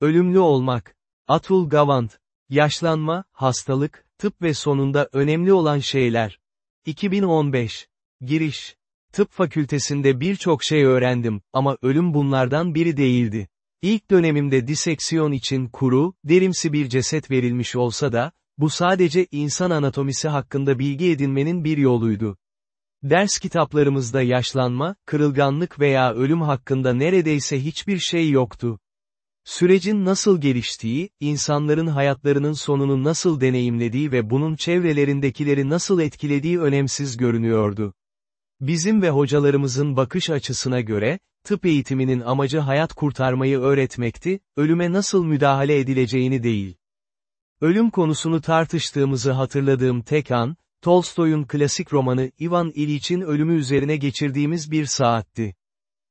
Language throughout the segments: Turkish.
Ölümlü olmak. Atul Gavant. Yaşlanma, hastalık, tıp ve sonunda önemli olan şeyler. 2015. Giriş. Tıp fakültesinde birçok şey öğrendim ama ölüm bunlardan biri değildi. İlk dönemimde diseksiyon için kuru, derimsi bir ceset verilmiş olsa da, bu sadece insan anatomisi hakkında bilgi edinmenin bir yoluydu. Ders kitaplarımızda yaşlanma, kırılganlık veya ölüm hakkında neredeyse hiçbir şey yoktu. Sürecin nasıl geliştiği, insanların hayatlarının sonunu nasıl deneyimlediği ve bunun çevrelerindekileri nasıl etkilediği önemsiz görünüyordu. Bizim ve hocalarımızın bakış açısına göre, tıp eğitiminin amacı hayat kurtarmayı öğretmekti, ölüme nasıl müdahale edileceğini değil. Ölüm konusunu tartıştığımızı hatırladığım tek an, Tolstoy'un klasik romanı Ivan İliç'in ölümü üzerine geçirdiğimiz bir saatti.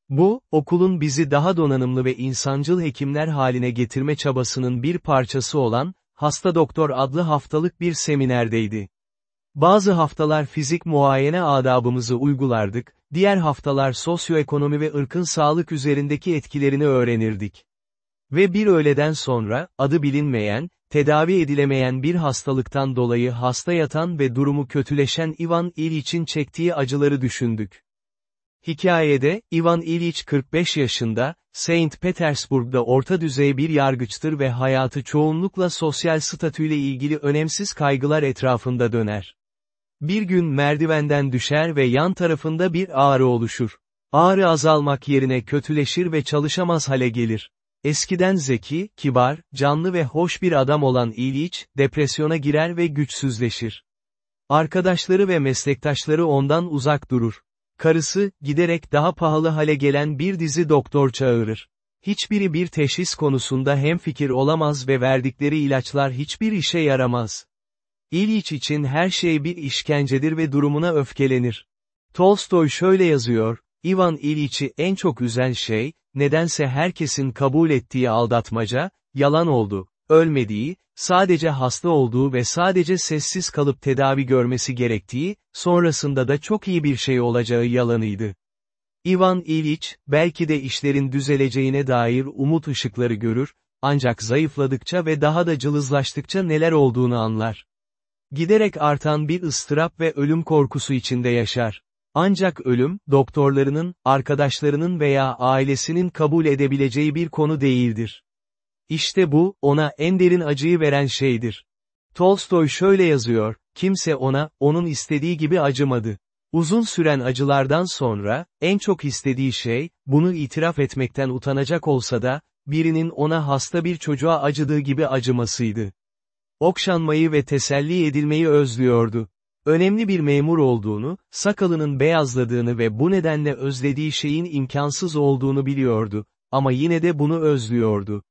Bu, okulun bizi daha donanımlı ve insancıl hekimler haline getirme çabasının bir parçası olan, Hasta Doktor adlı haftalık bir seminerdeydi. Bazı haftalar fizik muayene adabımızı uygulardık, diğer haftalar sosyoekonomi ve ırkın sağlık üzerindeki etkilerini öğrenirdik. Ve bir öğleden sonra, adı bilinmeyen, tedavi edilemeyen bir hastalıktan dolayı hasta yatan ve durumu kötüleşen Ivan İliç'in çektiği acıları düşündük. Hikayede, Ivan İliç 45 yaşında, Saint Petersburg'da orta düzey bir yargıçtır ve hayatı çoğunlukla sosyal statüyle ilgili önemsiz kaygılar etrafında döner. Bir gün merdivenden düşer ve yan tarafında bir ağrı oluşur. Ağrı azalmak yerine kötüleşir ve çalışamaz hale gelir. Eskiden zeki, kibar, canlı ve hoş bir adam olan İliç, depresyona girer ve güçsüzleşir. Arkadaşları ve meslektaşları ondan uzak durur. Karısı, giderek daha pahalı hale gelen bir dizi doktor çağırır. Hiçbiri bir teşhis konusunda hemfikir olamaz ve verdikleri ilaçlar hiçbir işe yaramaz. İliç için her şey bir işkencedir ve durumuna öfkelenir. Tolstoy şöyle yazıyor, Ivan İliç'i en çok üzen şey, nedense herkesin kabul ettiği aldatmaca, yalan oldu, ölmediği, sadece hasta olduğu ve sadece sessiz kalıp tedavi görmesi gerektiği, sonrasında da çok iyi bir şey olacağı yalanıydı. Ivan İliç, belki de işlerin düzeleceğine dair umut ışıkları görür, ancak zayıfladıkça ve daha da cılızlaştıkça neler olduğunu anlar. Giderek artan bir ıstırap ve ölüm korkusu içinde yaşar. Ancak ölüm, doktorlarının, arkadaşlarının veya ailesinin kabul edebileceği bir konu değildir. İşte bu, ona en derin acıyı veren şeydir. Tolstoy şöyle yazıyor, kimse ona, onun istediği gibi acımadı. Uzun süren acılardan sonra, en çok istediği şey, bunu itiraf etmekten utanacak olsa da, birinin ona hasta bir çocuğa acıdığı gibi acımasıydı. Okşanmayı ve teselli edilmeyi özlüyordu. Önemli bir memur olduğunu, sakalının beyazladığını ve bu nedenle özlediği şeyin imkansız olduğunu biliyordu, ama yine de bunu özlüyordu.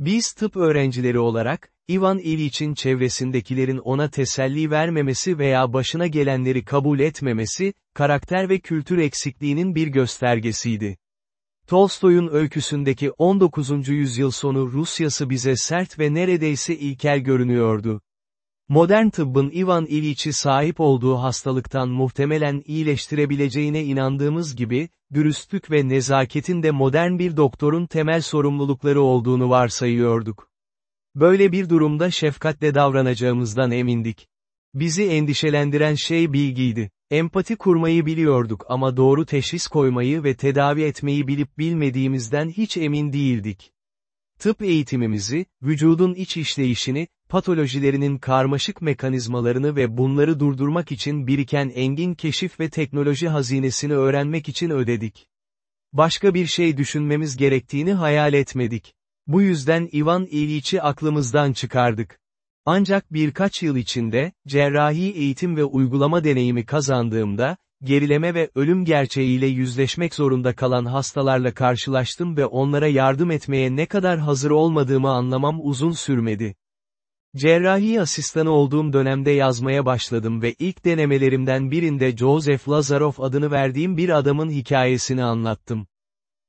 Biz tıp öğrencileri olarak, Ivan İliç'in çevresindekilerin ona teselli vermemesi veya başına gelenleri kabul etmemesi, karakter ve kültür eksikliğinin bir göstergesiydi. Tolstoy'un öyküsündeki 19. yüzyıl sonu Rusyası bize sert ve neredeyse ilkel görünüyordu. Modern tıbbın Ivan İliç'i sahip olduğu hastalıktan muhtemelen iyileştirebileceğine inandığımız gibi, dürüstlük ve nezaketin de modern bir doktorun temel sorumlulukları olduğunu varsayıyorduk. Böyle bir durumda şefkatle davranacağımızdan emindik. Bizi endişelendiren şey bilgiydi. Empati kurmayı biliyorduk ama doğru teşhis koymayı ve tedavi etmeyi bilip bilmediğimizden hiç emin değildik. Tıp eğitimimizi, vücudun iç işleyişini, patolojilerinin karmaşık mekanizmalarını ve bunları durdurmak için biriken engin keşif ve teknoloji hazinesini öğrenmek için ödedik. Başka bir şey düşünmemiz gerektiğini hayal etmedik. Bu yüzden Ivan İliç'i aklımızdan çıkardık. Ancak birkaç yıl içinde, cerrahi eğitim ve uygulama deneyimi kazandığımda, gerileme ve ölüm gerçeğiyle yüzleşmek zorunda kalan hastalarla karşılaştım ve onlara yardım etmeye ne kadar hazır olmadığımı anlamam uzun sürmedi. Cerrahi asistanı olduğum dönemde yazmaya başladım ve ilk denemelerimden birinde Joseph Lazarov adını verdiğim bir adamın hikayesini anlattım.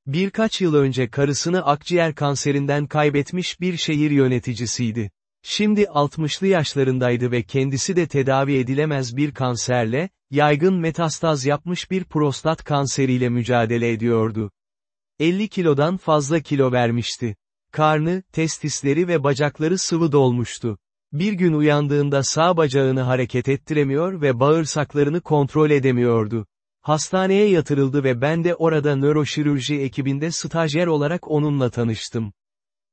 Birkaç yıl önce karısını akciğer kanserinden kaybetmiş bir şehir yöneticisiydi. Şimdi 60'lı yaşlarındaydı ve kendisi de tedavi edilemez bir kanserle, yaygın metastaz yapmış bir prostat kanseriyle mücadele ediyordu. 50 kilodan fazla kilo vermişti. Karnı, testisleri ve bacakları sıvı dolmuştu. Bir gün uyandığında sağ bacağını hareket ettiremiyor ve bağırsaklarını kontrol edemiyordu. Hastaneye yatırıldı ve ben de orada nöroşirurji ekibinde stajyer olarak onunla tanıştım.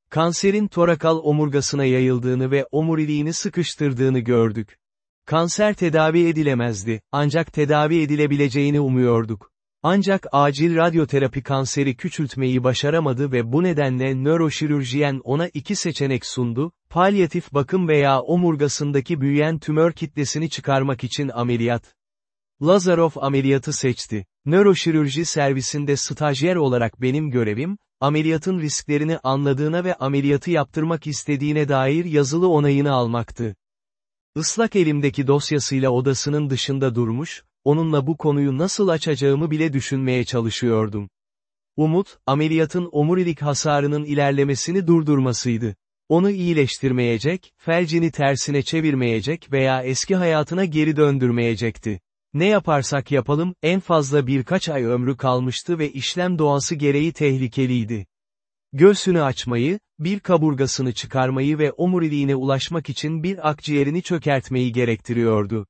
Kanserin torakal omurgasına yayıldığını ve omuriliğini sıkıştırdığını gördük. Kanser tedavi edilemezdi, ancak tedavi edilebileceğini umuyorduk. Ancak acil radyoterapi kanseri küçültmeyi başaramadı ve bu nedenle nöroşirurjiyen ona iki seçenek sundu, palyatif bakım veya omurgasındaki büyüyen tümör kitlesini çıkarmak için ameliyat. Lazarov ameliyatı seçti. Nöroşirurji servisinde stajyer olarak benim görevim, ameliyatın risklerini anladığına ve ameliyatı yaptırmak istediğine dair yazılı onayını almaktı. Islak elimdeki dosyasıyla odasının dışında durmuş, onunla bu konuyu nasıl açacağımı bile düşünmeye çalışıyordum. Umut, ameliyatın omurilik hasarının ilerlemesini durdurmasıydı. Onu iyileştirmeyecek, felcini tersine çevirmeyecek veya eski hayatına geri döndürmeyecekti. Ne yaparsak yapalım, en fazla birkaç ay ömrü kalmıştı ve işlem doğası gereği tehlikeliydi. Göğsünü açmayı, bir kaburgasını çıkarmayı ve omuriliğine ulaşmak için bir akciğerini çökertmeyi gerektiriyordu.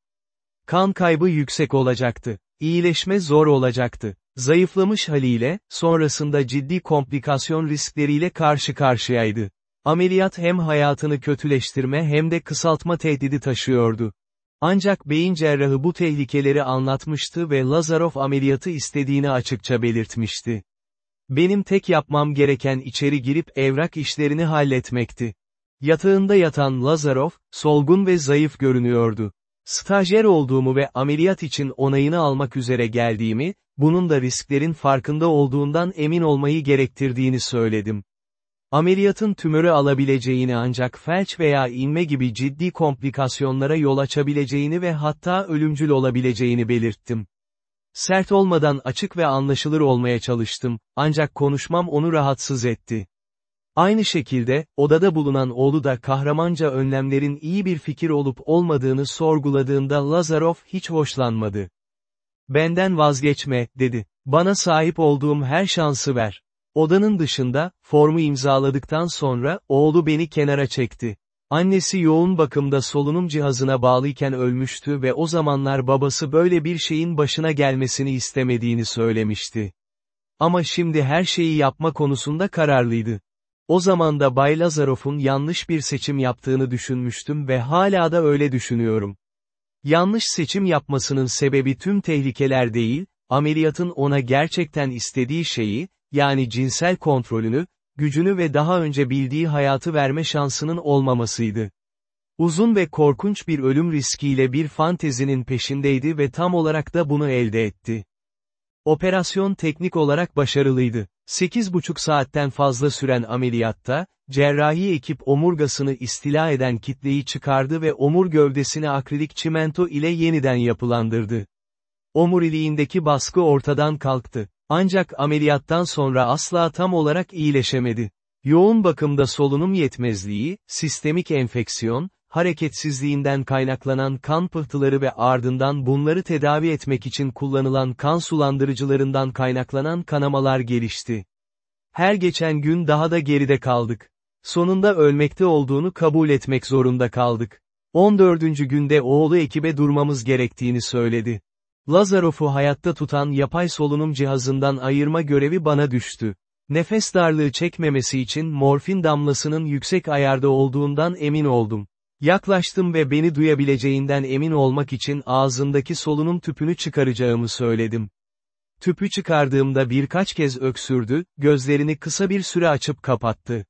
Kan kaybı yüksek olacaktı. İyileşme zor olacaktı. Zayıflamış haliyle, sonrasında ciddi komplikasyon riskleriyle karşı karşıyaydı. Ameliyat hem hayatını kötüleştirme hem de kısaltma tehdidi taşıyordu. Ancak beyin cerrahı bu tehlikeleri anlatmıştı ve Lazarov ameliyatı istediğini açıkça belirtmişti. Benim tek yapmam gereken içeri girip evrak işlerini halletmekti. Yatağında yatan Lazarov, solgun ve zayıf görünüyordu. Stajyer olduğumu ve ameliyat için onayını almak üzere geldiğimi, bunun da risklerin farkında olduğundan emin olmayı gerektirdiğini söyledim. Ameliyatın tümörü alabileceğini ancak felç veya inme gibi ciddi komplikasyonlara yol açabileceğini ve hatta ölümcül olabileceğini belirttim. Sert olmadan açık ve anlaşılır olmaya çalıştım, ancak konuşmam onu rahatsız etti. Aynı şekilde, odada bulunan oğlu da kahramanca önlemlerin iyi bir fikir olup olmadığını sorguladığında Lazarov hiç hoşlanmadı. Benden vazgeçme, dedi. Bana sahip olduğum her şansı ver. Odanın dışında, formu imzaladıktan sonra, oğlu beni kenara çekti. Annesi yoğun bakımda solunum cihazına bağlıyken ölmüştü ve o zamanlar babası böyle bir şeyin başına gelmesini istemediğini söylemişti. Ama şimdi her şeyi yapma konusunda kararlıydı. O zaman da Bay Lazarov'un yanlış bir seçim yaptığını düşünmüştüm ve hala da öyle düşünüyorum. Yanlış seçim yapmasının sebebi tüm tehlikeler değil, ameliyatın ona gerçekten istediği şeyi, yani cinsel kontrolünü, gücünü ve daha önce bildiği hayatı verme şansının olmamasıydı. Uzun ve korkunç bir ölüm riskiyle bir fantezinin peşindeydi ve tam olarak da bunu elde etti. Operasyon teknik olarak başarılıydı. 8,5 saatten fazla süren ameliyatta, cerrahi ekip omurgasını istila eden kitleyi çıkardı ve omur gövdesini akrilik çimento ile yeniden yapılandırdı. Omuriliğindeki baskı ortadan kalktı. Ancak ameliyattan sonra asla tam olarak iyileşemedi. Yoğun bakımda solunum yetmezliği, sistemik enfeksiyon, hareketsizliğinden kaynaklanan kan pıhtıları ve ardından bunları tedavi etmek için kullanılan kan sulandırıcılarından kaynaklanan kanamalar gelişti. Her geçen gün daha da geride kaldık. Sonunda ölmekte olduğunu kabul etmek zorunda kaldık. 14. günde oğlu ekibe durmamız gerektiğini söyledi. Lazarov'u hayatta tutan yapay solunum cihazından ayırma görevi bana düştü. Nefes darlığı çekmemesi için morfin damlasının yüksek ayarda olduğundan emin oldum. Yaklaştım ve beni duyabileceğinden emin olmak için ağzındaki solunum tüpünü çıkaracağımı söyledim. Tüpü çıkardığımda birkaç kez öksürdü, gözlerini kısa bir süre açıp kapattı.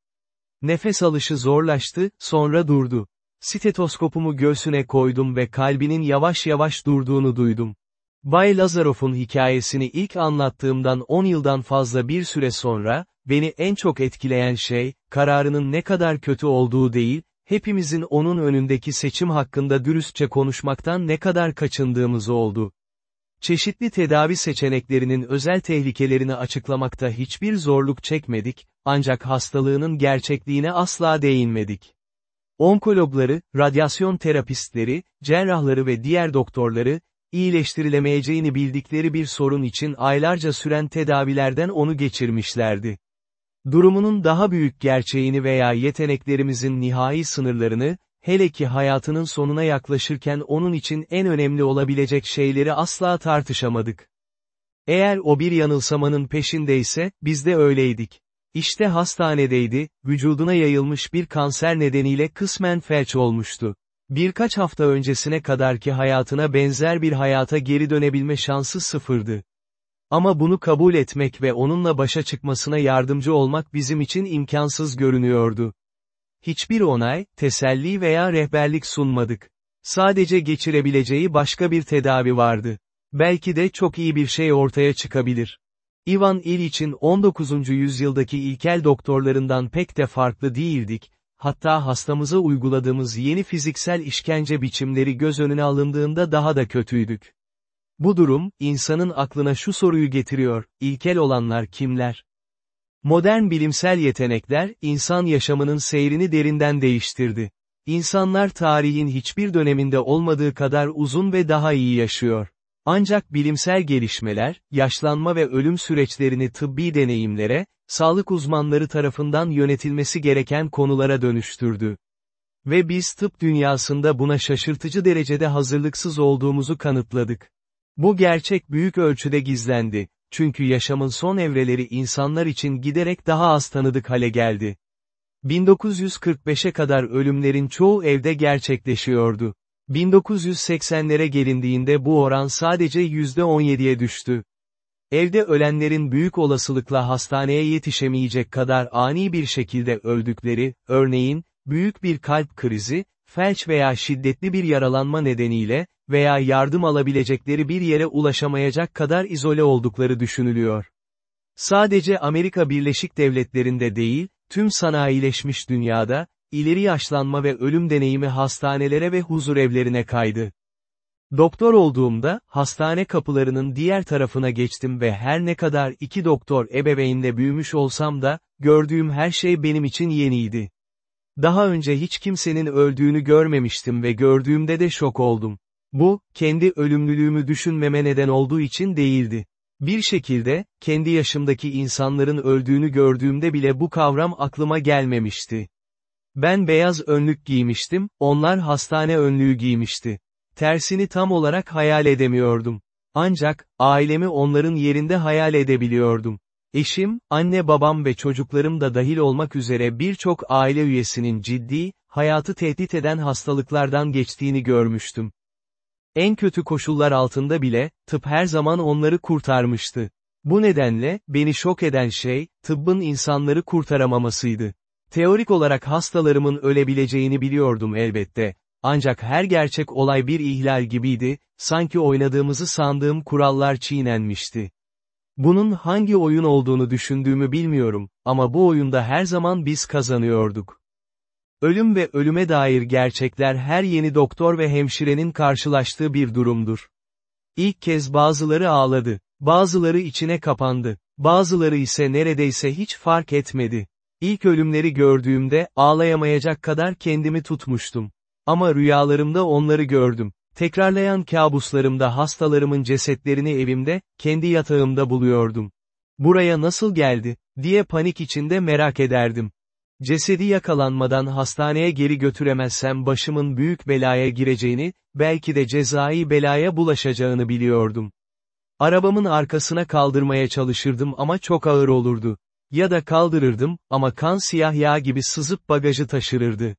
Nefes alışı zorlaştı, sonra durdu. Stetoskopumu göğsüne koydum ve kalbinin yavaş yavaş durduğunu duydum. Bay Lazarov'un hikayesini ilk anlattığımdan 10 yıldan fazla bir süre sonra, beni en çok etkileyen şey, kararının ne kadar kötü olduğu değil, hepimizin onun önündeki seçim hakkında dürüstçe konuşmaktan ne kadar kaçındığımız oldu. Çeşitli tedavi seçeneklerinin özel tehlikelerini açıklamakta hiçbir zorluk çekmedik, ancak hastalığının gerçekliğine asla değinmedik. Onkologları, radyasyon terapistleri, cerrahları ve diğer doktorları, iyileştirilemeyeceğini bildikleri bir sorun için aylarca süren tedavilerden onu geçirmişlerdi. Durumunun daha büyük gerçeğini veya yeteneklerimizin nihai sınırlarını, hele ki hayatının sonuna yaklaşırken onun için en önemli olabilecek şeyleri asla tartışamadık. Eğer o bir yanılsamanın peşindeyse, biz de öyleydik. İşte hastanedeydi, vücuduna yayılmış bir kanser nedeniyle kısmen felç olmuştu. Birkaç hafta öncesine kadarki hayatına benzer bir hayata geri dönebilme şansı sıfırdı. Ama bunu kabul etmek ve onunla başa çıkmasına yardımcı olmak bizim için imkansız görünüyordu. Hiçbir onay, teselli veya rehberlik sunmadık. Sadece geçirebileceği başka bir tedavi vardı. Belki de çok iyi bir şey ortaya çıkabilir. Ivan İliç'in 19. yüzyıldaki ilkel doktorlarından pek de farklı değildik, hatta hastamıza uyguladığımız yeni fiziksel işkence biçimleri göz önüne alındığında daha da kötüydük. Bu durum, insanın aklına şu soruyu getiriyor, ilkel olanlar kimler? Modern bilimsel yetenekler, insan yaşamının seyrini derinden değiştirdi. İnsanlar tarihin hiçbir döneminde olmadığı kadar uzun ve daha iyi yaşıyor. Ancak bilimsel gelişmeler, yaşlanma ve ölüm süreçlerini tıbbi deneyimlere, sağlık uzmanları tarafından yönetilmesi gereken konulara dönüştürdü. Ve biz tıp dünyasında buna şaşırtıcı derecede hazırlıksız olduğumuzu kanıtladık. Bu gerçek büyük ölçüde gizlendi, çünkü yaşamın son evreleri insanlar için giderek daha az tanıdık hale geldi. 1945'e kadar ölümlerin çoğu evde gerçekleşiyordu. 1980'lere gelindiğinde bu oran sadece %17'ye düştü. Evde ölenlerin büyük olasılıkla hastaneye yetişemeyecek kadar ani bir şekilde öldükleri, örneğin, büyük bir kalp krizi, felç veya şiddetli bir yaralanma nedeniyle, veya yardım alabilecekleri bir yere ulaşamayacak kadar izole oldukları düşünülüyor. Sadece Amerika Birleşik Devletleri'nde değil, tüm sanayileşmiş dünyada, ileri yaşlanma ve ölüm deneyimi hastanelere ve huzurevlerine kaydı. Doktor olduğumda, hastane kapılarının diğer tarafına geçtim ve her ne kadar iki doktor ebeveynle büyümüş olsam da, gördüğüm her şey benim için yeniydi. Daha önce hiç kimsenin öldüğünü görmemiştim ve gördüğümde de şok oldum. Bu, kendi ölümlülüğümü düşünmeme neden olduğu için değildi. Bir şekilde, kendi yaşımdaki insanların öldüğünü gördüğümde bile bu kavram aklıma gelmemişti. Ben beyaz önlük giymiştim, onlar hastane önlüğü giymişti. Tersini tam olarak hayal edemiyordum. Ancak, ailemi onların yerinde hayal edebiliyordum. Eşim, anne babam ve çocuklarım da dahil olmak üzere birçok aile üyesinin ciddi, hayatı tehdit eden hastalıklardan geçtiğini görmüştüm. En kötü koşullar altında bile, tıp her zaman onları kurtarmıştı. Bu nedenle, beni şok eden şey, tıbbın insanları kurtaramamasıydı. Teorik olarak hastalarımın ölebileceğini biliyordum elbette. Ancak her gerçek olay bir ihlal gibiydi, sanki oynadığımızı sandığım kurallar çiğnenmişti. Bunun hangi oyun olduğunu düşündüğümü bilmiyorum, ama bu oyunda her zaman biz kazanıyorduk. Ölüm ve ölüme dair gerçekler her yeni doktor ve hemşirenin karşılaştığı bir durumdur. İlk kez bazıları ağladı, bazıları içine kapandı, bazıları ise neredeyse hiç fark etmedi. İlk ölümleri gördüğümde, ağlayamayacak kadar kendimi tutmuştum. Ama rüyalarımda onları gördüm. Tekrarlayan kabuslarımda hastalarımın cesetlerini evimde, kendi yatağımda buluyordum. Buraya nasıl geldi, diye panik içinde merak ederdim. Cesedi yakalanmadan hastaneye geri götüremezsem başımın büyük belaya gireceğini, belki de cezai belaya bulaşacağını biliyordum. Arabamın arkasına kaldırmaya çalışırdım ama çok ağır olurdu. Ya da kaldırırdım, ama kan siyah yağ gibi sızıp bagajı taşırırdı.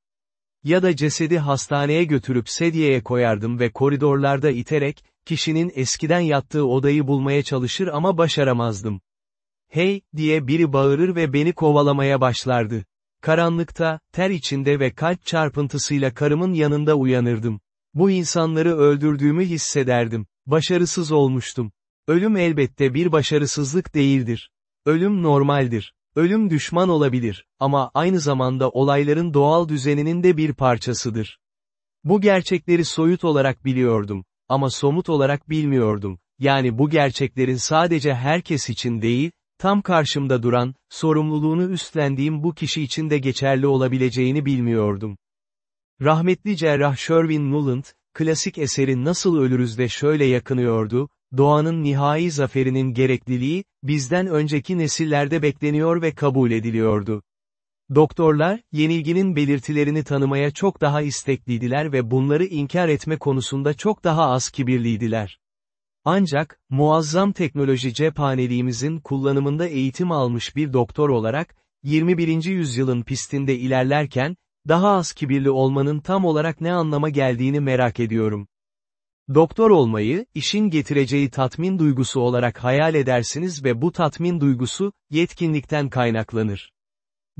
Ya da cesedi hastaneye götürüp sedyeye koyardım ve koridorlarda iterek, kişinin eskiden yattığı odayı bulmaya çalışır ama başaramazdım. Hey, diye biri bağırır ve beni kovalamaya başlardı. Karanlıkta, ter içinde ve kalp çarpıntısıyla karımın yanında uyanırdım. Bu insanları öldürdüğümü hissederdim. Başarısız olmuştum. Ölüm elbette bir başarısızlık değildir. Ölüm normaldir. Ölüm düşman olabilir, ama aynı zamanda olayların doğal düzeninin de bir parçasıdır. Bu gerçekleri soyut olarak biliyordum, ama somut olarak bilmiyordum, yani bu gerçeklerin sadece herkes için değil, tam karşımda duran, sorumluluğunu üstlendiğim bu kişi için de geçerli olabileceğini bilmiyordum. Rahmetli cerrah Sherwin Nuland, klasik eserin Nasıl Ölürüz de şöyle yakınıyordu, doğanın nihai zaferinin gerekliliği, bizden önceki nesillerde bekleniyor ve kabul ediliyordu. Doktorlar, yenilginin belirtilerini tanımaya çok daha istekliydiler ve bunları inkar etme konusunda çok daha az kibirliydiler. Ancak, muazzam teknoloji cephaneliğimizin kullanımında eğitim almış bir doktor olarak, 21. yüzyılın pistinde ilerlerken, daha az kibirli olmanın tam olarak ne anlama geldiğini merak ediyorum. Doktor olmayı, işin getireceği tatmin duygusu olarak hayal edersiniz ve bu tatmin duygusu, yetkinlikten kaynaklanır.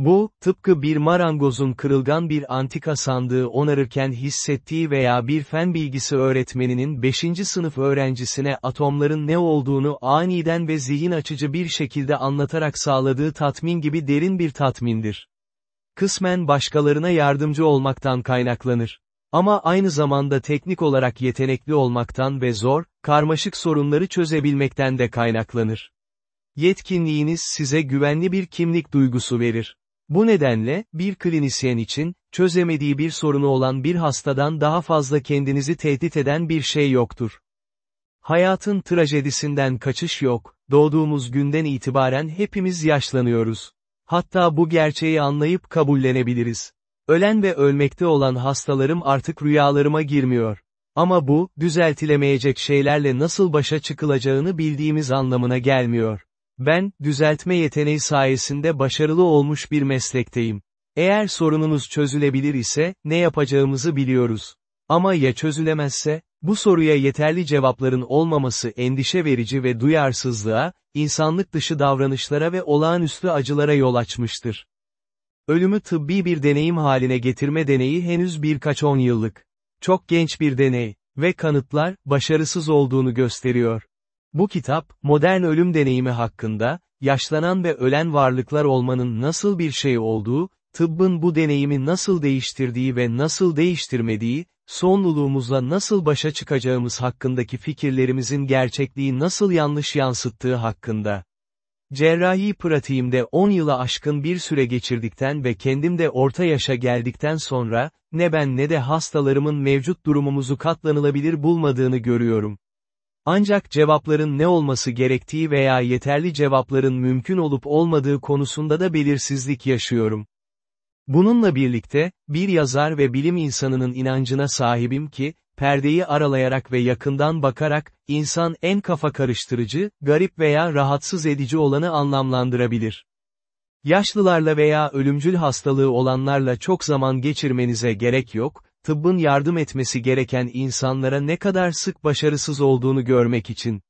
Bu, tıpkı bir marangozun kırılgan bir antika sandığı onarırken hissettiği veya bir fen bilgisi öğretmeninin 5. sınıf öğrencisine atomların ne olduğunu aniden ve zihin açıcı bir şekilde anlatarak sağladığı tatmin gibi derin bir tatmindir. Kısmen başkalarına yardımcı olmaktan kaynaklanır. Ama aynı zamanda teknik olarak yetenekli olmaktan ve zor, karmaşık sorunları çözebilmekten de kaynaklanır. Yetkinliğiniz size güvenli bir kimlik duygusu verir. Bu nedenle, bir klinisyen için, çözemediği bir sorunu olan bir hastadan daha fazla kendinizi tehdit eden bir şey yoktur. Hayatın trajedisinden kaçış yok, doğduğumuz günden itibaren hepimiz yaşlanıyoruz. Hatta bu gerçeği anlayıp kabullenebiliriz. Ölen ve ölmekte olan hastalarım artık rüyalarıma girmiyor. Ama bu, düzeltilemeyecek şeylerle nasıl başa çıkılacağını bildiğimiz anlamına gelmiyor. Ben, düzeltme yeteneği sayesinde başarılı olmuş bir meslekteyim. Eğer sorununuz çözülebilir ise, ne yapacağımızı biliyoruz. Ama ya çözülemezse, bu soruya yeterli cevapların olmaması endişe verici ve duyarsızlığa, insanlık dışı davranışlara ve olağanüstü acılara yol açmıştır. Ölümü tıbbi bir deneyim haline getirme deneyi henüz birkaç on yıllık. Çok genç bir deney ve kanıtlar, başarısız olduğunu gösteriyor. Bu kitap, modern ölüm deneyimi hakkında, yaşlanan ve ölen varlıklar olmanın nasıl bir şey olduğu, tıbbın bu deneyimi nasıl değiştirdiği ve nasıl değiştirmediği, sonluluğumuzla nasıl başa çıkacağımız hakkındaki fikirlerimizin gerçekliği nasıl yanlış yansıttığı hakkında. Cerrahi pratiğimde 10 yıla aşkın bir süre geçirdikten ve kendim de orta yaşa geldikten sonra, ne ben ne de hastalarımın mevcut durumumuzu katlanılabilir bulmadığını görüyorum. Ancak cevapların ne olması gerektiği veya yeterli cevapların mümkün olup olmadığı konusunda da belirsizlik yaşıyorum. Bununla birlikte, bir yazar ve bilim insanının inancına sahibim ki, perdeyi aralayarak ve yakından bakarak, insan en kafa karıştırıcı, garip veya rahatsız edici olanı anlamlandırabilir. Yaşlılarla veya ölümcül hastalığı olanlarla çok zaman geçirmenize gerek yok, tıbbın yardım etmesi gereken insanlara ne kadar sık başarısız olduğunu görmek için.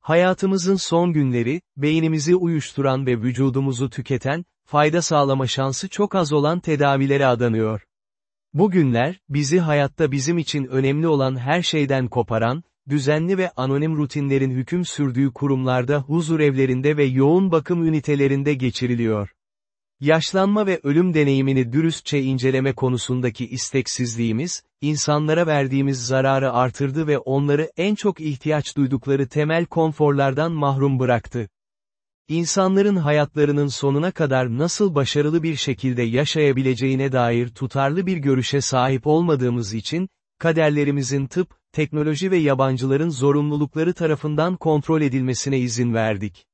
Hayatımızın son günleri, beynimizi uyuşturan ve vücudumuzu tüketen, fayda sağlama şansı çok az olan tedavilere adanıyor. Bugünler, bizi hayatta bizim için önemli olan her şeyden koparan, düzenli ve anonim rutinlerin hüküm sürdüğü kurumlarda huzur evlerinde ve yoğun bakım ünitelerinde geçiriliyor. Yaşlanma ve ölüm deneyimini dürüstçe inceleme konusundaki isteksizliğimiz, insanlara verdiğimiz zararı artırdı ve onları en çok ihtiyaç duydukları temel konforlardan mahrum bıraktı. İnsanların hayatlarının sonuna kadar nasıl başarılı bir şekilde yaşayabileceğine dair tutarlı bir görüşe sahip olmadığımız için, kaderlerimizin tıp, teknoloji ve yabancıların zorunlulukları tarafından kontrol edilmesine izin verdik.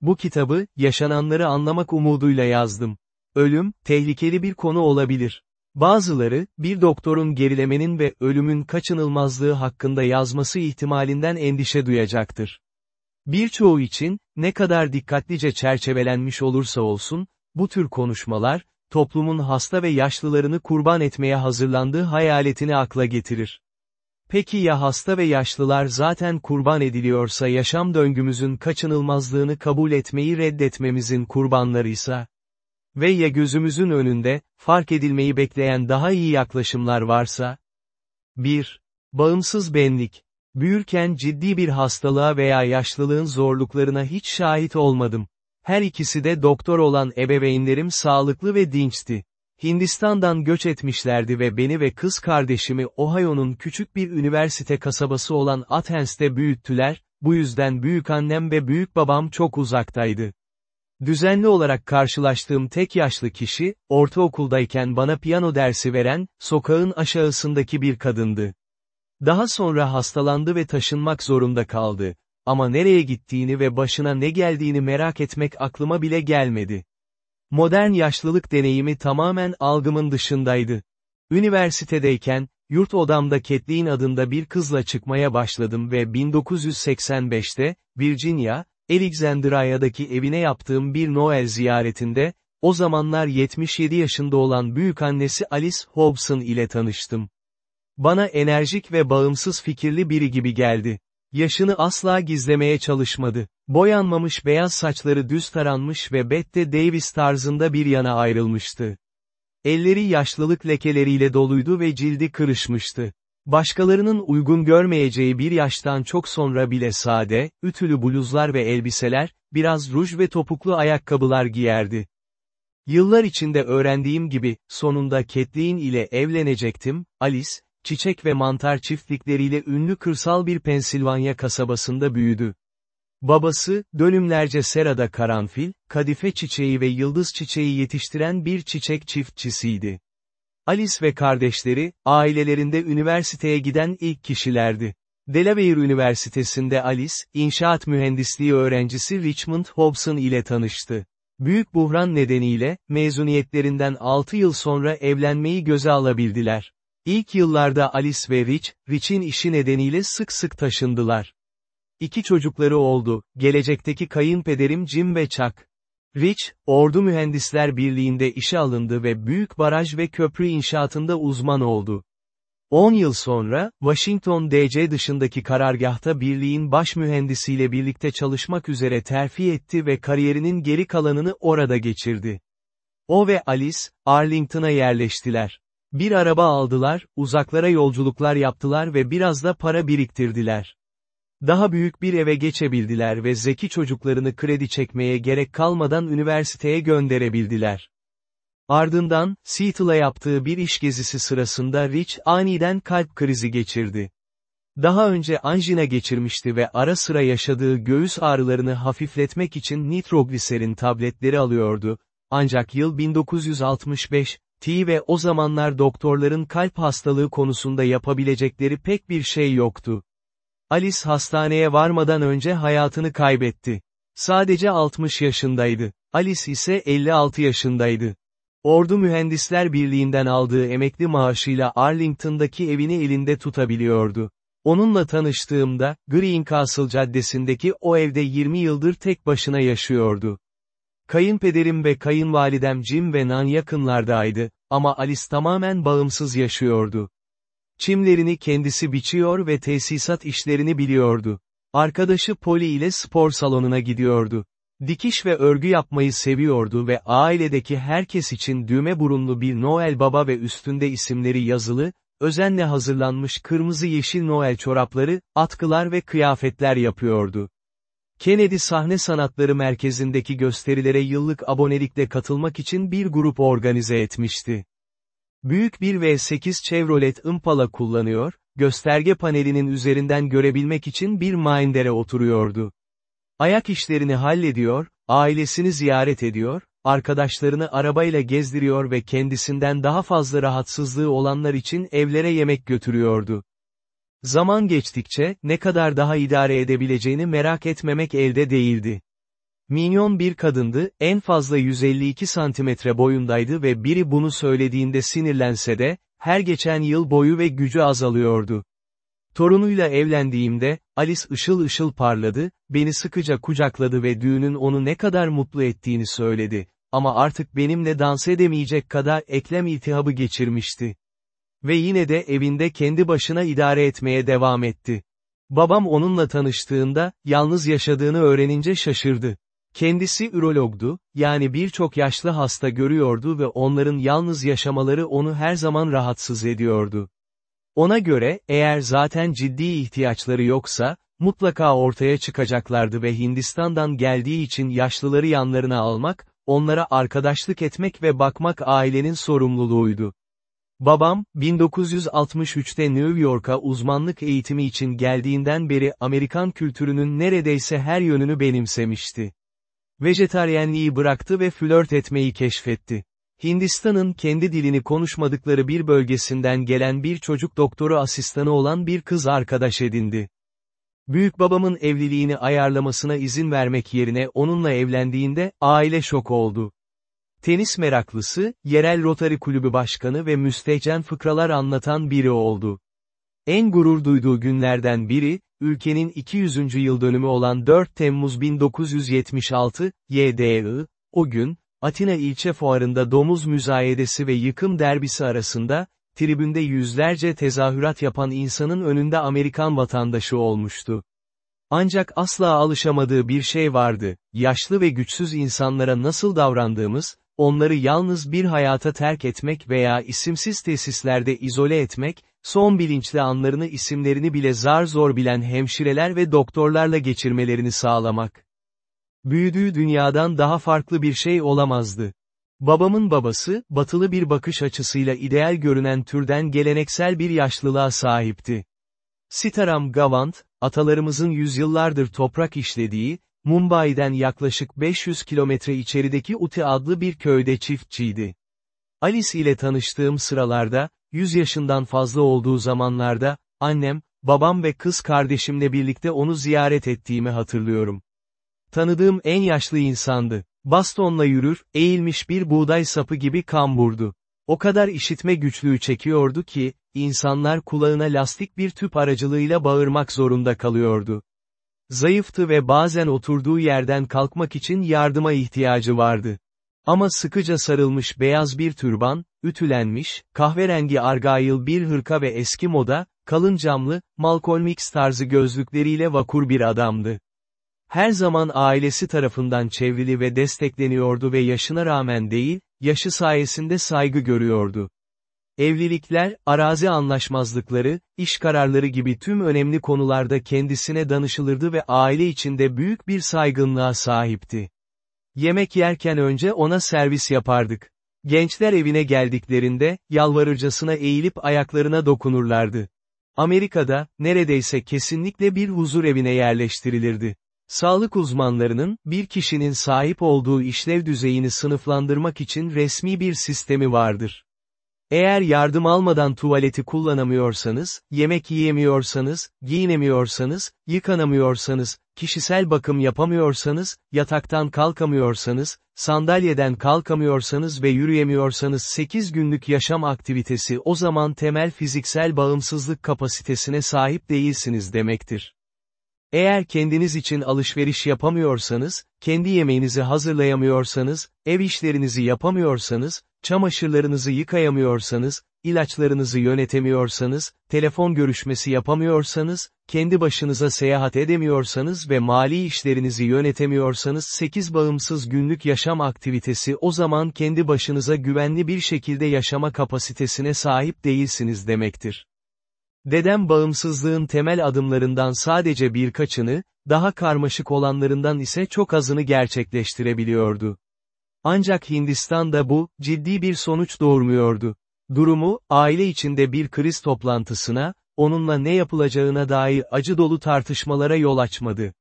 Bu kitabı, yaşananları anlamak umuduyla yazdım. Ölüm, tehlikeli bir konu olabilir. Bazıları, bir doktorun gerilemenin ve ölümün kaçınılmazlığı hakkında yazması ihtimalinden endişe duyacaktır. Birçoğu için, ne kadar dikkatlice çerçevelenmiş olursa olsun, bu tür konuşmalar, toplumun hasta ve yaşlılarını kurban etmeye hazırlandığı hayaletini akla getirir. Peki ya hasta ve yaşlılar zaten kurban ediliyorsa yaşam döngümüzün kaçınılmazlığını kabul etmeyi reddetmemizin kurbanlarıysa? Ve ya gözümüzün önünde, fark edilmeyi bekleyen daha iyi yaklaşımlar varsa? 1. Bağımsız benlik. Büyürken ciddi bir hastalığa veya yaşlılığın zorluklarına hiç şahit olmadım. Her ikisi de doktor olan ebeveynlerim sağlıklı ve dinçti. Hindistan'dan göç etmişlerdi ve beni ve kız kardeşimi Ohio'nun küçük bir üniversite kasabası olan Athens'te büyüttüler, bu yüzden büyük annem ve büyük babam çok uzaktaydı. Düzenli olarak karşılaştığım tek yaşlı kişi, ortaokuldayken bana piyano dersi veren, sokağın aşağısındaki bir kadındı. Daha sonra hastalandı ve taşınmak zorunda kaldı. ama nereye gittiğini ve başına ne geldiğini merak etmek aklıma bile gelmedi. Modern yaşlılık deneyimi tamamen algımın dışındaydı. Üniversitedeyken, yurt odamda Kathleen adında bir kızla çıkmaya başladım ve 1985'te, Virginia, Alexandria'daki evine yaptığım bir Noel ziyaretinde, o zamanlar 77 yaşında olan büyükannesi Alice Hobson ile tanıştım. Bana enerjik ve bağımsız fikirli biri gibi geldi. Yaşını asla gizlemeye çalışmadı. Boyanmamış beyaz saçları düz taranmış ve Bette Davis tarzında bir yana ayrılmıştı. Elleri yaşlılık lekeleriyle doluydu ve cildi kırışmıştı. Başkalarının uygun görmeyeceği bir yaştan çok sonra bile sade, ütülü bluzlar ve elbiseler, biraz ruj ve topuklu ayakkabılar giyerdi. Yıllar içinde öğrendiğim gibi, sonunda Kathleen ile evlenecektim, Alice, çiçek ve mantar çiftlikleriyle ünlü kırsal bir Pensilvanya kasabasında büyüdü. Babası, dönümlerce serada karanfil, kadife çiçeği ve yıldız çiçeği yetiştiren bir çiçek çiftçisiydi. Alice ve kardeşleri, ailelerinde üniversiteye giden ilk kişilerdi. Delaware Üniversitesi'nde Alice, inşaat mühendisliği öğrencisi Richmond Hobson ile tanıştı. Büyük buhran nedeniyle, mezuniyetlerinden 6 yıl sonra evlenmeyi göze alabildiler. İlk yıllarda Alice ve Rich, Rich'in işi nedeniyle sık sık taşındılar. İki çocukları oldu, gelecekteki kayınpederim Jim ve Chuck. Rich, Ordu Mühendisler Birliği'nde işe alındı ve büyük baraj ve köprü inşaatında uzman oldu. 10 yıl sonra, Washington DC dışındaki karargahta birliğin baş mühendisiyle birlikte çalışmak üzere terfi etti ve kariyerinin geri kalanını orada geçirdi. O ve Alice, Arlington'a yerleştiler. Bir araba aldılar, uzaklara yolculuklar yaptılar ve biraz da para biriktirdiler. Daha büyük bir eve geçebildiler ve zeki çocuklarını kredi çekmeye gerek kalmadan üniversiteye gönderebildiler. Ardından, Seattle'a yaptığı bir iş gezisi sırasında Rich aniden kalp krizi geçirdi. Daha önce anjina geçirmişti ve ara sıra yaşadığı göğüs ağrılarını hafifletmek için nitrogliserin tabletleri alıyordu, ancak yıl 1965, T ve o zamanlar doktorların kalp hastalığı konusunda yapabilecekleri pek bir şey yoktu. Alice hastaneye varmadan önce hayatını kaybetti. Sadece 60 yaşındaydı. Alice ise 56 yaşındaydı. Ordu Mühendisler Birliği'nden aldığı emekli maaşıyla Arlington'daki evini elinde tutabiliyordu. Onunla tanıştığımda, Green Castle Caddesi'ndeki o evde 20 yıldır tek başına yaşıyordu. Kayınpederim ve kayınvalidem Jim ve Nan yakınlardaydı, ama Alice tamamen bağımsız yaşıyordu. Çimlerini kendisi biçiyor ve tesisat işlerini biliyordu. Arkadaşı Polly ile spor salonuna gidiyordu. Dikiş ve örgü yapmayı seviyordu ve ailedeki herkes için düğme burunlu bir Noel Baba ve üstünde isimleri yazılı, özenle hazırlanmış kırmızı yeşil Noel çorapları, atkılar ve kıyafetler yapıyordu. Kennedy Sahne Sanatları Merkezi'ndeki gösterilere yıllık abonelikle katılmak için bir grup organize etmişti. Büyük bir V8 Chevrolet Impala kullanıyor, gösterge panelinin üzerinden görebilmek için bir Minder'e oturuyordu. Ayak işlerini hallediyor, ailesini ziyaret ediyor, arkadaşlarını arabayla gezdiriyor ve kendisinden daha fazla rahatsızlığı olanlar için evlere yemek götürüyordu. Zaman geçtikçe, ne kadar daha idare edebileceğini merak etmemek elde değildi. Minyon bir kadındı, en fazla 152 santimetre boyundaydı ve biri bunu söylediğinde sinirlense de, her geçen yıl boyu ve gücü azalıyordu. Torunuyla evlendiğimde, Alice ışıl ışıl parladı, beni sıkıca kucakladı ve düğünün onu ne kadar mutlu ettiğini söyledi. Ama artık benimle dans edemeyecek kadar eklem iltihabı geçirmişti. Ve yine de evinde kendi başına idare etmeye devam etti. Babam onunla tanıştığında, yalnız yaşadığını öğrenince şaşırdı. Kendisi ürologdu, yani birçok yaşlı hasta görüyordu ve onların yalnız yaşamaları onu her zaman rahatsız ediyordu. Ona göre, eğer zaten ciddi ihtiyaçları yoksa, mutlaka ortaya çıkacaklardı ve Hindistan'dan geldiği için yaşlıları yanlarına almak, onlara arkadaşlık etmek ve bakmak ailenin sorumluluğuydu. Babam, 1963'te New York'a uzmanlık eğitimi için geldiğinden beri Amerikan kültürünün neredeyse her yönünü benimsemişti. Vejetaryenliği bıraktı ve flört etmeyi keşfetti. Hindistan'ın kendi dilini konuşmadıkları bir bölgesinden gelen bir çocuk doktoru asistanı olan bir kız arkadaş edindi. Büyükbabamın evliliğini ayarlamasına izin vermek yerine onunla evlendiğinde, aile şok oldu. Tenis meraklısı, yerel Rotary Kulübü Başkanı ve müstehcen fıkralar anlatan biri oldu. En gurur duyduğu günlerden biri, ülkenin 200. yıl dönümü olan 4 Temmuz 1976, YDI, o gün, Atina ilçe fuarında domuz müzayedesi ve yıkım derbisi arasında, tribünde yüzlerce tezahürat yapan insanın önünde Amerikan vatandaşı olmuştu. Ancak asla alışamadığı bir şey vardı, yaşlı ve güçsüz insanlara nasıl davrandığımız, onları yalnız bir hayata terk etmek veya isimsiz tesislerde izole etmek, son bilinçli anlarını isimlerini bile zar zor bilen hemşireler ve doktorlarla geçirmelerini sağlamak. Büyüdüğü dünyadan daha farklı bir şey olamazdı. Babamın babası, batılı bir bakış açısıyla ideal görünen türden geleneksel bir yaşlılığa sahipti. Sitaram Gavant, atalarımızın yüzyıllardır toprak işlediği, Mumbai'den yaklaşık 500 kilometre içerideki Uti adlı bir köyde çiftçiydi. Alice ile tanıştığım sıralarda, 100 yaşından fazla olduğu zamanlarda, annem, babam ve kız kardeşimle birlikte onu ziyaret ettiğimi hatırlıyorum. Tanıdığım en yaşlı insandı. Bastonla yürür, eğilmiş bir buğday sapı gibi kamburdu. O kadar işitme güçlüğü çekiyordu ki, insanlar kulağına lastik bir tüp aracılığıyla bağırmak zorunda kalıyordu. Zayıftı ve bazen oturduğu yerden kalkmak için yardıma ihtiyacı vardı. Ama sıkıca sarılmış beyaz bir türban, ütülenmiş, kahverengi argayıl bir hırka ve eski moda, kalın camlı, Malcolm X tarzı gözlükleriyle vakur bir adamdı. Her zaman ailesi tarafından çevrili ve destekleniyordu ve yaşına rağmen değil, yaşı sayesinde saygı görüyordu. Evlilikler, arazi anlaşmazlıkları, iş kararları gibi tüm önemli konularda kendisine danışılırdı ve aile içinde büyük bir saygınlığa sahipti. Yemek yerken önce ona servis yapardık. Gençler evine geldiklerinde, yalvarırcasına eğilip ayaklarına dokunurlardı. Amerika'da, neredeyse kesinlikle bir huzur evine yerleştirilirdi. Sağlık uzmanlarının, bir kişinin sahip olduğu işlev düzeyini sınıflandırmak için resmi bir sistemi vardır. Eğer yardım almadan tuvaleti kullanamıyorsanız, yemek yiyemiyorsanız, giyinemiyorsanız, yıkanamıyorsanız, kişisel bakım yapamıyorsanız, yataktan kalkamıyorsanız, sandalyeden kalkamıyorsanız ve yürüyemiyorsanız 8 günlük yaşam aktivitesi o zaman temel fiziksel bağımsızlık kapasitesine sahip değilsiniz demektir. Eğer kendiniz için alışveriş yapamıyorsanız, kendi yemeğinizi hazırlayamıyorsanız, ev işlerinizi yapamıyorsanız, çamaşırlarınızı yıkayamıyorsanız, ilaçlarınızı yönetemiyorsanız, telefon görüşmesi yapamıyorsanız, kendi başınıza seyahat edemiyorsanız ve mali işlerinizi yönetemiyorsanız 8 bağımsız günlük yaşam aktivitesi o zaman kendi başınıza güvenli bir şekilde yaşama kapasitesine sahip değilsiniz demektir. Dedem bağımsızlığın temel adımlarından sadece birkaçını, daha karmaşık olanlarından ise çok azını gerçekleştirebiliyordu. Ancak Hindistan'da bu, ciddi bir sonuç doğurmuyordu. Durumu, aile içinde bir kriz toplantısına, onunla ne yapılacağına dair acı dolu tartışmalara yol açmadı.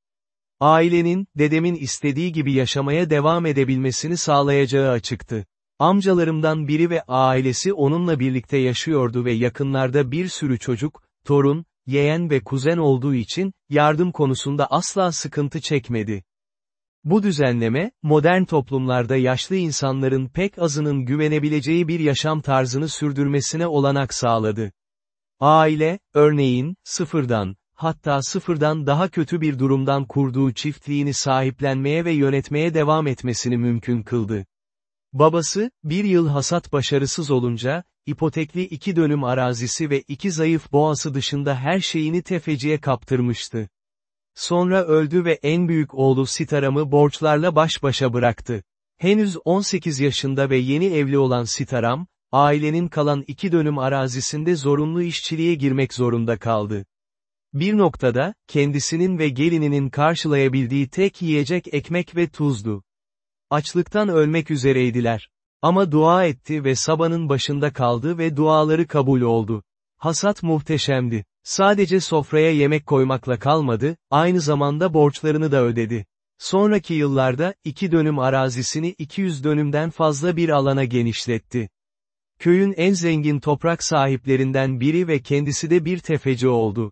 Ailenin, dedemin istediği gibi yaşamaya devam edebilmesini sağlayacağı açıktı. Amcalarımdan biri ve ailesi onunla birlikte yaşıyordu ve yakınlarda bir sürü çocuk, torun, yeğen ve kuzen olduğu için, yardım konusunda asla sıkıntı çekmedi. Bu düzenleme, modern toplumlarda yaşlı insanların pek azının güvenebileceği bir yaşam tarzını sürdürmesine olanak sağladı. Aile, örneğin, sıfırdan, hatta sıfırdan daha kötü bir durumdan kurduğu çiftliğini sahiplenmeye ve yönetmeye devam etmesini mümkün kıldı. Babası, bir yıl hasat başarısız olunca, ipotekli iki dönüm arazisi ve iki zayıf boğası dışında her şeyini tefeciye kaptırmıştı. Sonra öldü ve en büyük oğlu Sitaram'ı borçlarla baş başa bıraktı. Henüz 18 yaşında ve yeni evli olan Sitaram, ailenin kalan iki dönüm arazisinde zorunlu işçiliğe girmek zorunda kaldı. Bir noktada, kendisinin ve gelininin karşılayabildiği tek yiyecek ekmek ve tuzdu. Açlıktan ölmek üzereydiler. Ama dua etti ve sabanın başında kaldı ve duaları kabul oldu. Hasat muhteşemdi. Sadece sofraya yemek koymakla kalmadı, aynı zamanda borçlarını da ödedi. Sonraki yıllarda, iki dönüm arazisini 200 dönümden fazla bir alana genişletti. Köyün en zengin toprak sahiplerinden biri ve kendisi de bir tefeci oldu.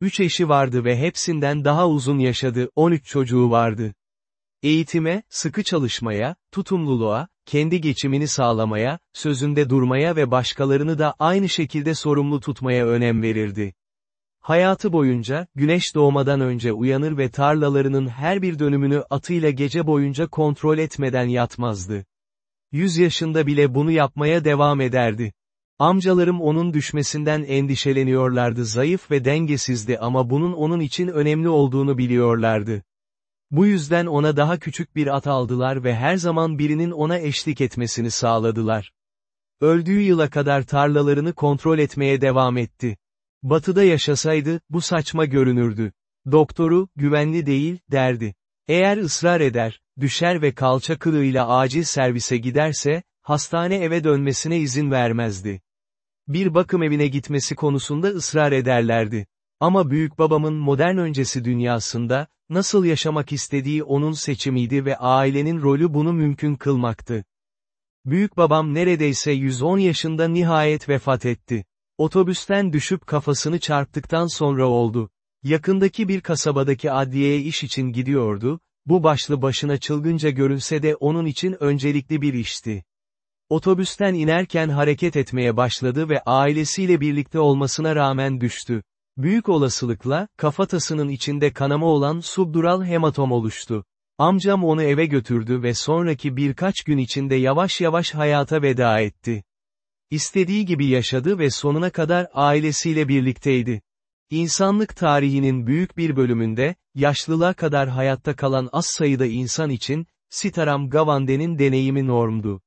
Üç eşi vardı ve hepsinden daha uzun yaşadı, 13 çocuğu vardı. Eğitime, sıkı çalışmaya, tutumluluğa, kendi geçimini sağlamaya, sözünde durmaya ve başkalarını da aynı şekilde sorumlu tutmaya önem verirdi. Hayatı boyunca, güneş doğmadan önce uyanır ve tarlalarının her bir dönümünü atıyla gece boyunca kontrol etmeden yatmazdı. Yüz yaşında bile bunu yapmaya devam ederdi. Amcalarım onun düşmesinden endişeleniyorlardı zayıf ve dengesizdi ama bunun onun için önemli olduğunu biliyorlardı. Bu yüzden ona daha küçük bir at aldılar ve her zaman birinin ona eşlik etmesini sağladılar. Öldüğü yıla kadar tarlalarını kontrol etmeye devam etti. Batıda yaşasaydı, bu saçma görünürdü. Doktoru, güvenli değil, derdi. Eğer ısrar eder, düşer ve kalça kılığıyla acil servise giderse, hastane eve dönmesine izin vermezdi. Bir bakım evine gitmesi konusunda ısrar ederlerdi. Ama büyük babamın modern öncesi dünyasında, nasıl yaşamak istediği onun seçimiydi ve ailenin rolü bunu mümkün kılmaktı. Büyük babam neredeyse 110 yaşında nihayet vefat etti. Otobüsten düşüp kafasını çarptıktan sonra oldu. Yakındaki bir kasabadaki adliyeye iş için gidiyordu, bu başlı başına çılgınca görünse de onun için öncelikli bir işti. Otobüsten inerken hareket etmeye başladı ve ailesiyle birlikte olmasına rağmen düştü. Büyük olasılıkla, kafatasının içinde kanama olan subdural hematom oluştu. Amcam onu eve götürdü ve sonraki birkaç gün içinde yavaş yavaş hayata veda etti. İstediği gibi yaşadı ve sonuna kadar ailesiyle birlikteydi. İnsanlık tarihinin büyük bir bölümünde, yaşlılığa kadar hayatta kalan az sayıda insan için, Sitaram Gavande'nin deneyimi normdu.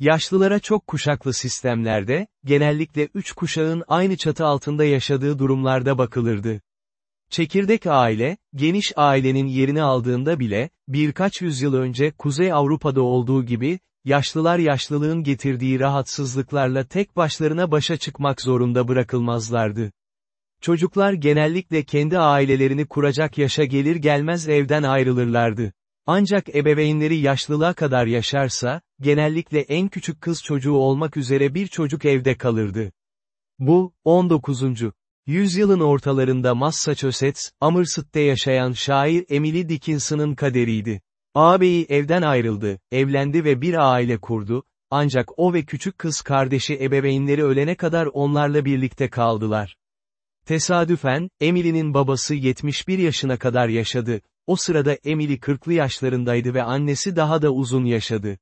Yaşlılara çok kuşaklı sistemlerde, genellikle üç kuşağın aynı çatı altında yaşadığı durumlarda bakılırdı. Çekirdek aile, geniş ailenin yerini aldığında bile, birkaç yüzyıl önce Kuzey Avrupa'da olduğu gibi, yaşlılar yaşlılığın getirdiği rahatsızlıklarla tek başlarına başa çıkmak zorunda bırakılmazlardı. Çocuklar genellikle kendi ailelerini kuracak yaşa gelir gelmez evden ayrılırlardı. Ancak ebeveynleri yaşlılığa kadar yaşarsa, genellikle en küçük kız çocuğu olmak üzere bir çocuk evde kalırdı. Bu, 19. yüzyılın ortalarında Massachusetts, Amerset'te yaşayan şair Emily Dickinson'ın kaderiydi. Ağabeyi evden ayrıldı, evlendi ve bir aile kurdu, ancak o ve küçük kız kardeşi ebeveynleri ölene kadar onlarla birlikte kaldılar. Tesadüfen, Emily'nin babası 71 yaşına kadar yaşadı, o sırada Emily 40'lı yaşlarındaydı ve annesi daha da uzun yaşadı.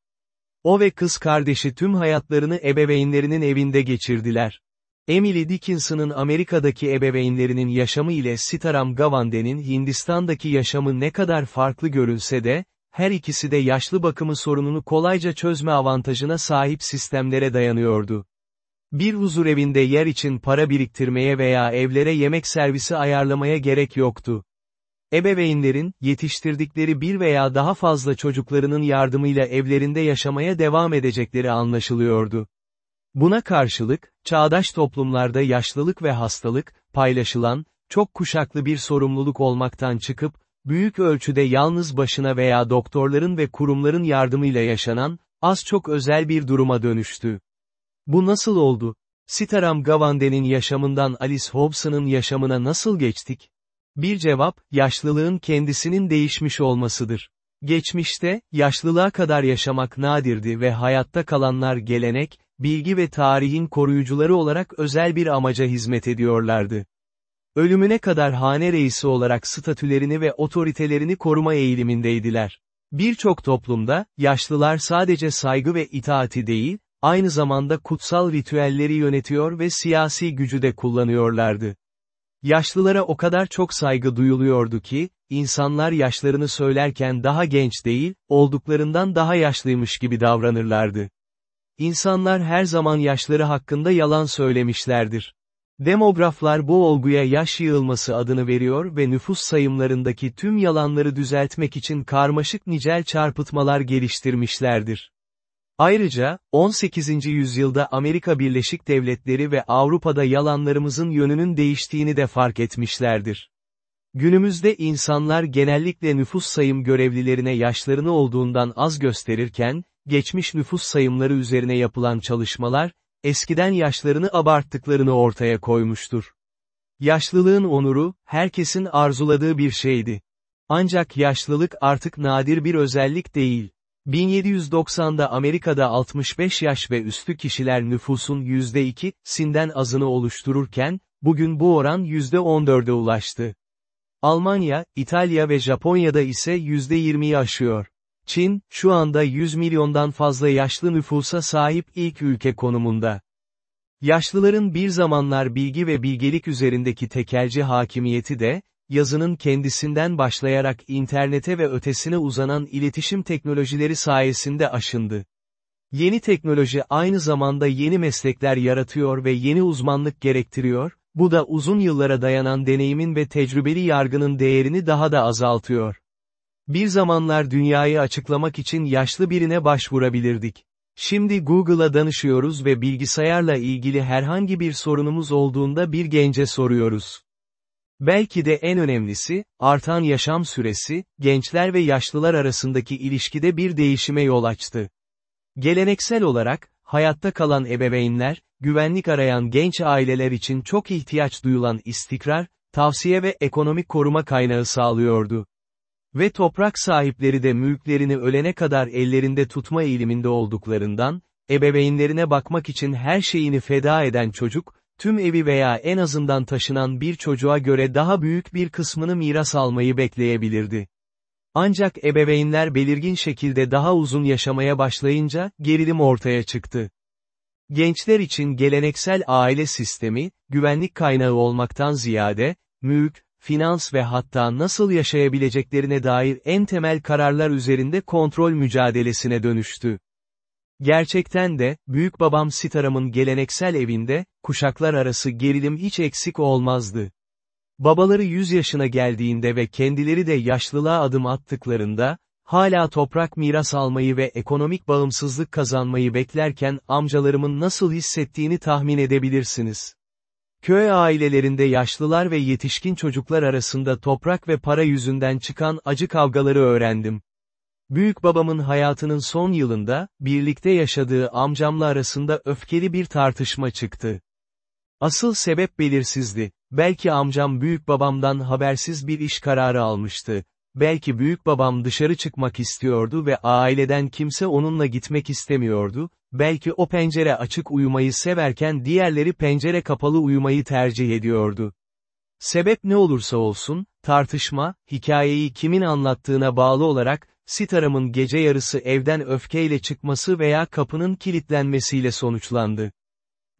O ve kız kardeşi tüm hayatlarını ebeveynlerinin evinde geçirdiler. Emily Dickinson'ın Amerika'daki ebeveynlerinin yaşamı ile Sitaram Gavande'nin Hindistan'daki yaşamı ne kadar farklı görünse de, her ikisi de yaşlı bakımı sorununu kolayca çözme avantajına sahip sistemlere dayanıyordu. Bir huzurevinde yer için para biriktirmeye veya evlere yemek servisi ayarlamaya gerek yoktu. Ebeveynlerin, yetiştirdikleri bir veya daha fazla çocuklarının yardımıyla evlerinde yaşamaya devam edecekleri anlaşılıyordu. Buna karşılık, çağdaş toplumlarda yaşlılık ve hastalık, paylaşılan, çok kuşaklı bir sorumluluk olmaktan çıkıp, büyük ölçüde yalnız başına veya doktorların ve kurumların yardımıyla yaşanan, az çok özel bir duruma dönüştü. Bu nasıl oldu? Sitaram Gavande'nin yaşamından Alice Hobson'ın yaşamına nasıl geçtik? Bir cevap, yaşlılığın kendisinin değişmiş olmasıdır. Geçmişte, yaşlılığa kadar yaşamak nadirdi ve hayatta kalanlar gelenek, bilgi ve tarihin koruyucuları olarak özel bir amaca hizmet ediyorlardı. Ölümüne kadar hane reisi olarak statülerini ve otoritelerini koruma eğilimindeydiler. Birçok toplumda, yaşlılar sadece saygı ve itaati değil, aynı zamanda kutsal ritüelleri yönetiyor ve siyasi gücü de kullanıyorlardı. Yaşlılara o kadar çok saygı duyuluyordu ki, insanlar yaşlarını söylerken daha genç değil, olduklarından daha yaşlıymış gibi davranırlardı. İnsanlar her zaman yaşları hakkında yalan söylemişlerdir. Demograflar bu olguya yaş yığılması adını veriyor ve nüfus sayımlarındaki tüm yalanları düzeltmek için karmaşık nicel çarpıtmalar geliştirmişlerdir. Ayrıca, 18. yüzyılda Amerika Birleşik Devletleri ve Avrupa'da yalanlarımızın yönünün değiştiğini de fark etmişlerdir. Günümüzde insanlar genellikle nüfus sayım görevlilerine yaşlarını olduğundan az gösterirken, geçmiş nüfus sayımları üzerine yapılan çalışmalar, eskiden yaşlarını abarttıklarını ortaya koymuştur. Yaşlılığın onuru, herkesin arzuladığı bir şeydi. Ancak yaşlılık artık nadir bir özellik değil. 1790'da Amerika'da 65 yaş ve üstü kişiler nüfusun %2'sinden azını oluştururken, bugün bu oran %14'e ulaştı. Almanya, İtalya ve Japonya'da ise %20'yi aşıyor. Çin, şu anda 100 milyondan fazla yaşlı nüfusa sahip ilk ülke konumunda. Yaşlıların bir zamanlar bilgi ve bilgelik üzerindeki tekelci hakimiyeti de, yazının kendisinden başlayarak internete ve ötesine uzanan iletişim teknolojileri sayesinde aşındı. Yeni teknoloji aynı zamanda yeni meslekler yaratıyor ve yeni uzmanlık gerektiriyor, bu da uzun yıllara dayanan deneyimin ve tecrübeli yargının değerini daha da azaltıyor. Bir zamanlar dünyayı açıklamak için yaşlı birine başvurabilirdik. Şimdi Google'a danışıyoruz ve bilgisayarla ilgili herhangi bir sorunumuz olduğunda bir gence soruyoruz. Belki de en önemlisi, artan yaşam süresi, gençler ve yaşlılar arasındaki ilişkide bir değişime yol açtı. Geleneksel olarak, hayatta kalan ebeveynler, güvenlik arayan genç aileler için çok ihtiyaç duyulan istikrar, tavsiye ve ekonomik koruma kaynağı sağlıyordu. Ve toprak sahipleri de mülklerini ölene kadar ellerinde tutma eğiliminde olduklarından, ebeveynlerine bakmak için her şeyini feda eden çocuk, tüm evi veya en azından taşınan bir çocuğa göre daha büyük bir kısmını miras almayı bekleyebilirdi. Ancak ebeveynler belirgin şekilde daha uzun yaşamaya başlayınca, gerilim ortaya çıktı. Gençler için geleneksel aile sistemi, güvenlik kaynağı olmaktan ziyade, mülk, finans ve hatta nasıl yaşayabileceklerine dair en temel kararlar üzerinde kontrol mücadelesine dönüştü. Gerçekten de, büyük babam Sitaram'ın geleneksel evinde, kuşaklar arası gerilim hiç eksik olmazdı. Babaları 100 yaşına geldiğinde ve kendileri de yaşlılığa adım attıklarında, hala toprak miras almayı ve ekonomik bağımsızlık kazanmayı beklerken amcalarımın nasıl hissettiğini tahmin edebilirsiniz. Köy ailelerinde yaşlılar ve yetişkin çocuklar arasında toprak ve para yüzünden çıkan acı kavgaları öğrendim. Büyük babamın hayatının son yılında, birlikte yaşadığı amcamla arasında öfkeli bir tartışma çıktı. Asıl sebep belirsizdi. Belki amcam büyük babamdan habersiz bir iş kararı almıştı. Belki büyük babam dışarı çıkmak istiyordu ve aileden kimse onunla gitmek istemiyordu, belki o pencere açık uyumayı severken diğerleri pencere kapalı uyumayı tercih ediyordu. Sebep ne olursa olsun, tartışma, hikayeyi kimin anlattığına bağlı olarak, Sitaram'ın gece yarısı evden öfkeyle çıkması veya kapının kilitlenmesiyle sonuçlandı.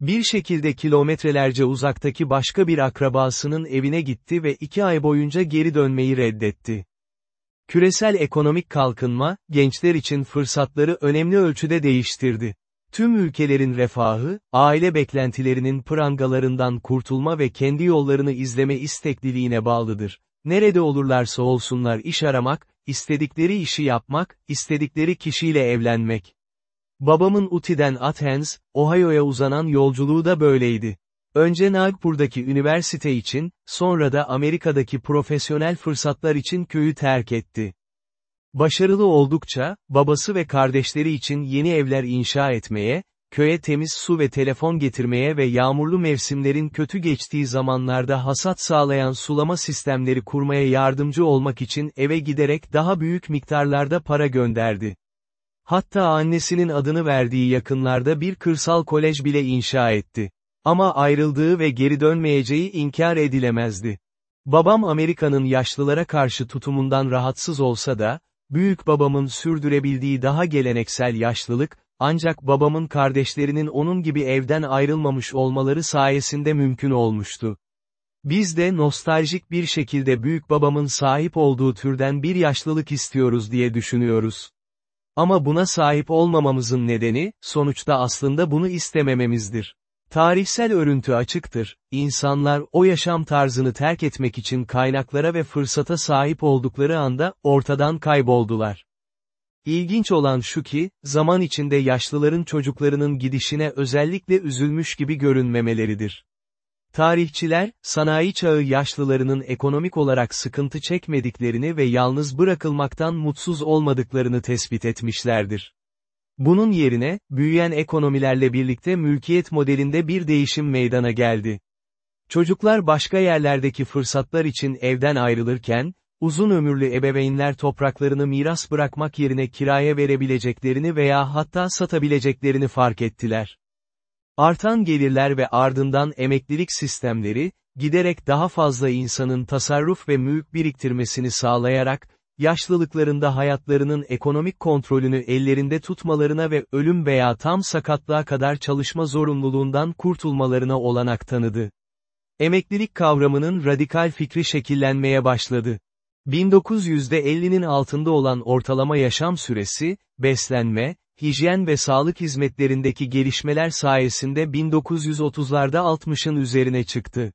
Bir şekilde kilometrelerce uzaktaki başka bir akrabasının evine gitti ve iki ay boyunca geri dönmeyi reddetti. Küresel ekonomik kalkınma, gençler için fırsatları önemli ölçüde değiştirdi. Tüm ülkelerin refahı, aile beklentilerinin prangalarından kurtulma ve kendi yollarını izleme istekliliğine bağlıdır. Nerede olurlarsa olsunlar iş aramak, istedikleri işi yapmak, istedikleri kişiyle evlenmek. Babamın Uti'den Athens, Ohio'ya uzanan yolculuğu da böyleydi. Önce Nagpur'daki üniversite için, sonra da Amerika'daki profesyonel fırsatlar için köyü terk etti. Başarılı oldukça, babası ve kardeşleri için yeni evler inşa etmeye, köye temiz su ve telefon getirmeye ve yağmurlu mevsimlerin kötü geçtiği zamanlarda hasat sağlayan sulama sistemleri kurmaya yardımcı olmak için eve giderek daha büyük miktarlarda para gönderdi. Hatta annesinin adını verdiği yakınlarda bir kırsal kolej bile inşa etti. Ama ayrıldığı ve geri dönmeyeceği inkar edilemezdi. Babam Amerika'nın yaşlılara karşı tutumundan rahatsız olsa da, büyük babamın sürdürebildiği daha geleneksel yaşlılık, ancak babamın kardeşlerinin onun gibi evden ayrılmamış olmaları sayesinde mümkün olmuştu. Biz de nostaljik bir şekilde büyük babamın sahip olduğu türden bir yaşlılık istiyoruz diye düşünüyoruz. Ama buna sahip olmamamızın nedeni, sonuçta aslında bunu istemememizdir. Tarihsel örüntü açıktır, insanlar o yaşam tarzını terk etmek için kaynaklara ve fırsata sahip oldukları anda, ortadan kayboldular. İlginç olan şu ki, zaman içinde yaşlıların çocuklarının gidişine özellikle üzülmüş gibi görünmemeleridir. Tarihçiler, sanayi çağı yaşlılarının ekonomik olarak sıkıntı çekmediklerini ve yalnız bırakılmaktan mutsuz olmadıklarını tespit etmişlerdir. Bunun yerine, büyüyen ekonomilerle birlikte mülkiyet modelinde bir değişim meydana geldi. Çocuklar başka yerlerdeki fırsatlar için evden ayrılırken, uzun ömürlü ebeveynler topraklarını miras bırakmak yerine kiraya verebileceklerini veya hatta satabileceklerini fark ettiler. Artan gelirler ve ardından emeklilik sistemleri, giderek daha fazla insanın tasarruf ve mülk biriktirmesini sağlayarak, yaşlılıklarında hayatlarının ekonomik kontrolünü ellerinde tutmalarına ve ölüm veya tam sakatlığa kadar çalışma zorunluluğundan kurtulmalarına olanak tanıdı. Emeklilik kavramının radikal fikri şekillenmeye başladı. 1950'nin altında olan ortalama yaşam süresi, beslenme, hijyen ve sağlık hizmetlerindeki gelişmeler sayesinde 1930'larda 60'ın üzerine çıktı.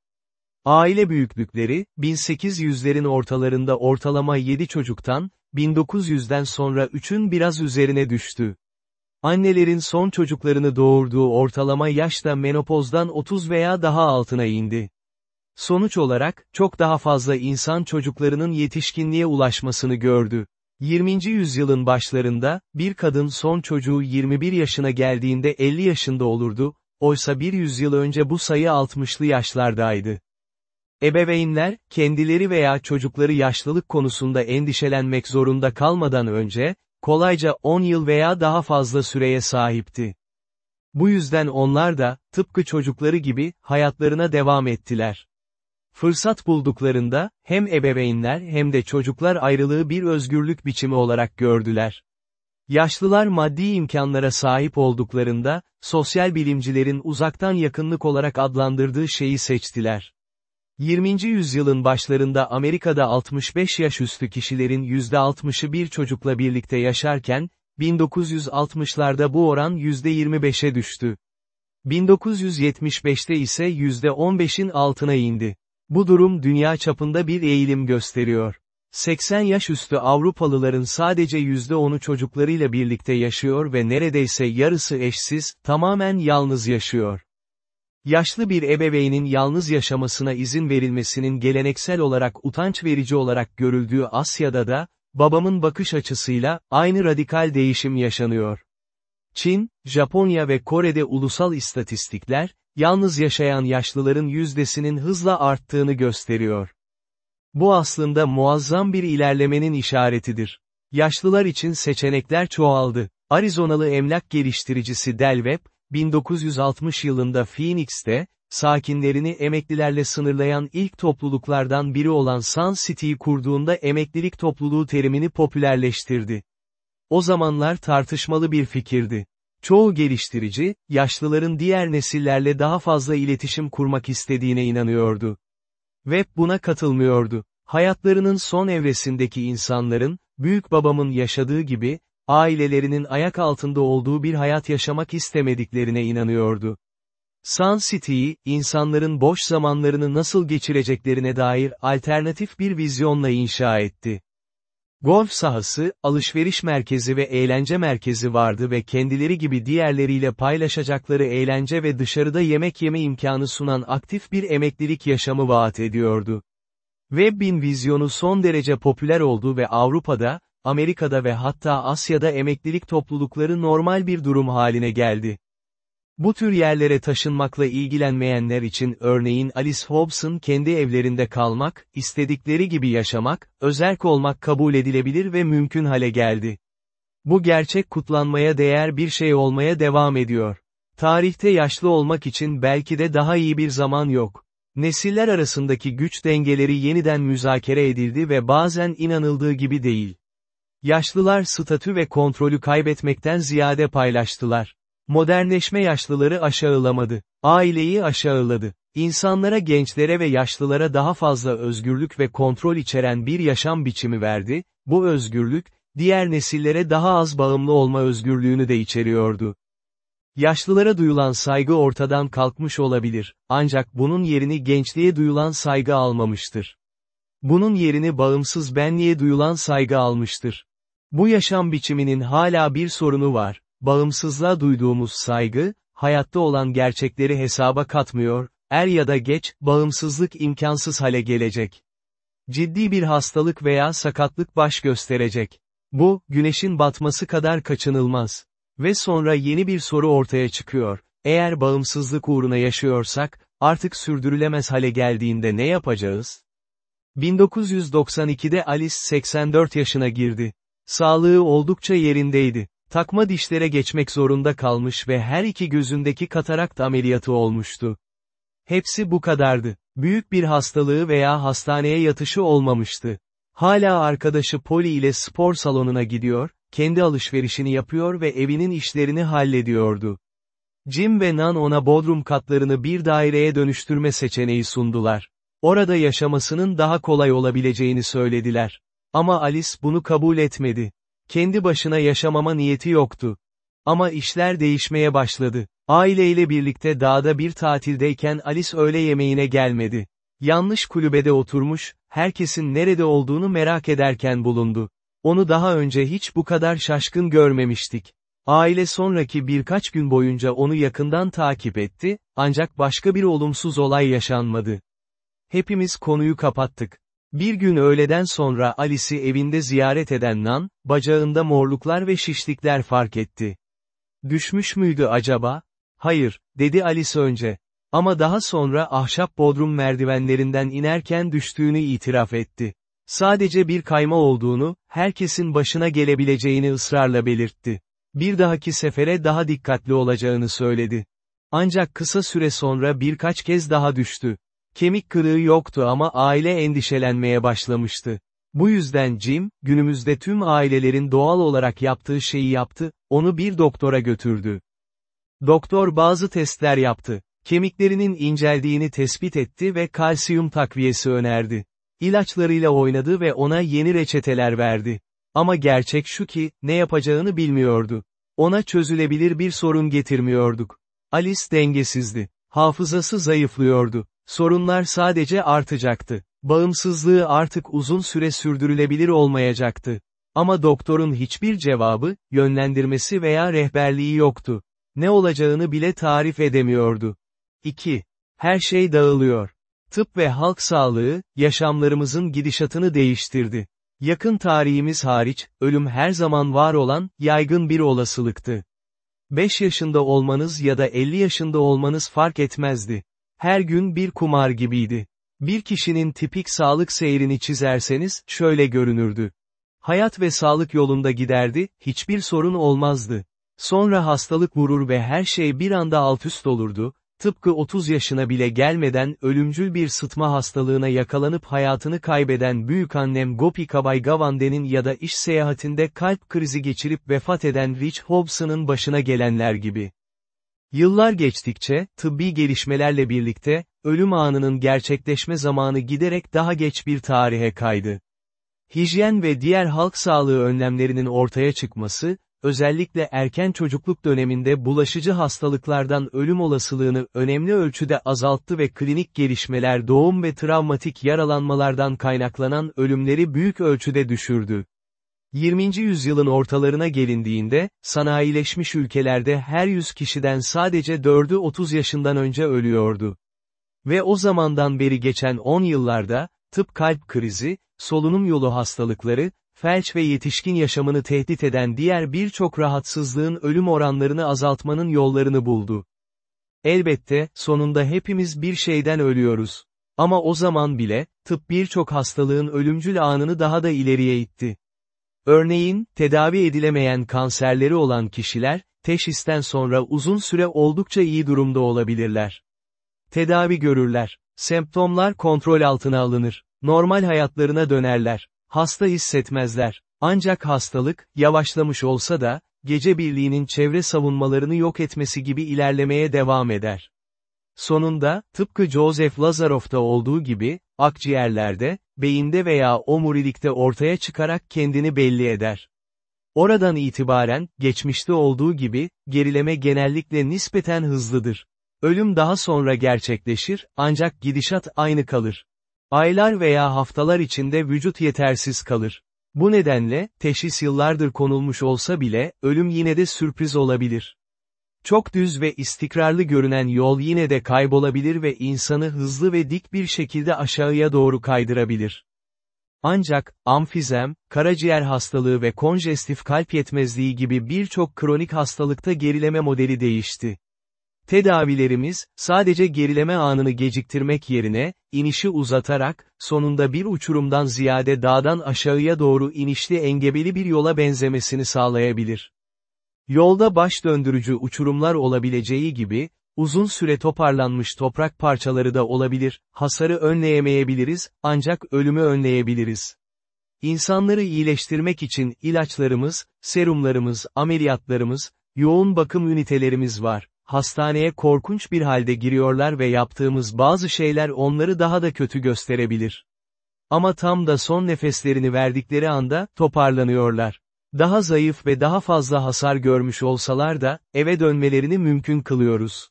Aile büyüklükleri, 1800'lerin ortalarında ortalama 7 çocuktan, 1900'den sonra 3'ün biraz üzerine düştü. Annelerin son çocuklarını doğurduğu ortalama yaşta menopozdan 30 veya daha altına indi. Sonuç olarak, çok daha fazla insan çocuklarının yetişkinliğe ulaşmasını gördü. 20. yüzyılın başlarında, bir kadın son çocuğu 21 yaşına geldiğinde 50 yaşında olurdu, oysa bir yüzyıl önce bu sayı 60'lı yaşlardaydı. Ebeveynler, kendileri veya çocukları yaşlılık konusunda endişelenmek zorunda kalmadan önce, kolayca 10 yıl veya daha fazla süreye sahipti. Bu yüzden onlar da, tıpkı çocukları gibi, hayatlarına devam ettiler. Fırsat bulduklarında, hem ebeveynler hem de çocuklar ayrılığı bir özgürlük biçimi olarak gördüler. Yaşlılar maddi imkanlara sahip olduklarında, sosyal bilimcilerin uzaktan yakınlık olarak adlandırdığı şeyi seçtiler. 20. yüzyılın başlarında Amerika'da 65 yaş üstü kişilerin %60'ı bir çocukla birlikte yaşarken, 1960'larda bu oran %25'e düştü. 1975'te ise %15'in altına indi. Bu durum dünya çapında bir eğilim gösteriyor. 80 yaş üstü Avrupalıların sadece %10'u çocuklarıyla birlikte yaşıyor ve neredeyse yarısı eşsiz, tamamen yalnız yaşıyor. Yaşlı bir ebeveynin yalnız yaşamasına izin verilmesinin geleneksel olarak utanç verici olarak görüldüğü Asya'da da, babamın bakış açısıyla, aynı radikal değişim yaşanıyor. Çin, Japonya ve Kore'de ulusal istatistikler, yalnız yaşayan yaşlıların yüzdesinin hızla arttığını gösteriyor. Bu aslında muazzam bir ilerlemenin işaretidir. Yaşlılar için seçenekler çoğaldı. Arizonalı emlak geliştiricisi Del Webb, 1960 yılında Phoenix'te, sakinlerini emeklilerle sınırlayan ilk topluluklardan biri olan Sun City'yi kurduğunda emeklilik topluluğu terimini popülerleştirdi. O zamanlar tartışmalı bir fikirdi. Çoğu geliştirici, yaşlıların diğer nesillerle daha fazla iletişim kurmak istediğine inanıyordu. Webb buna katılmıyordu. Hayatlarının son evresindeki insanların, büyük babamın yaşadığı gibi, ailelerinin ayak altında olduğu bir hayat yaşamak istemediklerine inanıyordu. Sun City'yi, insanların boş zamanlarını nasıl geçireceklerine dair alternatif bir vizyonla inşa etti. Golf sahası, alışveriş merkezi ve eğlence merkezi vardı ve kendileri gibi diğerleriyle paylaşacakları eğlence ve dışarıda yemek yeme imkanı sunan aktif bir emeklilik yaşamı vaat ediyordu. Webb'in vizyonu son derece popüler oldu ve Avrupa'da, Amerika'da ve hatta Asya'da emeklilik toplulukları normal bir durum haline geldi. Bu tür yerlere taşınmakla ilgilenmeyenler için örneğin Alice Hobbes'ın kendi evlerinde kalmak, istedikleri gibi yaşamak, özerk olmak kabul edilebilir ve mümkün hale geldi. Bu gerçek kutlanmaya değer bir şey olmaya devam ediyor. Tarihte yaşlı olmak için belki de daha iyi bir zaman yok. Nesiller arasındaki güç dengeleri yeniden müzakere edildi ve bazen inanıldığı gibi değil. Yaşlılar statü ve kontrolü kaybetmekten ziyade paylaştılar. Modernleşme yaşlıları aşağılamadı. Aileyi aşağıladı. İnsanlara gençlere ve yaşlılara daha fazla özgürlük ve kontrol içeren bir yaşam biçimi verdi, bu özgürlük, diğer nesillere daha az bağımlı olma özgürlüğünü de içeriyordu. Yaşlılara duyulan saygı ortadan kalkmış olabilir, ancak bunun yerini gençliğe duyulan saygı almamıştır. Bunun yerini bağımsız benliğe duyulan saygı almıştır. Bu yaşam biçiminin hala bir sorunu var. Bağımsızlığa duyduğumuz saygı, hayatta olan gerçekleri hesaba katmıyor, er ya da geç, bağımsızlık imkansız hale gelecek. Ciddi bir hastalık veya sakatlık baş gösterecek. Bu, güneşin batması kadar kaçınılmaz. Ve sonra yeni bir soru ortaya çıkıyor. Eğer bağımsızlık uğruna yaşıyorsak, artık sürdürülemez hale geldiğinde ne yapacağız? 1992'de Alice 84 yaşına girdi. Sağlığı oldukça yerindeydi. Takma dişlere geçmek zorunda kalmış ve her iki gözündeki katarakt ameliyatı olmuştu. Hepsi bu kadardı. Büyük bir hastalığı veya hastaneye yatışı olmamıştı. Hala arkadaşı Polly ile spor salonuna gidiyor, kendi alışverişini yapıyor ve evinin işlerini hallediyordu. Jim ve Nan ona bodrum katlarını bir daireye dönüştürme seçeneği sundular. Orada yaşamasının daha kolay olabileceğini söylediler. Ama Alice bunu kabul etmedi. Kendi başına yaşamama niyeti yoktu. Ama işler değişmeye başladı. Aileyle birlikte dağda bir tatildeyken Alice öğle yemeğine gelmedi. Yanlış kulübede oturmuş, herkesin nerede olduğunu merak ederken bulundu. Onu daha önce hiç bu kadar şaşkın görmemiştik. Aile sonraki birkaç gün boyunca onu yakından takip etti, ancak başka bir olumsuz olay yaşanmadı. Hepimiz konuyu kapattık. Bir gün öğleden sonra Alice'i evinde ziyaret eden Nan, bacağında morluklar ve şişlikler fark etti. Düşmüş müydü acaba? Hayır, dedi Alice önce. Ama daha sonra ahşap bodrum merdivenlerinden inerken düştüğünü itiraf etti. Sadece bir kayma olduğunu, herkesin başına gelebileceğini ısrarla belirtti. Bir dahaki sefere daha dikkatli olacağını söyledi. Ancak kısa süre sonra birkaç kez daha düştü. Kemik kırığı yoktu ama aile endişelenmeye başlamıştı. Bu yüzden Jim, günümüzde tüm ailelerin doğal olarak yaptığı şeyi yaptı, onu bir doktora götürdü. Doktor bazı testler yaptı. Kemiklerinin inceldiğini tespit etti ve kalsiyum takviyesi önerdi. İlaçlarıyla oynadı ve ona yeni reçeteler verdi. Ama gerçek şu ki, ne yapacağını bilmiyordu. Ona çözülebilir bir sorun getirmiyorduk. Alice dengesizdi. Hafızası zayıflıyordu. Sorunlar sadece artacaktı. Bağımsızlığı artık uzun süre sürdürülebilir olmayacaktı. Ama doktorun hiçbir cevabı, yönlendirmesi veya rehberliği yoktu. Ne olacağını bile tarif edemiyordu. 2. Her şey dağılıyor. Tıp ve halk sağlığı, yaşamlarımızın gidişatını değiştirdi. Yakın tarihimiz hariç, ölüm her zaman var olan, yaygın bir olasılıktı. 5 yaşında olmanız ya da 50 yaşında olmanız fark etmezdi. Her gün bir kumar gibiydi. Bir kişinin tipik sağlık seyrini çizerseniz, şöyle görünürdü. Hayat ve sağlık yolunda giderdi, hiçbir sorun olmazdı. Sonra hastalık vurur ve her şey bir anda altüst olurdu, tıpkı 30 yaşına bile gelmeden ölümcül bir sıtma hastalığına yakalanıp hayatını kaybeden büyükannem Gopi Kabay Gavande'nin ya da iş seyahatinde kalp krizi geçirip vefat eden Rich Hobson'ın başına gelenler gibi. Yıllar geçtikçe, tıbbi gelişmelerle birlikte, ölüm anının gerçekleşme zamanı giderek daha geç bir tarihe kaydı. Hijyen ve diğer halk sağlığı önlemlerinin ortaya çıkması, özellikle erken çocukluk döneminde bulaşıcı hastalıklardan ölüm olasılığını önemli ölçüde azalttı ve klinik gelişmeler doğum ve travmatik yaralanmalardan kaynaklanan ölümleri büyük ölçüde düşürdü. 20. yüzyılın ortalarına gelindiğinde, sanayileşmiş ülkelerde her 100 kişiden sadece 4'ü 30 yaşından önce ölüyordu. Ve o zamandan beri geçen 10 yıllarda, tıp kalp krizi, solunum yolu hastalıkları, felç ve yetişkin yaşamını tehdit eden diğer birçok rahatsızlığın ölüm oranlarını azaltmanın yollarını buldu. Elbette, sonunda hepimiz bir şeyden ölüyoruz. Ama o zaman bile, tıp birçok hastalığın ölümcül anını daha da ileriye itti. Örneğin, tedavi edilemeyen kanserleri olan kişiler, teşhisten sonra uzun süre oldukça iyi durumda olabilirler. Tedavi görürler. Semptomlar kontrol altına alınır. Normal hayatlarına dönerler. Hasta hissetmezler. Ancak hastalık, yavaşlamış olsa da, gece birliğinin çevre savunmalarını yok etmesi gibi ilerlemeye devam eder. Sonunda, tıpkı Joseph Lazarov'ta olduğu gibi, akciğerlerde, beyinde veya omurilikte ortaya çıkarak kendini belli eder. Oradan itibaren, geçmişte olduğu gibi, gerileme genellikle nispeten hızlıdır. Ölüm daha sonra gerçekleşir, ancak gidişat aynı kalır. Aylar veya haftalar içinde vücut yetersiz kalır. Bu nedenle, teşhis yıllardır konulmuş olsa bile, ölüm yine de sürpriz olabilir. Çok düz ve istikrarlı görünen yol yine de kaybolabilir ve insanı hızlı ve dik bir şekilde aşağıya doğru kaydırabilir. Ancak, amfizem, karaciğer hastalığı ve konjestif kalp yetmezliği gibi birçok kronik hastalıkta gerileme modeli değişti. Tedavilerimiz, sadece gerileme anını geciktirmek yerine, inişi uzatarak, sonunda bir uçurumdan ziyade dağdan aşağıya doğru inişli engebeli bir yola benzemesini sağlayabilir. Yolda baş döndürücü uçurumlar olabileceği gibi, uzun süre toparlanmış toprak parçaları da olabilir, hasarı önleyemeyebiliriz, ancak ölümü önleyebiliriz. İnsanları iyileştirmek için ilaçlarımız, serumlarımız, ameliyatlarımız, yoğun bakım ünitelerimiz var. Hastaneye korkunç bir halde giriyorlar ve yaptığımız bazı şeyler onları daha da kötü gösterebilir. Ama tam da son nefeslerini verdikleri anda, toparlanıyorlar. Daha zayıf ve daha fazla hasar görmüş olsalar da, eve dönmelerini mümkün kılıyoruz.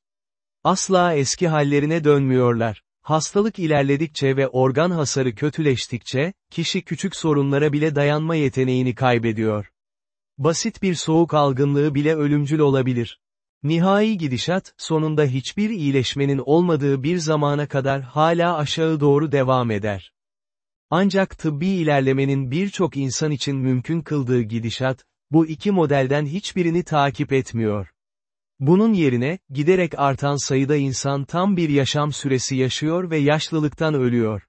Asla eski hallerine dönmüyorlar. Hastalık ilerledikçe ve organ hasarı kötüleştikçe, kişi küçük sorunlara bile dayanma yeteneğini kaybediyor. Basit bir soğuk algınlığı bile ölümcül olabilir. Nihai gidişat, sonunda hiçbir iyileşmenin olmadığı bir zamana kadar hala aşağı doğru devam eder. Ancak tıbbi ilerlemenin birçok insan için mümkün kıldığı gidişat, bu iki modelden hiçbirini takip etmiyor. Bunun yerine, giderek artan sayıda insan tam bir yaşam süresi yaşıyor ve yaşlılıktan ölüyor.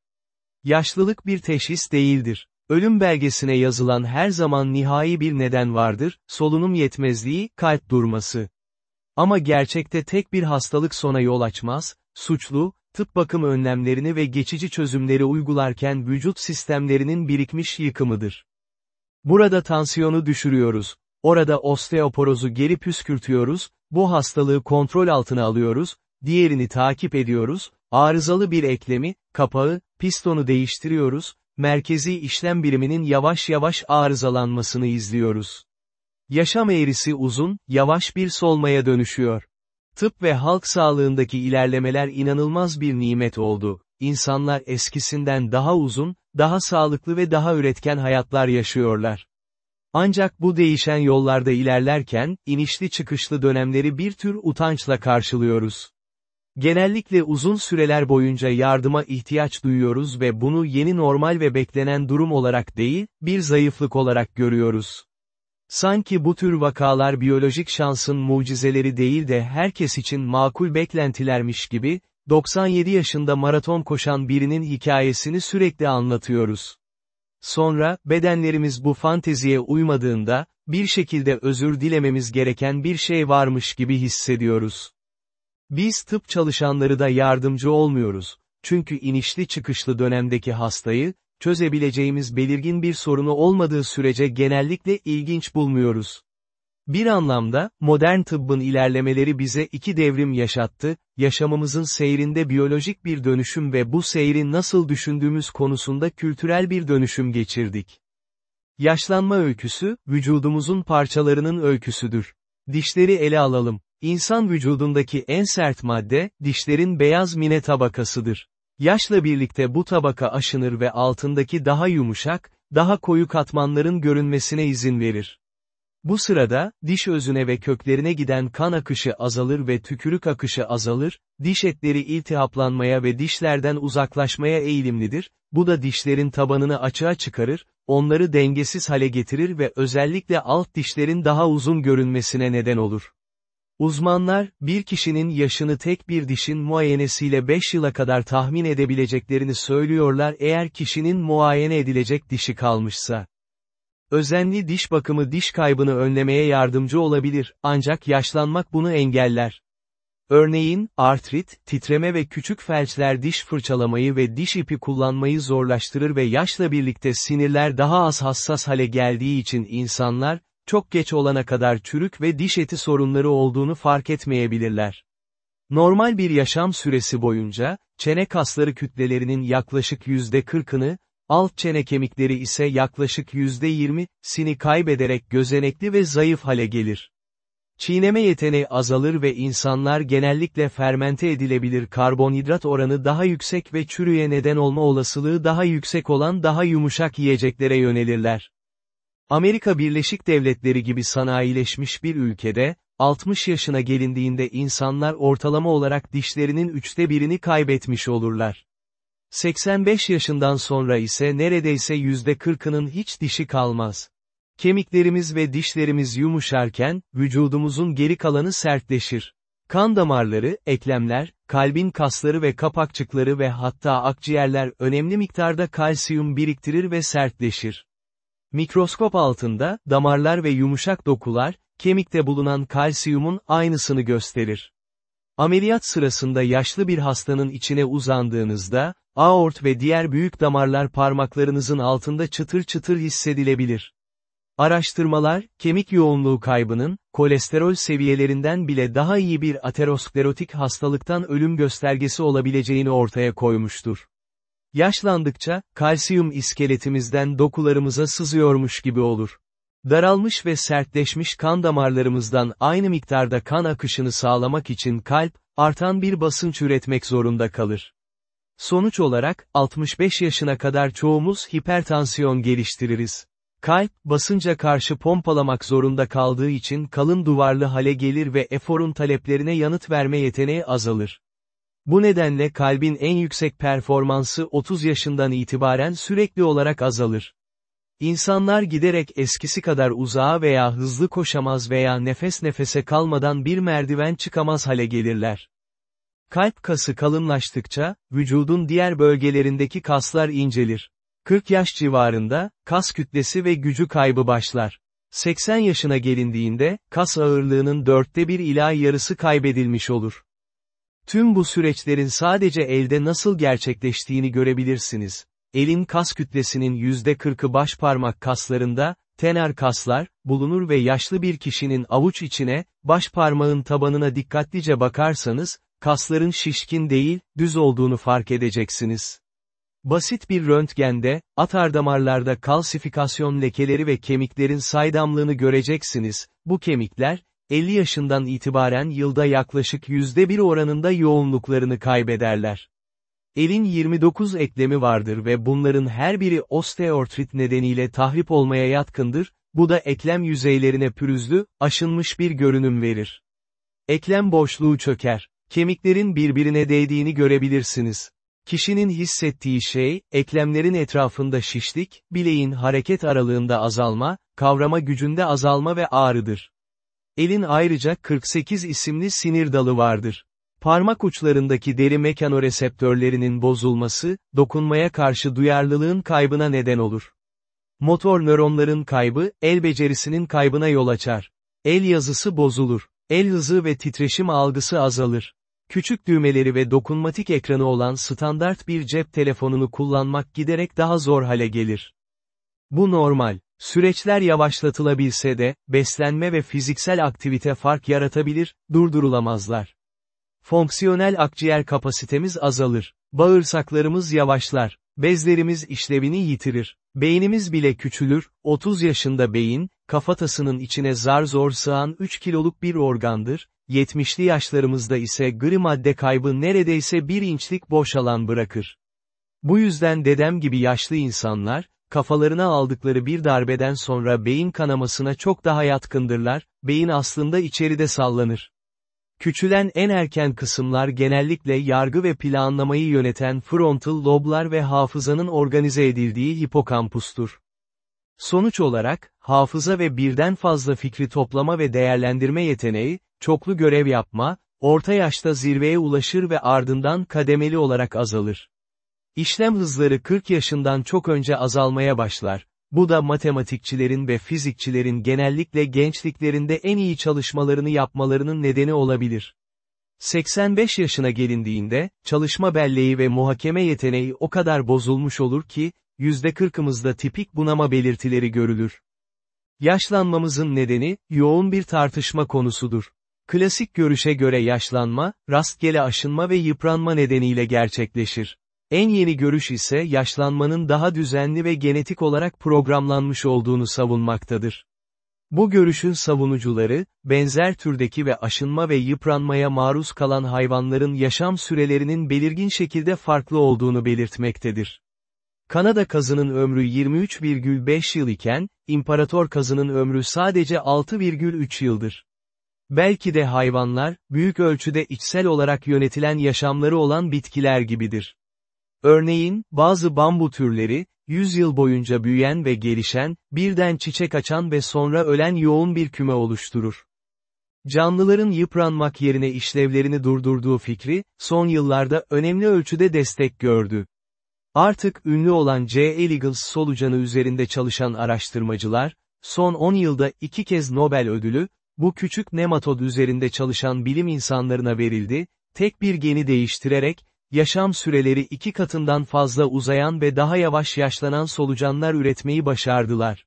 Yaşlılık bir teşhis değildir. Ölüm belgesine yazılan her zaman nihai bir neden vardır, solunum yetmezliği, kalp durması. Ama gerçekte tek bir hastalık sona yol açmaz, suçlu, tıp bakım önlemlerini ve geçici çözümleri uygularken vücut sistemlerinin birikmiş yıkımıdır. Burada tansiyonu düşürüyoruz, orada osteoporozu geri püskürtüyoruz, bu hastalığı kontrol altına alıyoruz, diğerini takip ediyoruz, arızalı bir eklemi, kapağı, pistonu değiştiriyoruz, merkezi işlem biriminin yavaş yavaş arızalanmasını izliyoruz. Yaşam eğrisi uzun, yavaş bir solmaya dönüşüyor. Tıp ve halk sağlığındaki ilerlemeler inanılmaz bir nimet oldu. İnsanlar eskisinden daha uzun, daha sağlıklı ve daha üretken hayatlar yaşıyorlar. Ancak bu değişen yollarda ilerlerken, inişli çıkışlı dönemleri bir tür utançla karşılıyoruz. Genellikle uzun süreler boyunca yardıma ihtiyaç duyuyoruz ve bunu yeni normal ve beklenen durum olarak değil, bir zayıflık olarak görüyoruz. Sanki bu tür vakalar biyolojik şansın mucizeleri değil de herkes için makul beklentilermiş gibi, 97 yaşında maraton koşan birinin hikayesini sürekli anlatıyoruz. Sonra, bedenlerimiz bu fanteziye uymadığında, bir şekilde özür dilememiz gereken bir şey varmış gibi hissediyoruz. Biz tıp çalışanları da yardımcı olmuyoruz. Çünkü inişli çıkışlı dönemdeki hastayı, çözebileceğimiz belirgin bir sorunu olmadığı sürece genellikle ilginç bulmuyoruz. Bir anlamda, modern tıbbın ilerlemeleri bize iki devrim yaşattı, yaşamımızın seyrinde biyolojik bir dönüşüm ve bu seyri nasıl düşündüğümüz konusunda kültürel bir dönüşüm geçirdik. Yaşlanma öyküsü, vücudumuzun parçalarının öyküsüdür. Dişleri ele alalım. İnsan vücudundaki en sert madde, dişlerin beyaz mine tabakasıdır. Yaşla birlikte bu tabaka aşınır ve altındaki daha yumuşak, daha koyu katmanların görünmesine izin verir. Bu sırada, diş özüne ve köklerine giden kan akışı azalır ve tükürük akışı azalır, diş etleri iltihaplanmaya ve dişlerden uzaklaşmaya eğilimlidir, bu da dişlerin tabanını açığa çıkarır, onları dengesiz hale getirir ve özellikle alt dişlerin daha uzun görünmesine neden olur. Uzmanlar, bir kişinin yaşını tek bir dişin muayenesiyle 5 yıla kadar tahmin edebileceklerini söylüyorlar eğer kişinin muayene edilecek dişi kalmışsa. Özenli diş bakımı diş kaybını önlemeye yardımcı olabilir, ancak yaşlanmak bunu engeller. Örneğin, artrit, titreme ve küçük felçler diş fırçalamayı ve diş ipi kullanmayı zorlaştırır ve yaşla birlikte sinirler daha az hassas hale geldiği için insanlar, çok geç olana kadar çürük ve diş eti sorunları olduğunu fark etmeyebilirler. Normal bir yaşam süresi boyunca, çene kasları kütlelerinin yaklaşık %40'ını, alt çene kemikleri ise yaklaşık %20'sini kaybederek gözenekli ve zayıf hale gelir. Çiğneme yeteneği azalır ve insanlar genellikle fermente edilebilir karbonhidrat oranı daha yüksek ve çürüye neden olma olasılığı daha yüksek olan daha yumuşak yiyeceklere yönelirler. Amerika Birleşik Devletleri gibi sanayileşmiş bir ülkede, 60 yaşına gelindiğinde insanlar ortalama olarak dişlerinin üçte birini kaybetmiş olurlar. 85 yaşından sonra ise neredeyse %40'ının hiç dişi kalmaz. Kemiklerimiz ve dişlerimiz yumuşarken, vücudumuzun geri kalanı sertleşir. Kan damarları, eklemler, kalbin kasları ve kapakçıkları ve hatta akciğerler önemli miktarda kalsiyum biriktirir ve sertleşir. Mikroskop altında, damarlar ve yumuşak dokular, kemikte bulunan kalsiyumun aynısını gösterir. Ameliyat sırasında yaşlı bir hastanın içine uzandığınızda, aort ve diğer büyük damarlar parmaklarınızın altında çıtır çıtır hissedilebilir. Araştırmalar, kemik yoğunluğu kaybının, kolesterol seviyelerinden bile daha iyi bir aterosklerotik hastalıktan ölüm göstergesi olabileceğini ortaya koymuştur. Yaşlandıkça, kalsiyum iskeletimizden dokularımıza sızıyormuş gibi olur. Daralmış ve sertleşmiş kan damarlarımızdan aynı miktarda kan akışını sağlamak için kalp, artan bir basınç üretmek zorunda kalır. Sonuç olarak, 65 yaşına kadar çoğumuz hipertansiyon geliştiririz. Kalp, basınca karşı pompalamak zorunda kaldığı için kalın duvarlı hale gelir ve eforun taleplerine yanıt verme yeteneği azalır. Bu nedenle kalbin en yüksek performansı 30 yaşından itibaren sürekli olarak azalır. İnsanlar giderek eskisi kadar uzağa veya hızlı koşamaz veya nefes nefese kalmadan bir merdiven çıkamaz hale gelirler. Kalp kası kalınlaştıkça, vücudun diğer bölgelerindeki kaslar incelir. 40 yaş civarında, kas kütlesi ve gücü kaybı başlar. 80 yaşına gelindiğinde, kas ağırlığının dörtte bir ila yarısı kaybedilmiş olur. Tüm bu süreçlerin sadece elde nasıl gerçekleştiğini görebilirsiniz. Elin kas kütlesinin %40'ı baş parmak kaslarında, tener kaslar, bulunur ve yaşlı bir kişinin avuç içine, baş parmağın tabanına dikkatlice bakarsanız, kasların şişkin değil, düz olduğunu fark edeceksiniz. Basit bir röntgende, atardamarlarda kalsifikasyon lekeleri ve kemiklerin saydamlığını göreceksiniz, bu kemikler, 50 yaşından itibaren yılda yaklaşık %1 oranında yoğunluklarını kaybederler. Elin 29 eklemi vardır ve bunların her biri osteoartrit nedeniyle tahrip olmaya yatkındır, bu da eklem yüzeylerine pürüzlü, aşınmış bir görünüm verir. Eklem boşluğu çöker. Kemiklerin birbirine değdiğini görebilirsiniz. Kişinin hissettiği şey, eklemlerin etrafında şişlik, bileğin hareket aralığında azalma, kavrama gücünde azalma ve ağrıdır. Elin ayrıca 48 isimli sinir dalı vardır. Parmak uçlarındaki deri mekanoreseptörlerinin bozulması, dokunmaya karşı duyarlılığın kaybına neden olur. Motor nöronların kaybı, el becerisinin kaybına yol açar. El yazısı bozulur. El hızı ve titreşim algısı azalır. Küçük düğmeleri ve dokunmatik ekranı olan standart bir cep telefonunu kullanmak giderek daha zor hale gelir. Bu normal. Süreçler yavaşlatılabilse de, beslenme ve fiziksel aktivite fark yaratabilir, durdurulamazlar. Fonksiyonel akciğer kapasitemiz azalır. Bağırsaklarımız yavaşlar. Bezlerimiz işlevini yitirir. Beynimiz bile küçülür, 30 yaşında beyin, kafatasının içine zar zor sığan 3 kiloluk bir organdır, 70'li yaşlarımızda ise gri madde kaybı neredeyse bir inçlik boş alan bırakır. Bu yüzden dedem gibi yaşlı insanlar, kafalarına aldıkları bir darbeden sonra beyin kanamasına çok daha yatkındırlar, beyin aslında içeride sallanır. Küçülen en erken kısımlar genellikle yargı ve planlamayı yöneten frontal loblar ve hafızanın organize edildiği hipokampustur. Sonuç olarak, hafıza ve birden fazla fikri toplama ve değerlendirme yeteneği, çoklu görev yapma, orta yaşta zirveye ulaşır ve ardından kademeli olarak azalır. İşlem hızları 40 yaşından çok önce azalmaya başlar. Bu da matematikçilerin ve fizikçilerin genellikle gençliklerinde en iyi çalışmalarını yapmalarının nedeni olabilir. 85 yaşına gelindiğinde, çalışma belleği ve muhakeme yeteneği o kadar bozulmuş olur ki, %40'ımızda tipik bunama belirtileri görülür. Yaşlanmamızın nedeni, yoğun bir tartışma konusudur. Klasik görüşe göre yaşlanma, rastgele aşınma ve yıpranma nedeniyle gerçekleşir. En yeni görüş ise yaşlanmanın daha düzenli ve genetik olarak programlanmış olduğunu savunmaktadır. Bu görüşün savunucuları, benzer türdeki ve aşınma ve yıpranmaya maruz kalan hayvanların yaşam sürelerinin belirgin şekilde farklı olduğunu belirtmektedir. Kanada kazının ömrü 23,5 yıl iken, imparator kazının ömrü sadece 6,3 yıldır. Belki de hayvanlar, büyük ölçüde içsel olarak yönetilen yaşamları olan bitkiler gibidir. Örneğin, bazı bambu türleri, 100 yıl boyunca büyüyen ve gelişen, birden çiçek açan ve sonra ölen yoğun bir küme oluşturur. Canlıların yıpranmak yerine işlevlerini durdurduğu fikri, son yıllarda önemli ölçüde destek gördü. Artık ünlü olan J. elegans solucanı üzerinde çalışan araştırmacılar, son 10 yılda iki kez Nobel ödülü, bu küçük nematod üzerinde çalışan bilim insanlarına verildi, tek bir geni değiştirerek, yaşam süreleri iki katından fazla uzayan ve daha yavaş yaşlanan solucanlar üretmeyi başardılar.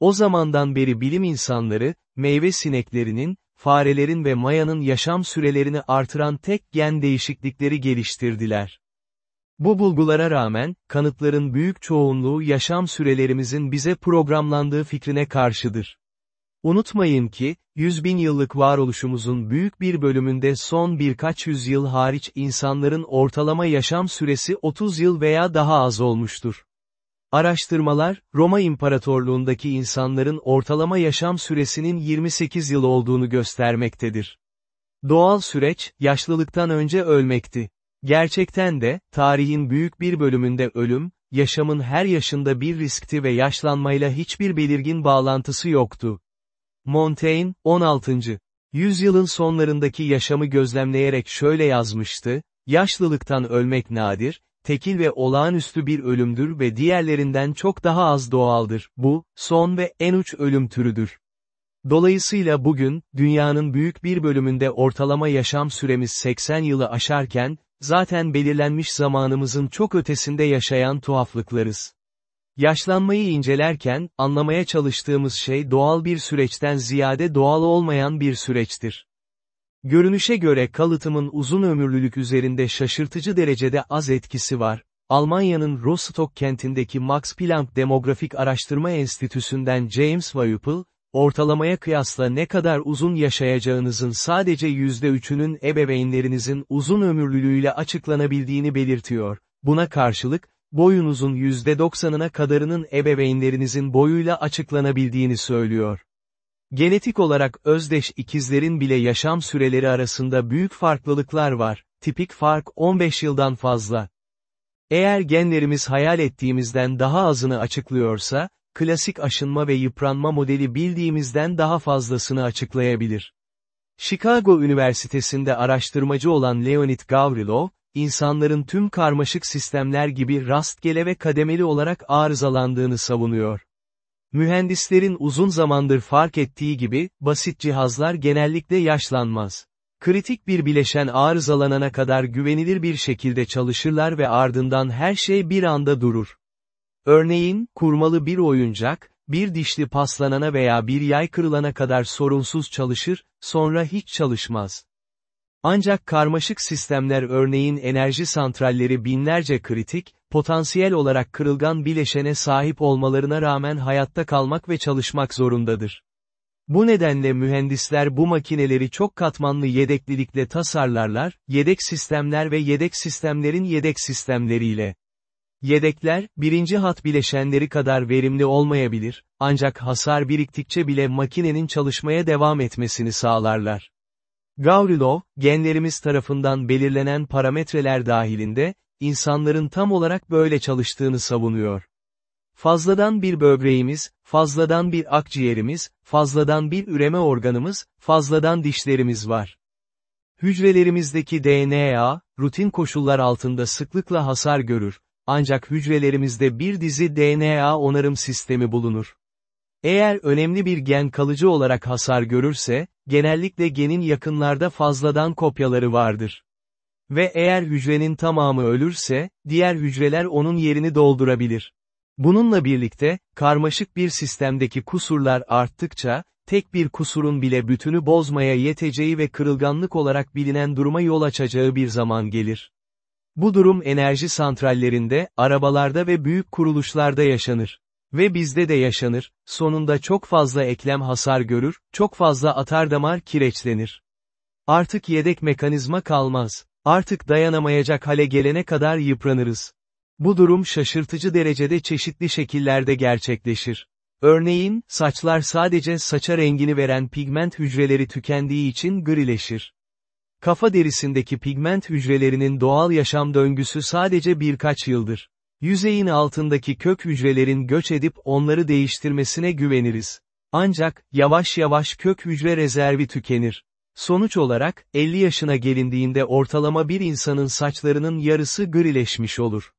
O zamandan beri bilim insanları, meyve sineklerinin, farelerin ve mayanın yaşam sürelerini artıran tek gen değişiklikleri geliştirdiler. Bu bulgulara rağmen, kanıtların büyük çoğunluğu yaşam sürelerimizin bize programlandığı fikrine karşıdır. Unutmayın ki, yüz bin yıllık varoluşumuzun büyük bir bölümünde son birkaç yüzyıl hariç insanların ortalama yaşam süresi 30 yıl veya daha az olmuştur. Araştırmalar, Roma İmparatorluğundaki insanların ortalama yaşam süresinin 28 yıl olduğunu göstermektedir. Doğal süreç, yaşlılıktan önce ölmekti. Gerçekten de, tarihin büyük bir bölümünde ölüm, yaşamın her yaşında bir riskti ve yaşlanmayla hiçbir belirgin bağlantısı yoktu. Montaigne, 16. Yüzyılın sonlarındaki yaşamı gözlemleyerek şöyle yazmıştı, yaşlılıktan ölmek nadir, tekil ve olağanüstü bir ölümdür ve diğerlerinden çok daha az doğaldır. Bu, son ve en uç ölüm türüdür. Dolayısıyla bugün, dünyanın büyük bir bölümünde ortalama yaşam süremiz 80 yılı aşarken, zaten belirlenmiş zamanımızın çok ötesinde yaşayan tuhaflıklarız. Yaşlanmayı incelerken, anlamaya çalıştığımız şey doğal bir süreçten ziyade doğal olmayan bir süreçtir. Görünüşe göre kalıtımın uzun ömürlülük üzerinde şaşırtıcı derecede az etkisi var. Almanya'nın Rostock kentindeki Max Planck Demografik Araştırma Enstitüsü'nden James Wayupel, ortalamaya kıyasla ne kadar uzun yaşayacağınızın sadece %3'ünün ebeveynlerinizin uzun ömürlülüğüyle açıklanabildiğini belirtiyor. Buna karşılık, boyunuzun %90'ına kadarının ebeveynlerinizin boyuyla açıklanabildiğini söylüyor. Genetik olarak özdeş ikizlerin bile yaşam süreleri arasında büyük farklılıklar var, tipik fark 15 yıldan fazla. Eğer genlerimiz hayal ettiğimizden daha azını açıklıyorsa, klasik aşınma ve yıpranma modeli bildiğimizden daha fazlasını açıklayabilir. Chicago Üniversitesi'nde araştırmacı olan Leonid Gavrilov, insanların tüm karmaşık sistemler gibi rastgele ve kademeli olarak arızalandığını savunuyor. Mühendislerin uzun zamandır fark ettiği gibi, basit cihazlar genellikle yaşlanmaz. Kritik bir bileşen arızalanana kadar güvenilir bir şekilde çalışırlar ve ardından her şey bir anda durur. Örneğin, kurmalı bir oyuncak, bir dişli paslanana veya bir yay kırılana kadar sorunsuz çalışır, sonra hiç çalışmaz. Ancak karmaşık sistemler örneğin enerji santralleri binlerce kritik, potansiyel olarak kırılgan bileşene sahip olmalarına rağmen hayatta kalmak ve çalışmak zorundadır. Bu nedenle mühendisler bu makineleri çok katmanlı yedeklilikle tasarlarlar, yedek sistemler ve yedek sistemlerin yedek sistemleriyle. Yedekler, birinci hat bileşenleri kadar verimli olmayabilir, ancak hasar biriktikçe bile makinenin çalışmaya devam etmesini sağlarlar. Gavrilov, genlerimiz tarafından belirlenen parametreler dahilinde, insanların tam olarak böyle çalıştığını savunuyor. Fazladan bir böbreğimiz, fazladan bir akciğerimiz, fazladan bir üreme organımız, fazladan dişlerimiz var. Hücrelerimizdeki DNA, rutin koşullar altında sıklıkla hasar görür, ancak hücrelerimizde bir dizi DNA onarım sistemi bulunur. Eğer önemli bir gen kalıcı olarak hasar görürse, genellikle genin yakınlarda fazladan kopyaları vardır. Ve eğer hücrenin tamamı ölürse, diğer hücreler onun yerini doldurabilir. Bununla birlikte, karmaşık bir sistemdeki kusurlar arttıkça, tek bir kusurun bile bütünü bozmaya yeteceği ve kırılganlık olarak bilinen duruma yol açacağı bir zaman gelir. Bu durum enerji santrallerinde, arabalarda ve büyük kuruluşlarda yaşanır. Ve bizde de yaşanır, sonunda çok fazla eklem hasar görür, çok fazla atardamar kireçlenir. Artık yedek mekanizma kalmaz. Artık dayanamayacak hale gelene kadar yıpranırız. Bu durum şaşırtıcı derecede çeşitli şekillerde gerçekleşir. Örneğin, saçlar sadece saça rengini veren pigment hücreleri tükendiği için grileşir. Kafa derisindeki pigment hücrelerinin doğal yaşam döngüsü sadece birkaç yıldır. Yüzeyin altındaki kök hücrelerin göç edip onları değiştirmesine güveniriz. Ancak, yavaş yavaş kök hücre rezervi tükenir. Sonuç olarak, 50 yaşına gelindiğinde ortalama bir insanın saçlarının yarısı grileşmiş olur.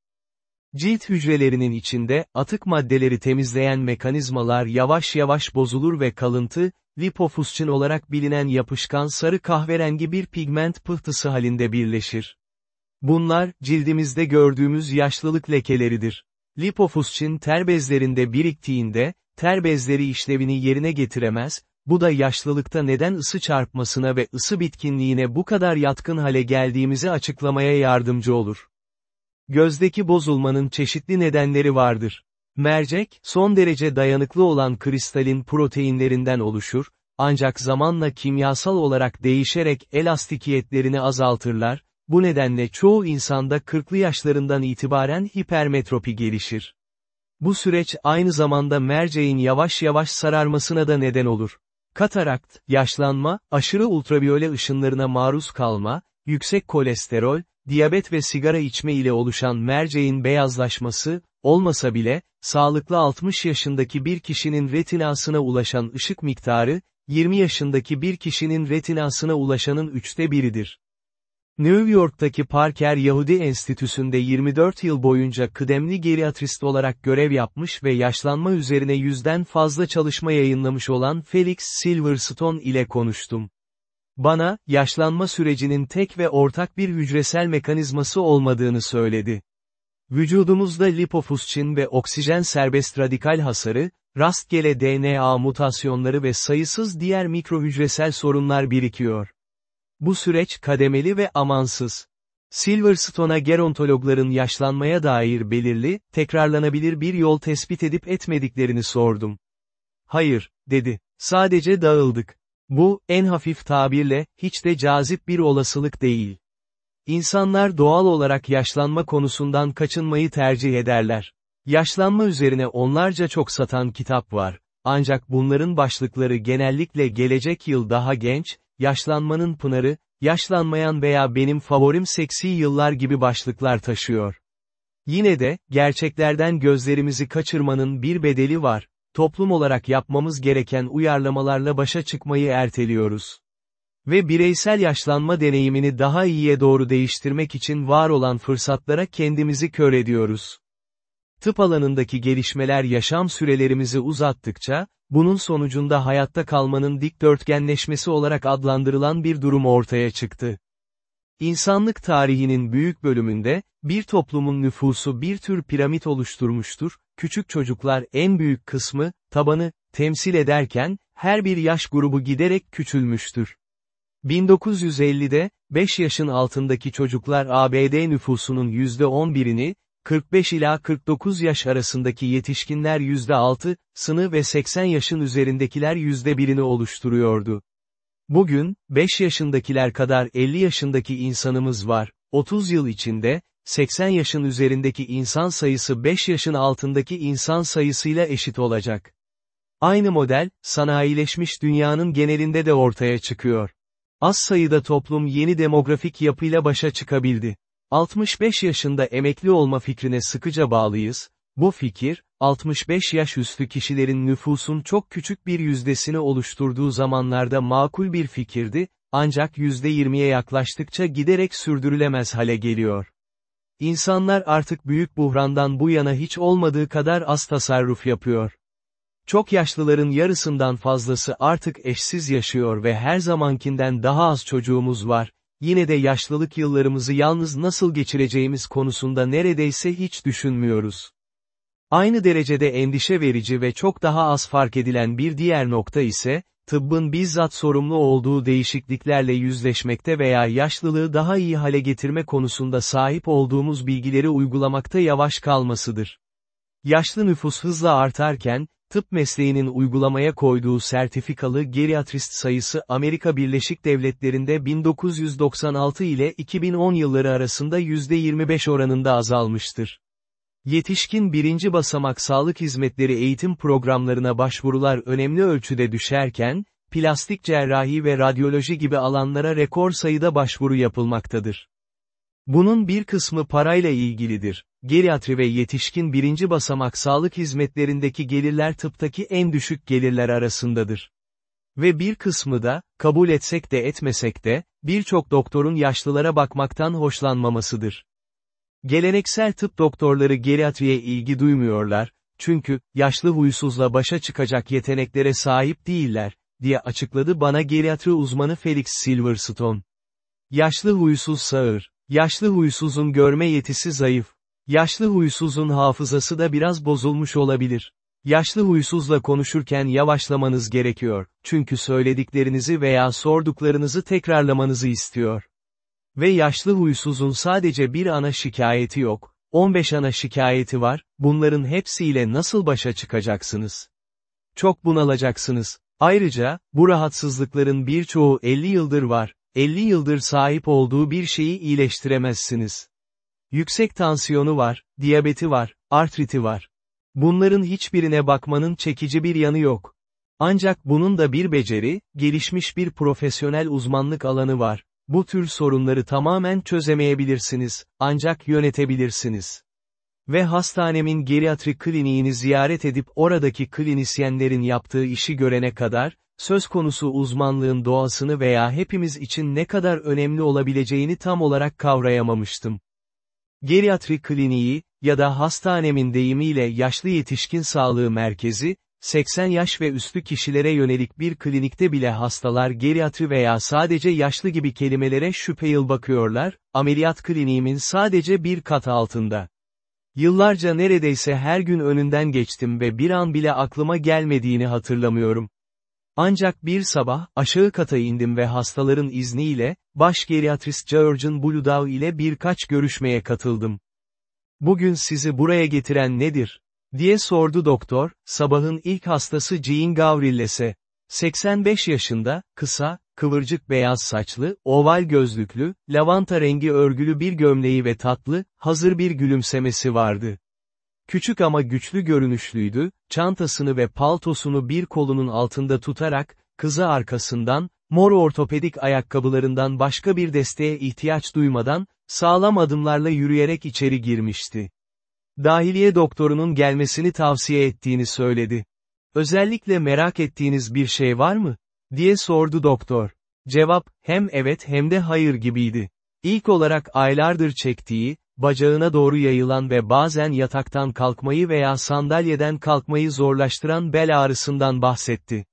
Cilt hücrelerinin içinde, atık maddeleri temizleyen mekanizmalar yavaş yavaş bozulur ve kalıntı, lipofusçin olarak bilinen yapışkan sarı kahverengi bir pigment pıhtısı halinde birleşir. Bunlar, cildimizde gördüğümüz yaşlılık lekeleridir. Lipofusçin ter bezlerinde biriktiğinde, ter bezleri işlevini yerine getiremez, bu da yaşlılıkta neden ısı çarpmasına ve ısı bitkinliğine bu kadar yatkın hale geldiğimizi açıklamaya yardımcı olur. Gözdeki bozulmanın çeşitli nedenleri vardır. Mercek, son derece dayanıklı olan kristalin proteinlerinden oluşur, ancak zamanla kimyasal olarak değişerek elastikiyetlerini azaltırlar, bu nedenle çoğu insanda 40'lı yaşlarından itibaren hipermetropi gelişir. Bu süreç aynı zamanda merceğin yavaş yavaş sararmasına da neden olur. Katarakt, yaşlanma, aşırı ultraviyole ışınlarına maruz kalma, yüksek kolesterol, diyabet ve sigara içme ile oluşan merceğin beyazlaşması, olmasa bile, sağlıklı 60 yaşındaki bir kişinin retinasına ulaşan ışık miktarı, 20 yaşındaki bir kişinin retinasına ulaşanın üçte biridir. New York'taki Parker Yahudi Enstitüsü'nde 24 yıl boyunca kıdemli geriatrist olarak görev yapmış ve yaşlanma üzerine yüzden fazla çalışma yayınlamış olan Felix Silverstone ile konuştum. Bana, yaşlanma sürecinin tek ve ortak bir hücresel mekanizması olmadığını söyledi. Vücudumuzda lipofusçin ve oksijen serbest radikal hasarı, rastgele DNA mutasyonları ve sayısız diğer mikrohücresel sorunlar birikiyor. Bu süreç kademeli ve amansız. Silverstone'a gerontologların yaşlanmaya dair belirli, tekrarlanabilir bir yol tespit edip etmediklerini sordum. Hayır, dedi. Sadece dağıldık. Bu, en hafif tabirle, hiç de cazip bir olasılık değil. İnsanlar doğal olarak yaşlanma konusundan kaçınmayı tercih ederler. Yaşlanma üzerine onlarca çok satan kitap var. Ancak bunların başlıkları genellikle gelecek yıl daha genç, yaşlanmanın pınarı, yaşlanmayan veya benim favorim seksi yıllar gibi başlıklar taşıyor. Yine de, gerçeklerden gözlerimizi kaçırmanın bir bedeli var, toplum olarak yapmamız gereken uyarlamalarla başa çıkmayı erteliyoruz. Ve bireysel yaşlanma deneyimini daha iyiye doğru değiştirmek için var olan fırsatlara kendimizi kör ediyoruz. Tıp alanındaki gelişmeler yaşam sürelerimizi uzattıkça, bunun sonucunda hayatta kalmanın dikdörtgenleşmesi olarak adlandırılan bir durum ortaya çıktı. İnsanlık tarihinin büyük bölümünde, bir toplumun nüfusu bir tür piramit oluşturmuştur, küçük çocuklar en büyük kısmı, tabanı, temsil ederken, her bir yaş grubu giderek küçülmüştür. 1950'de, 5 yaşın altındaki çocuklar ABD nüfusunun %11'ini, 45 ila 49 yaş arasındaki yetişkinler %6, sını ve 80 yaşın üzerindekiler %1'ini oluşturuyordu. Bugün, 5 yaşındakiler kadar 50 yaşındaki insanımız var, 30 yıl içinde, 80 yaşın üzerindeki insan sayısı 5 yaşın altındaki insan sayısıyla eşit olacak. Aynı model, sanayileşmiş dünyanın genelinde de ortaya çıkıyor. Az sayıda toplum yeni demografik yapıyla başa çıkabildi. 65 yaşında emekli olma fikrine sıkıca bağlıyız, bu fikir, 65 yaş üstü kişilerin nüfusun çok küçük bir yüzdesini oluşturduğu zamanlarda makul bir fikirdi, ancak %20'ye yaklaştıkça giderek sürdürülemez hale geliyor. İnsanlar artık büyük buhrandan bu yana hiç olmadığı kadar az tasarruf yapıyor. Çok yaşlıların yarısından fazlası artık eşsiz yaşıyor ve her zamankinden daha az çocuğumuz var, yine de yaşlılık yıllarımızı yalnız nasıl geçireceğimiz konusunda neredeyse hiç düşünmüyoruz. Aynı derecede endişe verici ve çok daha az fark edilen bir diğer nokta ise, tıbbın bizzat sorumlu olduğu değişikliklerle yüzleşmekte veya yaşlılığı daha iyi hale getirme konusunda sahip olduğumuz bilgileri uygulamakta yavaş kalmasıdır. Yaşlı nüfus hızla artarken, tıp mesleğinin uygulamaya koyduğu sertifikalı geriatrist sayısı Amerika Birleşik Devletleri'nde 1996 ile 2010 yılları arasında %25 oranında azalmıştır. Yetişkin birinci basamak sağlık hizmetleri eğitim programlarına başvurular önemli ölçüde düşerken, plastik cerrahi ve radyoloji gibi alanlara rekor sayıda başvuru yapılmaktadır. Bunun bir kısmı parayla ilgilidir. Geriatri ve yetişkin birinci basamak sağlık hizmetlerindeki gelirler tıptaki en düşük gelirler arasındadır. Ve bir kısmı da, kabul etsek de etmesek de, birçok doktorun yaşlılara bakmaktan hoşlanmamasıdır. Geleneksel tıp doktorları geriatriye ilgi duymuyorlar, çünkü, yaşlı huysuzla başa çıkacak yeteneklere sahip değiller, diye açıkladı bana geriatri uzmanı Felix Silverstone. Yaşlı huysuz sağır. Yaşlı huysuzun görme yetisi zayıf. Yaşlı huysuzun hafızası da biraz bozulmuş olabilir. Yaşlı huysuzla konuşurken yavaşlamanız gerekiyor, çünkü söylediklerinizi veya sorduklarınızı tekrarlamanızı istiyor. Ve yaşlı huysuzun sadece bir ana şikayeti yok, 15 ana şikayeti var, bunların hepsiyle nasıl başa çıkacaksınız? Çok bunalacaksınız. Ayrıca, bu rahatsızlıkların birçoğu 50 yıldır var, 50 yıldır sahip olduğu bir şeyi iyileştiremezsiniz. Yüksek tansiyonu var, diyabeti var, artriti var. Bunların hiçbirine bakmanın çekici bir yanı yok. Ancak bunun da bir beceri, gelişmiş bir profesyonel uzmanlık alanı var. Bu tür sorunları tamamen çözemeyebilirsiniz, ancak yönetebilirsiniz. Ve hastanemin geriatri kliniğini ziyaret edip oradaki klinisyenlerin yaptığı işi görene kadar, söz konusu uzmanlığın doğasını veya hepimiz için ne kadar önemli olabileceğini tam olarak kavrayamamıştım. Geriatri kliniği, ya da hastanemin deyimiyle yaşlı yetişkin sağlığı merkezi, 80 yaş ve üstü kişilere yönelik bir klinikte bile hastalar geriatri veya sadece yaşlı gibi kelimelere şüpheyil bakıyorlar, ameliyat kliniğimin sadece bir kat altında. Yıllarca neredeyse her gün önünden geçtim ve bir an bile aklıma gelmediğini hatırlamıyorum. Ancak bir sabah, aşağı kata indim ve hastaların izniyle, baş geriatrist Georgian Buludav ile birkaç görüşmeye katıldım. Bugün sizi buraya getiren nedir? diye sordu doktor, sabahın ilk hastası Jean Gavrilles'e. 85 yaşında, kısa, kıvırcık beyaz saçlı, oval gözlüklü, lavanta rengi örgülü bir gömleği ve tatlı, hazır bir gülümsemesi vardı. Küçük ama güçlü görünüşlüydü, çantasını ve paltosunu bir kolunun altında tutarak, kızı arkasından, mor ortopedik ayakkabılarından başka bir desteğe ihtiyaç duymadan, sağlam adımlarla yürüyerek içeri girmişti. Dahiliye doktorunun gelmesini tavsiye ettiğini söyledi. Özellikle merak ettiğiniz bir şey var mı? diye sordu doktor. Cevap, hem evet hem de hayır gibiydi. İlk olarak aylardır çektiği, bacağına doğru yayılan ve bazen yataktan kalkmayı veya sandalyeden kalkmayı zorlaştıran bel ağrısından bahsetti.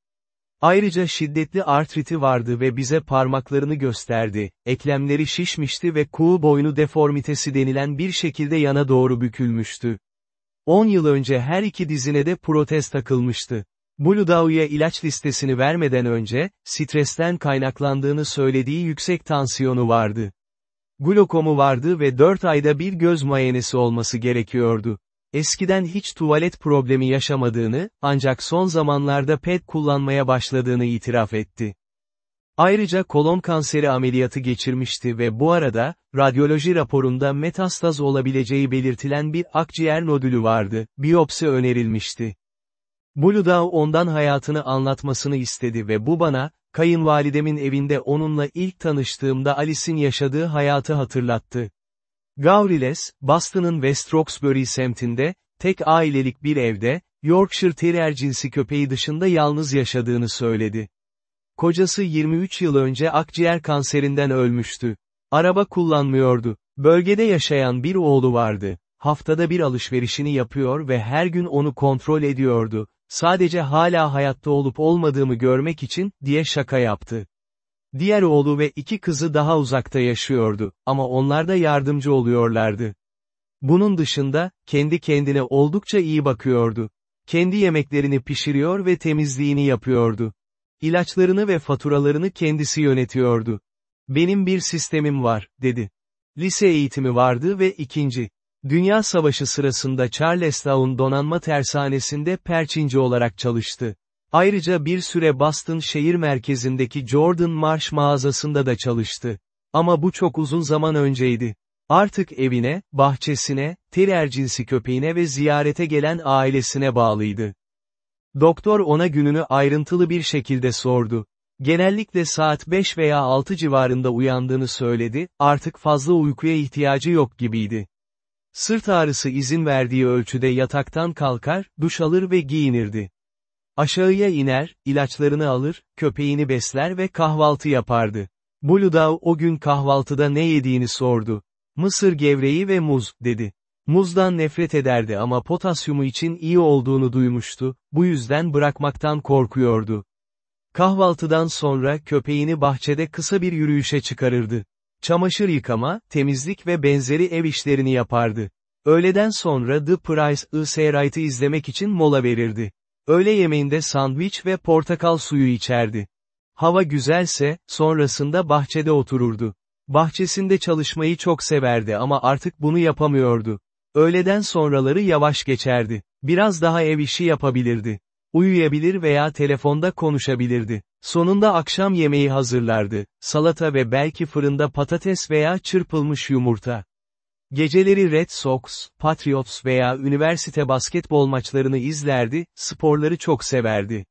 Ayrıca şiddetli artriti vardı ve bize parmaklarını gösterdi, eklemleri şişmişti ve kuğu boynu deformitesi denilen bir şekilde yana doğru bükülmüştü. 10 yıl önce her iki dizine de protez takılmıştı. Buludau'ya ilaç listesini vermeden önce, stresten kaynaklandığını söylediği yüksek tansiyonu vardı. Glokomu vardı ve 4 ayda bir göz muayenesi olması gerekiyordu. Eskiden hiç tuvalet problemi yaşamadığını, ancak son zamanlarda PET kullanmaya başladığını itiraf etti. Ayrıca kolon kanseri ameliyatı geçirmişti ve bu arada, radyoloji raporunda metastaz olabileceği belirtilen bir akciğer nodülü vardı, biyopsi önerilmişti. Buluda ondan hayatını anlatmasını istedi ve bu bana, kayınvalidemin evinde onunla ilk tanıştığımda Alice'in yaşadığı hayatı hatırlattı. Gavriles, Boston'ın West Roxbury semtinde, tek ailelik bir evde, Yorkshire Terrier cinsi köpeği dışında yalnız yaşadığını söyledi. Kocası 23 yıl önce akciğer kanserinden ölmüştü. Araba kullanmıyordu. Bölgede yaşayan bir oğlu vardı. Haftada bir alışverişini yapıyor ve her gün onu kontrol ediyordu. Sadece hala hayatta olup olmadığımı görmek için, diye şaka yaptı. Diğer oğlu ve iki kızı daha uzakta yaşıyordu, ama onlar da yardımcı oluyorlardı. Bunun dışında, kendi kendine oldukça iyi bakıyordu. Kendi yemeklerini pişiriyor ve temizliğini yapıyordu. İlaçlarını ve faturalarını kendisi yönetiyordu. Benim bir sistemim var, dedi. Lise eğitimi vardı ve ikinci. Dünya Savaşı sırasında Charlestown donanma tersanesinde perçinci olarak çalıştı. Ayrıca bir süre Boston şehir merkezindeki Jordan Marsh mağazasında da çalıştı. Ama bu çok uzun zaman önceydi. Artık evine, bahçesine, terrier cinsi köpeğine ve ziyarete gelen ailesine bağlıydı. Doktor ona gününü ayrıntılı bir şekilde sordu. Genellikle saat 5 veya 6 civarında uyandığını söyledi, artık fazla uykuya ihtiyacı yok gibiydi. Sırt ağrısı izin verdiği ölçüde yataktan kalkar, duş alır ve giyinirdi. Aşağıya iner, ilaçlarını alır, köpeğini besler ve kahvaltı yapardı. Buludav o gün kahvaltıda ne yediğini sordu. Mısır gevreği ve muz, dedi. Muzdan nefret ederdi ama potasyumu için iyi olduğunu duymuştu, bu yüzden bırakmaktan korkuyordu. Kahvaltıdan sonra köpeğini bahçede kısa bir yürüyüşe çıkarırdı. Çamaşır yıkama, temizlik ve benzeri ev işlerini yapardı. Öğleden sonra The Price is Right'ı izlemek için mola verirdi. Öğle yemeğinde sandviç ve portakal suyu içerdi. Hava güzelse, sonrasında bahçede otururdu. Bahçesinde çalışmayı çok severdi ama artık bunu yapamıyordu. Öğleden sonraları yavaş geçerdi. Biraz daha ev işi yapabilirdi. Uyuyabilir veya telefonda konuşabilirdi. Sonunda akşam yemeği hazırlardı. Salata ve belki fırında patates veya çırpılmış yumurta. Geceleri Red Sox, Patriots veya üniversite basketbol maçlarını izlerdi, sporları çok severdi.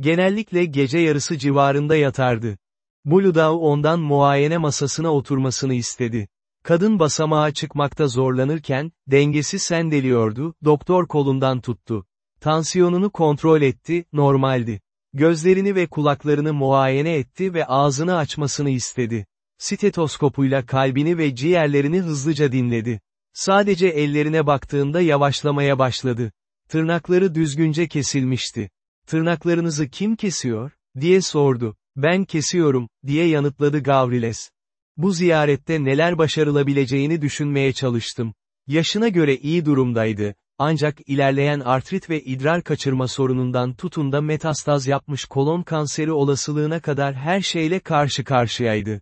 Genellikle gece yarısı civarında yatardı. Buludav ondan muayene masasına oturmasını istedi. Kadın basamağa çıkmakta zorlanırken, dengesi sendeliyordu, doktor kolundan tuttu. Tansiyonunu kontrol etti, normaldi. Gözlerini ve kulaklarını muayene etti ve ağzını açmasını istedi. Stetoskopuyla kalbini ve ciğerlerini hızlıca dinledi. Sadece ellerine baktığında yavaşlamaya başladı. Tırnakları düzgünce kesilmişti. Tırnaklarınızı kim kesiyor? diye sordu. Ben kesiyorum, diye yanıtladı Gavriles. Bu ziyarette neler başarılabileceğini düşünmeye çalıştım. Yaşına göre iyi durumdaydı, ancak ilerleyen artrit ve idrar kaçırma sorunundan tutun da metastaz yapmış kolon kanseri olasılığına kadar her şeyle karşı karşıyaydı.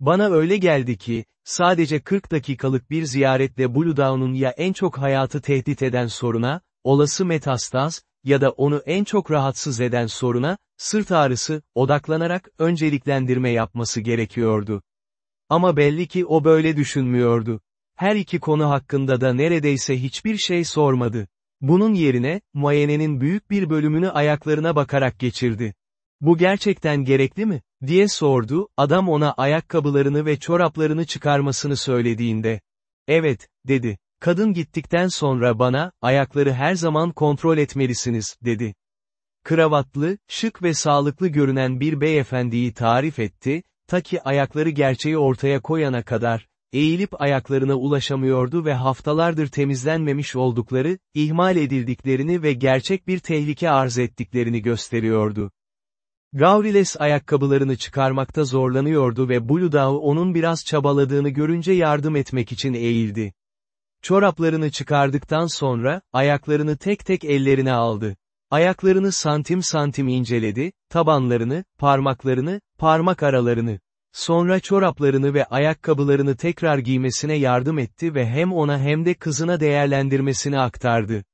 Bana öyle geldi ki, sadece 40 dakikalık bir ziyaretle Blue Down'un ya en çok hayatı tehdit eden soruna, olası metastaz, ya da onu en çok rahatsız eden soruna, sırt ağrısı, odaklanarak önceliklendirme yapması gerekiyordu. Ama belli ki o böyle düşünmüyordu. Her iki konu hakkında da neredeyse hiçbir şey sormadı. Bunun yerine, muayenenin büyük bir bölümünü ayaklarına bakarak geçirdi. Bu gerçekten gerekli mi? diye sordu, adam ona ayakkabılarını ve çoraplarını çıkarmasını söylediğinde. Evet, dedi. Kadın gittikten sonra bana, ayakları her zaman kontrol etmelisiniz, dedi. Kravatlı, şık ve sağlıklı görünen bir beyefendiyi tarif etti, ta ki ayakları gerçeği ortaya koyana kadar, eğilip ayaklarına ulaşamıyordu ve haftalardır temizlenmemiş oldukları, ihmal edildiklerini ve gerçek bir tehlike arz ettiklerini gösteriyordu. Gavriles ayakkabılarını çıkarmakta zorlanıyordu ve Buludağ onun biraz çabaladığını görünce yardım etmek için eğildi. Çoraplarını çıkardıktan sonra, ayaklarını tek tek ellerine aldı. Ayaklarını santim santim inceledi, tabanlarını, parmaklarını, parmak aralarını. Sonra çoraplarını ve ayakkabılarını tekrar giymesine yardım etti ve hem ona hem de kızına değerlendirmesini aktardı.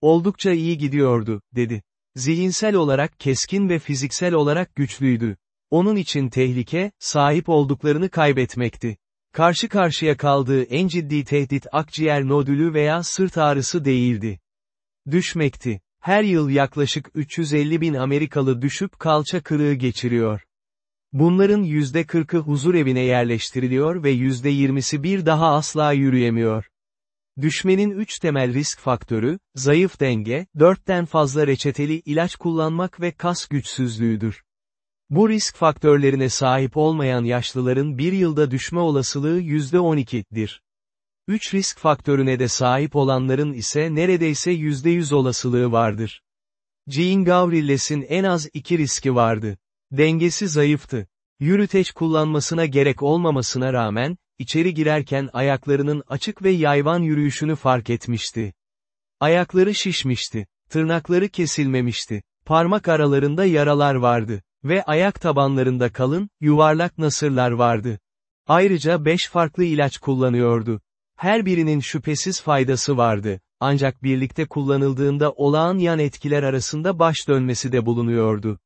Oldukça iyi gidiyordu, dedi. Zihinsel olarak keskin ve fiziksel olarak güçlüydü. Onun için tehlike, sahip olduklarını kaybetmekti. Karşı karşıya kaldığı en ciddi tehdit akciğer nodülü veya sırt ağrısı değildi. Düşmekti. Her yıl yaklaşık 350 bin Amerikalı düşüp kalça kırığı geçiriyor. Bunların %40'ı huzur evine yerleştiriliyor ve %20'si bir daha asla yürüyemiyor. Düşmenin üç temel risk faktörü, zayıf denge, dörtten fazla reçeteli ilaç kullanmak ve kas güçsüzlüğüdür. Bu risk faktörlerine sahip olmayan yaşlıların bir yılda düşme olasılığı %12'dir. Üç risk faktörüne de sahip olanların ise neredeyse %100 olasılığı vardır. Jean Gavrilles'in en az iki riski vardı. Dengesi zayıftı. Yürüteç kullanmasına gerek olmamasına rağmen, içeri girerken ayaklarının açık ve yayvan yürüyüşünü fark etmişti. Ayakları şişmişti, tırnakları kesilmemişti, parmak aralarında yaralar vardı ve ayak tabanlarında kalın, yuvarlak nasırlar vardı. Ayrıca beş farklı ilaç kullanıyordu. Her birinin şüphesiz faydası vardı, ancak birlikte kullanıldığında olağan yan etkiler arasında baş dönmesi de bulunuyordu.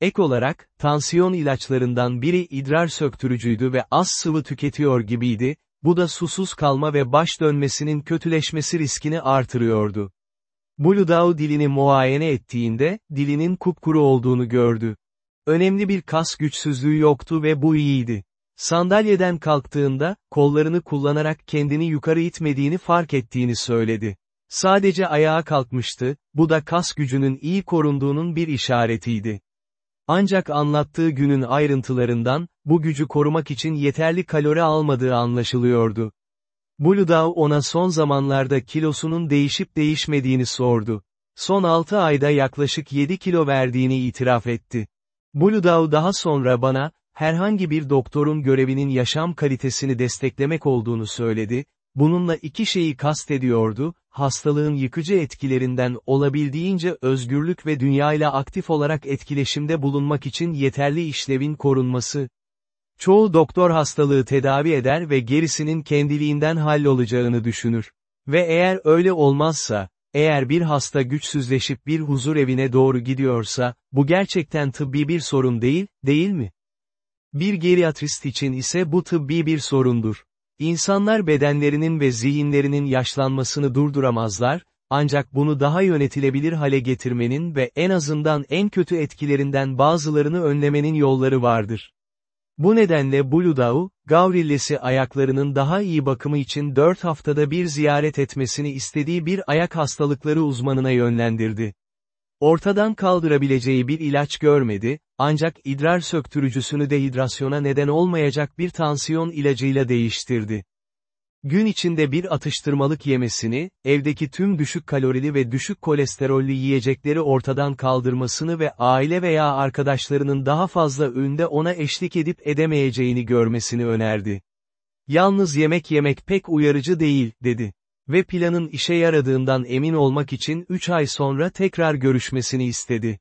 Ek olarak, tansiyon ilaçlarından biri idrar söktürücüydü ve az sıvı tüketiyor gibiydi, bu da susuz kalma ve baş dönmesinin kötüleşmesi riskini artırıyordu. Buludau dilini muayene ettiğinde, dilinin kupkuru olduğunu gördü. Önemli bir kas güçsüzlüğü yoktu ve bu iyiydi. Sandalyeden kalktığında, kollarını kullanarak kendini yukarı itmediğini fark ettiğini söyledi. Sadece ayağa kalkmıştı, bu da kas gücünün iyi korunduğunun bir işaretiydi. Ancak anlattığı günün ayrıntılarından, bu gücü korumak için yeterli kalori almadığı anlaşılıyordu. Buludav ona son zamanlarda kilosunun değişip değişmediğini sordu. Son 6 ayda yaklaşık 7 kilo verdiğini itiraf etti. Buludav daha sonra bana, herhangi bir doktorun görevinin yaşam kalitesini desteklemek olduğunu söyledi, bununla iki şeyi kastediyordu, hastalığın yıkıcı etkilerinden olabildiğince özgürlük ve dünyayla aktif olarak etkileşimde bulunmak için yeterli işlevin korunması. Çoğu doktor hastalığı tedavi eder ve gerisinin kendiliğinden hallolacağını düşünür. Ve eğer öyle olmazsa, eğer bir hasta güçsüzleşip bir huzur evine doğru gidiyorsa, bu gerçekten tıbbi bir sorun değil, değil mi? Bir geriatrist için ise bu tıbbi bir sorundur. İnsanlar bedenlerinin ve zihinlerinin yaşlanmasını durduramazlar, ancak bunu daha yönetilebilir hale getirmenin ve en azından en kötü etkilerinden bazılarını önlemenin yolları vardır. Bu nedenle Buludau, Gavrilles'i ayaklarının daha iyi bakımı için 4 haftada bir ziyaret etmesini istediği bir ayak hastalıkları uzmanına yönlendirdi. Ortadan kaldırabileceği bir ilaç görmedi, ancak idrar söktürücüsünü dehidrasyona neden olmayacak bir tansiyon ilacıyla değiştirdi. Gün içinde bir atıştırmalık yemesini, evdeki tüm düşük kalorili ve düşük kolesterollü yiyecekleri ortadan kaldırmasını ve aile veya arkadaşlarının daha fazla öğünde ona eşlik edip edemeyeceğini görmesini önerdi. Yalnız yemek yemek pek uyarıcı değil, dedi. Ve planın işe yaradığından emin olmak için 3 ay sonra tekrar görüşmesini istedi.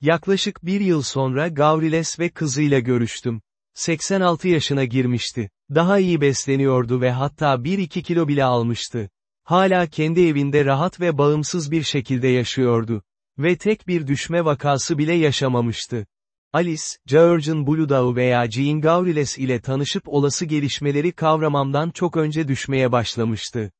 Yaklaşık bir yıl sonra Gavriles ve kızıyla görüştüm. 86 yaşına girmişti. Daha iyi besleniyordu ve hatta 1-2 kilo bile almıştı. Hala kendi evinde rahat ve bağımsız bir şekilde yaşıyordu. Ve tek bir düşme vakası bile yaşamamıştı. Alice, Georgian Buludau veya Jean Gavriles ile tanışıp olası gelişmeleri kavramamdan çok önce düşmeye başlamıştı.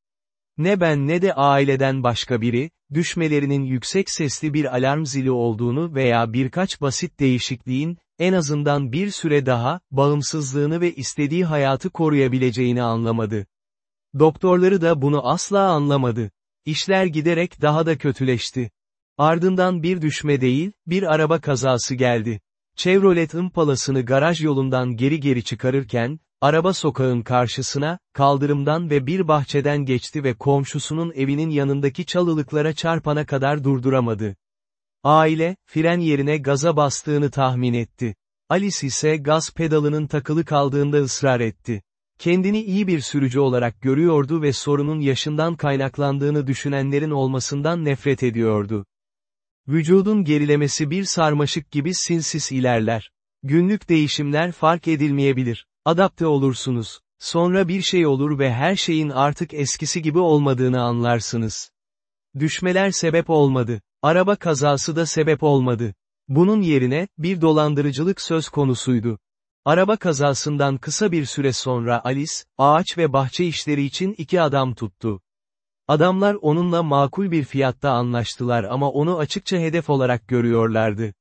Ne ben ne de aileden başka biri, düşmelerinin yüksek sesli bir alarm zili olduğunu veya birkaç basit değişikliğin, en azından bir süre daha, bağımsızlığını ve istediği hayatı koruyabileceğini anlamadı. Doktorları da bunu asla anlamadı. İşler giderek daha da kötüleşti. Ardından bir düşme değil, bir araba kazası geldi. Chevrolet Impala'sını garaj yolundan geri geri çıkarırken, araba sokağın karşısına, kaldırımdan ve bir bahçeden geçti ve komşusunun evinin yanındaki çalılıklara çarpana kadar durduramadı. Aile, fren yerine gaza bastığını tahmin etti. Alice ise gaz pedalının takılı kaldığında ısrar etti. Kendini iyi bir sürücü olarak görüyordu ve sorunun yaşından kaynaklandığını düşünenlerin olmasından nefret ediyordu. Vücudun gerilemesi bir sarmaşık gibi sinsiz ilerler. Günlük değişimler fark edilmeyebilir. Adapte olursunuz. Sonra bir şey olur ve her şeyin artık eskisi gibi olmadığını anlarsınız. Düşmeler sebep olmadı. Araba kazası da sebep olmadı. Bunun yerine, bir dolandırıcılık söz konusuydu. Araba kazasından kısa bir süre sonra Alice, ağaç ve bahçe işleri için iki adam tuttu. Adamlar onunla makul bir fiyatta anlaştılar ama onu açıkça hedef olarak görüyorlardı.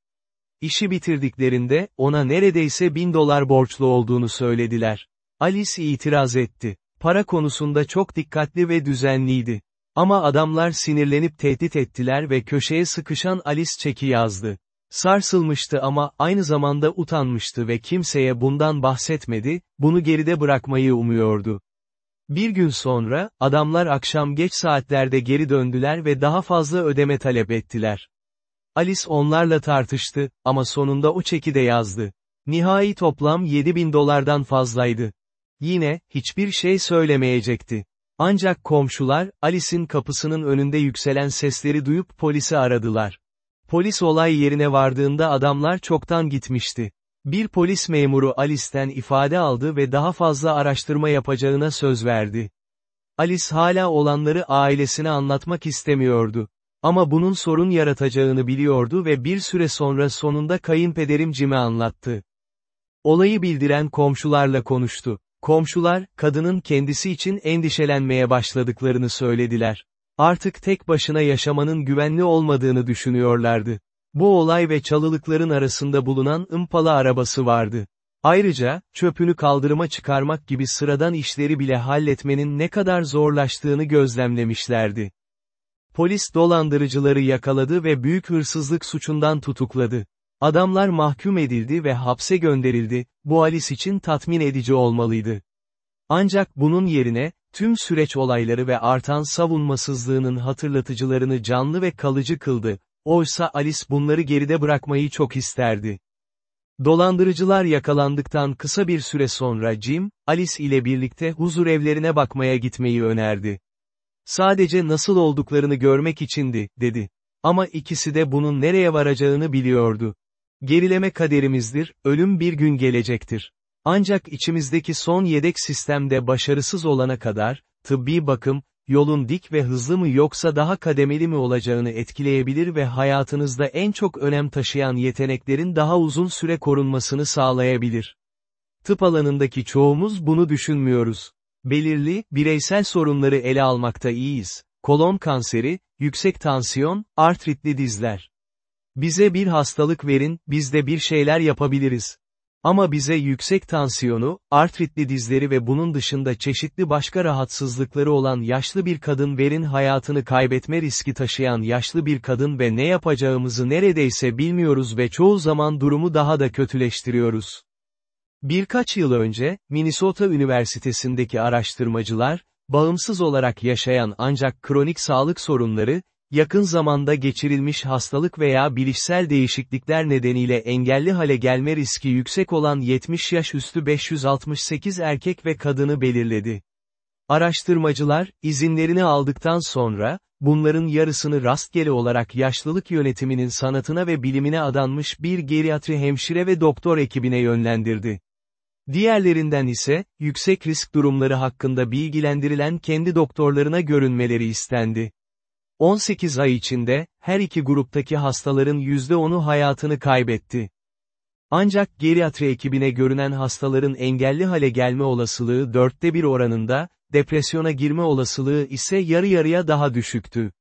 İşi bitirdiklerinde, ona neredeyse bin dolar borçlu olduğunu söylediler. Alice itiraz etti. Para konusunda çok dikkatli ve düzenliydi. Ama adamlar sinirlenip tehdit ettiler ve köşeye sıkışan Alice çeki yazdı. Sarsılmıştı ama aynı zamanda utanmıştı ve kimseye bundan bahsetmedi, bunu geride bırakmayı umuyordu. Bir gün sonra, adamlar akşam geç saatlerde geri döndüler ve daha fazla ödeme talep ettiler. Alice onlarla tartıştı, ama sonunda o çeki de yazdı. Nihai toplam 7000 dolardan fazlaydı. Yine, hiçbir şey söylemeyecekti. Ancak komşular, Alice'in kapısının önünde yükselen sesleri duyup polisi aradılar. Polis olay yerine vardığında adamlar çoktan gitmişti. Bir polis memuru Alice'ten ifade aldı ve daha fazla araştırma yapacağına söz verdi. Alice hala olanları ailesine anlatmak istemiyordu. Ama bunun sorun yaratacağını biliyordu ve bir süre sonra sonunda kayınpederim Jim'e anlattı. Olayı bildiren komşularla konuştu. Komşular, kadının kendisi için endişelenmeye başladıklarını söylediler. Artık tek başına yaşamanın güvenli olmadığını düşünüyorlardı. Bu olay ve çalılıkların arasında bulunan ımpala arabası vardı. Ayrıca, çöpünü kaldırıma çıkarmak gibi sıradan işleri bile halletmenin ne kadar zorlaştığını gözlemlemişlerdi. Polis dolandırıcıları yakaladı ve büyük hırsızlık suçundan tutukladı. Adamlar mahkum edildi ve hapse gönderildi, bu Alice için tatmin edici olmalıydı. Ancak bunun yerine, tüm süreç olayları ve artan savunmasızlığının hatırlatıcılarını canlı ve kalıcı kıldı, oysa Alice bunları geride bırakmayı çok isterdi. Dolandırıcılar yakalandıktan kısa bir süre sonra Jim, Alice ile birlikte huzur evlerine bakmaya gitmeyi önerdi. Sadece nasıl olduklarını görmek içindi, dedi. Ama ikisi de bunun nereye varacağını biliyordu. Gerileme kaderimizdir, ölüm bir gün gelecektir. Ancak içimizdeki son yedek sistemde başarısız olana kadar, tıbbi bakım, yolun dik ve hızlı mı yoksa daha kademeli mi olacağını etkileyebilir ve hayatınızda en çok önem taşıyan yeteneklerin daha uzun süre korunmasını sağlayabilir. Tıp alanındaki çoğumuz bunu düşünmüyoruz. Belirli, bireysel sorunları ele almakta iyiyiz. Kolon kanseri, yüksek tansiyon, artritli dizler. Bize bir hastalık verin, biz de bir şeyler yapabiliriz. Ama bize yüksek tansiyonu, artritli dizleri ve bunun dışında çeşitli başka rahatsızlıkları olan yaşlı bir kadın verin hayatını kaybetme riski taşıyan yaşlı bir kadın ve ne yapacağımızı neredeyse bilmiyoruz ve çoğu zaman durumu daha da kötüleştiriyoruz. Birkaç yıl önce, Minnesota Üniversitesi'ndeki araştırmacılar, bağımsız olarak yaşayan ancak kronik sağlık sorunları, yakın zamanda geçirilmiş hastalık veya bilişsel değişiklikler nedeniyle engelli hale gelme riski yüksek olan 70 yaş üstü 568 erkek ve kadını belirledi. Araştırmacılar, izinlerini aldıktan sonra, bunların yarısını rastgele olarak yaşlılık yönetiminin sanatına ve bilimine adanmış bir geriatri hemşire ve doktor ekibine yönlendirdi. Diğerlerinden ise, yüksek risk durumları hakkında bilgilendirilen kendi doktorlarına görünmeleri istendi. 18 ay içinde, her iki gruptaki hastaların %10'u hayatını kaybetti. Ancak geriatri ekibine görünen hastaların engelli hale gelme olasılığı dörtte bir oranında, depresyona girme olasılığı ise yarı yarıya daha düşüktü.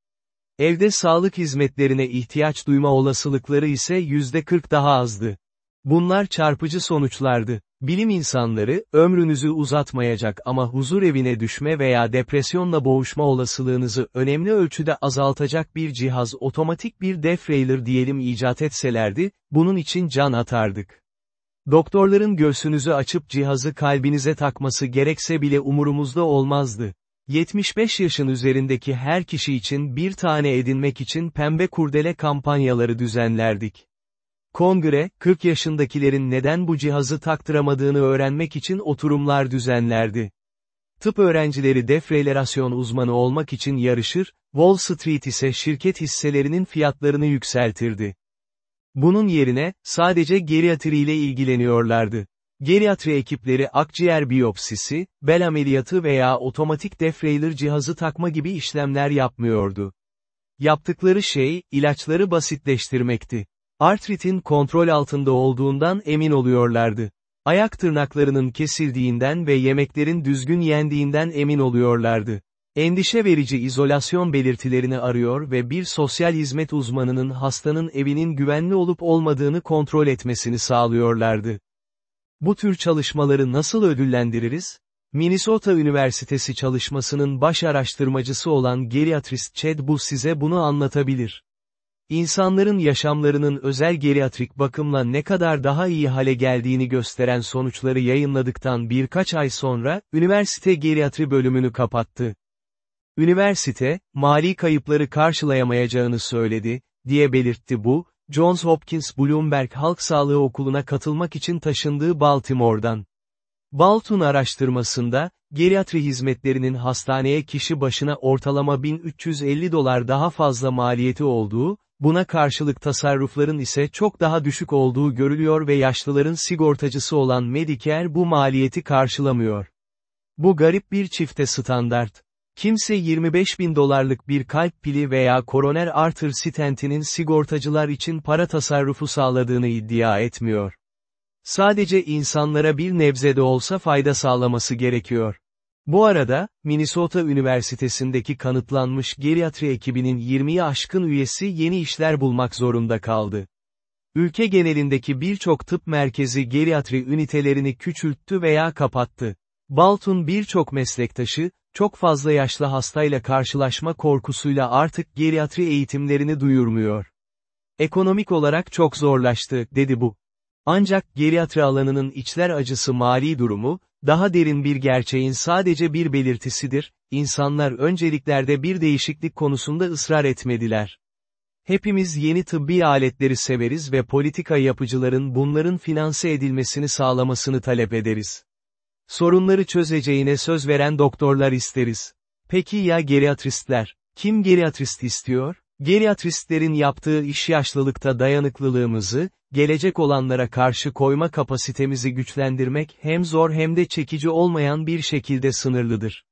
Evde sağlık hizmetlerine ihtiyaç duyma olasılıkları ise %40 daha azdı. Bunlar çarpıcı sonuçlardı. Bilim insanları, ömrünüzü uzatmayacak ama huzur evine düşme veya depresyonla boğuşma olasılığınızı önemli ölçüde azaltacak bir cihaz otomatik bir defrailer diyelim icat etselerdi, bunun için can atardık. Doktorların göğsünüzü açıp cihazı kalbinize takması gerekse bile umurumuzda olmazdı. 75 yaşın üzerindeki her kişi için bir tane edinmek için pembe kurdele kampanyaları düzenlerdik. Kongre, 40 yaşındakilerin neden bu cihazı taktıramadığını öğrenmek için oturumlar düzenlerdi. Tıp öğrencileri defrelerasyon uzmanı olmak için yarışır, Wall Street ise şirket hisselerinin fiyatlarını yükseltirdi. Bunun yerine, sadece geriatri ile ilgileniyorlardı. Geriatri ekipleri akciğer biyopsisi, bel ameliyatı veya otomatik defrailer cihazı takma gibi işlemler yapmıyordu. Yaptıkları şey, ilaçları basitleştirmekti. Artritin kontrol altında olduğundan emin oluyorlardı. Ayak tırnaklarının kesildiğinden ve yemeklerin düzgün yendiğinden emin oluyorlardı. Endişe verici izolasyon belirtilerini arıyor ve bir sosyal hizmet uzmanının hastanın evinin güvenli olup olmadığını kontrol etmesini sağlıyorlardı. Bu tür çalışmaları nasıl ödüllendiririz? Minnesota Üniversitesi çalışmasının baş araştırmacısı olan geriatrist Chad bu size bunu anlatabilir. İnsanların yaşamlarının özel geriatrik bakımla ne kadar daha iyi hale geldiğini gösteren sonuçları yayınladıktan birkaç ay sonra, üniversite geriatri bölümünü kapattı. Üniversite, mali kayıpları karşılayamayacağını söyledi, diye belirtti bu, Johns Hopkins Bloomberg Halk Sağlığı Okulu'na katılmak için taşındığı Baltimore'dan. Baltun araştırmasında, geriatri hizmetlerinin hastaneye kişi başına ortalama 1350 dolar daha fazla maliyeti olduğu, buna karşılık tasarrufların ise çok daha düşük olduğu görülüyor ve yaşlıların sigortacısı olan Medicare bu maliyeti karşılamıyor. Bu garip bir çifte standart. Kimse 25 bin dolarlık bir kalp pili veya koroner arter stentinin sigortacılar için para tasarrufu sağladığını iddia etmiyor. Sadece insanlara bir nebze de olsa fayda sağlaması gerekiyor. Bu arada, Minnesota Üniversitesi'ndeki kanıtlanmış geriatri ekibinin 20'yi aşkın üyesi yeni işler bulmak zorunda kaldı. Ülke genelindeki birçok tıp merkezi geriatri ünitelerini küçülttü veya kapattı. Baltun birçok meslektaşı, çok fazla yaşlı hastayla karşılaşma korkusuyla artık geriatri eğitimlerini duyurmuyor. Ekonomik olarak çok zorlaştı, dedi bu. Ancak geriatri alanının içler acısı mali durumu, daha derin bir gerçeğin sadece bir belirtisidir, insanlar önceliklerde bir değişiklik konusunda ısrar etmediler. Hepimiz yeni tıbbi aletleri severiz ve politika yapıcıların bunların finanse edilmesini sağlamasını talep ederiz. Sorunları çözeceğine söz veren doktorlar isteriz. Peki ya geriatristler? Kim geriatrist istiyor? Geriatristlerin yaptığı iş yaşlılıkta dayanıklılığımızı, gelecek olanlara karşı koyma kapasitemizi güçlendirmek hem zor hem de çekici olmayan bir şekilde sınırlıdır.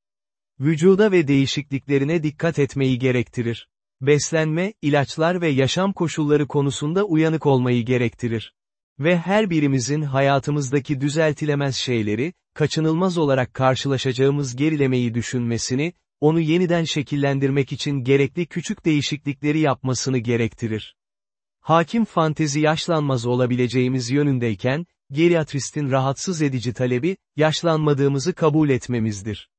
Vücuda ve değişikliklerine dikkat etmeyi gerektirir. Beslenme, ilaçlar ve yaşam koşulları konusunda uyanık olmayı gerektirir. Ve her birimizin hayatımızdaki düzeltilemez şeyleri, kaçınılmaz olarak karşılaşacağımız gerilemeyi düşünmesini, onu yeniden şekillendirmek için gerekli küçük değişiklikleri yapmasını gerektirir. Hakim fantezi yaşlanmaz olabileceğimiz yönündeyken, geriatristin rahatsız edici talebi, yaşlanmadığımızı kabul etmemizdir.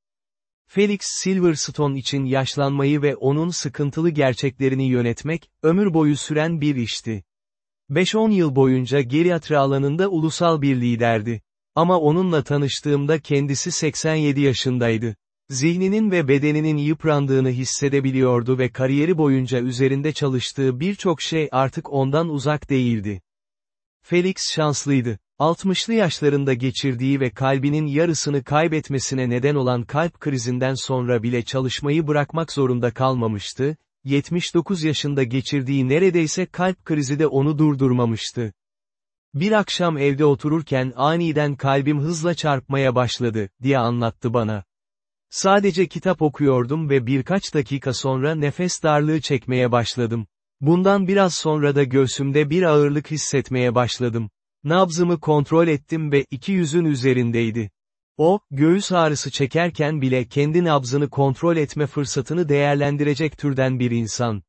Felix Silverstone için yaşlanmayı ve onun sıkıntılı gerçeklerini yönetmek, ömür boyu süren bir işti. 5-10 yıl boyunca geriatri alanında ulusal bir liderdi. Ama onunla tanıştığımda kendisi 87 yaşındaydı. Zihninin ve bedeninin yıprandığını hissedebiliyordu ve kariyeri boyunca üzerinde çalıştığı birçok şey artık ondan uzak değildi. Felix şanslıydı. 60'lı yaşlarında geçirdiği ve kalbinin yarısını kaybetmesine neden olan kalp krizinden sonra bile çalışmayı bırakmak zorunda kalmamıştı, 79 yaşında geçirdiği neredeyse kalp krizi de onu durdurmamıştı. Bir akşam evde otururken aniden kalbim hızla çarpmaya başladı, diye anlattı bana. Sadece kitap okuyordum ve birkaç dakika sonra nefes darlığı çekmeye başladım. Bundan biraz sonra da göğsümde bir ağırlık hissetmeye başladım. Nabzımı kontrol ettim ve iki yüzün üzerindeydi. O, göğüs ağrısı çekerken bile kendi nabzını kontrol etme fırsatını değerlendirecek türden bir insan.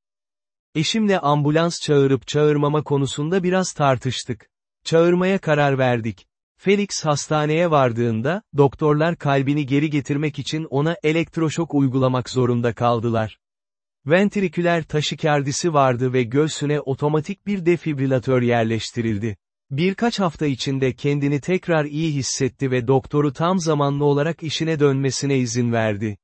Eşimle ambulans çağırıp çağırmama konusunda biraz tartıştık. Çağırmaya karar verdik. Felix hastaneye vardığında, doktorlar kalbini geri getirmek için ona elektroşok uygulamak zorunda kaldılar. Ventriküler taşikardisi vardı ve göğsüne otomatik bir defibrilatör yerleştirildi. Birkaç hafta içinde kendini tekrar iyi hissetti ve doktoru tam zamanlı olarak işine dönmesine izin verdi.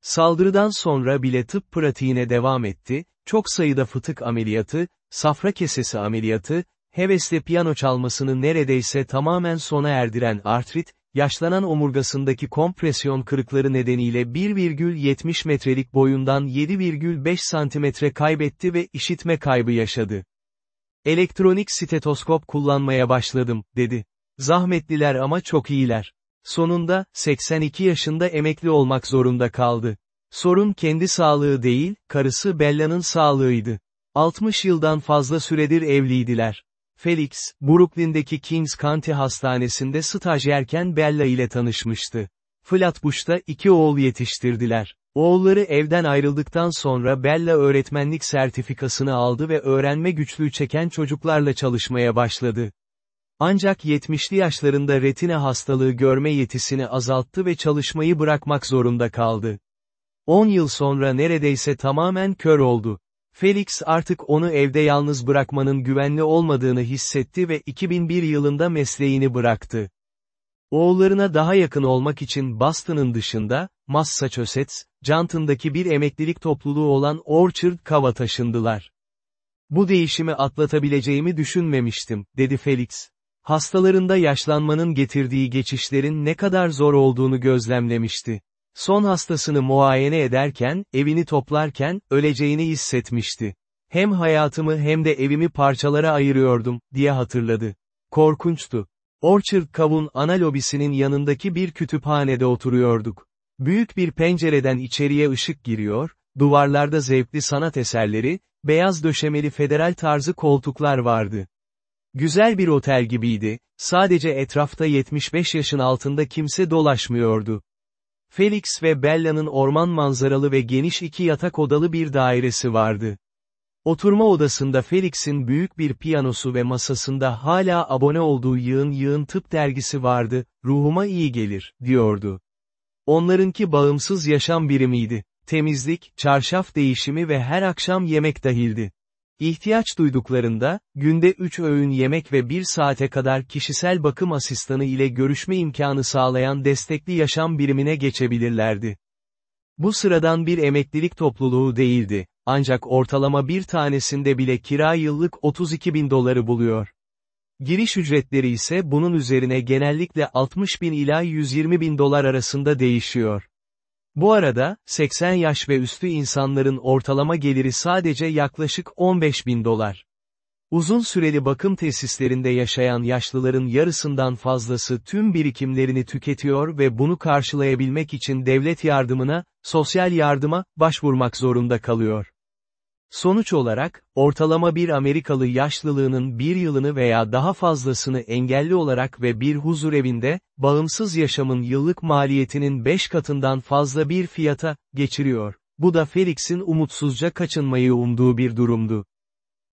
Saldırıdan sonra bile tıp pratiğine devam etti, çok sayıda fıtık ameliyatı, safra kesesi ameliyatı, hevesle piyano çalmasını neredeyse tamamen sona erdiren artrit, yaşlanan omurgasındaki kompresyon kırıkları nedeniyle 1,70 metrelik boyundan 7,5 santimetre kaybetti ve işitme kaybı yaşadı. Elektronik stetoskop kullanmaya başladım, dedi. Zahmetliler ama çok iyiler. Sonunda, 82 yaşında emekli olmak zorunda kaldı. Sorun kendi sağlığı değil, karısı Bella'nın sağlığıydı. 60 yıldan fazla süredir evliydiler. Felix, Brooklyn'deki Kings County Hastanesi'nde stajyerken Bella ile tanışmıştı. Flatbush'ta iki oğul yetiştirdiler. Oğulları evden ayrıldıktan sonra Bella öğretmenlik sertifikasını aldı ve öğrenme güçlüğü çeken çocuklarla çalışmaya başladı. Ancak 70'li yaşlarında retina hastalığı görme yetisini azalttı ve çalışmayı bırakmak zorunda kaldı. 10 yıl sonra neredeyse tamamen kör oldu. Felix artık onu evde yalnız bırakmanın güvenli olmadığını hissetti ve 2001 yılında mesleğini bıraktı. Oğullarına daha yakın olmak için Boston'ın dışında, Massachusetts, Canton'daki bir emeklilik topluluğu olan Orchard Cava taşındılar. Bu değişimi atlatabileceğimi düşünmemiştim, dedi Felix. Hastalarında yaşlanmanın getirdiği geçişlerin ne kadar zor olduğunu gözlemlemişti. Son hastasını muayene ederken, evini toplarken, öleceğini hissetmişti. Hem hayatımı hem de evimi parçalara ayırıyordum, diye hatırladı. Korkunçtu. Orchard Cave'un ana lobisinin yanındaki bir kütüphanede oturuyorduk. Büyük bir pencereden içeriye ışık giriyor, duvarlarda zevkli sanat eserleri, beyaz döşemeli federal tarzı koltuklar vardı. Güzel bir otel gibiydi, sadece etrafta 75 yaşın altında kimse dolaşmıyordu. Felix ve Bella'nın orman manzaralı ve geniş iki yatak odalı bir dairesi vardı. Oturma odasında Felix'in büyük bir piyanosu ve masasında hala abone olduğu yığın yığın tıp dergisi vardı, ruhuma iyi gelir, diyordu. Onlarınki bağımsız yaşam birimiydi. Temizlik, çarşaf değişimi ve her akşam yemek dahildi. İhtiyaç duyduklarında, günde 3 öğün yemek ve 1 saate kadar kişisel bakım asistanı ile görüşme imkanı sağlayan destekli yaşam birimine geçebilirlerdi. Bu sıradan bir emeklilik topluluğu değildi, ancak ortalama bir tanesinde bile kira yıllık 32 bin doları buluyor. Giriş ücretleri ise bunun üzerine genellikle 60 bin ila 120 bin dolar arasında değişiyor. Bu arada, 80 yaş ve üstü insanların ortalama geliri sadece yaklaşık 15 bin dolar. Uzun süreli bakım tesislerinde yaşayan yaşlıların yarısından fazlası tüm birikimlerini tüketiyor ve bunu karşılayabilmek için devlet yardımına, sosyal yardıma, başvurmak zorunda kalıyor. Sonuç olarak, ortalama bir Amerikalı yaşlılığının bir yılını veya daha fazlasını engelli olarak ve bir huzurevinde, bağımsız yaşamın yıllık maliyetinin 5 katından fazla bir fiyata, geçiriyor. Bu da Felix'in umutsuzca kaçınmayı umduğu bir durumdu.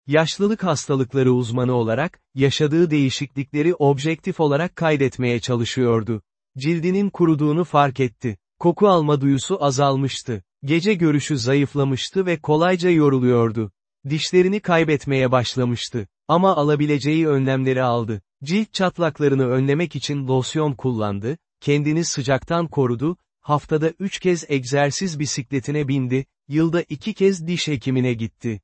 Yaşlılık hastalıkları uzmanı olarak, yaşadığı değişiklikleri objektif olarak kaydetmeye çalışıyordu. Cildinin kuruduğunu fark etti. Koku alma duyusu azalmıştı. Gece görüşü zayıflamıştı ve kolayca yoruluyordu. Dişlerini kaybetmeye başlamıştı. Ama alabileceği önlemleri aldı. Cilt çatlaklarını önlemek için losyon kullandı, kendini sıcaktan korudu, haftada üç kez egzersiz bisikletine bindi, yılda iki kez diş hekimine gitti.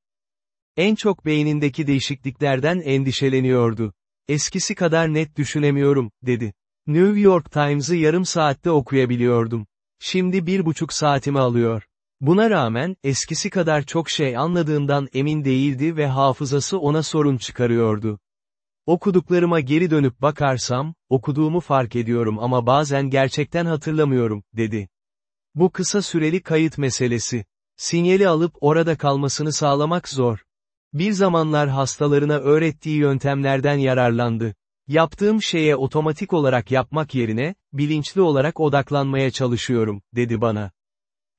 En çok beynindeki değişikliklerden endişeleniyordu. Eskisi kadar net düşünemiyorum, dedi. New York Times'ı yarım saatte okuyabiliyordum. Şimdi bir buçuk saatimi alıyor. Buna rağmen, eskisi kadar çok şey anladığından emin değildi ve hafızası ona sorun çıkarıyordu. Okuduklarıma geri dönüp bakarsam, okuduğumu fark ediyorum ama bazen gerçekten hatırlamıyorum, dedi. Bu kısa süreli kayıt meselesi. Sinyali alıp orada kalmasını sağlamak zor. Bir zamanlar hastalarına öğrettiği yöntemlerden yararlandı. Yaptığım şeye otomatik olarak yapmak yerine, bilinçli olarak odaklanmaya çalışıyorum, dedi bana.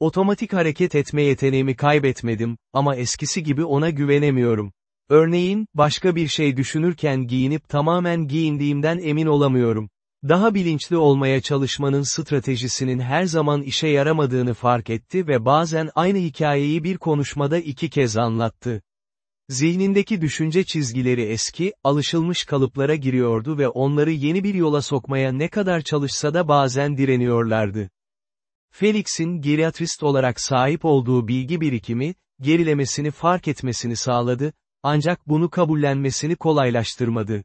Otomatik hareket etme yeteneğimi kaybetmedim, ama eskisi gibi ona güvenemiyorum. Örneğin, başka bir şey düşünürken giyinip tamamen giyindiğimden emin olamıyorum. Daha bilinçli olmaya çalışmanın stratejisinin her zaman işe yaramadığını fark etti ve bazen aynı hikayeyi bir konuşmada iki kez anlattı. Zihnindeki düşünce çizgileri eski, alışılmış kalıplara giriyordu ve onları yeni bir yola sokmaya ne kadar çalışsa da bazen direniyorlardı. Felix'in geriatrist olarak sahip olduğu bilgi birikimi, gerilemesini fark etmesini sağladı, ancak bunu kabullenmesini kolaylaştırmadı.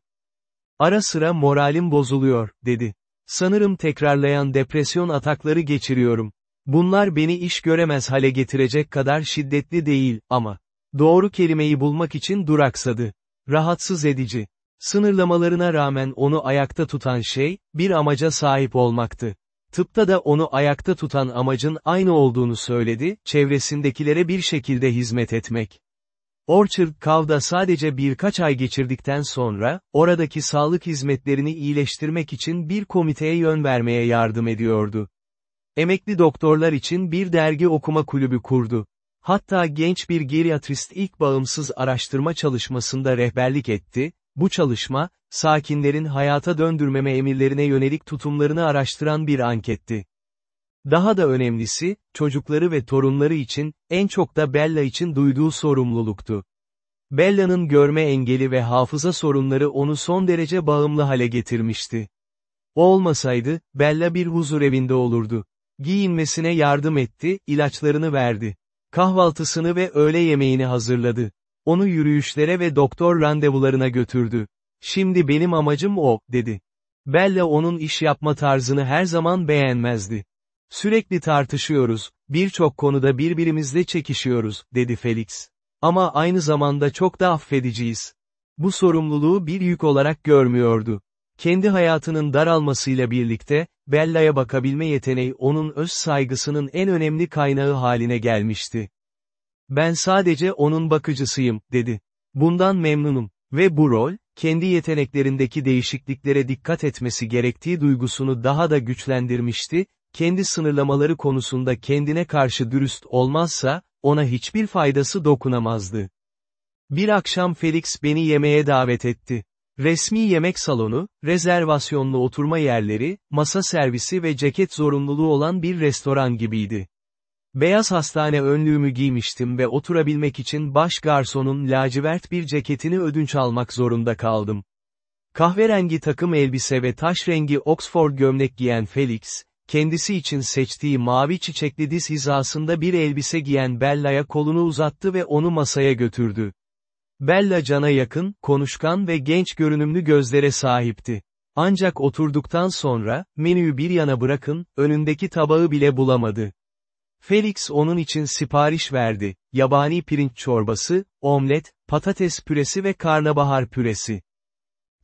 Ara sıra moralim bozuluyor, dedi. Sanırım tekrarlayan depresyon atakları geçiriyorum. Bunlar beni iş göremez hale getirecek kadar şiddetli değil, ama. Doğru kelimeyi bulmak için duraksadı. Rahatsız edici. Sınırlamalarına rağmen onu ayakta tutan şey, bir amaca sahip olmaktı. Tıpta da onu ayakta tutan amacın aynı olduğunu söyledi, çevresindekilere bir şekilde hizmet etmek. Orchard Cove'da sadece birkaç ay geçirdikten sonra, oradaki sağlık hizmetlerini iyileştirmek için bir komiteye yön vermeye yardım ediyordu. Emekli doktorlar için bir dergi okuma kulübü kurdu. Hatta genç bir geriatrist ilk bağımsız araştırma çalışmasında rehberlik etti, bu çalışma, sakinlerin hayata döndürmeme emirlerine yönelik tutumlarını araştıran bir anketti. Daha da önemlisi, çocukları ve torunları için, en çok da Bella için duyduğu sorumluluktu. Bella'nın görme engeli ve hafıza sorunları onu son derece bağımlı hale getirmişti. O olmasaydı, Bella bir huzur evinde olurdu. Giyinmesine yardım etti, ilaçlarını verdi. Kahvaltısını ve öğle yemeğini hazırladı. Onu yürüyüşlere ve doktor randevularına götürdü. Şimdi benim amacım o, dedi. Bella onun iş yapma tarzını her zaman beğenmezdi. Sürekli tartışıyoruz, birçok konuda birbirimizle çekişiyoruz, dedi Felix. Ama aynı zamanda çok da affediciyiz. Bu sorumluluğu bir yük olarak görmüyordu. Kendi hayatının daralmasıyla birlikte, Bella'ya bakabilme yeteneği onun öz saygısının en önemli kaynağı haline gelmişti. Ben sadece onun bakıcısıyım, dedi. Bundan memnunum. Ve bu rol, kendi yeteneklerindeki değişikliklere dikkat etmesi gerektiği duygusunu daha da güçlendirmişti, kendi sınırlamaları konusunda kendine karşı dürüst olmazsa, ona hiçbir faydası dokunamazdı. Bir akşam Felix beni yemeğe davet etti. Resmi yemek salonu, rezervasyonlu oturma yerleri, masa servisi ve ceket zorunluluğu olan bir restoran gibiydi. Beyaz hastane önlüğümü giymiştim ve oturabilmek için baş garsonun lacivert bir ceketini ödünç almak zorunda kaldım. Kahverengi takım elbise ve taş rengi Oxford gömlek giyen Felix, kendisi için seçtiği mavi çiçekli diz hizasında bir elbise giyen Bella'ya kolunu uzattı ve onu masaya götürdü. Bella cana yakın, konuşkan ve genç görünümlü gözlere sahipti. Ancak oturduktan sonra, menüyü bir yana bırakın, önündeki tabağı bile bulamadı. Felix onun için sipariş verdi, yabani pirinç çorbası, omlet, patates püresi ve karnabahar püresi.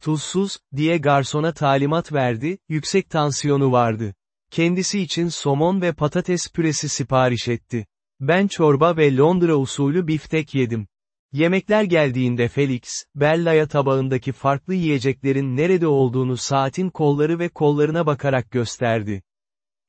Tuzsuz, diye garsona talimat verdi, yüksek tansiyonu vardı. Kendisi için somon ve patates püresi sipariş etti. Ben çorba ve Londra usulü biftek yedim. Yemekler geldiğinde Felix, Bella'ya tabağındaki farklı yiyeceklerin nerede olduğunu saatin kolları ve kollarına bakarak gösterdi.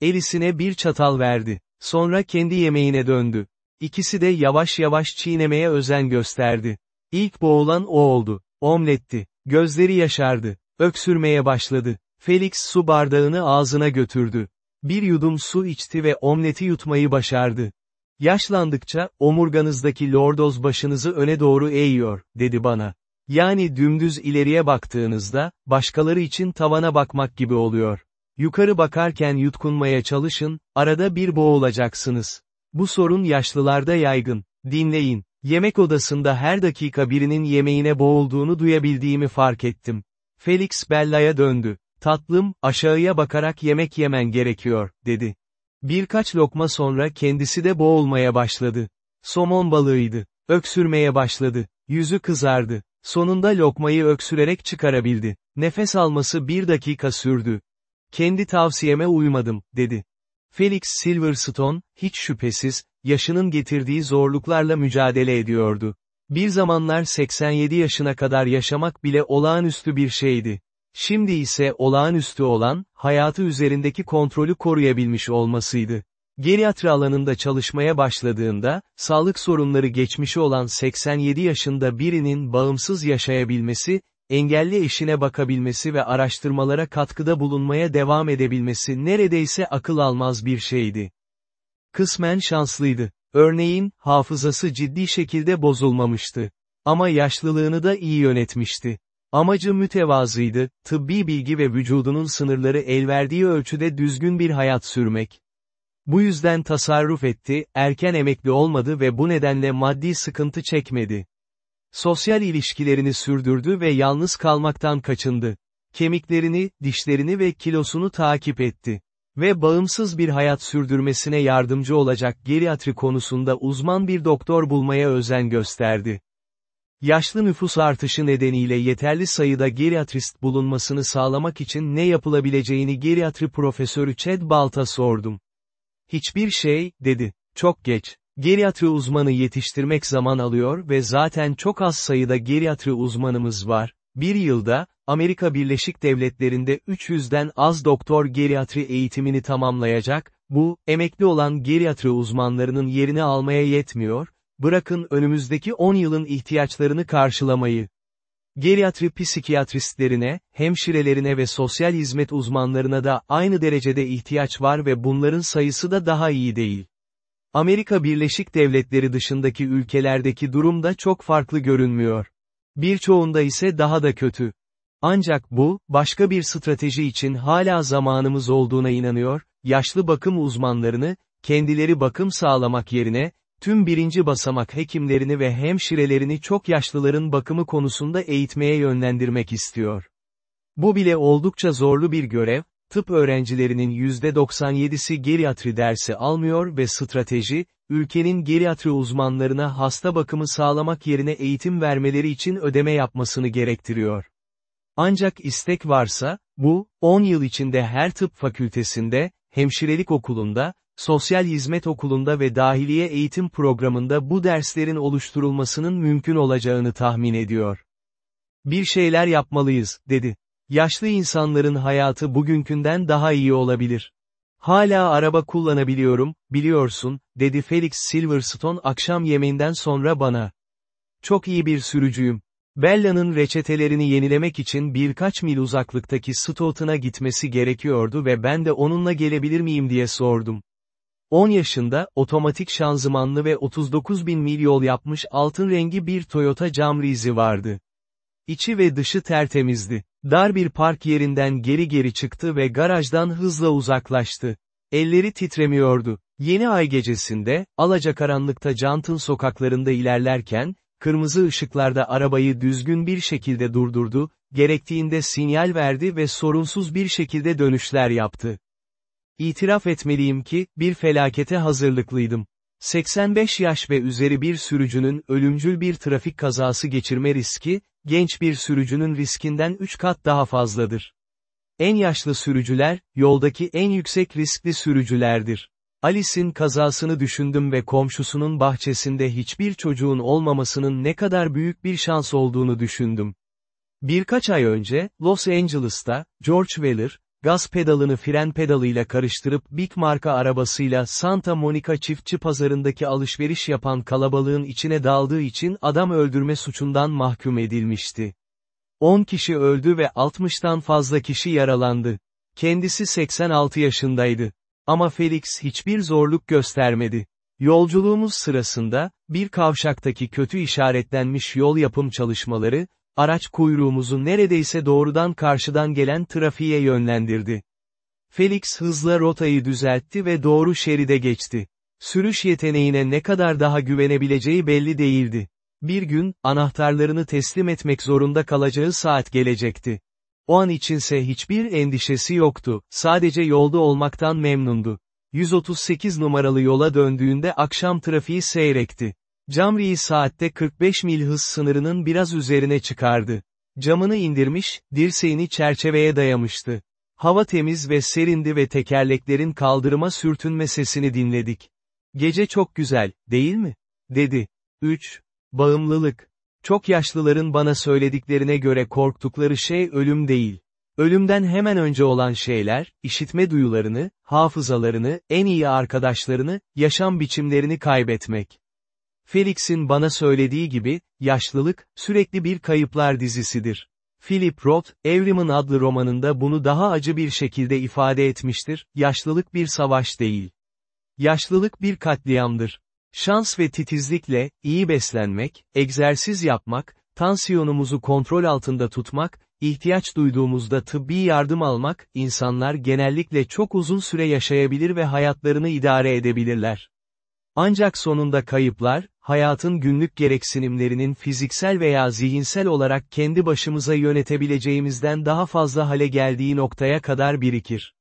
Elisine bir çatal verdi. Sonra kendi yemeğine döndü. İkisi de yavaş yavaş çiğnemeye özen gösterdi. İlk boğulan o oldu. Omletti. Gözleri yaşardı. Öksürmeye başladı. Felix su bardağını ağzına götürdü. Bir yudum su içti ve omleti yutmayı başardı. Yaşlandıkça, omurganızdaki lordoz başınızı öne doğru eğiyor, dedi bana. Yani dümdüz ileriye baktığınızda, başkaları için tavana bakmak gibi oluyor. Yukarı bakarken yutkunmaya çalışın, arada bir boğulacaksınız. Bu sorun yaşlılarda yaygın. Dinleyin. Yemek odasında her dakika birinin yemeğine boğulduğunu duyabildiğimi fark ettim. Felix Bella'ya döndü. Tatlım, aşağıya bakarak yemek yemen gerekiyor, dedi. Birkaç lokma sonra kendisi de boğulmaya başladı. Somon balığıydı. Öksürmeye başladı. Yüzü kızardı. Sonunda lokmayı öksürerek çıkarabildi. Nefes alması bir dakika sürdü. Kendi tavsiyeme uymadım, dedi. Felix Silverstone, hiç şüphesiz, yaşının getirdiği zorluklarla mücadele ediyordu. Bir zamanlar 87 yaşına kadar yaşamak bile olağanüstü bir şeydi. Şimdi ise olağanüstü olan, hayatı üzerindeki kontrolü koruyabilmiş olmasıydı. Geriatri alanında çalışmaya başladığında, sağlık sorunları geçmişi olan 87 yaşında birinin bağımsız yaşayabilmesi, engelli eşine bakabilmesi ve araştırmalara katkıda bulunmaya devam edebilmesi neredeyse akıl almaz bir şeydi. Kısmen şanslıydı. Örneğin, hafızası ciddi şekilde bozulmamıştı. Ama yaşlılığını da iyi yönetmişti. Amacı mütevazıydı, tıbbi bilgi ve vücudunun sınırları elverdiği ölçüde düzgün bir hayat sürmek. Bu yüzden tasarruf etti, erken emekli olmadı ve bu nedenle maddi sıkıntı çekmedi. Sosyal ilişkilerini sürdürdü ve yalnız kalmaktan kaçındı. Kemiklerini, dişlerini ve kilosunu takip etti. Ve bağımsız bir hayat sürdürmesine yardımcı olacak geriatri konusunda uzman bir doktor bulmaya özen gösterdi. Yaşlı nüfus artışı nedeniyle yeterli sayıda geriatrist bulunmasını sağlamak için ne yapılabileceğini geriatri profesörü Chad Balt'a sordum. Hiçbir şey, dedi. Çok geç. Geriatri uzmanı yetiştirmek zaman alıyor ve zaten çok az sayıda geriatri uzmanımız var. Bir yılda, Amerika Birleşik Devletleri'nde 300'den az doktor geriatri eğitimini tamamlayacak, bu, emekli olan geriatri uzmanlarının yerini almaya yetmiyor, bırakın önümüzdeki 10 yılın ihtiyaçlarını karşılamayı. Geriatri psikiyatristlerine, hemşirelerine ve sosyal hizmet uzmanlarına da aynı derecede ihtiyaç var ve bunların sayısı da daha iyi değil. Amerika Birleşik Devletleri dışındaki ülkelerdeki durum da çok farklı görünmüyor. Birçoğunda ise daha da kötü. Ancak bu, başka bir strateji için hala zamanımız olduğuna inanıyor, yaşlı bakım uzmanlarını, kendileri bakım sağlamak yerine, tüm birinci basamak hekimlerini ve hemşirelerini çok yaşlıların bakımı konusunda eğitmeye yönlendirmek istiyor. Bu bile oldukça zorlu bir görev, tıp öğrencilerinin %97'si geriatri dersi almıyor ve strateji, ülkenin geriatri uzmanlarına hasta bakımı sağlamak yerine eğitim vermeleri için ödeme yapmasını gerektiriyor. Ancak istek varsa, bu, 10 yıl içinde her tıp fakültesinde, hemşirelik okulunda, sosyal hizmet okulunda ve dahiliye eğitim programında bu derslerin oluşturulmasının mümkün olacağını tahmin ediyor. Bir şeyler yapmalıyız, dedi. Yaşlı insanların hayatı bugünkünden daha iyi olabilir. Hala araba kullanabiliyorum, biliyorsun, dedi Felix Silverstone akşam yemeğinden sonra bana. çok iyi bir sürücüyüm. Bella'nın reçetelerini yenilemek için birkaç mil uzaklıktaki Stoughton'a gitmesi gerekiyordu ve ben de onunla gelebilir miyim diye sordum. 10 yaşında, otomatik şanzımanlı ve 39 bin mil yol yapmış altın rengi bir Toyota Camry'si vardı. İçi ve dışı tertemizdi. Dar bir park yerinden geri geri çıktı ve garajdan hızla uzaklaştı. Elleri titremiyordu. Yeni ay gecesinde, alacakaranlıkta Cant'ın sokaklarında ilerlerken, kırmızı ışıklarda arabayı düzgün bir şekilde durdurdu, gerektiğinde sinyal verdi ve sorunsuz bir şekilde dönüşler yaptı. İtiraf etmeliyim ki, bir felakete hazırlıklıydım. 85 yaş ve üzeri bir sürücünün ölümcül bir trafik kazası geçirme riski, genç bir sürücünün riskinden 3 kat daha fazladır. En yaşlı sürücüler, yoldaki en yüksek riskli sürücülerdir. Alice'in kazasını düşündüm ve komşusunun bahçesinde hiçbir çocuğun olmamasının ne kadar büyük bir şans olduğunu düşündüm. Birkaç ay önce, Los Angeles'ta, George Weller, gaz pedalını fren pedalıyla karıştırıp Big marka arabasıyla Santa Monica çiftçi pazarındaki alışveriş yapan kalabalığın içine daldığı için adam öldürme suçundan mahkum edilmişti. 10 kişi öldü ve 60'tan fazla kişi yaralandı. Kendisi 86 yaşındaydı. Ama Felix hiçbir zorluk göstermedi. Yolculuğumuz sırasında, bir kavşaktaki kötü işaretlenmiş yol yapım çalışmaları, araç kuyruğumuzu neredeyse doğrudan karşıdan gelen trafiğe yönlendirdi. Felix hızla rotayı düzeltti ve doğru şeride geçti. Sürüş yeteneğine ne kadar daha güvenebileceği belli değildi. Bir gün, anahtarlarını teslim etmek zorunda kalacağı saat gelecekti. O an içinse hiçbir endişesi yoktu, sadece yolda olmaktan memnundu. 138 numaralı yola döndüğünde akşam trafiği seyrekti. Camri'yi saatte 45 mil hız sınırının biraz üzerine çıkardı. Camını indirmiş, dirseğini çerçeveye dayamıştı. Hava temiz ve serindi ve tekerleklerin kaldırıma sürtünme sesini dinledik. Gece çok güzel, değil mi? dedi. 3. Bağımlılık. Çok yaşlıların bana söylediklerine göre korktukları şey ölüm değil. Ölümden hemen önce olan şeyler, işitme duyularını, hafızalarını, en iyi arkadaşlarını, yaşam biçimlerini kaybetmek. Felix'in bana söylediği gibi, yaşlılık, sürekli bir kayıplar dizisidir. Philip Roth, Evrim'in adlı romanında bunu daha acı bir şekilde ifade etmiştir, yaşlılık bir savaş değil. Yaşlılık bir katliamdır. Şans ve titizlikle, iyi beslenmek, egzersiz yapmak, tansiyonumuzu kontrol altında tutmak, ihtiyaç duyduğumuzda tıbbi yardım almak, insanlar genellikle çok uzun süre yaşayabilir ve hayatlarını idare edebilirler. Ancak sonunda kayıplar, hayatın günlük gereksinimlerinin fiziksel veya zihinsel olarak kendi başımıza yönetebileceğimizden daha fazla hale geldiği noktaya kadar birikir.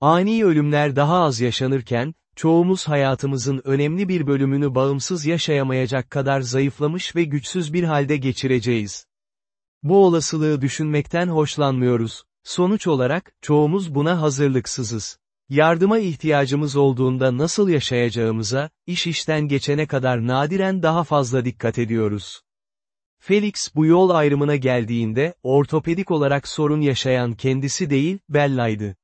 Ani ölümler daha az yaşanırken, çoğumuz hayatımızın önemli bir bölümünü bağımsız yaşayamayacak kadar zayıflamış ve güçsüz bir halde geçireceğiz. Bu olasılığı düşünmekten hoşlanmıyoruz. Sonuç olarak, çoğumuz buna hazırlıksızız. Yardıma ihtiyacımız olduğunda nasıl yaşayacağımıza, iş işten geçene kadar nadiren daha fazla dikkat ediyoruz. Felix bu yol ayrımına geldiğinde, ortopedik olarak sorun yaşayan kendisi değil, Bella'ydı.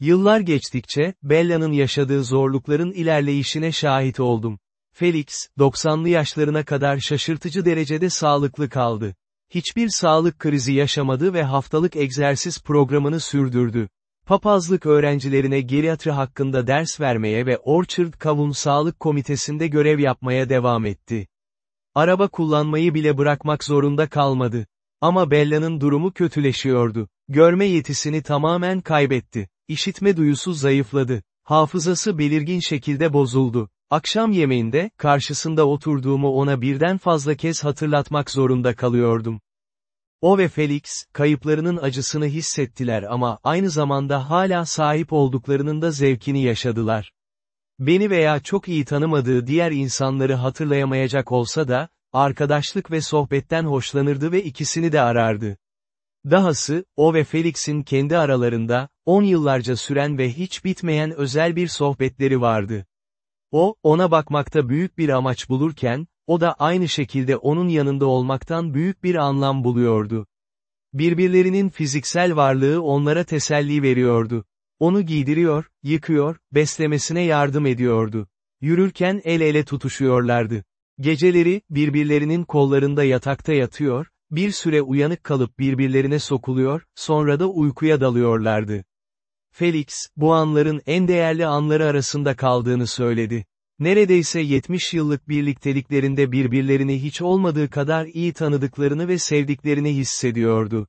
Yıllar geçtikçe, Bella'nın yaşadığı zorlukların ilerleyişine şahit oldum. Felix, 90'lı yaşlarına kadar şaşırtıcı derecede sağlıklı kaldı. Hiçbir sağlık krizi yaşamadı ve haftalık egzersiz programını sürdürdü. Papazlık öğrencilerine geriatri hakkında ders vermeye ve Orchard Kavun Sağlık Komitesi'nde görev yapmaya devam etti. Araba kullanmayı bile bırakmak zorunda kalmadı. Ama Bella'nın durumu kötüleşiyordu. Görme yetisini tamamen kaybetti. İşitme duyusu zayıfladı. Hafızası belirgin şekilde bozuldu. Akşam yemeğinde, karşısında oturduğumu ona birden fazla kez hatırlatmak zorunda kalıyordum. O ve Felix, kayıplarının acısını hissettiler ama aynı zamanda hala sahip olduklarının da zevkini yaşadılar. Beni veya çok iyi tanımadığı diğer insanları hatırlayamayacak olsa da, arkadaşlık ve sohbetten hoşlanırdı ve ikisini de arardı. Dahası, o ve Felix'in kendi aralarında, on yıllarca süren ve hiç bitmeyen özel bir sohbetleri vardı. O, ona bakmakta büyük bir amaç bulurken, o da aynı şekilde onun yanında olmaktan büyük bir anlam buluyordu. Birbirlerinin fiziksel varlığı onlara teselli veriyordu. Onu giydiriyor, yıkıyor, beslemesine yardım ediyordu. Yürürken el ele tutuşuyorlardı. Geceleri, birbirlerinin kollarında yatakta yatıyor, bir süre uyanık kalıp birbirlerine sokuluyor, sonra da uykuya dalıyorlardı. Felix, bu anların en değerli anları arasında kaldığını söyledi. Neredeyse 70 yıllık birlikteliklerinde birbirlerini hiç olmadığı kadar iyi tanıdıklarını ve sevdiklerini hissediyordu.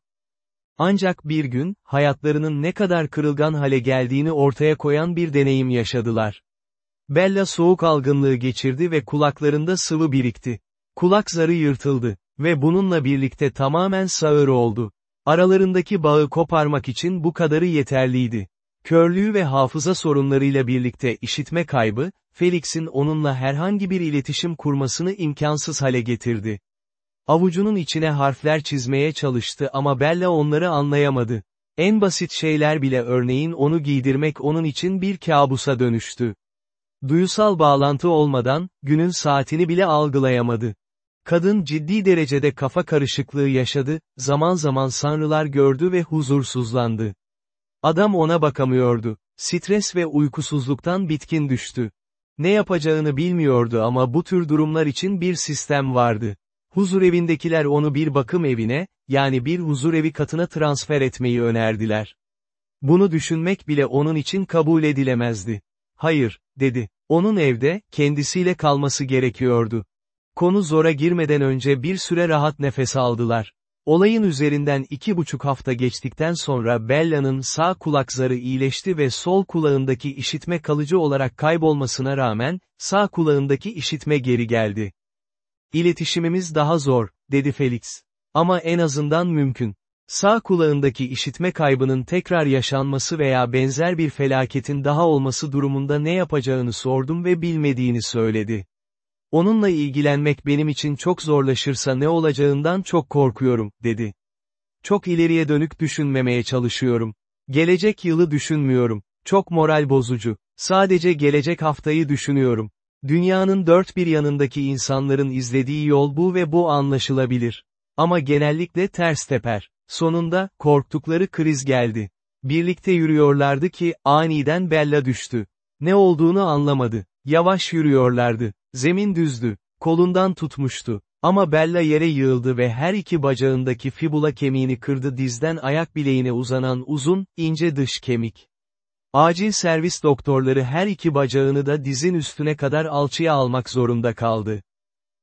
Ancak bir gün, hayatlarının ne kadar kırılgan hale geldiğini ortaya koyan bir deneyim yaşadılar. Bella soğuk algınlığı geçirdi ve kulaklarında sıvı birikti. Kulak zarı yırtıldı ve bununla birlikte tamamen sağır oldu. Aralarındaki bağı koparmak için bu kadarı yeterliydi. Körlüğü ve hafıza sorunlarıyla birlikte işitme kaybı, Felix'in onunla herhangi bir iletişim kurmasını imkansız hale getirdi. Avucunun içine harfler çizmeye çalıştı ama Bella onları anlayamadı. En basit şeyler bile örneğin onu giydirmek onun için bir kabusa dönüştü. Duyusal bağlantı olmadan, günün saatini bile algılayamadı. Kadın ciddi derecede kafa karışıklığı yaşadı, zaman zaman sanrılar gördü ve huzursuzlandı. Adam ona bakamıyordu. Stres ve uykusuzluktan bitkin düştü. Ne yapacağını bilmiyordu ama bu tür durumlar için bir sistem vardı. Huzur evindekiler onu bir bakım evine, yani bir huzur evi katına transfer etmeyi önerdiler. Bunu düşünmek bile onun için kabul edilemezdi. Hayır, dedi. Onun evde, kendisiyle kalması gerekiyordu. Konu zora girmeden önce bir süre rahat nefes aldılar. Olayın üzerinden iki buçuk hafta geçtikten sonra Bella'nın sağ kulak zarı iyileşti ve sol kulağındaki işitme kalıcı olarak kaybolmasına rağmen, sağ kulağındaki işitme geri geldi. İletişimimiz daha zor, dedi Felix. Ama en azından mümkün. Sağ kulağındaki işitme kaybının tekrar yaşanması veya benzer bir felaketin daha olması durumunda ne yapacağını sordum ve bilmediğini söyledi. Onunla ilgilenmek benim için çok zorlaşırsa ne olacağından çok korkuyorum, dedi. Çok ileriye dönük düşünmemeye çalışıyorum. Gelecek yılı düşünmüyorum. Çok moral bozucu. Sadece gelecek haftayı düşünüyorum. Dünyanın dört bir yanındaki insanların izlediği yol bu ve bu anlaşılabilir. Ama genellikle ters teper. Sonunda, korktukları kriz geldi. Birlikte yürüyorlardı ki, aniden Bella düştü. Ne olduğunu anlamadı. Yavaş yürüyorlardı. Zemin düzdü. Kolundan tutmuştu. Ama Bella yere yığıldı ve her iki bacağındaki fibula kemiğini kırdı dizden ayak bileğine uzanan uzun, ince dış kemik. Acil servis doktorları her iki bacağını da dizin üstüne kadar alçıya almak zorunda kaldı.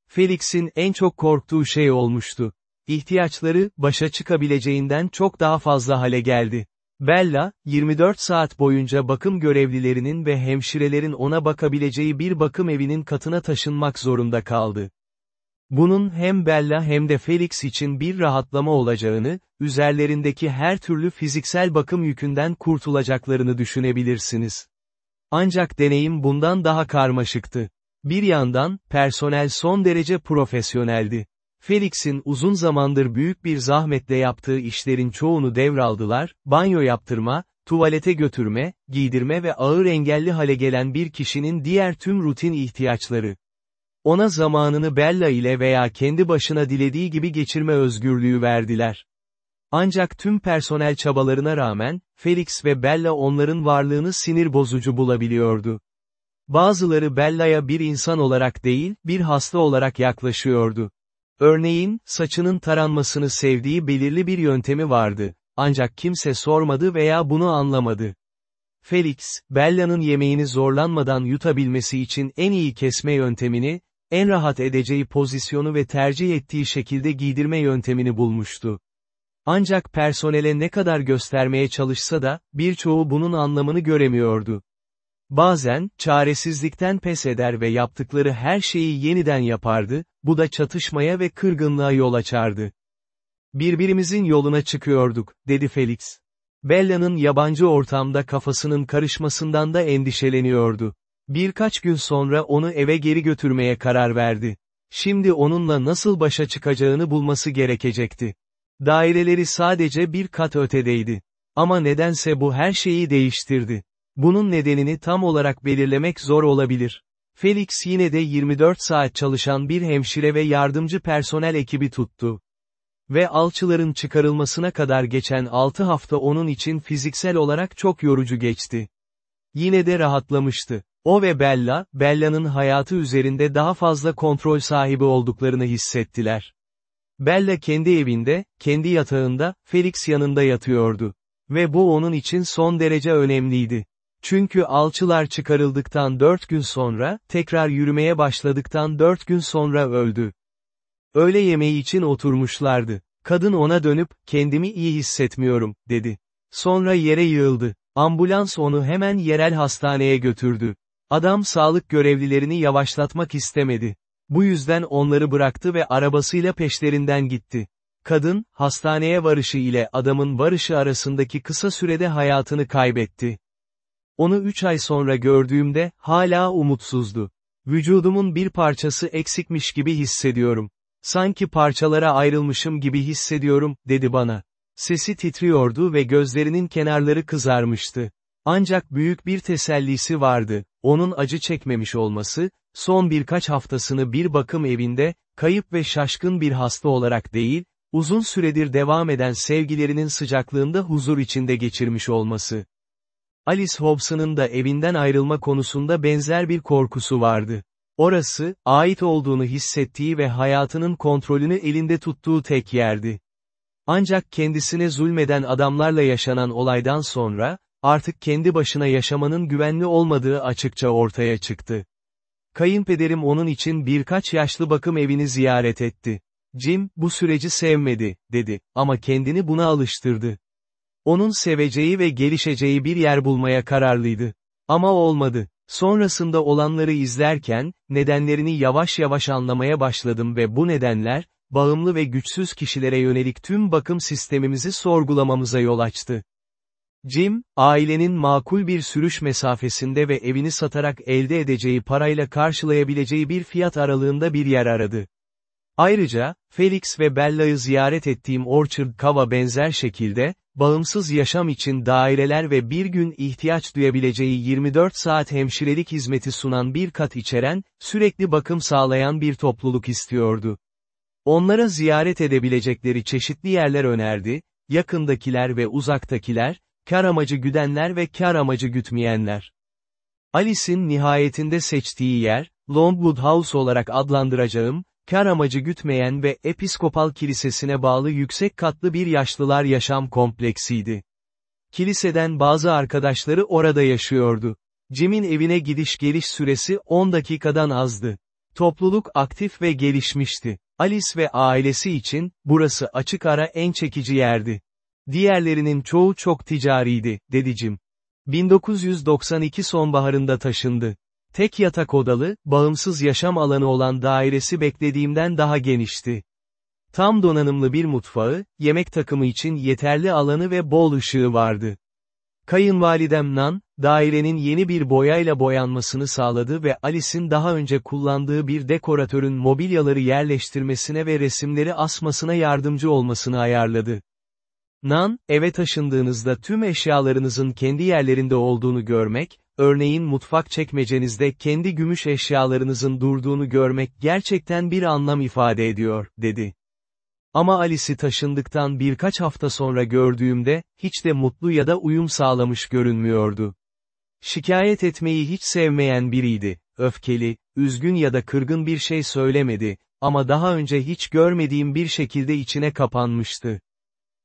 Felix'in en çok korktuğu şey olmuştu. İhtiyaçları, başa çıkabileceğinden çok daha fazla hale geldi. Bella, 24 saat boyunca bakım görevlilerinin ve hemşirelerin ona bakabileceği bir bakım evinin katına taşınmak zorunda kaldı. Bunun hem Bella hem de Felix için bir rahatlama olacağını, üzerlerindeki her türlü fiziksel bakım yükünden kurtulacaklarını düşünebilirsiniz. Ancak deneyim bundan daha karmaşıktı. Bir yandan, personel son derece profesyoneldi. Felix'in uzun zamandır büyük bir zahmetle yaptığı işlerin çoğunu devraldılar, banyo yaptırma, tuvalete götürme, giydirme ve ağır engelli hale gelen bir kişinin diğer tüm rutin ihtiyaçları. Ona zamanını Bella ile veya kendi başına dilediği gibi geçirme özgürlüğü verdiler. Ancak tüm personel çabalarına rağmen, Felix ve Bella onların varlığını sinir bozucu bulabiliyordu. Bazıları Bella'ya bir insan olarak değil, bir hasta olarak yaklaşıyordu. Örneğin, saçının taranmasını sevdiği belirli bir yöntemi vardı, ancak kimse sormadı veya bunu anlamadı. Felix, Bella'nın yemeğini zorlanmadan yutabilmesi için en iyi kesme yöntemini, en rahat edeceği pozisyonu ve tercih ettiği şekilde giydirme yöntemini bulmuştu. Ancak personele ne kadar göstermeye çalışsa da, birçoğu bunun anlamını göremiyordu. Bazen, çaresizlikten pes eder ve yaptıkları her şeyi yeniden yapardı, bu da çatışmaya ve kırgınlığa yol açardı. Birbirimizin yoluna çıkıyorduk, dedi Felix. Bella'nın yabancı ortamda kafasının karışmasından da endişeleniyordu. Birkaç gün sonra onu eve geri götürmeye karar verdi. Şimdi onunla nasıl başa çıkacağını bulması gerekecekti. Daireleri sadece bir kat ötedeydi. Ama nedense bu her şeyi değiştirdi. Bunun nedenini tam olarak belirlemek zor olabilir. Felix yine de 24 saat çalışan bir hemşire ve yardımcı personel ekibi tuttu. Ve alçıların çıkarılmasına kadar geçen 6 hafta onun için fiziksel olarak çok yorucu geçti. Yine de rahatlamıştı. O ve Bella, Bella'nın hayatı üzerinde daha fazla kontrol sahibi olduklarını hissettiler. Bella kendi evinde, kendi yatağında, Felix yanında yatıyordu. Ve bu onun için son derece önemliydi. Çünkü alçılar çıkarıldıktan dört gün sonra, tekrar yürümeye başladıktan dört gün sonra öldü. Öğle yemeği için oturmuşlardı. Kadın ona dönüp, kendimi iyi hissetmiyorum, dedi. Sonra yere yığıldı. Ambulans onu hemen yerel hastaneye götürdü. Adam sağlık görevlilerini yavaşlatmak istemedi. Bu yüzden onları bıraktı ve arabasıyla peşlerinden gitti. Kadın, hastaneye varışı ile adamın varışı arasındaki kısa sürede hayatını kaybetti. Onu üç ay sonra gördüğümde, hala umutsuzdu. Vücudumun bir parçası eksikmiş gibi hissediyorum. Sanki parçalara ayrılmışım gibi hissediyorum, dedi bana. Sesi titriyordu ve gözlerinin kenarları kızarmıştı. Ancak büyük bir tesellisi vardı, onun acı çekmemiş olması, son birkaç haftasını bir bakım evinde, kayıp ve şaşkın bir hasta olarak değil, uzun süredir devam eden sevgilerinin sıcaklığında huzur içinde geçirmiş olması. Alice Hobson'ın da evinden ayrılma konusunda benzer bir korkusu vardı. Orası, ait olduğunu hissettiği ve hayatının kontrolünü elinde tuttuğu tek yerdi. Ancak kendisine zulmeden adamlarla yaşanan olaydan sonra, artık kendi başına yaşamanın güvenli olmadığı açıkça ortaya çıktı. Kayınpederim onun için birkaç yaşlı bakım evini ziyaret etti. Jim, bu süreci sevmedi, dedi, ama kendini buna alıştırdı. Onun seveceği ve gelişeceği bir yer bulmaya kararlıydı. Ama olmadı. Sonrasında olanları izlerken, nedenlerini yavaş yavaş anlamaya başladım ve bu nedenler, bağımlı ve güçsüz kişilere yönelik tüm bakım sistemimizi sorgulamamıza yol açtı. Jim, ailenin makul bir sürüş mesafesinde ve evini satarak elde edeceği parayla karşılayabileceği bir fiyat aralığında bir yer aradı. Ayrıca, Felix ve Bella'yı ziyaret ettiğim Orchard Cava benzer şekilde, bağımsız yaşam için daireler ve bir gün ihtiyaç duyabileceği 24 saat hemşirelik hizmeti sunan bir kat içeren, sürekli bakım sağlayan bir topluluk istiyordu. Onlara ziyaret edebilecekleri çeşitli yerler önerdi, yakındakiler ve uzaktakiler, kar amacı güdenler ve kar amacı gütmeyenler. Alice'in nihayetinde seçtiği yer, Longwood House olarak adlandıracağım, kar amacı gütmeyen ve Episkopal Kilisesi'ne bağlı yüksek katlı bir yaşlılar yaşam kompleksiydi. Kiliseden bazı arkadaşları orada yaşıyordu. Jim'in evine gidiş geliş süresi 10 dakikadan azdı. Topluluk aktif ve gelişmişti. Alice ve ailesi için, burası açık ara en çekici yerdi. Diğerlerinin çoğu çok ticariydi, dedi Jim. 1992 sonbaharında taşındı. Tek yatak odalı, bağımsız yaşam alanı olan dairesi beklediğimden daha genişti. Tam donanımlı bir mutfağı, yemek takımı için yeterli alanı ve bol ışığı vardı. Kayınvalidem Nan, dairenin yeni bir boyayla boyanmasını sağladı ve Alice'in daha önce kullandığı bir dekoratörün mobilyaları yerleştirmesine ve resimleri asmasına yardımcı olmasını ayarladı. Nan, eve taşındığınızda tüm eşyalarınızın kendi yerlerinde olduğunu görmek, örneğin mutfak çekmecenizde kendi gümüş eşyalarınızın durduğunu görmek gerçekten bir anlam ifade ediyor, dedi. Ama Alice'i taşındıktan birkaç hafta sonra gördüğümde, hiç de mutlu ya da uyum sağlamış görünmüyordu. Şikayet etmeyi hiç sevmeyen biriydi, öfkeli, üzgün ya da kırgın bir şey söylemedi, ama daha önce hiç görmediğim bir şekilde içine kapanmıştı.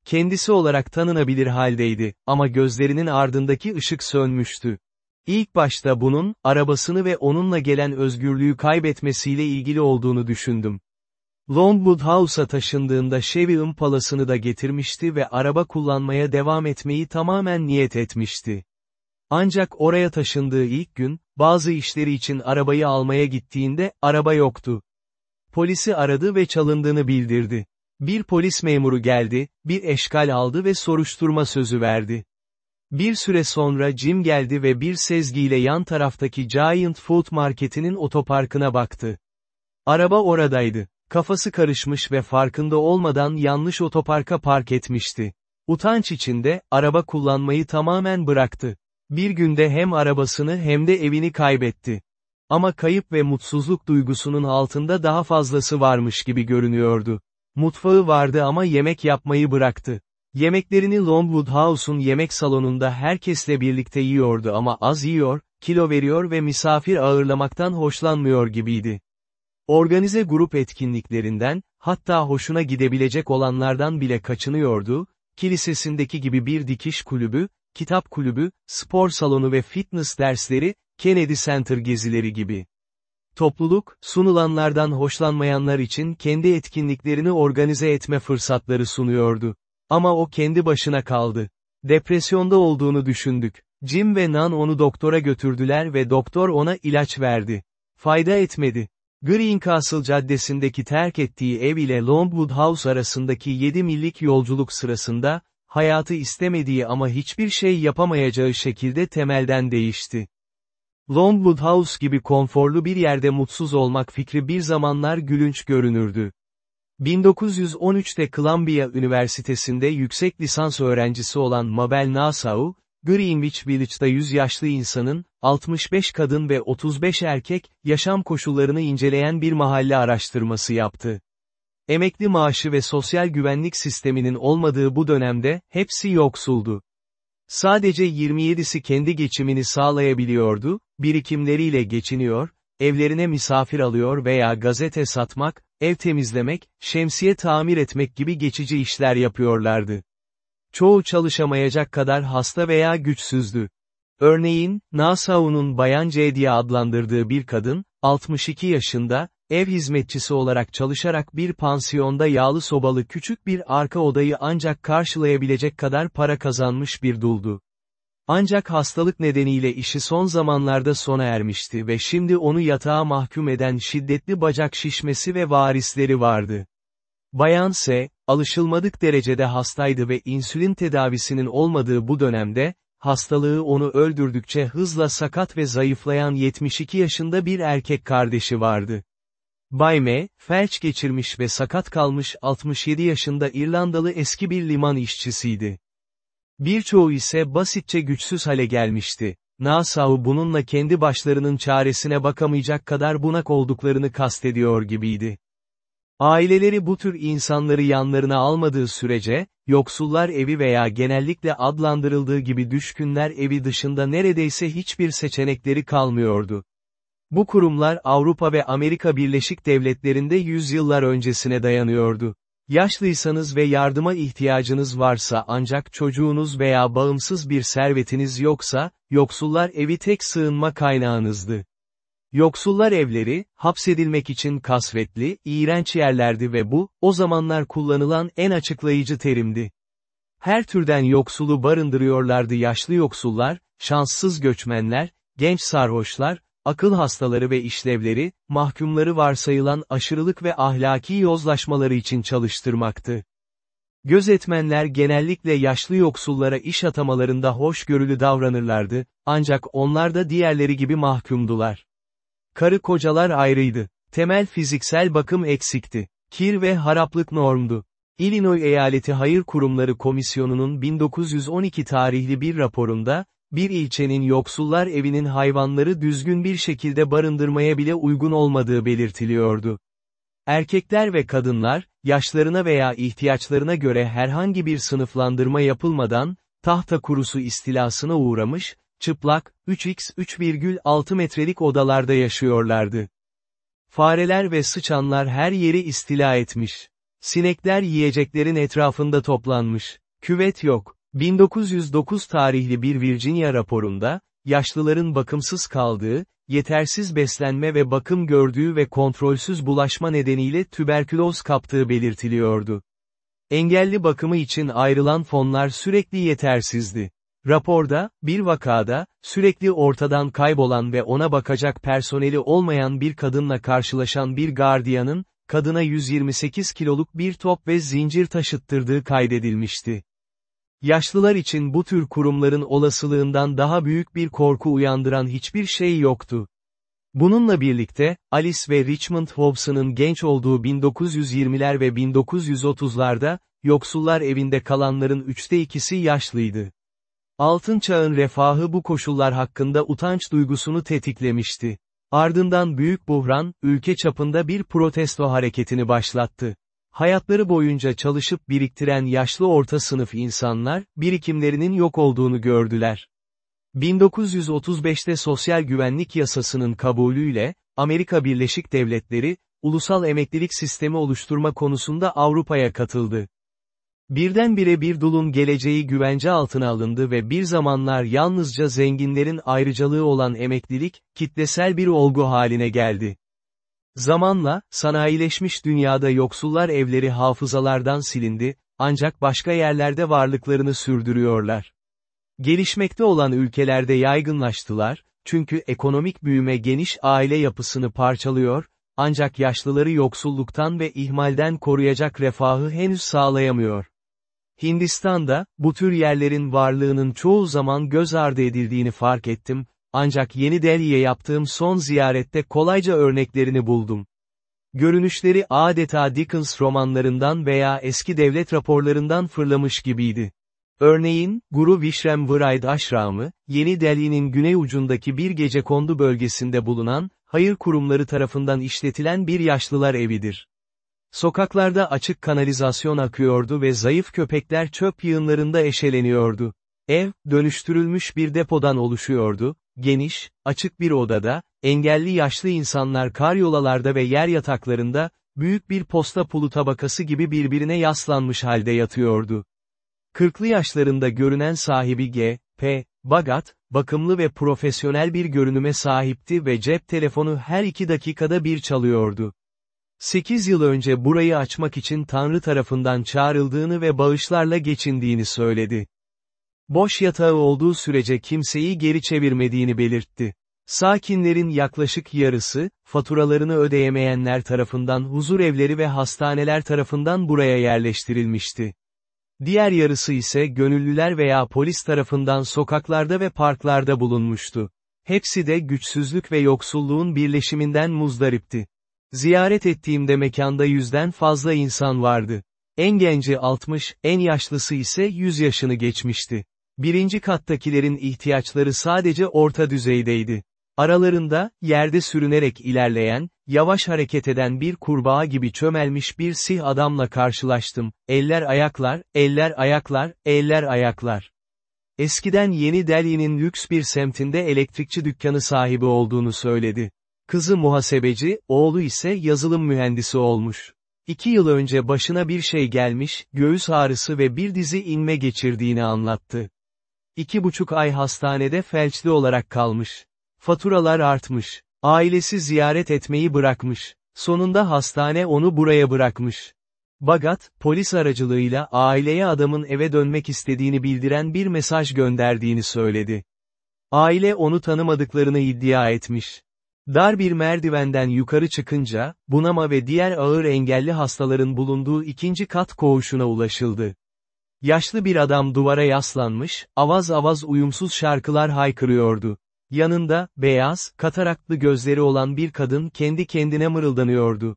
Kendisi olarak tanınabilir haldeydi, ama gözlerinin ardındaki ışık sönmüştü. İlk başta bunun, arabasını ve onunla gelen özgürlüğü kaybetmesiyle ilgili olduğunu düşündüm. Longwood House'a taşındığında Chevy Impala'sını da getirmişti ve araba kullanmaya devam etmeyi tamamen niyet etmişti. Ancak oraya taşındığı ilk gün, bazı işleri için arabayı almaya gittiğinde, araba yoktu. Polisi aradı ve çalındığını bildirdi. Bir polis memuru geldi, bir eşkal aldı ve soruşturma sözü verdi. Bir süre sonra Jim geldi ve bir sezgiyle yan taraftaki Giant Food Market'inin otoparkına baktı. Araba oradaydı. Kafası karışmış ve farkında olmadan yanlış otoparka park etmişti. Utanç içinde, araba kullanmayı tamamen bıraktı. Bir günde hem arabasını hem de evini kaybetti. Ama kayıp ve mutsuzluk duygusunun altında daha fazlası varmış gibi görünüyordu. Mutfağı vardı ama yemek yapmayı bıraktı. Yemeklerini Longwood House'un yemek salonunda herkesle birlikte yiyordu ama az yiyor, kilo veriyor ve misafir ağırlamaktan hoşlanmıyor gibiydi. Organize grup etkinliklerinden, hatta hoşuna gidebilecek olanlardan bile kaçınıyordu, kilisesindeki gibi bir dikiş kulübü, kitap kulübü, spor salonu ve fitness dersleri, Kennedy Center gezileri gibi. Topluluk, sunulanlardan hoşlanmayanlar için kendi etkinliklerini organize etme fırsatları sunuyordu. Ama o kendi başına kaldı. Depresyonda olduğunu düşündük. Jim ve Nan onu doktora götürdüler ve doktor ona ilaç verdi. Fayda etmedi. Greencastle Caddesi'ndeki terk ettiği ev ile Longwood House arasındaki 7 millik yolculuk sırasında, hayatı istemediği ama hiçbir şey yapamayacağı şekilde temelden değişti. Longwood House gibi konforlu bir yerde mutsuz olmak fikri bir zamanlar gülünç görünürdü. 1913'te Columbia Üniversitesi'nde yüksek lisans öğrencisi olan Mabel Nassau, Greenwich Village'da 100 yaşlı insanın, 65 kadın ve 35 erkek, yaşam koşullarını inceleyen bir mahalle araştırması yaptı. Emekli maaşı ve sosyal güvenlik sisteminin olmadığı bu dönemde, hepsi yoksuldu. Sadece 27'si kendi geçimini sağlayabiliyordu, birikimleriyle geçiniyor, evlerine misafir alıyor veya gazete satmak, ev temizlemek, şemsiye tamir etmek gibi geçici işler yapıyorlardı. Çoğu çalışamayacak kadar hasta veya güçsüzdü. Örneğin, Nassau'nun Bayan C diye adlandırdığı bir kadın, 62 yaşında, ev hizmetçisi olarak çalışarak bir pansiyonda yağlı sobalı küçük bir arka odayı ancak karşılayabilecek kadar para kazanmış bir duldu. Ancak hastalık nedeniyle işi son zamanlarda sona ermişti ve şimdi onu yatağa mahkum eden şiddetli bacak şişmesi ve varisleri vardı. Bayan S, alışılmadık derecede hastaydı ve insülin tedavisinin olmadığı bu dönemde, hastalığı onu öldürdükçe hızla sakat ve zayıflayan 72 yaşında bir erkek kardeşi vardı. Bay M, felç geçirmiş ve sakat kalmış 67 yaşında İrlandalı eski bir liman işçisiydi. Birçoğu ise basitçe güçsüz hale gelmişti. Nassau bununla kendi başlarının çaresine bakamayacak kadar bunak olduklarını kastediyor gibiydi. Aileleri bu tür insanları yanlarına almadığı sürece, yoksullar evi veya genellikle adlandırıldığı gibi düşkünler evi dışında neredeyse hiçbir seçenekleri kalmıyordu. Bu kurumlar Avrupa ve Amerika Birleşik Devletleri'nde yüzyıllar öncesine dayanıyordu. Yaşlıysanız ve yardıma ihtiyacınız varsa ancak çocuğunuz veya bağımsız bir servetiniz yoksa, yoksullar evi tek sığınma kaynağınızdı. Yoksullar evleri, hapsedilmek için kasvetli, iğrenç yerlerdi ve bu, o zamanlar kullanılan en açıklayıcı terimdi. Her türden yoksulu barındırıyorlardı yaşlı yoksullar, şanssız göçmenler, genç sarhoşlar, akıl hastaları ve işlevleri, mahkumları varsayılan aşırılık ve ahlaki yozlaşmaları için çalıştırmaktı. Gözetmenler genellikle yaşlı yoksullara iş atamalarında hoşgörülü davranırlardı, ancak onlar da diğerleri gibi mahkumdular. Karı kocalar ayrıydı. Temel fiziksel bakım eksikti. Kir ve haraplık normdu. Illinois Eyaleti Hayır Kurumları Komisyonu'nun 1912 tarihli bir raporunda, bir ilçenin yoksullar evinin hayvanları düzgün bir şekilde barındırmaya bile uygun olmadığı belirtiliyordu. Erkekler ve kadınlar, yaşlarına veya ihtiyaçlarına göre herhangi bir sınıflandırma yapılmadan, tahta kurusu istilasına uğramış, çıplak, 3x 3,6 metrelik odalarda yaşıyorlardı. Fareler ve sıçanlar her yeri istila etmiş. Sinekler yiyeceklerin etrafında toplanmış. Küvet yok. 1909 tarihli bir Virginia raporunda, yaşlıların bakımsız kaldığı, yetersiz beslenme ve bakım gördüğü ve kontrolsüz bulaşma nedeniyle tüberküloz kaptığı belirtiliyordu. Engelli bakımı için ayrılan fonlar sürekli yetersizdi. Raporda, bir vakada, sürekli ortadan kaybolan ve ona bakacak personeli olmayan bir kadınla karşılaşan bir gardiyanın, kadına 128 kiloluk bir top ve zincir taşıttırdığı kaydedilmişti. Yaşlılar için bu tür kurumların olasılığından daha büyük bir korku uyandıran hiçbir şey yoktu. Bununla birlikte, Alice ve Richmond Hobson'ın genç olduğu 1920'ler ve 1930'larda, yoksullar evinde kalanların üçte ikisi yaşlıydı. Altın çağın refahı bu koşullar hakkında utanç duygusunu tetiklemişti. Ardından büyük buhran, ülke çapında bir protesto hareketini başlattı. Hayatları boyunca çalışıp biriktiren yaşlı orta sınıf insanlar, birikimlerinin yok olduğunu gördüler. 1935'te sosyal güvenlik yasasının kabulüyle, Amerika Birleşik Devletleri, ulusal emeklilik sistemi oluşturma konusunda Avrupa'ya katıldı. Birdenbire bir dulun geleceği güvence altına alındı ve bir zamanlar yalnızca zenginlerin ayrıcalığı olan emeklilik, kitlesel bir olgu haline geldi. Zamanla, sanayileşmiş dünyada yoksullar evleri hafızalardan silindi, ancak başka yerlerde varlıklarını sürdürüyorlar. Gelişmekte olan ülkelerde yaygınlaştılar, çünkü ekonomik büyüme geniş aile yapısını parçalıyor, ancak yaşlıları yoksulluktan ve ihmalden koruyacak refahı henüz sağlayamıyor. Hindistan'da, bu tür yerlerin varlığının çoğu zaman göz ardı edildiğini fark ettim, ancak Yeni Delhi'ye yaptığım son ziyarette kolayca örneklerini buldum. Görünüşleri adeta Dickens romanlarından veya eski devlet raporlarından fırlamış gibiydi. Örneğin, Guru Vishram Vraid Ashramı, Yeni Delhi'nin güney ucundaki bir gece kondu bölgesinde bulunan, hayır kurumları tarafından işletilen bir yaşlılar evidir. Sokaklarda açık kanalizasyon akıyordu ve zayıf köpekler çöp yığınlarında eşeleniyordu. Ev, dönüştürülmüş bir depodan oluşuyordu, geniş, açık bir odada, engelli yaşlı insanlar karyolalarda ve yer yataklarında, büyük bir posta pulu tabakası gibi birbirine yaslanmış halde yatıyordu. Kırklı yaşlarında görünen sahibi G. P. Bagat, bakımlı ve profesyonel bir görünüme sahipti ve cep telefonu her iki dakikada bir çalıyordu. 8 yıl önce burayı açmak için Tanrı tarafından çağrıldığını ve bağışlarla geçindiğini söyledi. Boş yatağı olduğu sürece kimseyi geri çevirmediğini belirtti. Sakinlerin yaklaşık yarısı, faturalarını ödeyemeyenler tarafından huzur evleri ve hastaneler tarafından buraya yerleştirilmişti. Diğer yarısı ise gönüllüler veya polis tarafından sokaklarda ve parklarda bulunmuştu. Hepsi de güçsüzlük ve yoksulluğun birleşiminden muzdaripti. Ziyaret ettiğimde mekanda yüzden fazla insan vardı. En genci 60, en yaşlısı ise 100 yaşını geçmişti. Birinci kattakilerin ihtiyaçları sadece orta düzeydeydi. Aralarında, yerde sürünerek ilerleyen, yavaş hareket eden bir kurbağa gibi çömelmiş bir sih adamla karşılaştım. Eller ayaklar, eller ayaklar, eller ayaklar. Eskiden Yeni Delhi'nin lüks bir semtinde elektrikçi dükkanı sahibi olduğunu söyledi. Kızı muhasebeci, oğlu ise yazılım mühendisi olmuş. İki yıl önce başına bir şey gelmiş, göğüs ağrısı ve bir dizi inme geçirdiğini anlattı. İki buçuk ay hastanede felçli olarak kalmış. Faturalar artmış. Ailesi ziyaret etmeyi bırakmış. Sonunda hastane onu buraya bırakmış. Bagat, polis aracılığıyla aileye adamın eve dönmek istediğini bildiren bir mesaj gönderdiğini söyledi. Aile onu tanımadıklarını iddia etmiş. Dar bir merdivenden yukarı çıkınca, bunama ve diğer ağır engelli hastaların bulunduğu ikinci kat koğuşuna ulaşıldı. Yaşlı bir adam duvara yaslanmış, avaz avaz uyumsuz şarkılar haykırıyordu. Yanında, beyaz, kataraklı gözleri olan bir kadın kendi kendine mırıldanıyordu.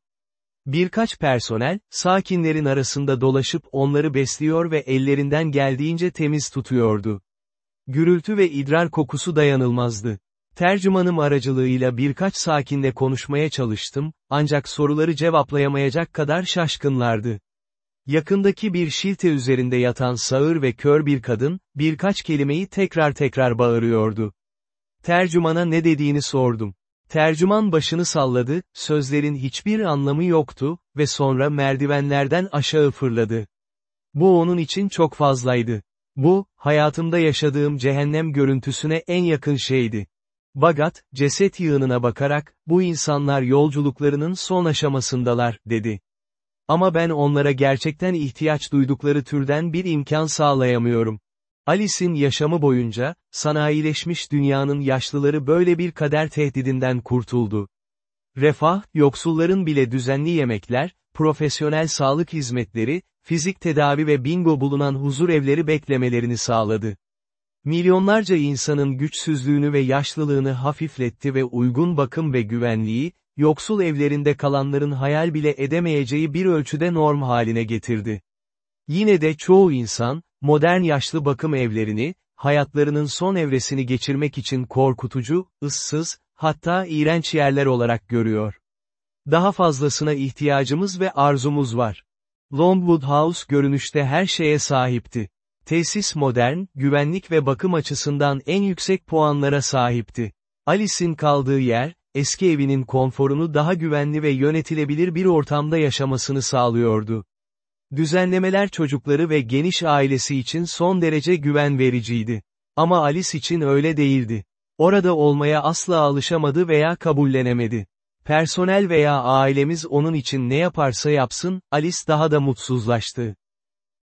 Birkaç personel, sakinlerin arasında dolaşıp onları besliyor ve ellerinden geldiğince temiz tutuyordu. Gürültü ve idrar kokusu dayanılmazdı. Tercümanım aracılığıyla birkaç sakinle konuşmaya çalıştım, ancak soruları cevaplayamayacak kadar şaşkınlardı. Yakındaki bir şilte üzerinde yatan sağır ve kör bir kadın, birkaç kelimeyi tekrar tekrar bağırıyordu. Tercümana ne dediğini sordum. Tercüman başını salladı, sözlerin hiçbir anlamı yoktu, ve sonra merdivenlerden aşağı fırladı. Bu onun için çok fazlaydı. Bu, hayatımda yaşadığım cehennem görüntüsüne en yakın şeydi. Bagat, ceset yığınına bakarak, bu insanlar yolculuklarının son aşamasındalar, dedi. Ama ben onlara gerçekten ihtiyaç duydukları türden bir imkan sağlayamıyorum. Alice'in yaşamı boyunca, sanayileşmiş dünyanın yaşlıları böyle bir kader tehdidinden kurtuldu. Refah, yoksulların bile düzenli yemekler, profesyonel sağlık hizmetleri, fizik tedavi ve bingo bulunan huzur evleri beklemelerini sağladı. Milyonlarca insanın güçsüzlüğünü ve yaşlılığını hafifletti ve uygun bakım ve güvenliği, yoksul evlerinde kalanların hayal bile edemeyeceği bir ölçüde norm haline getirdi. Yine de çoğu insan, modern yaşlı bakım evlerini, hayatlarının son evresini geçirmek için korkutucu, ıssız, hatta iğrenç yerler olarak görüyor. Daha fazlasına ihtiyacımız ve arzumuz var. Longwood House görünüşte her şeye sahipti. Tesis modern, güvenlik ve bakım açısından en yüksek puanlara sahipti. Alice'in kaldığı yer, eski evinin konforunu daha güvenli ve yönetilebilir bir ortamda yaşamasını sağlıyordu. Düzenlemeler çocukları ve geniş ailesi için son derece güven vericiydi. Ama Alice için öyle değildi. Orada olmaya asla alışamadı veya kabullenemedi. Personel veya ailemiz onun için ne yaparsa yapsın, Alice daha da mutsuzlaştı.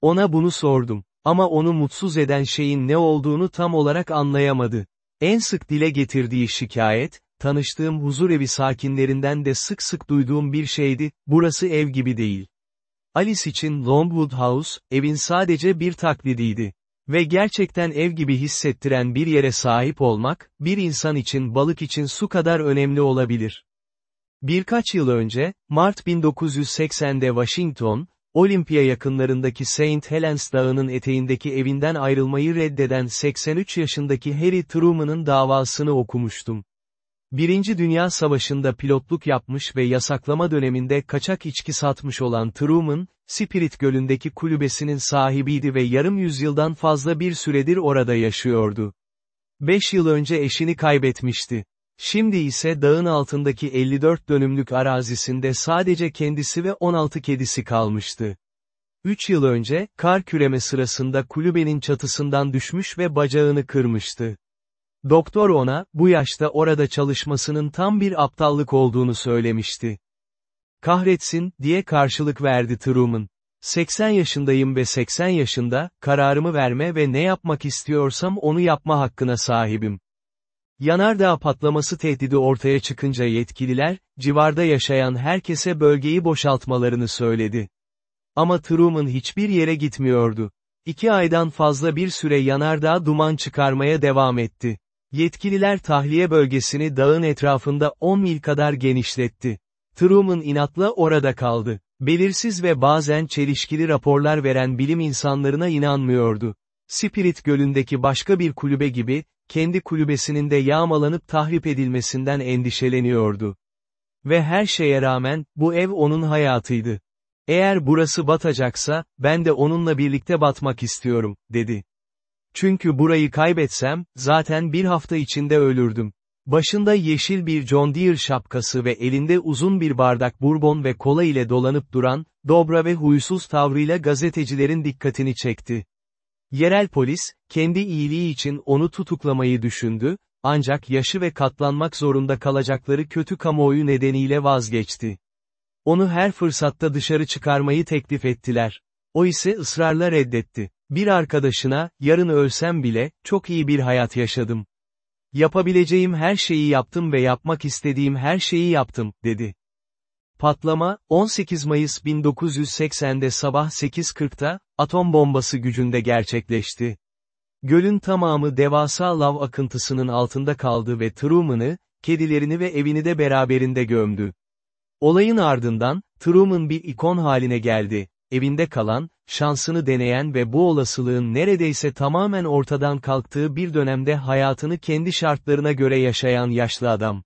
Ona bunu sordum. Ama onu mutsuz eden şeyin ne olduğunu tam olarak anlayamadı. En sık dile getirdiği şikayet, tanıştığım huzurevi sakinlerinden de sık sık duyduğum bir şeydi, burası ev gibi değil. Alice için Longwood House, evin sadece bir taklidiydi. Ve gerçekten ev gibi hissettiren bir yere sahip olmak, bir insan için balık için su kadar önemli olabilir. Birkaç yıl önce, Mart 1980'de Washington, Olympia yakınlarındaki St. Helens Dağı'nın eteğindeki evinden ayrılmayı reddeden 83 yaşındaki Harry Truman'ın davasını okumuştum. Birinci Dünya Savaşı'nda pilotluk yapmış ve yasaklama döneminde kaçak içki satmış olan Truman, Spirit Gölü'ndeki kulübesinin sahibiydi ve yarım yüzyıldan fazla bir süredir orada yaşıyordu. Beş yıl önce eşini kaybetmişti. Şimdi ise dağın altındaki 54 dönümlük arazisinde sadece kendisi ve 16 kedisi kalmıştı. Üç yıl önce, kar küreme sırasında kulübenin çatısından düşmüş ve bacağını kırmıştı. Doktor ona, bu yaşta orada çalışmasının tam bir aptallık olduğunu söylemişti. Kahretsin, diye karşılık verdi Truman. 80 yaşındayım ve 80 yaşında, kararımı verme ve ne yapmak istiyorsam onu yapma hakkına sahibim. Yanardağ patlaması tehdidi ortaya çıkınca yetkililer, civarda yaşayan herkese bölgeyi boşaltmalarını söyledi. Ama Truman hiçbir yere gitmiyordu. İki aydan fazla bir süre yanardağ duman çıkarmaya devam etti. Yetkililer tahliye bölgesini dağın etrafında 10 mil kadar genişletti. Truman inatla orada kaldı. Belirsiz ve bazen çelişkili raporlar veren bilim insanlarına inanmıyordu. Spirit Gölü'ndeki başka bir kulübe gibi, kendi kulübesinin de yağmalanıp tahrip edilmesinden endişeleniyordu. Ve her şeye rağmen, bu ev onun hayatıydı. Eğer burası batacaksa, ben de onunla birlikte batmak istiyorum, dedi. Çünkü burayı kaybetsem, zaten bir hafta içinde ölürdüm. Başında yeşil bir John Deere şapkası ve elinde uzun bir bardak bourbon ve kola ile dolanıp duran, dobra ve huysuz tavrıyla gazetecilerin dikkatini çekti. Yerel polis, kendi iyiliği için onu tutuklamayı düşündü, ancak yaşı ve katlanmak zorunda kalacakları kötü kamuoyu nedeniyle vazgeçti. Onu her fırsatta dışarı çıkarmayı teklif ettiler. O ise ısrarla reddetti. Bir arkadaşına, yarın ölsem bile, çok iyi bir hayat yaşadım. Yapabileceğim her şeyi yaptım ve yapmak istediğim her şeyi yaptım, dedi. Patlama, 18 Mayıs 1980'de sabah 8.40'ta, atom bombası gücünde gerçekleşti. Gölün tamamı devasa lav akıntısının altında kaldı ve Truman'ı, kedilerini ve evini de beraberinde gömdü. Olayın ardından, Truman bir ikon haline geldi, evinde kalan, şansını deneyen ve bu olasılığın neredeyse tamamen ortadan kalktığı bir dönemde hayatını kendi şartlarına göre yaşayan yaşlı adam.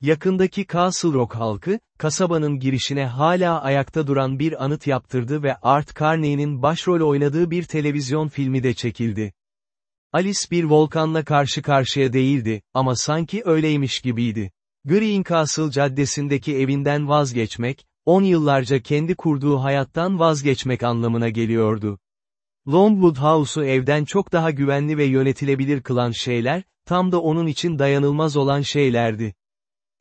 Yakındaki Castle Rock halkı, kasabanın girişine hala ayakta duran bir anıt yaptırdı ve Art Carney'nin başrol oynadığı bir televizyon filmi de çekildi. Alice bir volkanla karşı karşıya değildi, ama sanki öyleymiş gibiydi. Green Castle caddesindeki evinden vazgeçmek, on yıllarca kendi kurduğu hayattan vazgeçmek anlamına geliyordu. Longwood House'u evden çok daha güvenli ve yönetilebilir kılan şeyler, tam da onun için dayanılmaz olan şeylerdi.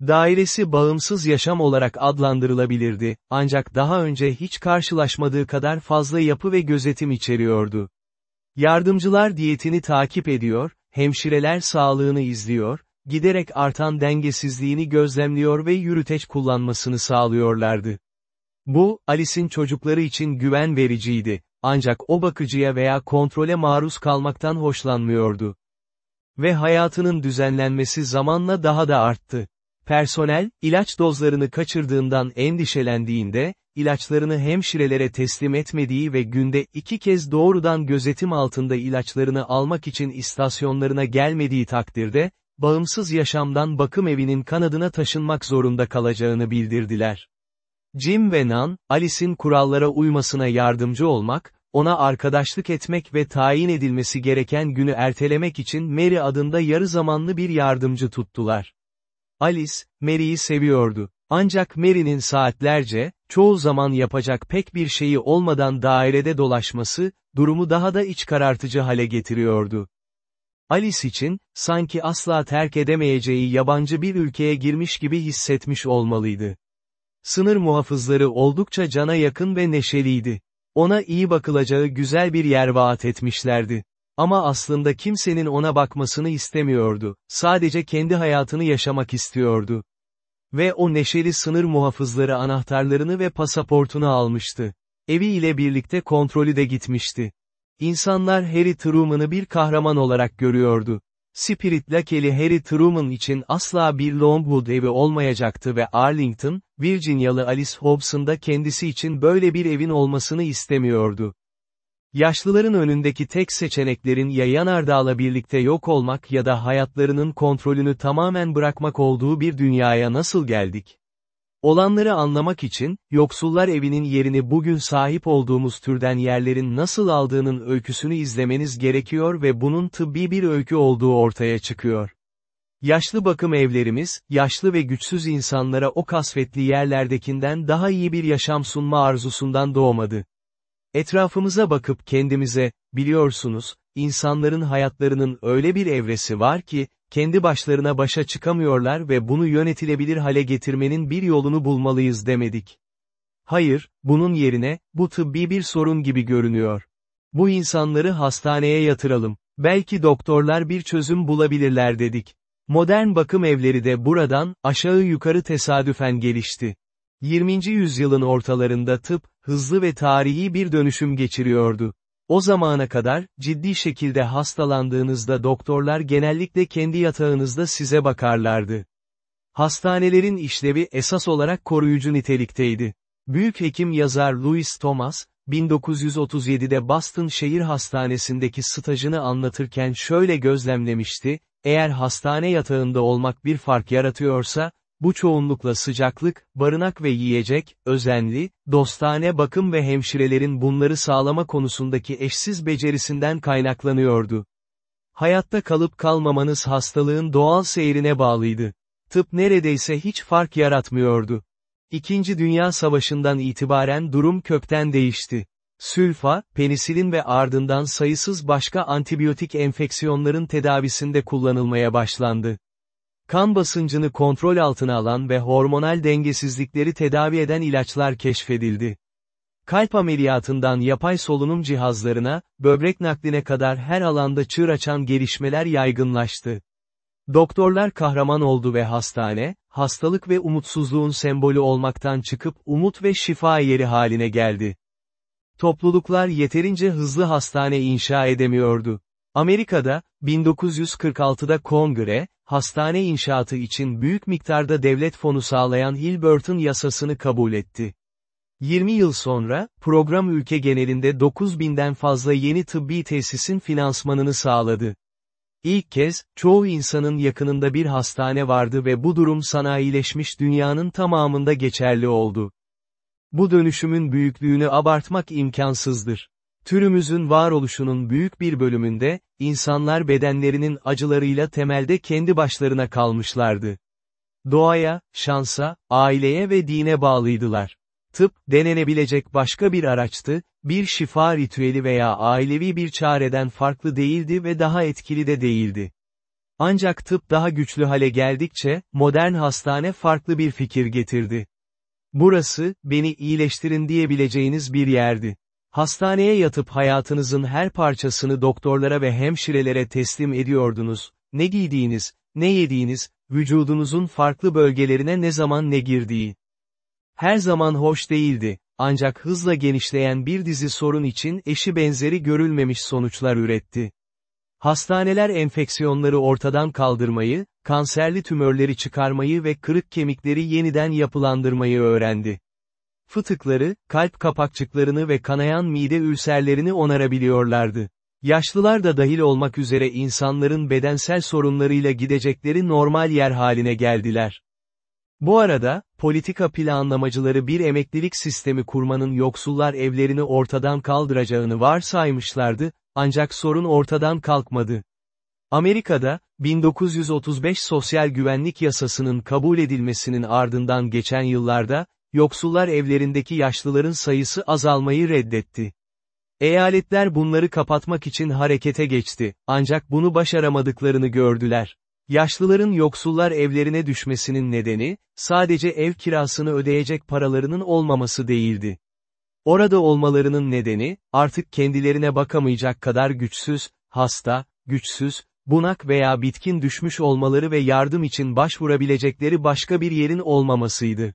Dairesi bağımsız yaşam olarak adlandırılabilirdi, ancak daha önce hiç karşılaşmadığı kadar fazla yapı ve gözetim içeriyordu. Yardımcılar diyetini takip ediyor, hemşireler sağlığını izliyor, giderek artan dengesizliğini gözlemliyor ve yürüteç kullanmasını sağlıyorlardı. Bu, Alice'in çocukları için güven vericiydi, ancak o bakıcıya veya kontrole maruz kalmaktan hoşlanmıyordu. Ve hayatının düzenlenmesi zamanla daha da arttı. Personel, ilaç dozlarını kaçırdığından endişelendiğinde, ilaçlarını hemşirelere teslim etmediği ve günde iki kez doğrudan gözetim altında ilaçlarını almak için istasyonlarına gelmediği takdirde, bağımsız yaşamdan bakım evinin kanadına taşınmak zorunda kalacağını bildirdiler. Jim ve Nan, Alice'in kurallara uymasına yardımcı olmak, ona arkadaşlık etmek ve tayin edilmesi gereken günü ertelemek için Mary adında yarı zamanlı bir yardımcı tuttular. Alice, Mary'i seviyordu. Ancak Mary'nin saatlerce, çoğu zaman yapacak pek bir şeyi olmadan dairede dolaşması, durumu daha da iç karartıcı hale getiriyordu. Alice için, sanki asla terk edemeyeceği yabancı bir ülkeye girmiş gibi hissetmiş olmalıydı. Sınır muhafızları oldukça cana yakın ve neşeliydi. Ona iyi bakılacağı güzel bir yer vaat etmişlerdi. Ama aslında kimsenin ona bakmasını istemiyordu, sadece kendi hayatını yaşamak istiyordu. Ve o neşeli sınır muhafızları anahtarlarını ve pasaportunu almıştı. Evi ile birlikte kontrolü de gitmişti. İnsanlar Harry Truman'ı bir kahraman olarak görüyordu. Spirit Lakeli Harry Truman için asla bir Longwood evi olmayacaktı ve Arlington, Virginialı Alice Hobson da kendisi için böyle bir evin olmasını istemiyordu. Yaşlıların önündeki tek seçeneklerin ya yanardağla birlikte yok olmak ya da hayatlarının kontrolünü tamamen bırakmak olduğu bir dünyaya nasıl geldik? Olanları anlamak için, yoksullar evinin yerini bugün sahip olduğumuz türden yerlerin nasıl aldığının öyküsünü izlemeniz gerekiyor ve bunun tıbbi bir öykü olduğu ortaya çıkıyor. Yaşlı bakım evlerimiz, yaşlı ve güçsüz insanlara o kasvetli yerlerdekinden daha iyi bir yaşam sunma arzusundan doğmadı. Etrafımıza bakıp kendimize, biliyorsunuz, insanların hayatlarının öyle bir evresi var ki, kendi başlarına başa çıkamıyorlar ve bunu yönetilebilir hale getirmenin bir yolunu bulmalıyız demedik. Hayır, bunun yerine, bu tıbbi bir sorun gibi görünüyor. Bu insanları hastaneye yatıralım, belki doktorlar bir çözüm bulabilirler dedik. Modern bakım evleri de buradan, aşağı yukarı tesadüfen gelişti. 20. yüzyılın ortalarında tıp, hızlı ve tarihi bir dönüşüm geçiriyordu. O zamana kadar, ciddi şekilde hastalandığınızda doktorlar genellikle kendi yatağınızda size bakarlardı. Hastanelerin işlevi esas olarak koruyucu nitelikteydi. Büyük hekim yazar Louis Thomas, 1937'de Boston Şehir Hastanesi'ndeki stajını anlatırken şöyle gözlemlemişti, eğer hastane yatağında olmak bir fark yaratıyorsa, bu çoğunlukla sıcaklık, barınak ve yiyecek, özenli, dostane bakım ve hemşirelerin bunları sağlama konusundaki eşsiz becerisinden kaynaklanıyordu. Hayatta kalıp kalmamanız hastalığın doğal seyrine bağlıydı. Tıp neredeyse hiç fark yaratmıyordu. İkinci Dünya Savaşı'ndan itibaren durum kökten değişti. Sülfa, penisilin ve ardından sayısız başka antibiyotik enfeksiyonların tedavisinde kullanılmaya başlandı. Kan basıncını kontrol altına alan ve hormonal dengesizlikleri tedavi eden ilaçlar keşfedildi. Kalp ameliyatından yapay solunum cihazlarına, böbrek nakline kadar her alanda çığır açan gelişmeler yaygınlaştı. Doktorlar kahraman oldu ve hastane, hastalık ve umutsuzluğun sembolü olmaktan çıkıp umut ve şifa yeri haline geldi. Topluluklar yeterince hızlı hastane inşa edemiyordu. Amerika'da, 1946'da kongre, hastane inşaatı için büyük miktarda devlet fonu sağlayan Hilbert'ın yasasını kabul etti. 20 yıl sonra, program ülke genelinde 9000'den fazla yeni tıbbi tesisin finansmanını sağladı. İlk kez, çoğu insanın yakınında bir hastane vardı ve bu durum sanayileşmiş dünyanın tamamında geçerli oldu. Bu dönüşümün büyüklüğünü abartmak imkansızdır. Türümüzün varoluşunun büyük bir bölümünde, insanlar bedenlerinin acılarıyla temelde kendi başlarına kalmışlardı. Doğaya, şansa, aileye ve dine bağlıydılar. Tıp, denenebilecek başka bir araçtı, bir şifa ritüeli veya ailevi bir çareden farklı değildi ve daha etkili de değildi. Ancak tıp daha güçlü hale geldikçe, modern hastane farklı bir fikir getirdi. Burası, beni iyileştirin diyebileceğiniz bir yerdi. Hastaneye yatıp hayatınızın her parçasını doktorlara ve hemşirelere teslim ediyordunuz, ne giydiğiniz, ne yediğiniz, vücudunuzun farklı bölgelerine ne zaman ne girdiği. Her zaman hoş değildi, ancak hızla genişleyen bir dizi sorun için eşi benzeri görülmemiş sonuçlar üretti. Hastaneler enfeksiyonları ortadan kaldırmayı, kanserli tümörleri çıkarmayı ve kırık kemikleri yeniden yapılandırmayı öğrendi. Fıtıkları, kalp kapakçıklarını ve kanayan mide ülserlerini onarabiliyorlardı. Yaşlılar da dahil olmak üzere insanların bedensel sorunlarıyla gidecekleri normal yer haline geldiler. Bu arada, politika planlamacıları bir emeklilik sistemi kurmanın yoksullar evlerini ortadan kaldıracağını varsaymışlardı, ancak sorun ortadan kalkmadı. Amerika'da, 1935 Sosyal Güvenlik Yasası'nın kabul edilmesinin ardından geçen yıllarda, yoksullar evlerindeki yaşlıların sayısı azalmayı reddetti. Eyaletler bunları kapatmak için harekete geçti, ancak bunu başaramadıklarını gördüler. Yaşlıların yoksullar evlerine düşmesinin nedeni, sadece ev kirasını ödeyecek paralarının olmaması değildi. Orada olmalarının nedeni, artık kendilerine bakamayacak kadar güçsüz, hasta, güçsüz, bunak veya bitkin düşmüş olmaları ve yardım için başvurabilecekleri başka bir yerin olmamasıydı.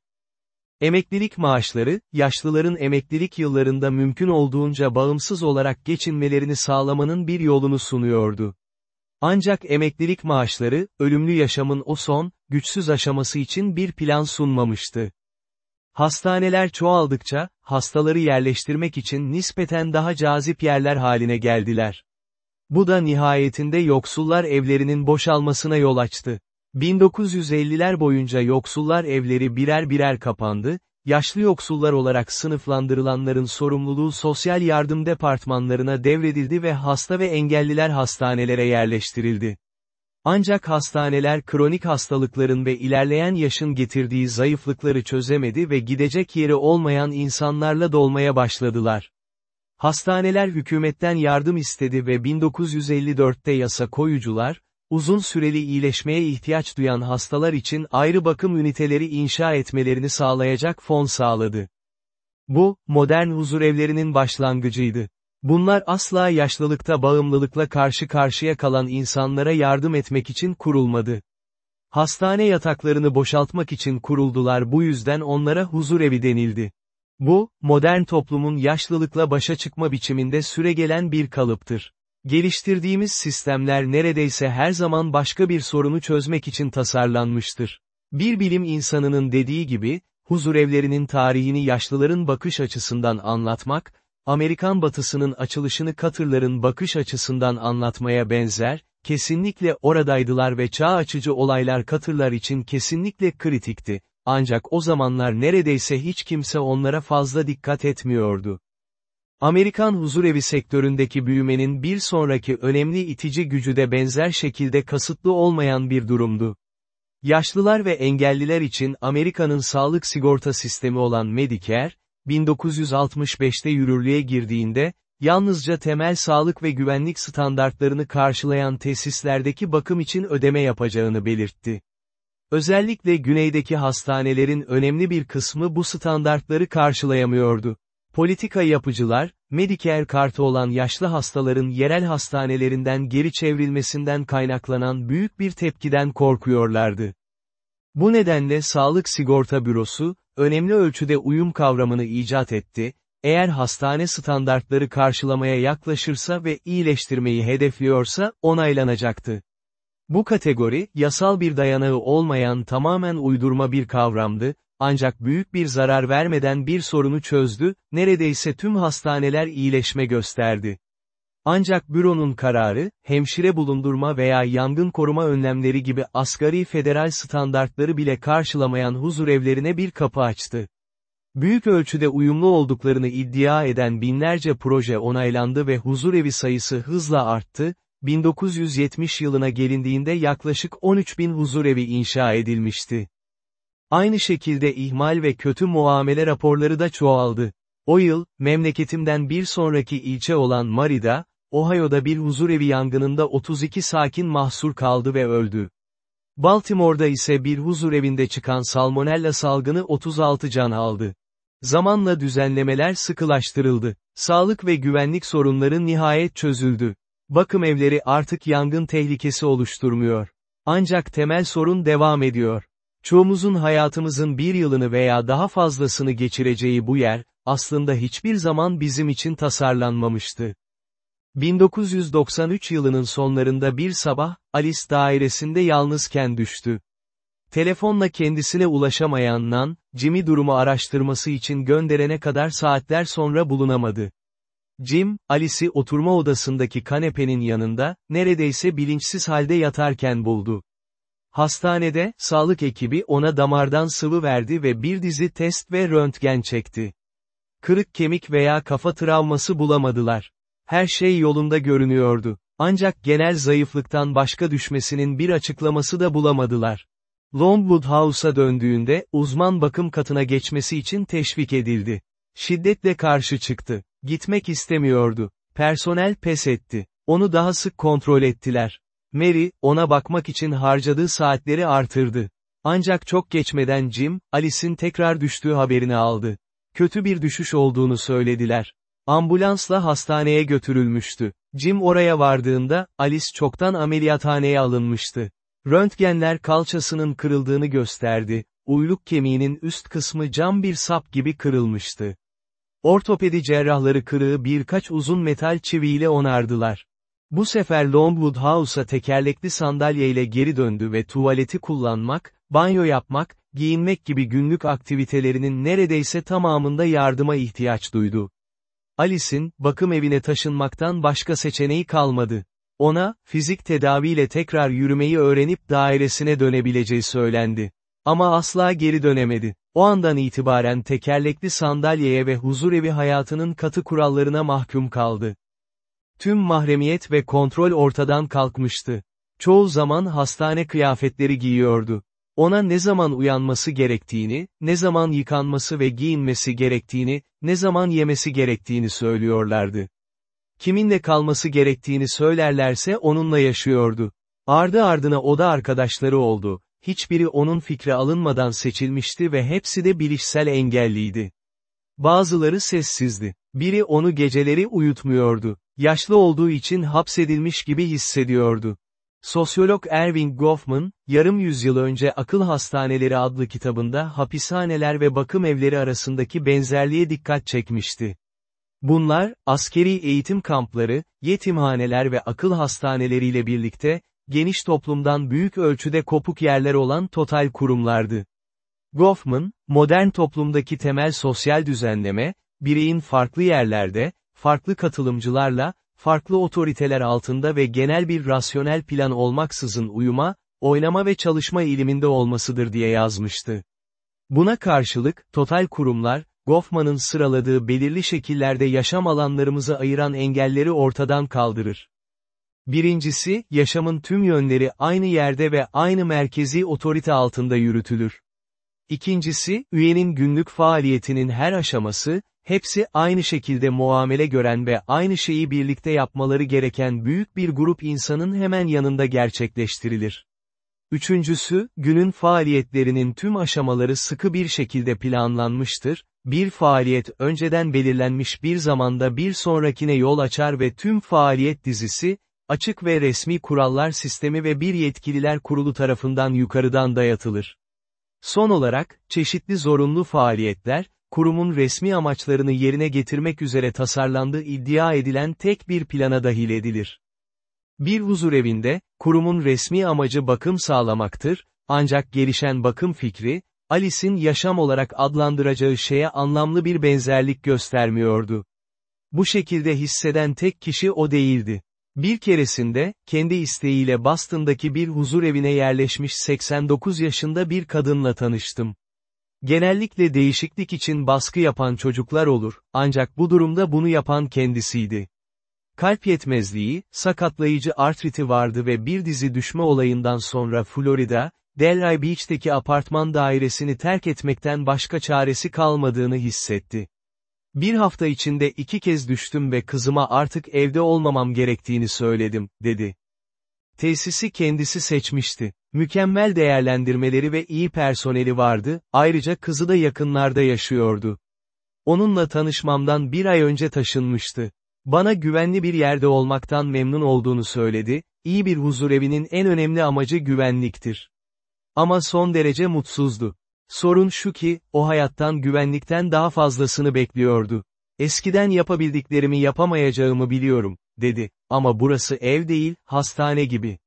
Emeklilik maaşları, yaşlıların emeklilik yıllarında mümkün olduğunca bağımsız olarak geçinmelerini sağlamanın bir yolunu sunuyordu. Ancak emeklilik maaşları, ölümlü yaşamın o son, güçsüz aşaması için bir plan sunmamıştı. Hastaneler çoğaldıkça, hastaları yerleştirmek için nispeten daha cazip yerler haline geldiler. Bu da nihayetinde yoksullar evlerinin boşalmasına yol açtı. 1950'ler boyunca yoksullar evleri birer birer kapandı, yaşlı yoksullar olarak sınıflandırılanların sorumluluğu sosyal yardım departmanlarına devredildi ve hasta ve engelliler hastanelere yerleştirildi. Ancak hastaneler kronik hastalıkların ve ilerleyen yaşın getirdiği zayıflıkları çözemedi ve gidecek yeri olmayan insanlarla dolmaya başladılar. Hastaneler hükümetten yardım istedi ve 1954'te yasa koyucular, uzun süreli iyileşmeye ihtiyaç duyan hastalar için ayrı bakım üniteleri inşa etmelerini sağlayacak fon sağladı. Bu, modern huzurevlerinin başlangıcıydı. Bunlar asla yaşlılıkta bağımlılıkla karşı karşıya kalan insanlara yardım etmek için kurulmadı. Hastane yataklarını boşaltmak için kuruldular bu yüzden onlara huzurevi denildi. Bu, modern toplumun yaşlılıkla başa çıkma biçiminde süregelen bir kalıptır. Geliştirdiğimiz sistemler neredeyse her zaman başka bir sorunu çözmek için tasarlanmıştır. Bir bilim insanının dediği gibi, huzurevlerinin tarihini yaşlıların bakış açısından anlatmak, Amerikan batısının açılışını Katırların bakış açısından anlatmaya benzer, kesinlikle oradaydılar ve çağ açıcı olaylar Katırlar için kesinlikle kritikti, ancak o zamanlar neredeyse hiç kimse onlara fazla dikkat etmiyordu. Amerikan huzurevi sektöründeki büyümenin bir sonraki önemli itici gücü de benzer şekilde kasıtlı olmayan bir durumdu. Yaşlılar ve engelliler için Amerika'nın sağlık sigorta sistemi olan Medicare, 1965'te yürürlüğe girdiğinde, yalnızca temel sağlık ve güvenlik standartlarını karşılayan tesislerdeki bakım için ödeme yapacağını belirtti. Özellikle güneydeki hastanelerin önemli bir kısmı bu standartları karşılayamıyordu. Politika yapıcılar, Medicare kartı olan yaşlı hastaların yerel hastanelerinden geri çevrilmesinden kaynaklanan büyük bir tepkiden korkuyorlardı. Bu nedenle Sağlık Sigorta Bürosu, önemli ölçüde uyum kavramını icat etti, eğer hastane standartları karşılamaya yaklaşırsa ve iyileştirmeyi hedefliyorsa, onaylanacaktı. Bu kategori, yasal bir dayanağı olmayan tamamen uydurma bir kavramdı, ancak büyük bir zarar vermeden bir sorunu çözdü, neredeyse tüm hastaneler iyileşme gösterdi. Ancak büronun kararı, hemşire bulundurma veya yangın koruma önlemleri gibi asgari federal standartları bile karşılamayan huzurevlerine bir kapı açtı. Büyük ölçüde uyumlu olduklarını iddia eden binlerce proje onaylandı ve huzurevi sayısı hızla arttı, 1970 yılına gelindiğinde yaklaşık 13 bin huzurevi inşa edilmişti. Aynı şekilde ihmal ve kötü muamele raporları da çoğaldı. O yıl, memleketimden bir sonraki ilçe olan Marida, Ohio'da bir huzurevi yangınında 32 sakin mahsur kaldı ve öldü. Baltimore'da ise bir huzurevinde çıkan salmonella salgını 36 can aldı. Zamanla düzenlemeler sıkılaştırıldı. Sağlık ve güvenlik sorunları nihayet çözüldü. Bakım evleri artık yangın tehlikesi oluşturmuyor. Ancak temel sorun devam ediyor. Çoğumuzun hayatımızın bir yılını veya daha fazlasını geçireceği bu yer, aslında hiçbir zaman bizim için tasarlanmamıştı. 1993 yılının sonlarında bir sabah, Alice dairesinde yalnızken düştü. Telefonla kendisine ulaşamayan Nan, Jimmy durumu araştırması için gönderene kadar saatler sonra bulunamadı. Jim, Alice'i oturma odasındaki kanepenin yanında, neredeyse bilinçsiz halde yatarken buldu. Hastanede, sağlık ekibi ona damardan sıvı verdi ve bir dizi test ve röntgen çekti. Kırık kemik veya kafa travması bulamadılar. Her şey yolunda görünüyordu. Ancak genel zayıflıktan başka düşmesinin bir açıklaması da bulamadılar. Longwood House'a döndüğünde, uzman bakım katına geçmesi için teşvik edildi. Şiddetle karşı çıktı. Gitmek istemiyordu. Personel pes etti. Onu daha sık kontrol ettiler. Mary, ona bakmak için harcadığı saatleri artırdı. Ancak çok geçmeden Jim, Alice'in tekrar düştüğü haberini aldı. Kötü bir düşüş olduğunu söylediler. Ambulansla hastaneye götürülmüştü. Jim oraya vardığında, Alice çoktan ameliyathaneye alınmıştı. Röntgenler kalçasının kırıldığını gösterdi, uyluk kemiğinin üst kısmı cam bir sap gibi kırılmıştı. Ortopedi cerrahları kırığı birkaç uzun metal çiviyle onardılar. Bu sefer Longwood House'a tekerlekli sandalyeyle geri döndü ve tuvaleti kullanmak, banyo yapmak, giyinmek gibi günlük aktivitelerinin neredeyse tamamında yardıma ihtiyaç duydu. Alice'in, bakım evine taşınmaktan başka seçeneği kalmadı. Ona, fizik tedaviyle tekrar yürümeyi öğrenip dairesine dönebileceği söylendi. Ama asla geri dönemedi. O andan itibaren tekerlekli sandalyeye ve huzurevi hayatının katı kurallarına mahkum kaldı. Tüm mahremiyet ve kontrol ortadan kalkmıştı. Çoğu zaman hastane kıyafetleri giyiyordu. Ona ne zaman uyanması gerektiğini, ne zaman yıkanması ve giyinmesi gerektiğini, ne zaman yemesi gerektiğini söylüyorlardı. Kiminle kalması gerektiğini söylerlerse onunla yaşıyordu. Ardı ardına oda arkadaşları oldu. Hiçbiri onun fikri alınmadan seçilmişti ve hepsi de bilişsel engelliydi. Bazıları sessizdi. Biri onu geceleri uyutmuyordu. Yaşlı olduğu için hapsedilmiş gibi hissediyordu. Sosyolog Erving Goffman, yarım yüzyıl önce Akıl Hastaneleri adlı kitabında hapishaneler ve bakım evleri arasındaki benzerliğe dikkat çekmişti. Bunlar, askeri eğitim kampları, yetimhaneler ve akıl hastaneleriyle birlikte, geniş toplumdan büyük ölçüde kopuk yerler olan total kurumlardı. Goffman, modern toplumdaki temel sosyal düzenleme, bireyin farklı yerlerde, farklı katılımcılarla, farklı otoriteler altında ve genel bir rasyonel plan olmaksızın uyuma, oynama ve çalışma iliminde olmasıdır diye yazmıştı. Buna karşılık, total kurumlar, Goffman'ın sıraladığı belirli şekillerde yaşam alanlarımızı ayıran engelleri ortadan kaldırır. Birincisi, yaşamın tüm yönleri aynı yerde ve aynı merkezi otorite altında yürütülür. İkincisi, üyenin günlük faaliyetinin her aşaması, hepsi aynı şekilde muamele gören ve aynı şeyi birlikte yapmaları gereken büyük bir grup insanın hemen yanında gerçekleştirilir. Üçüncüsü, günün faaliyetlerinin tüm aşamaları sıkı bir şekilde planlanmıştır, bir faaliyet önceden belirlenmiş bir zamanda bir sonrakine yol açar ve tüm faaliyet dizisi, açık ve resmi kurallar sistemi ve bir yetkililer kurulu tarafından yukarıdan dayatılır. Son olarak, çeşitli zorunlu faaliyetler, kurumun resmi amaçlarını yerine getirmek üzere tasarlandığı iddia edilen tek bir plana dahil edilir. Bir huzurevinde, kurumun resmi amacı bakım sağlamaktır, ancak gelişen bakım fikri, Alice'in yaşam olarak adlandıracağı şeye anlamlı bir benzerlik göstermiyordu. Bu şekilde hisseden tek kişi o değildi. Bir keresinde, kendi isteğiyle Boston'daki bir huzurevine yerleşmiş 89 yaşında bir kadınla tanıştım. Genellikle değişiklik için baskı yapan çocuklar olur, ancak bu durumda bunu yapan kendisiydi. Kalp yetmezliği, sakatlayıcı artriti vardı ve bir dizi düşme olayından sonra Florida, Delray Beach'teki apartman dairesini terk etmekten başka çaresi kalmadığını hissetti. Bir hafta içinde iki kez düştüm ve kızıma artık evde olmamam gerektiğini söyledim, dedi. Tesisi kendisi seçmişti. Mükemmel değerlendirmeleri ve iyi personeli vardı, ayrıca kızı da yakınlarda yaşıyordu. Onunla tanışmamdan bir ay önce taşınmıştı. Bana güvenli bir yerde olmaktan memnun olduğunu söyledi, iyi bir huzurevinin en önemli amacı güvenliktir. Ama son derece mutsuzdu. Sorun şu ki, o hayattan güvenlikten daha fazlasını bekliyordu. Eskiden yapabildiklerimi yapamayacağımı biliyorum, dedi, ama burası ev değil, hastane gibi.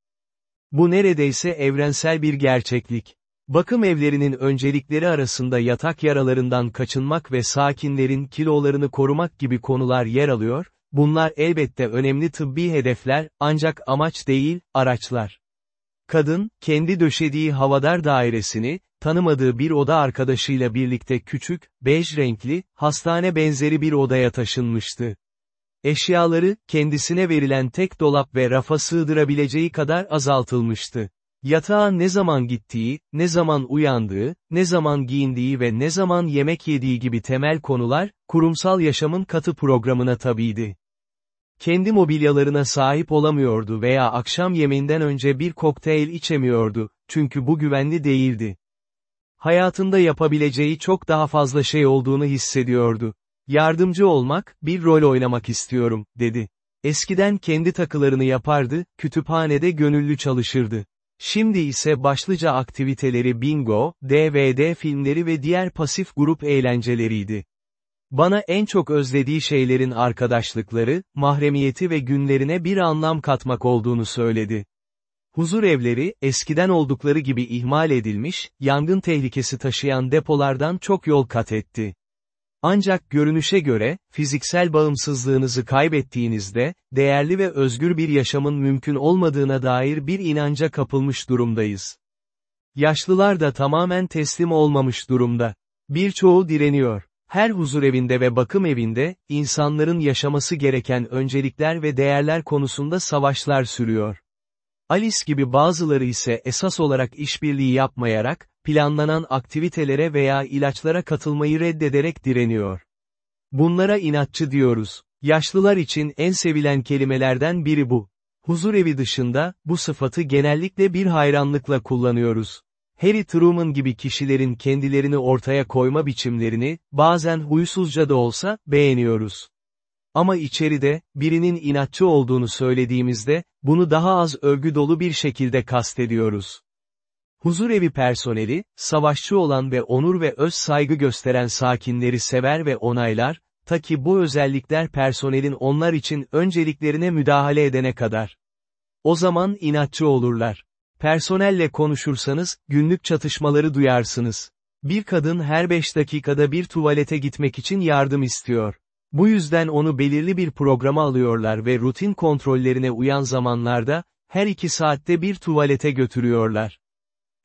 Bu neredeyse evrensel bir gerçeklik. Bakım evlerinin öncelikleri arasında yatak yaralarından kaçınmak ve sakinlerin kilolarını korumak gibi konular yer alıyor, bunlar elbette önemli tıbbi hedefler, ancak amaç değil, araçlar. Kadın, kendi döşediği havadar dairesini, tanımadığı bir oda arkadaşıyla birlikte küçük, bej renkli, hastane benzeri bir odaya taşınmıştı. Eşyaları, kendisine verilen tek dolap ve rafa sığdırabileceği kadar azaltılmıştı. Yatağa ne zaman gittiği, ne zaman uyandığı, ne zaman giyindiği ve ne zaman yemek yediği gibi temel konular, kurumsal yaşamın katı programına tabiydi. Kendi mobilyalarına sahip olamıyordu veya akşam yemeğinden önce bir kokteyl içemiyordu, çünkü bu güvenli değildi. Hayatında yapabileceği çok daha fazla şey olduğunu hissediyordu. Yardımcı olmak, bir rol oynamak istiyorum, dedi. Eskiden kendi takılarını yapardı, kütüphanede gönüllü çalışırdı. Şimdi ise başlıca aktiviteleri bingo, DVD filmleri ve diğer pasif grup eğlenceleriydi. Bana en çok özlediği şeylerin arkadaşlıkları, mahremiyeti ve günlerine bir anlam katmak olduğunu söyledi. Huzur evleri, eskiden oldukları gibi ihmal edilmiş, yangın tehlikesi taşıyan depolardan çok yol kat etti. Ancak görünüşe göre, fiziksel bağımsızlığınızı kaybettiğinizde, değerli ve özgür bir yaşamın mümkün olmadığına dair bir inanca kapılmış durumdayız. Yaşlılar da tamamen teslim olmamış durumda. Birçoğu direniyor. Her huzurevinde ve bakım evinde, insanların yaşaması gereken öncelikler ve değerler konusunda savaşlar sürüyor. Alice gibi bazıları ise esas olarak işbirliği yapmayarak, planlanan aktivitelere veya ilaçlara katılmayı reddederek direniyor. Bunlara inatçı diyoruz. Yaşlılar için en sevilen kelimelerden biri bu. Huzurevi dışında, bu sıfatı genellikle bir hayranlıkla kullanıyoruz. Harry Truman gibi kişilerin kendilerini ortaya koyma biçimlerini, bazen huysuzca da olsa, beğeniyoruz. Ama içeride, birinin inatçı olduğunu söylediğimizde, bunu daha az övgü dolu bir şekilde kastediyoruz. Huzurevi personeli, savaşçı olan ve onur ve öz saygı gösteren sakinleri sever ve onaylar, ta ki bu özellikler personelin onlar için önceliklerine müdahale edene kadar. O zaman inatçı olurlar. Personelle konuşursanız, günlük çatışmaları duyarsınız. Bir kadın her beş dakikada bir tuvalete gitmek için yardım istiyor. Bu yüzden onu belirli bir programa alıyorlar ve rutin kontrollerine uyan zamanlarda, her iki saatte bir tuvalete götürüyorlar.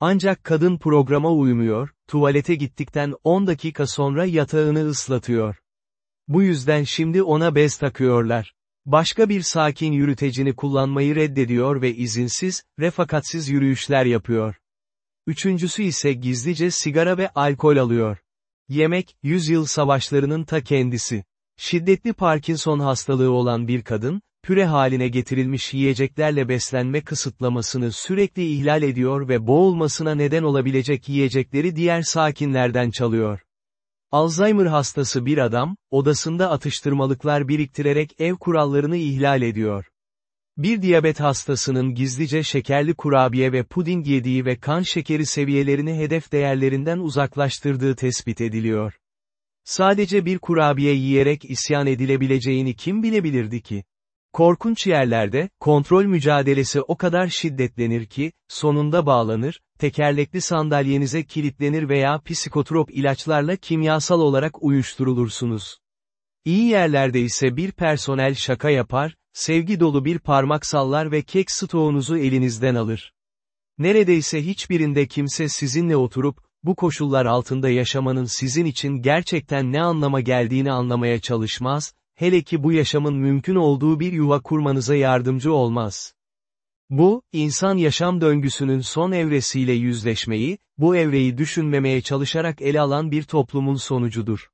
Ancak kadın programa uymuyor, tuvalete gittikten 10 dakika sonra yatağını ıslatıyor. Bu yüzden şimdi ona bez takıyorlar. Başka bir sakin yürütecini kullanmayı reddediyor ve izinsiz, refakatsiz yürüyüşler yapıyor. Üçüncüsü ise gizlice sigara ve alkol alıyor. Yemek, yüzyıl savaşlarının ta kendisi. Şiddetli Parkinson hastalığı olan bir kadın, püre haline getirilmiş yiyeceklerle beslenme kısıtlamasını sürekli ihlal ediyor ve boğulmasına neden olabilecek yiyecekleri diğer sakinlerden çalıyor. Alzheimer hastası bir adam, odasında atıştırmalıklar biriktirerek ev kurallarını ihlal ediyor. Bir diyabet hastasının gizlice şekerli kurabiye ve puding yediği ve kan şekeri seviyelerini hedef değerlerinden uzaklaştırdığı tespit ediliyor. Sadece bir kurabiye yiyerek isyan edilebileceğini kim bilebilirdi ki? Korkunç yerlerde, kontrol mücadelesi o kadar şiddetlenir ki, sonunda bağlanır, tekerlekli sandalyenize kilitlenir veya psikotrop ilaçlarla kimyasal olarak uyuşturulursunuz. İyi yerlerde ise bir personel şaka yapar, sevgi dolu bir parmak sallar ve kek stoğunuzu elinizden alır. Neredeyse hiçbirinde kimse sizinle oturup, bu koşullar altında yaşamanın sizin için gerçekten ne anlama geldiğini anlamaya çalışmaz, hele ki bu yaşamın mümkün olduğu bir yuva kurmanıza yardımcı olmaz. Bu, insan yaşam döngüsünün son evresiyle yüzleşmeyi, bu evreyi düşünmemeye çalışarak ele alan bir toplumun sonucudur.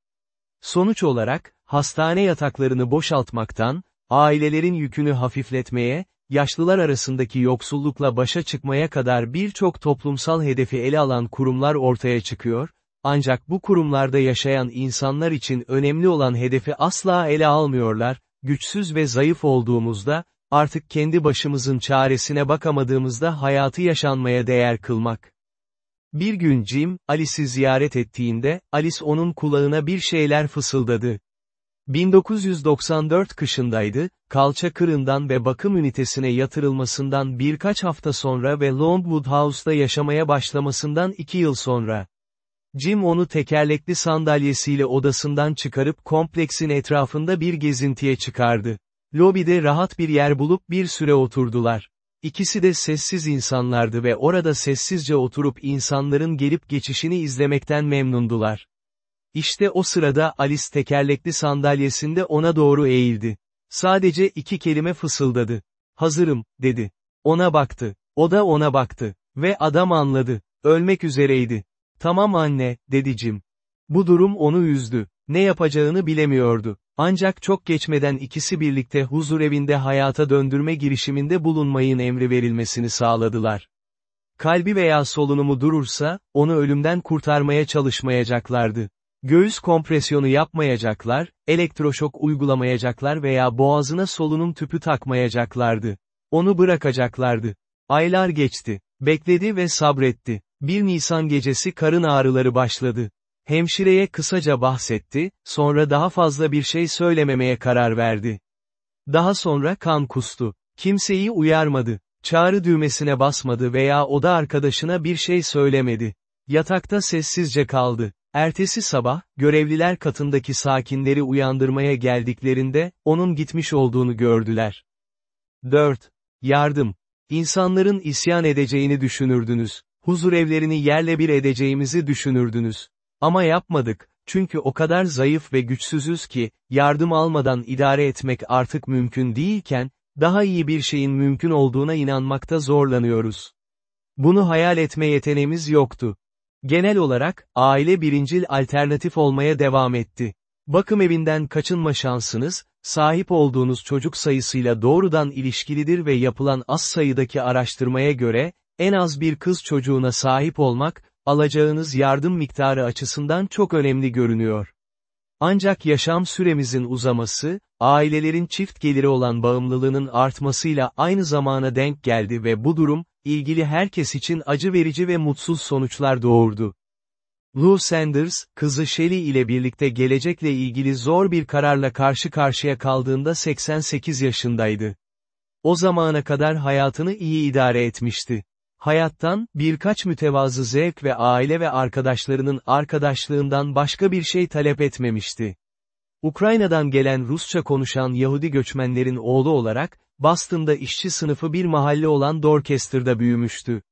Sonuç olarak, hastane yataklarını boşaltmaktan, ailelerin yükünü hafifletmeye, yaşlılar arasındaki yoksullukla başa çıkmaya kadar birçok toplumsal hedefi ele alan kurumlar ortaya çıkıyor, ancak bu kurumlarda yaşayan insanlar için önemli olan hedefi asla ele almıyorlar, güçsüz ve zayıf olduğumuzda, artık kendi başımızın çaresine bakamadığımızda hayatı yaşanmaya değer kılmak. Bir gün Jim, Alice'i ziyaret ettiğinde, Alice onun kulağına bir şeyler fısıldadı. 1994 kışındaydı, kalça kırından ve bakım ünitesine yatırılmasından birkaç hafta sonra ve Longwood House'da yaşamaya başlamasından iki yıl sonra. Jim onu tekerlekli sandalyesiyle odasından çıkarıp kompleksin etrafında bir gezintiye çıkardı. Lobide rahat bir yer bulup bir süre oturdular. İkisi de sessiz insanlardı ve orada sessizce oturup insanların gelip geçişini izlemekten memnundular. İşte o sırada Alice tekerlekli sandalyesinde ona doğru eğildi. Sadece iki kelime fısıldadı. Hazırım, dedi. Ona baktı. O da ona baktı. Ve adam anladı. Ölmek üzereydi. Tamam anne, dedi Jim. Bu durum onu üzdü. Ne yapacağını bilemiyordu. Ancak çok geçmeden ikisi birlikte huzur evinde hayata döndürme girişiminde bulunmayın emri verilmesini sağladılar. Kalbi veya solunumu durursa, onu ölümden kurtarmaya çalışmayacaklardı. Göğüs kompresyonu yapmayacaklar, elektroşok uygulamayacaklar veya boğazına solunum tüpü takmayacaklardı. Onu bırakacaklardı. Aylar geçti. Bekledi ve sabretti. Bir Nisan gecesi karın ağrıları başladı. Hemşireye kısaca bahsetti, sonra daha fazla bir şey söylememeye karar verdi. Daha sonra kan kustu. Kimseyi uyarmadı. Çağrı düğmesine basmadı veya oda arkadaşına bir şey söylemedi. Yatakta sessizce kaldı. Ertesi sabah, görevliler katındaki sakinleri uyandırmaya geldiklerinde, onun gitmiş olduğunu gördüler. 4. Yardım. İnsanların isyan edeceğini düşünürdünüz. Huzur evlerini yerle bir edeceğimizi düşünürdünüz. Ama yapmadık, çünkü o kadar zayıf ve güçsüzüz ki, yardım almadan idare etmek artık mümkün değilken, daha iyi bir şeyin mümkün olduğuna inanmakta zorlanıyoruz. Bunu hayal etme yeteneğimiz yoktu. Genel olarak, aile birincil alternatif olmaya devam etti. Bakım evinden kaçınma şansınız, sahip olduğunuz çocuk sayısıyla doğrudan ilişkilidir ve yapılan az sayıdaki araştırmaya göre, en az bir kız çocuğuna sahip olmak, alacağınız yardım miktarı açısından çok önemli görünüyor. Ancak yaşam süremizin uzaması, ailelerin çift geliri olan bağımlılığının artmasıyla aynı zamana denk geldi ve bu durum, ilgili herkes için acı verici ve mutsuz sonuçlar doğurdu. Lou Sanders, kızı Shelley ile birlikte gelecekle ilgili zor bir kararla karşı karşıya kaldığında 88 yaşındaydı. O zamana kadar hayatını iyi idare etmişti. Hayattan, birkaç mütevazı zevk ve aile ve arkadaşlarının arkadaşlığından başka bir şey talep etmemişti. Ukrayna'dan gelen Rusça konuşan Yahudi göçmenlerin oğlu olarak, Boston'da işçi sınıfı bir mahalle olan Dorchester'da büyümüştü.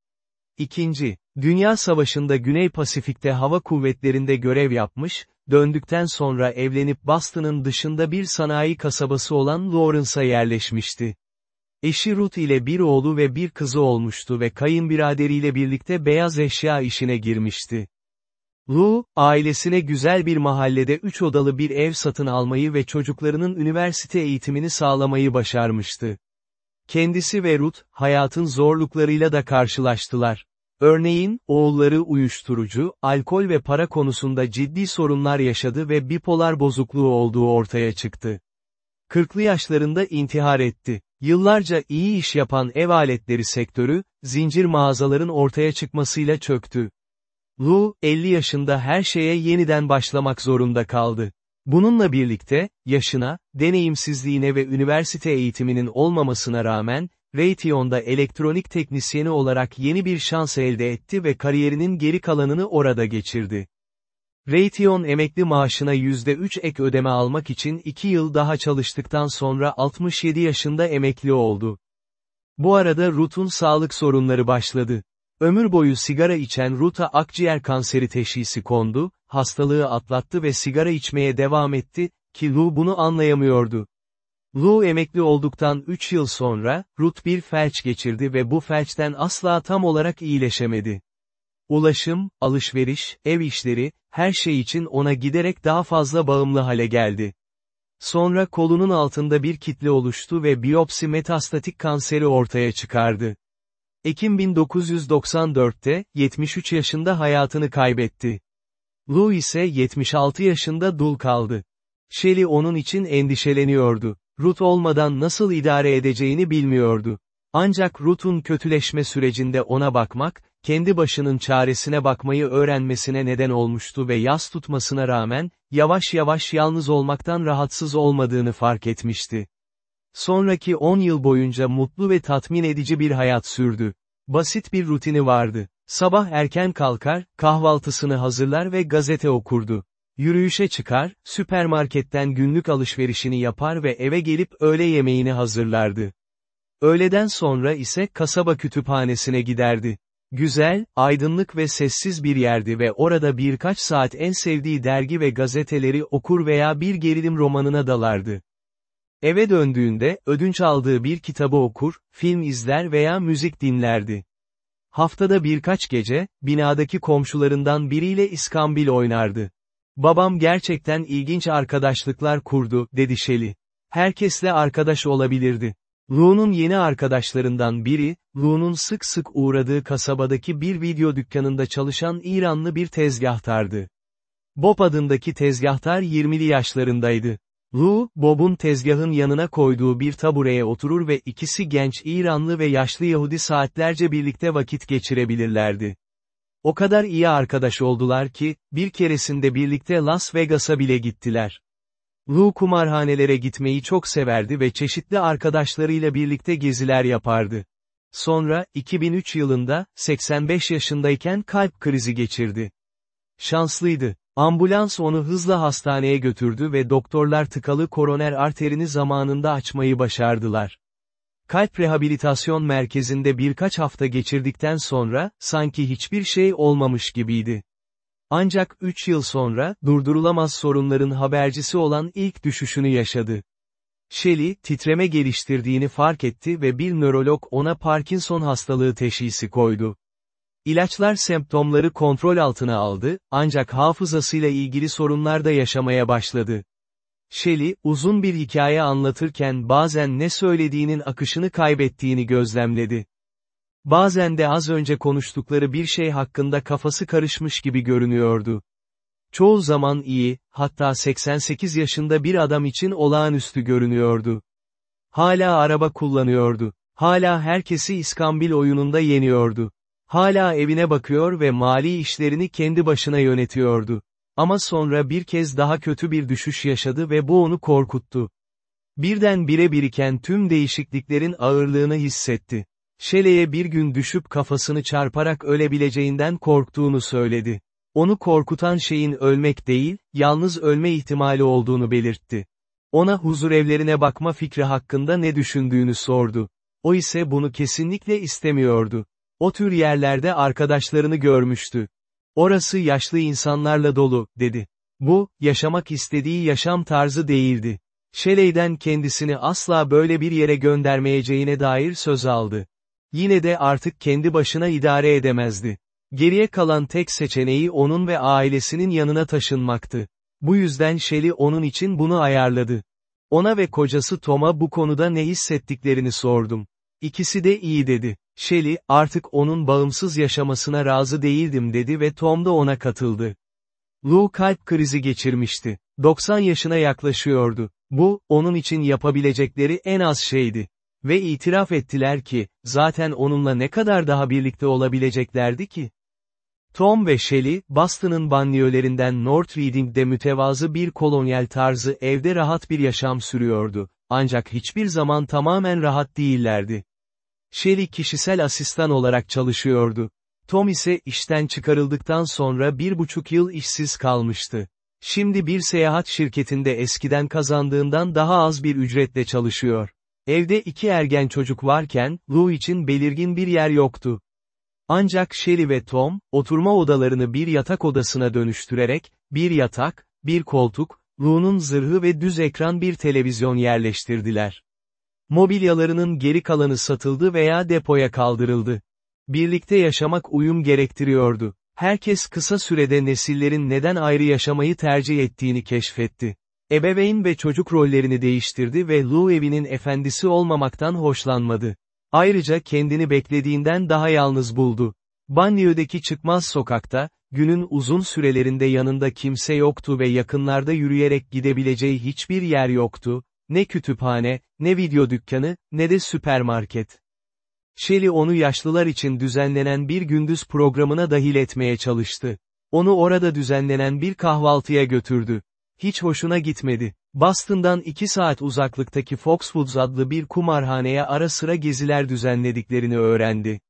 İkinci, Dünya Savaşı'nda Güney Pasifik'te hava kuvvetlerinde görev yapmış, döndükten sonra evlenip Boston'ın dışında bir sanayi kasabası olan Lawrence'a yerleşmişti. Eşi Ruth ile bir oğlu ve bir kızı olmuştu ve kayınbiraderiyle birlikte beyaz eşya işine girmişti. Lou, ailesine güzel bir mahallede üç odalı bir ev satın almayı ve çocuklarının üniversite eğitimini sağlamayı başarmıştı. Kendisi ve Ruth, hayatın zorluklarıyla da karşılaştılar. Örneğin, oğulları uyuşturucu, alkol ve para konusunda ciddi sorunlar yaşadı ve bipolar bozukluğu olduğu ortaya çıktı. Kırklı yaşlarında intihar etti. Yıllarca iyi iş yapan ev aletleri sektörü, zincir mağazaların ortaya çıkmasıyla çöktü. Lou, 50 yaşında her şeye yeniden başlamak zorunda kaldı. Bununla birlikte, yaşına, deneyimsizliğine ve üniversite eğitiminin olmamasına rağmen, Raytheon'da elektronik teknisyeni olarak yeni bir şans elde etti ve kariyerinin geri kalanını orada geçirdi. Raytheon emekli maaşına %3 ek ödeme almak için 2 yıl daha çalıştıktan sonra 67 yaşında emekli oldu. Bu arada Ruth'un sağlık sorunları başladı. Ömür boyu sigara içen Ruth'a akciğer kanseri teşhisi kondu, hastalığı atlattı ve sigara içmeye devam etti, ki Lou bunu anlayamıyordu. Lou emekli olduktan 3 yıl sonra, Ruth bir felç geçirdi ve bu felçten asla tam olarak iyileşemedi. Ulaşım, alışveriş, ev işleri, her şey için ona giderek daha fazla bağımlı hale geldi. Sonra kolunun altında bir kitle oluştu ve biyopsi metastatik kanseri ortaya çıkardı. Ekim 1994'te, 73 yaşında hayatını kaybetti. Lou ise 76 yaşında dul kaldı. Shelley onun için endişeleniyordu. Ruth olmadan nasıl idare edeceğini bilmiyordu. Ancak Ruth'un kötüleşme sürecinde ona bakmak, kendi başının çaresine bakmayı öğrenmesine neden olmuştu ve yas tutmasına rağmen, yavaş yavaş yalnız olmaktan rahatsız olmadığını fark etmişti. Sonraki 10 yıl boyunca mutlu ve tatmin edici bir hayat sürdü. Basit bir rutini vardı. Sabah erken kalkar, kahvaltısını hazırlar ve gazete okurdu. Yürüyüşe çıkar, süpermarketten günlük alışverişini yapar ve eve gelip öğle yemeğini hazırlardı. Öğleden sonra ise kasaba kütüphanesine giderdi. Güzel, aydınlık ve sessiz bir yerdi ve orada birkaç saat en sevdiği dergi ve gazeteleri okur veya bir gerilim romanına dalardı. Eve döndüğünde, ödünç aldığı bir kitabı okur, film izler veya müzik dinlerdi. Haftada birkaç gece, binadaki komşularından biriyle iskambil oynardı. Babam gerçekten ilginç arkadaşlıklar kurdu, dedi Shelley. Herkesle arkadaş olabilirdi. Lou'nun yeni arkadaşlarından biri, Lou'nun sık sık uğradığı kasabadaki bir video dükkanında çalışan İranlı bir tezgahtardı. Bob adındaki tezgahtar 20'li yaşlarındaydı. Lou, Bob'un tezgahın yanına koyduğu bir tabureye oturur ve ikisi genç İranlı ve yaşlı Yahudi saatlerce birlikte vakit geçirebilirlerdi. O kadar iyi arkadaş oldular ki, bir keresinde birlikte Las Vegas'a bile gittiler. Lou kumarhanelere gitmeyi çok severdi ve çeşitli arkadaşlarıyla birlikte geziler yapardı. Sonra, 2003 yılında, 85 yaşındayken kalp krizi geçirdi. Şanslıydı. Ambulans onu hızla hastaneye götürdü ve doktorlar tıkalı koroner arterini zamanında açmayı başardılar. Kalp rehabilitasyon merkezinde birkaç hafta geçirdikten sonra, sanki hiçbir şey olmamış gibiydi. Ancak 3 yıl sonra, durdurulamaz sorunların habercisi olan ilk düşüşünü yaşadı. Shelley, titreme geliştirdiğini fark etti ve bir nörolog ona Parkinson hastalığı teşhisi koydu. İlaçlar semptomları kontrol altına aldı, ancak hafızasıyla ilgili sorunlar da yaşamaya başladı. Shelley, uzun bir hikaye anlatırken bazen ne söylediğinin akışını kaybettiğini gözlemledi. Bazen de az önce konuştukları bir şey hakkında kafası karışmış gibi görünüyordu. Çoğu zaman iyi, hatta 88 yaşında bir adam için olağanüstü görünüyordu. Hala araba kullanıyordu. Hala herkesi İskambil oyununda yeniyordu. Hala evine bakıyor ve mali işlerini kendi başına yönetiyordu. Ama sonra bir kez daha kötü bir düşüş yaşadı ve bu onu korkuttu. Birden bire biriken tüm değişikliklerin ağırlığını hissetti. Shelley'e bir gün düşüp kafasını çarparak ölebileceğinden korktuğunu söyledi. Onu korkutan şeyin ölmek değil, yalnız ölme ihtimali olduğunu belirtti. Ona huzurevlerine bakma fikri hakkında ne düşündüğünü sordu. O ise bunu kesinlikle istemiyordu. O tür yerlerde arkadaşlarını görmüştü. Orası yaşlı insanlarla dolu, dedi. Bu, yaşamak istediği yaşam tarzı değildi. Shelley'den kendisini asla böyle bir yere göndermeyeceğine dair söz aldı. Yine de artık kendi başına idare edemezdi. Geriye kalan tek seçeneği onun ve ailesinin yanına taşınmaktı. Bu yüzden Shelley onun için bunu ayarladı. Ona ve kocası Tom'a bu konuda ne hissettiklerini sordum. İkisi de iyi dedi. Shelley, artık onun bağımsız yaşamasına razı değildim dedi ve Tom da ona katıldı. Lou kalp krizi geçirmişti. 90 yaşına yaklaşıyordu. Bu, onun için yapabilecekleri en az şeydi. Ve itiraf ettiler ki, zaten onunla ne kadar daha birlikte olabileceklerdi ki? Tom ve Shelley, Boston'ın banliyölerinden North Reading'de mütevazı bir kolonyal tarzı evde rahat bir yaşam sürüyordu. Ancak hiçbir zaman tamamen rahat değillerdi. Shelley kişisel asistan olarak çalışıyordu. Tom ise işten çıkarıldıktan sonra bir buçuk yıl işsiz kalmıştı. Şimdi bir seyahat şirketinde eskiden kazandığından daha az bir ücretle çalışıyor. Evde iki ergen çocuk varken, Lou için belirgin bir yer yoktu. Ancak Sherry ve Tom, oturma odalarını bir yatak odasına dönüştürerek, bir yatak, bir koltuk, Lou'nun zırhı ve düz ekran bir televizyon yerleştirdiler. Mobilyalarının geri kalanı satıldı veya depoya kaldırıldı. Birlikte yaşamak uyum gerektiriyordu. Herkes kısa sürede nesillerin neden ayrı yaşamayı tercih ettiğini keşfetti. Ebeveyn ve çocuk rollerini değiştirdi ve Lou evinin efendisi olmamaktan hoşlanmadı. Ayrıca kendini beklediğinden daha yalnız buldu. Banliyödeki çıkmaz sokakta, günün uzun sürelerinde yanında kimse yoktu ve yakınlarda yürüyerek gidebileceği hiçbir yer yoktu, ne kütüphane, ne video dükkanı, ne de süpermarket. Shelley onu yaşlılar için düzenlenen bir gündüz programına dahil etmeye çalıştı. Onu orada düzenlenen bir kahvaltıya götürdü. Hiç hoşuna gitmedi. Boston'dan iki saat uzaklıktaki Foxwoods adlı bir kumarhaneye ara sıra geziler düzenlediklerini öğrendi.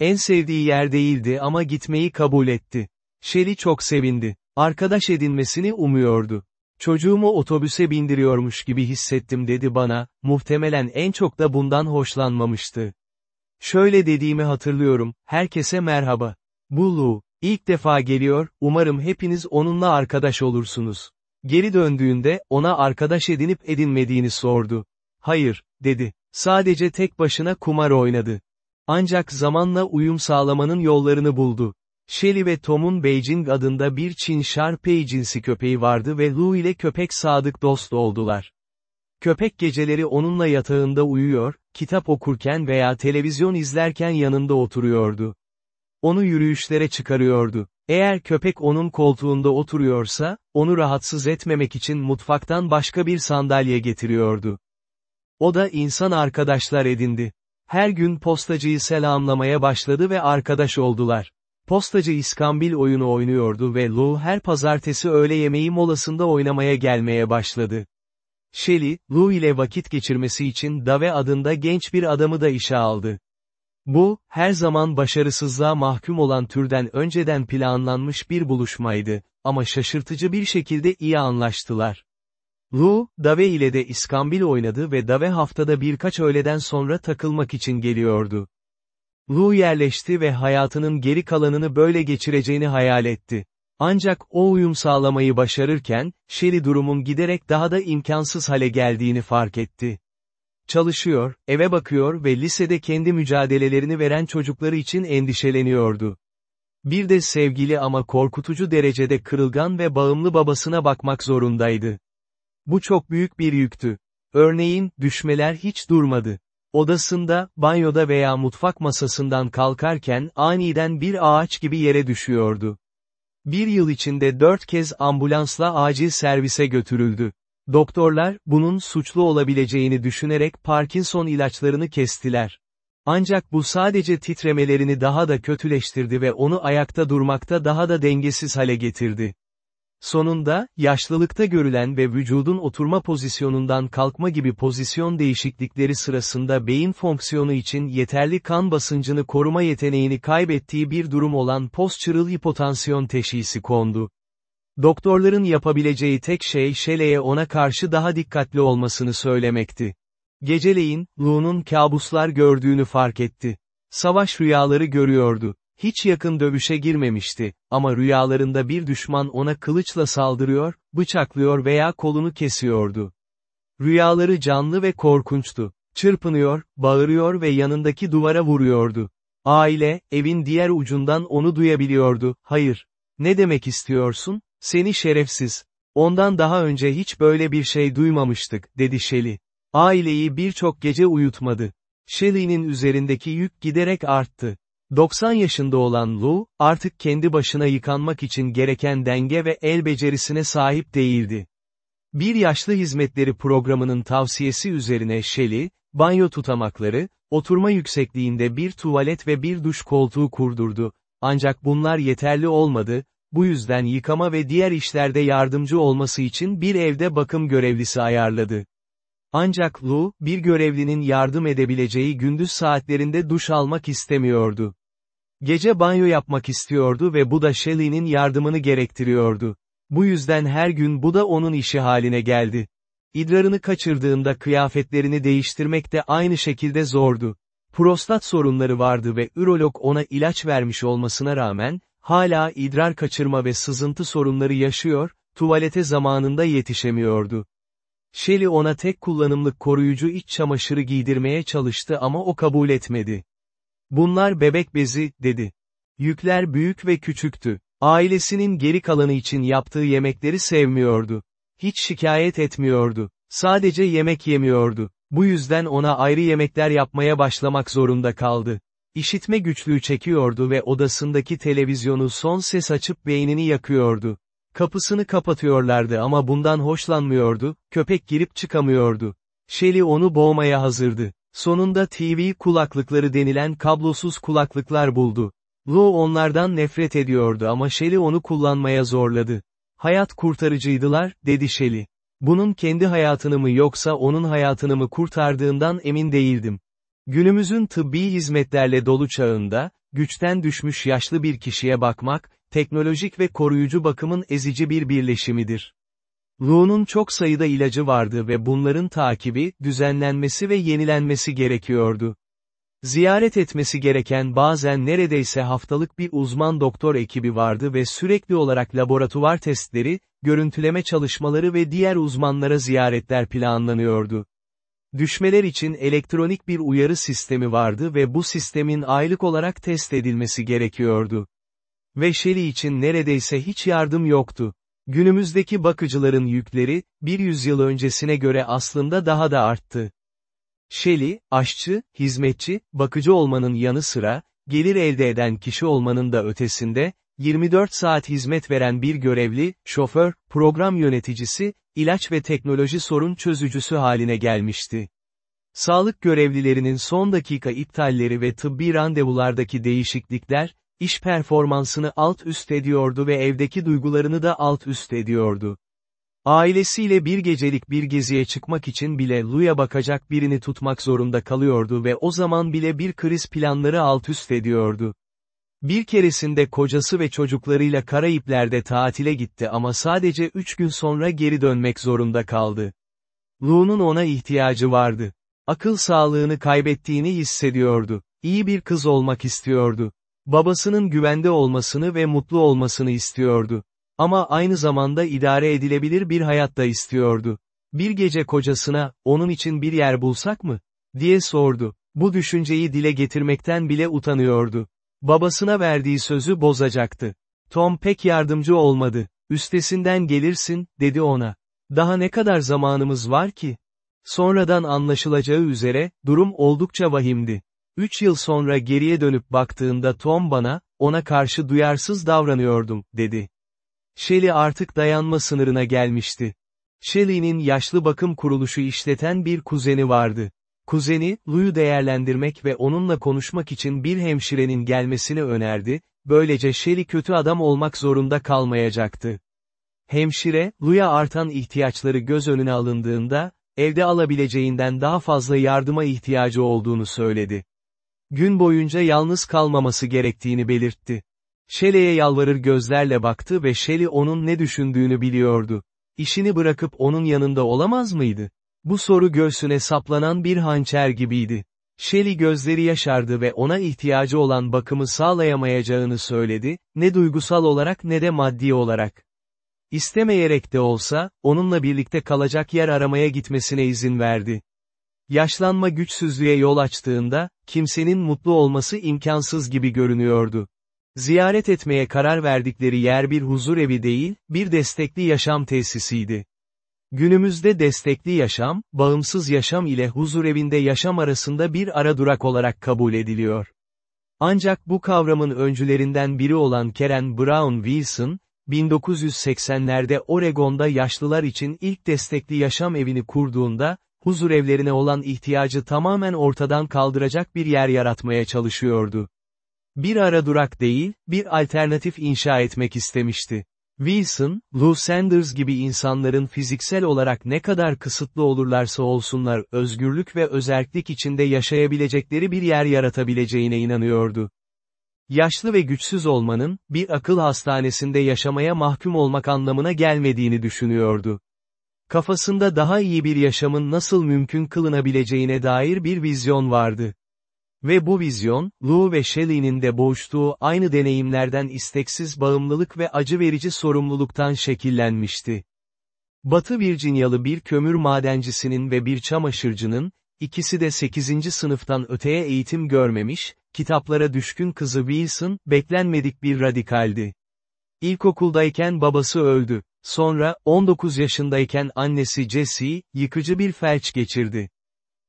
En sevdiği yer değildi ama gitmeyi kabul etti. Shelley çok sevindi. Arkadaş edinmesini umuyordu. Çocuğumu otobüse bindiriyormuş gibi hissettim dedi bana, muhtemelen en çok da bundan hoşlanmamıştı. Şöyle dediğimi hatırlıyorum, herkese merhaba. Bu Lou, ilk defa geliyor, umarım hepiniz onunla arkadaş olursunuz. Geri döndüğünde, ona arkadaş edinip edinmediğini sordu. Hayır, dedi. Sadece tek başına kumar oynadı. Ancak zamanla uyum sağlamanın yollarını buldu. Shelly ve Tom'un Beijing adında bir Çin Sharpei cinsi köpeği vardı ve Lou ile köpek sadık dost oldular. Köpek geceleri onunla yatağında uyuyor, kitap okurken veya televizyon izlerken yanında oturuyordu. Onu yürüyüşlere çıkarıyordu. Eğer köpek onun koltuğunda oturuyorsa, onu rahatsız etmemek için mutfaktan başka bir sandalye getiriyordu. O da insan arkadaşlar edindi. Her gün postacıyı selamlamaya başladı ve arkadaş oldular. Postacı İskambil oyunu oynuyordu ve Lou her pazartesi öğle yemeği molasında oynamaya gelmeye başladı. Shelley, Lou ile vakit geçirmesi için Dave adında genç bir adamı da işe aldı. Bu, her zaman başarısızlığa mahkum olan türden önceden planlanmış bir buluşmaydı, ama şaşırtıcı bir şekilde iyi anlaştılar. Lou, Dave ile de İskambil oynadı ve Dave haftada birkaç öğleden sonra takılmak için geliyordu. Lou yerleşti ve hayatının geri kalanını böyle geçireceğini hayal etti. Ancak o uyum sağlamayı başarırken, Sherry durumun giderek daha da imkansız hale geldiğini fark etti. Çalışıyor, eve bakıyor ve lisede kendi mücadelelerini veren çocukları için endişeleniyordu. Bir de sevgili ama korkutucu derecede kırılgan ve bağımlı babasına bakmak zorundaydı. Bu çok büyük bir yüktü. Örneğin, düşmeler hiç durmadı. Odasında, banyoda veya mutfak masasından kalkarken aniden bir ağaç gibi yere düşüyordu. Bir yıl içinde dört kez ambulansla acil servise götürüldü. Doktorlar, bunun suçlu olabileceğini düşünerek Parkinson ilaçlarını kestiler. Ancak bu sadece titremelerini daha da kötüleştirdi ve onu ayakta durmakta daha da dengesiz hale getirdi. Sonunda, yaşlılıkta görülen ve vücudun oturma pozisyonundan kalkma gibi pozisyon değişiklikleri sırasında beyin fonksiyonu için yeterli kan basıncını koruma yeteneğini kaybettiği bir durum olan postural hipotansiyon teşhisi kondu. Doktorların yapabileceği tek şey Shelley'e ona karşı daha dikkatli olmasını söylemekti. Geceleyin, Lou'nun kabuslar gördüğünü fark etti. Savaş rüyaları görüyordu. Hiç yakın dövüşe girmemişti, ama rüyalarında bir düşman ona kılıçla saldırıyor, bıçaklıyor veya kolunu kesiyordu. Rüyaları canlı ve korkunçtu. Çırpınıyor, bağırıyor ve yanındaki duvara vuruyordu. Aile, evin diğer ucundan onu duyabiliyordu, hayır. Ne demek istiyorsun? Seni şerefsiz. Ondan daha önce hiç böyle bir şey duymamıştık, dedi Shelley. Aileyi birçok gece uyutmadı. Shelley'nin üzerindeki yük giderek arttı. 90 yaşında olan Lou, artık kendi başına yıkanmak için gereken denge ve el becerisine sahip değildi. Bir yaşlı hizmetleri programının tavsiyesi üzerine Shelley, banyo tutamakları, oturma yüksekliğinde bir tuvalet ve bir duş koltuğu kurdurdu. Ancak bunlar yeterli olmadı, bu yüzden yıkama ve diğer işlerde yardımcı olması için bir evde bakım görevlisi ayarladı. Ancak Lou, bir görevlinin yardım edebileceği gündüz saatlerinde duş almak istemiyordu. Gece banyo yapmak istiyordu ve bu da Shelley'nin yardımını gerektiriyordu. Bu yüzden her gün bu da onun işi haline geldi. İdrarını kaçırdığında kıyafetlerini değiştirmek de aynı şekilde zordu. Prostat sorunları vardı ve ürolog ona ilaç vermiş olmasına rağmen, hala idrar kaçırma ve sızıntı sorunları yaşıyor, tuvalete zamanında yetişemiyordu. Shelley ona tek kullanımlık koruyucu iç çamaşırı giydirmeye çalıştı ama o kabul etmedi. Bunlar bebek bezi, dedi. Yükler büyük ve küçüktü. Ailesinin geri kalanı için yaptığı yemekleri sevmiyordu. Hiç şikayet etmiyordu. Sadece yemek yemiyordu. Bu yüzden ona ayrı yemekler yapmaya başlamak zorunda kaldı. İşitme güçlüğü çekiyordu ve odasındaki televizyonu son ses açıp beynini yakıyordu. Kapısını kapatıyorlardı ama bundan hoşlanmıyordu, köpek girip çıkamıyordu. Shelly onu boğmaya hazırdı. Sonunda TV kulaklıkları denilen kablosuz kulaklıklar buldu. Lou onlardan nefret ediyordu ama Shelley onu kullanmaya zorladı. Hayat kurtarıcıydılar, dedi Shelley. Bunun kendi hayatını mı yoksa onun hayatını mı kurtardığından emin değildim. Günümüzün tıbbi hizmetlerle dolu çağında, güçten düşmüş yaşlı bir kişiye bakmak, teknolojik ve koruyucu bakımın ezici bir birleşimidir. Lou'nun çok sayıda ilacı vardı ve bunların takibi, düzenlenmesi ve yenilenmesi gerekiyordu. Ziyaret etmesi gereken bazen neredeyse haftalık bir uzman doktor ekibi vardı ve sürekli olarak laboratuvar testleri, görüntüleme çalışmaları ve diğer uzmanlara ziyaretler planlanıyordu. Düşmeler için elektronik bir uyarı sistemi vardı ve bu sistemin aylık olarak test edilmesi gerekiyordu. Ve Shelley için neredeyse hiç yardım yoktu. Günümüzdeki bakıcıların yükleri, bir yüzyıl öncesine göre aslında daha da arttı. Shelley, aşçı, hizmetçi, bakıcı olmanın yanı sıra, gelir elde eden kişi olmanın da ötesinde, 24 saat hizmet veren bir görevli, şoför, program yöneticisi, ilaç ve teknoloji sorun çözücüsü haline gelmişti. Sağlık görevlilerinin son dakika iptalleri ve tıbbi randevulardaki değişiklikler, iş performansını alt üst ediyordu ve evdeki duygularını da alt üst ediyordu. Ailesiyle bir gecelik bir geziye çıkmak için bile Lou'ya bakacak birini tutmak zorunda kalıyordu ve o zaman bile bir kriz planları alt üst ediyordu. Bir keresinde kocası ve çocuklarıyla Karayipler'de tatile gitti ama sadece üç gün sonra geri dönmek zorunda kaldı. Lou'nun ona ihtiyacı vardı. Akıl sağlığını kaybettiğini hissediyordu. İyi bir kız olmak istiyordu. Babasının güvende olmasını ve mutlu olmasını istiyordu. Ama aynı zamanda idare edilebilir bir hayatta istiyordu. Bir gece kocasına, onun için bir yer bulsak mı? diye sordu. Bu düşünceyi dile getirmekten bile utanıyordu. Babasına verdiği sözü bozacaktı. Tom pek yardımcı olmadı. Üstesinden gelirsin, dedi ona. Daha ne kadar zamanımız var ki? Sonradan anlaşılacağı üzere, durum oldukça vahimdi. Üç yıl sonra geriye dönüp baktığında Tom bana, ona karşı duyarsız davranıyordum, dedi. Shelley artık dayanma sınırına gelmişti. Shelley'nin yaşlı bakım kuruluşu işleten bir kuzeni vardı. Kuzeni, Lou'yu değerlendirmek ve onunla konuşmak için bir hemşirenin gelmesini önerdi, böylece Shelley kötü adam olmak zorunda kalmayacaktı. Hemşire, Lou'ya artan ihtiyaçları göz önüne alındığında, evde alabileceğinden daha fazla yardıma ihtiyacı olduğunu söyledi. Gün boyunca yalnız kalmaması gerektiğini belirtti. Shelley'e yalvarır gözlerle baktı ve Shelley onun ne düşündüğünü biliyordu. İşini bırakıp onun yanında olamaz mıydı? Bu soru göğsüne saplanan bir hançer gibiydi. Shelley gözleri yaşardı ve ona ihtiyacı olan bakımı sağlayamayacağını söyledi, ne duygusal olarak ne de maddi olarak. İstemeyerek de olsa, onunla birlikte kalacak yer aramaya gitmesine izin verdi. Yaşlanma güçsüzlüğe yol açtığında, kimsenin mutlu olması imkansız gibi görünüyordu. Ziyaret etmeye karar verdikleri yer bir huzur evi değil, bir destekli yaşam tesisiydi. Günümüzde destekli yaşam, bağımsız yaşam ile huzurevinde yaşam arasında bir ara durak olarak kabul ediliyor. Ancak bu kavramın öncülerinden biri olan Karen Brown Wilson, 1980'lerde Oregon'da yaşlılar için ilk destekli yaşam evini kurduğunda, huzurevlerine olan ihtiyacı tamamen ortadan kaldıracak bir yer yaratmaya çalışıyordu. Bir ara durak değil, bir alternatif inşa etmek istemişti. Wilson, Lou Sanders gibi insanların fiziksel olarak ne kadar kısıtlı olurlarsa olsunlar özgürlük ve özerklik içinde yaşayabilecekleri bir yer yaratabileceğine inanıyordu. Yaşlı ve güçsüz olmanın, bir akıl hastanesinde yaşamaya mahkum olmak anlamına gelmediğini düşünüyordu. Kafasında daha iyi bir yaşamın nasıl mümkün kılınabileceğine dair bir vizyon vardı. Ve bu vizyon, Lou ve Shelley'nin de boğuştuğu aynı deneyimlerden isteksiz bağımlılık ve acı verici sorumluluktan şekillenmişti. Batı Virginialı bir kömür madencisinin ve bir çamaşırcının, ikisi de 8. sınıftan öteye eğitim görmemiş, kitaplara düşkün kızı Wilson, beklenmedik bir radikaldi. İlkokuldayken babası öldü. Sonra, 19 yaşındayken annesi Jessie, yıkıcı bir felç geçirdi.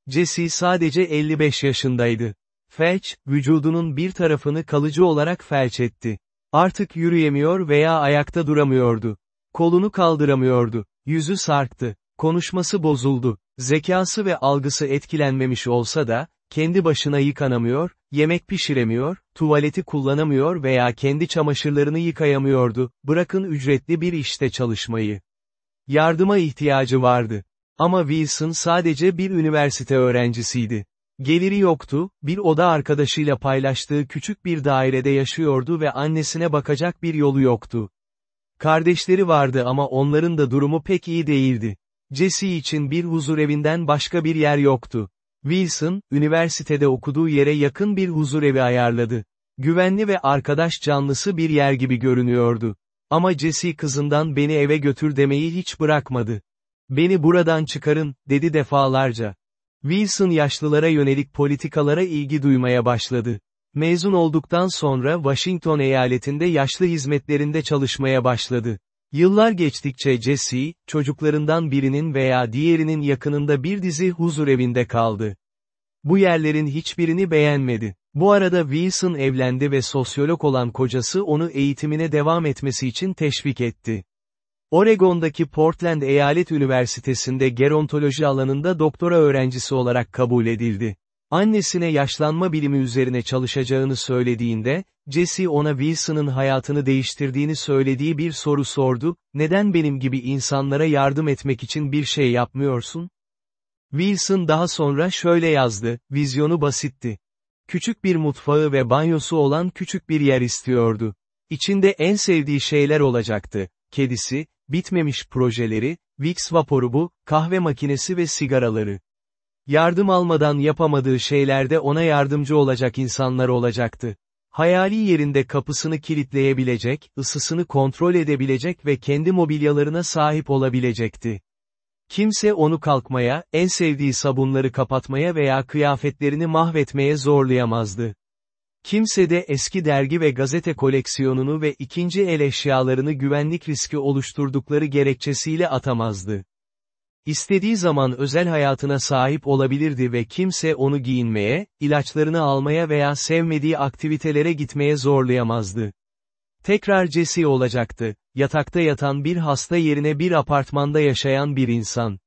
Jessie sadece 55 yaşındaydı. Felç, vücudunun bir tarafını kalıcı olarak felç etti. Artık yürüyemiyor veya ayakta duramıyordu. Kolunu kaldıramıyordu. Yüzü sarktı. Konuşması bozuldu. Zekası ve algısı etkilenmemiş olsa da, kendi başına yıkanamıyor, yemek pişiremiyor, tuvaleti kullanamıyor veya kendi çamaşırlarını yıkayamıyordu, bırakın ücretli bir işte çalışmayı. Yardıma ihtiyacı vardı. Ama Wilson sadece bir üniversite öğrencisiydi. Geliri yoktu, bir oda arkadaşıyla paylaştığı küçük bir dairede yaşıyordu ve annesine bakacak bir yolu yoktu. Kardeşleri vardı ama onların da durumu pek iyi değildi. Jesse için bir huzurevinden başka bir yer yoktu. Wilson, üniversitede okuduğu yere yakın bir huzurevi ayarladı. Güvenli ve arkadaş canlısı bir yer gibi görünüyordu. Ama Jesse kızından beni eve götür demeyi hiç bırakmadı. Beni buradan çıkarın, dedi defalarca. Wilson yaşlılara yönelik politikalara ilgi duymaya başladı. Mezun olduktan sonra Washington eyaletinde yaşlı hizmetlerinde çalışmaya başladı. Yıllar geçtikçe Jesse, çocuklarından birinin veya diğerinin yakınında bir dizi huzur evinde kaldı. Bu yerlerin hiçbirini beğenmedi. Bu arada Wilson evlendi ve sosyolog olan kocası onu eğitimine devam etmesi için teşvik etti. Oregon'daki Portland Eyalet Üniversitesi'nde gerontoloji alanında doktora öğrencisi olarak kabul edildi. Annesine yaşlanma bilimi üzerine çalışacağını söylediğinde, Jesse ona Wilson'ın hayatını değiştirdiğini söylediği bir soru sordu, neden benim gibi insanlara yardım etmek için bir şey yapmıyorsun? Wilson daha sonra şöyle yazdı, vizyonu basitti. Küçük bir mutfağı ve banyosu olan küçük bir yer istiyordu. İçinde en sevdiği şeyler olacaktı. Kedisi, bitmemiş projeleri, Vicks vaporubu, kahve makinesi ve sigaraları. Yardım almadan yapamadığı şeylerde ona yardımcı olacak insanlar olacaktı. Hayali yerinde kapısını kilitleyebilecek, ısısını kontrol edebilecek ve kendi mobilyalarına sahip olabilecekti. Kimse onu kalkmaya, en sevdiği sabunları kapatmaya veya kıyafetlerini mahvetmeye zorlayamazdı. Kimse de eski dergi ve gazete koleksiyonunu ve ikinci el eşyalarını güvenlik riski oluşturdukları gerekçesiyle atamazdı. İstediği zaman özel hayatına sahip olabilirdi ve kimse onu giyinmeye, ilaçlarını almaya veya sevmediği aktivitelere gitmeye zorlayamazdı. Tekrar Jesse olacaktı, yatakta yatan bir hasta yerine bir apartmanda yaşayan bir insan.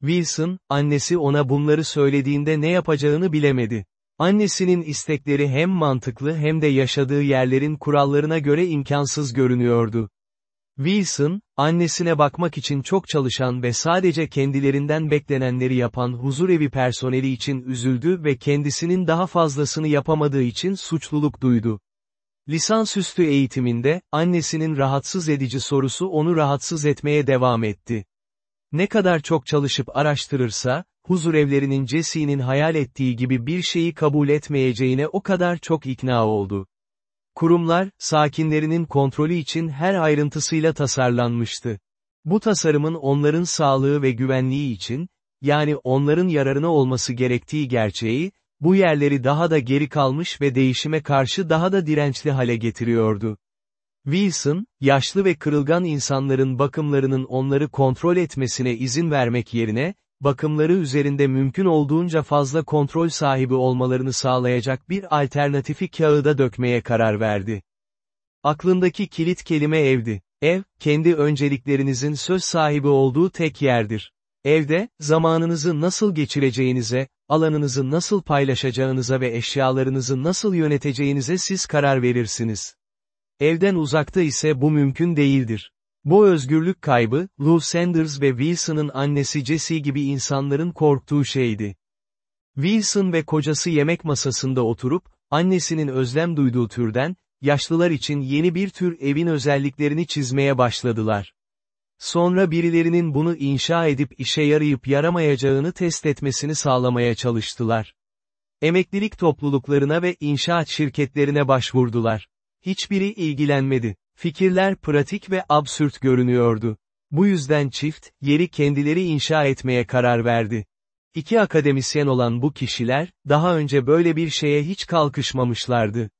Wilson, annesi ona bunları söylediğinde ne yapacağını bilemedi. Annesinin istekleri hem mantıklı hem de yaşadığı yerlerin kurallarına göre imkansız görünüyordu. Wilson, annesine bakmak için çok çalışan ve sadece kendilerinden beklenenleri yapan huzurevi personeli için üzüldü ve kendisinin daha fazlasını yapamadığı için suçluluk duydu. Lisansüstü eğitiminde, annesinin rahatsız edici sorusu onu rahatsız etmeye devam etti. Ne kadar çok çalışıp araştırırsa, huzurevlerinin Jesse'nin hayal ettiği gibi bir şeyi kabul etmeyeceğine o kadar çok ikna oldu. Kurumlar, sakinlerinin kontrolü için her ayrıntısıyla tasarlanmıştı. Bu tasarımın onların sağlığı ve güvenliği için, yani onların yararına olması gerektiği gerçeği, bu yerleri daha da geri kalmış ve değişime karşı daha da dirençli hale getiriyordu. Wilson, yaşlı ve kırılgan insanların bakımlarının onları kontrol etmesine izin vermek yerine, bakımları üzerinde mümkün olduğunca fazla kontrol sahibi olmalarını sağlayacak bir alternatifi kağıda dökmeye karar verdi. Aklındaki kilit kelime evdi. Ev, kendi önceliklerinizin söz sahibi olduğu tek yerdir. Evde, zamanınızı nasıl geçireceğinize, alanınızı nasıl paylaşacağınıza ve eşyalarınızı nasıl yöneteceğinize siz karar verirsiniz. Evden uzakta ise bu mümkün değildir. Bu özgürlük kaybı, Lou Sanders ve Wilson'ın annesi Jessie gibi insanların korktuğu şeydi. Wilson ve kocası yemek masasında oturup, annesinin özlem duyduğu türden, yaşlılar için yeni bir tür evin özelliklerini çizmeye başladılar. Sonra birilerinin bunu inşa edip işe yarayıp yaramayacağını test etmesini sağlamaya çalıştılar. Emeklilik topluluklarına ve inşaat şirketlerine başvurdular. Hiçbiri ilgilenmedi. Fikirler pratik ve absürt görünüyordu. Bu yüzden çift, yeri kendileri inşa etmeye karar verdi. İki akademisyen olan bu kişiler, daha önce böyle bir şeye hiç kalkışmamışlardı.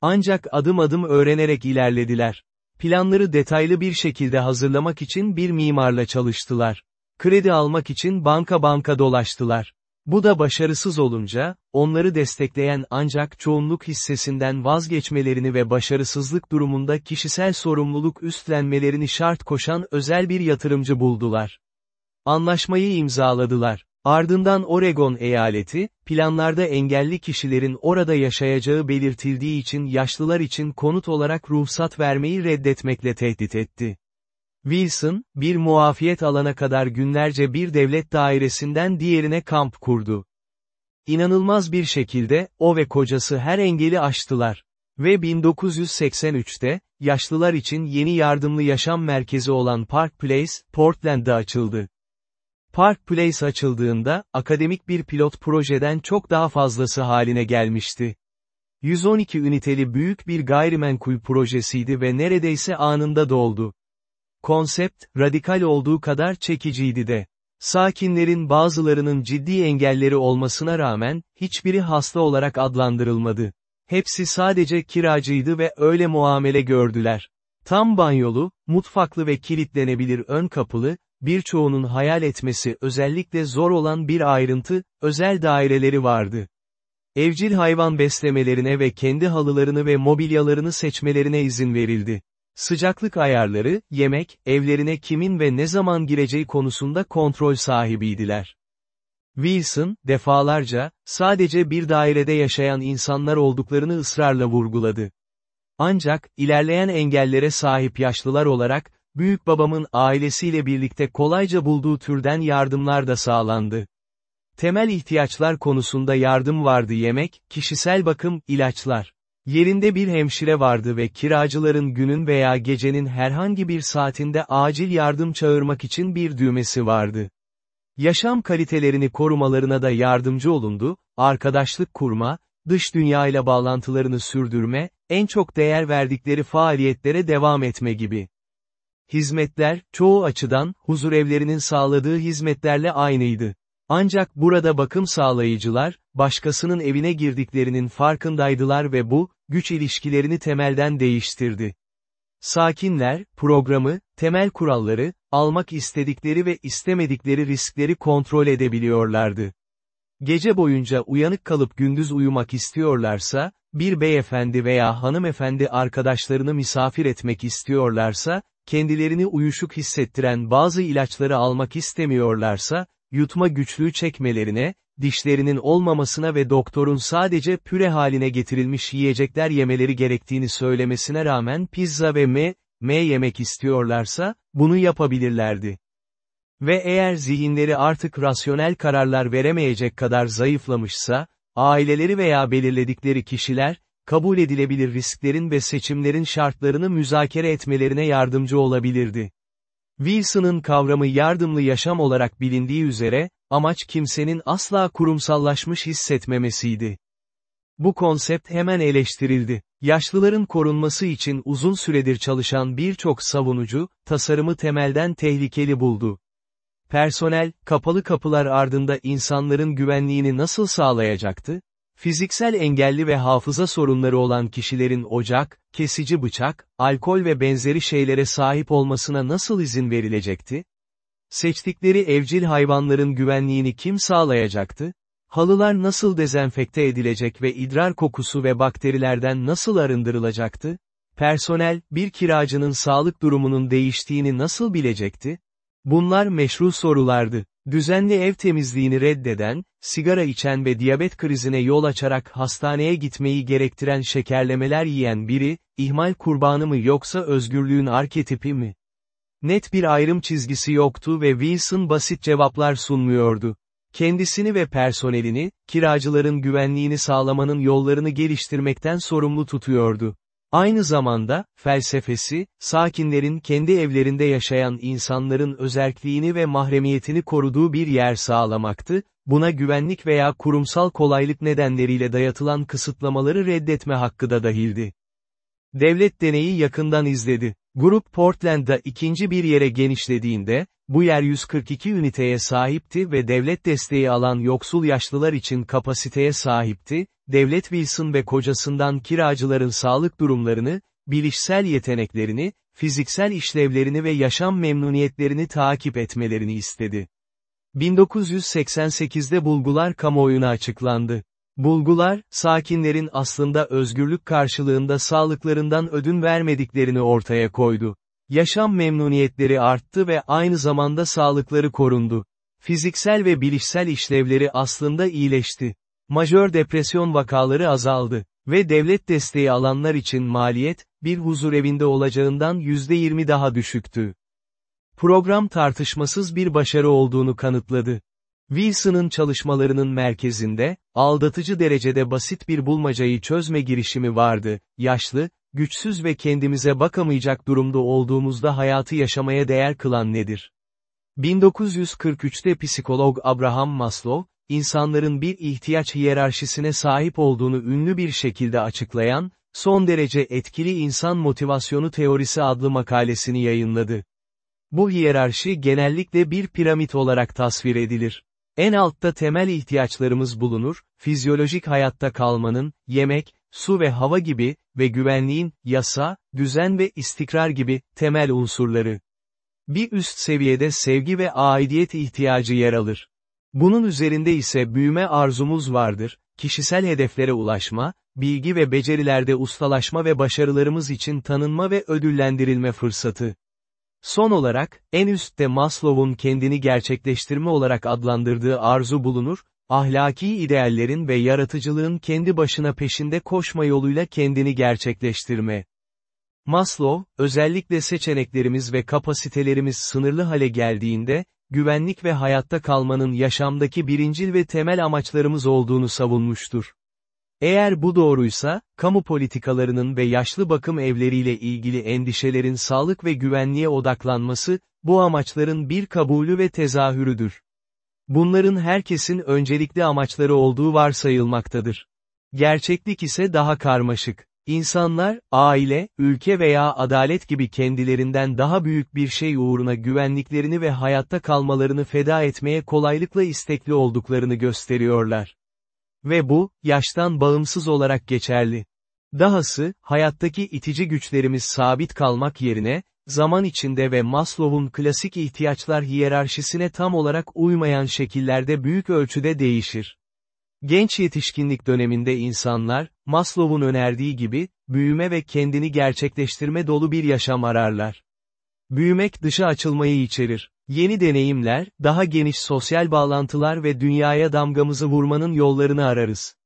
Ancak adım adım öğrenerek ilerlediler. Planları detaylı bir şekilde hazırlamak için bir mimarla çalıştılar. Kredi almak için banka banka dolaştılar. Bu da başarısız olunca, onları destekleyen ancak çoğunluk hissesinden vazgeçmelerini ve başarısızlık durumunda kişisel sorumluluk üstlenmelerini şart koşan özel bir yatırımcı buldular. Anlaşmayı imzaladılar. Ardından Oregon eyaleti, planlarda engelli kişilerin orada yaşayacağı belirtildiği için yaşlılar için konut olarak ruhsat vermeyi reddetmekle tehdit etti. Wilson, bir muafiyet alana kadar günlerce bir devlet dairesinden diğerine kamp kurdu. İnanılmaz bir şekilde, o ve kocası her engeli aştılar. Ve 1983'te, yaşlılar için yeni yardımlı yaşam merkezi olan Park Place, Portland'da açıldı. Park Place açıldığında, akademik bir pilot projeden çok daha fazlası haline gelmişti. 112 üniteli büyük bir gayrimenkul projesiydi ve neredeyse anında doldu. Konsept, radikal olduğu kadar çekiciydi de. Sakinlerin bazılarının ciddi engelleri olmasına rağmen, hiçbiri hasta olarak adlandırılmadı. Hepsi sadece kiracıydı ve öyle muamele gördüler. Tam banyolu, mutfaklı ve kilitlenebilir ön kapılı, birçoğunun hayal etmesi özellikle zor olan bir ayrıntı, özel daireleri vardı. Evcil hayvan beslemelerine ve kendi halılarını ve mobilyalarını seçmelerine izin verildi. Sıcaklık ayarları, yemek, evlerine kimin ve ne zaman gireceği konusunda kontrol sahibiydiler. Wilson, defalarca, sadece bir dairede yaşayan insanlar olduklarını ısrarla vurguladı. Ancak, ilerleyen engellere sahip yaşlılar olarak, büyük babamın ailesiyle birlikte kolayca bulduğu türden yardımlar da sağlandı. Temel ihtiyaçlar konusunda yardım vardı yemek, kişisel bakım, ilaçlar. Yerinde bir hemşire vardı ve kiracıların günün veya gecenin herhangi bir saatinde acil yardım çağırmak için bir düğmesi vardı. Yaşam kalitelerini korumalarına da yardımcı olundu, arkadaşlık kurma, dış dünya ile bağlantılarını sürdürme, en çok değer verdikleri faaliyetlere devam etme gibi. Hizmetler, çoğu açıdan, huzurevlerinin sağladığı hizmetlerle aynıydı. Ancak burada bakım sağlayıcılar, başkasının evine girdiklerinin farkındaydılar ve bu, güç ilişkilerini temelden değiştirdi. Sakinler, programı, temel kuralları, almak istedikleri ve istemedikleri riskleri kontrol edebiliyorlardı. Gece boyunca uyanık kalıp gündüz uyumak istiyorlarsa, bir beyefendi veya hanımefendi arkadaşlarını misafir etmek istiyorlarsa, kendilerini uyuşuk hissettiren bazı ilaçları almak istemiyorlarsa, yutma güçlüğü çekmelerine, dişlerinin olmamasına ve doktorun sadece püre haline getirilmiş yiyecekler yemeleri gerektiğini söylemesine rağmen pizza ve me, me yemek istiyorlarsa, bunu yapabilirlerdi. Ve eğer zihinleri artık rasyonel kararlar veremeyecek kadar zayıflamışsa, aileleri veya belirledikleri kişiler, kabul edilebilir risklerin ve seçimlerin şartlarını müzakere etmelerine yardımcı olabilirdi. Wilson'ın kavramı yardımlı yaşam olarak bilindiği üzere, amaç kimsenin asla kurumsallaşmış hissetmemesiydi. Bu konsept hemen eleştirildi. Yaşlıların korunması için uzun süredir çalışan birçok savunucu, tasarımı temelden tehlikeli buldu. Personel, kapalı kapılar ardında insanların güvenliğini nasıl sağlayacaktı? Fiziksel engelli ve hafıza sorunları olan kişilerin ocak, kesici bıçak, alkol ve benzeri şeylere sahip olmasına nasıl izin verilecekti? Seçtikleri evcil hayvanların güvenliğini kim sağlayacaktı? Halılar nasıl dezenfekte edilecek ve idrar kokusu ve bakterilerden nasıl arındırılacaktı? Personel, bir kiracının sağlık durumunun değiştiğini nasıl bilecekti? Bunlar meşru sorulardı. Düzenli ev temizliğini reddeden, sigara içen ve diyabet krizine yol açarak hastaneye gitmeyi gerektiren şekerlemeler yiyen biri, ihmal kurbanı mı yoksa özgürlüğün arketipi mi? Net bir ayrım çizgisi yoktu ve Wilson basit cevaplar sunmuyordu. Kendisini ve personelini, kiracıların güvenliğini sağlamanın yollarını geliştirmekten sorumlu tutuyordu. Aynı zamanda, felsefesi, sakinlerin kendi evlerinde yaşayan insanların özerkliğini ve mahremiyetini koruduğu bir yer sağlamaktı, buna güvenlik veya kurumsal kolaylık nedenleriyle dayatılan kısıtlamaları reddetme hakkı da dahildi. Devlet deneyi yakından izledi. Grup Portland'da ikinci bir yere genişlediğinde, bu yer 142 üniteye sahipti ve devlet desteği alan yoksul yaşlılar için kapasiteye sahipti, devlet Wilson ve kocasından kiracıların sağlık durumlarını, bilişsel yeteneklerini, fiziksel işlevlerini ve yaşam memnuniyetlerini takip etmelerini istedi. 1988'de bulgular kamuoyuna açıklandı. Bulgular, sakinlerin aslında özgürlük karşılığında sağlıklarından ödün vermediklerini ortaya koydu. Yaşam memnuniyetleri arttı ve aynı zamanda sağlıkları korundu. Fiziksel ve bilişsel işlevleri aslında iyileşti. Majör depresyon vakaları azaldı. Ve devlet desteği alanlar için maliyet, bir huzur evinde olacağından %20 daha düşüktü. Program tartışmasız bir başarı olduğunu kanıtladı. Wilson'ın çalışmalarının merkezinde, aldatıcı derecede basit bir bulmacayı çözme girişimi vardı, yaşlı, güçsüz ve kendimize bakamayacak durumda olduğumuzda hayatı yaşamaya değer kılan nedir? 1943'te psikolog Abraham Maslow, insanların bir ihtiyaç hiyerarşisine sahip olduğunu ünlü bir şekilde açıklayan, son derece etkili insan motivasyonu teorisi adlı makalesini yayınladı. Bu hiyerarşi genellikle bir piramit olarak tasvir edilir. En altta temel ihtiyaçlarımız bulunur, fizyolojik hayatta kalmanın, yemek, su ve hava gibi ve güvenliğin, yasa, düzen ve istikrar gibi temel unsurları. Bir üst seviyede sevgi ve aidiyet ihtiyacı yer alır. Bunun üzerinde ise büyüme arzumuz vardır, kişisel hedeflere ulaşma, bilgi ve becerilerde ustalaşma ve başarılarımız için tanınma ve ödüllendirilme fırsatı. Son olarak, en üstte Maslow'un kendini gerçekleştirme olarak adlandırdığı arzu bulunur, ahlaki ideallerin ve yaratıcılığın kendi başına peşinde koşma yoluyla kendini gerçekleştirme. Maslow, özellikle seçeneklerimiz ve kapasitelerimiz sınırlı hale geldiğinde, güvenlik ve hayatta kalmanın yaşamdaki birincil ve temel amaçlarımız olduğunu savunmuştur. Eğer bu doğruysa, kamu politikalarının ve yaşlı bakım evleriyle ilgili endişelerin sağlık ve güvenliğe odaklanması, bu amaçların bir kabulü ve tezahürüdür. Bunların herkesin öncelikli amaçları olduğu varsayılmaktadır. Gerçeklik ise daha karmaşık. İnsanlar, aile, ülke veya adalet gibi kendilerinden daha büyük bir şey uğruna güvenliklerini ve hayatta kalmalarını feda etmeye kolaylıkla istekli olduklarını gösteriyorlar. Ve bu, yaştan bağımsız olarak geçerli. Dahası, hayattaki itici güçlerimiz sabit kalmak yerine, zaman içinde ve Maslow'un klasik ihtiyaçlar hiyerarşisine tam olarak uymayan şekillerde büyük ölçüde değişir. Genç yetişkinlik döneminde insanlar, Maslow'un önerdiği gibi, büyüme ve kendini gerçekleştirme dolu bir yaşam ararlar. Büyümek dışa açılmayı içerir. Yeni deneyimler, daha geniş sosyal bağlantılar ve dünyaya damgamızı vurmanın yollarını ararız.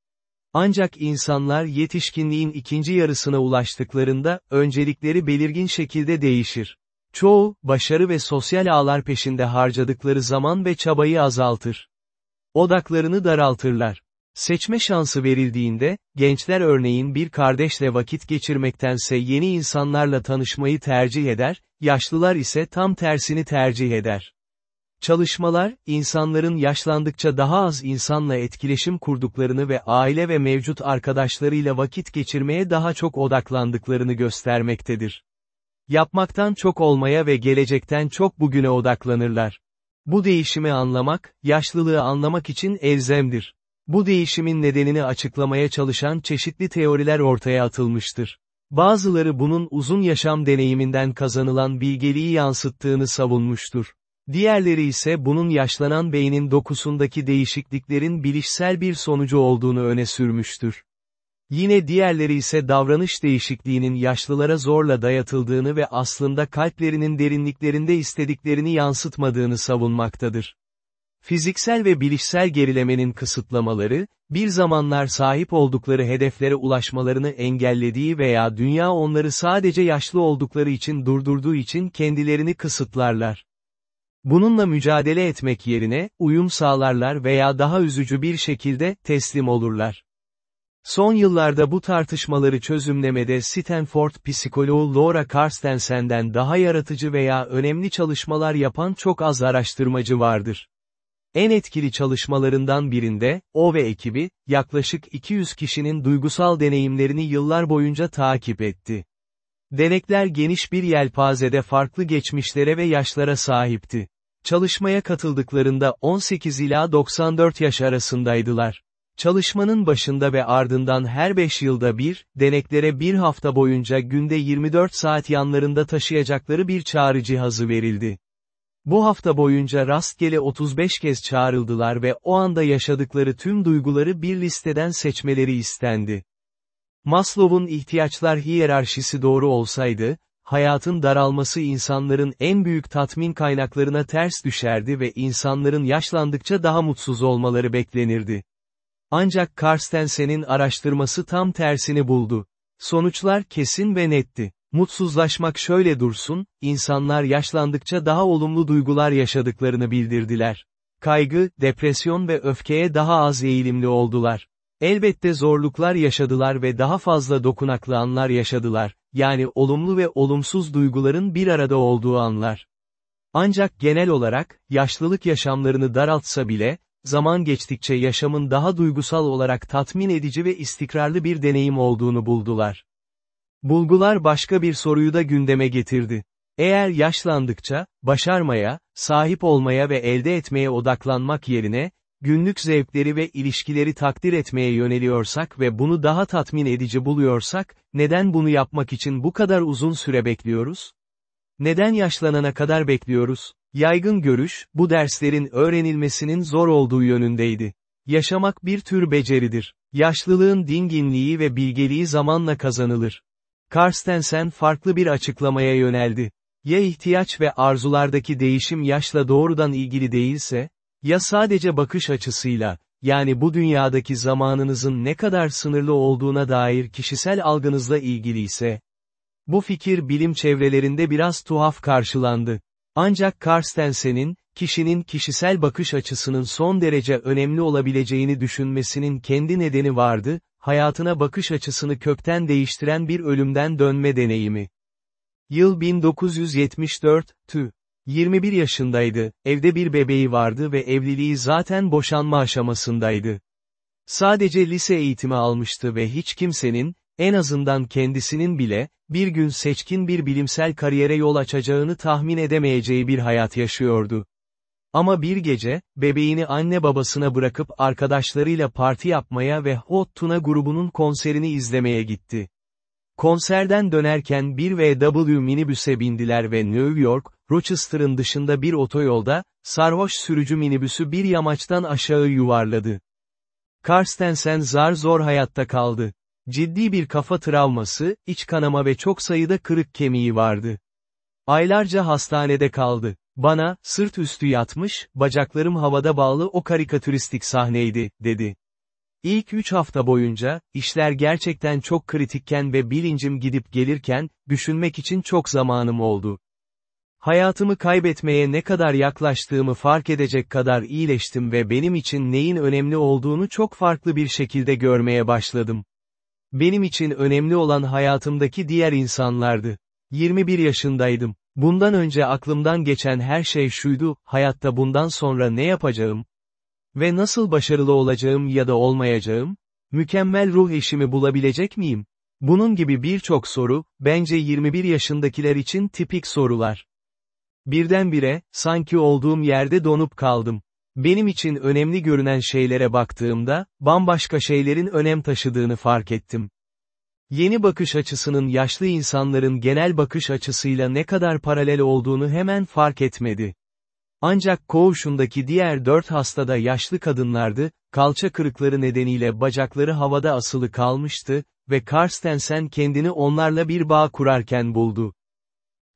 Ancak insanlar yetişkinliğin ikinci yarısına ulaştıklarında, öncelikleri belirgin şekilde değişir. Çoğu, başarı ve sosyal ağlar peşinde harcadıkları zaman ve çabayı azaltır. Odaklarını daraltırlar. Seçme şansı verildiğinde, gençler örneğin bir kardeşle vakit geçirmektense yeni insanlarla tanışmayı tercih eder, yaşlılar ise tam tersini tercih eder. Çalışmalar, insanların yaşlandıkça daha az insanla etkileşim kurduklarını ve aile ve mevcut arkadaşlarıyla vakit geçirmeye daha çok odaklandıklarını göstermektedir. Yapmaktan çok olmaya ve gelecekten çok bugüne odaklanırlar. Bu değişimi anlamak, yaşlılığı anlamak için elzemdir. Bu değişimin nedenini açıklamaya çalışan çeşitli teoriler ortaya atılmıştır. Bazıları bunun uzun yaşam deneyiminden kazanılan bilgeliği yansıttığını savunmuştur. Diğerleri ise bunun yaşlanan beynin dokusundaki değişikliklerin bilişsel bir sonucu olduğunu öne sürmüştür. Yine diğerleri ise davranış değişikliğinin yaşlılara zorla dayatıldığını ve aslında kalplerinin derinliklerinde istediklerini yansıtmadığını savunmaktadır. Fiziksel ve bilişsel gerilemenin kısıtlamaları, bir zamanlar sahip oldukları hedeflere ulaşmalarını engellediği veya dünya onları sadece yaşlı oldukları için durdurduğu için kendilerini kısıtlarlar. Bununla mücadele etmek yerine, uyum sağlarlar veya daha üzücü bir şekilde, teslim olurlar. Son yıllarda bu tartışmaları çözümlemede Stanford psikoloğu Laura Carstensen'den daha yaratıcı veya önemli çalışmalar yapan çok az araştırmacı vardır. En etkili çalışmalarından birinde, o ve ekibi, yaklaşık 200 kişinin duygusal deneyimlerini yıllar boyunca takip etti. Denekler geniş bir yelpazede farklı geçmişlere ve yaşlara sahipti. Çalışmaya katıldıklarında 18 ila 94 yaş arasındaydılar. Çalışmanın başında ve ardından her 5 yılda bir, deneklere bir hafta boyunca günde 24 saat yanlarında taşıyacakları bir çağrı cihazı verildi. Bu hafta boyunca rastgele 35 kez çağrıldılar ve o anda yaşadıkları tüm duyguları bir listeden seçmeleri istendi. Maslow'un ihtiyaçlar hiyerarşisi doğru olsaydı, hayatın daralması insanların en büyük tatmin kaynaklarına ters düşerdi ve insanların yaşlandıkça daha mutsuz olmaları beklenirdi. Ancak Carstensen'in araştırması tam tersini buldu. Sonuçlar kesin ve netti. Mutsuzlaşmak şöyle dursun, insanlar yaşlandıkça daha olumlu duygular yaşadıklarını bildirdiler. kaygı, depresyon ve öfkeye daha az eğilimli oldular. Elbette zorluklar yaşadılar ve daha fazla dokunaklı anlar yaşadılar, yani olumlu ve olumsuz duyguların bir arada olduğu anlar. Ancak genel olarak, yaşlılık yaşamlarını daraltsa bile, zaman geçtikçe yaşamın daha duygusal olarak tatmin edici ve istikrarlı bir deneyim olduğunu buldular. Bulgular başka bir soruyu da gündeme getirdi. Eğer yaşlandıkça, başarmaya, sahip olmaya ve elde etmeye odaklanmak yerine, günlük zevkleri ve ilişkileri takdir etmeye yöneliyorsak ve bunu daha tatmin edici buluyorsak, neden bunu yapmak için bu kadar uzun süre bekliyoruz? Neden yaşlanana kadar bekliyoruz? Yaygın görüş, bu derslerin öğrenilmesinin zor olduğu yönündeydi. Yaşamak bir tür beceridir. Yaşlılığın dinginliği ve bilgeliği zamanla kazanılır. Karstensen farklı bir açıklamaya yöneldi. Ya ihtiyaç ve arzulardaki değişim yaşla doğrudan ilgili değilse, ya sadece bakış açısıyla, yani bu dünyadaki zamanınızın ne kadar sınırlı olduğuna dair kişisel algınızla ilgili ise, bu fikir bilim çevrelerinde biraz tuhaf karşılandı. Ancak Karstensen'in, kişinin kişisel bakış açısının son derece önemli olabileceğini düşünmesinin kendi nedeni vardı, hayatına bakış açısını kökten değiştiren bir ölümden dönme deneyimi. Yıl 1974, tü. 21 yaşındaydı, evde bir bebeği vardı ve evliliği zaten boşanma aşamasındaydı. Sadece lise eğitimi almıştı ve hiç kimsenin, en azından kendisinin bile, bir gün seçkin bir bilimsel kariyere yol açacağını tahmin edemeyeceği bir hayat yaşıyordu. Ama bir gece, bebeğini anne babasına bırakıp arkadaşlarıyla parti yapmaya ve Hot Tuna grubunun konserini izlemeye gitti. Konserden dönerken bir VW minibüse bindiler ve New York, Rochester'ın dışında bir otoyolda, sarhoş sürücü minibüsü bir yamaçtan aşağı yuvarladı. Karstensen zar zor hayatta kaldı. Ciddi bir kafa travması, iç kanama ve çok sayıda kırık kemiği vardı. Aylarca hastanede kaldı. Bana, sırt üstü yatmış, bacaklarım havada bağlı o karikatüristik sahneydi, dedi. İlk üç hafta boyunca, işler gerçekten çok kritikken ve bilincim gidip gelirken, düşünmek için çok zamanım oldu. Hayatımı kaybetmeye ne kadar yaklaştığımı fark edecek kadar iyileştim ve benim için neyin önemli olduğunu çok farklı bir şekilde görmeye başladım. Benim için önemli olan hayatımdaki diğer insanlardı. 21 yaşındaydım. Bundan önce aklımdan geçen her şey şuydu, hayatta bundan sonra ne yapacağım? Ve nasıl başarılı olacağım ya da olmayacağım? Mükemmel ruh eşimi bulabilecek miyim? Bunun gibi birçok soru, bence 21 yaşındakiler için tipik sorular. Birdenbire, sanki olduğum yerde donup kaldım. Benim için önemli görünen şeylere baktığımda, bambaşka şeylerin önem taşıdığını fark ettim. Yeni bakış açısının yaşlı insanların genel bakış açısıyla ne kadar paralel olduğunu hemen fark etmedi. Ancak koğuşundaki diğer dört hastada yaşlı kadınlardı, kalça kırıkları nedeniyle bacakları havada asılı kalmıştı ve Karstensen kendini onlarla bir bağ kurarken buldu.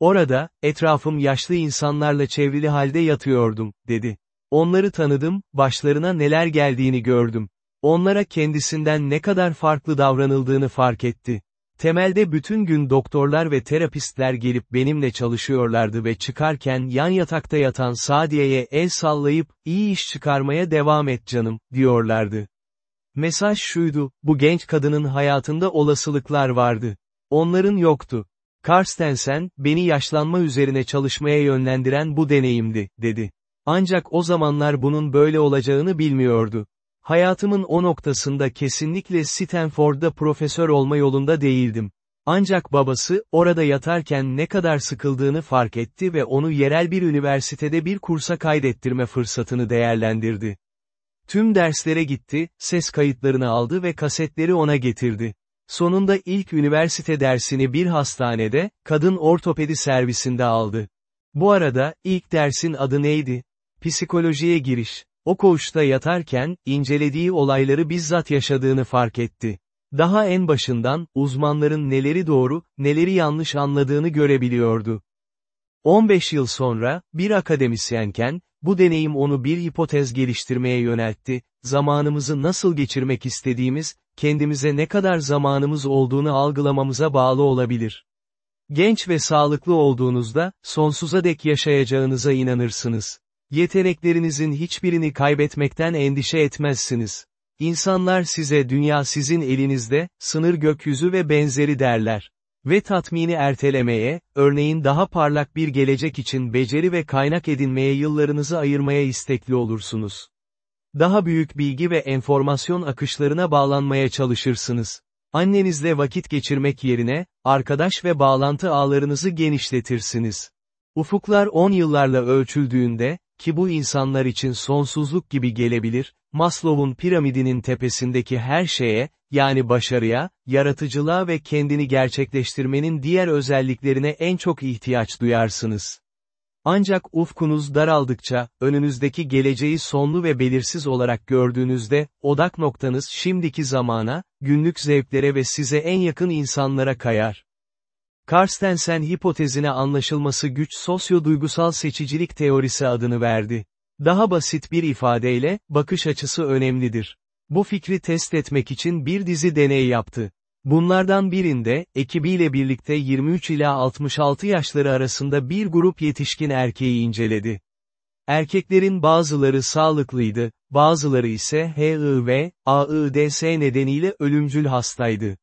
Orada, etrafım yaşlı insanlarla çevrili halde yatıyordum, dedi. Onları tanıdım, başlarına neler geldiğini gördüm. Onlara kendisinden ne kadar farklı davranıldığını fark etti. Temelde bütün gün doktorlar ve terapistler gelip benimle çalışıyorlardı ve çıkarken yan yatakta yatan Sadiye'ye el sallayıp, iyi iş çıkarmaya devam et canım, diyorlardı. Mesaj şuydu, bu genç kadının hayatında olasılıklar vardı. Onların yoktu. Karstensen, beni yaşlanma üzerine çalışmaya yönlendiren bu deneyimdi, dedi. Ancak o zamanlar bunun böyle olacağını bilmiyordu. Hayatımın o noktasında kesinlikle Stanford'da profesör olma yolunda değildim. Ancak babası, orada yatarken ne kadar sıkıldığını fark etti ve onu yerel bir üniversitede bir kursa kaydettirme fırsatını değerlendirdi. Tüm derslere gitti, ses kayıtlarını aldı ve kasetleri ona getirdi. Sonunda ilk üniversite dersini bir hastanede, kadın ortopedi servisinde aldı. Bu arada, ilk dersin adı neydi? Psikolojiye giriş. O koğuşta yatarken, incelediği olayları bizzat yaşadığını fark etti. Daha en başından, uzmanların neleri doğru, neleri yanlış anladığını görebiliyordu. 15 yıl sonra, bir akademisyenken, bu deneyim onu bir hipotez geliştirmeye yöneltti, zamanımızı nasıl geçirmek istediğimiz, kendimize ne kadar zamanımız olduğunu algılamamıza bağlı olabilir. Genç ve sağlıklı olduğunuzda, sonsuza dek yaşayacağınıza inanırsınız. Yeteneklerinizin hiçbirini kaybetmekten endişe etmezsiniz. İnsanlar size dünya sizin elinizde, sınır gökyüzü ve benzeri derler. Ve tatmini ertelemeye, örneğin daha parlak bir gelecek için beceri ve kaynak edinmeye yıllarınızı ayırmaya istekli olursunuz. Daha büyük bilgi ve enformasyon akışlarına bağlanmaya çalışırsınız. Annenizle vakit geçirmek yerine, arkadaş ve bağlantı ağlarınızı genişletirsiniz. Ufuklar 10 yıllarla ölçüldüğünde, ki bu insanlar için sonsuzluk gibi gelebilir, Maslow'un piramidinin tepesindeki her şeye, yani başarıya, yaratıcılığa ve kendini gerçekleştirmenin diğer özelliklerine en çok ihtiyaç duyarsınız. Ancak ufkunuz daraldıkça, önünüzdeki geleceği sonlu ve belirsiz olarak gördüğünüzde, odak noktanız şimdiki zamana, günlük zevklere ve size en yakın insanlara kayar. Karstensen hipotezine anlaşılması güç sosyo-duygusal seçicilik teorisi adını verdi. Daha basit bir ifadeyle, bakış açısı önemlidir. Bu fikri test etmek için bir dizi deney yaptı. Bunlardan birinde, ekibiyle birlikte 23 ila 66 yaşları arasında bir grup yetişkin erkeği inceledi. Erkeklerin bazıları sağlıklıydı, bazıları ise HIV, AIDS nedeniyle ölümcül hastaydı.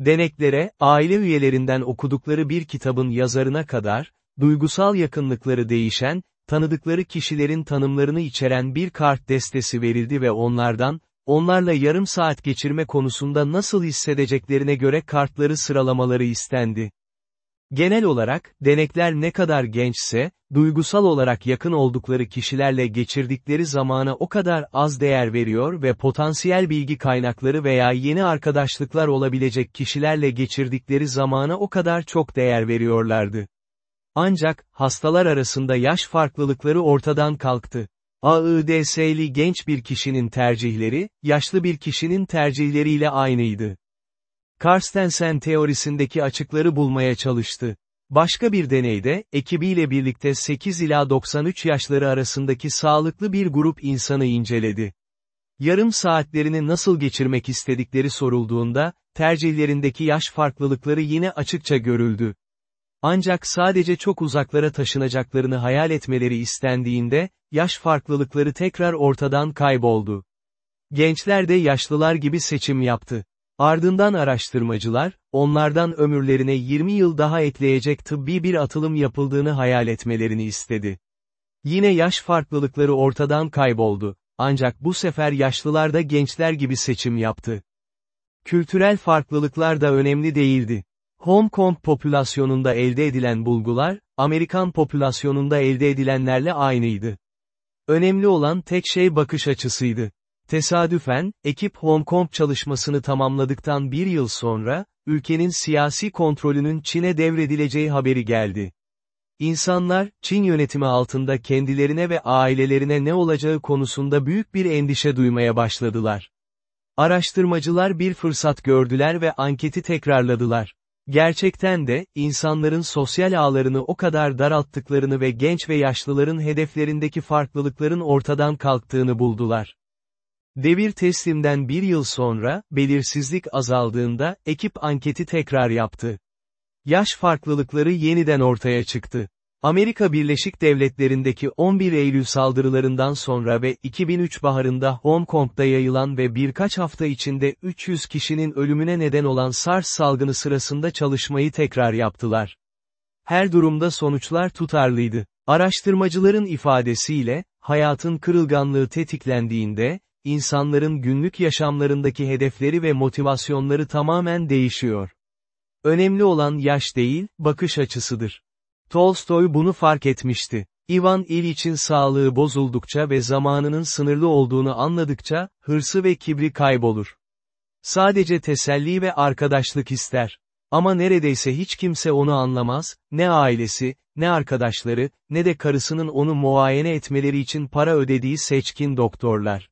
Deneklere, aile üyelerinden okudukları bir kitabın yazarına kadar, duygusal yakınlıkları değişen, tanıdıkları kişilerin tanımlarını içeren bir kart destesi verildi ve onlardan, onlarla yarım saat geçirme konusunda nasıl hissedeceklerine göre kartları sıralamaları istendi. Genel olarak, denekler ne kadar gençse, duygusal olarak yakın oldukları kişilerle geçirdikleri zamana o kadar az değer veriyor ve potansiyel bilgi kaynakları veya yeni arkadaşlıklar olabilecek kişilerle geçirdikleri zamana o kadar çok değer veriyorlardı. Ancak, hastalar arasında yaş farklılıkları ortadan kalktı. AIDS'li genç bir kişinin tercihleri, yaşlı bir kişinin tercihleriyle aynıydı. Karstensen teorisindeki açıkları bulmaya çalıştı. Başka bir deneyde, ekibiyle birlikte 8 ila 93 yaşları arasındaki sağlıklı bir grup insanı inceledi. Yarım saatlerini nasıl geçirmek istedikleri sorulduğunda, tercihlerindeki yaş farklılıkları yine açıkça görüldü. Ancak sadece çok uzaklara taşınacaklarını hayal etmeleri istendiğinde, yaş farklılıkları tekrar ortadan kayboldu. Gençler de yaşlılar gibi seçim yaptı. Ardından araştırmacılar, onlardan ömürlerine 20 yıl daha ekleyecek tıbbi bir atılım yapıldığını hayal etmelerini istedi. Yine yaş farklılıkları ortadan kayboldu. Ancak bu sefer yaşlılar da gençler gibi seçim yaptı. Kültürel farklılıklar da önemli değildi. Hong Kong popülasyonunda elde edilen bulgular, Amerikan popülasyonunda elde edilenlerle aynıydı. Önemli olan tek şey bakış açısıydı. Tesadüfen, ekip Hong Kong çalışmasını tamamladıktan bir yıl sonra, ülkenin siyasi kontrolünün Çin'e devredileceği haberi geldi. İnsanlar, Çin yönetimi altında kendilerine ve ailelerine ne olacağı konusunda büyük bir endişe duymaya başladılar. Araştırmacılar bir fırsat gördüler ve anketi tekrarladılar. Gerçekten de, insanların sosyal ağlarını o kadar daralttıklarını ve genç ve yaşlıların hedeflerindeki farklılıkların ortadan kalktığını buldular. Devir teslimden bir yıl sonra, belirsizlik azaldığında, ekip anketi tekrar yaptı. Yaş farklılıkları yeniden ortaya çıktı. Amerika Birleşik Devletleri'ndeki 11 Eylül saldırılarından sonra ve 2003 baharında Hong Kong'da yayılan ve birkaç hafta içinde 300 kişinin ölümüne neden olan SARS salgını sırasında çalışmayı tekrar yaptılar. Her durumda sonuçlar tutarlıydı. Araştırmacıların ifadesiyle, hayatın kırılganlığı tetiklendiğinde, insanların günlük yaşamlarındaki hedefleri ve motivasyonları tamamen değişiyor. Önemli olan yaş değil, bakış açısıdır. Tolstoy bunu fark etmişti. Ivan İliç'in sağlığı bozuldukça ve zamanının sınırlı olduğunu anladıkça, hırsı ve kibri kaybolur. Sadece teselli ve arkadaşlık ister. Ama neredeyse hiç kimse onu anlamaz, ne ailesi, ne arkadaşları, ne de karısının onu muayene etmeleri için para ödediği seçkin doktorlar.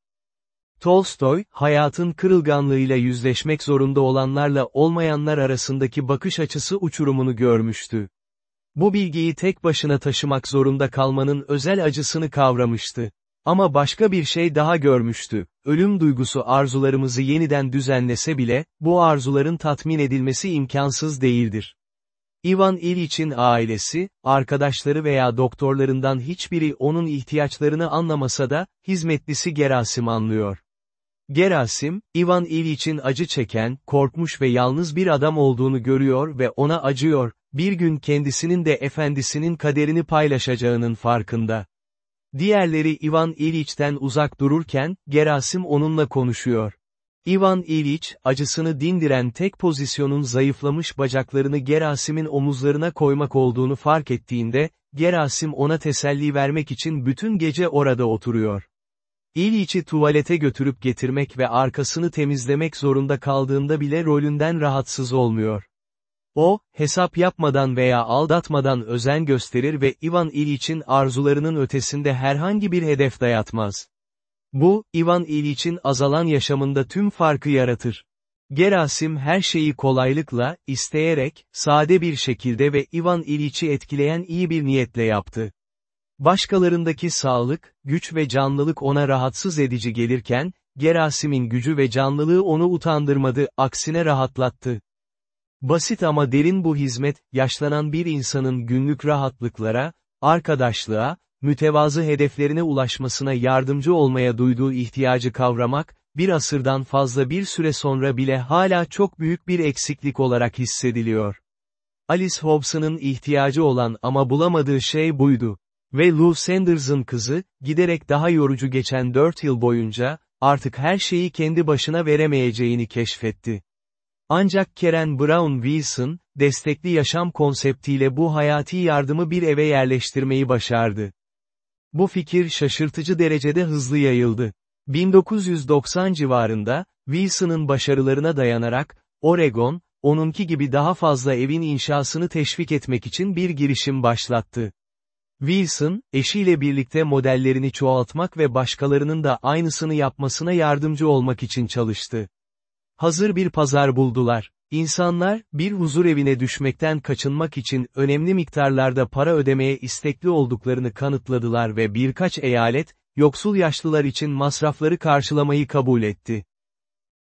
Tolstoy, hayatın kırılganlığıyla yüzleşmek zorunda olanlarla olmayanlar arasındaki bakış açısı uçurumunu görmüştü. Bu bilgiyi tek başına taşımak zorunda kalmanın özel acısını kavramıştı. Ama başka bir şey daha görmüştü. Ölüm duygusu arzularımızı yeniden düzenlese bile, bu arzuların tatmin edilmesi imkansız değildir. Ivan İliç'in ailesi, arkadaşları veya doktorlarından hiçbiri onun ihtiyaçlarını anlamasa da, hizmetlisi Gerasim anlıyor. Gerasim, Ivan İliç'in acı çeken, korkmuş ve yalnız bir adam olduğunu görüyor ve ona acıyor, bir gün kendisinin de efendisinin kaderini paylaşacağının farkında. Diğerleri Ivan İliç'ten uzak dururken, Gerasim onunla konuşuyor. Ivan İliç, acısını dindiren tek pozisyonun zayıflamış bacaklarını Gerasim'in omuzlarına koymak olduğunu fark ettiğinde, Gerasim ona teselli vermek için bütün gece orada oturuyor. İliç'i tuvalete götürüp getirmek ve arkasını temizlemek zorunda kaldığında bile rolünden rahatsız olmuyor. O, hesap yapmadan veya aldatmadan özen gösterir ve Ivan İliç'in arzularının ötesinde herhangi bir hedef dayatmaz. Bu, Ivan İliç'in azalan yaşamında tüm farkı yaratır. Gerasim her şeyi kolaylıkla, isteyerek, sade bir şekilde ve Ivan İliç'i etkileyen iyi bir niyetle yaptı. Başkalarındaki sağlık, güç ve canlılık ona rahatsız edici gelirken, Gerasim'in gücü ve canlılığı onu utandırmadı, aksine rahatlattı. Basit ama derin bu hizmet, yaşlanan bir insanın günlük rahatlıklara, arkadaşlığa, mütevazı hedeflerine ulaşmasına yardımcı olmaya duyduğu ihtiyacı kavramak, bir asırdan fazla bir süre sonra bile hala çok büyük bir eksiklik olarak hissediliyor. Alice Hobson'ın ihtiyacı olan ama bulamadığı şey buydu. Ve Lou Sanders'ın kızı, giderek daha yorucu geçen 4 yıl boyunca, artık her şeyi kendi başına veremeyeceğini keşfetti. Ancak Karen Brown Wilson, destekli yaşam konseptiyle bu hayati yardımı bir eve yerleştirmeyi başardı. Bu fikir şaşırtıcı derecede hızlı yayıldı. 1990 civarında, Wilson'ın başarılarına dayanarak, Oregon, onunki gibi daha fazla evin inşasını teşvik etmek için bir girişim başlattı. Wilson, eşiyle birlikte modellerini çoğaltmak ve başkalarının da aynısını yapmasına yardımcı olmak için çalıştı. Hazır bir pazar buldular. İnsanlar, bir huzur evine düşmekten kaçınmak için önemli miktarlarda para ödemeye istekli olduklarını kanıtladılar ve birkaç eyalet, yoksul yaşlılar için masrafları karşılamayı kabul etti.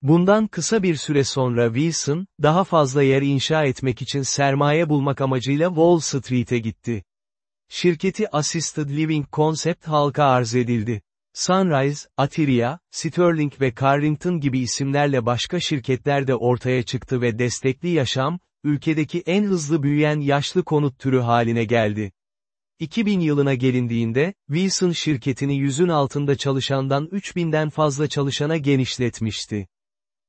Bundan kısa bir süre sonra Wilson, daha fazla yer inşa etmek için sermaye bulmak amacıyla Wall Street'e gitti. Şirketi Assisted Living Concept halka arz edildi. Sunrise, Atiria, Sterling ve Carrington gibi isimlerle başka şirketler de ortaya çıktı ve destekli yaşam, ülkedeki en hızlı büyüyen yaşlı konut türü haline geldi. 2000 yılına gelindiğinde, Wilson şirketini yüzün altında çalışandan 3000'den fazla çalışana genişletmişti.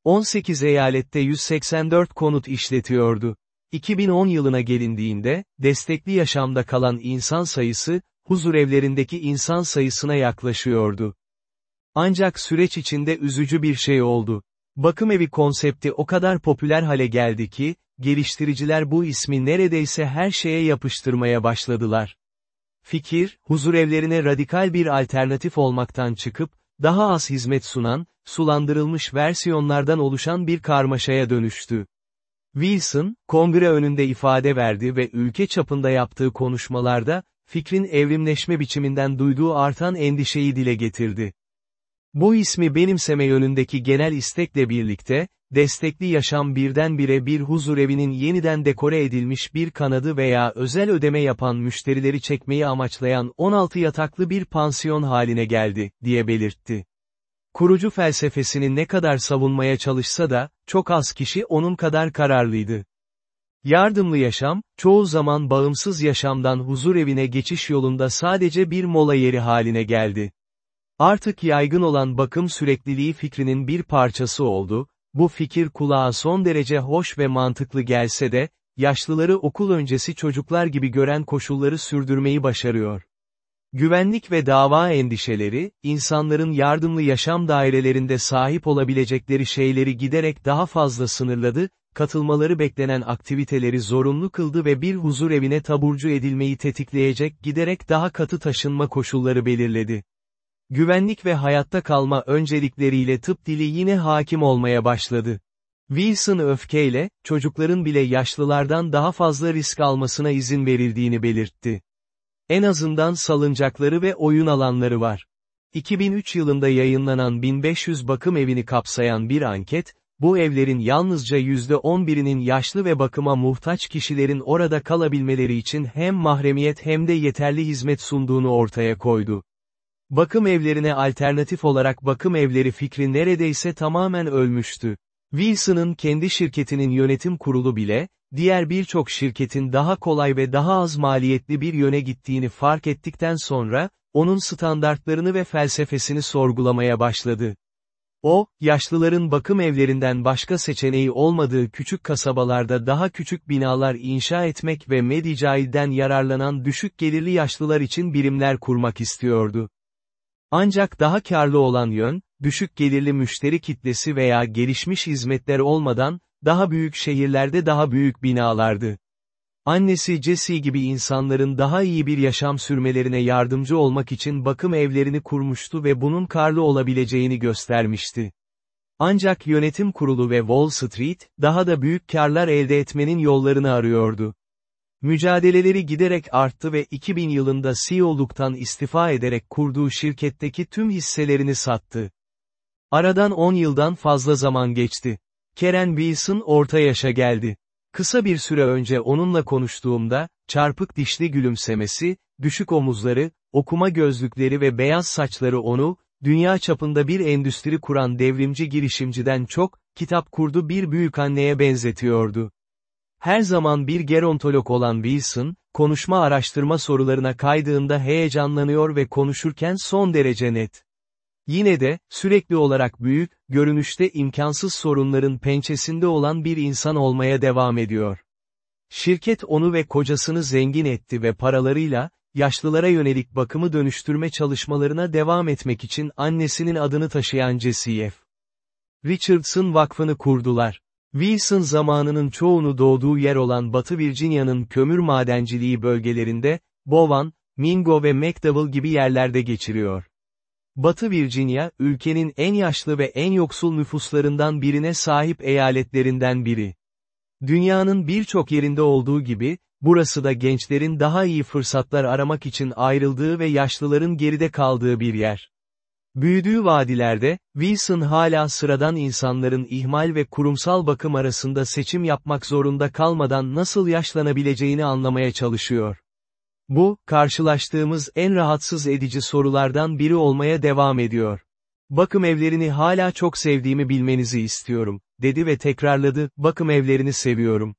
18 eyalette 184 konut işletiyordu. 2010 yılına gelindiğinde, destekli yaşamda kalan insan sayısı, huzurevlerindeki insan sayısına yaklaşıyordu. Ancak süreç içinde üzücü bir şey oldu. Bakım evi konsepti o kadar popüler hale geldi ki, geliştiriciler bu ismi neredeyse her şeye yapıştırmaya başladılar. Fikir, huzurevlerine radikal bir alternatif olmaktan çıkıp, daha az hizmet sunan, sulandırılmış versiyonlardan oluşan bir karmaşaya dönüştü. Wilson, kongre önünde ifade verdi ve ülke çapında yaptığı konuşmalarda, fikrin evrimleşme biçiminden duyduğu artan endişeyi dile getirdi. Bu ismi benimseme yönündeki genel istekle birlikte, destekli yaşam birdenbire bir huzur evinin yeniden dekore edilmiş bir kanadı veya özel ödeme yapan müşterileri çekmeyi amaçlayan 16 yataklı bir pansiyon haline geldi, diye belirtti. Kurucu felsefesini ne kadar savunmaya çalışsa da, çok az kişi onun kadar kararlıydı. Yardımlı yaşam, çoğu zaman bağımsız yaşamdan huzur evine geçiş yolunda sadece bir mola yeri haline geldi. Artık yaygın olan bakım sürekliliği fikrinin bir parçası oldu, bu fikir kulağa son derece hoş ve mantıklı gelse de, yaşlıları okul öncesi çocuklar gibi gören koşulları sürdürmeyi başarıyor. Güvenlik ve dava endişeleri, insanların yardımlı yaşam dairelerinde sahip olabilecekleri şeyleri giderek daha fazla sınırladı, katılmaları beklenen aktiviteleri zorunlu kıldı ve bir huzur evine taburcu edilmeyi tetikleyecek giderek daha katı taşınma koşulları belirledi. Güvenlik ve hayatta kalma öncelikleriyle tıp dili yine hakim olmaya başladı. Wilson öfkeyle, çocukların bile yaşlılardan daha fazla risk almasına izin verildiğini belirtti. En azından salıncakları ve oyun alanları var. 2003 yılında yayınlanan 1500 bakım evini kapsayan bir anket, bu evlerin yalnızca %11'inin yaşlı ve bakıma muhtaç kişilerin orada kalabilmeleri için hem mahremiyet hem de yeterli hizmet sunduğunu ortaya koydu. Bakım evlerine alternatif olarak bakım evleri fikri neredeyse tamamen ölmüştü. Wilson'ın kendi şirketinin yönetim kurulu bile, diğer birçok şirketin daha kolay ve daha az maliyetli bir yöne gittiğini fark ettikten sonra, onun standartlarını ve felsefesini sorgulamaya başladı. O, yaşlıların bakım evlerinden başka seçeneği olmadığı küçük kasabalarda daha küçük binalar inşa etmek ve Medicaid'den yararlanan düşük gelirli yaşlılar için birimler kurmak istiyordu. Ancak daha karlı olan yön, düşük gelirli müşteri kitlesi veya gelişmiş hizmetler olmadan, daha büyük şehirlerde daha büyük binalardı. Annesi Jesse gibi insanların daha iyi bir yaşam sürmelerine yardımcı olmak için bakım evlerini kurmuştu ve bunun karlı olabileceğini göstermişti. Ancak yönetim kurulu ve Wall Street, daha da büyük karlar elde etmenin yollarını arıyordu. Mücadeleleri giderek arttı ve 2000 yılında CEO'luktan istifa ederek kurduğu şirketteki tüm hisselerini sattı. Aradan 10 yıldan fazla zaman geçti. Karen Wilson orta yaşa geldi. Kısa bir süre önce onunla konuştuğumda, çarpık dişli gülümsemesi, düşük omuzları, okuma gözlükleri ve beyaz saçları onu, dünya çapında bir endüstri kuran devrimci girişimciden çok, kitap kurdu bir büyük anneye benzetiyordu. Her zaman bir gerontolog olan Wilson, konuşma araştırma sorularına kaydığında heyecanlanıyor ve konuşurken son derece net. Yine de, sürekli olarak büyük, görünüşte imkansız sorunların pençesinde olan bir insan olmaya devam ediyor. Şirket onu ve kocasını zengin etti ve paralarıyla, yaşlılara yönelik bakımı dönüştürme çalışmalarına devam etmek için annesinin adını taşıyan Jesse F. Richardson Vakfı'nı kurdular. Wilson zamanının çoğunu doğduğu yer olan Batı Virginia'nın kömür madenciliği bölgelerinde, Bowen, Mingo ve McDowell gibi yerlerde geçiriyor. Batı Virginia, ülkenin en yaşlı ve en yoksul nüfuslarından birine sahip eyaletlerinden biri. Dünyanın birçok yerinde olduğu gibi, burası da gençlerin daha iyi fırsatlar aramak için ayrıldığı ve yaşlıların geride kaldığı bir yer. Büyüdüğü vadilerde, Wilson hala sıradan insanların ihmal ve kurumsal bakım arasında seçim yapmak zorunda kalmadan nasıl yaşlanabileceğini anlamaya çalışıyor. Bu, karşılaştığımız en rahatsız edici sorulardan biri olmaya devam ediyor. Bakım evlerini hala çok sevdiğimi bilmenizi istiyorum, dedi ve tekrarladı, bakım evlerini seviyorum.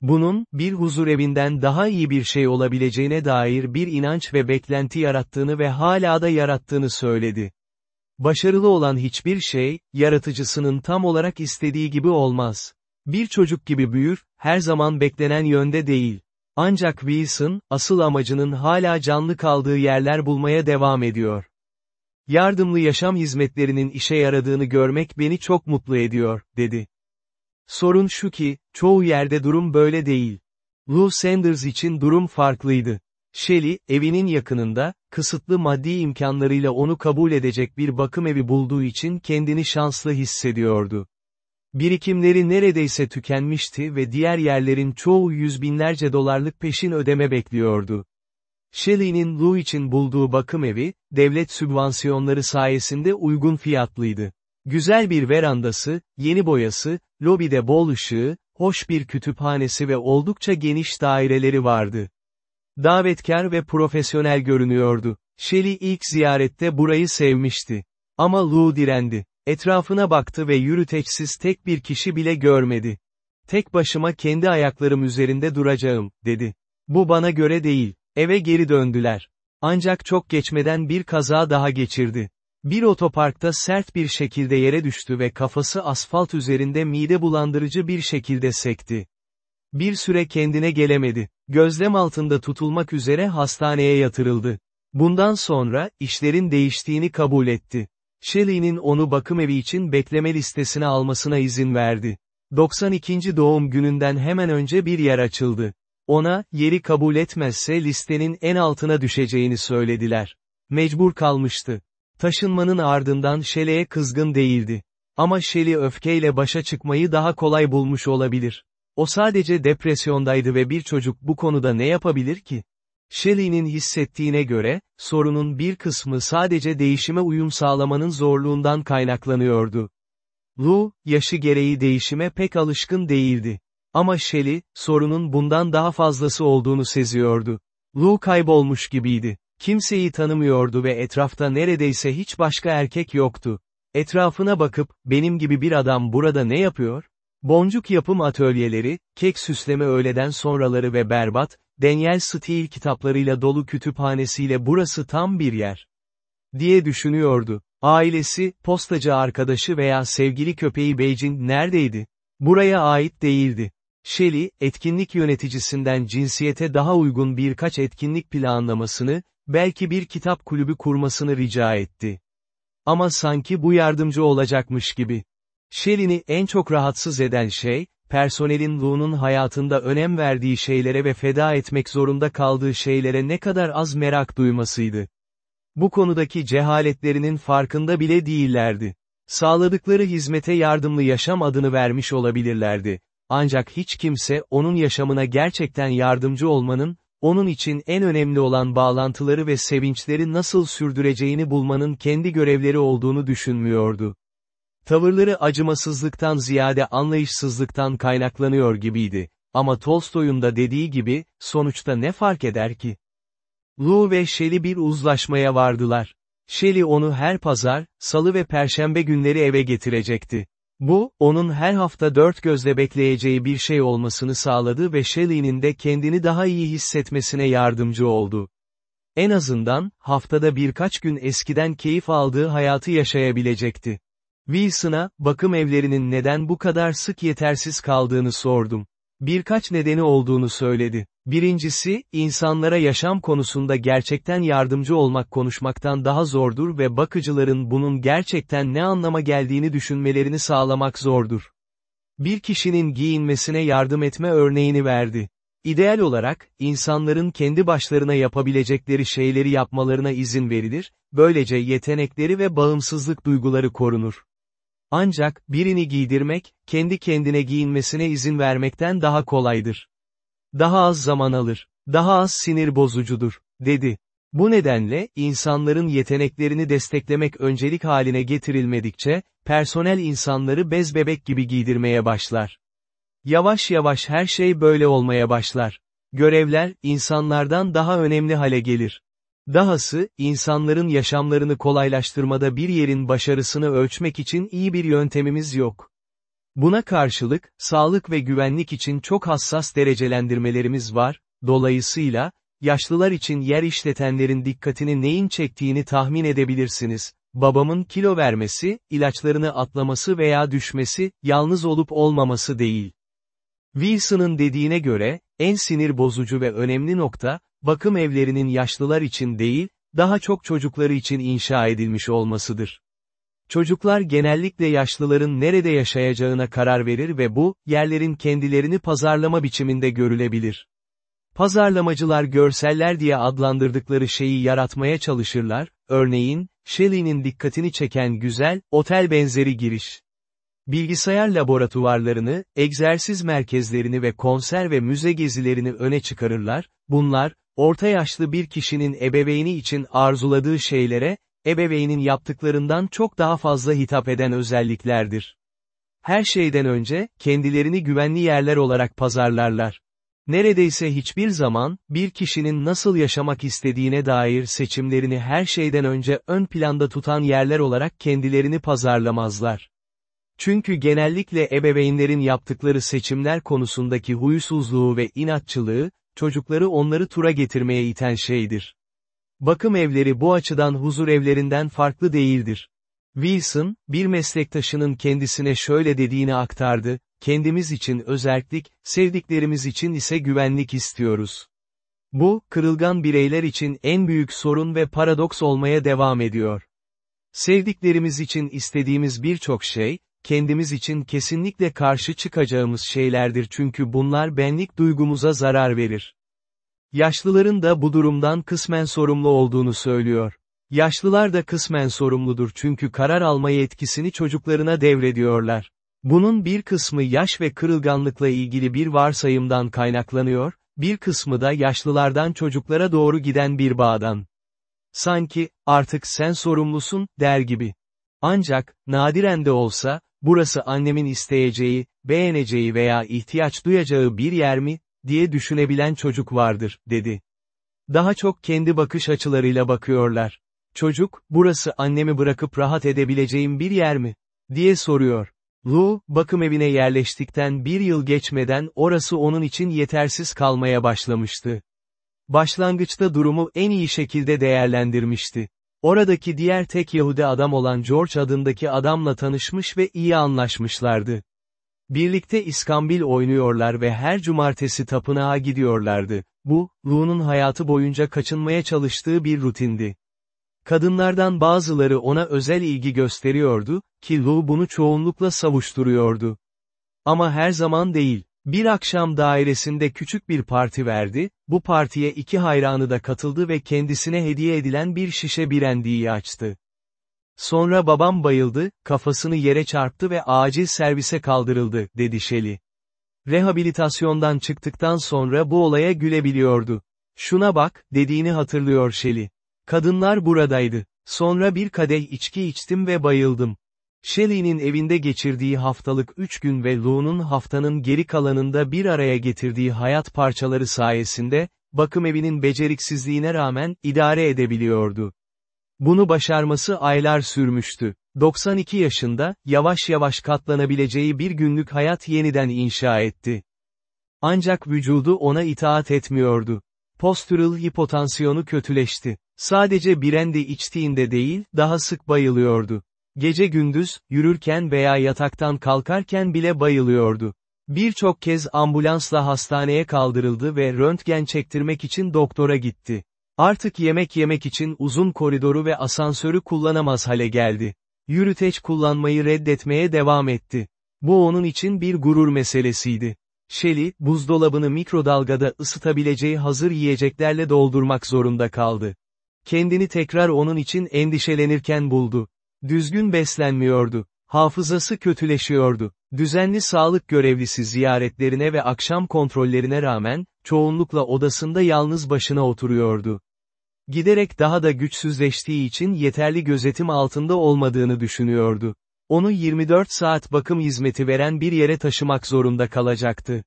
Bunun, bir huzur evinden daha iyi bir şey olabileceğine dair bir inanç ve beklenti yarattığını ve hala da yarattığını söyledi. Başarılı olan hiçbir şey, yaratıcısının tam olarak istediği gibi olmaz. Bir çocuk gibi büyür, her zaman beklenen yönde değil. Ancak Wilson, asıl amacının hala canlı kaldığı yerler bulmaya devam ediyor. Yardımlı yaşam hizmetlerinin işe yaradığını görmek beni çok mutlu ediyor, dedi. Sorun şu ki, çoğu yerde durum böyle değil. Lou Sanders için durum farklıydı. Shelley, evinin yakınında, kısıtlı maddi imkanlarıyla onu kabul edecek bir bakım evi bulduğu için kendini şanslı hissediyordu. Birikimleri neredeyse tükenmişti ve diğer yerlerin çoğu yüz binlerce dolarlık peşin ödeme bekliyordu. Shelley'nin Lou için bulduğu bakım evi, devlet sübvansiyonları sayesinde uygun fiyatlıydı. Güzel bir verandası, yeni boyası, lobide bol ışığı, hoş bir kütüphanesi ve oldukça geniş daireleri vardı. Davetkar ve profesyonel görünüyordu. Shelley ilk ziyarette burayı sevmişti. Ama Lou direndi. Etrafına baktı ve yürüteçsiz tek bir kişi bile görmedi. Tek başıma kendi ayaklarım üzerinde duracağım, dedi. Bu bana göre değil. Eve geri döndüler. Ancak çok geçmeden bir kaza daha geçirdi. Bir otoparkta sert bir şekilde yere düştü ve kafası asfalt üzerinde mide bulandırıcı bir şekilde sekti. Bir süre kendine gelemedi. Gözlem altında tutulmak üzere hastaneye yatırıldı. Bundan sonra, işlerin değiştiğini kabul etti. Shelley'nin onu bakım evi için bekleme listesine almasına izin verdi. 92. doğum gününden hemen önce bir yer açıldı. Ona, yeri kabul etmezse listenin en altına düşeceğini söylediler. Mecbur kalmıştı. Taşınmanın ardından Shelley'e kızgın değildi. Ama Shelley öfkeyle başa çıkmayı daha kolay bulmuş olabilir. O sadece depresyondaydı ve bir çocuk bu konuda ne yapabilir ki? Shelley'nin hissettiğine göre, sorunun bir kısmı sadece değişime uyum sağlamanın zorluğundan kaynaklanıyordu. Lou, yaşı gereği değişime pek alışkın değildi. Ama Shelley, sorunun bundan daha fazlası olduğunu seziyordu. Lou kaybolmuş gibiydi. Kimseyi tanımıyordu ve etrafta neredeyse hiç başka erkek yoktu. Etrafına bakıp, benim gibi bir adam burada ne yapıyor? Boncuk yapım atölyeleri, kek süsleme öğleden sonraları ve berbat, Daniel Steele kitaplarıyla dolu kütüphanesiyle burası tam bir yer. Diye düşünüyordu. Ailesi, postacı arkadaşı veya sevgili köpeği Beijing neredeydi? Buraya ait değildi. Shelley, etkinlik yöneticisinden cinsiyete daha uygun birkaç etkinlik planlamasını, belki bir kitap kulübü kurmasını rica etti. Ama sanki bu yardımcı olacakmış gibi. Shelley'ni en çok rahatsız eden şey, personelin Lou'nun hayatında önem verdiği şeylere ve feda etmek zorunda kaldığı şeylere ne kadar az merak duymasıydı. Bu konudaki cehaletlerinin farkında bile değillerdi. Sağladıkları hizmete yardımlı yaşam adını vermiş olabilirlerdi. Ancak hiç kimse onun yaşamına gerçekten yardımcı olmanın, onun için en önemli olan bağlantıları ve sevinçleri nasıl sürdüreceğini bulmanın kendi görevleri olduğunu düşünmüyordu. Tavırları acımasızlıktan ziyade anlayışsızlıktan kaynaklanıyor gibiydi. Ama Tolstoy'un da dediği gibi, sonuçta ne fark eder ki? Lou ve Shelley bir uzlaşmaya vardılar. Shelley onu her pazar, salı ve perşembe günleri eve getirecekti. Bu, onun her hafta dört gözle bekleyeceği bir şey olmasını sağladı ve Shelley'nin de kendini daha iyi hissetmesine yardımcı oldu. En azından, haftada birkaç gün eskiden keyif aldığı hayatı yaşayabilecekti. Wilson'a, bakım evlerinin neden bu kadar sık yetersiz kaldığını sordum. Birkaç nedeni olduğunu söyledi. Birincisi, insanlara yaşam konusunda gerçekten yardımcı olmak konuşmaktan daha zordur ve bakıcıların bunun gerçekten ne anlama geldiğini düşünmelerini sağlamak zordur. Bir kişinin giyinmesine yardım etme örneğini verdi. İdeal olarak, insanların kendi başlarına yapabilecekleri şeyleri yapmalarına izin verilir, böylece yetenekleri ve bağımsızlık duyguları korunur. Ancak, birini giydirmek, kendi kendine giyinmesine izin vermekten daha kolaydır. Daha az zaman alır, daha az sinir bozucudur, dedi. Bu nedenle, insanların yeteneklerini desteklemek öncelik haline getirilmedikçe, personel insanları bez bebek gibi giydirmeye başlar. Yavaş yavaş her şey böyle olmaya başlar. Görevler, insanlardan daha önemli hale gelir. Dahası, insanların yaşamlarını kolaylaştırmada bir yerin başarısını ölçmek için iyi bir yöntemimiz yok. Buna karşılık, sağlık ve güvenlik için çok hassas derecelendirmelerimiz var, dolayısıyla, yaşlılar için yer işletenlerin dikkatini neyin çektiğini tahmin edebilirsiniz. Babamın kilo vermesi, ilaçlarını atlaması veya düşmesi, yalnız olup olmaması değil. Wilson'ın dediğine göre, en sinir bozucu ve önemli nokta, bakım evlerinin yaşlılar için değil, daha çok çocukları için inşa edilmiş olmasıdır. Çocuklar genellikle yaşlıların nerede yaşayacağına karar verir ve bu, yerlerin kendilerini pazarlama biçiminde görülebilir. Pazarlamacılar görseller diye adlandırdıkları şeyi yaratmaya çalışırlar, örneğin, Shelley'nin dikkatini çeken güzel, otel benzeri giriş. Bilgisayar laboratuvarlarını, egzersiz merkezlerini ve konser ve müze gezilerini öne çıkarırlar, bunlar, orta yaşlı bir kişinin ebeveyni için arzuladığı şeylere, ebeveynin yaptıklarından çok daha fazla hitap eden özelliklerdir. Her şeyden önce, kendilerini güvenli yerler olarak pazarlarlar. Neredeyse hiçbir zaman, bir kişinin nasıl yaşamak istediğine dair seçimlerini her şeyden önce ön planda tutan yerler olarak kendilerini pazarlamazlar. Çünkü genellikle ebeveynlerin yaptıkları seçimler konusundaki huysuzluğu ve inatçılığı, çocukları onları tura getirmeye iten şeydir. Bakım evleri bu açıdan huzur evlerinden farklı değildir. Wilson, bir meslektaşının kendisine şöyle dediğini aktardı, kendimiz için özellik, sevdiklerimiz için ise güvenlik istiyoruz. Bu, kırılgan bireyler için en büyük sorun ve paradoks olmaya devam ediyor. Sevdiklerimiz için istediğimiz birçok şey, kendimiz için kesinlikle karşı çıkacağımız şeylerdir çünkü bunlar benlik duygumuza zarar verir. Yaşlıların da bu durumdan kısmen sorumlu olduğunu söylüyor. Yaşlılar da kısmen sorumludur çünkü karar alma yetkisini çocuklarına devrediyorlar. Bunun bir kısmı yaş ve kırılganlıkla ilgili bir varsayımdan kaynaklanıyor, bir kısmı da yaşlılardan çocuklara doğru giden bir bağdan. Sanki, artık sen sorumlusun, der gibi. Ancak, nadiren de olsa, burası annemin isteyeceği, beğeneceği veya ihtiyaç duyacağı bir yer mi, diye düşünebilen çocuk vardır, dedi. Daha çok kendi bakış açılarıyla bakıyorlar. Çocuk, burası annemi bırakıp rahat edebileceğim bir yer mi? diye soruyor. Lou, bakım evine yerleştikten bir yıl geçmeden orası onun için yetersiz kalmaya başlamıştı. Başlangıçta durumu en iyi şekilde değerlendirmişti. Oradaki diğer tek Yahudi adam olan George adındaki adamla tanışmış ve iyi anlaşmışlardı. Birlikte iskambil oynuyorlar ve her cumartesi tapınağa gidiyorlardı. Bu, Lou'nun hayatı boyunca kaçınmaya çalıştığı bir rutindi. Kadınlardan bazıları ona özel ilgi gösteriyordu, ki Lou bunu çoğunlukla savuşturuyordu. Ama her zaman değil. Bir akşam dairesinde küçük bir parti verdi, bu partiye iki hayranı da katıldı ve kendisine hediye edilen bir şişe birendiği açtı. Sonra babam bayıldı, kafasını yere çarptı ve acil servise kaldırıldı, dedi Shelley. Rehabilitasyondan çıktıktan sonra bu olaya gülebiliyordu. Şuna bak, dediğini hatırlıyor Shelley. Kadınlar buradaydı. Sonra bir kadeh içki içtim ve bayıldım. Shelley'nin evinde geçirdiği haftalık üç gün ve Lou'nun haftanın geri kalanında bir araya getirdiği hayat parçaları sayesinde, bakım evinin beceriksizliğine rağmen idare edebiliyordu. Bunu başarması aylar sürmüştü. 92 yaşında, yavaş yavaş katlanabileceği bir günlük hayat yeniden inşa etti. Ancak vücudu ona itaat etmiyordu. Postural hipotansiyonu kötüleşti. Sadece birendi içtiğinde değil, daha sık bayılıyordu. Gece gündüz, yürürken veya yataktan kalkarken bile bayılıyordu. Birçok kez ambulansla hastaneye kaldırıldı ve röntgen çektirmek için doktora gitti. Artık yemek yemek için uzun koridoru ve asansörü kullanamaz hale geldi. Yürüteç kullanmayı reddetmeye devam etti. Bu onun için bir gurur meselesiydi. Shelley, buzdolabını mikrodalgada ısıtabileceği hazır yiyeceklerle doldurmak zorunda kaldı. Kendini tekrar onun için endişelenirken buldu. Düzgün beslenmiyordu. Hafızası kötüleşiyordu. Düzenli sağlık görevlisi ziyaretlerine ve akşam kontrollerine rağmen, çoğunlukla odasında yalnız başına oturuyordu. Giderek daha da güçsüzleştiği için yeterli gözetim altında olmadığını düşünüyordu. Onu 24 saat bakım hizmeti veren bir yere taşımak zorunda kalacaktı.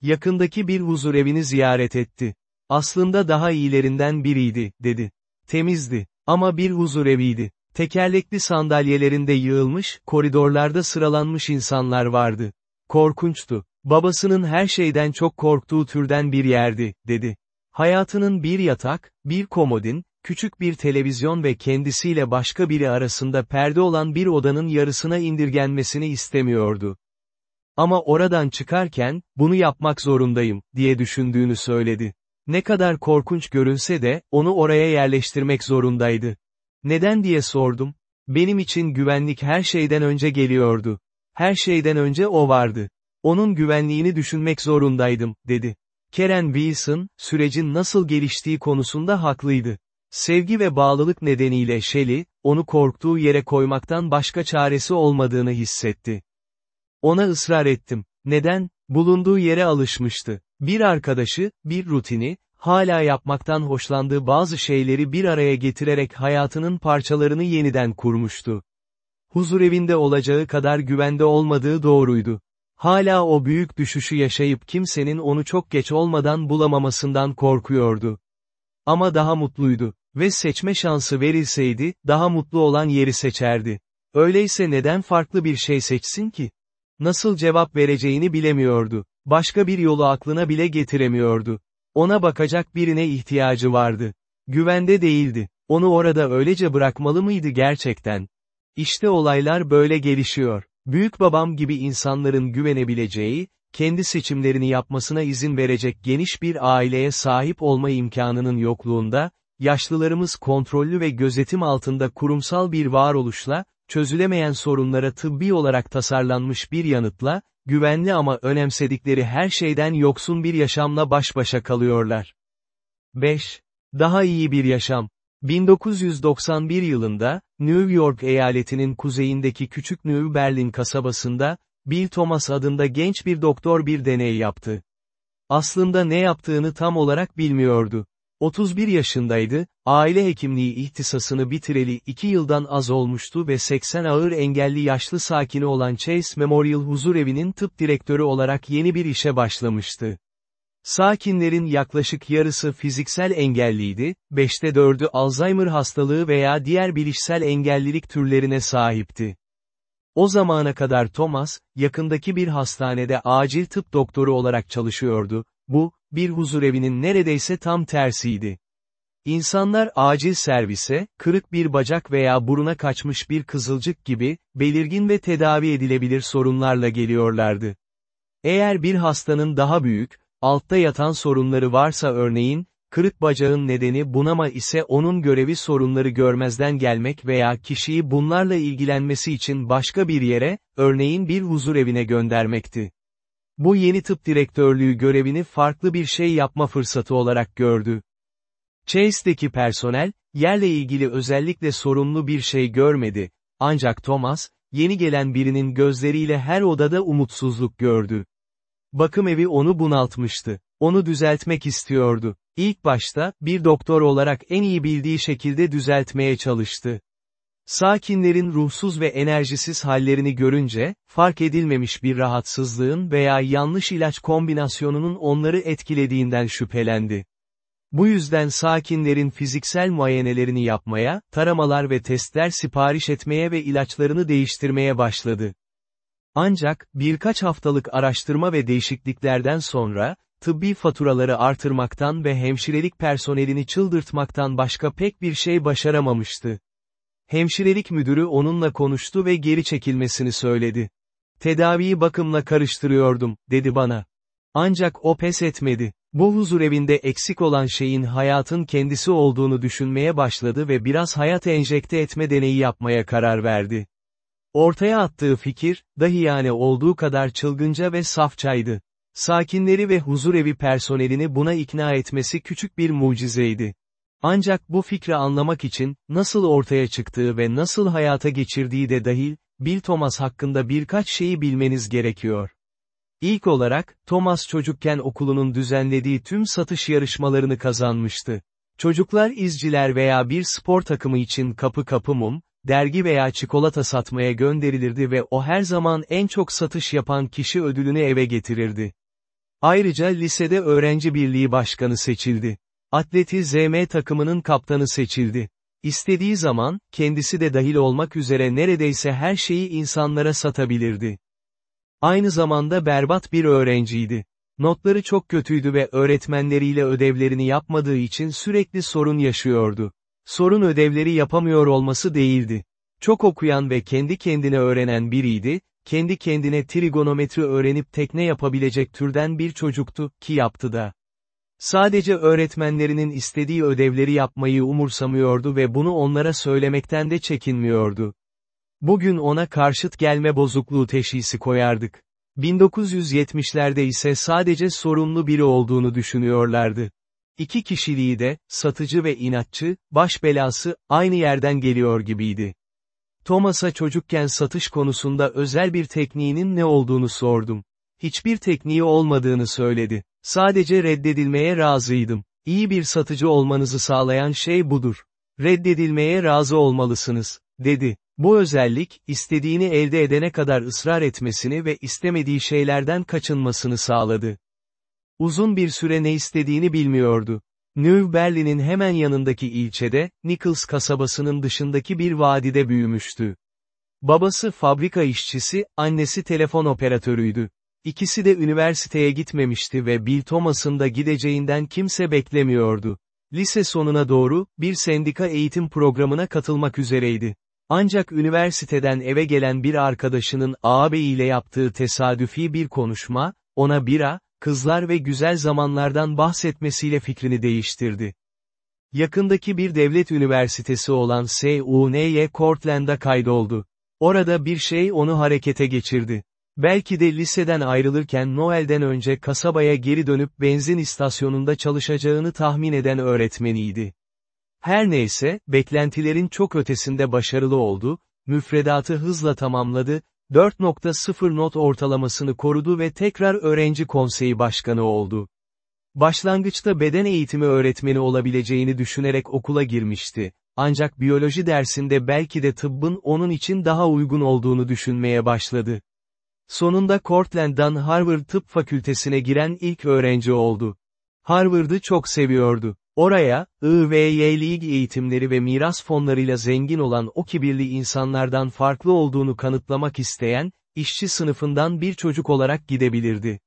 Yakındaki bir huzur evini ziyaret etti. Aslında daha iyilerinden biriydi, dedi. Temizdi. Ama bir huzur eviydi. Tekerlekli sandalyelerinde yığılmış, koridorlarda sıralanmış insanlar vardı. Korkunçtu. Babasının her şeyden çok korktuğu türden bir yerdi, dedi. Hayatının bir yatak, bir komodin, küçük bir televizyon ve kendisiyle başka biri arasında perde olan bir odanın yarısına indirgenmesini istemiyordu. Ama oradan çıkarken, bunu yapmak zorundayım, diye düşündüğünü söyledi. Ne kadar korkunç görünse de, onu oraya yerleştirmek zorundaydı. Neden diye sordum. Benim için güvenlik her şeyden önce geliyordu. Her şeyden önce o vardı. Onun güvenliğini düşünmek zorundaydım, dedi. Karen Wilson, sürecin nasıl geliştiği konusunda haklıydı. Sevgi ve bağlılık nedeniyle Shelley, onu korktuğu yere koymaktan başka çaresi olmadığını hissetti. Ona ısrar ettim. Neden? Bulunduğu yere alışmıştı. Bir arkadaşı, bir rutini, hala yapmaktan hoşlandığı bazı şeyleri bir araya getirerek hayatının parçalarını yeniden kurmuştu. Huzurevinde olacağı kadar güvende olmadığı doğruydu. Hala o büyük düşüşü yaşayıp kimsenin onu çok geç olmadan bulamamasından korkuyordu. Ama daha mutluydu ve seçme şansı verilseydi, daha mutlu olan yeri seçerdi. Öyleyse neden farklı bir şey seçsin ki? Nasıl cevap vereceğini bilemiyordu. Başka bir yolu aklına bile getiremiyordu. Ona bakacak birine ihtiyacı vardı. Güvende değildi. Onu orada öylece bırakmalı mıydı gerçekten? İşte olaylar böyle gelişiyor. Büyük babam gibi insanların güvenebileceği, kendi seçimlerini yapmasına izin verecek geniş bir aileye sahip olma imkanının yokluğunda, yaşlılarımız kontrollü ve gözetim altında kurumsal bir varoluşla, çözülemeyen sorunlara tıbbi olarak tasarlanmış bir yanıtla, güvenli ama önemsedikleri her şeyden yoksun bir yaşamla baş başa kalıyorlar. 5. Daha iyi bir yaşam. 1991 yılında, New York eyaletinin kuzeyindeki küçük New Berlin kasabasında, Bill Thomas adında genç bir doktor bir deney yaptı. Aslında ne yaptığını tam olarak bilmiyordu. 31 yaşındaydı, aile hekimliği ihtisasını bitireli 2 yıldan az olmuştu ve 80 ağır engelli yaşlı sakini olan Chase Memorial Huzurevi'nin tıp direktörü olarak yeni bir işe başlamıştı. Sakinlerin yaklaşık yarısı fiziksel engelliydi, 5'te 4'ü Alzheimer hastalığı veya diğer bilişsel engellilik türlerine sahipti. O zamana kadar Thomas, yakındaki bir hastanede acil tıp doktoru olarak çalışıyordu, bu, bir huzurevinin neredeyse tam tersiydi. İnsanlar acil servise, kırık bir bacak veya buruna kaçmış bir kızılcık gibi, belirgin ve tedavi edilebilir sorunlarla geliyorlardı. Eğer bir hastanın daha büyük, altta yatan sorunları varsa örneğin, kırık bacağın nedeni bunama ise onun görevi sorunları görmezden gelmek veya kişiyi bunlarla ilgilenmesi için başka bir yere, örneğin bir huzurevine göndermekti. Bu yeni tıp direktörlüğü görevini farklı bir şey yapma fırsatı olarak gördü. Chase'deki personel, yerle ilgili özellikle sorumlu bir şey görmedi, ancak Thomas, yeni gelen birinin gözleriyle her odada umutsuzluk gördü. Bakım evi onu bunaltmıştı. Onu düzeltmek istiyordu. İlk başta, bir doktor olarak en iyi bildiği şekilde düzeltmeye çalıştı. Sakinlerin ruhsuz ve enerjisiz hallerini görünce, fark edilmemiş bir rahatsızlığın veya yanlış ilaç kombinasyonunun onları etkilediğinden şüphelendi. Bu yüzden sakinlerin fiziksel muayenelerini yapmaya, taramalar ve testler sipariş etmeye ve ilaçlarını değiştirmeye başladı. Ancak, birkaç haftalık araştırma ve değişikliklerden sonra, tıbbi faturaları artırmaktan ve hemşirelik personelini çıldırtmaktan başka pek bir şey başaramamıştı. Hemşirelik müdürü onunla konuştu ve geri çekilmesini söyledi. Tedaviyi bakımla karıştırıyordum, dedi bana. Ancak o pes etmedi. Bu huzurevinde eksik olan şeyin hayatın kendisi olduğunu düşünmeye başladı ve biraz hayat enjekte etme deneyi yapmaya karar verdi. Ortaya attığı fikir, dahi yani olduğu kadar çılgınca ve safçaydı. Sakinleri ve huzurevi personelini buna ikna etmesi küçük bir mucizeydi. Ancak bu fikri anlamak için, nasıl ortaya çıktığı ve nasıl hayata geçirdiği de dahil, Bill Thomas hakkında birkaç şeyi bilmeniz gerekiyor. İlk olarak, Thomas çocukken okulunun düzenlediği tüm satış yarışmalarını kazanmıştı. Çocuklar izciler veya bir spor takımı için kapı kapı mum, dergi veya çikolata satmaya gönderilirdi ve o her zaman en çok satış yapan kişi ödülünü eve getirirdi. Ayrıca lisede öğrenci birliği başkanı seçildi. Atleti ZM takımının kaptanı seçildi. İstediği zaman, kendisi de dahil olmak üzere neredeyse her şeyi insanlara satabilirdi. Aynı zamanda berbat bir öğrenciydi. Notları çok kötüydü ve öğretmenleriyle ödevlerini yapmadığı için sürekli sorun yaşıyordu. Sorun ödevleri yapamıyor olması değildi. Çok okuyan ve kendi kendine öğrenen biriydi, kendi kendine trigonometri öğrenip tekne yapabilecek türden bir çocuktu, ki yaptı da. Sadece öğretmenlerinin istediği ödevleri yapmayı umursamıyordu ve bunu onlara söylemekten de çekinmiyordu. Bugün ona karşıt gelme bozukluğu teşhisi koyardık. 1970'lerde ise sadece sorunlu biri olduğunu düşünüyorlardı. İki kişiliği de, satıcı ve inatçı, baş belası, aynı yerden geliyor gibiydi. Thomas'a çocukken satış konusunda özel bir tekniğinin ne olduğunu sordum. Hiçbir tekniği olmadığını söyledi. Sadece reddedilmeye razıydım. İyi bir satıcı olmanızı sağlayan şey budur. Reddedilmeye razı olmalısınız, dedi. Bu özellik, istediğini elde edene kadar ısrar etmesini ve istemediği şeylerden kaçınmasını sağladı. Uzun bir süre ne istediğini bilmiyordu. New Berlin'in hemen yanındaki ilçede, Nichols kasabasının dışındaki bir vadide büyümüştü. Babası fabrika işçisi, annesi telefon operatörüydü. İkisi de üniversiteye gitmemişti ve Bill Thomas'ın da gideceğinden kimse beklemiyordu. Lise sonuna doğru, bir sendika eğitim programına katılmak üzereydi. Ancak üniversiteden eve gelen bir arkadaşının ağabeyiyle yaptığı tesadüfi bir konuşma, ona bira, kızlar ve güzel zamanlardan bahsetmesiyle fikrini değiştirdi. Yakındaki bir devlet üniversitesi olan SUNY Cortland'a kaydoldu. Orada bir şey onu harekete geçirdi. Belki de liseden ayrılırken Noel'den önce kasabaya geri dönüp benzin istasyonunda çalışacağını tahmin eden öğretmeniydi. Her neyse, beklentilerin çok ötesinde başarılı oldu, müfredatı hızla tamamladı, 4.0 not ortalamasını korudu ve tekrar öğrenci konseyi başkanı oldu. Başlangıçta beden eğitimi öğretmeni olabileceğini düşünerek okula girmişti. Ancak biyoloji dersinde belki de tıbbın onun için daha uygun olduğunu düşünmeye başladı. Sonunda Cortland'dan Harvard Tıp Fakültesine giren ilk öğrenci oldu. Harvard'ı çok seviyordu. Oraya, IVY'lik eğitimleri ve miras fonlarıyla zengin olan o kibirli insanlardan farklı olduğunu kanıtlamak isteyen, işçi sınıfından bir çocuk olarak gidebilirdi.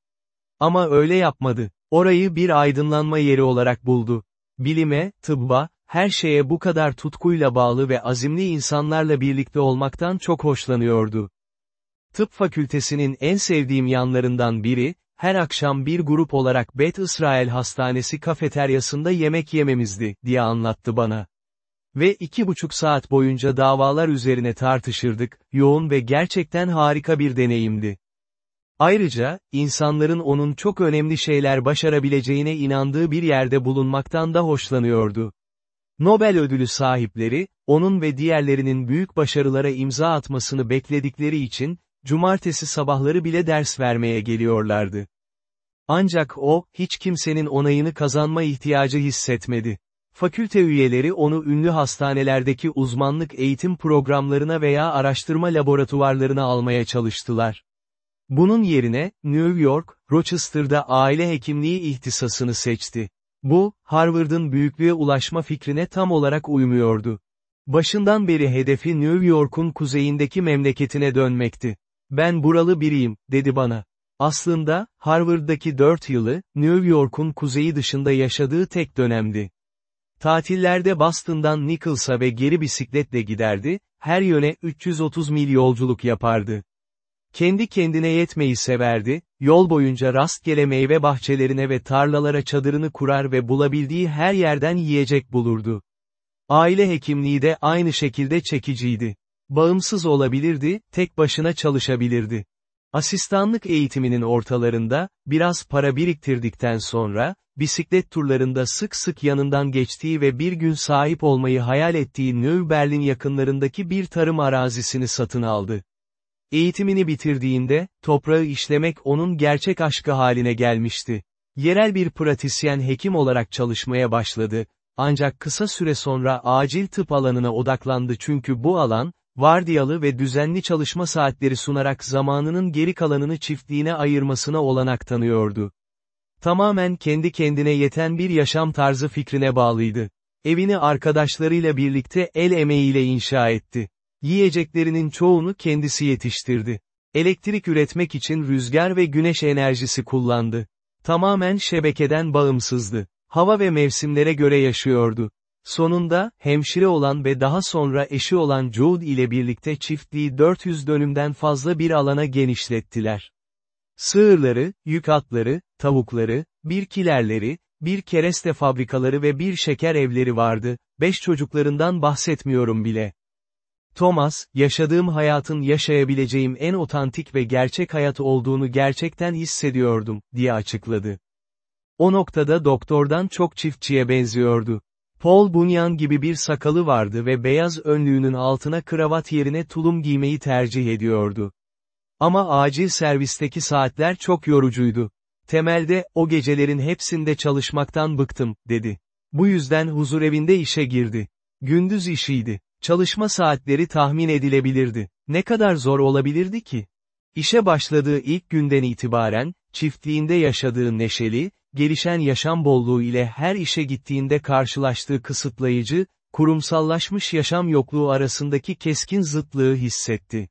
Ama öyle yapmadı. Orayı bir aydınlanma yeri olarak buldu. Bilime, tıbba, her şeye bu kadar tutkuyla bağlı ve azimli insanlarla birlikte olmaktan çok hoşlanıyordu. Tıp fakültesinin en sevdiğim yanlarından biri, her akşam bir grup olarak Bet İsrail Hastanesi kafeteryasında yemek yememizdi, diye anlattı bana. Ve iki buçuk saat boyunca davalar üzerine tartışırdık, yoğun ve gerçekten harika bir deneyimdi. Ayrıca, insanların onun çok önemli şeyler başarabileceğine inandığı bir yerde bulunmaktan da hoşlanıyordu. Nobel ödülü sahipleri, onun ve diğerlerinin büyük başarılara imza atmasını bekledikleri için, cumartesi sabahları bile ders vermeye geliyorlardı. Ancak o, hiç kimsenin onayını kazanma ihtiyacı hissetmedi. Fakülte üyeleri onu ünlü hastanelerdeki uzmanlık eğitim programlarına veya araştırma laboratuvarlarına almaya çalıştılar. Bunun yerine, New York, Rochester'da aile hekimliği ihtisasını seçti. Bu, Harvard'ın büyüklüğe ulaşma fikrine tam olarak uymuyordu. Başından beri hedefi New York'un kuzeyindeki memleketine dönmekti. Ben buralı biriyim, dedi bana. Aslında, Harvard'daki 4 yılı, New York'un kuzeyi dışında yaşadığı tek dönemdi. Tatillerde Boston'dan Nichols'a ve geri bisikletle giderdi, her yöne 330 mil yolculuk yapardı. Kendi kendine yetmeyi severdi, yol boyunca rastgele meyve bahçelerine ve tarlalara çadırını kurar ve bulabildiği her yerden yiyecek bulurdu. Aile hekimliği de aynı şekilde çekiciydi. Bağımsız olabilirdi, tek başına çalışabilirdi. Asistanlık eğitiminin ortalarında, biraz para biriktirdikten sonra, bisiklet turlarında sık sık yanından geçtiği ve bir gün sahip olmayı hayal ettiği New Berlin yakınlarındaki bir tarım arazisini satın aldı. Eğitimini bitirdiğinde, toprağı işlemek onun gerçek aşkı haline gelmişti. Yerel bir pratisyen hekim olarak çalışmaya başladı, ancak kısa süre sonra acil tıp alanına odaklandı çünkü bu alan, vardiyalı ve düzenli çalışma saatleri sunarak zamanının geri kalanını çiftliğine ayırmasına olanak tanıyordu. Tamamen kendi kendine yeten bir yaşam tarzı fikrine bağlıydı. Evini arkadaşlarıyla birlikte el emeğiyle inşa etti. Yiyeceklerinin çoğunu kendisi yetiştirdi. Elektrik üretmek için rüzgar ve güneş enerjisi kullandı. Tamamen şebekeden bağımsızdı. Hava ve mevsimlere göre yaşıyordu. Sonunda, hemşire olan ve daha sonra eşi olan Jude ile birlikte çiftliği 400 dönümden fazla bir alana genişlettiler. Sığırları, yük atları, tavukları, bir kilerleri, bir kereste fabrikaları ve bir şeker evleri vardı, beş çocuklarından bahsetmiyorum bile. Thomas, yaşadığım hayatın yaşayabileceğim en otantik ve gerçek hayat olduğunu gerçekten hissediyordum, diye açıkladı. O noktada doktordan çok çiftçiye benziyordu. Paul Bunyan gibi bir sakalı vardı ve beyaz önlüğünün altına kravat yerine tulum giymeyi tercih ediyordu. Ama acil servisteki saatler çok yorucuydu. Temelde, o gecelerin hepsinde çalışmaktan bıktım, dedi. Bu yüzden huzurevinde işe girdi. Gündüz işiydi. Çalışma saatleri tahmin edilebilirdi. Ne kadar zor olabilirdi ki? İşe başladığı ilk günden itibaren, çiftliğinde yaşadığı neşeli, gelişen yaşam bolluğu ile her işe gittiğinde karşılaştığı kısıtlayıcı, kurumsallaşmış yaşam yokluğu arasındaki keskin zıtlığı hissetti.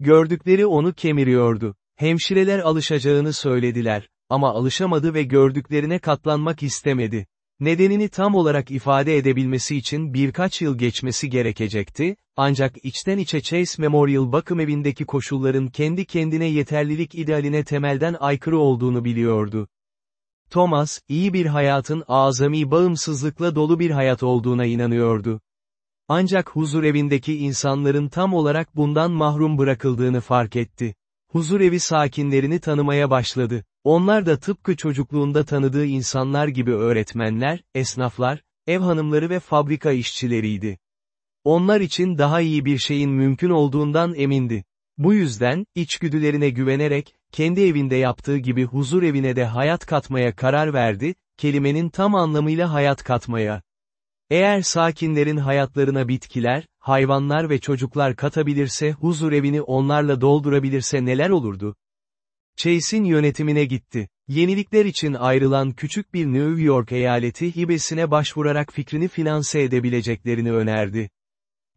Gördükleri onu kemiriyordu. Hemşireler alışacağını söylediler, ama alışamadı ve gördüklerine katlanmak istemedi. Nedenini tam olarak ifade edebilmesi için birkaç yıl geçmesi gerekecekti, ancak içten içe Chase Memorial bakım evindeki koşulların kendi kendine yeterlilik idealine temelden aykırı olduğunu biliyordu. Thomas, iyi bir hayatın azami bağımsızlıkla dolu bir hayat olduğuna inanıyordu. Ancak huzurevindeki insanların tam olarak bundan mahrum bırakıldığını fark etti. Huzurevi sakinlerini tanımaya başladı. Onlar da tıpkı çocukluğunda tanıdığı insanlar gibi öğretmenler, esnaflar, ev hanımları ve fabrika işçileriydi. Onlar için daha iyi bir şeyin mümkün olduğundan emindi. Bu yüzden, içgüdülerine güvenerek, kendi evinde yaptığı gibi huzur evine de hayat katmaya karar verdi, kelimenin tam anlamıyla hayat katmaya. Eğer sakinlerin hayatlarına bitkiler, hayvanlar ve çocuklar katabilirse huzur evini onlarla doldurabilirse neler olurdu? Chase'in yönetimine gitti. Yenilikler için ayrılan küçük bir New York eyaleti hibesine başvurarak fikrini finanse edebileceklerini önerdi.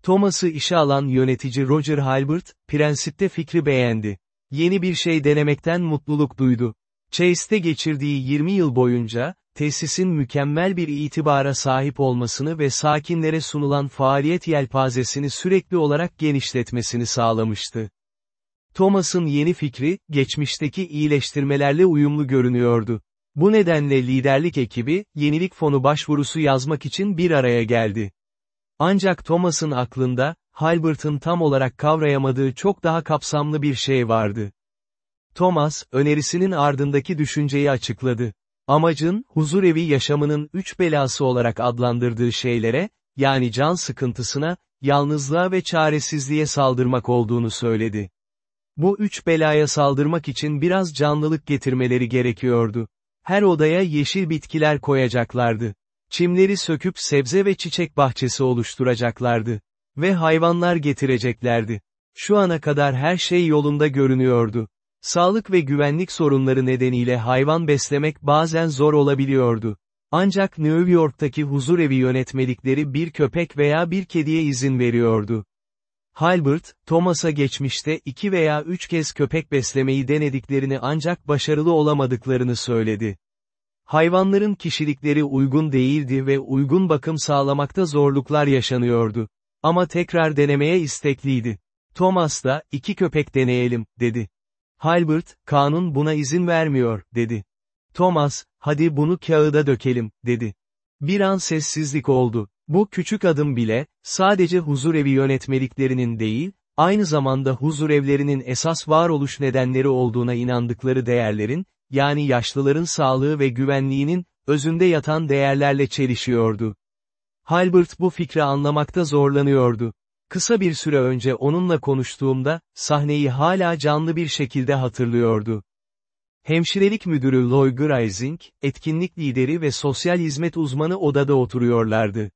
Thomas'ı işe alan yönetici Roger Halbert, prensipte fikri beğendi. Yeni bir şey denemekten mutluluk duydu. Chase'te geçirdiği 20 yıl boyunca, tesisin mükemmel bir itibara sahip olmasını ve sakinlere sunulan faaliyet yelpazesini sürekli olarak genişletmesini sağlamıştı. Thomas'ın yeni fikri, geçmişteki iyileştirmelerle uyumlu görünüyordu. Bu nedenle liderlik ekibi, yenilik fonu başvurusu yazmak için bir araya geldi. Ancak Thomas'ın aklında, Halbert'ın tam olarak kavrayamadığı çok daha kapsamlı bir şey vardı. Thomas, önerisinin ardındaki düşünceyi açıkladı. Amacın, huzurevi yaşamının üç belası olarak adlandırdığı şeylere, yani can sıkıntısına, yalnızlığa ve çaresizliğe saldırmak olduğunu söyledi. Bu üç belaya saldırmak için biraz canlılık getirmeleri gerekiyordu. Her odaya yeşil bitkiler koyacaklardı. Çimleri söküp sebze ve çiçek bahçesi oluşturacaklardı. Ve hayvanlar getireceklerdi. Şu ana kadar her şey yolunda görünüyordu. Sağlık ve güvenlik sorunları nedeniyle hayvan beslemek bazen zor olabiliyordu. Ancak New York'taki huzurevi yönetmelikleri bir köpek veya bir kediye izin veriyordu. Halbert, Thomas'a geçmişte iki veya üç kez köpek beslemeyi denediklerini ancak başarılı olamadıklarını söyledi. Hayvanların kişilikleri uygun değildi ve uygun bakım sağlamakta zorluklar yaşanıyordu. Ama tekrar denemeye istekliydi. Thomas da, iki köpek deneyelim, dedi. Halbert, kanun buna izin vermiyor, dedi. Thomas, hadi bunu kağıda dökelim, dedi. Bir an sessizlik oldu. Bu küçük adım bile, sadece huzurevi yönetmeliklerinin değil, aynı zamanda huzurevlerinin esas varoluş nedenleri olduğuna inandıkları değerlerin, yani yaşlıların sağlığı ve güvenliğinin, özünde yatan değerlerle çelişiyordu. Halbert bu fikri anlamakta zorlanıyordu. Kısa bir süre önce onunla konuştuğumda, sahneyi hala canlı bir şekilde hatırlıyordu. Hemşirelik müdürü Loy Greising, etkinlik lideri ve sosyal hizmet uzmanı odada oturuyorlardı.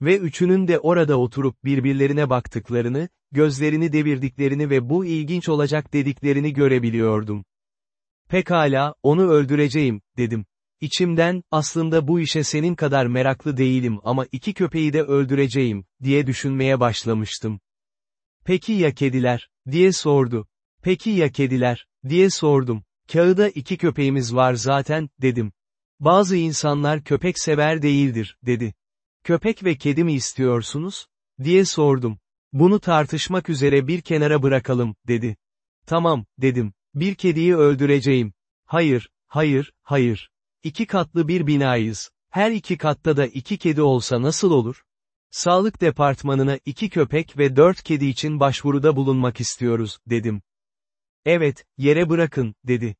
Ve üçünün de orada oturup birbirlerine baktıklarını, gözlerini devirdiklerini ve bu ilginç olacak dediklerini görebiliyordum. Pekala, onu öldüreceğim, dedim. İçimden, aslında bu işe senin kadar meraklı değilim ama iki köpeği de öldüreceğim, diye düşünmeye başlamıştım. Peki ya kediler, diye sordu. Peki ya kediler, diye sordum. Kağıda iki köpeğimiz var zaten, dedim. Bazı insanlar köpek sever değildir, dedi. Köpek ve kedi mi istiyorsunuz? diye sordum. Bunu tartışmak üzere bir kenara bırakalım, dedi. Tamam, dedim. Bir kediyi öldüreceğim. Hayır, hayır, hayır. İki katlı bir binayız. Her iki katta da iki kedi olsa nasıl olur? Sağlık departmanına iki köpek ve dört kedi için başvuruda bulunmak istiyoruz, dedim. Evet, yere bırakın, dedi.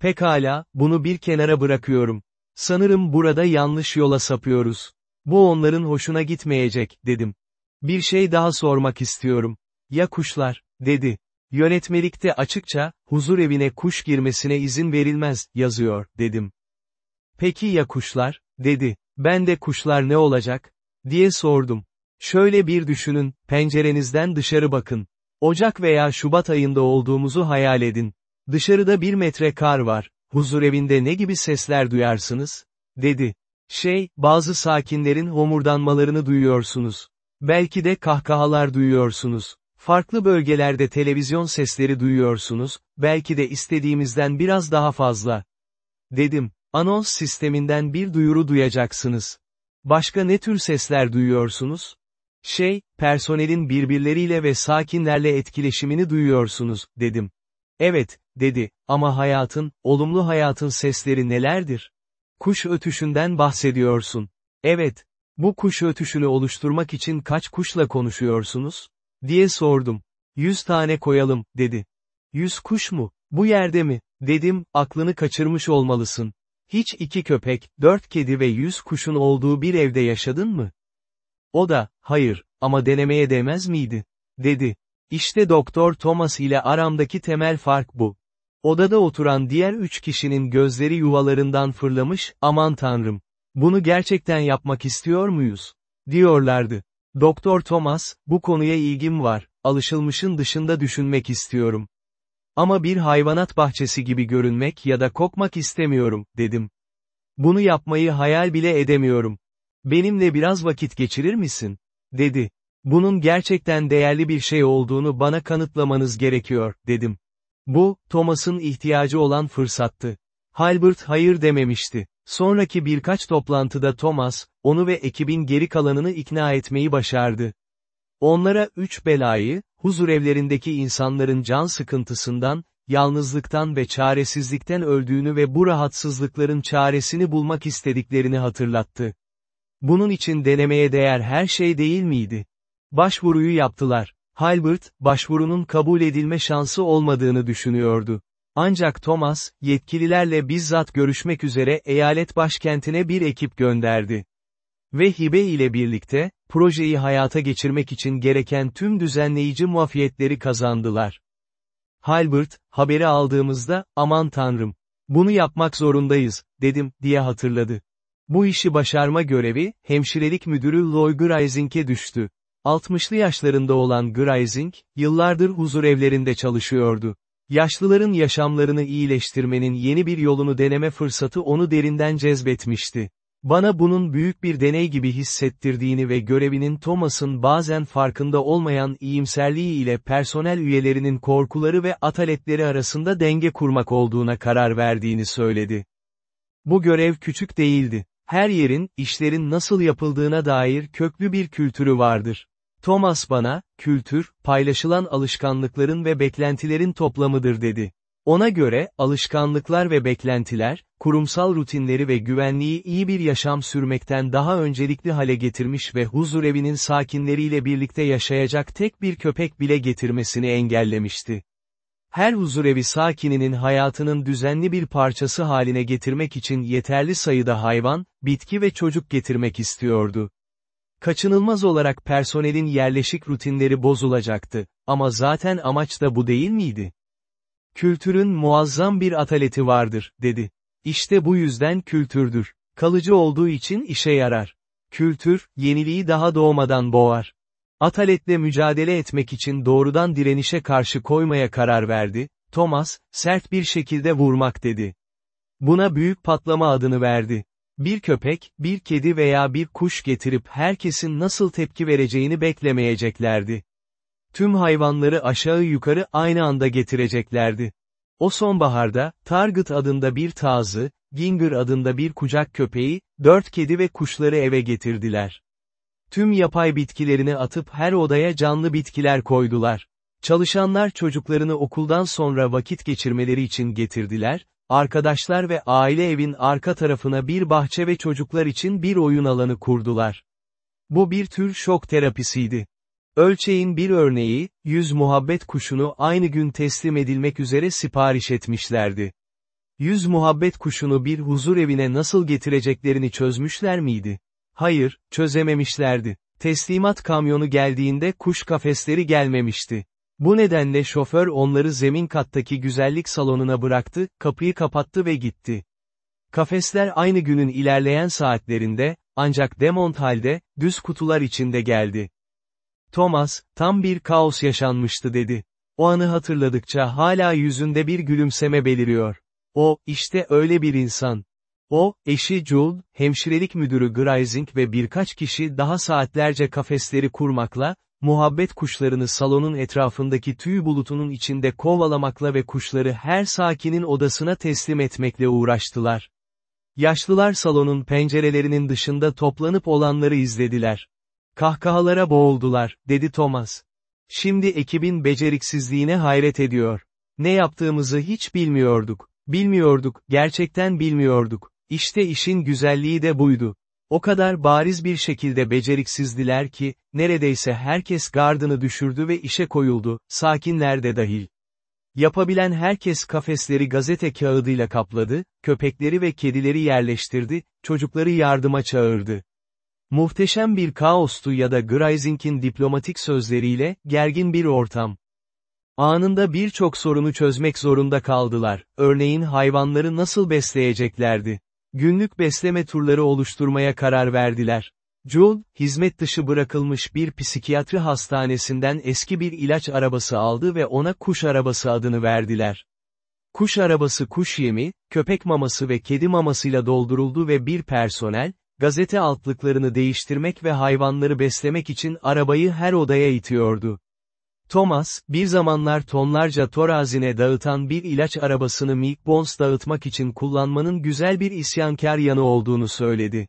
Pekala, bunu bir kenara bırakıyorum. Sanırım burada yanlış yola sapıyoruz. Bu onların hoşuna gitmeyecek, dedim. Bir şey daha sormak istiyorum. Ya kuşlar, dedi. Yönetmelikte açıkça, huzur evine kuş girmesine izin verilmez, yazıyor, dedim. Peki ya kuşlar, dedi. Ben de kuşlar ne olacak? diye sordum. Şöyle bir düşünün, pencerenizden dışarı bakın. Ocak veya Şubat ayında olduğumuzu hayal edin. Dışarıda bir metre kar var, huzur evinde ne gibi sesler duyarsınız? dedi. Şey, bazı sakinlerin homurdanmalarını duyuyorsunuz. Belki de kahkahalar duyuyorsunuz. Farklı bölgelerde televizyon sesleri duyuyorsunuz, belki de istediğimizden biraz daha fazla. Dedim, anons sisteminden bir duyuru duyacaksınız. Başka ne tür sesler duyuyorsunuz? Şey, personelin birbirleriyle ve sakinlerle etkileşimini duyuyorsunuz, dedim. Evet, dedi, ama hayatın, olumlu hayatın sesleri nelerdir? Kuş ötüşünden bahsediyorsun. Evet. Bu kuş ötüşünü oluşturmak için kaç kuşla konuşuyorsunuz? diye sordum. Yüz tane koyalım, dedi. Yüz kuş mu? Bu yerde mi? Dedim, aklını kaçırmış olmalısın. Hiç iki köpek, dört kedi ve yüz kuşun olduğu bir evde yaşadın mı? O da, hayır, ama denemeye değmez miydi? dedi. İşte Doktor Thomas ile aramdaki temel fark bu. Odada oturan diğer üç kişinin gözleri yuvalarından fırlamış, aman tanrım. Bunu gerçekten yapmak istiyor muyuz? Diyorlardı. Doktor Thomas, bu konuya ilgim var, alışılmışın dışında düşünmek istiyorum. Ama bir hayvanat bahçesi gibi görünmek ya da kokmak istemiyorum, dedim. Bunu yapmayı hayal bile edemiyorum. Benimle biraz vakit geçirir misin? dedi. Bunun gerçekten değerli bir şey olduğunu bana kanıtlamanız gerekiyor, dedim. Bu, Thomas'ın ihtiyacı olan fırsattı. Halbert hayır dememişti. Sonraki birkaç toplantıda Thomas, onu ve ekibin geri kalanını ikna etmeyi başardı. Onlara üç belayı, huzur evlerindeki insanların can sıkıntısından, yalnızlıktan ve çaresizlikten öldüğünü ve bu rahatsızlıkların çaresini bulmak istediklerini hatırlattı. Bunun için denemeye değer her şey değil miydi? Başvuruyu yaptılar. Halbert, başvurunun kabul edilme şansı olmadığını düşünüyordu. Ancak Thomas, yetkililerle bizzat görüşmek üzere eyalet başkentine bir ekip gönderdi. Ve hibe ile birlikte, projeyi hayata geçirmek için gereken tüm düzenleyici muafiyetleri kazandılar. Halbert, haberi aldığımızda, aman tanrım, bunu yapmak zorundayız, dedim, diye hatırladı. Bu işi başarma görevi, hemşirelik müdürü Loy Greising'e düştü. 60'lı yaşlarında olan Greising, yıllardır huzur evlerinde çalışıyordu. Yaşlıların yaşamlarını iyileştirmenin yeni bir yolunu deneme fırsatı onu derinden cezbetmişti. Bana bunun büyük bir deney gibi hissettirdiğini ve görevinin Thomas'ın bazen farkında olmayan iyimserliği ile personel üyelerinin korkuları ve ataletleri arasında denge kurmak olduğuna karar verdiğini söyledi. Bu görev küçük değildi. Her yerin, işlerin nasıl yapıldığına dair köklü bir kültürü vardır. Thomas bana, kültür, paylaşılan alışkanlıkların ve beklentilerin toplamıdır dedi. Ona göre, alışkanlıklar ve beklentiler, kurumsal rutinleri ve güvenliği iyi bir yaşam sürmekten daha öncelikli hale getirmiş ve huzurevinin sakinleriyle birlikte yaşayacak tek bir köpek bile getirmesini engellemişti. Her huzurevi sakininin hayatının düzenli bir parçası haline getirmek için yeterli sayıda hayvan, bitki ve çocuk getirmek istiyordu. Kaçınılmaz olarak personelin yerleşik rutinleri bozulacaktı, ama zaten amaç da bu değil miydi? Kültürün muazzam bir ataleti vardır, dedi. İşte bu yüzden kültürdür. Kalıcı olduğu için işe yarar. Kültür, yeniliği daha doğmadan boğar. Ataletle mücadele etmek için doğrudan direnişe karşı koymaya karar verdi, Thomas, sert bir şekilde vurmak dedi. Buna büyük patlama adını verdi. Bir köpek, bir kedi veya bir kuş getirip herkesin nasıl tepki vereceğini beklemeyeceklerdi. Tüm hayvanları aşağı yukarı aynı anda getireceklerdi. O sonbaharda, Target adında bir tazı, Ginger adında bir kucak köpeği, dört kedi ve kuşları eve getirdiler. Tüm yapay bitkilerini atıp her odaya canlı bitkiler koydular. Çalışanlar çocuklarını okuldan sonra vakit geçirmeleri için getirdiler, arkadaşlar ve aile evin arka tarafına bir bahçe ve çocuklar için bir oyun alanı kurdular. Bu bir tür şok terapisiydi. Ölçeğin bir örneği, yüz muhabbet kuşunu aynı gün teslim edilmek üzere sipariş etmişlerdi. Yüz muhabbet kuşunu bir huzur evine nasıl getireceklerini çözmüşler miydi? Hayır, çözememişlerdi. Teslimat kamyonu geldiğinde kuş kafesleri gelmemişti. Bu nedenle şoför onları zemin kattaki güzellik salonuna bıraktı, kapıyı kapattı ve gitti. Kafesler aynı günün ilerleyen saatlerinde, ancak demont halde, düz kutular içinde geldi. Thomas, tam bir kaos yaşanmıştı dedi. O anı hatırladıkça hala yüzünde bir gülümseme beliriyor. O, işte öyle bir insan. O, eşi Jules, hemşirelik müdürü Greising ve birkaç kişi daha saatlerce kafesleri kurmakla, muhabbet kuşlarını salonun etrafındaki tüy bulutunun içinde kovalamakla ve kuşları her sakinin odasına teslim etmekle uğraştılar. Yaşlılar salonun pencerelerinin dışında toplanıp olanları izlediler. Kahkahalara boğuldular, dedi Thomas. Şimdi ekibin beceriksizliğine hayret ediyor. Ne yaptığımızı hiç bilmiyorduk. Bilmiyorduk, gerçekten bilmiyorduk. İşte işin güzelliği de buydu. O kadar bariz bir şekilde beceriksizdiler ki, neredeyse herkes gardını düşürdü ve işe koyuldu, sakinler de dahil. Yapabilen herkes kafesleri gazete kağıdıyla kapladı, köpekleri ve kedileri yerleştirdi, çocukları yardıma çağırdı. Muhteşem bir kaostu ya da Greising'in diplomatik sözleriyle, gergin bir ortam. Anında birçok sorunu çözmek zorunda kaldılar, örneğin hayvanları nasıl besleyeceklerdi. Günlük besleme turları oluşturmaya karar verdiler. Jude, hizmet dışı bırakılmış bir psikiyatri hastanesinden eski bir ilaç arabası aldı ve ona kuş arabası adını verdiler. Kuş arabası kuş yemi, köpek maması ve kedi mamasıyla dolduruldu ve bir personel, gazete altlıklarını değiştirmek ve hayvanları beslemek için arabayı her odaya itiyordu. Thomas, bir zamanlar tonlarca torazine dağıtan bir ilaç arabasını Milk Bones dağıtmak için kullanmanın güzel bir isyankar yanı olduğunu söyledi.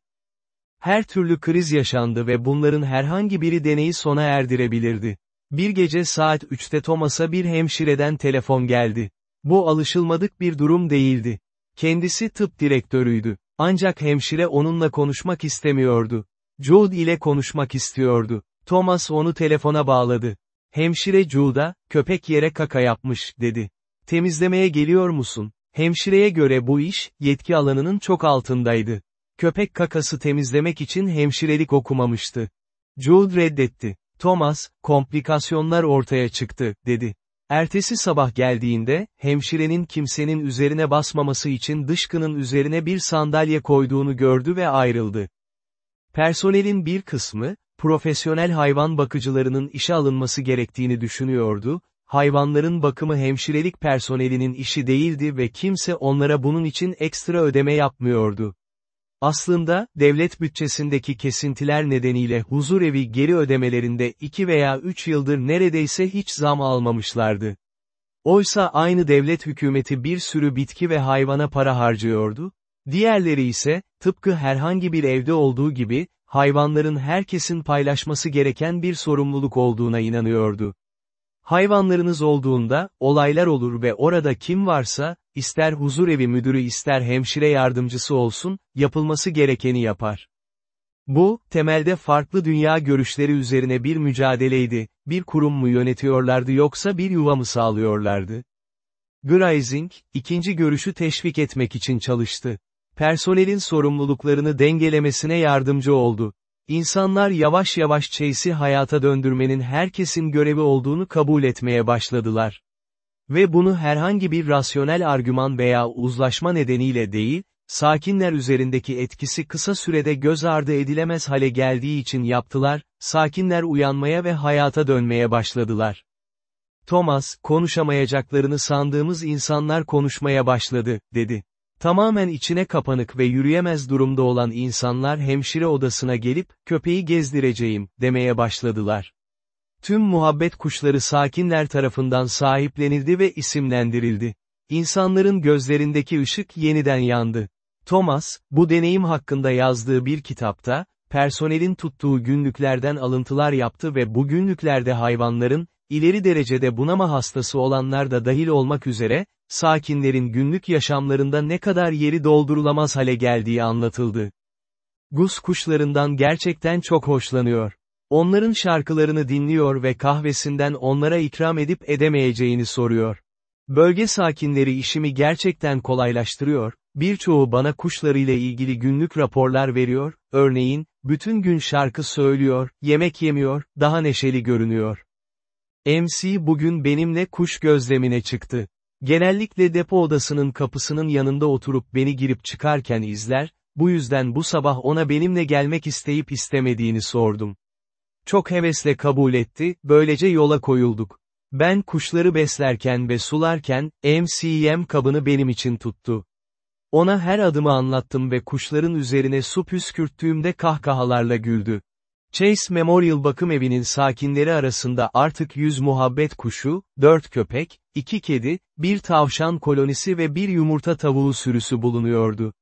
Her türlü kriz yaşandı ve bunların herhangi biri deneyi sona erdirebilirdi. Bir gece saat 3'te Thomas'a bir hemşireden telefon geldi. Bu alışılmadık bir durum değildi. Kendisi tıp direktörüydü. Ancak hemşire onunla konuşmak istemiyordu. Jude ile konuşmak istiyordu. Thomas onu telefona bağladı. Hemşire Jude'a, köpek yere kaka yapmış, dedi. Temizlemeye geliyor musun? Hemşireye göre bu iş, yetki alanının çok altındaydı. Köpek kakası temizlemek için hemşirelik okumamıştı. Jude reddetti. Thomas, komplikasyonlar ortaya çıktı, dedi. Ertesi sabah geldiğinde, hemşirenin kimsenin üzerine basmaması için dışkının üzerine bir sandalye koyduğunu gördü ve ayrıldı. Personelin bir kısmı, profesyonel hayvan bakıcılarının işe alınması gerektiğini düşünüyordu, hayvanların bakımı hemşirelik personelinin işi değildi ve kimse onlara bunun için ekstra ödeme yapmıyordu. Aslında, devlet bütçesindeki kesintiler nedeniyle huzurevi geri ödemelerinde 2 veya 3 yıldır neredeyse hiç zam almamışlardı. Oysa aynı devlet hükümeti bir sürü bitki ve hayvana para harcıyordu, diğerleri ise, tıpkı herhangi bir evde olduğu gibi, hayvanların herkesin paylaşması gereken bir sorumluluk olduğuna inanıyordu. Hayvanlarınız olduğunda, olaylar olur ve orada kim varsa, ister huzurevi müdürü ister hemşire yardımcısı olsun, yapılması gerekeni yapar. Bu, temelde farklı dünya görüşleri üzerine bir mücadeleydi, bir kurum mu yönetiyorlardı yoksa bir yuva mı sağlıyorlardı? Grising, ikinci görüşü teşvik etmek için çalıştı. Personelin sorumluluklarını dengelemesine yardımcı oldu. İnsanlar yavaş yavaş Chase'i hayata döndürmenin herkesin görevi olduğunu kabul etmeye başladılar. Ve bunu herhangi bir rasyonel argüman veya uzlaşma nedeniyle değil, sakinler üzerindeki etkisi kısa sürede göz ardı edilemez hale geldiği için yaptılar, sakinler uyanmaya ve hayata dönmeye başladılar. Thomas, konuşamayacaklarını sandığımız insanlar konuşmaya başladı, dedi. Tamamen içine kapanık ve yürüyemez durumda olan insanlar hemşire odasına gelip, köpeği gezdireceğim, demeye başladılar. Tüm muhabbet kuşları sakinler tarafından sahiplenildi ve isimlendirildi. İnsanların gözlerindeki ışık yeniden yandı. Thomas, bu deneyim hakkında yazdığı bir kitapta, personelin tuttuğu günlüklerden alıntılar yaptı ve bu günlüklerde hayvanların, ileri derecede bunama hastası olanlar da dahil olmak üzere, sakinlerin günlük yaşamlarında ne kadar yeri doldurulamaz hale geldiği anlatıldı. Gus kuşlarından gerçekten çok hoşlanıyor. Onların şarkılarını dinliyor ve kahvesinden onlara ikram edip edemeyeceğini soruyor. Bölge sakinleri işimi gerçekten kolaylaştırıyor, birçoğu bana kuşlarıyla ilgili günlük raporlar veriyor, örneğin, bütün gün şarkı söylüyor, yemek yemiyor, daha neşeli görünüyor. MC bugün benimle kuş gözlemine çıktı. Genellikle depo odasının kapısının yanında oturup beni girip çıkarken izler, bu yüzden bu sabah ona benimle gelmek isteyip istemediğini sordum. Çok hevesle kabul etti, böylece yola koyulduk. Ben kuşları beslerken ve sularken, MCM kabını benim için tuttu. Ona her adımı anlattım ve kuşların üzerine su püskürttüğümde kahkahalarla güldü. Chase Memorial Bakım Evi'nin sakinleri arasında artık 100 muhabbet kuşu, 4 köpek, 2 kedi, bir tavşan kolonisi ve bir yumurta tavuğu sürüsü bulunuyordu.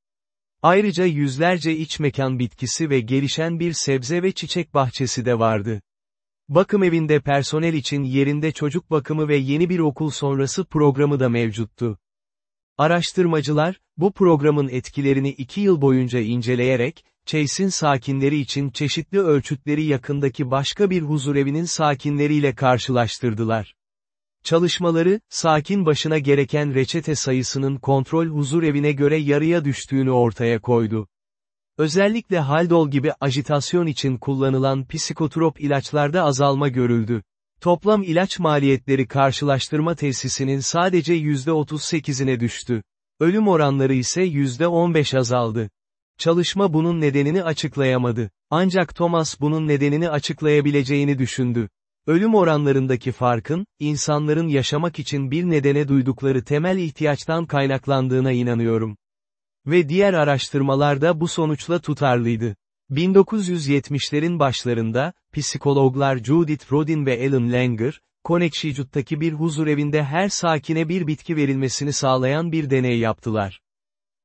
Ayrıca yüzlerce iç mekan bitkisi ve gelişen bir sebze ve çiçek bahçesi de vardı. Bakım evinde personel için yerinde çocuk bakımı ve yeni bir okul sonrası programı da mevcuttu. Araştırmacılar, bu programın etkilerini iki yıl boyunca inceleyerek, Chase'in sakinleri için çeşitli ölçütleri yakındaki başka bir huzurevinin sakinleriyle karşılaştırdılar. Çalışmaları, sakin başına gereken reçete sayısının kontrol huzurevine göre yarıya düştüğünü ortaya koydu. Özellikle haldol gibi ajitasyon için kullanılan psikotrop ilaçlarda azalma görüldü. Toplam ilaç maliyetleri karşılaştırma tesisinin sadece %38'ine düştü. Ölüm oranları ise %15 azaldı. Çalışma bunun nedenini açıklayamadı. Ancak Thomas bunun nedenini açıklayabileceğini düşündü. Ölüm oranlarındaki farkın, insanların yaşamak için bir nedene duydukları temel ihtiyaçtan kaynaklandığına inanıyorum. Ve diğer araştırmalar da bu sonuçla tutarlıydı. 1970'lerin başlarında, psikologlar Judith Rodin ve Alan Langer, Connecticut'taki bir huzurevinde her sakine bir bitki verilmesini sağlayan bir deney yaptılar.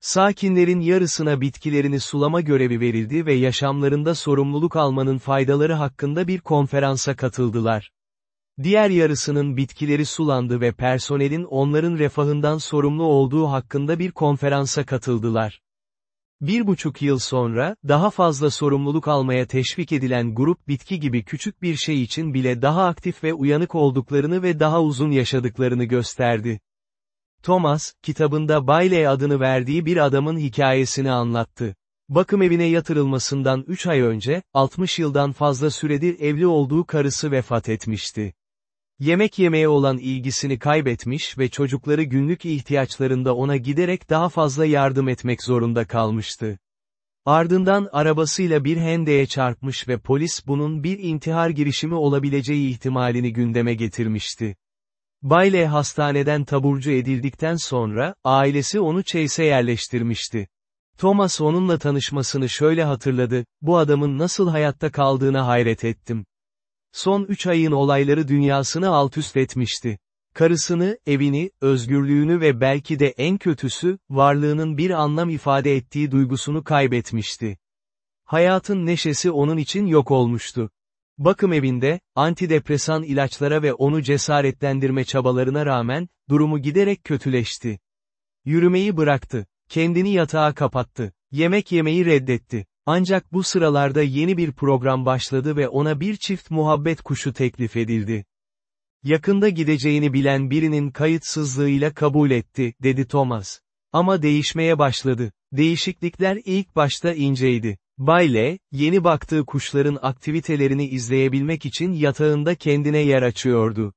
Sakinlerin yarısına bitkilerini sulama görevi verildi ve yaşamlarında sorumluluk almanın faydaları hakkında bir konferansa katıldılar. Diğer yarısının bitkileri sulandı ve personelin onların refahından sorumlu olduğu hakkında bir konferansa katıldılar. Bir buçuk yıl sonra, daha fazla sorumluluk almaya teşvik edilen grup bitki gibi küçük bir şey için bile daha aktif ve uyanık olduklarını ve daha uzun yaşadıklarını gösterdi. Thomas, kitabında Bailey adını verdiği bir adamın hikayesini anlattı. Bakım evine yatırılmasından 3 ay önce, 60 yıldan fazla süredir evli olduğu karısı vefat etmişti. Yemek yemeye olan ilgisini kaybetmiş ve çocukları günlük ihtiyaçlarında ona giderek daha fazla yardım etmek zorunda kalmıştı. Ardından arabasıyla bir hendeye çarpmış ve polis bunun bir intihar girişimi olabileceği ihtimalini gündeme getirmişti. Bayle hastaneden taburcu edildikten sonra, ailesi onu Chase'e yerleştirmişti. Thomas onunla tanışmasını şöyle hatırladı, bu adamın nasıl hayatta kaldığına hayret ettim. Son üç ayın olayları dünyasını altüst etmişti. Karısını, evini, özgürlüğünü ve belki de en kötüsü, varlığının bir anlam ifade ettiği duygusunu kaybetmişti. Hayatın neşesi onun için yok olmuştu. Bakım evinde, antidepresan ilaçlara ve onu cesaretlendirme çabalarına rağmen, durumu giderek kötüleşti. Yürümeyi bıraktı. Kendini yatağa kapattı. Yemek yemeyi reddetti. Ancak bu sıralarda yeni bir program başladı ve ona bir çift muhabbet kuşu teklif edildi. Yakında gideceğini bilen birinin kayıtsızlığıyla kabul etti, dedi Thomas. Ama değişmeye başladı. Değişiklikler ilk başta inceydi. Bayle, yeni baktığı kuşların aktivitelerini izleyebilmek için yatağında kendine yer açıyordu.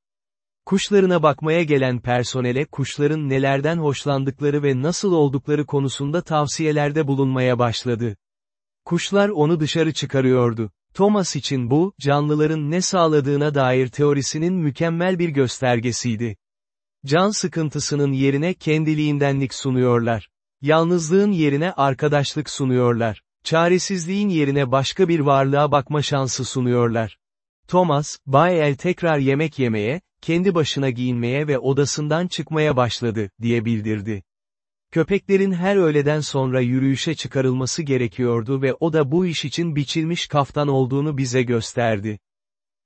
Kuşlarına bakmaya gelen personele kuşların nelerden hoşlandıkları ve nasıl oldukları konusunda tavsiyelerde bulunmaya başladı. Kuşlar onu dışarı çıkarıyordu. Thomas için bu, canlıların ne sağladığına dair teorisinin mükemmel bir göstergesiydi. Can sıkıntısının yerine kendiliğindenlik sunuyorlar. Yalnızlığın yerine arkadaşlık sunuyorlar. Çaresizliğin yerine başka bir varlığa bakma şansı sunuyorlar. Thomas, Bay El tekrar yemek yemeye, kendi başına giyinmeye ve odasından çıkmaya başladı, diye bildirdi. Köpeklerin her öğleden sonra yürüyüşe çıkarılması gerekiyordu ve o da bu iş için biçilmiş kaftan olduğunu bize gösterdi.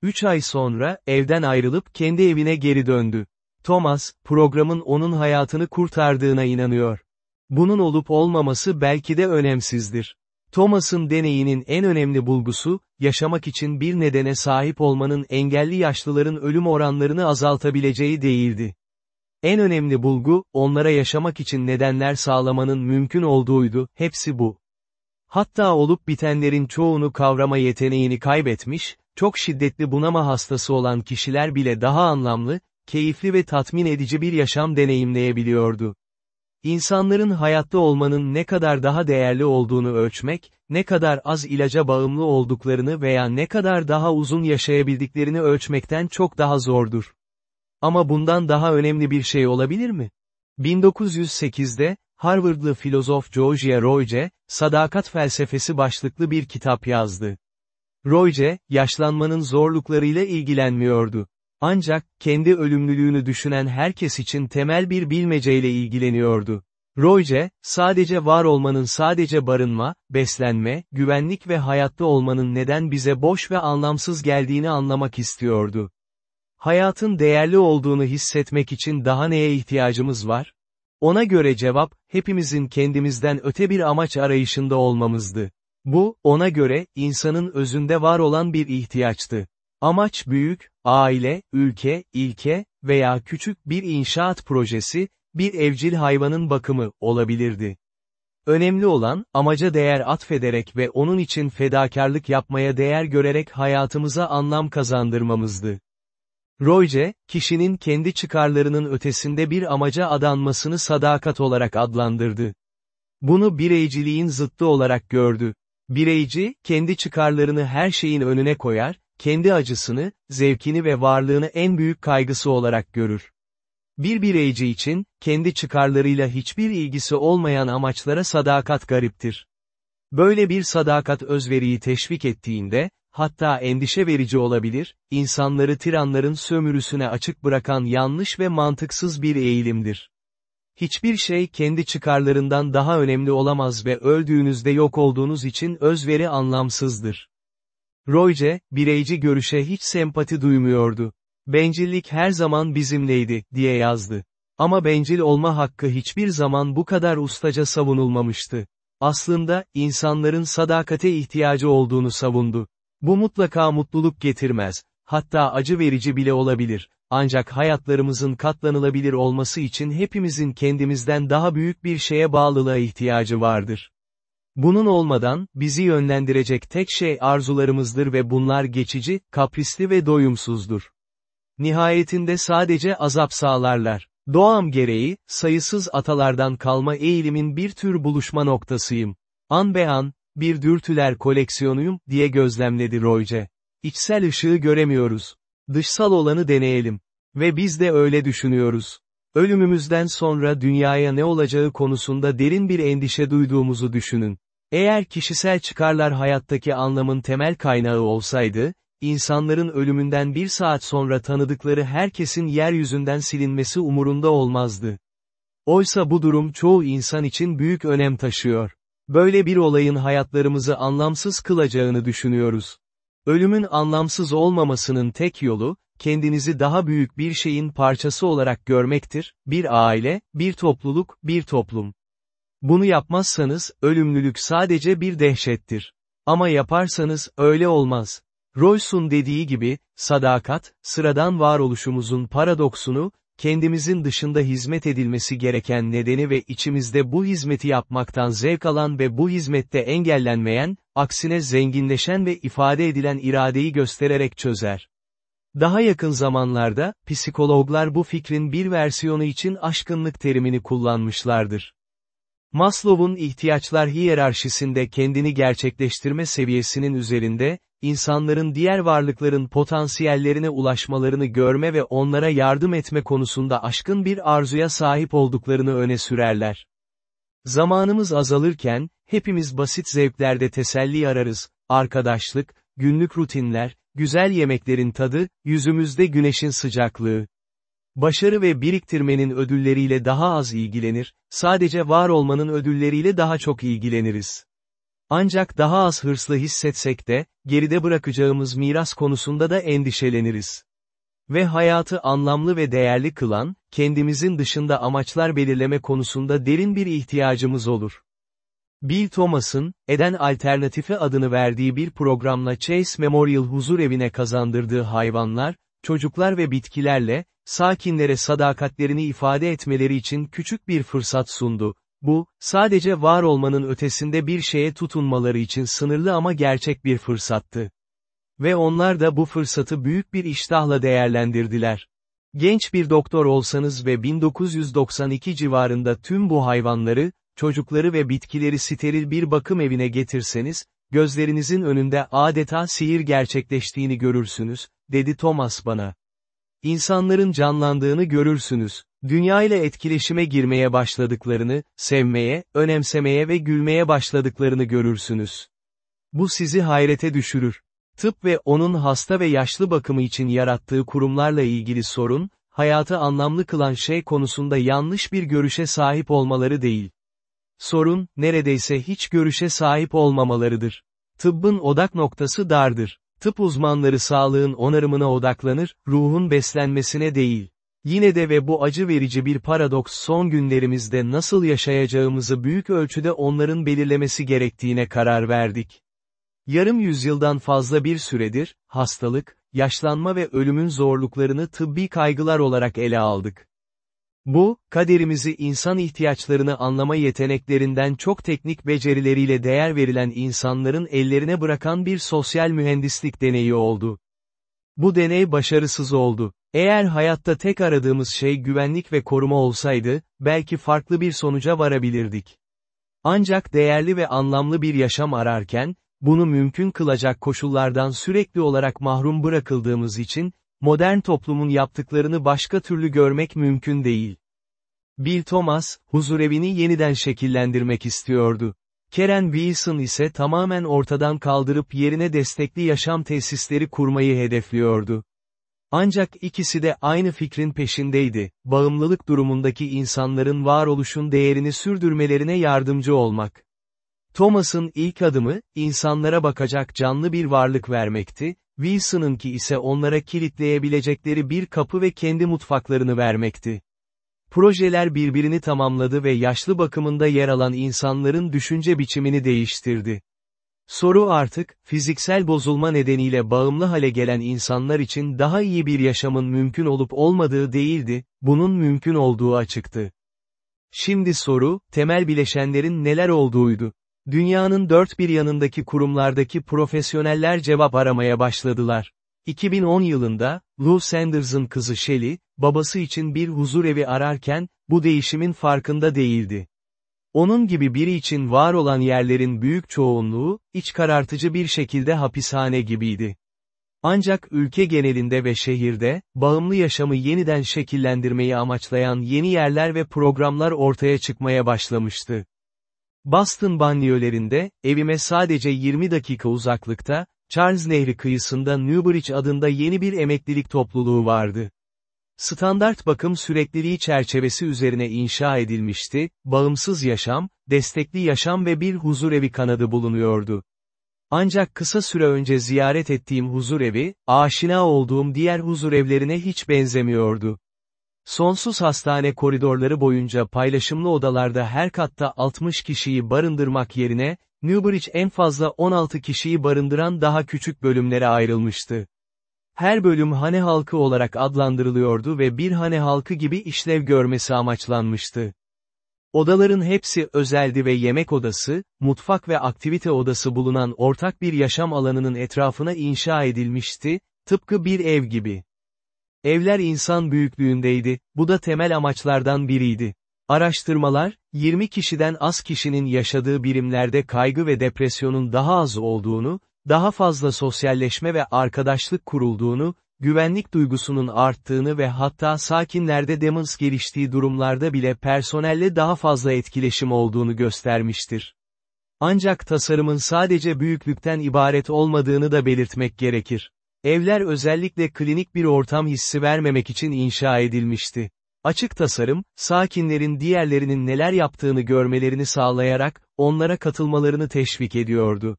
Üç ay sonra, evden ayrılıp kendi evine geri döndü. Thomas, programın onun hayatını kurtardığına inanıyor. Bunun olup olmaması belki de önemsizdir. Thomas'ın deneyinin en önemli bulgusu, yaşamak için bir nedene sahip olmanın engelli yaşlıların ölüm oranlarını azaltabileceği değildi. En önemli bulgu, onlara yaşamak için nedenler sağlamanın mümkün olduğuydu, hepsi bu. Hatta olup bitenlerin çoğunu kavrama yeteneğini kaybetmiş, çok şiddetli bunama hastası olan kişiler bile daha anlamlı, keyifli ve tatmin edici bir yaşam deneyimleyebiliyordu. İnsanların hayatta olmanın ne kadar daha değerli olduğunu ölçmek, ne kadar az ilaca bağımlı olduklarını veya ne kadar daha uzun yaşayabildiklerini ölçmekten çok daha zordur. Ama bundan daha önemli bir şey olabilir mi? 1908'de, Harvardlı filozof Georgia Royce, Sadakat Felsefesi başlıklı bir kitap yazdı. Royce, yaşlanmanın zorluklarıyla ilgilenmiyordu. Ancak, kendi ölümlülüğünü düşünen herkes için temel bir bilmeceyle ilgileniyordu. Royce, sadece var olmanın sadece barınma, beslenme, güvenlik ve hayatta olmanın neden bize boş ve anlamsız geldiğini anlamak istiyordu. Hayatın değerli olduğunu hissetmek için daha neye ihtiyacımız var? Ona göre cevap, hepimizin kendimizden öte bir amaç arayışında olmamızdı. Bu, ona göre, insanın özünde var olan bir ihtiyaçtı. Amaç büyük, aile, ülke, ilke veya küçük bir inşaat projesi, bir evcil hayvanın bakımı olabilirdi. Önemli olan, amaca değer atfederek ve onun için fedakarlık yapmaya değer görerek hayatımıza anlam kazandırmamızdı. Royce, kişinin kendi çıkarlarının ötesinde bir amaca adanmasını sadakat olarak adlandırdı. Bunu bireyciliğin zıttı olarak gördü. Bireyci, kendi çıkarlarını her şeyin önüne koyar, kendi acısını, zevkini ve varlığını en büyük kaygısı olarak görür. Bir bireyci için, kendi çıkarlarıyla hiçbir ilgisi olmayan amaçlara sadakat gariptir. Böyle bir sadakat özveriyi teşvik ettiğinde, hatta endişe verici olabilir, insanları tiranların sömürüsüne açık bırakan yanlış ve mantıksız bir eğilimdir. Hiçbir şey kendi çıkarlarından daha önemli olamaz ve öldüğünüzde yok olduğunuz için özveri anlamsızdır. Royce, bireyci görüşe hiç sempati duymuyordu. Bencillik her zaman bizimleydi, diye yazdı. Ama bencil olma hakkı hiçbir zaman bu kadar ustaca savunulmamıştı. Aslında, insanların sadakate ihtiyacı olduğunu savundu. Bu mutlaka mutluluk getirmez, hatta acı verici bile olabilir, ancak hayatlarımızın katlanılabilir olması için hepimizin kendimizden daha büyük bir şeye bağlılığa ihtiyacı vardır. Bunun olmadan, bizi yönlendirecek tek şey arzularımızdır ve bunlar geçici, kaprisli ve doyumsuzdur. Nihayetinde sadece azap sağlarlar. Doğam gereği, sayısız atalardan kalma eğilimin bir tür buluşma noktasıyım. An be an, bir dürtüler koleksiyonuyum, diye gözlemledi Royce. İçsel ışığı göremiyoruz. Dışsal olanı deneyelim. Ve biz de öyle düşünüyoruz. Ölümümüzden sonra dünyaya ne olacağı konusunda derin bir endişe duyduğumuzu düşünün. Eğer kişisel çıkarlar hayattaki anlamın temel kaynağı olsaydı, insanların ölümünden bir saat sonra tanıdıkları herkesin yeryüzünden silinmesi umurunda olmazdı. Oysa bu durum çoğu insan için büyük önem taşıyor. Böyle bir olayın hayatlarımızı anlamsız kılacağını düşünüyoruz. Ölümün anlamsız olmamasının tek yolu, kendinizi daha büyük bir şeyin parçası olarak görmektir, bir aile, bir topluluk, bir toplum. Bunu yapmazsanız, ölümlülük sadece bir dehşettir. Ama yaparsanız, öyle olmaz. Royce'un dediği gibi, sadakat, sıradan varoluşumuzun paradoksunu, kendimizin dışında hizmet edilmesi gereken nedeni ve içimizde bu hizmeti yapmaktan zevk alan ve bu hizmette engellenmeyen, aksine zenginleşen ve ifade edilen iradeyi göstererek çözer. Daha yakın zamanlarda, psikologlar bu fikrin bir versiyonu için aşkınlık terimini kullanmışlardır. Maslow'un ihtiyaçlar hiyerarşisinde kendini gerçekleştirme seviyesinin üzerinde, insanların diğer varlıkların potansiyellerine ulaşmalarını görme ve onlara yardım etme konusunda aşkın bir arzuya sahip olduklarını öne sürerler. Zamanımız azalırken, hepimiz basit zevklerde teselli ararız, arkadaşlık, günlük rutinler, güzel yemeklerin tadı, yüzümüzde güneşin sıcaklığı. Başarı ve biriktirmenin ödülleriyle daha az ilgilenir, sadece var olmanın ödülleriyle daha çok ilgileniriz. Ancak daha az hırslı hissetsek de, geride bırakacağımız miras konusunda da endişeleniriz. Ve hayatı anlamlı ve değerli kılan, kendimizin dışında amaçlar belirleme konusunda derin bir ihtiyacımız olur. Bill Thomas'ın, Eden Alternatifi adını verdiği bir programla Chase Memorial Huzur Evi'ne kazandırdığı hayvanlar, çocuklar ve bitkilerle, sakinlere sadakatlerini ifade etmeleri için küçük bir fırsat sundu. Bu, sadece var olmanın ötesinde bir şeye tutunmaları için sınırlı ama gerçek bir fırsattı. Ve onlar da bu fırsatı büyük bir iştahla değerlendirdiler. Genç bir doktor olsanız ve 1992 civarında tüm bu hayvanları, çocukları ve bitkileri steril bir bakım evine getirseniz, gözlerinizin önünde adeta sihir gerçekleştiğini görürsünüz, dedi Thomas bana. İnsanların canlandığını görürsünüz. Dünya ile etkileşime girmeye başladıklarını, sevmeye, önemsemeye ve gülmeye başladıklarını görürsünüz. Bu sizi hayrete düşürür. Tıp ve onun hasta ve yaşlı bakımı için yarattığı kurumlarla ilgili sorun, hayatı anlamlı kılan şey konusunda yanlış bir görüşe sahip olmaları değil. Sorun, neredeyse hiç görüşe sahip olmamalarıdır. Tıbbın odak noktası dardır. Tıp uzmanları sağlığın onarımına odaklanır, ruhun beslenmesine değil. Yine de ve bu acı verici bir paradoks son günlerimizde nasıl yaşayacağımızı büyük ölçüde onların belirlemesi gerektiğine karar verdik. Yarım yüzyıldan fazla bir süredir, hastalık, yaşlanma ve ölümün zorluklarını tıbbi kaygılar olarak ele aldık. Bu, kaderimizi insan ihtiyaçlarını anlama yeteneklerinden çok teknik becerileriyle değer verilen insanların ellerine bırakan bir sosyal mühendislik deneyi oldu. Bu deney başarısız oldu. Eğer hayatta tek aradığımız şey güvenlik ve koruma olsaydı, belki farklı bir sonuca varabilirdik. Ancak değerli ve anlamlı bir yaşam ararken, bunu mümkün kılacak koşullardan sürekli olarak mahrum bırakıldığımız için, modern toplumun yaptıklarını başka türlü görmek mümkün değil. Bill Thomas, huzurevini yeniden şekillendirmek istiyordu. Karen Wilson ise tamamen ortadan kaldırıp yerine destekli yaşam tesisleri kurmayı hedefliyordu. Ancak ikisi de aynı fikrin peşindeydi, bağımlılık durumundaki insanların varoluşun değerini sürdürmelerine yardımcı olmak. Thomas'ın ilk adımı, insanlara bakacak canlı bir varlık vermekti, Wilson'ınki ise onlara kilitleyebilecekleri bir kapı ve kendi mutfaklarını vermekti. Projeler birbirini tamamladı ve yaşlı bakımında yer alan insanların düşünce biçimini değiştirdi. Soru artık, fiziksel bozulma nedeniyle bağımlı hale gelen insanlar için daha iyi bir yaşamın mümkün olup olmadığı değildi, bunun mümkün olduğu açıktı. Şimdi soru, temel bileşenlerin neler olduğuydu. Dünyanın dört bir yanındaki kurumlardaki profesyoneller cevap aramaya başladılar. 2010 yılında, Lou Sanders'ın kızı Shelley, babası için bir huzur evi ararken, bu değişimin farkında değildi. Onun gibi biri için var olan yerlerin büyük çoğunluğu, iç karartıcı bir şekilde hapishane gibiydi. Ancak ülke genelinde ve şehirde, bağımlı yaşamı yeniden şekillendirmeyi amaçlayan yeni yerler ve programlar ortaya çıkmaya başlamıştı. Boston banliyölerinde, evime sadece 20 dakika uzaklıkta, Charles Nehri kıyısında Newbridge adında yeni bir emeklilik topluluğu vardı. Standart bakım sürekliliği çerçevesi üzerine inşa edilmişti, bağımsız yaşam, destekli yaşam ve bir huzurevi kanadı bulunuyordu. Ancak kısa süre önce ziyaret ettiğim huzurevi, aşina olduğum diğer huzurevlerine hiç benzemiyordu. Sonsuz hastane koridorları boyunca paylaşımlı odalarda her katta 60 kişiyi barındırmak yerine, Newbridge en fazla 16 kişiyi barındıran daha küçük bölümlere ayrılmıştı. Her bölüm hane halkı olarak adlandırılıyordu ve bir hane halkı gibi işlev görmesi amaçlanmıştı. Odaların hepsi özeldi ve yemek odası, mutfak ve aktivite odası bulunan ortak bir yaşam alanının etrafına inşa edilmişti, tıpkı bir ev gibi. Evler insan büyüklüğündeydi, bu da temel amaçlardan biriydi. Araştırmalar, 20 kişiden az kişinin yaşadığı birimlerde kaygı ve depresyonun daha az olduğunu, daha fazla sosyalleşme ve arkadaşlık kurulduğunu, güvenlik duygusunun arttığını ve hatta sakinlerde demans geliştiği durumlarda bile personelle daha fazla etkileşim olduğunu göstermiştir. Ancak tasarımın sadece büyüklükten ibaret olmadığını da belirtmek gerekir. Evler özellikle klinik bir ortam hissi vermemek için inşa edilmişti. Açık tasarım, sakinlerin diğerlerinin neler yaptığını görmelerini sağlayarak, onlara katılmalarını teşvik ediyordu.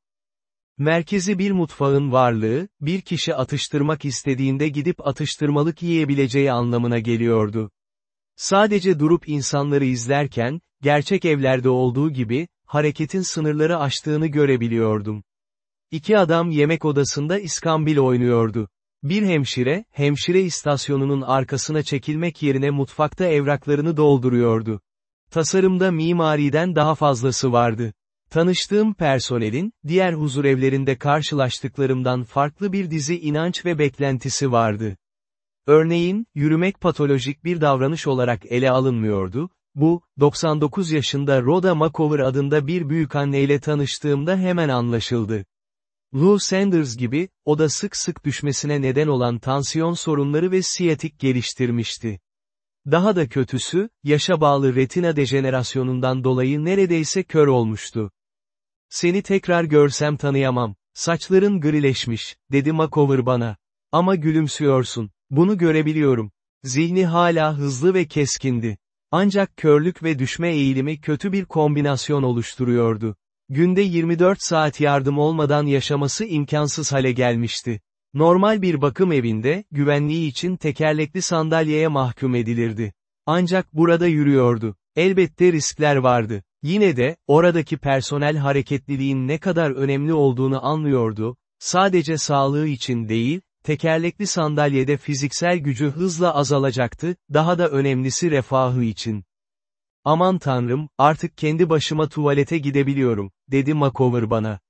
Merkezi bir mutfağın varlığı, bir kişi atıştırmak istediğinde gidip atıştırmalık yiyebileceği anlamına geliyordu. Sadece durup insanları izlerken, gerçek evlerde olduğu gibi, hareketin sınırları aştığını görebiliyordum. İki adam yemek odasında iskambil oynuyordu. Bir hemşire, hemşire istasyonunun arkasına çekilmek yerine mutfakta evraklarını dolduruyordu. Tasarımda mimariden daha fazlası vardı. Tanıştığım personelin, diğer huzurevlerinde karşılaştıklarımdan farklı bir dizi inanç ve beklentisi vardı. Örneğin, yürümek patolojik bir davranış olarak ele alınmıyordu, bu, 99 yaşında Rhoda McCover adında bir büyükanneyle tanıştığımda hemen anlaşıldı. Lou Sanders gibi, o da sık sık düşmesine neden olan tansiyon sorunları ve siyatik geliştirmişti. Daha da kötüsü, yaşa bağlı retina dejenerasyonundan dolayı neredeyse kör olmuştu. Seni tekrar görsem tanıyamam, saçların grileşmiş, dedi Makover bana. Ama gülümsüyorsun, bunu görebiliyorum. Zihni hala hızlı ve keskindi. Ancak körlük ve düşme eğilimi kötü bir kombinasyon oluşturuyordu. Günde 24 saat yardım olmadan yaşaması imkansız hale gelmişti. Normal bir bakım evinde, güvenliği için tekerlekli sandalyeye mahkum edilirdi. Ancak burada yürüyordu. Elbette riskler vardı. Yine de, oradaki personel hareketliliğin ne kadar önemli olduğunu anlıyordu, sadece sağlığı için değil, tekerlekli sandalyede fiziksel gücü hızla azalacaktı, daha da önemlisi refahı için. Aman tanrım, artık kendi başıma tuvalete gidebiliyorum, dedi Makover bana.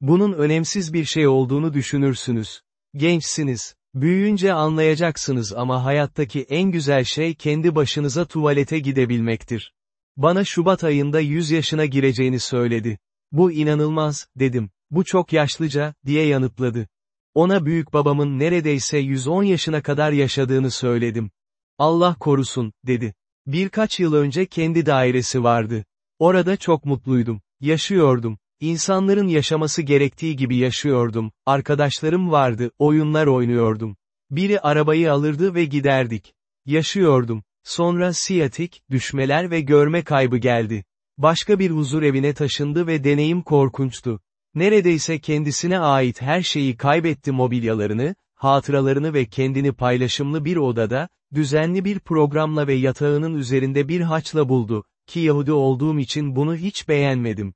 Bunun önemsiz bir şey olduğunu düşünürsünüz. Gençsiniz. Büyüyünce anlayacaksınız ama hayattaki en güzel şey kendi başınıza tuvalete gidebilmektir. Bana Şubat ayında 100 yaşına gireceğini söyledi. Bu inanılmaz, dedim. Bu çok yaşlıca, diye yanıtladı. Ona büyük babamın neredeyse 110 yaşına kadar yaşadığını söyledim. Allah korusun, dedi. Birkaç yıl önce kendi dairesi vardı. Orada çok mutluydum. Yaşıyordum. İnsanların yaşaması gerektiği gibi yaşıyordum. Arkadaşlarım vardı, oyunlar oynuyordum. Biri arabayı alırdı ve giderdik. Yaşıyordum. Sonra siyatik, düşmeler ve görme kaybı geldi. Başka bir huzur evine taşındı ve deneyim korkunçtu. Neredeyse kendisine ait her şeyi kaybetti mobilyalarını, hatıralarını ve kendini paylaşımlı bir odada, düzenli bir programla ve yatağının üzerinde bir haçla buldu, ki Yahudi olduğum için bunu hiç beğenmedim.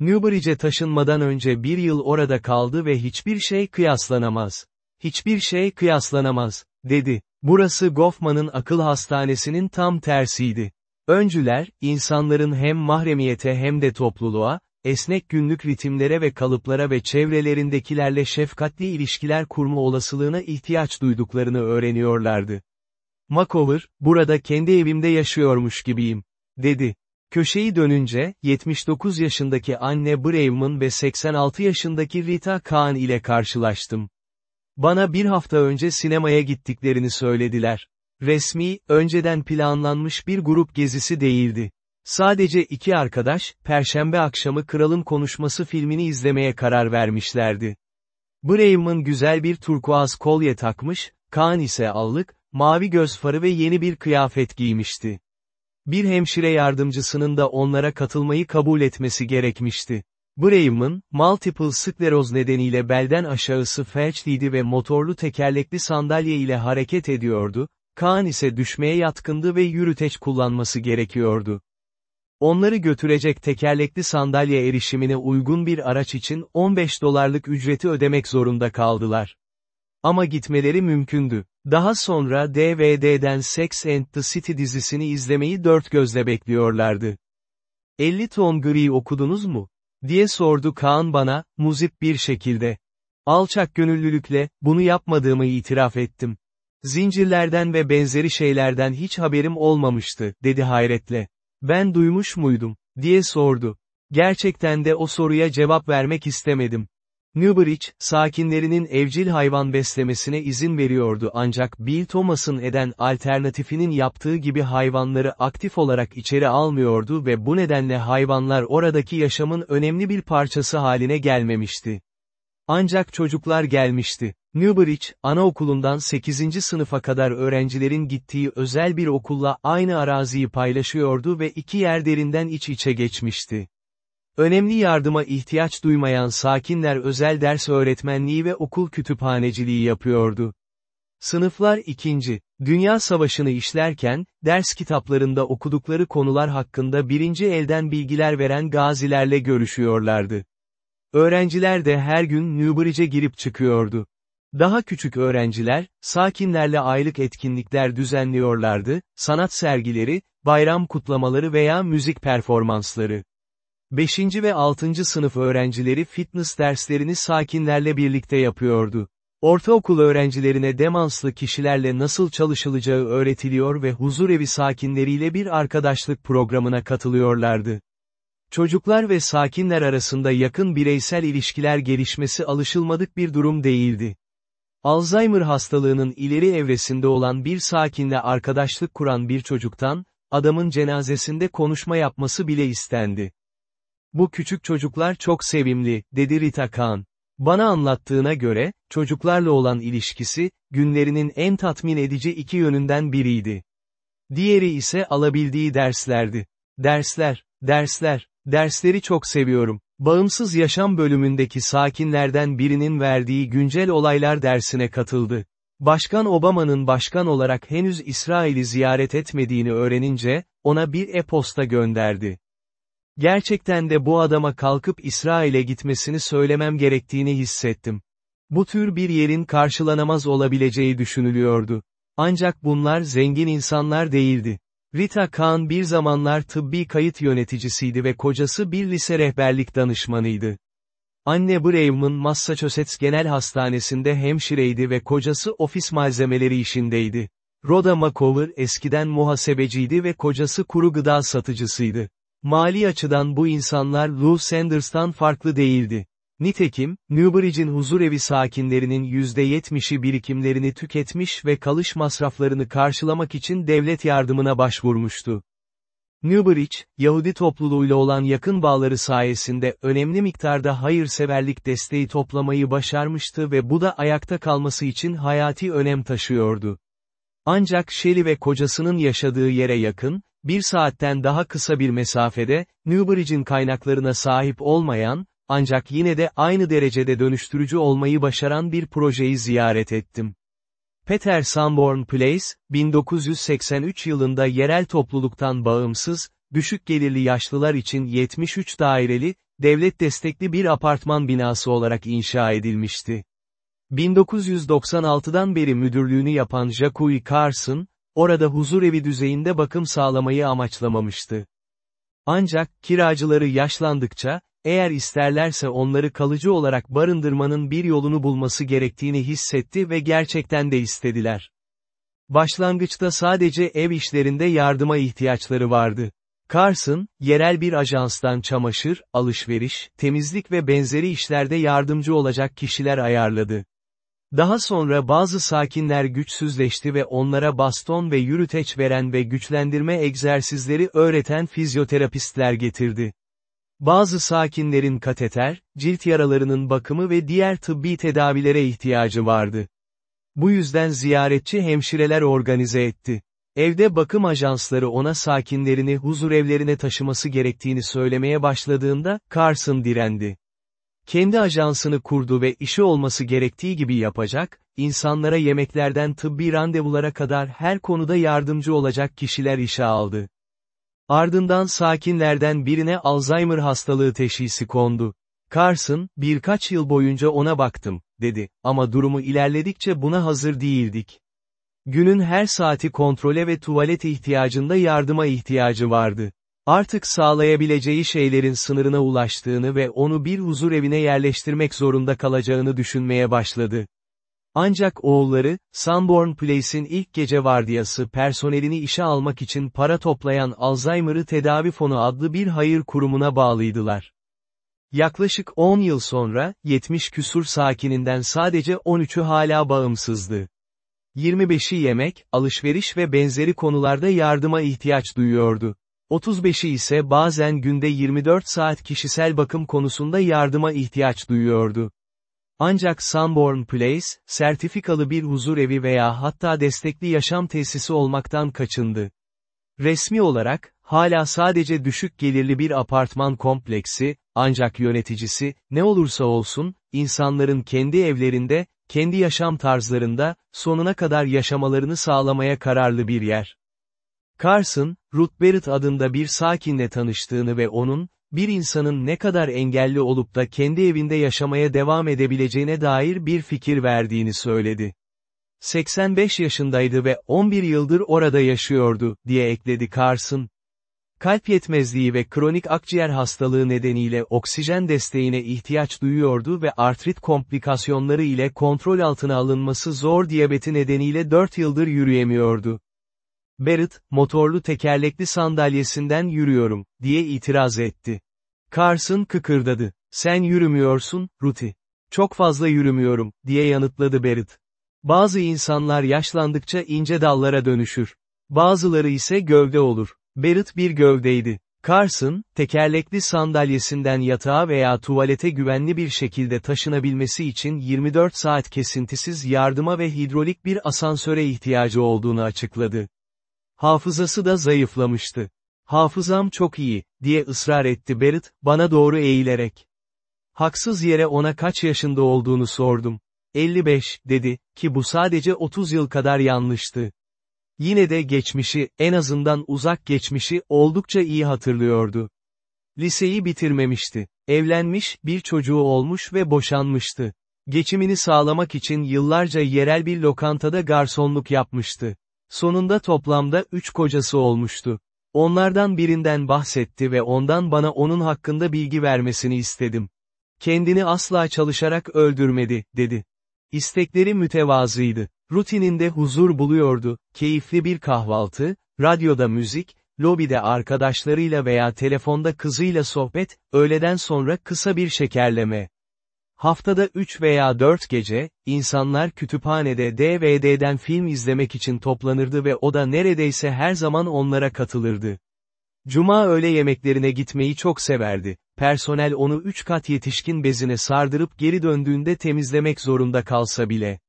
Newbridge'e taşınmadan önce bir yıl orada kaldı ve hiçbir şey kıyaslanamaz. Hiçbir şey kıyaslanamaz, dedi. Burası Goffman'ın akıl hastanesinin tam tersiydi. Öncüler, insanların hem mahremiyete hem de topluluğa, esnek günlük ritimlere ve kalıplara ve çevrelerindekilerle şefkatli ilişkiler kurma olasılığına ihtiyaç duyduklarını öğreniyorlardı. Macover, burada kendi evimde yaşıyormuş gibiyim, dedi. Köşeyi dönünce, 79 yaşındaki anne Braveman ve 86 yaşındaki Rita Kaan ile karşılaştım. Bana bir hafta önce sinemaya gittiklerini söylediler. Resmi, önceden planlanmış bir grup gezisi değildi. Sadece iki arkadaş, Perşembe akşamı Kralın Konuşması filmini izlemeye karar vermişlerdi. Braveman güzel bir turkuaz kolye takmış, Kaan ise allık, mavi göz farı ve yeni bir kıyafet giymişti. Bir hemşire yardımcısının da onlara katılmayı kabul etmesi gerekmişti. Braveman, multiple skleroz nedeniyle belden aşağısı felçliydi ve motorlu tekerlekli sandalye ile hareket ediyordu, Kaan ise düşmeye yatkındı ve yürüteç kullanması gerekiyordu. Onları götürecek tekerlekli sandalye erişimine uygun bir araç için 15 dolarlık ücreti ödemek zorunda kaldılar. Ama gitmeleri mümkündü. Daha sonra DVD'den Sex and the City dizisini izlemeyi dört gözle bekliyorlardı. 50 ton gri okudunuz mu? diye sordu Kaan bana, muzip bir şekilde. Alçak gönüllülükle, bunu yapmadığımı itiraf ettim. Zincirlerden ve benzeri şeylerden hiç haberim olmamıştı, dedi hayretle. Ben duymuş muydum, diye sordu. Gerçekten de o soruya cevap vermek istemedim. Newbridge, sakinlerinin evcil hayvan beslemesine izin veriyordu ancak Bill Thomas'ın eden alternatifinin yaptığı gibi hayvanları aktif olarak içeri almıyordu ve bu nedenle hayvanlar oradaki yaşamın önemli bir parçası haline gelmemişti. Ancak çocuklar gelmişti. Newbridge, anaokulundan 8. sınıfa kadar öğrencilerin gittiği özel bir okulla aynı araziyi paylaşıyordu ve iki yer derinden iç içe geçmişti. Önemli yardıma ihtiyaç duymayan sakinler özel ders öğretmenliği ve okul kütüphaneciliği yapıyordu. Sınıflar ikinci, Dünya Savaşı'nı işlerken, ders kitaplarında okudukları konular hakkında birinci elden bilgiler veren gazilerle görüşüyorlardı. Öğrenciler de her gün Newbridge'e girip çıkıyordu. Daha küçük öğrenciler, sakinlerle aylık etkinlikler düzenliyorlardı, sanat sergileri, bayram kutlamaları veya müzik performansları. 5. ve 6. sınıf öğrencileri fitness derslerini sakinlerle birlikte yapıyordu. Ortaokul öğrencilerine demanslı kişilerle nasıl çalışılacağı öğretiliyor ve huzurevi sakinleriyle bir arkadaşlık programına katılıyorlardı. Çocuklar ve sakinler arasında yakın bireysel ilişkiler gelişmesi alışılmadık bir durum değildi. Alzheimer hastalığının ileri evresinde olan bir sakinle arkadaşlık kuran bir çocuktan, adamın cenazesinde konuşma yapması bile istendi. Bu küçük çocuklar çok sevimli, dedi Rita Khan. Bana anlattığına göre, çocuklarla olan ilişkisi, günlerinin en tatmin edici iki yönünden biriydi. Diğeri ise alabildiği derslerdi. Dersler, dersler, dersleri çok seviyorum. Bağımsız Yaşam bölümündeki sakinlerden birinin verdiği güncel olaylar dersine katıldı. Başkan Obama'nın başkan olarak henüz İsrail'i ziyaret etmediğini öğrenince, ona bir e-posta gönderdi. Gerçekten de bu adama kalkıp İsrail'e gitmesini söylemem gerektiğini hissettim. Bu tür bir yerin karşılanamaz olabileceği düşünülüyordu. Ancak bunlar zengin insanlar değildi. Rita Khan bir zamanlar tıbbi kayıt yöneticisiydi ve kocası bir lise rehberlik danışmanıydı. Anne Braveman Massachusetts Genel Hastanesi'nde hemşireydi ve kocası ofis malzemeleri işindeydi. Rhoda McCover eskiden muhasebeciydi ve kocası kuru gıda satıcısıydı. Mali açıdan bu insanlar Lou Sanders'tan farklı değildi. Nitekim, Newbridge'in huzurevi sakinlerinin %70'i birikimlerini tüketmiş ve kalış masraflarını karşılamak için devlet yardımına başvurmuştu. Newbridge, Yahudi topluluğuyla olan yakın bağları sayesinde önemli miktarda hayırseverlik desteği toplamayı başarmıştı ve bu da ayakta kalması için hayati önem taşıyordu. Ancak Shelley ve kocasının yaşadığı yere yakın, bir saatten daha kısa bir mesafede, Newbridge'in kaynaklarına sahip olmayan, ancak yine de aynı derecede dönüştürücü olmayı başaran bir projeyi ziyaret ettim. Peter Sanborn Place, 1983 yılında yerel topluluktan bağımsız, düşük gelirli yaşlılar için 73 daireli, devlet destekli bir apartman binası olarak inşa edilmişti. 1996'dan beri müdürlüğünü yapan Jacques Carson, orada huzurevi düzeyinde bakım sağlamayı amaçlamamıştı. Ancak, kiracıları yaşlandıkça, eğer isterlerse onları kalıcı olarak barındırmanın bir yolunu bulması gerektiğini hissetti ve gerçekten de istediler. Başlangıçta sadece ev işlerinde yardıma ihtiyaçları vardı. Carson, yerel bir ajanstan çamaşır, alışveriş, temizlik ve benzeri işlerde yardımcı olacak kişiler ayarladı. Daha sonra bazı sakinler güçsüzleşti ve onlara baston ve yürüteç veren ve güçlendirme egzersizleri öğreten fizyoterapistler getirdi. Bazı sakinlerin kateter, cilt yaralarının bakımı ve diğer tıbbi tedavilere ihtiyacı vardı. Bu yüzden ziyaretçi hemşireler organize etti. Evde bakım ajansları ona sakinlerini huzur evlerine taşıması gerektiğini söylemeye başladığında, Carson direndi. Kendi ajansını kurdu ve işi olması gerektiği gibi yapacak, insanlara yemeklerden tıbbi randevulara kadar her konuda yardımcı olacak kişiler işe aldı. Ardından sakinlerden birine Alzheimer hastalığı teşhisi kondu. Carson, birkaç yıl boyunca ona baktım, dedi, ama durumu ilerledikçe buna hazır değildik. Günün her saati kontrole ve tuvalet ihtiyacında yardıma ihtiyacı vardı. Artık sağlayabileceği şeylerin sınırına ulaştığını ve onu bir huzur evine yerleştirmek zorunda kalacağını düşünmeye başladı. Ancak oğulları, Sanborn Place'in ilk gece vardiyası personelini işe almak için para toplayan Alzheimer'ı Tedavi Fonu adlı bir hayır kurumuna bağlıydılar. Yaklaşık 10 yıl sonra, 70 küsur sakininden sadece 13'ü hala bağımsızdı. 25'i yemek, alışveriş ve benzeri konularda yardıma ihtiyaç duyuyordu. 35'i ise bazen günde 24 saat kişisel bakım konusunda yardıma ihtiyaç duyuyordu. Ancak Sanborn Place, sertifikalı bir huzur evi veya hatta destekli yaşam tesisi olmaktan kaçındı. Resmi olarak, hala sadece düşük gelirli bir apartman kompleksi, ancak yöneticisi, ne olursa olsun, insanların kendi evlerinde, kendi yaşam tarzlarında, sonuna kadar yaşamalarını sağlamaya kararlı bir yer. Carson, Ruth Barrett adında bir sakinle tanıştığını ve onun, bir insanın ne kadar engelli olup da kendi evinde yaşamaya devam edebileceğine dair bir fikir verdiğini söyledi. 85 yaşındaydı ve 11 yıldır orada yaşıyordu, diye ekledi Carson. Kalp yetmezliği ve kronik akciğer hastalığı nedeniyle oksijen desteğine ihtiyaç duyuyordu ve artrit komplikasyonları ile kontrol altına alınması zor diyabeti nedeniyle 4 yıldır yürüyemiyordu. Barrett, motorlu tekerlekli sandalyesinden yürüyorum, diye itiraz etti. Carson kıkırdadı. Sen yürümüyorsun, Ruti. Çok fazla yürümüyorum, diye yanıtladı Barrett. Bazı insanlar yaşlandıkça ince dallara dönüşür. Bazıları ise gövde olur. Barrett bir gövdeydi. Carson, tekerlekli sandalyesinden yatağa veya tuvalete güvenli bir şekilde taşınabilmesi için 24 saat kesintisiz yardıma ve hidrolik bir asansöre ihtiyacı olduğunu açıkladı. Hafızası da zayıflamıştı. Hafızam çok iyi, diye ısrar etti Barrett, bana doğru eğilerek. Haksız yere ona kaç yaşında olduğunu sordum. 55, dedi, ki bu sadece 30 yıl kadar yanlıştı. Yine de geçmişi, en azından uzak geçmişi, oldukça iyi hatırlıyordu. Liseyi bitirmemişti. Evlenmiş, bir çocuğu olmuş ve boşanmıştı. Geçimini sağlamak için yıllarca yerel bir lokantada garsonluk yapmıştı. Sonunda toplamda üç kocası olmuştu. Onlardan birinden bahsetti ve ondan bana onun hakkında bilgi vermesini istedim. Kendini asla çalışarak öldürmedi, dedi. İstekleri mütevazıydı. Rutininde huzur buluyordu, keyifli bir kahvaltı, radyoda müzik, lobide arkadaşlarıyla veya telefonda kızıyla sohbet, öğleden sonra kısa bir şekerleme. Haftada 3 veya 4 gece, insanlar kütüphanede DVD'den film izlemek için toplanırdı ve o da neredeyse her zaman onlara katılırdı. Cuma öğle yemeklerine gitmeyi çok severdi. Personel onu 3 kat yetişkin bezine sardırıp geri döndüğünde temizlemek zorunda kalsa bile.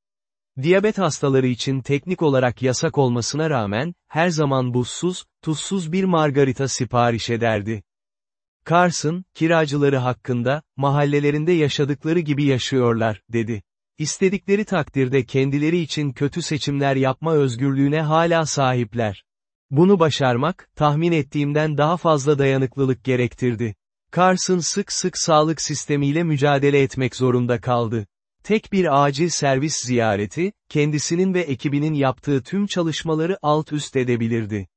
Diyabet hastaları için teknik olarak yasak olmasına rağmen, her zaman buzsuz, tuzsuz bir margarita sipariş ederdi. Carson, kiracıları hakkında, mahallelerinde yaşadıkları gibi yaşıyorlar, dedi. İstedikleri takdirde kendileri için kötü seçimler yapma özgürlüğüne hala sahipler. Bunu başarmak, tahmin ettiğimden daha fazla dayanıklılık gerektirdi. Carson sık sık sağlık sistemiyle mücadele etmek zorunda kaldı. Tek bir acil servis ziyareti, kendisinin ve ekibinin yaptığı tüm çalışmaları alt üst edebilirdi.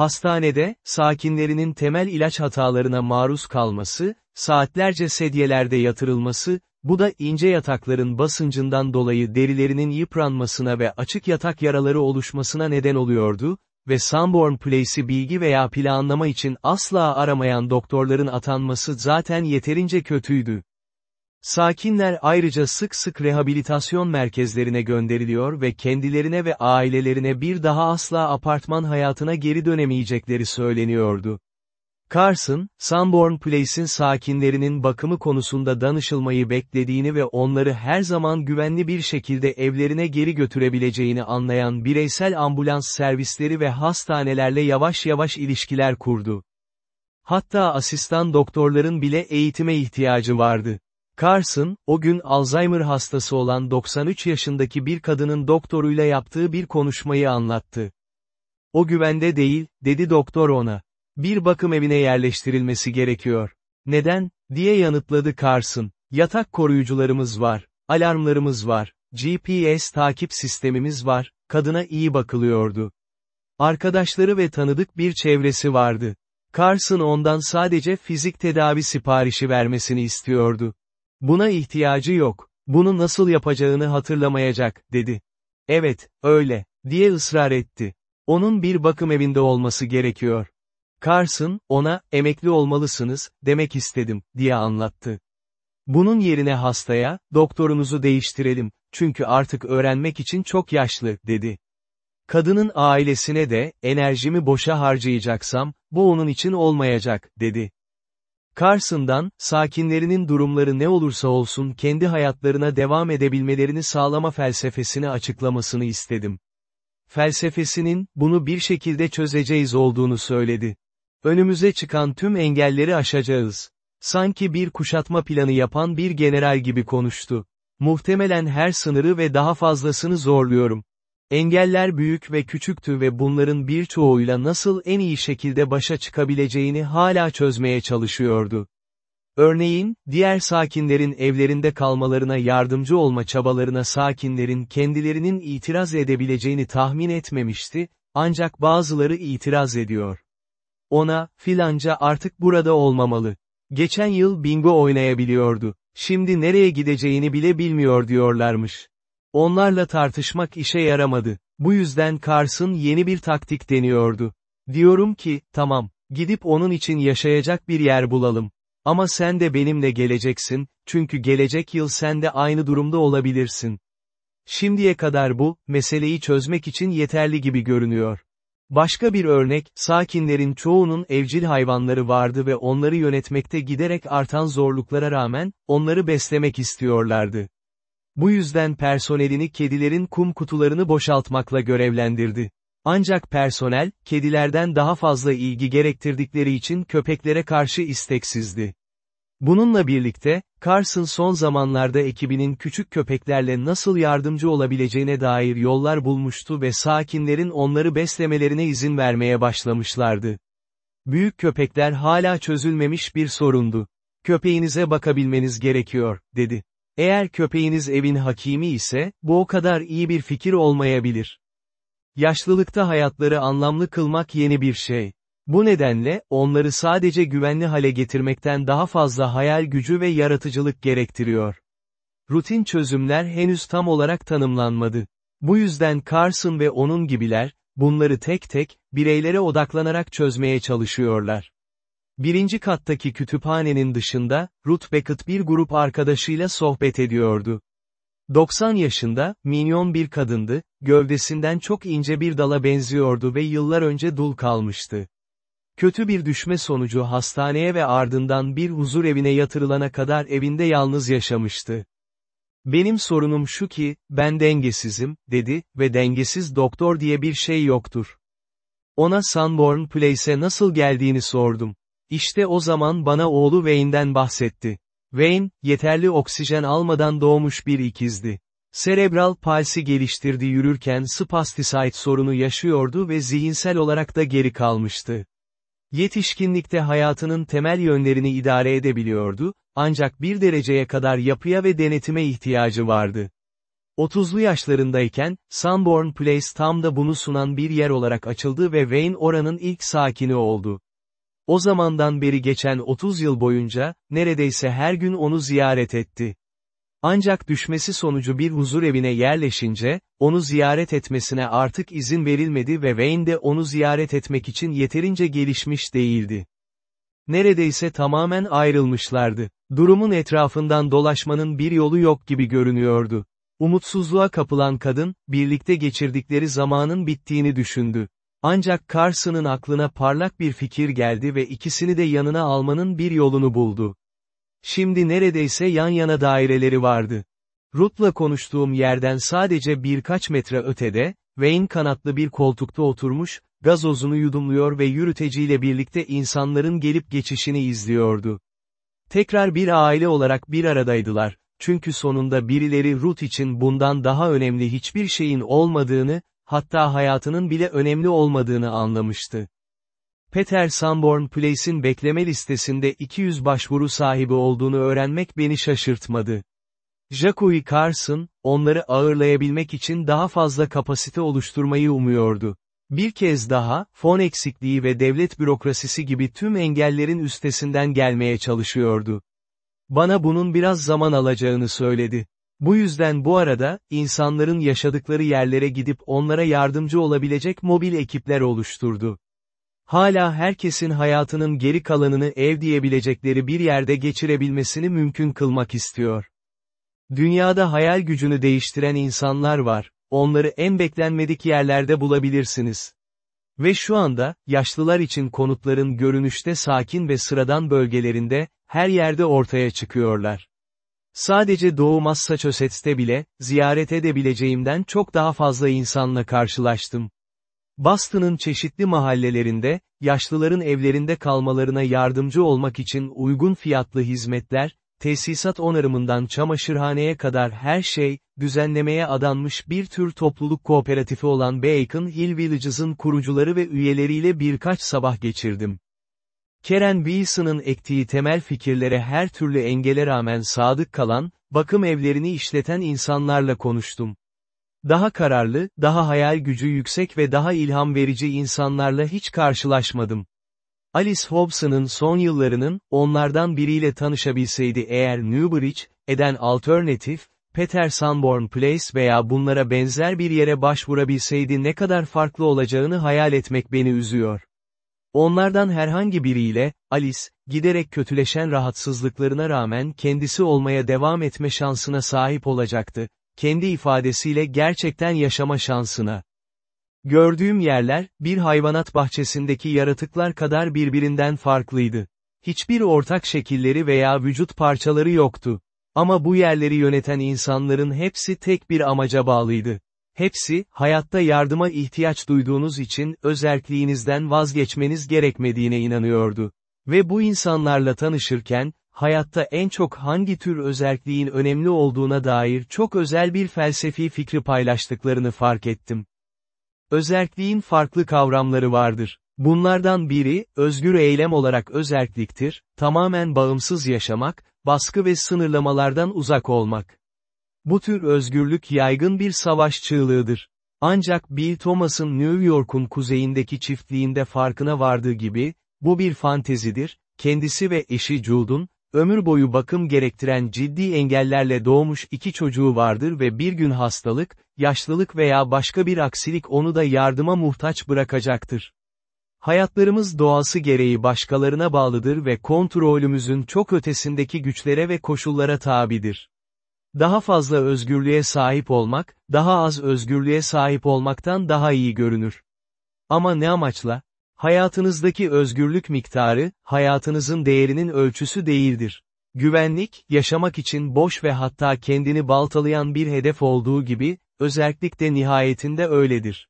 Hastanede, sakinlerinin temel ilaç hatalarına maruz kalması, saatlerce sedyelerde yatırılması, bu da ince yatakların basıncından dolayı derilerinin yıpranmasına ve açık yatak yaraları oluşmasına neden oluyordu, ve Sanborn Place'i bilgi veya planlama için asla aramayan doktorların atanması zaten yeterince kötüydü. Sakinler ayrıca sık sık rehabilitasyon merkezlerine gönderiliyor ve kendilerine ve ailelerine bir daha asla apartman hayatına geri dönemeyecekleri söyleniyordu. Carson, Sanborn Place'in sakinlerinin bakımı konusunda danışılmayı beklediğini ve onları her zaman güvenli bir şekilde evlerine geri götürebileceğini anlayan bireysel ambulans servisleri ve hastanelerle yavaş yavaş ilişkiler kurdu. Hatta asistan doktorların bile eğitime ihtiyacı vardı. Carson, o gün Alzheimer hastası olan 93 yaşındaki bir kadının doktoruyla yaptığı bir konuşmayı anlattı. O güvende değil, dedi doktor ona. Bir bakım evine yerleştirilmesi gerekiyor. Neden, diye yanıtladı Carson. Yatak koruyucularımız var, alarmlarımız var, GPS takip sistemimiz var, kadına iyi bakılıyordu. Arkadaşları ve tanıdık bir çevresi vardı. Carson ondan sadece fizik tedavi siparişi vermesini istiyordu. Buna ihtiyacı yok, bunu nasıl yapacağını hatırlamayacak, dedi. Evet, öyle, diye ısrar etti. Onun bir bakım evinde olması gerekiyor. Carson, ona, emekli olmalısınız, demek istedim, diye anlattı. Bunun yerine hastaya, doktorunuzu değiştirelim, çünkü artık öğrenmek için çok yaşlı, dedi. Kadının ailesine de, enerjimi boşa harcayacaksam, bu onun için olmayacak, dedi. Carson'dan, sakinlerinin durumları ne olursa olsun kendi hayatlarına devam edebilmelerini sağlama felsefesini açıklamasını istedim. Felsefesinin, bunu bir şekilde çözeceğiz olduğunu söyledi. Önümüze çıkan tüm engelleri aşacağız. Sanki bir kuşatma planı yapan bir general gibi konuştu. Muhtemelen her sınırı ve daha fazlasını zorluyorum. Engeller büyük ve küçüktü ve bunların birçoğuyla nasıl en iyi şekilde başa çıkabileceğini hala çözmeye çalışıyordu. Örneğin, diğer sakinlerin evlerinde kalmalarına yardımcı olma çabalarına sakinlerin kendilerinin itiraz edebileceğini tahmin etmemişti, ancak bazıları itiraz ediyor. Ona, filanca artık burada olmamalı. Geçen yıl bingo oynayabiliyordu. Şimdi nereye gideceğini bile bilmiyor diyorlarmış. Onlarla tartışmak işe yaramadı. Bu yüzden Carson yeni bir taktik deniyordu. Diyorum ki, tamam, gidip onun için yaşayacak bir yer bulalım. Ama sen de benimle geleceksin, çünkü gelecek yıl sen de aynı durumda olabilirsin. Şimdiye kadar bu, meseleyi çözmek için yeterli gibi görünüyor. Başka bir örnek, sakinlerin çoğunun evcil hayvanları vardı ve onları yönetmekte giderek artan zorluklara rağmen, onları beslemek istiyorlardı. Bu yüzden personelini kedilerin kum kutularını boşaltmakla görevlendirdi. Ancak personel, kedilerden daha fazla ilgi gerektirdikleri için köpeklere karşı isteksizdi. Bununla birlikte, Carson son zamanlarda ekibinin küçük köpeklerle nasıl yardımcı olabileceğine dair yollar bulmuştu ve sakinlerin onları beslemelerine izin vermeye başlamışlardı. Büyük köpekler hala çözülmemiş bir sorundu. Köpeğinize bakabilmeniz gerekiyor, dedi. Eğer köpeğiniz evin hakimi ise, bu o kadar iyi bir fikir olmayabilir. Yaşlılıkta hayatları anlamlı kılmak yeni bir şey. Bu nedenle, onları sadece güvenli hale getirmekten daha fazla hayal gücü ve yaratıcılık gerektiriyor. Rutin çözümler henüz tam olarak tanımlanmadı. Bu yüzden Carson ve onun gibiler, bunları tek tek, bireylere odaklanarak çözmeye çalışıyorlar. Birinci kattaki kütüphanenin dışında, Ruth Beckett bir grup arkadaşıyla sohbet ediyordu. 90 yaşında, minyon bir kadındı, gövdesinden çok ince bir dala benziyordu ve yıllar önce dul kalmıştı. Kötü bir düşme sonucu hastaneye ve ardından bir huzur evine yatırılana kadar evinde yalnız yaşamıştı. Benim sorunum şu ki, ben dengesizim, dedi, ve dengesiz doktor diye bir şey yoktur. Ona Sunborn Place'e nasıl geldiğini sordum. İşte o zaman bana oğlu Wayne'den bahsetti. Wayne, yeterli oksijen almadan doğmuş bir ikizdi. Serebral palsi geliştirdi yürürken spasticite sorunu yaşıyordu ve zihinsel olarak da geri kalmıştı. Yetişkinlikte hayatının temel yönlerini idare edebiliyordu, ancak bir dereceye kadar yapıya ve denetime ihtiyacı vardı. 30'lu yaşlarındayken, Sunborn Place tam da bunu sunan bir yer olarak açıldı ve Wayne oranın ilk sakini oldu. O zamandan beri geçen 30 yıl boyunca, neredeyse her gün onu ziyaret etti. Ancak düşmesi sonucu bir huzur evine yerleşince, onu ziyaret etmesine artık izin verilmedi ve Wayne de onu ziyaret etmek için yeterince gelişmiş değildi. Neredeyse tamamen ayrılmışlardı. Durumun etrafından dolaşmanın bir yolu yok gibi görünüyordu. Umutsuzluğa kapılan kadın, birlikte geçirdikleri zamanın bittiğini düşündü. Ancak Carson'ın aklına parlak bir fikir geldi ve ikisini de yanına almanın bir yolunu buldu. Şimdi neredeyse yan yana daireleri vardı. Ruth'la konuştuğum yerden sadece birkaç metre ötede, Wayne kanatlı bir koltukta oturmuş, gazozunu yudumluyor ve yürüteciyle birlikte insanların gelip geçişini izliyordu. Tekrar bir aile olarak bir aradaydılar, çünkü sonunda birileri Ruth için bundan daha önemli hiçbir şeyin olmadığını, hatta hayatının bile önemli olmadığını anlamıştı. Peter Sanborn Place'in bekleme listesinde 200 başvuru sahibi olduğunu öğrenmek beni şaşırtmadı. Jacques Carson, onları ağırlayabilmek için daha fazla kapasite oluşturmayı umuyordu. Bir kez daha, fon eksikliği ve devlet bürokrasisi gibi tüm engellerin üstesinden gelmeye çalışıyordu. Bana bunun biraz zaman alacağını söyledi. Bu yüzden bu arada, insanların yaşadıkları yerlere gidip onlara yardımcı olabilecek mobil ekipler oluşturdu. Hala herkesin hayatının geri kalanını ev diyebilecekleri bir yerde geçirebilmesini mümkün kılmak istiyor. Dünyada hayal gücünü değiştiren insanlar var, onları en beklenmedik yerlerde bulabilirsiniz. Ve şu anda, yaşlılar için konutların görünüşte sakin ve sıradan bölgelerinde, her yerde ortaya çıkıyorlar. Sadece Doğu Massachusetts'te bile, ziyaret edebileceğimden çok daha fazla insanla karşılaştım. Boston'ın çeşitli mahallelerinde, yaşlıların evlerinde kalmalarına yardımcı olmak için uygun fiyatlı hizmetler, tesisat onarımından çamaşırhaneye kadar her şey, düzenlemeye adanmış bir tür topluluk kooperatifi olan Bacon Hill Villages'ın kurucuları ve üyeleriyle birkaç sabah geçirdim. Karen Wilson'ın ektiği temel fikirlere her türlü engele rağmen sadık kalan, bakım evlerini işleten insanlarla konuştum. Daha kararlı, daha hayal gücü yüksek ve daha ilham verici insanlarla hiç karşılaşmadım. Alice Hobson'ın son yıllarının, onlardan biriyle tanışabilseydi eğer Newbridge, Eden Alternative, Peter Sanborn Place veya bunlara benzer bir yere başvurabilseydi ne kadar farklı olacağını hayal etmek beni üzüyor. Onlardan herhangi biriyle, Alice, giderek kötüleşen rahatsızlıklarına rağmen kendisi olmaya devam etme şansına sahip olacaktı, kendi ifadesiyle gerçekten yaşama şansına. Gördüğüm yerler, bir hayvanat bahçesindeki yaratıklar kadar birbirinden farklıydı. Hiçbir ortak şekilleri veya vücut parçaları yoktu. Ama bu yerleri yöneten insanların hepsi tek bir amaca bağlıydı. Hepsi, hayatta yardıma ihtiyaç duyduğunuz için özerkliğinizden vazgeçmeniz gerekmediğine inanıyordu. Ve bu insanlarla tanışırken, hayatta en çok hangi tür özerkliğin önemli olduğuna dair çok özel bir felsefi fikri paylaştıklarını fark ettim. Özerkliğin farklı kavramları vardır. Bunlardan biri, özgür eylem olarak özerkliktir, tamamen bağımsız yaşamak, baskı ve sınırlamalardan uzak olmak. Bu tür özgürlük yaygın bir savaş çığlığıdır. Ancak Bill Thomas'ın New York'un kuzeyindeki çiftliğinde farkına vardığı gibi, bu bir fantezidir, kendisi ve eşi Jude'un, ömür boyu bakım gerektiren ciddi engellerle doğmuş iki çocuğu vardır ve bir gün hastalık, yaşlılık veya başka bir aksilik onu da yardıma muhtaç bırakacaktır. Hayatlarımız doğası gereği başkalarına bağlıdır ve kontrolümüzün çok ötesindeki güçlere ve koşullara tabidir. Daha fazla özgürlüğe sahip olmak, daha az özgürlüğe sahip olmaktan daha iyi görünür. Ama ne amaçla? Hayatınızdaki özgürlük miktarı, hayatınızın değerinin ölçüsü değildir. Güvenlik, yaşamak için boş ve hatta kendini baltalayan bir hedef olduğu gibi, özellikle nihayetinde öyledir.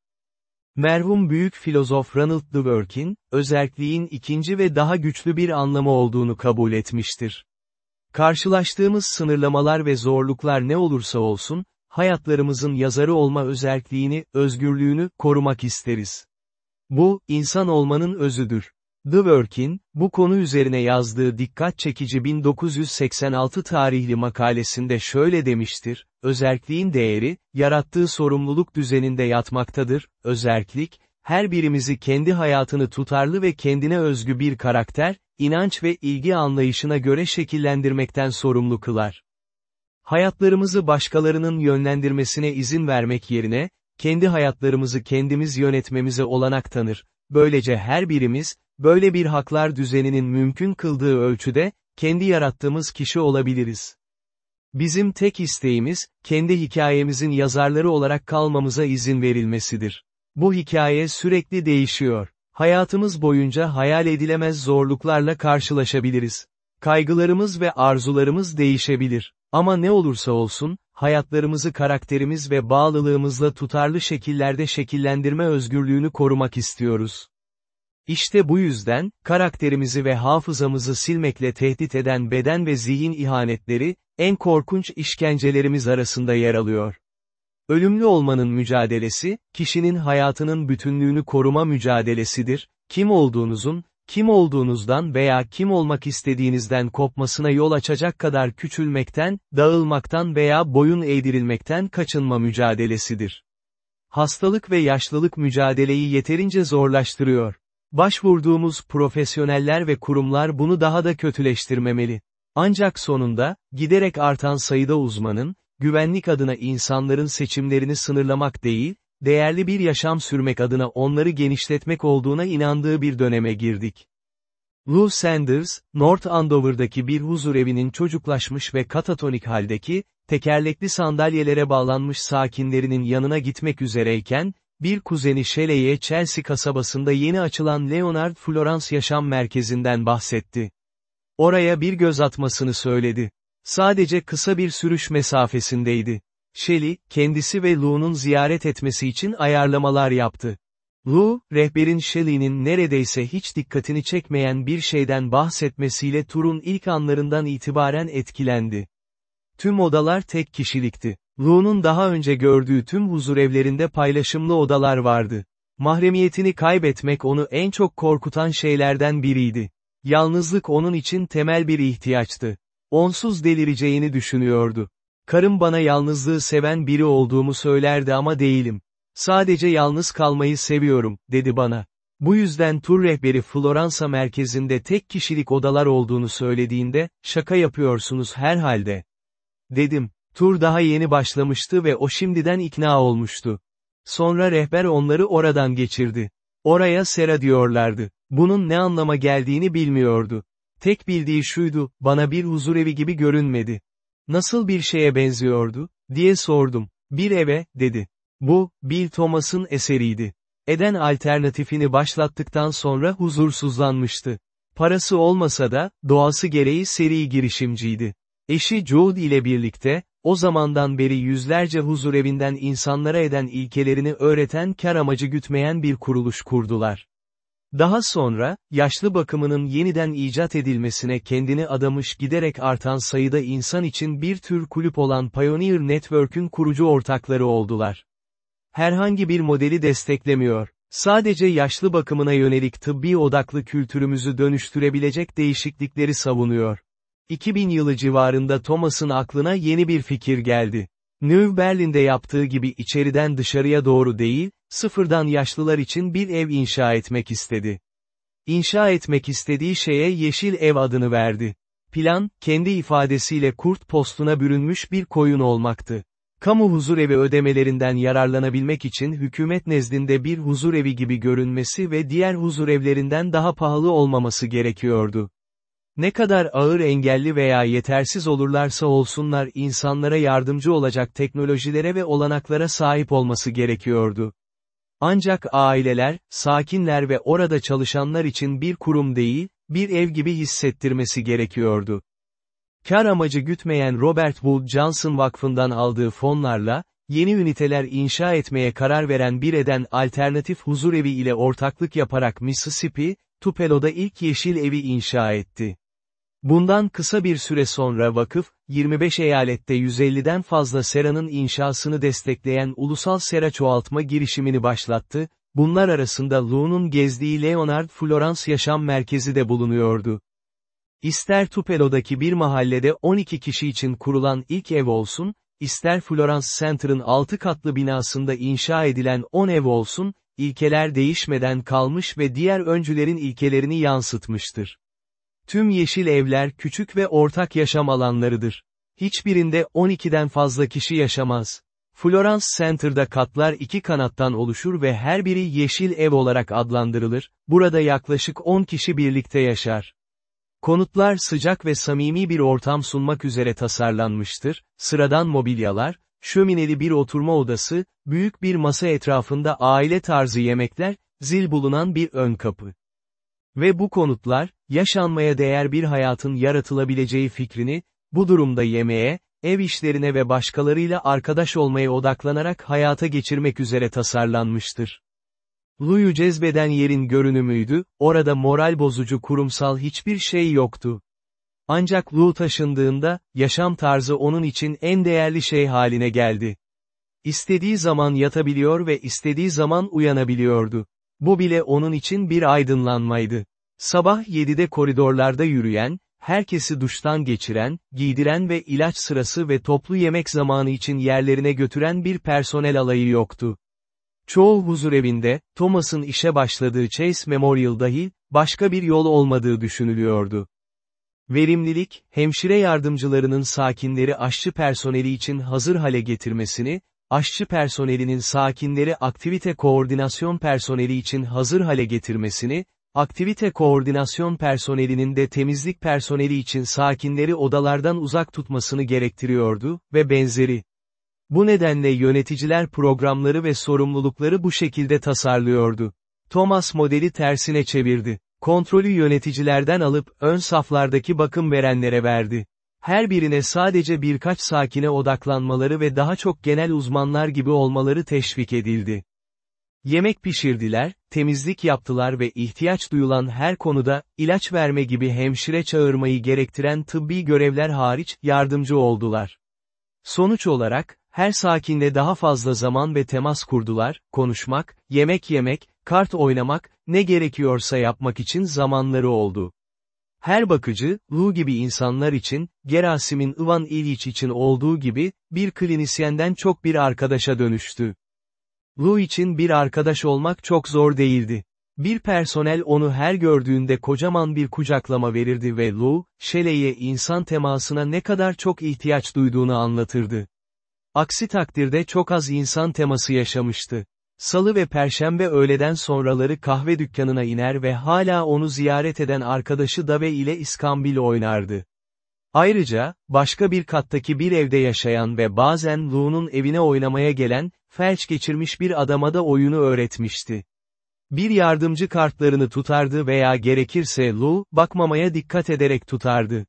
Merhum büyük filozof Ronald Dworkin, özelliğin ikinci ve daha güçlü bir anlamı olduğunu kabul etmiştir. Karşılaştığımız sınırlamalar ve zorluklar ne olursa olsun, hayatlarımızın yazarı olma özelliğini, özgürlüğünü korumak isteriz. Bu, insan olmanın özüdür. Dworkin, bu konu üzerine yazdığı dikkat çekici 1986 tarihli makalesinde şöyle demiştir, özerkliğin değeri, yarattığı sorumluluk düzeninde yatmaktadır, özerklik, her birimizi kendi hayatını tutarlı ve kendine özgü bir karakter, inanç ve ilgi anlayışına göre şekillendirmekten sorumlu kılar. Hayatlarımızı başkalarının yönlendirmesine izin vermek yerine, kendi hayatlarımızı kendimiz yönetmemize olanak tanır. Böylece her birimiz, böyle bir haklar düzeninin mümkün kıldığı ölçüde, kendi yarattığımız kişi olabiliriz. Bizim tek isteğimiz, kendi hikayemizin yazarları olarak kalmamıza izin verilmesidir. Bu hikaye sürekli değişiyor. Hayatımız boyunca hayal edilemez zorluklarla karşılaşabiliriz. Kaygılarımız ve arzularımız değişebilir. Ama ne olursa olsun, hayatlarımızı karakterimiz ve bağlılığımızla tutarlı şekillerde şekillendirme özgürlüğünü korumak istiyoruz. İşte bu yüzden, karakterimizi ve hafızamızı silmekle tehdit eden beden ve zihin ihanetleri, en korkunç işkencelerimiz arasında yer alıyor. Ölümlü olmanın mücadelesi, kişinin hayatının bütünlüğünü koruma mücadelesidir, kim olduğunuzun, kim olduğunuzdan veya kim olmak istediğinizden kopmasına yol açacak kadar küçülmekten, dağılmaktan veya boyun eğdirilmekten kaçınma mücadelesidir. Hastalık ve yaşlılık mücadeleyi yeterince zorlaştırıyor. Başvurduğumuz profesyoneller ve kurumlar bunu daha da kötüleştirmemeli. Ancak sonunda, giderek artan sayıda uzmanın, güvenlik adına insanların seçimlerini sınırlamak değil, değerli bir yaşam sürmek adına onları genişletmek olduğuna inandığı bir döneme girdik. Lou Sanders, North Andover'daki bir huzurevinin çocuklaşmış ve katatonik haldeki, tekerlekli sandalyelere bağlanmış sakinlerinin yanına gitmek üzereyken, bir kuzeni Shelley'e Chelsea kasabasında yeni açılan Leonard Florence Yaşam Merkezi'nden bahsetti. Oraya bir göz atmasını söyledi. Sadece kısa bir sürüş mesafesindeydi. Shelley, kendisi ve Lou'nun ziyaret etmesi için ayarlamalar yaptı. Lou, rehberin Shelley'nin neredeyse hiç dikkatini çekmeyen bir şeyden bahsetmesiyle turun ilk anlarından itibaren etkilendi. Tüm odalar tek kişilikti. Lou'nun daha önce gördüğü tüm huzurevlerinde paylaşımlı odalar vardı. Mahremiyetini kaybetmek onu en çok korkutan şeylerden biriydi. Yalnızlık onun için temel bir ihtiyaçtı. Onsuz delireceğini düşünüyordu. Karım bana yalnızlığı seven biri olduğumu söylerdi ama değilim. Sadece yalnız kalmayı seviyorum, dedi bana. Bu yüzden tur rehberi Floransa merkezinde tek kişilik odalar olduğunu söylediğinde, şaka yapıyorsunuz herhalde. Dedim, tur daha yeni başlamıştı ve o şimdiden ikna olmuştu. Sonra rehber onları oradan geçirdi. Oraya sera diyorlardı. Bunun ne anlama geldiğini bilmiyordu. Tek bildiği şuydu, bana bir huzurevi gibi görünmedi. Nasıl bir şeye benziyordu, diye sordum. Bir eve, dedi. Bu, Bill Thomas'ın eseriydi. Eden alternatifini başlattıktan sonra huzursuzlanmıştı. Parası olmasa da, doğası gereği seri girişimciydi. Eşi Jude ile birlikte, o zamandan beri yüzlerce huzurevinden insanlara eden ilkelerini öğreten kar amacı gütmeyen bir kuruluş kurdular. Daha sonra, yaşlı bakımının yeniden icat edilmesine kendini adamış giderek artan sayıda insan için bir tür kulüp olan Pioneer Network'ün kurucu ortakları oldular. Herhangi bir modeli desteklemiyor. Sadece yaşlı bakımına yönelik tıbbi odaklı kültürümüzü dönüştürebilecek değişiklikleri savunuyor. 2000 yılı civarında Thomas'ın aklına yeni bir fikir geldi. New Berlin'de yaptığı gibi içeriden dışarıya doğru değil, sıfırdan yaşlılar için bir ev inşa etmek istedi. İnşa etmek istediği şeye Yeşil Ev adını verdi. Plan, kendi ifadesiyle kurt postuna bürünmüş bir koyun olmaktı. Kamu huzurevi ödemelerinden yararlanabilmek için hükümet nezdinde bir huzurevi gibi görünmesi ve diğer huzurevlerinden daha pahalı olmaması gerekiyordu. Ne kadar ağır engelli veya yetersiz olurlarsa olsunlar insanlara yardımcı olacak teknolojilere ve olanaklara sahip olması gerekiyordu. Ancak aileler, sakinler ve orada çalışanlar için bir kurum değil, bir ev gibi hissettirmesi gerekiyordu. Kar amacı gütmeyen Robert Wood Johnson Vakfı'ndan aldığı fonlarla, yeni üniteler inşa etmeye karar veren bir eden alternatif huzurevi ile ortaklık yaparak Mississippi, Tupelo'da ilk yeşil evi inşa etti. Bundan kısa bir süre sonra vakıf, 25 eyalette 150'den fazla seranın inşasını destekleyen ulusal sera çoğaltma girişimini başlattı, bunlar arasında Lou'nun gezdiği Leonard Florence Yaşam Merkezi de bulunuyordu. İster Tupelo'daki bir mahallede 12 kişi için kurulan ilk ev olsun, ister Florence Center'ın 6 katlı binasında inşa edilen 10 ev olsun, ilkeler değişmeden kalmış ve diğer öncülerin ilkelerini yansıtmıştır. Tüm yeşil evler küçük ve ortak yaşam alanlarıdır. Hiçbirinde 12'den fazla kişi yaşamaz. Florence Center'da katlar iki kanattan oluşur ve her biri yeşil ev olarak adlandırılır, burada yaklaşık 10 kişi birlikte yaşar. Konutlar sıcak ve samimi bir ortam sunmak üzere tasarlanmıştır, sıradan mobilyalar, şömineli bir oturma odası, büyük bir masa etrafında aile tarzı yemekler, zil bulunan bir ön kapı. Ve bu konutlar, yaşanmaya değer bir hayatın yaratılabileceği fikrini, bu durumda yemeğe, ev işlerine ve başkalarıyla arkadaş olmaya odaklanarak hayata geçirmek üzere tasarlanmıştır. Lou'yu cezbeden yerin görünümüydü, orada moral bozucu kurumsal hiçbir şey yoktu. Ancak Lou taşındığında, yaşam tarzı onun için en değerli şey haline geldi. İstediği zaman yatabiliyor ve istediği zaman uyanabiliyordu. Bu bile onun için bir aydınlanmaydı. Sabah 7'de koridorlarda yürüyen, herkesi duştan geçiren, giydiren ve ilaç sırası ve toplu yemek zamanı için yerlerine götüren bir personel alayı yoktu. Çoğu huzurevinde, Thomas'ın işe başladığı Chase Memorial dahil, başka bir yol olmadığı düşünülüyordu. Verimlilik, hemşire yardımcılarının sakinleri aşçı personeli için hazır hale getirmesini, aşçı personelinin sakinleri aktivite koordinasyon personeli için hazır hale getirmesini, aktivite koordinasyon personelinin de temizlik personeli için sakinleri odalardan uzak tutmasını gerektiriyordu ve benzeri. Bu nedenle yöneticiler programları ve sorumlulukları bu şekilde tasarlıyordu. Thomas modeli tersine çevirdi. Kontrolü yöneticilerden alıp ön saflardaki bakım verenlere verdi. Her birine sadece birkaç sakine odaklanmaları ve daha çok genel uzmanlar gibi olmaları teşvik edildi. Yemek pişirdiler, temizlik yaptılar ve ihtiyaç duyulan her konuda, ilaç verme gibi hemşire çağırmayı gerektiren tıbbi görevler hariç, yardımcı oldular. Sonuç olarak, her sakinle daha fazla zaman ve temas kurdular, konuşmak, yemek yemek, kart oynamak, ne gerekiyorsa yapmak için zamanları oldu. Her bakıcı, Lu gibi insanlar için, Gerasim'in Ivan İliç için olduğu gibi, bir klinisyenden çok bir arkadaşa dönüştü. Lu için bir arkadaş olmak çok zor değildi. Bir personel onu her gördüğünde kocaman bir kucaklama verirdi ve Lu, Shelley'e insan temasına ne kadar çok ihtiyaç duyduğunu anlatırdı. Aksi takdirde çok az insan teması yaşamıştı. Salı ve perşembe öğleden sonraları kahve dükkanına iner ve hala onu ziyaret eden arkadaşı Dave ile iskambil oynardı. Ayrıca, başka bir kattaki bir evde yaşayan ve bazen Lou'nun evine oynamaya gelen, felç geçirmiş bir adama da oyunu öğretmişti. Bir yardımcı kartlarını tutardı veya gerekirse Lou, bakmamaya dikkat ederek tutardı.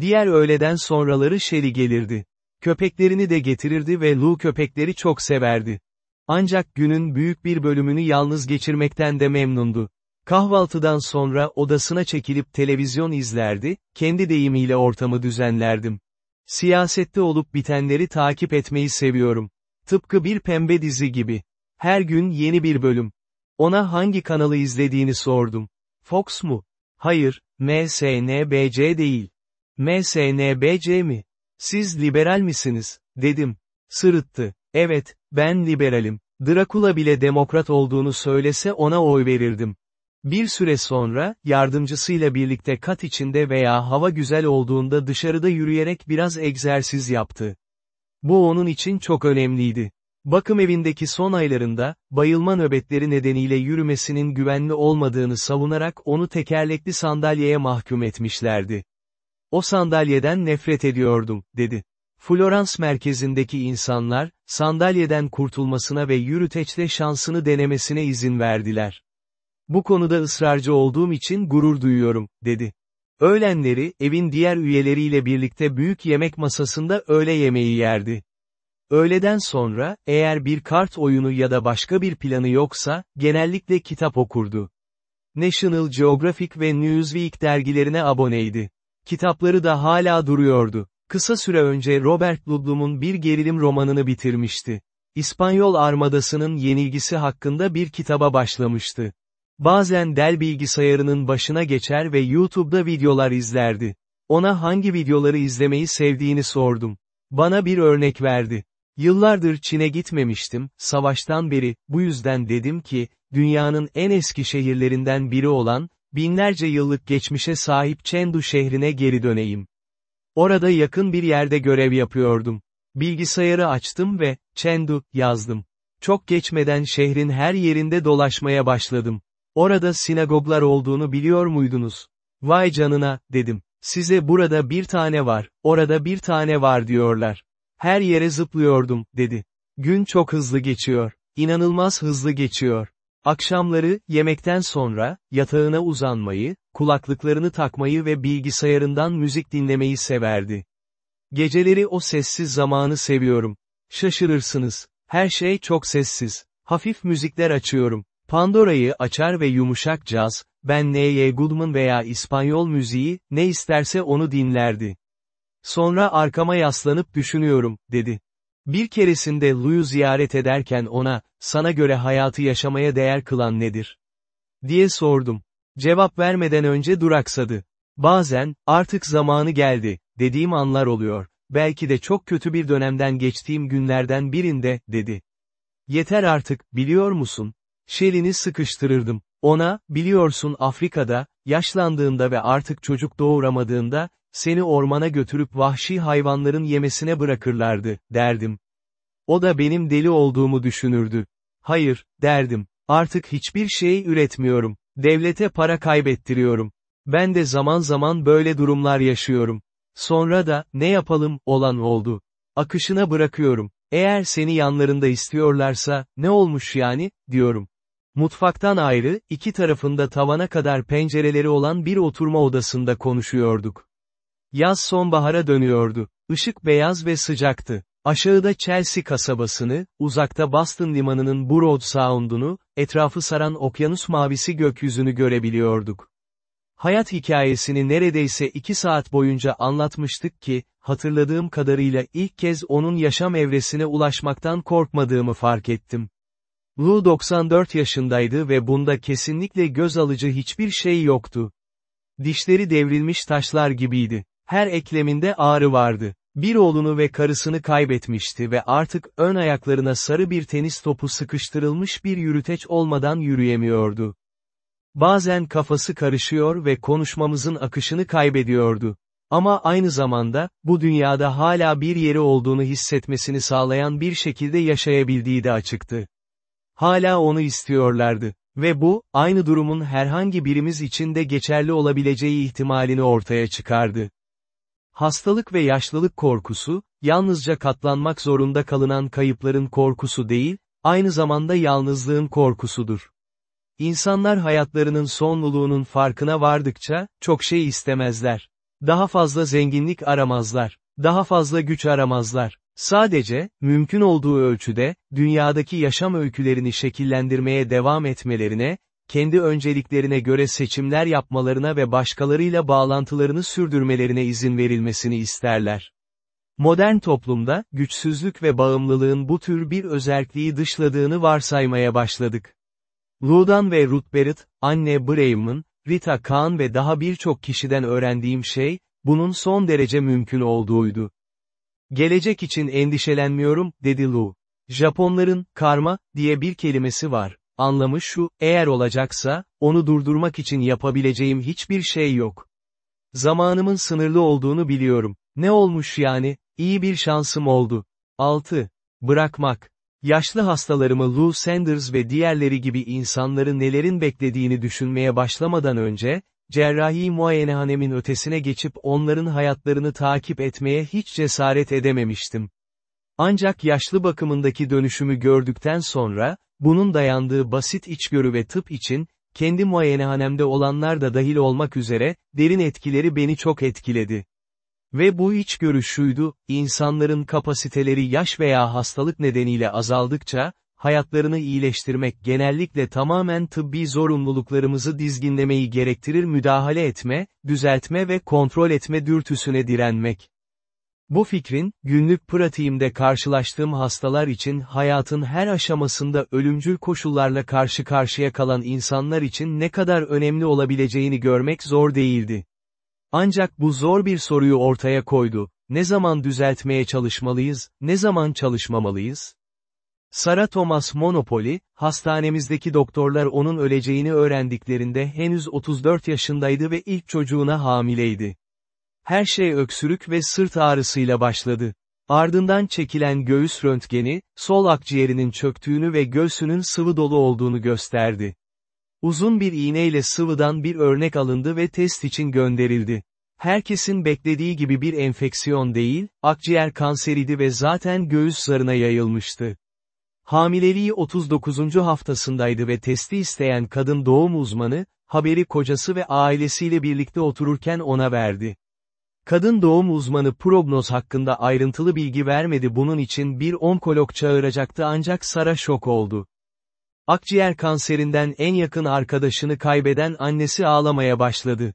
Diğer öğleden sonraları Shelly gelirdi. Köpeklerini de getirirdi ve Lou köpekleri çok severdi. Ancak günün büyük bir bölümünü yalnız geçirmekten de memnundu. Kahvaltıdan sonra odasına çekilip televizyon izlerdi, kendi deyimiyle ortamı düzenlerdim. Siyasette olup bitenleri takip etmeyi seviyorum. Tıpkı bir pembe dizi gibi. Her gün yeni bir bölüm. Ona hangi kanalı izlediğini sordum. Fox mu? Hayır, MSNBC değil. MSNBC mi? Siz liberal misiniz? dedim. Sırıttı. Evet, ben liberalim. Drakula bile demokrat olduğunu söylese ona oy verirdim. Bir süre sonra, yardımcısıyla birlikte kat içinde veya hava güzel olduğunda dışarıda yürüyerek biraz egzersiz yaptı. Bu onun için çok önemliydi. Bakım evindeki son aylarında, bayılma nöbetleri nedeniyle yürümesinin güvenli olmadığını savunarak onu tekerlekli sandalyeye mahkum etmişlerdi. O sandalyeden nefret ediyordum, dedi. Florans merkezindeki insanlar, sandalyeden kurtulmasına ve yürüteçle şansını denemesine izin verdiler. Bu konuda ısrarcı olduğum için gurur duyuyorum, dedi. Öğlenleri, evin diğer üyeleriyle birlikte büyük yemek masasında öğle yemeği yerdi. Öğleden sonra, eğer bir kart oyunu ya da başka bir planı yoksa, genellikle kitap okurdu. National Geographic ve Newsweek dergilerine aboneydi. Kitapları da hala duruyordu. Kısa süre önce Robert Ludlum'un bir gerilim romanını bitirmişti. İspanyol armadasının yenilgisi hakkında bir kitaba başlamıştı. Bazen Dell bilgisayarının başına geçer ve YouTube'da videolar izlerdi. Ona hangi videoları izlemeyi sevdiğini sordum. Bana bir örnek verdi. Yıllardır Çin'e gitmemiştim, savaştan beri, bu yüzden dedim ki, dünyanın en eski şehirlerinden biri olan, binlerce yıllık geçmişe sahip Chengdu şehrine geri döneyim. Orada yakın bir yerde görev yapıyordum. Bilgisayarı açtım ve, Chengdu, yazdım. Çok geçmeden şehrin her yerinde dolaşmaya başladım. Orada sinagoglar olduğunu biliyor muydunuz? Vay canına, dedim. Size burada bir tane var, orada bir tane var diyorlar. Her yere zıplıyordum, dedi. Gün çok hızlı geçiyor. İnanılmaz hızlı geçiyor. Akşamları, yemekten sonra, yatağına uzanmayı, kulaklıklarını takmayı ve bilgisayarından müzik dinlemeyi severdi. Geceleri o sessiz zamanı seviyorum. Şaşırırsınız. Her şey çok sessiz. Hafif müzikler açıyorum. Pandora'yı açar ve yumuşak caz, ben N.Y. Goodman veya İspanyol müziği, ne isterse onu dinlerdi. Sonra arkama yaslanıp düşünüyorum, dedi. Bir keresinde Lou'yu ziyaret ederken ona, sana göre hayatı yaşamaya değer kılan nedir? diye sordum. Cevap vermeden önce duraksadı. Bazen, artık zamanı geldi, dediğim anlar oluyor. Belki de çok kötü bir dönemden geçtiğim günlerden birinde, dedi. Yeter artık, biliyor musun? Şelini sıkıştırırdım. Ona, biliyorsun Afrika'da, yaşlandığında ve artık çocuk doğuramadığında, seni ormana götürüp vahşi hayvanların yemesine bırakırlardı, derdim. O da benim deli olduğumu düşünürdü. Hayır, derdim. Artık hiçbir şey üretmiyorum. Devlete para kaybettiriyorum. Ben de zaman zaman böyle durumlar yaşıyorum. Sonra da, ne yapalım, olan oldu. Akışına bırakıyorum. Eğer seni yanlarında istiyorlarsa, ne olmuş yani, diyorum. Mutfaktan ayrı, iki tarafında tavana kadar pencereleri olan bir oturma odasında konuşuyorduk. Yaz sonbahara dönüyordu. Işık beyaz ve sıcaktı. Aşağıda Chelsea kasabasını, uzakta Boston limanının Broad Sound'unu, etrafı saran okyanus mavisi gökyüzünü görebiliyorduk. Hayat hikayesini neredeyse iki saat boyunca anlatmıştık ki, hatırladığım kadarıyla ilk kez onun yaşam evresine ulaşmaktan korkmadığımı fark ettim. Lou 94 yaşındaydı ve bunda kesinlikle göz alıcı hiçbir şey yoktu. Dişleri devrilmiş taşlar gibiydi. Her ekleminde ağrı vardı. Bir oğlunu ve karısını kaybetmişti ve artık ön ayaklarına sarı bir tenis topu sıkıştırılmış bir yürüteç olmadan yürüyemiyordu. Bazen kafası karışıyor ve konuşmamızın akışını kaybediyordu. Ama aynı zamanda, bu dünyada hala bir yeri olduğunu hissetmesini sağlayan bir şekilde yaşayabildiği de açıktı. Hala onu istiyorlardı. Ve bu, aynı durumun herhangi birimiz için de geçerli olabileceği ihtimalini ortaya çıkardı. Hastalık ve yaşlılık korkusu, yalnızca katlanmak zorunda kalınan kayıpların korkusu değil, aynı zamanda yalnızlığın korkusudur. İnsanlar hayatlarının sonluluğunun farkına vardıkça, çok şey istemezler. Daha fazla zenginlik aramazlar. Daha fazla güç aramazlar. Sadece, mümkün olduğu ölçüde, dünyadaki yaşam öykülerini şekillendirmeye devam etmelerine, kendi önceliklerine göre seçimler yapmalarına ve başkalarıyla bağlantılarını sürdürmelerine izin verilmesini isterler. Modern toplumda, güçsüzlük ve bağımlılığın bu tür bir özelliği dışladığını varsaymaya başladık. Ludan ve Ruth Barrett, anne Brayman, Rita Kahn ve daha birçok kişiden öğrendiğim şey, bunun son derece mümkün olduğuydu. Gelecek için endişelenmiyorum, dedi Lu. Japonların, karma, diye bir kelimesi var. Anlamı şu, eğer olacaksa, onu durdurmak için yapabileceğim hiçbir şey yok. Zamanımın sınırlı olduğunu biliyorum. Ne olmuş yani, iyi bir şansım oldu. 6. Bırakmak. Yaşlı hastalarımı Lou Sanders ve diğerleri gibi insanları nelerin beklediğini düşünmeye başlamadan önce, cerrahi muayenehanemin ötesine geçip onların hayatlarını takip etmeye hiç cesaret edememiştim. Ancak yaşlı bakımındaki dönüşümü gördükten sonra, bunun dayandığı basit içgörü ve tıp için, kendi muayenehanemde olanlar da dahil olmak üzere, derin etkileri beni çok etkiledi. Ve bu içgörü şuydu, insanların kapasiteleri yaş veya hastalık nedeniyle azaldıkça, hayatlarını iyileştirmek genellikle tamamen tıbbi zorunluluklarımızı dizginlemeyi gerektirir müdahale etme, düzeltme ve kontrol etme dürtüsüne direnmek. Bu fikrin, günlük pratiğimde karşılaştığım hastalar için hayatın her aşamasında ölümcül koşullarla karşı karşıya kalan insanlar için ne kadar önemli olabileceğini görmek zor değildi. Ancak bu zor bir soruyu ortaya koydu, ne zaman düzeltmeye çalışmalıyız, ne zaman çalışmamalıyız? Sara Thomas Monopoly, hastanemizdeki doktorlar onun öleceğini öğrendiklerinde henüz 34 yaşındaydı ve ilk çocuğuna hamileydi. Her şey öksürük ve sırt ağrısıyla başladı. Ardından çekilen göğüs röntgeni, sol akciğerinin çöktüğünü ve göğsünün sıvı dolu olduğunu gösterdi. Uzun bir iğneyle sıvıdan bir örnek alındı ve test için gönderildi. Herkesin beklediği gibi bir enfeksiyon değil, akciğer kanseriydi ve zaten göğüs zarına yayılmıştı. Hamileliği 39. haftasındaydı ve testi isteyen kadın doğum uzmanı, haberi kocası ve ailesiyle birlikte otururken ona verdi. Kadın doğum uzmanı prognoz hakkında ayrıntılı bilgi vermedi bunun için bir onkolog çağıracaktı ancak Sara şok oldu. Akciğer kanserinden en yakın arkadaşını kaybeden annesi ağlamaya başladı.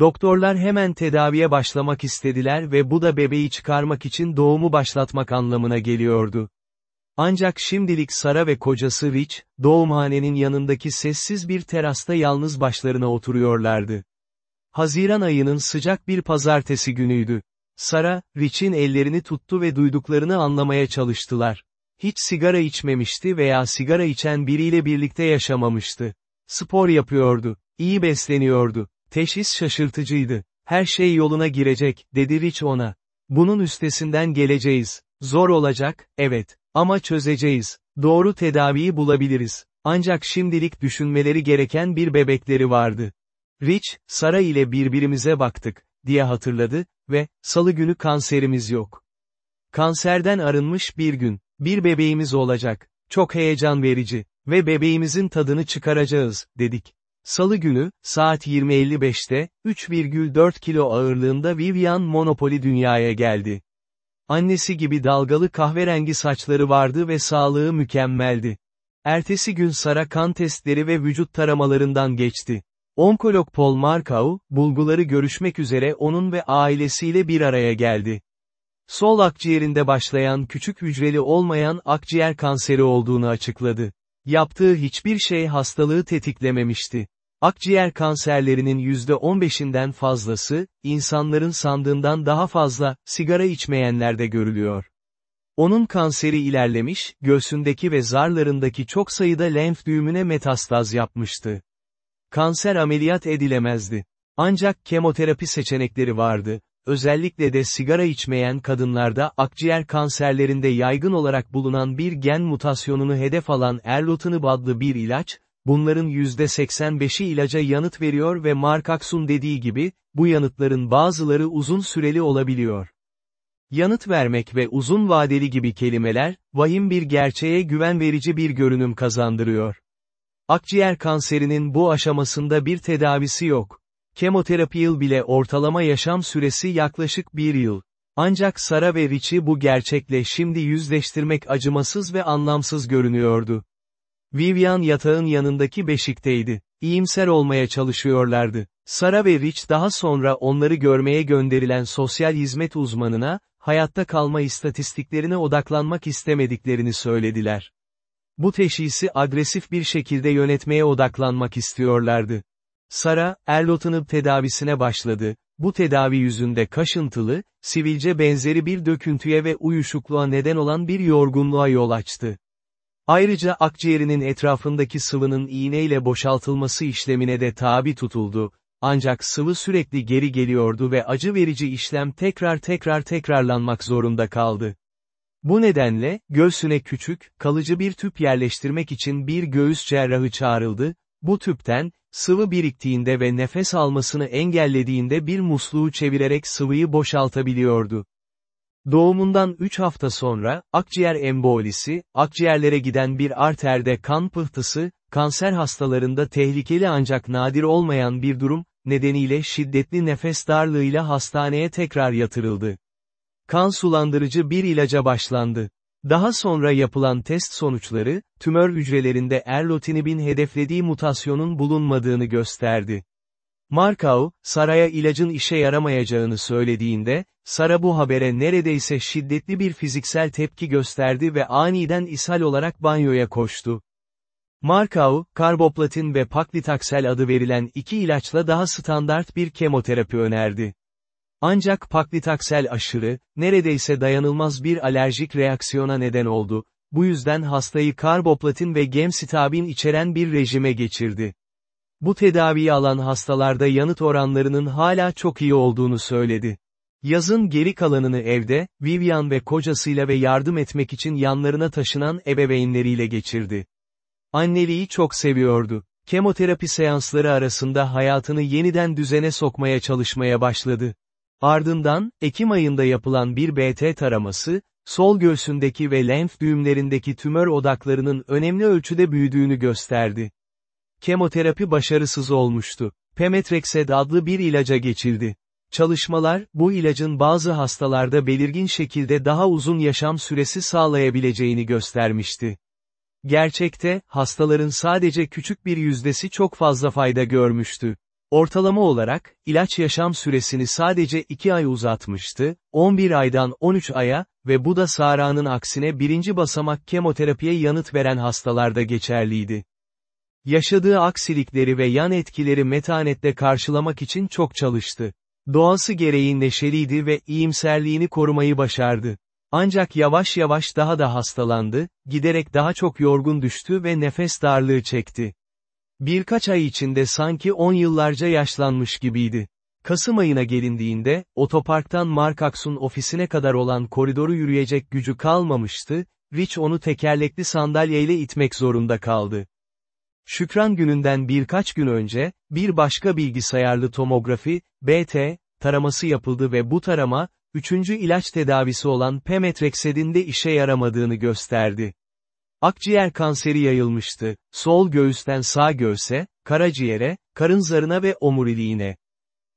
Doktorlar hemen tedaviye başlamak istediler ve bu da bebeği çıkarmak için doğumu başlatmak anlamına geliyordu. Ancak şimdilik Sara ve kocası Rich, doğumhanenin yanındaki sessiz bir terasta yalnız başlarına oturuyorlardı. Haziran ayının sıcak bir pazartesi günüydü. Sara, Rich'in ellerini tuttu ve duyduklarını anlamaya çalıştılar. Hiç sigara içmemişti veya sigara içen biriyle birlikte yaşamamıştı. Spor yapıyordu, iyi besleniyordu, teşhis şaşırtıcıydı. Her şey yoluna girecek, dedi Rich ona. Bunun üstesinden geleceğiz. Zor olacak, evet, ama çözeceğiz. Doğru tedaviyi bulabiliriz. Ancak şimdilik düşünmeleri gereken bir bebekleri vardı. Rich, Sara ile birbirimize baktık, diye hatırladı, ve, salı günü kanserimiz yok. Kanserden arınmış bir gün, bir bebeğimiz olacak, çok heyecan verici, ve bebeğimizin tadını çıkaracağız, dedik. Salı günü, saat 20.55'te, 3,4 kilo ağırlığında Vivian Monopoly dünyaya geldi. Annesi gibi dalgalı kahverengi saçları vardı ve sağlığı mükemmeldi. Ertesi gün Sara kan testleri ve vücut taramalarından geçti. Onkolog Paul Markau, bulguları görüşmek üzere onun ve ailesiyle bir araya geldi. Sol akciğerinde başlayan küçük hücreli olmayan akciğer kanseri olduğunu açıkladı. Yaptığı hiçbir şey hastalığı tetiklememişti. Akciğer kanserlerinin %15'inden fazlası, insanların sandığından daha fazla, sigara içmeyenlerde görülüyor. Onun kanseri ilerlemiş, göğsündeki ve zarlarındaki çok sayıda lenf düğümüne metastaz yapmıştı. Kanser ameliyat edilemezdi. Ancak kemoterapi seçenekleri vardı, özellikle de sigara içmeyen kadınlarda akciğer kanserlerinde yaygın olarak bulunan bir gen mutasyonunu hedef alan erlotinib adlı bir ilaç, bunların %85'i ilaca yanıt veriyor ve Markaksun dediği gibi, bu yanıtların bazıları uzun süreli olabiliyor. Yanıt vermek ve uzun vadeli gibi kelimeler, vahim bir gerçeğe güven verici bir görünüm kazandırıyor. Akciğer kanserinin bu aşamasında bir tedavisi yok. Kemoterapi yıl bile ortalama yaşam süresi yaklaşık bir yıl. Ancak Sara ve Rich'i bu gerçekle şimdi yüzleştirmek acımasız ve anlamsız görünüyordu. Vivian yatağın yanındaki beşikteydi. İyimser olmaya çalışıyorlardı. Sara ve Rich daha sonra onları görmeye gönderilen sosyal hizmet uzmanına, hayatta kalma istatistiklerine odaklanmak istemediklerini söylediler. Bu teşhisi agresif bir şekilde yönetmeye odaklanmak istiyorlardı. Sara, Erlotinib tedavisine başladı. Bu tedavi yüzünde kaşıntılı, sivilce benzeri bir döküntüye ve uyuşukluğa neden olan bir yorgunluğa yol açtı. Ayrıca akciğerinin etrafındaki sıvının iğneyle boşaltılması işlemine de tabi tutuldu, ancak sıvı sürekli geri geliyordu ve acı verici işlem tekrar tekrar tekrarlanmak zorunda kaldı. Bu nedenle, göğsüne küçük, kalıcı bir tüp yerleştirmek için bir göğüs cerrahı çağrıldı, bu tüpten, sıvı biriktiğinde ve nefes almasını engellediğinde bir musluğu çevirerek sıvıyı boşaltabiliyordu. Doğumundan 3 hafta sonra, akciğer embolisi, akciğerlere giden bir arterde kan pıhtısı, kanser hastalarında tehlikeli ancak nadir olmayan bir durum, nedeniyle şiddetli nefes darlığıyla hastaneye tekrar yatırıldı. Kan sulandırıcı bir ilaca başlandı. Daha sonra yapılan test sonuçları, tümör hücrelerinde erlotinibin hedeflediği mutasyonun bulunmadığını gösterdi. Markov, Sara'ya ilacın işe yaramayacağını söylediğinde, Sara bu habere neredeyse şiddetli bir fiziksel tepki gösterdi ve aniden ishal olarak banyoya koştu. Markov, karboplatin ve paklitaksel adı verilen iki ilaçla daha standart bir kemoterapi önerdi. Ancak paklitaksel aşırı, neredeyse dayanılmaz bir alerjik reaksiyona neden oldu, bu yüzden hastayı karboplatin ve gemcitabin içeren bir rejime geçirdi. Bu tedaviyi alan hastalarda yanıt oranlarının hala çok iyi olduğunu söyledi. Yazın geri kalanını evde, Vivian ve kocasıyla ve yardım etmek için yanlarına taşınan ebeveynleriyle geçirdi. Anneliği çok seviyordu. Kemoterapi seansları arasında hayatını yeniden düzene sokmaya çalışmaya başladı. Ardından, Ekim ayında yapılan bir BT taraması, sol göğsündeki ve lenf düğümlerindeki tümör odaklarının önemli ölçüde büyüdüğünü gösterdi. Kemoterapi başarısız olmuştu. Pemetrexed adlı bir ilaca geçildi. Çalışmalar, bu ilacın bazı hastalarda belirgin şekilde daha uzun yaşam süresi sağlayabileceğini göstermişti. Gerçekte, hastaların sadece küçük bir yüzdesi çok fazla fayda görmüştü. Ortalama olarak, ilaç yaşam süresini sadece 2 ay uzatmıştı, 11 aydan 13 aya ve bu da Sara'nın aksine birinci basamak kemoterapiye yanıt veren hastalarda geçerliydi. Yaşadığı aksilikleri ve yan etkileri metanette karşılamak için çok çalıştı. Doğası gereği neşeliydi ve iyimserliğini korumayı başardı. Ancak yavaş yavaş daha da hastalandı, giderek daha çok yorgun düştü ve nefes darlığı çekti. Birkaç ay içinde sanki 10 yıllarca yaşlanmış gibiydi. Kasım ayına gelindiğinde, otoparktan Markaks'un ofisine kadar olan koridoru yürüyecek gücü kalmamıştı, Rich onu tekerlekli sandalyeyle itmek zorunda kaldı. Şükran gününden birkaç gün önce, bir başka bilgisayarlı tomografi, BT, taraması yapıldı ve bu tarama, üçüncü ilaç tedavisi olan Pemetrexed'in de işe yaramadığını gösterdi. Akciğer kanseri yayılmıştı, sol göğüsten sağ göğse, karaciğere, karın zarına ve omuriliğine.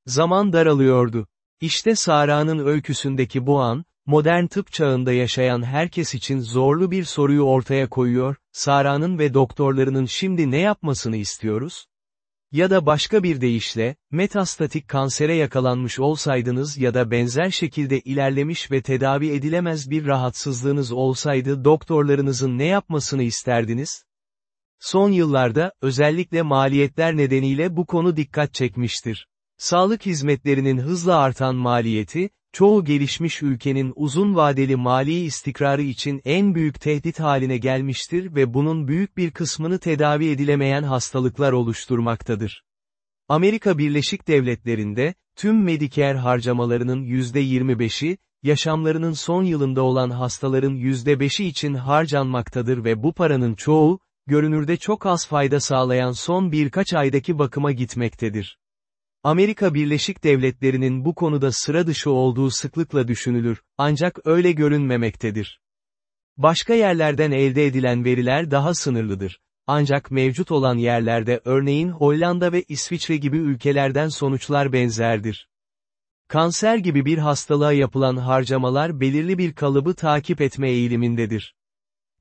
Zaman daralıyordu. İşte Sara'nın öyküsündeki bu an, modern tıp çağında yaşayan herkes için zorlu bir soruyu ortaya koyuyor, Sara'nın ve doktorlarının şimdi ne yapmasını istiyoruz? Ya da başka bir deyişle, metastatik kansere yakalanmış olsaydınız ya da benzer şekilde ilerlemiş ve tedavi edilemez bir rahatsızlığınız olsaydı doktorlarınızın ne yapmasını isterdiniz? Son yıllarda, özellikle maliyetler nedeniyle bu konu dikkat çekmiştir. Sağlık hizmetlerinin hızla artan maliyeti, çoğu gelişmiş ülkenin uzun vadeli mali istikrarı için en büyük tehdit haline gelmiştir ve bunun büyük bir kısmını tedavi edilemeyen hastalıklar oluşturmaktadır. Amerika Birleşik Devletleri'nde, tüm Medicare harcamalarının %25'i, yaşamlarının son yılında olan hastaların %5'i için harcanmaktadır ve bu paranın çoğu, görünürde çok az fayda sağlayan son birkaç aydaki bakıma gitmektedir. Amerika Birleşik Devletleri'nin bu konuda sıra dışı olduğu sıklıkla düşünülür, ancak öyle görünmemektedir. Başka yerlerden elde edilen veriler daha sınırlıdır. Ancak mevcut olan yerlerde örneğin Hollanda ve İsviçre gibi ülkelerden sonuçlar benzerdir. Kanser gibi bir hastalığa yapılan harcamalar belirli bir kalıbı takip etme eğilimindedir.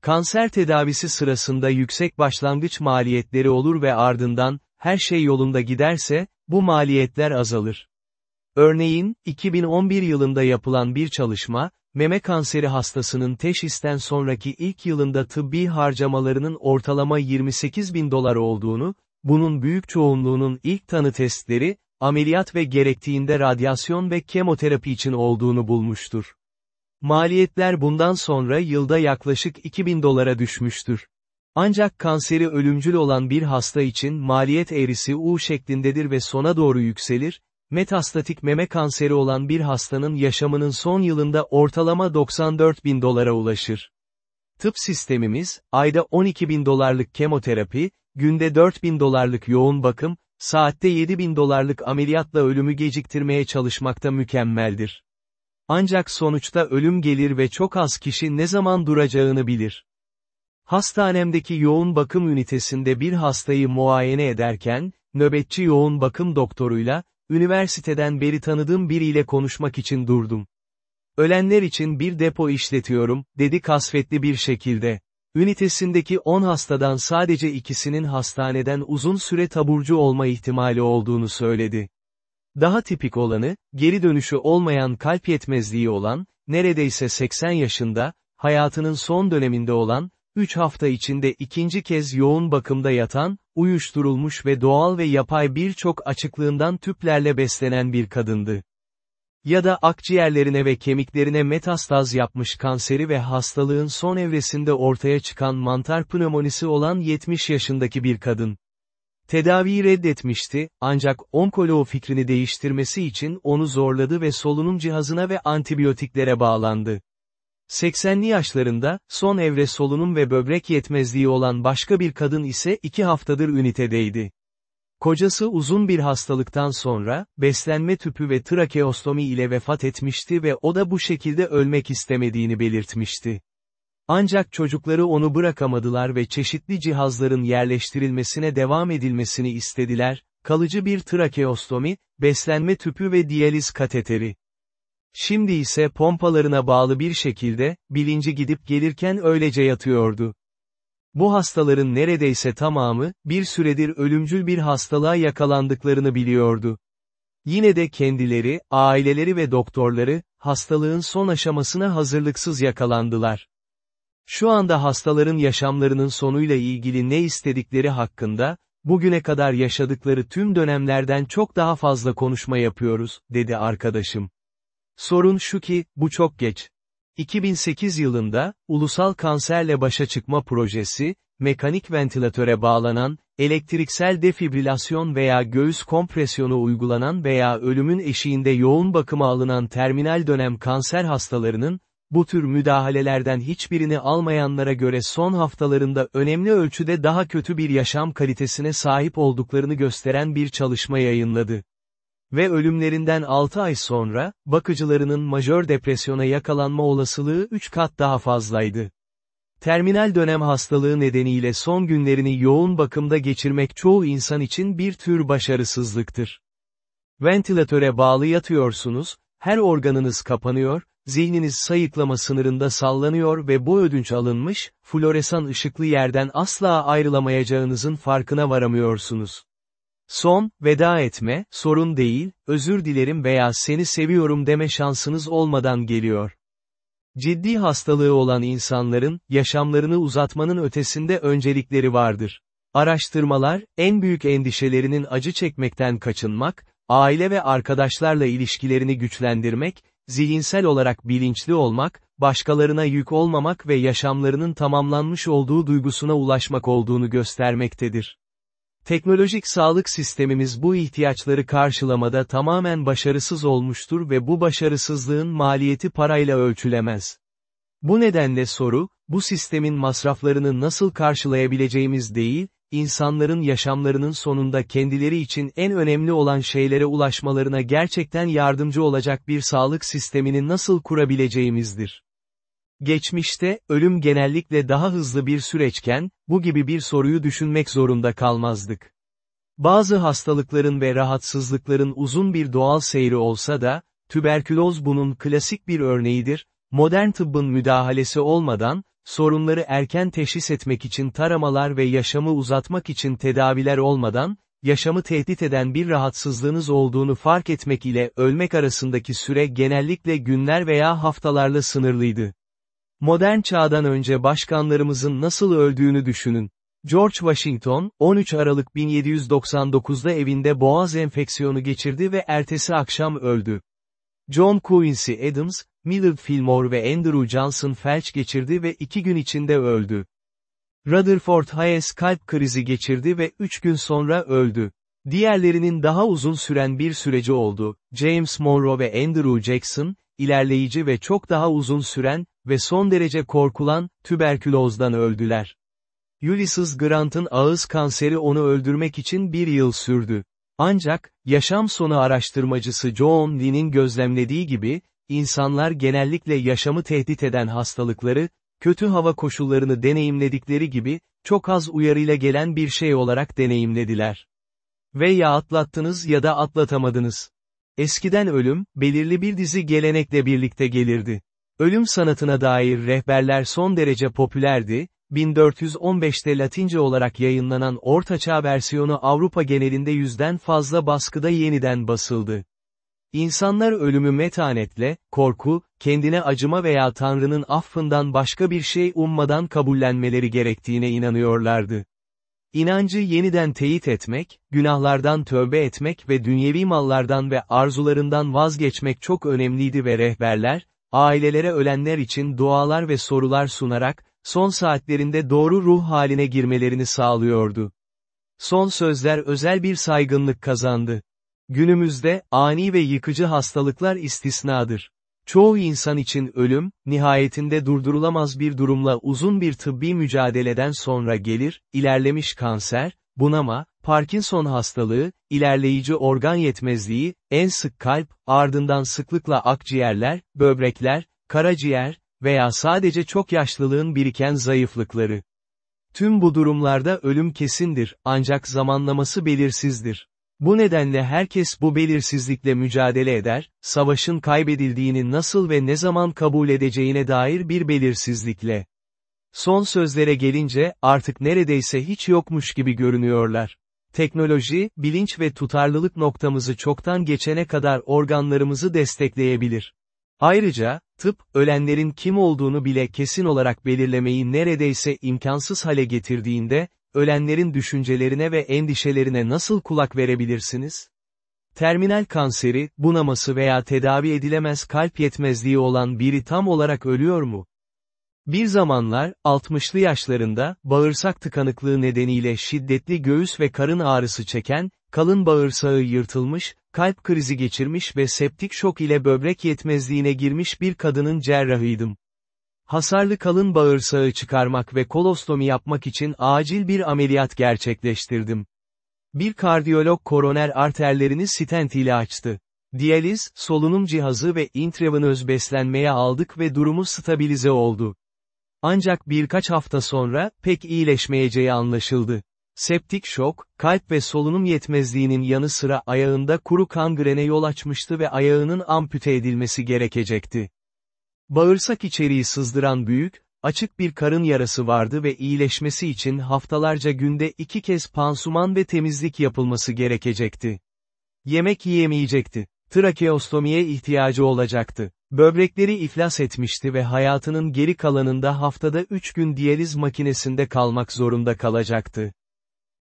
Kanser tedavisi sırasında yüksek başlangıç maliyetleri olur ve ardından, her şey yolunda giderse, bu maliyetler azalır. Örneğin, 2011 yılında yapılan bir çalışma, meme kanseri hastasının teşhisten sonraki ilk yılında tıbbi harcamalarının ortalama 28 bin dolar olduğunu, bunun büyük çoğunluğunun ilk tanı testleri, ameliyat ve gerektiğinde radyasyon ve kemoterapi için olduğunu bulmuştur. Maliyetler bundan sonra yılda yaklaşık 2000 dolara düşmüştür. Ancak kanseri ölümcül olan bir hasta için maliyet eğrisi U şeklindedir ve sona doğru yükselir, metastatik meme kanseri olan bir hastanın yaşamının son yılında ortalama 94 bin dolara ulaşır. Tıp sistemimiz, ayda 12 bin dolarlık kemoterapi, günde 4 bin dolarlık yoğun bakım, saatte 7 bin dolarlık ameliyatla ölümü geciktirmeye çalışmakta mükemmeldir. Ancak sonuçta ölüm gelir ve çok az kişi ne zaman duracağını bilir. Hastanemdeki yoğun bakım ünitesinde bir hastayı muayene ederken, nöbetçi yoğun bakım doktoruyla, üniversiteden beri tanıdığım biriyle konuşmak için durdum. Ölenler için bir depo işletiyorum, dedi kasvetli bir şekilde. Ünitesindeki 10 hastadan sadece ikisinin hastaneden uzun süre taburcu olma ihtimali olduğunu söyledi. Daha tipik olanı, geri dönüşü olmayan kalp yetmezliği olan, neredeyse 80 yaşında, hayatının son döneminde olan, 3 hafta içinde ikinci kez yoğun bakımda yatan, uyuşturulmuş ve doğal ve yapay birçok açıklığından tüplerle beslenen bir kadındı. Ya da akciğerlerine ve kemiklerine metastaz yapmış kanseri ve hastalığın son evresinde ortaya çıkan mantar pneumonisi olan 70 yaşındaki bir kadın. Tedaviyi reddetmişti, ancak onkoloğu fikrini değiştirmesi için onu zorladı ve solunum cihazına ve antibiyotiklere bağlandı. 80'li yaşlarında, son evre solunum ve böbrek yetmezliği olan başka bir kadın ise iki haftadır ünitedeydi. Kocası uzun bir hastalıktan sonra, beslenme tüpü ve trakeostomi ile vefat etmişti ve o da bu şekilde ölmek istemediğini belirtmişti. Ancak çocukları onu bırakamadılar ve çeşitli cihazların yerleştirilmesine devam edilmesini istediler, kalıcı bir trakeostomi, beslenme tüpü ve diyaliz kateteri. Şimdi ise pompalarına bağlı bir şekilde, bilinci gidip gelirken öylece yatıyordu. Bu hastaların neredeyse tamamı, bir süredir ölümcül bir hastalığa yakalandıklarını biliyordu. Yine de kendileri, aileleri ve doktorları, hastalığın son aşamasına hazırlıksız yakalandılar. Şu anda hastaların yaşamlarının sonuyla ilgili ne istedikleri hakkında, bugüne kadar yaşadıkları tüm dönemlerden çok daha fazla konuşma yapıyoruz, dedi arkadaşım. Sorun şu ki, bu çok geç. 2008 yılında, Ulusal Kanserle Başa Çıkma Projesi, mekanik ventilatöre bağlanan, elektriksel defibrilasyon veya göğüs kompresyonu uygulanan veya ölümün eşiğinde yoğun bakıma alınan terminal dönem kanser hastalarının, bu tür müdahalelerden hiçbirini almayanlara göre son haftalarında önemli ölçüde daha kötü bir yaşam kalitesine sahip olduklarını gösteren bir çalışma yayınladı. Ve ölümlerinden 6 ay sonra, bakıcılarının majör depresyona yakalanma olasılığı 3 kat daha fazlaydı. Terminal dönem hastalığı nedeniyle son günlerini yoğun bakımda geçirmek çoğu insan için bir tür başarısızlıktır. Ventilatöre bağlı yatıyorsunuz, her organınız kapanıyor, zihniniz sayıklama sınırında sallanıyor ve bu ödünç alınmış, floresan ışıklı yerden asla ayrılamayacağınızın farkına varamıyorsunuz. Son, veda etme, sorun değil, özür dilerim veya seni seviyorum deme şansınız olmadan geliyor. Ciddi hastalığı olan insanların, yaşamlarını uzatmanın ötesinde öncelikleri vardır. Araştırmalar, en büyük endişelerinin acı çekmekten kaçınmak, aile ve arkadaşlarla ilişkilerini güçlendirmek, zihinsel olarak bilinçli olmak, başkalarına yük olmamak ve yaşamlarının tamamlanmış olduğu duygusuna ulaşmak olduğunu göstermektedir. Teknolojik sağlık sistemimiz bu ihtiyaçları karşılamada tamamen başarısız olmuştur ve bu başarısızlığın maliyeti parayla ölçülemez. Bu nedenle soru, bu sistemin masraflarını nasıl karşılayabileceğimiz değil, insanların yaşamlarının sonunda kendileri için en önemli olan şeylere ulaşmalarına gerçekten yardımcı olacak bir sağlık sistemini nasıl kurabileceğimizdir. Geçmişte, ölüm genellikle daha hızlı bir süreçken, bu gibi bir soruyu düşünmek zorunda kalmazdık. Bazı hastalıkların ve rahatsızlıkların uzun bir doğal seyri olsa da, tüberküloz bunun klasik bir örneğidir, modern tıbbın müdahalesi olmadan, sorunları erken teşhis etmek için taramalar ve yaşamı uzatmak için tedaviler olmadan, yaşamı tehdit eden bir rahatsızlığınız olduğunu fark etmek ile ölmek arasındaki süre genellikle günler veya haftalarla sınırlıydı. Modern çağdan önce başkanlarımızın nasıl öldüğünü düşünün. George Washington, 13 Aralık 1799'da evinde boğaz enfeksiyonu geçirdi ve ertesi akşam öldü. John Quincy Adams, Millard Fillmore ve Andrew Johnson felç geçirdi ve iki gün içinde öldü. Rutherford Hayes kalp krizi geçirdi ve üç gün sonra öldü. Diğerlerinin daha uzun süren bir süreci oldu. James Monroe ve Andrew Jackson, ilerleyici ve çok daha uzun süren ve son derece korkulan, tüberkülozdan öldüler. Ulysses Grant'ın ağız kanseri onu öldürmek için bir yıl sürdü. Ancak, yaşam sonu araştırmacısı John Lee'nin gözlemlediği gibi, insanlar genellikle yaşamı tehdit eden hastalıkları, kötü hava koşullarını deneyimledikleri gibi, çok az uyarıyla gelen bir şey olarak deneyimlediler. Ve ya atlattınız ya da atlatamadınız. Eskiden ölüm, belirli bir dizi gelenekle birlikte gelirdi. Ölüm sanatına dair rehberler son derece popülerdi, 1415'te Latince olarak yayınlanan Ortaçağ versiyonu Avrupa genelinde yüzden fazla baskıda yeniden basıldı. İnsanlar ölümü metanetle, korku, kendine acıma veya Tanrı'nın affından başka bir şey ummadan kabullenmeleri gerektiğine inanıyorlardı. İnancı yeniden teyit etmek, günahlardan tövbe etmek ve dünyevi mallardan ve arzularından vazgeçmek çok önemliydi ve rehberler, ailelere ölenler için dualar ve sorular sunarak, son saatlerinde doğru ruh haline girmelerini sağlıyordu. Son sözler özel bir saygınlık kazandı. Günümüzde, ani ve yıkıcı hastalıklar istisnadır. Çoğu insan için ölüm, nihayetinde durdurulamaz bir durumla uzun bir tıbbi mücadeleden sonra gelir, ilerlemiş kanser, bunama, Parkinson hastalığı, ilerleyici organ yetmezliği, en sık kalp, ardından sıklıkla akciğerler, böbrekler, karaciğer veya sadece çok yaşlılığın biriken zayıflıkları. Tüm bu durumlarda ölüm kesindir, ancak zamanlaması belirsizdir. Bu nedenle herkes bu belirsizlikle mücadele eder, savaşın kaybedildiğini nasıl ve ne zaman kabul edeceğine dair bir belirsizlikle. Son sözlere gelince, artık neredeyse hiç yokmuş gibi görünüyorlar. Teknoloji, bilinç ve tutarlılık noktamızı çoktan geçene kadar organlarımızı destekleyebilir. Ayrıca, tıp, ölenlerin kim olduğunu bile kesin olarak belirlemeyi neredeyse imkansız hale getirdiğinde, ölenlerin düşüncelerine ve endişelerine nasıl kulak verebilirsiniz? Terminal kanseri, bunaması veya tedavi edilemez kalp yetmezliği olan biri tam olarak ölüyor mu? Bir zamanlar, 60'lı yaşlarında, bağırsak tıkanıklığı nedeniyle şiddetli göğüs ve karın ağrısı çeken, kalın bağırsağı yırtılmış, kalp krizi geçirmiş ve septik şok ile böbrek yetmezliğine girmiş bir kadının cerrahıydım. Hasarlı kalın bağırsağı çıkarmak ve kolostomi yapmak için acil bir ameliyat gerçekleştirdim. Bir kardiyolog koroner arterlerini stent ile açtı. Diyaliz, solunum cihazı ve intravenöz beslenmeye aldık ve durumu stabilize oldu. Ancak birkaç hafta sonra, pek iyileşmeyeceği anlaşıldı. Septik şok, kalp ve solunum yetmezliğinin yanı sıra ayağında kuru kangrene yol açmıştı ve ayağının ampute edilmesi gerekecekti. Bağırsak içeriği sızdıran büyük, açık bir karın yarası vardı ve iyileşmesi için haftalarca günde iki kez pansuman ve temizlik yapılması gerekecekti. Yemek yiyemeyecekti. Trakeostomiye ihtiyacı olacaktı. Böbrekleri iflas etmişti ve hayatının geri kalanında haftada üç gün diyaliz makinesinde kalmak zorunda kalacaktı.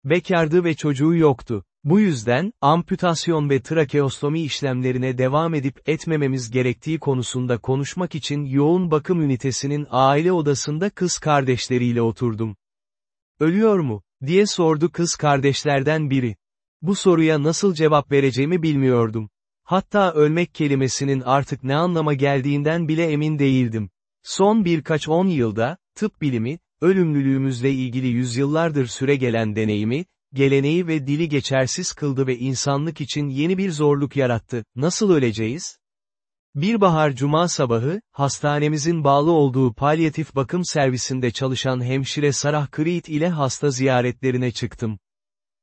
Bekardı ve çocuğu yoktu. Bu yüzden, amputasyon ve trakeostomi işlemlerine devam edip etmememiz gerektiği konusunda konuşmak için yoğun bakım ünitesinin aile odasında kız kardeşleriyle oturdum. Ölüyor mu? diye sordu kız kardeşlerden biri. Bu soruya nasıl cevap vereceğimi bilmiyordum. Hatta ölmek kelimesinin artık ne anlama geldiğinden bile emin değildim. Son birkaç on yılda, tıp bilimi, ölümlülüğümüzle ilgili yüzyıllardır süre gelen deneyimi, geleneği ve dili geçersiz kıldı ve insanlık için yeni bir zorluk yarattı. Nasıl öleceğiz? Bir bahar cuma sabahı, hastanemizin bağlı olduğu palyatif bakım servisinde çalışan hemşire Sarah Creed ile hasta ziyaretlerine çıktım.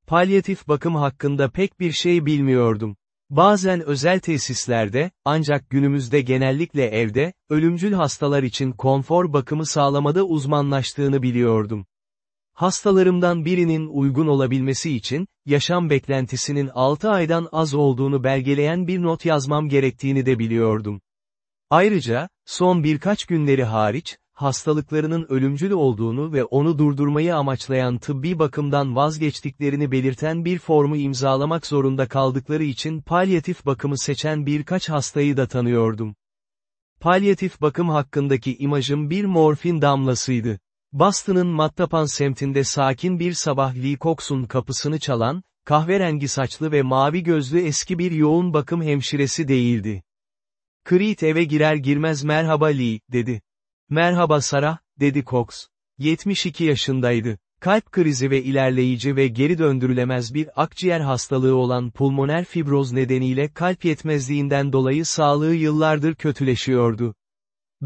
Palyatif bakım hakkında pek bir şey bilmiyordum. Bazen özel tesislerde, ancak günümüzde genellikle evde, ölümcül hastalar için konfor bakımı sağlamada uzmanlaştığını biliyordum. Hastalarımdan birinin uygun olabilmesi için, yaşam beklentisinin 6 aydan az olduğunu belgeleyen bir not yazmam gerektiğini de biliyordum. Ayrıca, son birkaç günleri hariç, hastalıklarının ölümcül olduğunu ve onu durdurmayı amaçlayan tıbbi bakımdan vazgeçtiklerini belirten bir formu imzalamak zorunda kaldıkları için palyatif bakımı seçen birkaç hastayı da tanıyordum. Palyatif bakım hakkındaki imajım bir morfin damlasıydı. Boston'ın Mattapan semtinde sakin bir sabah Lee Cox'un kapısını çalan, kahverengi saçlı ve mavi gözlü eski bir yoğun bakım hemşiresi değildi. Creed eve girer girmez merhaba Lee, dedi. Merhaba Sarah, dedi Cox. 72 yaşındaydı. Kalp krizi ve ilerleyici ve geri döndürülemez bir akciğer hastalığı olan pulmoner fibroz nedeniyle kalp yetmezliğinden dolayı sağlığı yıllardır kötüleşiyordu.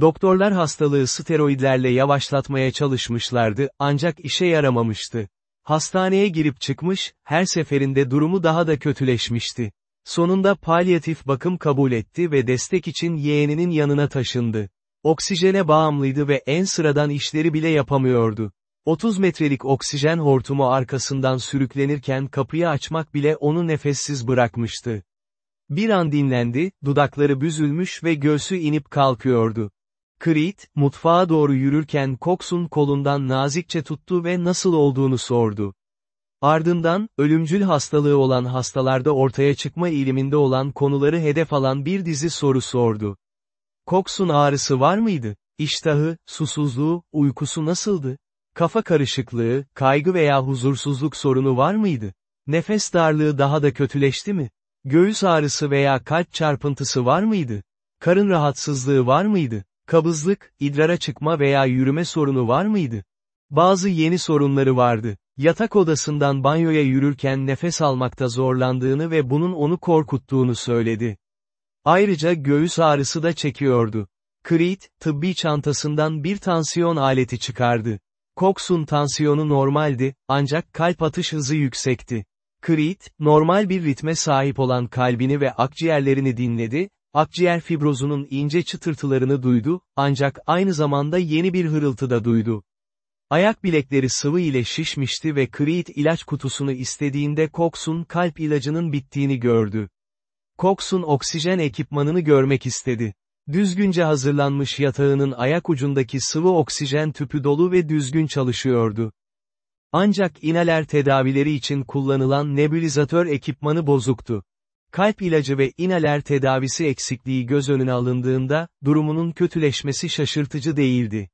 Doktorlar hastalığı steroidlerle yavaşlatmaya çalışmışlardı, ancak işe yaramamıştı. Hastaneye girip çıkmış, her seferinde durumu daha da kötüleşmişti. Sonunda palyatif bakım kabul etti ve destek için yeğeninin yanına taşındı. Oksijene bağımlıydı ve en sıradan işleri bile yapamıyordu. 30 metrelik oksijen hortumu arkasından sürüklenirken kapıyı açmak bile onu nefessiz bırakmıştı. Bir an dinlendi, dudakları büzülmüş ve göğsü inip kalkıyordu. Creed, mutfağa doğru yürürken Cox'un kolundan nazikçe tuttu ve nasıl olduğunu sordu. Ardından, ölümcül hastalığı olan hastalarda ortaya çıkma eğiliminde olan konuları hedef alan bir dizi soru sordu. Cox'un ağrısı var mıydı? İştahı, susuzluğu, uykusu nasıldı? Kafa karışıklığı, kaygı veya huzursuzluk sorunu var mıydı? Nefes darlığı daha da kötüleşti mi? Göğüs ağrısı veya kalp çarpıntısı var mıydı? Karın rahatsızlığı var mıydı? Kabızlık, idrara çıkma veya yürüme sorunu var mıydı? Bazı yeni sorunları vardı. Yatak odasından banyoya yürürken nefes almakta zorlandığını ve bunun onu korkuttuğunu söyledi. Ayrıca göğüs ağrısı da çekiyordu. Creed, tıbbi çantasından bir tansiyon aleti çıkardı. Cox'un tansiyonu normaldi, ancak kalp atış hızı yüksekti. Creed, normal bir ritme sahip olan kalbini ve akciğerlerini dinledi, akciğer fibrozunun ince çıtırtılarını duydu, ancak aynı zamanda yeni bir hırıltı da duydu. Ayak bilekleri sıvı ile şişmişti ve Creed ilaç kutusunu istediğinde Cox'un kalp ilacının bittiğini gördü. Cox'un oksijen ekipmanını görmek istedi. Düzgünce hazırlanmış yatağının ayak ucundaki sıvı oksijen tüpü dolu ve düzgün çalışıyordu. Ancak inaler tedavileri için kullanılan nebulizatör ekipmanı bozuktu. Kalp ilacı ve inaler tedavisi eksikliği göz önüne alındığında, durumunun kötüleşmesi şaşırtıcı değildi.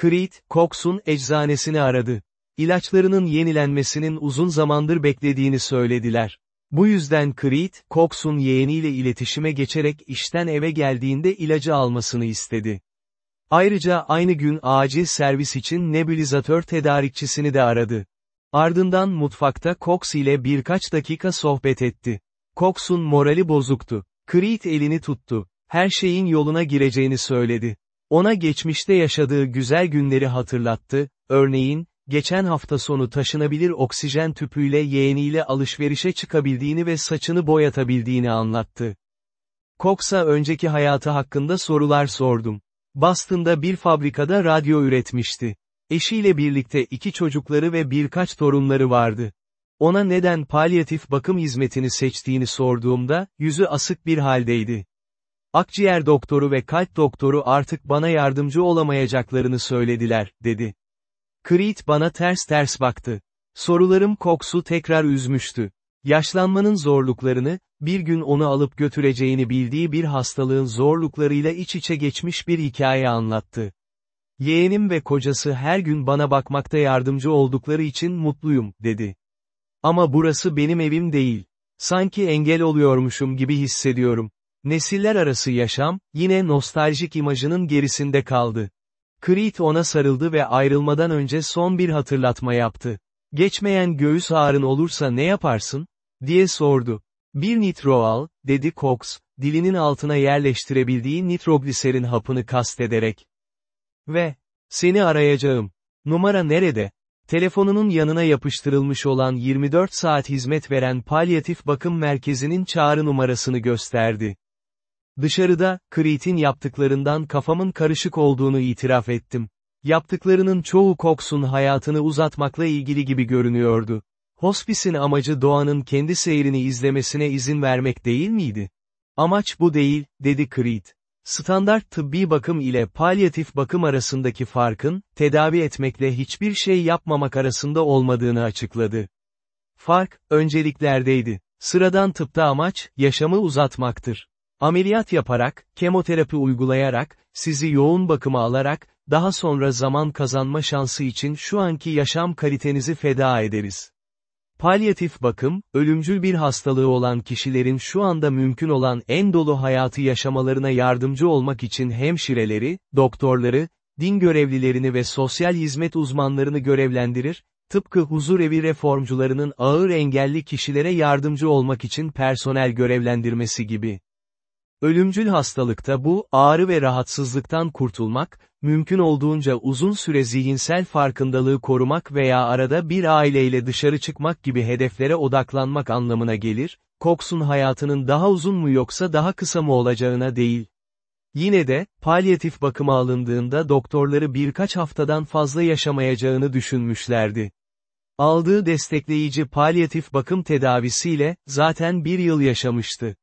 Creed, Cox'un eczanesini aradı. İlaçlarının yenilenmesinin uzun zamandır beklediğini söylediler. Bu yüzden Creed, Cox'un yeğeniyle iletişime geçerek işten eve geldiğinde ilacı almasını istedi. Ayrıca aynı gün acil servis için nebulizatör tedarikçisini de aradı. Ardından mutfakta Cox ile birkaç dakika sohbet etti. Cox'un morali bozuktu. Creed elini tuttu. Her şeyin yoluna gireceğini söyledi. Ona geçmişte yaşadığı güzel günleri hatırlattı, örneğin, geçen hafta sonu taşınabilir oksijen tüpüyle yeğeniyle alışverişe çıkabildiğini ve saçını boyatabildiğini anlattı. Cox'a önceki hayatı hakkında sorular sordum. Boston'da bir fabrikada radyo üretmişti. Eşiyle birlikte iki çocukları ve birkaç torunları vardı. Ona neden palyatif bakım hizmetini seçtiğini sorduğumda, yüzü asık bir haldeydi. Akciğer doktoru ve kalp doktoru artık bana yardımcı olamayacaklarını söylediler, dedi. Creed bana ters ters baktı. Sorularım Cox'u tekrar üzmüştü. Yaşlanmanın zorluklarını, bir gün onu alıp götüreceğini bildiği bir hastalığın zorluklarıyla iç içe geçmiş bir hikaye anlattı. Yeğenim ve kocası her gün bana bakmakta yardımcı oldukları için mutluyum, dedi. Ama burası benim evim değil. Sanki engel oluyormuşum gibi hissediyorum. Nesiller arası yaşam, yine nostaljik imajının gerisinde kaldı. Creed ona sarıldı ve ayrılmadan önce son bir hatırlatma yaptı. Geçmeyen göğüs ağrın olursa ne yaparsın? diye sordu. Bir nitro al, dedi Cox, dilinin altına yerleştirebildiği nitrogliserin hapını kastederek. Ve, seni arayacağım. Numara nerede? Telefonunun yanına yapıştırılmış olan 24 saat hizmet veren palyatif bakım merkezinin çağrı numarasını gösterdi. Dışarıda, Creed'in yaptıklarından kafamın karışık olduğunu itiraf ettim. Yaptıklarının çoğu Cox'un hayatını uzatmakla ilgili gibi görünüyordu. Hospice'in amacı doğanın kendi seyrini izlemesine izin vermek değil miydi? Amaç bu değil, dedi Creed. Standart tıbbi bakım ile palyatif bakım arasındaki farkın, tedavi etmekle hiçbir şey yapmamak arasında olmadığını açıkladı. Fark, önceliklerdeydi. Sıradan tıpta amaç, yaşamı uzatmaktır. Ameliyat yaparak, kemoterapi uygulayarak, sizi yoğun bakıma alarak, daha sonra zaman kazanma şansı için şu anki yaşam kalitenizi feda ederiz. Palyatif bakım, ölümcül bir hastalığı olan kişilerin şu anda mümkün olan en dolu hayatı yaşamalarına yardımcı olmak için hemşireleri, doktorları, din görevlilerini ve sosyal hizmet uzmanlarını görevlendirir, tıpkı huzurevi reformcularının ağır engelli kişilere yardımcı olmak için personel görevlendirmesi gibi. Ölümcül hastalıkta bu, ağrı ve rahatsızlıktan kurtulmak, mümkün olduğunca uzun süre zihinsel farkındalığı korumak veya arada bir aileyle dışarı çıkmak gibi hedeflere odaklanmak anlamına gelir, Cox'un hayatının daha uzun mu yoksa daha kısa mı olacağına değil. Yine de, palyatif bakıma alındığında doktorları birkaç haftadan fazla yaşamayacağını düşünmüşlerdi. Aldığı destekleyici palyatif bakım tedavisiyle, zaten bir yıl yaşamıştı.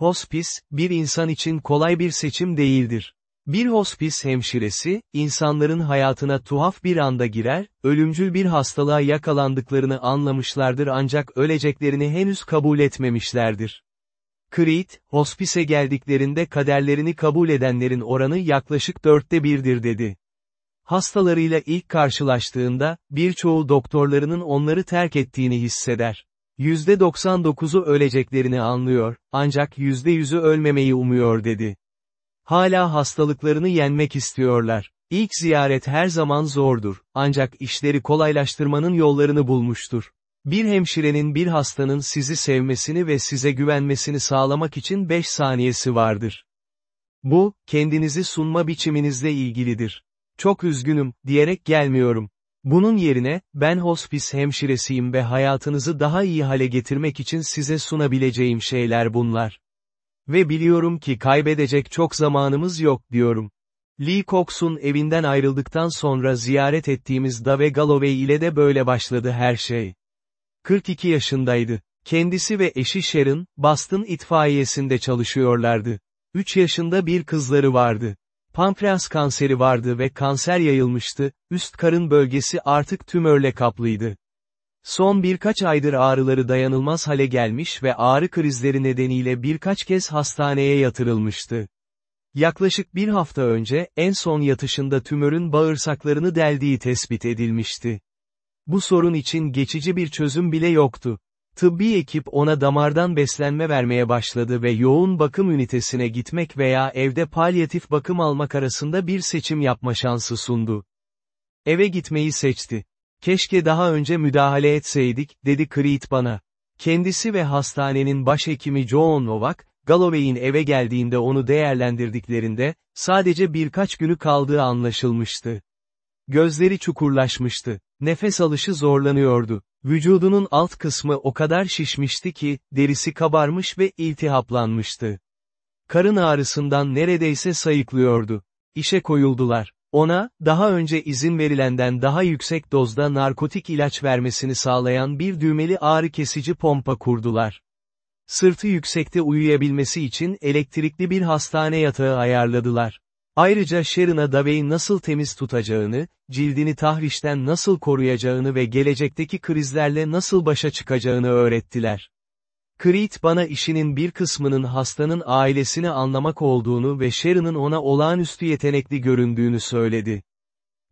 Hospice, bir insan için kolay bir seçim değildir. Bir hospis hemşiresi, insanların hayatına tuhaf bir anda girer, ölümcül bir hastalığa yakalandıklarını anlamışlardır ancak öleceklerini henüz kabul etmemişlerdir. Creed, hospise geldiklerinde kaderlerini kabul edenlerin oranı yaklaşık dörtte birdir dedi. Hastalarıyla ilk karşılaştığında, birçoğu doktorlarının onları terk ettiğini hisseder. %99'u öleceklerini anlıyor, ancak %100'ü ölmemeyi umuyor dedi. Hala hastalıklarını yenmek istiyorlar. İlk ziyaret her zaman zordur, ancak işleri kolaylaştırmanın yollarını bulmuştur. Bir hemşirenin bir hastanın sizi sevmesini ve size güvenmesini sağlamak için 5 saniyesi vardır. Bu, kendinizi sunma biçiminizle ilgilidir. Çok üzgünüm, diyerek gelmiyorum. Bunun yerine, ben hospis hemşiresiyim ve hayatınızı daha iyi hale getirmek için size sunabileceğim şeyler bunlar. Ve biliyorum ki kaybedecek çok zamanımız yok diyorum. Lee Cox'un evinden ayrıldıktan sonra ziyaret ettiğimiz Dave Galloway ile de böyle başladı her şey. 42 yaşındaydı. Kendisi ve eşi Sharon, Boston itfaiyesinde çalışıyorlardı. 3 yaşında bir kızları vardı. Pankreas kanseri vardı ve kanser yayılmıştı, üst karın bölgesi artık tümörle kaplıydı. Son birkaç aydır ağrıları dayanılmaz hale gelmiş ve ağrı krizleri nedeniyle birkaç kez hastaneye yatırılmıştı. Yaklaşık bir hafta önce, en son yatışında tümörün bağırsaklarını deldiği tespit edilmişti. Bu sorun için geçici bir çözüm bile yoktu. Tıbbi ekip ona damardan beslenme vermeye başladı ve yoğun bakım ünitesine gitmek veya evde palyatif bakım almak arasında bir seçim yapma şansı sundu. Eve gitmeyi seçti. Keşke daha önce müdahale etseydik, dedi Creed bana. Kendisi ve hastanenin başhekimi John Novak, Galloway'in eve geldiğinde onu değerlendirdiklerinde, sadece birkaç günü kaldığı anlaşılmıştı. Gözleri çukurlaşmıştı. Nefes alışı zorlanıyordu. Vücudunun alt kısmı o kadar şişmişti ki, derisi kabarmış ve iltihaplanmıştı. Karın ağrısından neredeyse sayıklıyordu. İşe koyuldular. Ona, daha önce izin verilenden daha yüksek dozda narkotik ilaç vermesini sağlayan bir düğmeli ağrı kesici pompa kurdular. Sırtı yüksekte uyuyabilmesi için elektrikli bir hastane yatağı ayarladılar. Ayrıca Sharon'a Davey'i nasıl temiz tutacağını, cildini tahrişten nasıl koruyacağını ve gelecekteki krizlerle nasıl başa çıkacağını öğrettiler. Creed bana işinin bir kısmının hastanın ailesini anlamak olduğunu ve Sharon'ın ona olağanüstü yetenekli göründüğünü söyledi.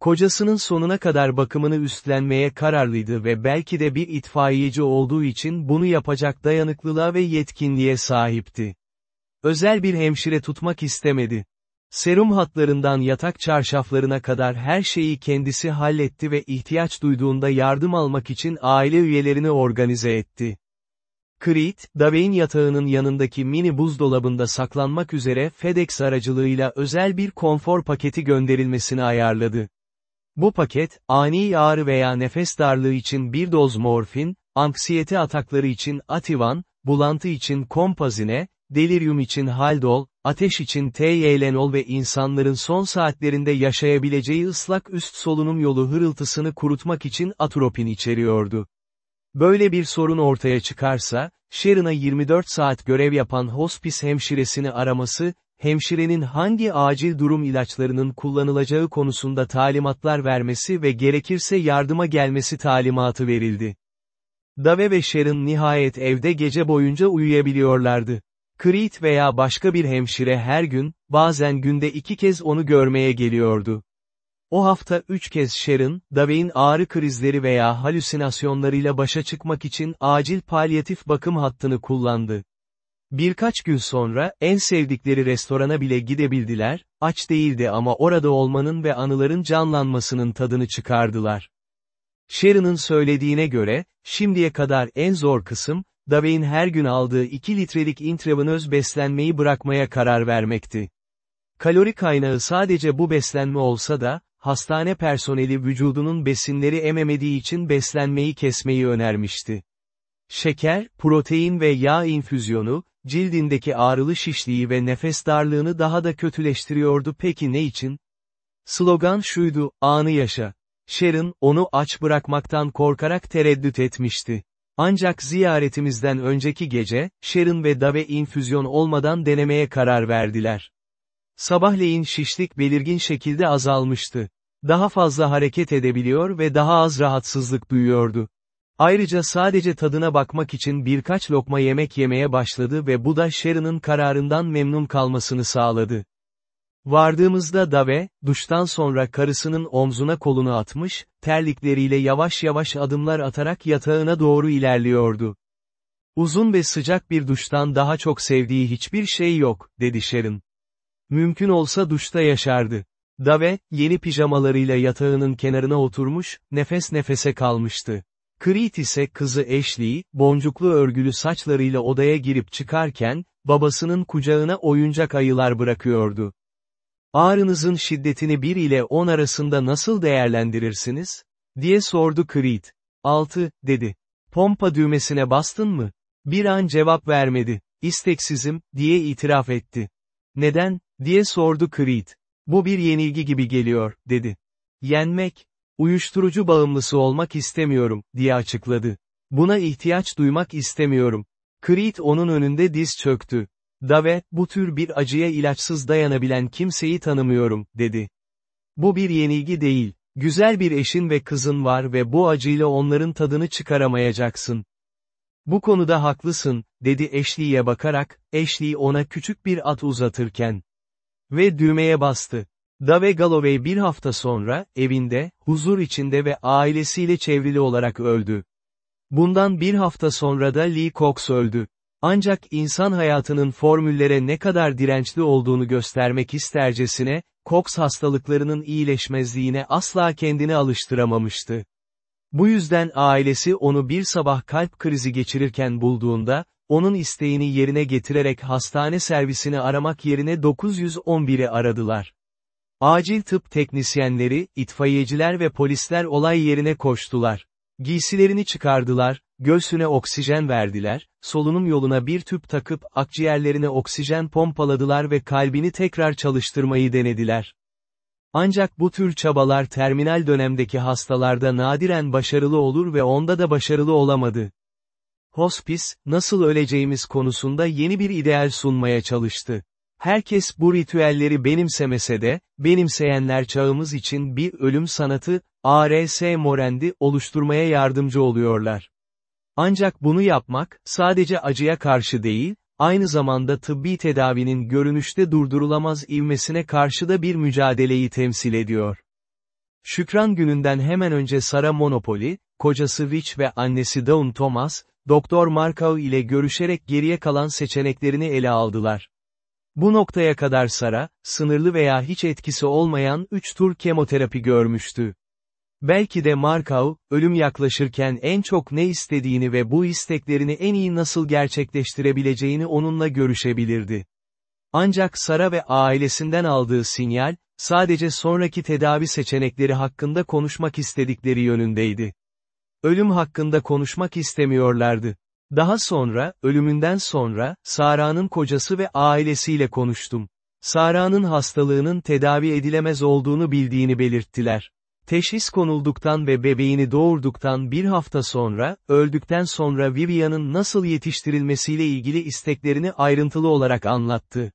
Kocasının sonuna kadar bakımını üstlenmeye kararlıydı ve belki de bir itfaiyeci olduğu için bunu yapacak dayanıklılığa ve yetkinliğe sahipti. Özel bir hemşire tutmak istemedi. Serum hatlarından yatak çarşaflarına kadar her şeyi kendisi halletti ve ihtiyaç duyduğunda yardım almak için aile üyelerini organize etti. Creed, Dave'in yatağının yanındaki mini buzdolabında saklanmak üzere FedEx aracılığıyla özel bir konfor paketi gönderilmesini ayarladı. Bu paket, ani ağrı veya nefes darlığı için bir doz morfin, anksiyete atakları için Ativan, bulantı için kompazine, deliryum için Haldol, ateş için Tylenol ve insanların son saatlerinde yaşayabileceği ıslak üst solunum yolu hırıltısını kurutmak için atropin içeriyordu. Böyle bir sorun ortaya çıkarsa, Sharon'a 24 saat görev yapan hospis hemşiresini araması, hemşirenin hangi acil durum ilaçlarının kullanılacağı konusunda talimatlar vermesi ve gerekirse yardıma gelmesi talimatı verildi. Dave ve Sharon nihayet evde gece boyunca uyuyabiliyorlardı. Creed veya başka bir hemşire her gün, bazen günde iki kez onu görmeye geliyordu. O hafta üç kez Sharon, Dave'in ağrı krizleri veya halüsinasyonlarıyla başa çıkmak için acil palyatif bakım hattını kullandı. Birkaç gün sonra, en sevdikleri restorana bile gidebildiler, aç değildi ama orada olmanın ve anıların canlanmasının tadını çıkardılar. Sharon'ın söylediğine göre, şimdiye kadar en zor kısım, Dave'in her gün aldığı 2 litrelik intravenöz beslenmeyi bırakmaya karar vermekti. Kalori kaynağı sadece bu beslenme olsa da, hastane personeli vücudunun besinleri ememediği için beslenmeyi kesmeyi önermişti. Şeker, protein ve yağ infüzyonu, cildindeki ağrılı şişliği ve nefes darlığını daha da kötüleştiriyordu peki ne için? Slogan şuydu, anı yaşa. Sharon, onu aç bırakmaktan korkarak tereddüt etmişti. Ancak ziyaretimizden önceki gece, Sharon ve Dave infüzyon olmadan denemeye karar verdiler. Sabahleyin şişlik belirgin şekilde azalmıştı. Daha fazla hareket edebiliyor ve daha az rahatsızlık duyuyordu. Ayrıca sadece tadına bakmak için birkaç lokma yemek yemeye başladı ve bu da Sharon'ın kararından memnun kalmasını sağladı. Vardığımızda Dave, duştan sonra karısının omzuna kolunu atmış, terlikleriyle yavaş yavaş adımlar atarak yatağına doğru ilerliyordu. Uzun ve sıcak bir duştan daha çok sevdiği hiçbir şey yok, dedi Sharon. Mümkün olsa duşta yaşardı. Dave, yeni pijamalarıyla yatağının kenarına oturmuş, nefes nefese kalmıştı. Creed ise kızı Ashley, boncuklu örgülü saçlarıyla odaya girip çıkarken, babasının kucağına oyuncak ayılar bırakıyordu. Ağrınızın şiddetini 1 ile 10 arasında nasıl değerlendirirsiniz? diye sordu Creed. 6, dedi. Pompa düğmesine bastın mı? Bir an cevap vermedi. İsteksizim, diye itiraf etti. Neden, diye sordu Creed. Bu bir yenilgi gibi geliyor, dedi. Yenmek, uyuşturucu bağımlısı olmak istemiyorum, diye açıkladı. Buna ihtiyaç duymak istemiyorum. Creed onun önünde diz çöktü. Dave, bu tür bir acıya ilaçsız dayanabilen kimseyi tanımıyorum, dedi. Bu bir yenilgi değil. Güzel bir eşin ve kızın var ve bu acıyla onların tadını çıkaramayacaksın. Bu konuda haklısın, dedi Ashley'e bakarak, Ashley ona küçük bir at uzatırken. Ve düğmeye bastı. Dave Galloway bir hafta sonra, evinde, huzur içinde ve ailesiyle çevrili olarak öldü. Bundan bir hafta sonra da Lee Cox öldü. Ancak insan hayatının formüllere ne kadar dirençli olduğunu göstermek istercesine, Cox hastalıklarının iyileşmezliğine asla kendini alıştıramamıştı. Bu yüzden ailesi onu bir sabah kalp krizi geçirirken bulduğunda, onun isteğini yerine getirerek hastane servisini aramak yerine 911'i aradılar. Acil tıp teknisyenleri, itfaiyeciler ve polisler olay yerine koştular. Giysilerini çıkardılar, göğsüne oksijen verdiler, solunum yoluna bir tüp takıp akciğerlerine oksijen pompaladılar ve kalbini tekrar çalıştırmayı denediler. Ancak bu tür çabalar terminal dönemdeki hastalarda nadiren başarılı olur ve onda da başarılı olamadı. Hospice, nasıl öleceğimiz konusunda yeni bir ideal sunmaya çalıştı. Herkes bu ritüelleri benimsemese de, benimseyenler çağımız için bir ölüm sanatı, ARS Morendi oluşturmaya yardımcı oluyorlar. Ancak bunu yapmak, sadece acıya karşı değil, aynı zamanda tıbbi tedavinin görünüşte durdurulamaz ivmesine karşı da bir mücadeleyi temsil ediyor. Şükran gününden hemen önce Sara Monopoly, kocası Rich ve annesi Dawn Thomas, Doktor Markov ile görüşerek geriye kalan seçeneklerini ele aldılar. Bu noktaya kadar Sara, sınırlı veya hiç etkisi olmayan 3 tur kemoterapi görmüştü. Belki de Markov, ölüm yaklaşırken en çok ne istediğini ve bu isteklerini en iyi nasıl gerçekleştirebileceğini onunla görüşebilirdi. Ancak Sara ve ailesinden aldığı sinyal, sadece sonraki tedavi seçenekleri hakkında konuşmak istedikleri yönündeydi. Ölüm hakkında konuşmak istemiyorlardı. Daha sonra, ölümünden sonra, Sara'nın kocası ve ailesiyle konuştum. Sara'nın hastalığının tedavi edilemez olduğunu bildiğini belirttiler. Teşhis konulduktan ve bebeğini doğurduktan bir hafta sonra, öldükten sonra Vivian'ın nasıl yetiştirilmesiyle ilgili isteklerini ayrıntılı olarak anlattı.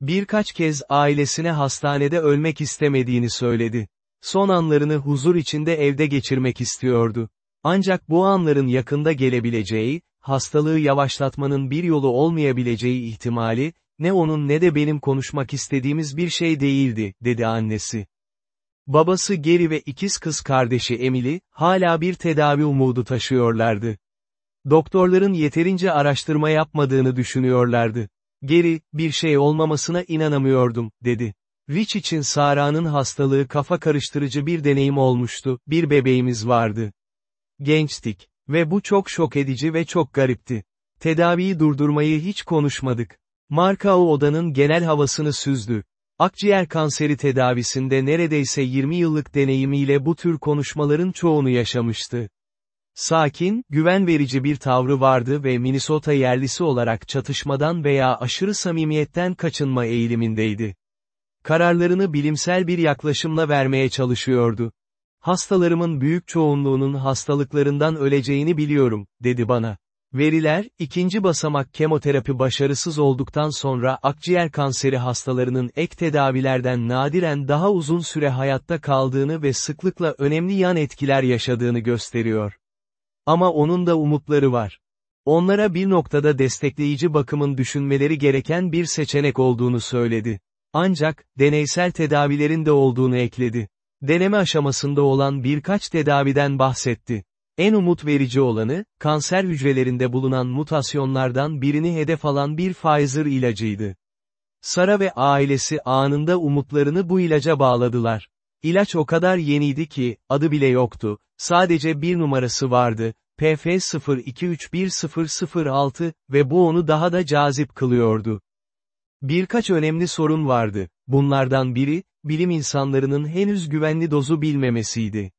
Birkaç kez ailesine hastanede ölmek istemediğini söyledi. Son anlarını huzur içinde evde geçirmek istiyordu. Ancak bu anların yakında gelebileceği, hastalığı yavaşlatmanın bir yolu olmayabileceği ihtimali, ne onun ne de benim konuşmak istediğimiz bir şey değildi, dedi annesi. Babası Geri ve ikiz kız kardeşi Emily, hala bir tedavi umudu taşıyorlardı. Doktorların yeterince araştırma yapmadığını düşünüyorlardı. Geri, bir şey olmamasına inanamıyordum, dedi. Rich için Sara'nın hastalığı kafa karıştırıcı bir deneyim olmuştu, bir bebeğimiz vardı. Gençtik. Ve bu çok şok edici ve çok garipti. Tedaviyi durdurmayı hiç konuşmadık. Markao odanın genel havasını süzdü. Akciğer kanseri tedavisinde neredeyse 20 yıllık deneyimiyle bu tür konuşmaların çoğunu yaşamıştı. Sakin, güven verici bir tavrı vardı ve Minnesota yerlisi olarak çatışmadan veya aşırı samimiyetten kaçınma eğilimindeydi. Kararlarını bilimsel bir yaklaşımla vermeye çalışıyordu. Hastalarımın büyük çoğunluğunun hastalıklarından öleceğini biliyorum, dedi bana. Veriler, ikinci basamak kemoterapi başarısız olduktan sonra akciğer kanseri hastalarının ek tedavilerden nadiren daha uzun süre hayatta kaldığını ve sıklıkla önemli yan etkiler yaşadığını gösteriyor. Ama onun da umutları var. Onlara bir noktada destekleyici bakımın düşünmeleri gereken bir seçenek olduğunu söyledi. Ancak, deneysel tedavilerin de olduğunu ekledi. Deneme aşamasında olan birkaç tedaviden bahsetti. En umut verici olanı, kanser hücrelerinde bulunan mutasyonlardan birini hedef alan bir Pfizer ilacıydı. Sara ve ailesi anında umutlarını bu ilaca bağladılar. İlaç o kadar yeniydi ki, adı bile yoktu, sadece bir numarası vardı, PF02310006 ve bu onu daha da cazip kılıyordu. Birkaç önemli sorun vardı, bunlardan biri, bilim insanlarının henüz güvenli dozu bilmemesiydi.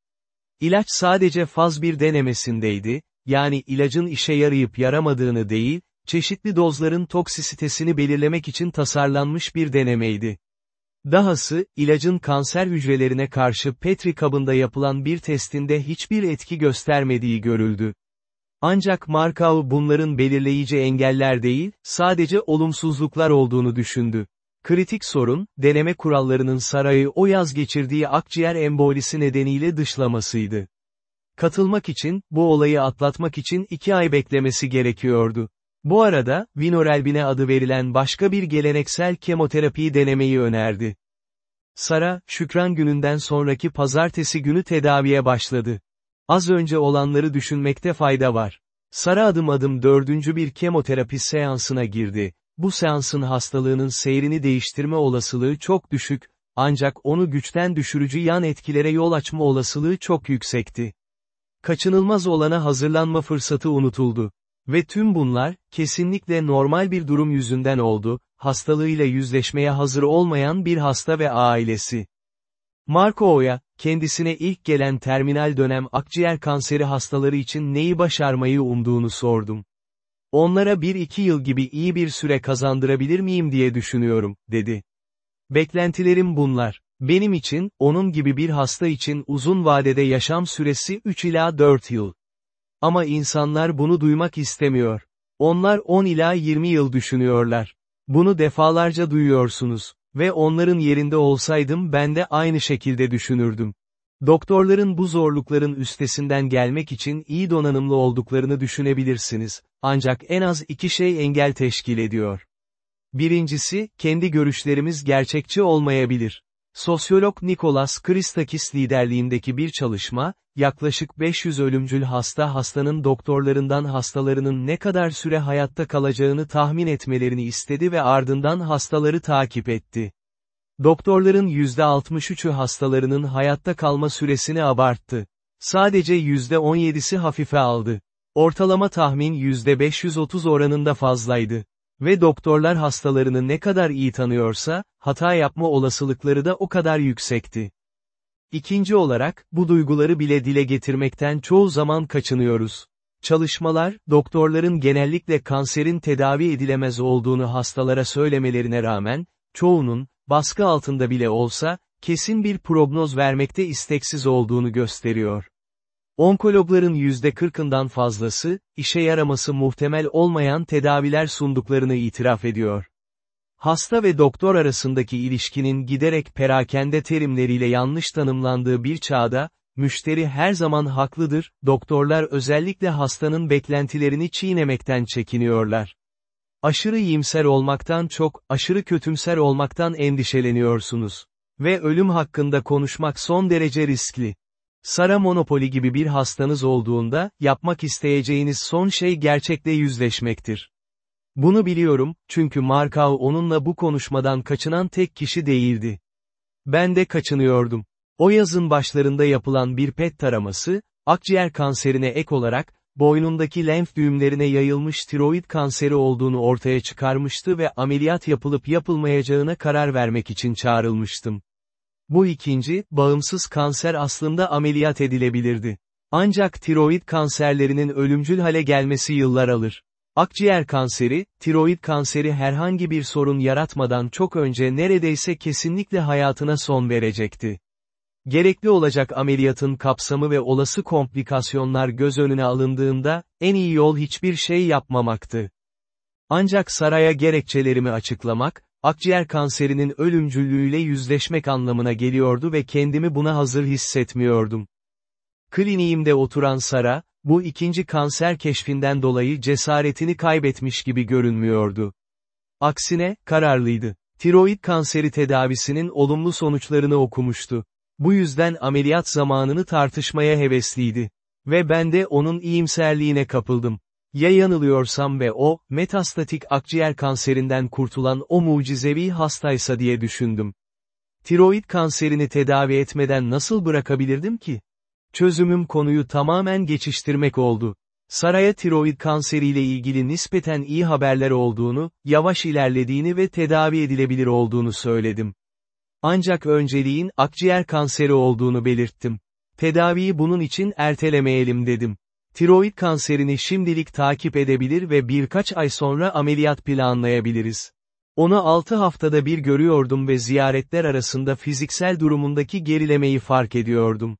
İlaç sadece faz bir denemesindeydi, yani ilacın işe yarayıp yaramadığını değil, çeşitli dozların toksisitesini belirlemek için tasarlanmış bir denemeydi. Dahası, ilacın kanser hücrelerine karşı Petri kabında yapılan bir testinde hiçbir etki göstermediği görüldü. Ancak Markov bunların belirleyici engeller değil, sadece olumsuzluklar olduğunu düşündü. Kritik sorun, deneme kurallarının sarayı o yaz geçirdiği akciğer embolisi nedeniyle dışlamasıydı. Katılmak için, bu olayı atlatmak için iki ay beklemesi gerekiyordu. Bu arada, Vinorelbine adı verilen başka bir geleneksel kemoterapiyi denemeyi önerdi. Sara, Şükran gününden sonraki pazartesi günü tedaviye başladı. Az önce olanları düşünmekte fayda var. Sara adım adım dördüncü bir kemoterapi seansına girdi. Bu seansın hastalığının seyrini değiştirme olasılığı çok düşük, ancak onu güçten düşürücü yan etkilere yol açma olasılığı çok yüksekti. Kaçınılmaz olana hazırlanma fırsatı unutuldu. Ve tüm bunlar, kesinlikle normal bir durum yüzünden oldu, hastalığıyla yüzleşmeye hazır olmayan bir hasta ve ailesi. Marco'ya, kendisine ilk gelen terminal dönem akciğer kanseri hastaları için neyi başarmayı umduğunu sordum. Onlara bir iki yıl gibi iyi bir süre kazandırabilir miyim diye düşünüyorum, dedi. Beklentilerim bunlar. Benim için, onun gibi bir hasta için uzun vadede yaşam süresi 3 ila 4 yıl. Ama insanlar bunu duymak istemiyor. Onlar 10 ila 20 yıl düşünüyorlar. Bunu defalarca duyuyorsunuz. Ve onların yerinde olsaydım ben de aynı şekilde düşünürdüm. Doktorların bu zorlukların üstesinden gelmek için iyi donanımlı olduklarını düşünebilirsiniz, ancak en az iki şey engel teşkil ediyor. Birincisi, kendi görüşlerimiz gerçekçi olmayabilir. Sosyolog Nikolas Christakis liderliğindeki bir çalışma, yaklaşık 500 ölümcül hasta hastanın doktorlarından hastalarının ne kadar süre hayatta kalacağını tahmin etmelerini istedi ve ardından hastaları takip etti. Doktorların %63'ü hastalarının hayatta kalma süresini abarttı. Sadece %17'si hafife aldı. Ortalama tahmin %530 oranında fazlaydı. Ve doktorlar hastalarını ne kadar iyi tanıyorsa, hata yapma olasılıkları da o kadar yüksekti. İkinci olarak, bu duyguları bile dile getirmekten çoğu zaman kaçınıyoruz. Çalışmalar, doktorların genellikle kanserin tedavi edilemez olduğunu hastalara söylemelerine rağmen, çoğunun, baskı altında bile olsa, kesin bir prognoz vermekte isteksiz olduğunu gösteriyor. Onkologların %40'ından fazlası, işe yaraması muhtemel olmayan tedaviler sunduklarını itiraf ediyor. Hasta ve doktor arasındaki ilişkinin giderek perakende terimleriyle yanlış tanımlandığı bir çağda, müşteri her zaman haklıdır, doktorlar özellikle hastanın beklentilerini çiğnemekten çekiniyorlar. Aşırı iyimser olmaktan çok, aşırı kötümser olmaktan endişeleniyorsunuz. Ve ölüm hakkında konuşmak son derece riskli. Sara monopoli gibi bir hastanız olduğunda, yapmak isteyeceğiniz son şey gerçekle yüzleşmektir. Bunu biliyorum, çünkü Markov onunla bu konuşmadan kaçınan tek kişi değildi. Ben de kaçınıyordum. O yazın başlarında yapılan bir PET taraması, akciğer kanserine ek olarak, boynundaki lenf düğümlerine yayılmış tiroid kanseri olduğunu ortaya çıkarmıştı ve ameliyat yapılıp yapılmayacağına karar vermek için çağrılmıştım. Bu ikinci, bağımsız kanser aslında ameliyat edilebilirdi. Ancak tiroid kanserlerinin ölümcül hale gelmesi yıllar alır. Akciğer kanseri, tiroid kanseri herhangi bir sorun yaratmadan çok önce neredeyse kesinlikle hayatına son verecekti. Gerekli olacak ameliyatın kapsamı ve olası komplikasyonlar göz önüne alındığında, en iyi yol hiçbir şey yapmamaktı. Ancak saraya gerekçelerimi açıklamak, akciğer kanserinin ölümcüllüğüyle yüzleşmek anlamına geliyordu ve kendimi buna hazır hissetmiyordum. Kliniğimde oturan Sara, bu ikinci kanser keşfinden dolayı cesaretini kaybetmiş gibi görünmüyordu. Aksine, kararlıydı. Tiroid kanseri tedavisinin olumlu sonuçlarını okumuştu. Bu yüzden ameliyat zamanını tartışmaya hevesliydi. Ve ben de onun iyimserliğine kapıldım. Ya yanılıyorsam ve o, metastatik akciğer kanserinden kurtulan o mucizevi hastaysa diye düşündüm. Tiroid kanserini tedavi etmeden nasıl bırakabilirdim ki? Çözümüm konuyu tamamen geçiştirmek oldu. Saraya tiroid kanseriyle ilgili nispeten iyi haberler olduğunu, yavaş ilerlediğini ve tedavi edilebilir olduğunu söyledim. Ancak önceliğin akciğer kanseri olduğunu belirttim. Tedaviyi bunun için ertelemeyelim dedim. Tiroid kanserini şimdilik takip edebilir ve birkaç ay sonra ameliyat planlayabiliriz. Onu 6 haftada bir görüyordum ve ziyaretler arasında fiziksel durumundaki gerilemeyi fark ediyordum.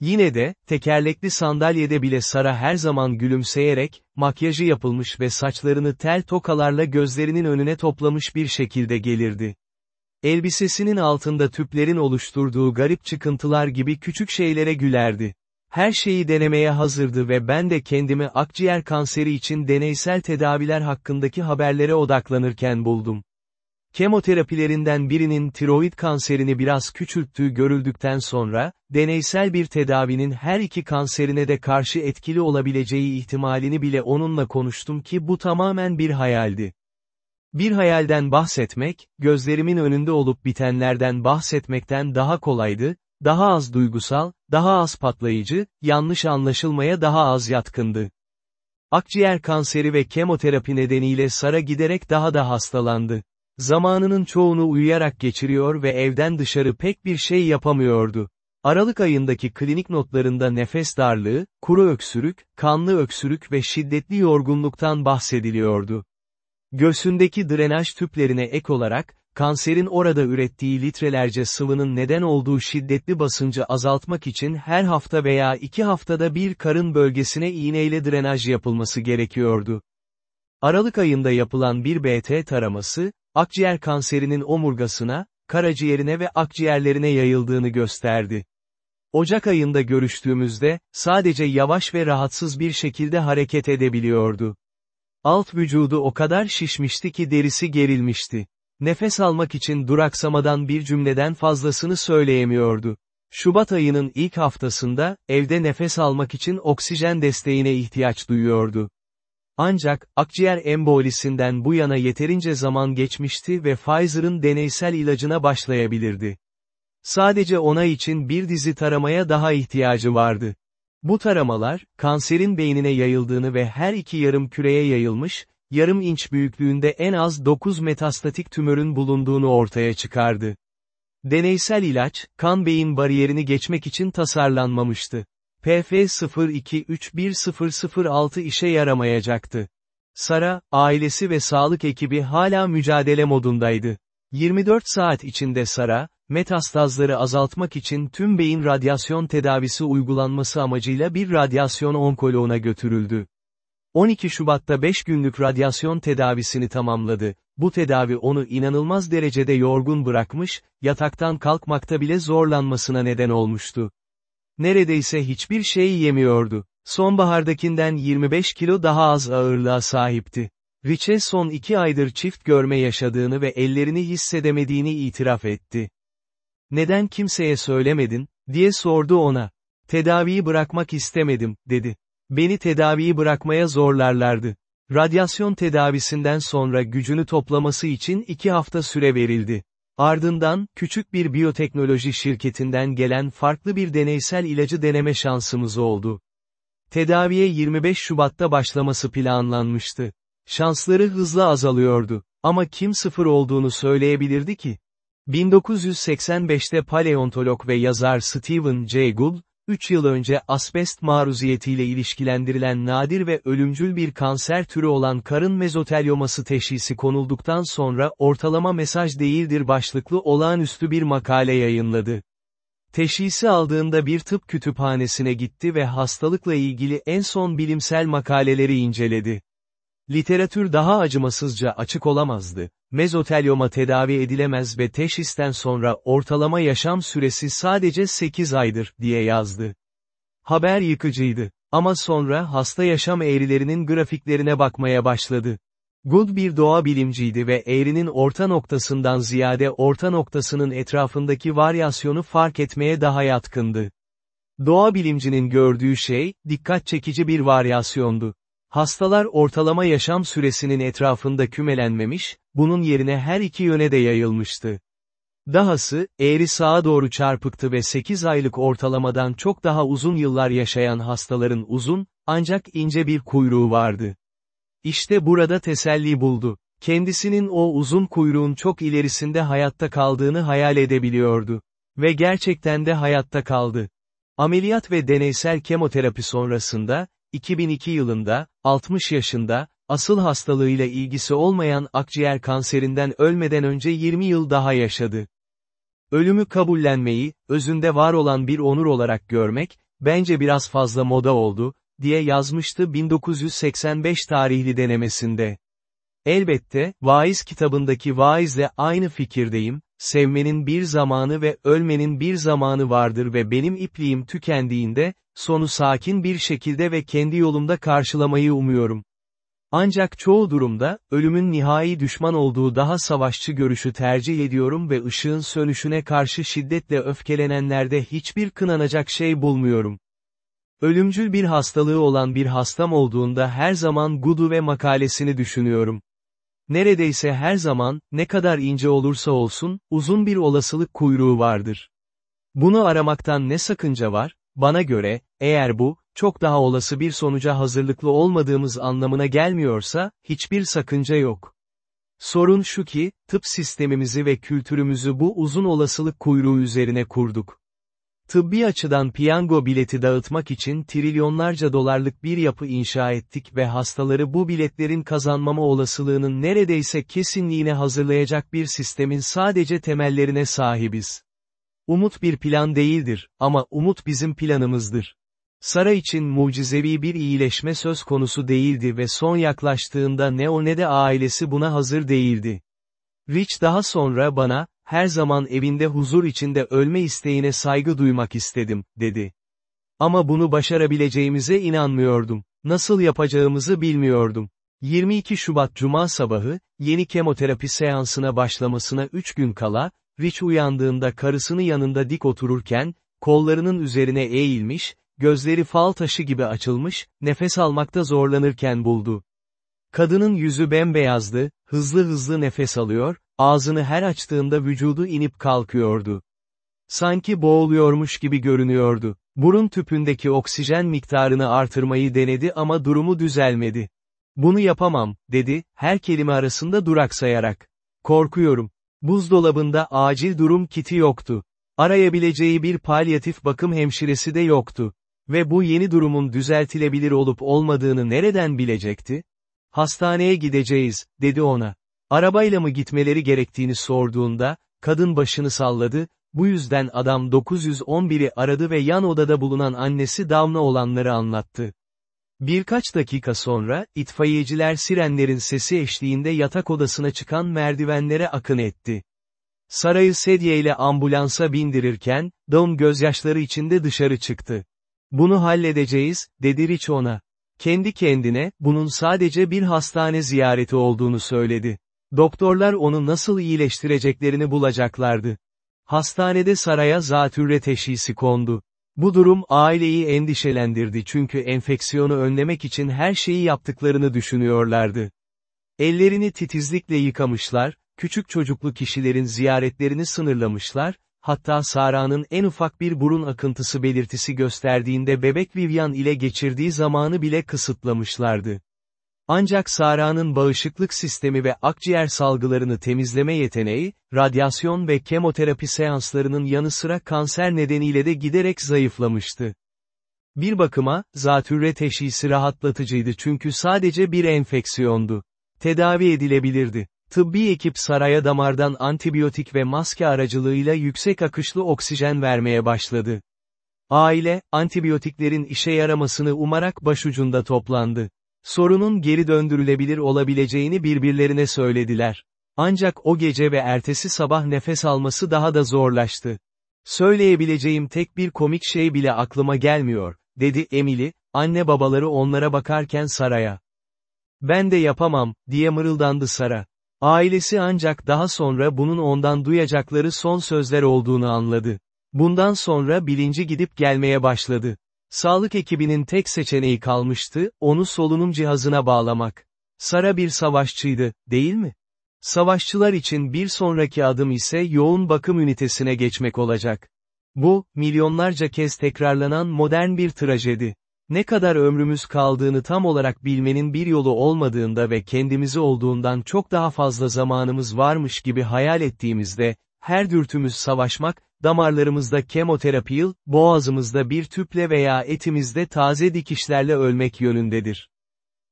Yine de, tekerlekli sandalyede bile Sara her zaman gülümseyerek, makyajı yapılmış ve saçlarını tel tokalarla gözlerinin önüne toplamış bir şekilde gelirdi. Elbisesinin altında tüplerin oluşturduğu garip çıkıntılar gibi küçük şeylere gülerdi. Her şeyi denemeye hazırdı ve ben de kendimi akciğer kanseri için deneysel tedaviler hakkındaki haberlere odaklanırken buldum. Kemoterapilerinden birinin tiroid kanserini biraz küçülttüğü görüldükten sonra, deneysel bir tedavinin her iki kanserine de karşı etkili olabileceği ihtimalini bile onunla konuştum ki bu tamamen bir hayaldi. Bir hayalden bahsetmek, gözlerimin önünde olup bitenlerden bahsetmekten daha kolaydı, daha az duygusal, daha az patlayıcı, yanlış anlaşılmaya daha az yatkındı. Akciğer kanseri ve kemoterapi nedeniyle Sara giderek daha da hastalandı. Zamanının çoğunu uyuyarak geçiriyor ve evden dışarı pek bir şey yapamıyordu. Aralık ayındaki klinik notlarında nefes darlığı, kuru öksürük, kanlı öksürük ve şiddetli yorgunluktan bahsediliyordu. Göğsündeki drenaj tüplerine ek olarak, kanserin orada ürettiği litrelerce sıvının neden olduğu şiddetli basıncı azaltmak için her hafta veya iki haftada bir karın bölgesine iğneyle drenaj yapılması gerekiyordu. Aralık ayında yapılan bir BT taraması, akciğer kanserinin omurgasına, karaciğerine ve akciğerlerine yayıldığını gösterdi. Ocak ayında görüştüğümüzde, sadece yavaş ve rahatsız bir şekilde hareket edebiliyordu. Alt vücudu o kadar şişmişti ki derisi gerilmişti. Nefes almak için duraksamadan bir cümleden fazlasını söyleyemiyordu. Şubat ayının ilk haftasında, evde nefes almak için oksijen desteğine ihtiyaç duyuyordu. Ancak, akciğer embolisinden bu yana yeterince zaman geçmişti ve Pfizer'ın deneysel ilacına başlayabilirdi. Sadece ona için bir dizi taramaya daha ihtiyacı vardı. Bu taramalar, kanserin beynine yayıldığını ve her iki yarım küreye yayılmış, yarım inç büyüklüğünde en az 9 metastatik tümörün bulunduğunu ortaya çıkardı. Deneysel ilaç, kan beyin bariyerini geçmek için tasarlanmamıştı. PF023106 işe yaramayacaktı. Sara, ailesi ve sağlık ekibi hala mücadele modundaydı. 24 saat içinde Sara, metastazları azaltmak için tüm beyin radyasyon tedavisi uygulanması amacıyla bir radyasyon onkoloğuna götürüldü. 12 Şubat'ta 5 günlük radyasyon tedavisini tamamladı. Bu tedavi onu inanılmaz derecede yorgun bırakmış, yataktan kalkmakta bile zorlanmasına neden olmuştu. Neredeyse hiçbir şey yemiyordu. Sonbahardakinden 25 kilo daha az ağırlığa sahipti. Rich'e son iki aydır çift görme yaşadığını ve ellerini hissedemediğini itiraf etti. Neden kimseye söylemedin, diye sordu ona. Tedaviyi bırakmak istemedim, dedi. Beni tedaviyi bırakmaya zorlarlardı. Radyasyon tedavisinden sonra gücünü toplaması için iki hafta süre verildi. Ardından, küçük bir biyoteknoloji şirketinden gelen farklı bir deneysel ilacı deneme şansımız oldu. Tedaviye 25 Şubat'ta başlaması planlanmıştı. Şansları hızla azalıyordu. Ama kim sıfır olduğunu söyleyebilirdi ki? 1985'te paleontolog ve yazar Stephen Jay Gould, 3 yıl önce asbest maruziyetiyle ilişkilendirilen nadir ve ölümcül bir kanser türü olan karın mezotelyoması teşhisi konulduktan sonra ortalama mesaj değildir başlıklı olağanüstü bir makale yayınladı. Teşhisi aldığında bir tıp kütüphanesine gitti ve hastalıkla ilgili en son bilimsel makaleleri inceledi. Literatür daha acımasızca açık olamazdı. Mezotelyoma tedavi edilemez ve teşhisten sonra ortalama yaşam süresi sadece 8 aydır, diye yazdı. Haber yıkıcıydı. Ama sonra hasta yaşam eğrilerinin grafiklerine bakmaya başladı. Good bir doğa bilimciydi ve eğrinin orta noktasından ziyade orta noktasının etrafındaki varyasyonu fark etmeye daha yatkındı. Doğa bilimcinin gördüğü şey, dikkat çekici bir varyasyondu. Hastalar ortalama yaşam süresinin etrafında kümelenmemiş, bunun yerine her iki yöne de yayılmıştı. Dahası, eğri sağa doğru çarpıktı ve 8 aylık ortalamadan çok daha uzun yıllar yaşayan hastaların uzun, ancak ince bir kuyruğu vardı. İşte burada teselli buldu. Kendisinin o uzun kuyruğun çok ilerisinde hayatta kaldığını hayal edebiliyordu. Ve gerçekten de hayatta kaldı. Ameliyat ve deneysel kemoterapi sonrasında, 2002 yılında, 60 yaşında, asıl hastalığıyla ilgisi olmayan akciğer kanserinden ölmeden önce 20 yıl daha yaşadı. Ölümü kabullenmeyi, özünde var olan bir onur olarak görmek, bence biraz fazla moda oldu, diye yazmıştı 1985 tarihli denemesinde. Elbette, Vaiz kitabındaki vaizle aynı fikirdeyim, sevmenin bir zamanı ve ölmenin bir zamanı vardır ve benim ipliğim tükendiğinde, sonu sakin bir şekilde ve kendi yolumda karşılamayı umuyorum. Ancak çoğu durumda, ölümün nihai düşman olduğu daha savaşçı görüşü tercih ediyorum ve ışığın sönüşüne karşı şiddetle öfkelenenlerde hiçbir kınanacak şey bulmuyorum. Ölümcül bir hastalığı olan bir hastam olduğunda her zaman Gudu ve makalesini düşünüyorum. Neredeyse her zaman, ne kadar ince olursa olsun, uzun bir olasılık kuyruğu vardır. Bunu aramaktan ne sakınca var? Bana göre, eğer bu, çok daha olası bir sonuca hazırlıklı olmadığımız anlamına gelmiyorsa, hiçbir sakınca yok. Sorun şu ki, tıp sistemimizi ve kültürümüzü bu uzun olasılık kuyruğu üzerine kurduk. Tıbbi açıdan piyango bileti dağıtmak için trilyonlarca dolarlık bir yapı inşa ettik ve hastaları bu biletlerin kazanmama olasılığının neredeyse kesinliğine hazırlayacak bir sistemin sadece temellerine sahibiz. Umut bir plan değildir, ama umut bizim planımızdır. Sara için mucizevi bir iyileşme söz konusu değildi ve son yaklaştığında ne o ne de ailesi buna hazır değildi. Rich daha sonra bana, her zaman evinde huzur içinde ölme isteğine saygı duymak istedim, dedi. Ama bunu başarabileceğimize inanmıyordum. Nasıl yapacağımızı bilmiyordum. 22 Şubat Cuma sabahı, yeni kemoterapi seansına başlamasına 3 gün kala, Rich uyandığında karısını yanında dik otururken, kollarının üzerine eğilmiş, gözleri fal taşı gibi açılmış, nefes almakta zorlanırken buldu. Kadının yüzü bembeyazdı, hızlı hızlı nefes alıyor, ağzını her açtığında vücudu inip kalkıyordu. Sanki boğuluyormuş gibi görünüyordu. Burun tüpündeki oksijen miktarını artırmayı denedi ama durumu düzelmedi. Bunu yapamam, dedi, her kelime arasında duraksayarak. Korkuyorum. Buzdolabında acil durum kiti yoktu. Arayabileceği bir palyatif bakım hemşiresi de yoktu. Ve bu yeni durumun düzeltilebilir olup olmadığını nereden bilecekti? Hastaneye gideceğiz, dedi ona. Arabayla mı gitmeleri gerektiğini sorduğunda, kadın başını salladı, bu yüzden adam 911'i aradı ve yan odada bulunan annesi Damla olanları anlattı. Birkaç dakika sonra, itfaiyeciler sirenlerin sesi eşliğinde yatak odasına çıkan merdivenlere akın etti. Sarayı sedyeyle ambulansa bindirirken, Dawn gözyaşları içinde dışarı çıktı. Bunu halledeceğiz, dedi Rich ona. Kendi kendine, bunun sadece bir hastane ziyareti olduğunu söyledi. Doktorlar onu nasıl iyileştireceklerini bulacaklardı. Hastanede saraya zatürre teşhisi kondu. Bu durum aileyi endişelendirdi çünkü enfeksiyonu önlemek için her şeyi yaptıklarını düşünüyorlardı. Ellerini titizlikle yıkamışlar, küçük çocuklu kişilerin ziyaretlerini sınırlamışlar, hatta Sara'nın en ufak bir burun akıntısı belirtisi gösterdiğinde bebek Vivian ile geçirdiği zamanı bile kısıtlamışlardı. Ancak Sara'nın bağışıklık sistemi ve akciğer salgılarını temizleme yeteneği, radyasyon ve kemoterapi seanslarının yanı sıra kanser nedeniyle de giderek zayıflamıştı. Bir bakıma, zatürre teşhisi rahatlatıcıydı çünkü sadece bir enfeksiyondu. Tedavi edilebilirdi. Tıbbi ekip saraya damardan antibiyotik ve maske aracılığıyla yüksek akışlı oksijen vermeye başladı. Aile, antibiyotiklerin işe yaramasını umarak başucunda toplandı. Sorunun geri döndürülebilir olabileceğini birbirlerine söylediler. Ancak o gece ve ertesi sabah nefes alması daha da zorlaştı. Söyleyebileceğim tek bir komik şey bile aklıma gelmiyor, dedi Emily, anne babaları onlara bakarken Sara'ya. Ben de yapamam, diye mırıldandı Sara. Ailesi ancak daha sonra bunun ondan duyacakları son sözler olduğunu anladı. Bundan sonra bilinci gidip gelmeye başladı. Sağlık ekibinin tek seçeneği kalmıştı, onu solunum cihazına bağlamak. Sara bir savaşçıydı, değil mi? Savaşçılar için bir sonraki adım ise yoğun bakım ünitesine geçmek olacak. Bu, milyonlarca kez tekrarlanan modern bir trajedi. Ne kadar ömrümüz kaldığını tam olarak bilmenin bir yolu olmadığında ve kendimizi olduğundan çok daha fazla zamanımız varmış gibi hayal ettiğimizde, her dürtümüz savaşmak, damarlarımızda kemoterapi boğazımızda bir tüple veya etimizde taze dikişlerle ölmek yönündedir.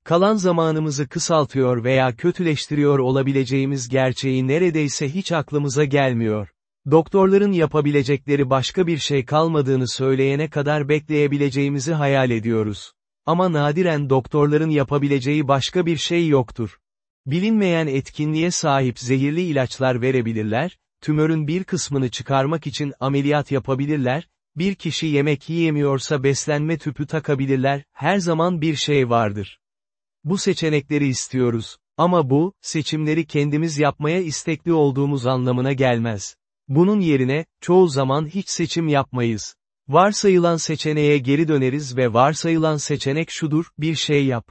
Kalan zamanımızı kısaltıyor veya kötüleştiriyor olabileceğimiz gerçeği neredeyse hiç aklımıza gelmiyor. Doktorların yapabilecekleri başka bir şey kalmadığını söyleyene kadar bekleyebileceğimizi hayal ediyoruz. Ama nadiren doktorların yapabileceği başka bir şey yoktur. Bilinmeyen etkinliğe sahip zehirli ilaçlar verebilirler, tümörün bir kısmını çıkarmak için ameliyat yapabilirler, bir kişi yemek yiyemiyorsa beslenme tüpü takabilirler, her zaman bir şey vardır. Bu seçenekleri istiyoruz. Ama bu, seçimleri kendimiz yapmaya istekli olduğumuz anlamına gelmez. Bunun yerine, çoğu zaman hiç seçim yapmayız. Varsayılan seçeneğe geri döneriz ve varsayılan seçenek şudur, bir şey yap.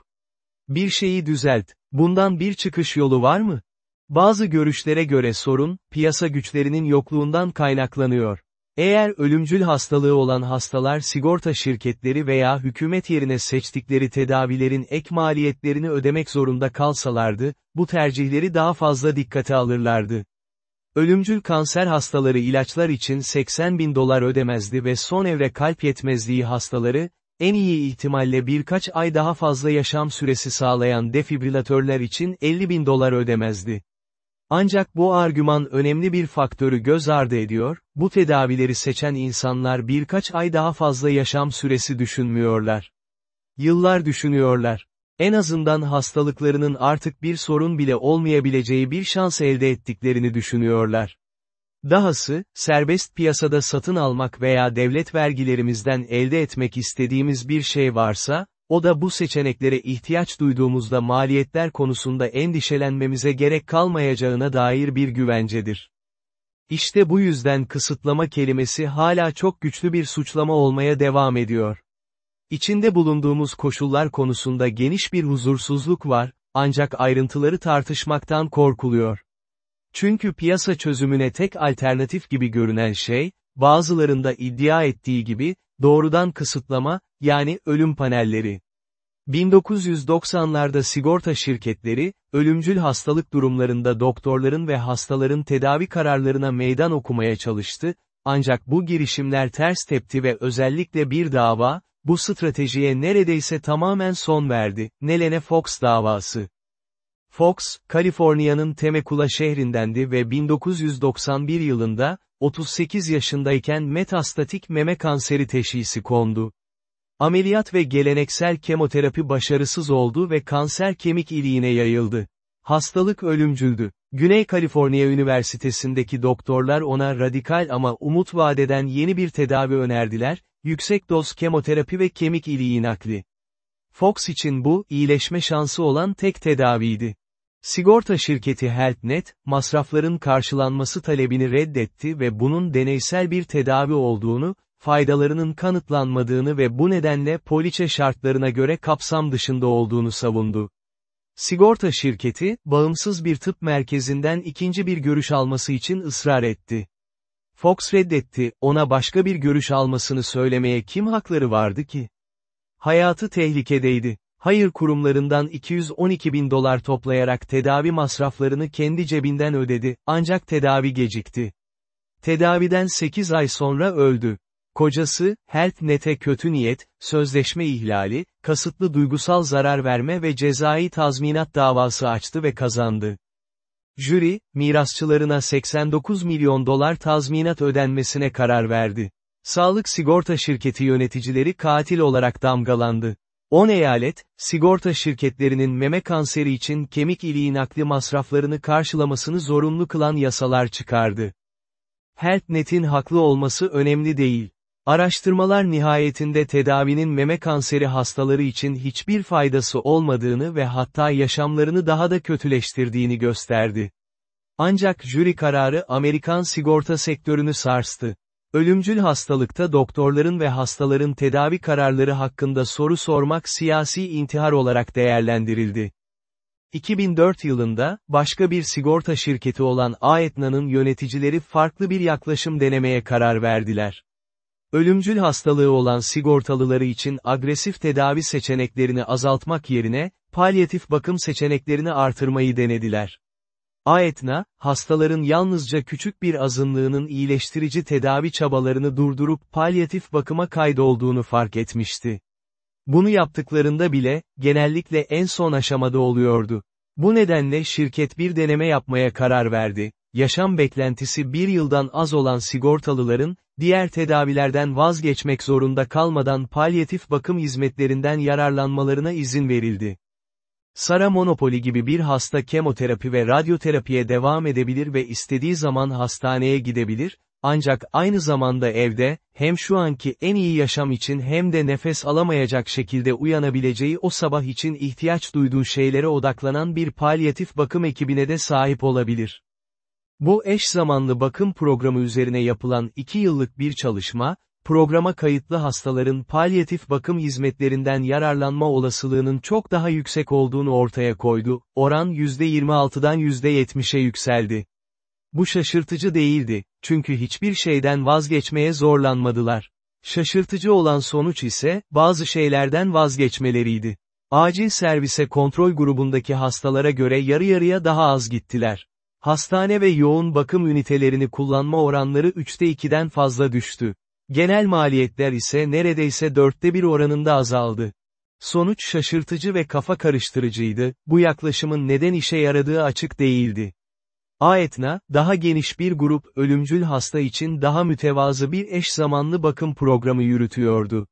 Bir şeyi düzelt. Bundan bir çıkış yolu var mı? Bazı görüşlere göre sorun, piyasa güçlerinin yokluğundan kaynaklanıyor. Eğer ölümcül hastalığı olan hastalar sigorta şirketleri veya hükümet yerine seçtikleri tedavilerin ek maliyetlerini ödemek zorunda kalsalardı, bu tercihleri daha fazla dikkate alırlardı. Ölümcül kanser hastaları ilaçlar için 80 bin dolar ödemezdi ve son evre kalp yetmezliği hastaları, en iyi ihtimalle birkaç ay daha fazla yaşam süresi sağlayan defibrilatörler için 50 bin dolar ödemezdi. Ancak bu argüman önemli bir faktörü göz ardı ediyor, bu tedavileri seçen insanlar birkaç ay daha fazla yaşam süresi düşünmüyorlar. Yıllar düşünüyorlar. En azından hastalıklarının artık bir sorun bile olmayabileceği bir şans elde ettiklerini düşünüyorlar. Dahası, serbest piyasada satın almak veya devlet vergilerimizden elde etmek istediğimiz bir şey varsa, o da bu seçeneklere ihtiyaç duyduğumuzda maliyetler konusunda endişelenmemize gerek kalmayacağına dair bir güvencedir. İşte bu yüzden kısıtlama kelimesi hala çok güçlü bir suçlama olmaya devam ediyor. İçinde bulunduğumuz koşullar konusunda geniş bir huzursuzluk var, ancak ayrıntıları tartışmaktan korkuluyor. Çünkü piyasa çözümüne tek alternatif gibi görünen şey, bazılarında iddia ettiği gibi, doğrudan kısıtlama, yani ölüm panelleri. 1990'larda sigorta şirketleri, ölümcül hastalık durumlarında doktorların ve hastaların tedavi kararlarına meydan okumaya çalıştı, ancak bu girişimler ters tepti ve özellikle bir dava, bu stratejiye neredeyse tamamen son verdi, Nelene Fox davası. Fox, Kaliforniya'nın Temecula şehrindendi ve 1991 yılında, 38 yaşındayken metastatik meme kanseri teşhisi kondu. Ameliyat ve geleneksel kemoterapi başarısız oldu ve kanser kemik iliğine yayıldı. Hastalık ölümcüldü. Güney Kaliforniya Üniversitesi'ndeki doktorlar ona radikal ama umut vadeden yeni bir tedavi önerdiler, yüksek doz kemoterapi ve kemik iliği nakli. Fox için bu, iyileşme şansı olan tek tedaviydi. Sigorta şirketi HealthNet, masrafların karşılanması talebini reddetti ve bunun deneysel bir tedavi olduğunu, faydalarının kanıtlanmadığını ve bu nedenle poliçe şartlarına göre kapsam dışında olduğunu savundu. Sigorta şirketi, bağımsız bir tıp merkezinden ikinci bir görüş alması için ısrar etti. Fox reddetti, ona başka bir görüş almasını söylemeye kim hakları vardı ki? Hayatı tehlikedeydi. Hayır kurumlarından 212 bin dolar toplayarak tedavi masraflarını kendi cebinden ödedi, ancak tedavi gecikti. Tedaviden 8 ay sonra öldü. Kocası, HealthNet'e kötü niyet, sözleşme ihlali, kasıtlı duygusal zarar verme ve cezai tazminat davası açtı ve kazandı. Jüri, mirasçılarına 89 milyon dolar tazminat ödenmesine karar verdi. Sağlık sigorta şirketi yöneticileri katil olarak damgalandı. 10 eyalet, sigorta şirketlerinin meme kanseri için kemik iliği nakli masraflarını karşılamasını zorunlu kılan yasalar çıkardı. HealthNet'in haklı olması önemli değil. Araştırmalar nihayetinde tedavinin meme kanseri hastaları için hiçbir faydası olmadığını ve hatta yaşamlarını daha da kötüleştirdiğini gösterdi. Ancak jüri kararı Amerikan sigorta sektörünü sarstı. Ölümcül hastalıkta doktorların ve hastaların tedavi kararları hakkında soru sormak siyasi intihar olarak değerlendirildi. 2004 yılında, başka bir sigorta şirketi olan Aetna'nın yöneticileri farklı bir yaklaşım denemeye karar verdiler. Ölümcül hastalığı olan sigortalıları için agresif tedavi seçeneklerini azaltmak yerine, palyatif bakım seçeneklerini artırmayı denediler. Aetna, hastaların yalnızca küçük bir azınlığının iyileştirici tedavi çabalarını durdurup palyatif bakıma kaydolduğunu fark etmişti. Bunu yaptıklarında bile, genellikle en son aşamada oluyordu. Bu nedenle şirket bir deneme yapmaya karar verdi. Yaşam beklentisi bir yıldan az olan sigortalıların, diğer tedavilerden vazgeçmek zorunda kalmadan palyatif bakım hizmetlerinden yararlanmalarına izin verildi. Sara Monopoli gibi bir hasta kemoterapi ve radyoterapiye devam edebilir ve istediği zaman hastaneye gidebilir, ancak aynı zamanda evde, hem şu anki en iyi yaşam için hem de nefes alamayacak şekilde uyanabileceği o sabah için ihtiyaç duyduğu şeylere odaklanan bir palyatif bakım ekibine de sahip olabilir. Bu eş zamanlı bakım programı üzerine yapılan 2 yıllık bir çalışma, programa kayıtlı hastaların palyatif bakım hizmetlerinden yararlanma olasılığının çok daha yüksek olduğunu ortaya koydu, oran %26'dan %70'e yükseldi. Bu şaşırtıcı değildi, çünkü hiçbir şeyden vazgeçmeye zorlanmadılar. Şaşırtıcı olan sonuç ise, bazı şeylerden vazgeçmeleriydi. Acil servise kontrol grubundaki hastalara göre yarı yarıya daha az gittiler. Hastane ve yoğun bakım ünitelerini kullanma oranları 3'te 2'den fazla düştü. Genel maliyetler ise neredeyse dörtte bir oranında azaldı. Sonuç şaşırtıcı ve kafa karıştırıcıydı, bu yaklaşımın neden işe yaradığı açık değildi. Aetna, daha geniş bir grup ölümcül hasta için daha mütevazı bir eş zamanlı bakım programı yürütüyordu.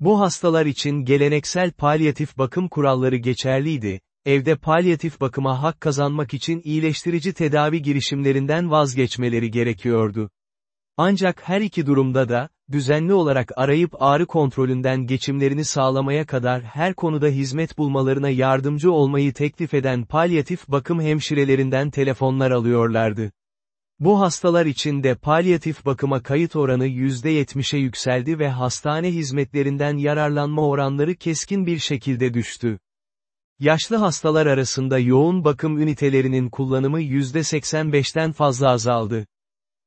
Bu hastalar için geleneksel palyatif bakım kuralları geçerliydi, evde palyatif bakıma hak kazanmak için iyileştirici tedavi girişimlerinden vazgeçmeleri gerekiyordu. Ancak her iki durumda da, düzenli olarak arayıp ağrı kontrolünden geçimlerini sağlamaya kadar her konuda hizmet bulmalarına yardımcı olmayı teklif eden palyatif bakım hemşirelerinden telefonlar alıyorlardı. Bu hastalar için de palyatif bakıma kayıt oranı %70'e yükseldi ve hastane hizmetlerinden yararlanma oranları keskin bir şekilde düştü. Yaşlı hastalar arasında yoğun bakım ünitelerinin kullanımı %85'ten fazla azaldı.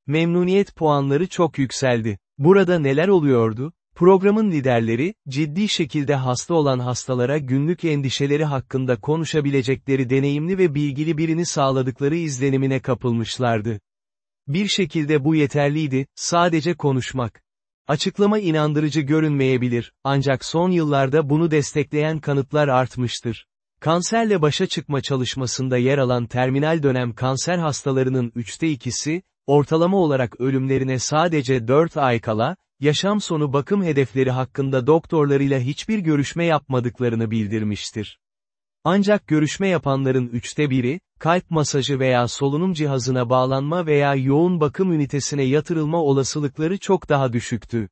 Memnuniyet puanları çok yükseldi. Burada neler oluyordu? Programın liderleri, ciddi şekilde hasta olan hastalara günlük endişeleri hakkında konuşabilecekleri deneyimli ve bilgili birini sağladıkları izlenimine kapılmışlardı. Bir şekilde bu yeterliydi, sadece konuşmak. Açıklama inandırıcı görünmeyebilir, ancak son yıllarda bunu destekleyen kanıtlar artmıştır. Kanserle başa çıkma çalışmasında yer alan terminal dönem kanser hastalarının üçte ikisi, ortalama olarak ölümlerine sadece 4 ay kala, yaşam sonu bakım hedefleri hakkında doktorlarıyla hiçbir görüşme yapmadıklarını bildirmiştir. Ancak görüşme yapanların üçte biri, kalp masajı veya solunum cihazına bağlanma veya yoğun bakım ünitesine yatırılma olasılıkları çok daha düşüktü.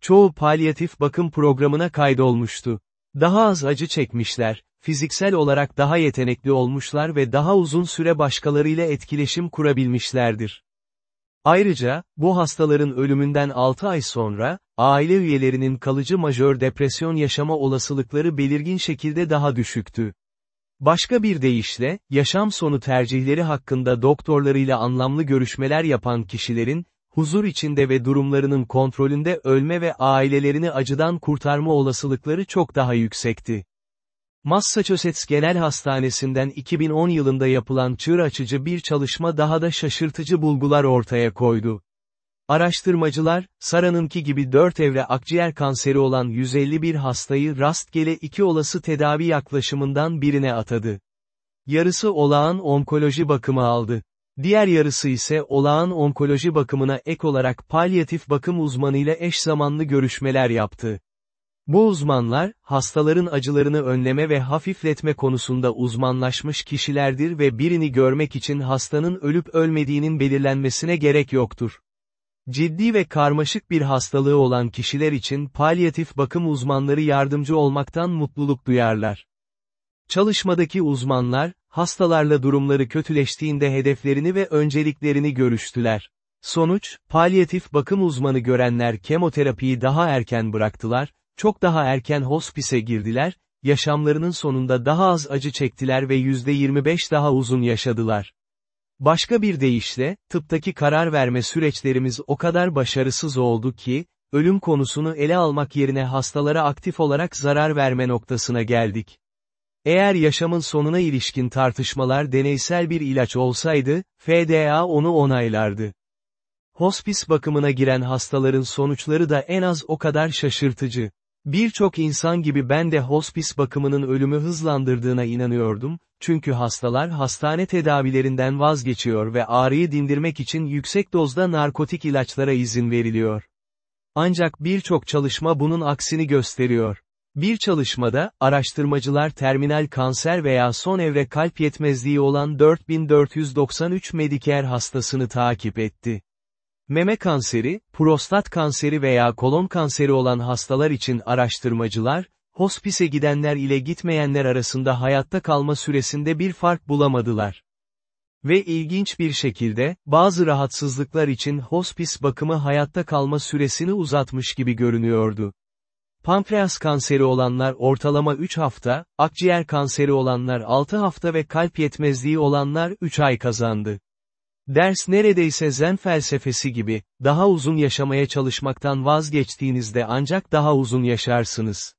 Çoğu palyatif bakım programına kaydolmuştu. Daha az acı çekmişler, fiziksel olarak daha yetenekli olmuşlar ve daha uzun süre başkalarıyla etkileşim kurabilmişlerdir. Ayrıca, bu hastaların ölümünden 6 ay sonra, aile üyelerinin kalıcı majör depresyon yaşama olasılıkları belirgin şekilde daha düşüktü. Başka bir deyişle, yaşam sonu tercihleri hakkında doktorlarıyla anlamlı görüşmeler yapan kişilerin, huzur içinde ve durumlarının kontrolünde ölme ve ailelerini acıdan kurtarma olasılıkları çok daha yüksekti. Massachusetts Genel Hastanesi'nden 2010 yılında yapılan çığır açıcı bir çalışma daha da şaşırtıcı bulgular ortaya koydu. Araştırmacılar, Sara'nınki gibi 4 evre akciğer kanseri olan 151 hastayı rastgele iki olası tedavi yaklaşımından birine atadı. Yarısı olağan onkoloji bakımı aldı. Diğer yarısı ise olağan onkoloji bakımına ek olarak palyatif bakım uzmanıyla eş zamanlı görüşmeler yaptı. Bu uzmanlar, hastaların acılarını önleme ve hafifletme konusunda uzmanlaşmış kişilerdir ve birini görmek için hastanın ölüp ölmediğinin belirlenmesine gerek yoktur. Ciddi ve karmaşık bir hastalığı olan kişiler için palyatif bakım uzmanları yardımcı olmaktan mutluluk duyarlar. Çalışmadaki uzmanlar, hastalarla durumları kötüleştiğinde hedeflerini ve önceliklerini görüştüler. Sonuç, palyatif bakım uzmanı görenler kemoterapiyi daha erken bıraktılar, çok daha erken hospise girdiler, yaşamlarının sonunda daha az acı çektiler ve %25 daha uzun yaşadılar. Başka bir deyişle, tıptaki karar verme süreçlerimiz o kadar başarısız oldu ki, ölüm konusunu ele almak yerine hastalara aktif olarak zarar verme noktasına geldik. Eğer yaşamın sonuna ilişkin tartışmalar deneysel bir ilaç olsaydı, FDA onu onaylardı. Hospis bakımına giren hastaların sonuçları da en az o kadar şaşırtıcı. Birçok insan gibi ben de hospis bakımının ölümü hızlandırdığına inanıyordum, çünkü hastalar hastane tedavilerinden vazgeçiyor ve ağrıyı dindirmek için yüksek dozda narkotik ilaçlara izin veriliyor. Ancak birçok çalışma bunun aksini gösteriyor. Bir çalışmada, araştırmacılar terminal kanser veya son evre kalp yetmezliği olan 4493 Medicare hastasını takip etti. Meme kanseri, prostat kanseri veya kolon kanseri olan hastalar için araştırmacılar, hospise gidenler ile gitmeyenler arasında hayatta kalma süresinde bir fark bulamadılar. Ve ilginç bir şekilde, bazı rahatsızlıklar için hospis bakımı hayatta kalma süresini uzatmış gibi görünüyordu. Pankreas kanseri olanlar ortalama 3 hafta, akciğer kanseri olanlar 6 hafta ve kalp yetmezliği olanlar 3 ay kazandı. Ders neredeyse zen felsefesi gibi, daha uzun yaşamaya çalışmaktan vazgeçtiğinizde ancak daha uzun yaşarsınız.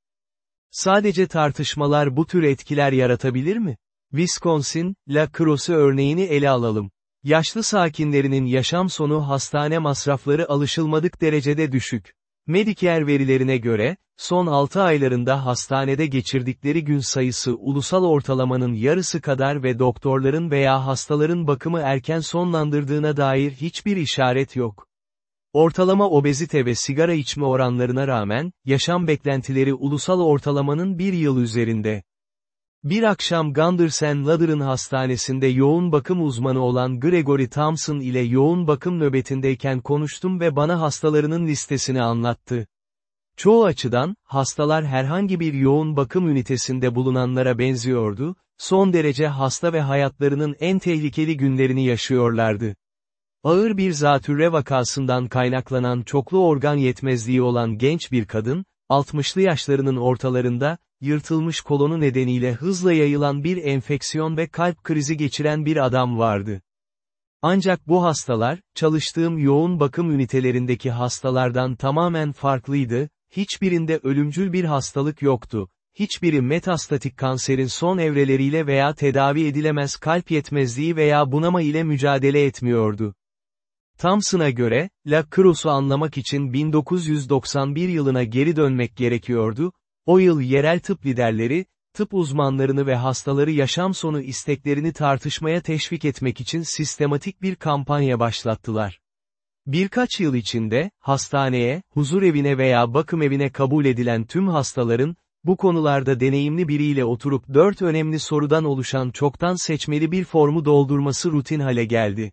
Sadece tartışmalar bu tür etkiler yaratabilir mi? Wisconsin, La Crosse örneğini ele alalım. Yaşlı sakinlerinin yaşam sonu hastane masrafları alışılmadık derecede düşük. Medicare verilerine göre, son 6 aylarında hastanede geçirdikleri gün sayısı ulusal ortalamanın yarısı kadar ve doktorların veya hastaların bakımı erken sonlandırdığına dair hiçbir işaret yok. Ortalama obezite ve sigara içme oranlarına rağmen, yaşam beklentileri ulusal ortalamanın bir yıl üzerinde. Bir akşam Gundersen Ladder'ın hastanesinde yoğun bakım uzmanı olan Gregory Thompson ile yoğun bakım nöbetindeyken konuştum ve bana hastalarının listesini anlattı. Çoğu açıdan, hastalar herhangi bir yoğun bakım ünitesinde bulunanlara benziyordu, son derece hasta ve hayatlarının en tehlikeli günlerini yaşıyorlardı. Ağır bir zatürre vakasından kaynaklanan çoklu organ yetmezliği olan genç bir kadın, 60'lı yaşlarının ortalarında, yırtılmış kolonu nedeniyle hızla yayılan bir enfeksiyon ve kalp krizi geçiren bir adam vardı. Ancak bu hastalar, çalıştığım yoğun bakım ünitelerindeki hastalardan tamamen farklıydı, hiçbirinde ölümcül bir hastalık yoktu, hiçbiri metastatik kanserin son evreleriyle veya tedavi edilemez kalp yetmezliği veya bunama ile mücadele etmiyordu. Thompson'a göre, La Croix'u anlamak için 1991 yılına geri dönmek gerekiyordu, o yıl yerel tıp liderleri, tıp uzmanlarını ve hastaları yaşam sonu isteklerini tartışmaya teşvik etmek için sistematik bir kampanya başlattılar. Birkaç yıl içinde, hastaneye, huzurevine veya bakımevine kabul edilen tüm hastaların, bu konularda deneyimli biriyle oturup dört önemli sorudan oluşan çoktan seçmeli bir formu doldurması rutin hale geldi.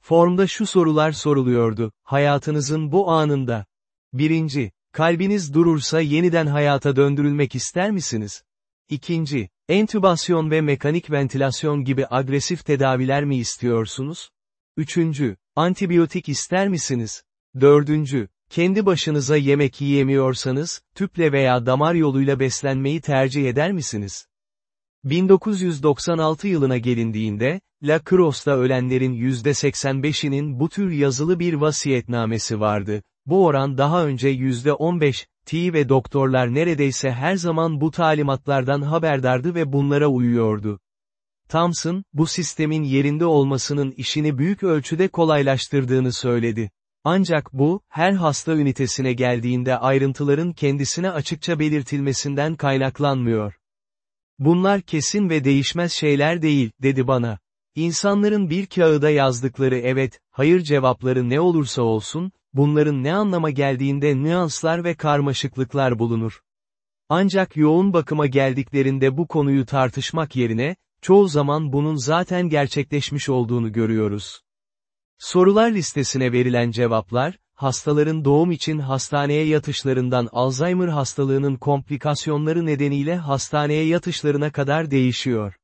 Formda şu sorular soruluyordu, hayatınızın bu anında. 1. Kalbiniz durursa yeniden hayata döndürülmek ister misiniz? 2. Entübasyon ve mekanik ventilasyon gibi agresif tedaviler mi istiyorsunuz? 3. Antibiyotik ister misiniz? 4. Kendi başınıza yemek yiyemiyorsanız, tüple veya damar yoluyla beslenmeyi tercih eder misiniz? 1996 yılına gelindiğinde, La Croix'ta ölenlerin %85'inin bu tür yazılı bir vasiyetnamesi vardı. Bu oran daha önce %15, T ve doktorlar neredeyse her zaman bu talimatlardan haberdardı ve bunlara uyuyordu. Thompson, bu sistemin yerinde olmasının işini büyük ölçüde kolaylaştırdığını söyledi. Ancak bu, her hasta ünitesine geldiğinde ayrıntıların kendisine açıkça belirtilmesinden kaynaklanmıyor. Bunlar kesin ve değişmez şeyler değil, dedi bana. İnsanların bir kağıda yazdıkları evet, hayır cevapları ne olursa olsun, bunların ne anlama geldiğinde nüanslar ve karmaşıklıklar bulunur. Ancak yoğun bakıma geldiklerinde bu konuyu tartışmak yerine, çoğu zaman bunun zaten gerçekleşmiş olduğunu görüyoruz. Sorular listesine verilen cevaplar, hastaların doğum için hastaneye yatışlarından Alzheimer hastalığının komplikasyonları nedeniyle hastaneye yatışlarına kadar değişiyor.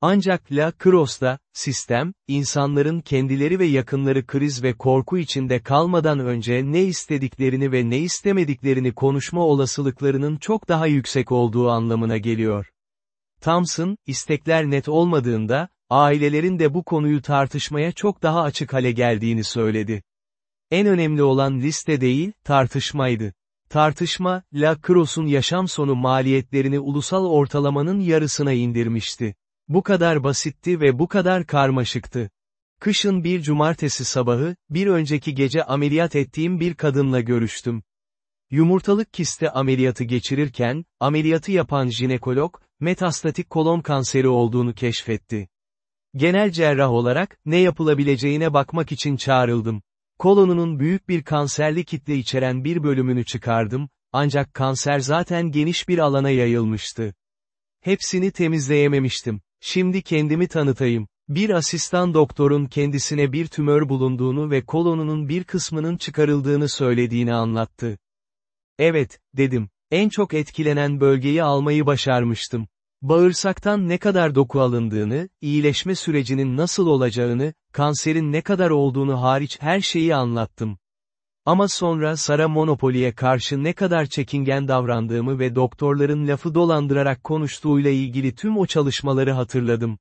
Ancak La Croix'ta, sistem, insanların kendileri ve yakınları kriz ve korku içinde kalmadan önce ne istediklerini ve ne istemediklerini konuşma olasılıklarının çok daha yüksek olduğu anlamına geliyor. Thompson, istekler net olmadığında, ailelerin de bu konuyu tartışmaya çok daha açık hale geldiğini söyledi. En önemli olan liste değil, tartışmaydı. Tartışma, La Croix'un yaşam sonu maliyetlerini ulusal ortalamanın yarısına indirmişti. Bu kadar basitti ve bu kadar karmaşıktı. Kışın bir cumartesi sabahı, bir önceki gece ameliyat ettiğim bir kadınla görüştüm. Yumurtalık kiste ameliyatı geçirirken, ameliyatı yapan jinekolog, metastatik kolon kanseri olduğunu keşfetti. Genel cerrah olarak, ne yapılabileceğine bakmak için çağrıldım. Kolonunun büyük bir kanserli kitle içeren bir bölümünü çıkardım, ancak kanser zaten geniş bir alana yayılmıştı. Hepsini temizleyememiştim. Şimdi kendimi tanıtayım. Bir asistan doktorun kendisine bir tümör bulunduğunu ve kolonunun bir kısmının çıkarıldığını söylediğini anlattı. Evet, dedim. En çok etkilenen bölgeyi almayı başarmıştım. Bağırsaktan ne kadar doku alındığını, iyileşme sürecinin nasıl olacağını, kanserin ne kadar olduğunu hariç her şeyi anlattım. Ama sonra Sara Monopoly'e karşı ne kadar çekingen davrandığımı ve doktorların lafı dolandırarak konuştuğuyla ilgili tüm o çalışmaları hatırladım.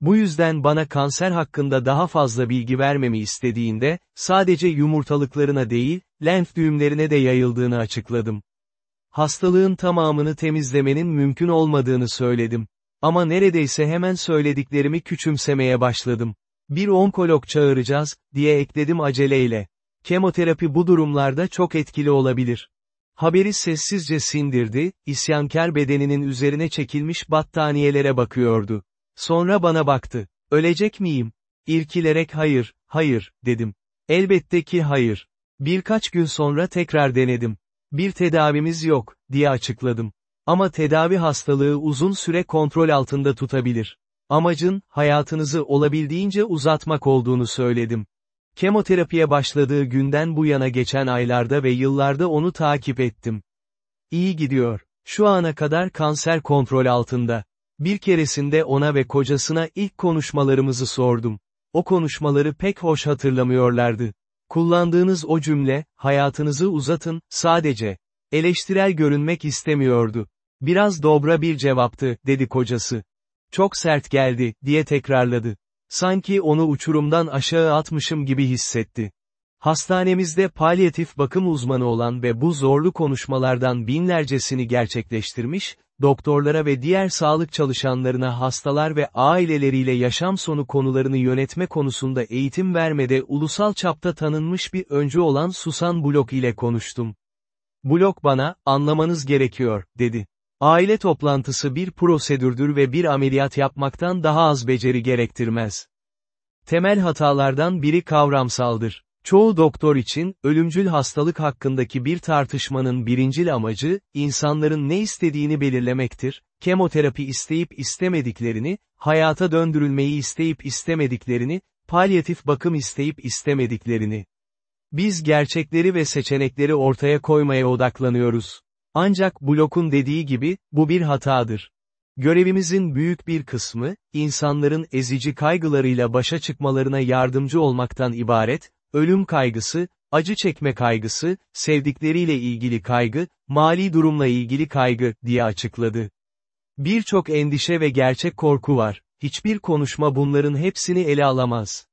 Bu yüzden bana kanser hakkında daha fazla bilgi vermemi istediğinde, sadece yumurtalıklarına değil, lenf düğümlerine de yayıldığını açıkladım. Hastalığın tamamını temizlemenin mümkün olmadığını söyledim. Ama neredeyse hemen söylediklerimi küçümsemeye başladım. Bir onkolog çağıracağız, diye ekledim aceleyle. Kemoterapi bu durumlarda çok etkili olabilir. Haberi sessizce sindirdi, isyankar bedeninin üzerine çekilmiş battaniyelere bakıyordu. Sonra bana baktı. Ölecek miyim? İrkilerek hayır, hayır, dedim. Elbette ki hayır. Birkaç gün sonra tekrar denedim. Bir tedavimiz yok, diye açıkladım. Ama tedavi hastalığı uzun süre kontrol altında tutabilir. Amacın, hayatınızı olabildiğince uzatmak olduğunu söyledim. Kemoterapiye başladığı günden bu yana geçen aylarda ve yıllarda onu takip ettim. İyi gidiyor. Şu ana kadar kanser kontrol altında. Bir keresinde ona ve kocasına ilk konuşmalarımızı sordum. O konuşmaları pek hoş hatırlamıyorlardı. Kullandığınız o cümle, hayatınızı uzatın, sadece. Eleştirel görünmek istemiyordu. Biraz dobra bir cevaptı, dedi kocası. Çok sert geldi, diye tekrarladı. Sanki onu uçurumdan aşağı atmışım gibi hissetti. Hastanemizde palyatif bakım uzmanı olan ve bu zorlu konuşmalardan binlercesini gerçekleştirmiş, doktorlara ve diğer sağlık çalışanlarına hastalar ve aileleriyle yaşam sonu konularını yönetme konusunda eğitim vermede ulusal çapta tanınmış bir öncü olan Susan Blok ile konuştum. Blok bana, anlamanız gerekiyor, dedi. Aile toplantısı bir prosedürdür ve bir ameliyat yapmaktan daha az beceri gerektirmez. Temel hatalardan biri kavramsaldır. Çoğu doktor için, ölümcül hastalık hakkındaki bir tartışmanın birincil amacı, insanların ne istediğini belirlemektir, kemoterapi isteyip istemediklerini, hayata döndürülmeyi isteyip istemediklerini, palyatif bakım isteyip istemediklerini. Biz gerçekleri ve seçenekleri ortaya koymaya odaklanıyoruz. Ancak Block'un dediği gibi, bu bir hatadır. Görevimizin büyük bir kısmı, insanların ezici kaygılarıyla başa çıkmalarına yardımcı olmaktan ibaret, ölüm kaygısı, acı çekme kaygısı, sevdikleriyle ilgili kaygı, mali durumla ilgili kaygı, diye açıkladı. Birçok endişe ve gerçek korku var, hiçbir konuşma bunların hepsini ele alamaz.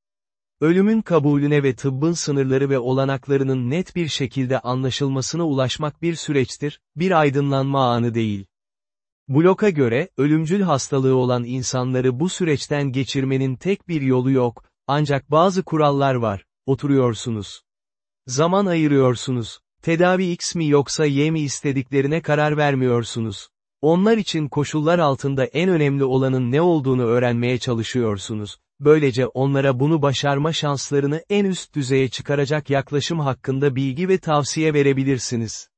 Ölümün kabulüne ve tıbbın sınırları ve olanaklarının net bir şekilde anlaşılmasına ulaşmak bir süreçtir, bir aydınlanma anı değil. Bloka göre, ölümcül hastalığı olan insanları bu süreçten geçirmenin tek bir yolu yok, ancak bazı kurallar var, oturuyorsunuz. Zaman ayırıyorsunuz. Tedavi X mi yoksa Y mi istediklerine karar vermiyorsunuz. Onlar için koşullar altında en önemli olanın ne olduğunu öğrenmeye çalışıyorsunuz. Böylece onlara bunu başarma şanslarını en üst düzeye çıkaracak yaklaşım hakkında bilgi ve tavsiye verebilirsiniz.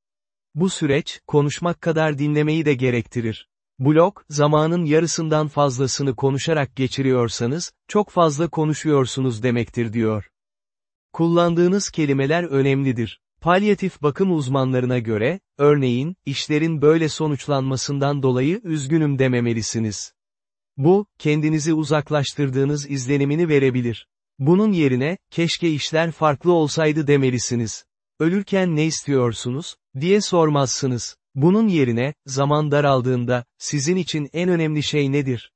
Bu süreç, konuşmak kadar dinlemeyi de gerektirir. Blok, zamanın yarısından fazlasını konuşarak geçiriyorsanız, çok fazla konuşuyorsunuz demektir diyor. Kullandığınız kelimeler önemlidir. Palyatif bakım uzmanlarına göre, örneğin, işlerin böyle sonuçlanmasından dolayı üzgünüm dememelisiniz. Bu, kendinizi uzaklaştırdığınız izlenimini verebilir. Bunun yerine, keşke işler farklı olsaydı demelisiniz. Ölürken ne istiyorsunuz, diye sormazsınız. Bunun yerine, zaman daraldığında, sizin için en önemli şey nedir?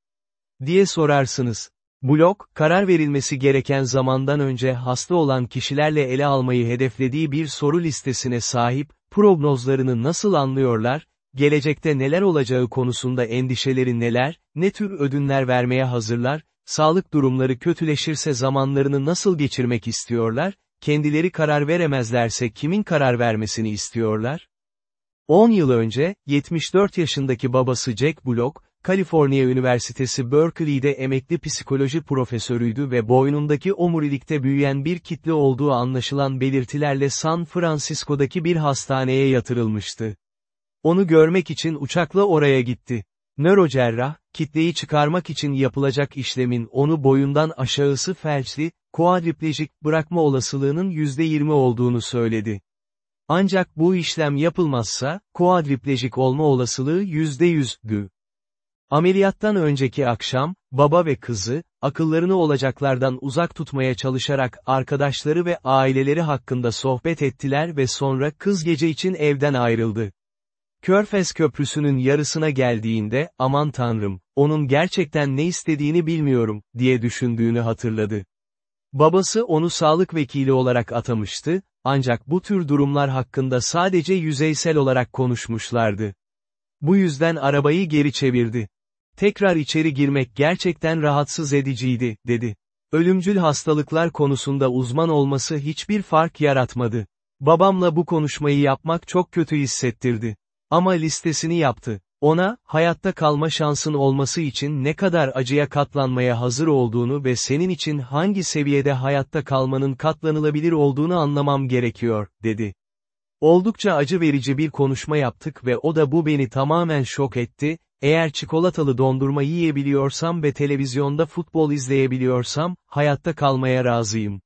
diye sorarsınız. Blok, karar verilmesi gereken zamandan önce hasta olan kişilerle ele almayı hedeflediği bir soru listesine sahip, prognozlarını nasıl anlıyorlar, gelecekte neler olacağı konusunda endişeleri neler, ne tür ödünler vermeye hazırlar, sağlık durumları kötüleşirse zamanlarını nasıl geçirmek istiyorlar, kendileri karar veremezlerse kimin karar vermesini istiyorlar? 10 yıl önce, 74 yaşındaki babası Jack Block, Kaliforniya Üniversitesi Berkeley'de emekli psikoloji profesörüydü ve boynundaki omurilikte büyüyen bir kitle olduğu anlaşılan belirtilerle San Francisco'daki bir hastaneye yatırılmıştı. Onu görmek için uçakla oraya gitti. Nörocerrah, kitleyi çıkarmak için yapılacak işlemin onu boyundan aşağısı felçli, kuadriplejik bırakma olasılığının %20 olduğunu söyledi. Ancak bu işlem yapılmazsa, kuadriplejik olma olasılığı %100'dü. Ameliyattan önceki akşam, baba ve kızı, akıllarını olacaklardan uzak tutmaya çalışarak arkadaşları ve aileleri hakkında sohbet ettiler ve sonra kız gece için evden ayrıldı. Körfez Köprüsü'nün yarısına geldiğinde, aman tanrım, onun gerçekten ne istediğini bilmiyorum, diye düşündüğünü hatırladı. Babası onu sağlık vekili olarak atamıştı, ancak bu tür durumlar hakkında sadece yüzeysel olarak konuşmuşlardı. Bu yüzden arabayı geri çevirdi. Tekrar içeri girmek gerçekten rahatsız ediciydi, dedi. Ölümcül hastalıklar konusunda uzman olması hiçbir fark yaratmadı. Babamla bu konuşmayı yapmak çok kötü hissettirdi. Ama listesini yaptı. Ona, hayatta kalma şansın olması için ne kadar acıya katlanmaya hazır olduğunu ve senin için hangi seviyede hayatta kalmanın katlanılabilir olduğunu anlamam gerekiyor, dedi. Oldukça acı verici bir konuşma yaptık ve o da bu beni tamamen şok etti, eğer çikolatalı dondurma yiyebiliyorsam ve televizyonda futbol izleyebiliyorsam, hayatta kalmaya razıyım.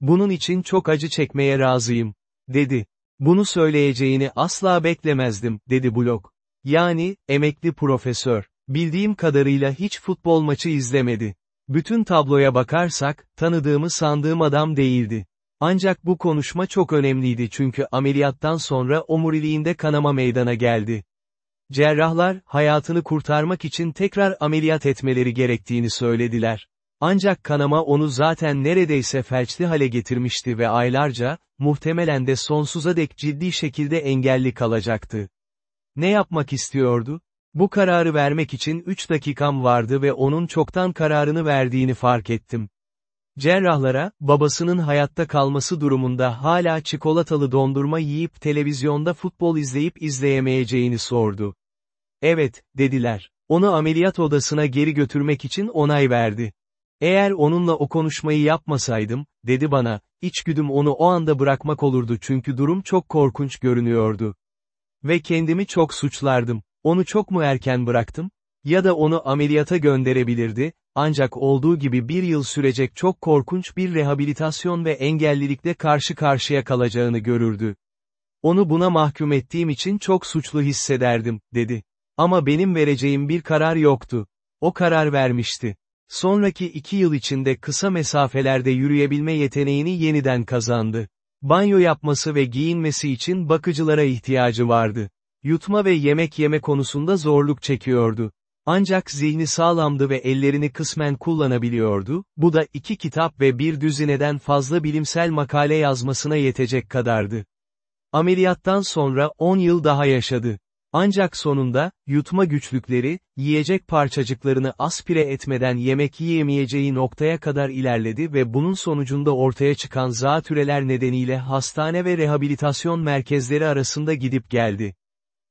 Bunun için çok acı çekmeye razıyım, dedi. Bunu söyleyeceğini asla beklemezdim, dedi Blok. Yani, emekli profesör. Bildiğim kadarıyla hiç futbol maçı izlemedi. Bütün tabloya bakarsak, tanıdığımı sandığım adam değildi. Ancak bu konuşma çok önemliydi çünkü ameliyattan sonra omuriliğinde kanama meydana geldi. Cerrahlar, hayatını kurtarmak için tekrar ameliyat etmeleri gerektiğini söylediler. Ancak kanama onu zaten neredeyse felçli hale getirmişti ve aylarca, muhtemelen de sonsuza dek ciddi şekilde engelli kalacaktı. Ne yapmak istiyordu? Bu kararı vermek için 3 dakikam vardı ve onun çoktan kararını verdiğini fark ettim. Cerrahlara, babasının hayatta kalması durumunda hala çikolatalı dondurma yiyip televizyonda futbol izleyip izleyemeyeceğini sordu. Evet, dediler. Onu ameliyat odasına geri götürmek için onay verdi. Eğer onunla o konuşmayı yapmasaydım, dedi bana, içgüdüm onu o anda bırakmak olurdu çünkü durum çok korkunç görünüyordu. Ve kendimi çok suçlardım. Onu çok mu erken bıraktım? Ya da onu ameliyata gönderebilirdi, ancak olduğu gibi bir yıl sürecek çok korkunç bir rehabilitasyon ve engellilikle karşı karşıya kalacağını görürdü. Onu buna mahkum ettiğim için çok suçlu hissederdim, dedi. Ama benim vereceğim bir karar yoktu. O karar vermişti. Sonraki iki yıl içinde kısa mesafelerde yürüyebilme yeteneğini yeniden kazandı. Banyo yapması ve giyinmesi için bakıcılara ihtiyacı vardı. Yutma ve yemek yeme konusunda zorluk çekiyordu. Ancak zihni sağlamdı ve ellerini kısmen kullanabiliyordu, bu da iki kitap ve bir düzineden fazla bilimsel makale yazmasına yetecek kadardı. Ameliyattan sonra 10 yıl daha yaşadı. Ancak sonunda, yutma güçlükleri, yiyecek parçacıklarını aspire etmeden yemek yiyemeyeceği noktaya kadar ilerledi ve bunun sonucunda ortaya çıkan zatüreler nedeniyle hastane ve rehabilitasyon merkezleri arasında gidip geldi.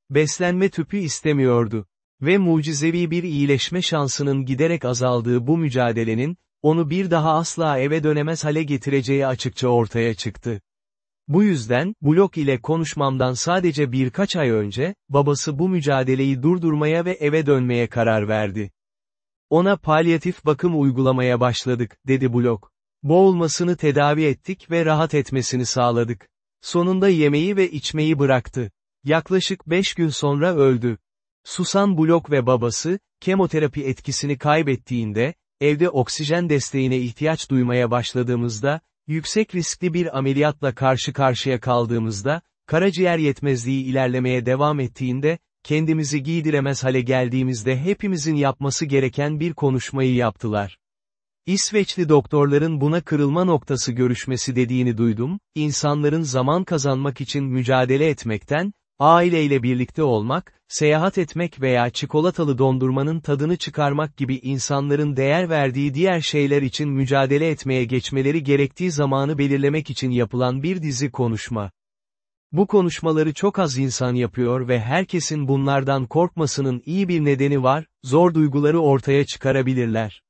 Beslenme tüpü istemiyordu. Ve mucizevi bir iyileşme şansının giderek azaldığı bu mücadelenin, onu bir daha asla eve dönemez hale getireceği açıkça ortaya çıktı. Bu yüzden, blok ile konuşmamdan sadece birkaç ay önce, babası bu mücadeleyi durdurmaya ve eve dönmeye karar verdi. Ona palyatif bakım uygulamaya başladık, dedi blok. Boğulmasını tedavi ettik ve rahat etmesini sağladık. Sonunda yemeği ve içmeyi bıraktı. Yaklaşık 5 gün sonra öldü. Susan Blok ve babası, kemoterapi etkisini kaybettiğinde, evde oksijen desteğine ihtiyaç duymaya başladığımızda, yüksek riskli bir ameliyatla karşı karşıya kaldığımızda, karaciğer yetmezliği ilerlemeye devam ettiğinde, kendimizi giydiremez hale geldiğimizde hepimizin yapması gereken bir konuşmayı yaptılar. İsveçli doktorların buna kırılma noktası görüşmesi dediğini duydum, insanların zaman kazanmak için mücadele etmekten, Aileyle birlikte olmak, seyahat etmek veya çikolatalı dondurmanın tadını çıkarmak gibi insanların değer verdiği diğer şeyler için mücadele etmeye geçmeleri gerektiği zamanı belirlemek için yapılan bir dizi konuşma. Bu konuşmaları çok az insan yapıyor ve herkesin bunlardan korkmasının iyi bir nedeni var, zor duyguları ortaya çıkarabilirler.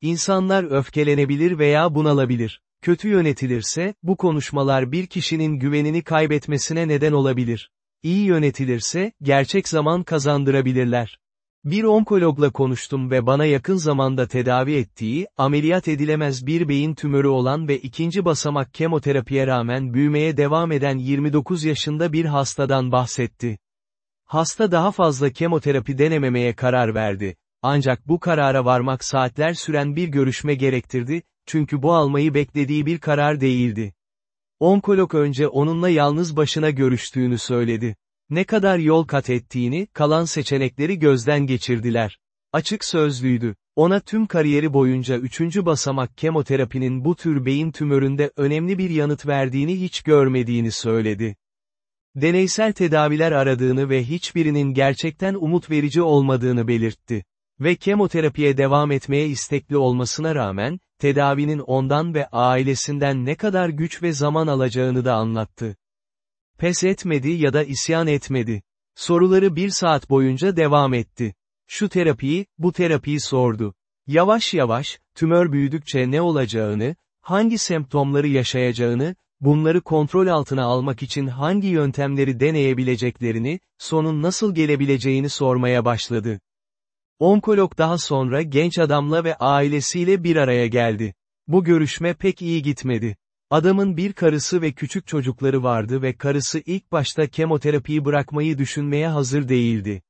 İnsanlar öfkelenebilir veya bunalabilir. Kötü yönetilirse, bu konuşmalar bir kişinin güvenini kaybetmesine neden olabilir. İyi yönetilirse, gerçek zaman kazandırabilirler. Bir onkologla konuştum ve bana yakın zamanda tedavi ettiği, ameliyat edilemez bir beyin tümörü olan ve ikinci basamak kemoterapiye rağmen büyümeye devam eden 29 yaşında bir hastadan bahsetti. Hasta daha fazla kemoterapi denememeye karar verdi. Ancak bu karara varmak saatler süren bir görüşme gerektirdi, çünkü bu almayı beklediği bir karar değildi. Onkolog önce onunla yalnız başına görüştüğünü söyledi. Ne kadar yol kat ettiğini, kalan seçenekleri gözden geçirdiler. Açık sözlüydü. Ona tüm kariyeri boyunca üçüncü basamak kemoterapinin bu tür beyin tümöründe önemli bir yanıt verdiğini hiç görmediğini söyledi. Deneysel tedaviler aradığını ve hiçbirinin gerçekten umut verici olmadığını belirtti. Ve kemoterapiye devam etmeye istekli olmasına rağmen, tedavinin ondan ve ailesinden ne kadar güç ve zaman alacağını da anlattı. Pes etmedi ya da isyan etmedi. Soruları bir saat boyunca devam etti. Şu terapiyi, bu terapiyi sordu. Yavaş yavaş, tümör büyüdükçe ne olacağını, hangi semptomları yaşayacağını, bunları kontrol altına almak için hangi yöntemleri deneyebileceklerini, sonun nasıl gelebileceğini sormaya başladı. Onkolog daha sonra genç adamla ve ailesiyle bir araya geldi. Bu görüşme pek iyi gitmedi. Adamın bir karısı ve küçük çocukları vardı ve karısı ilk başta kemoterapiyi bırakmayı düşünmeye hazır değildi.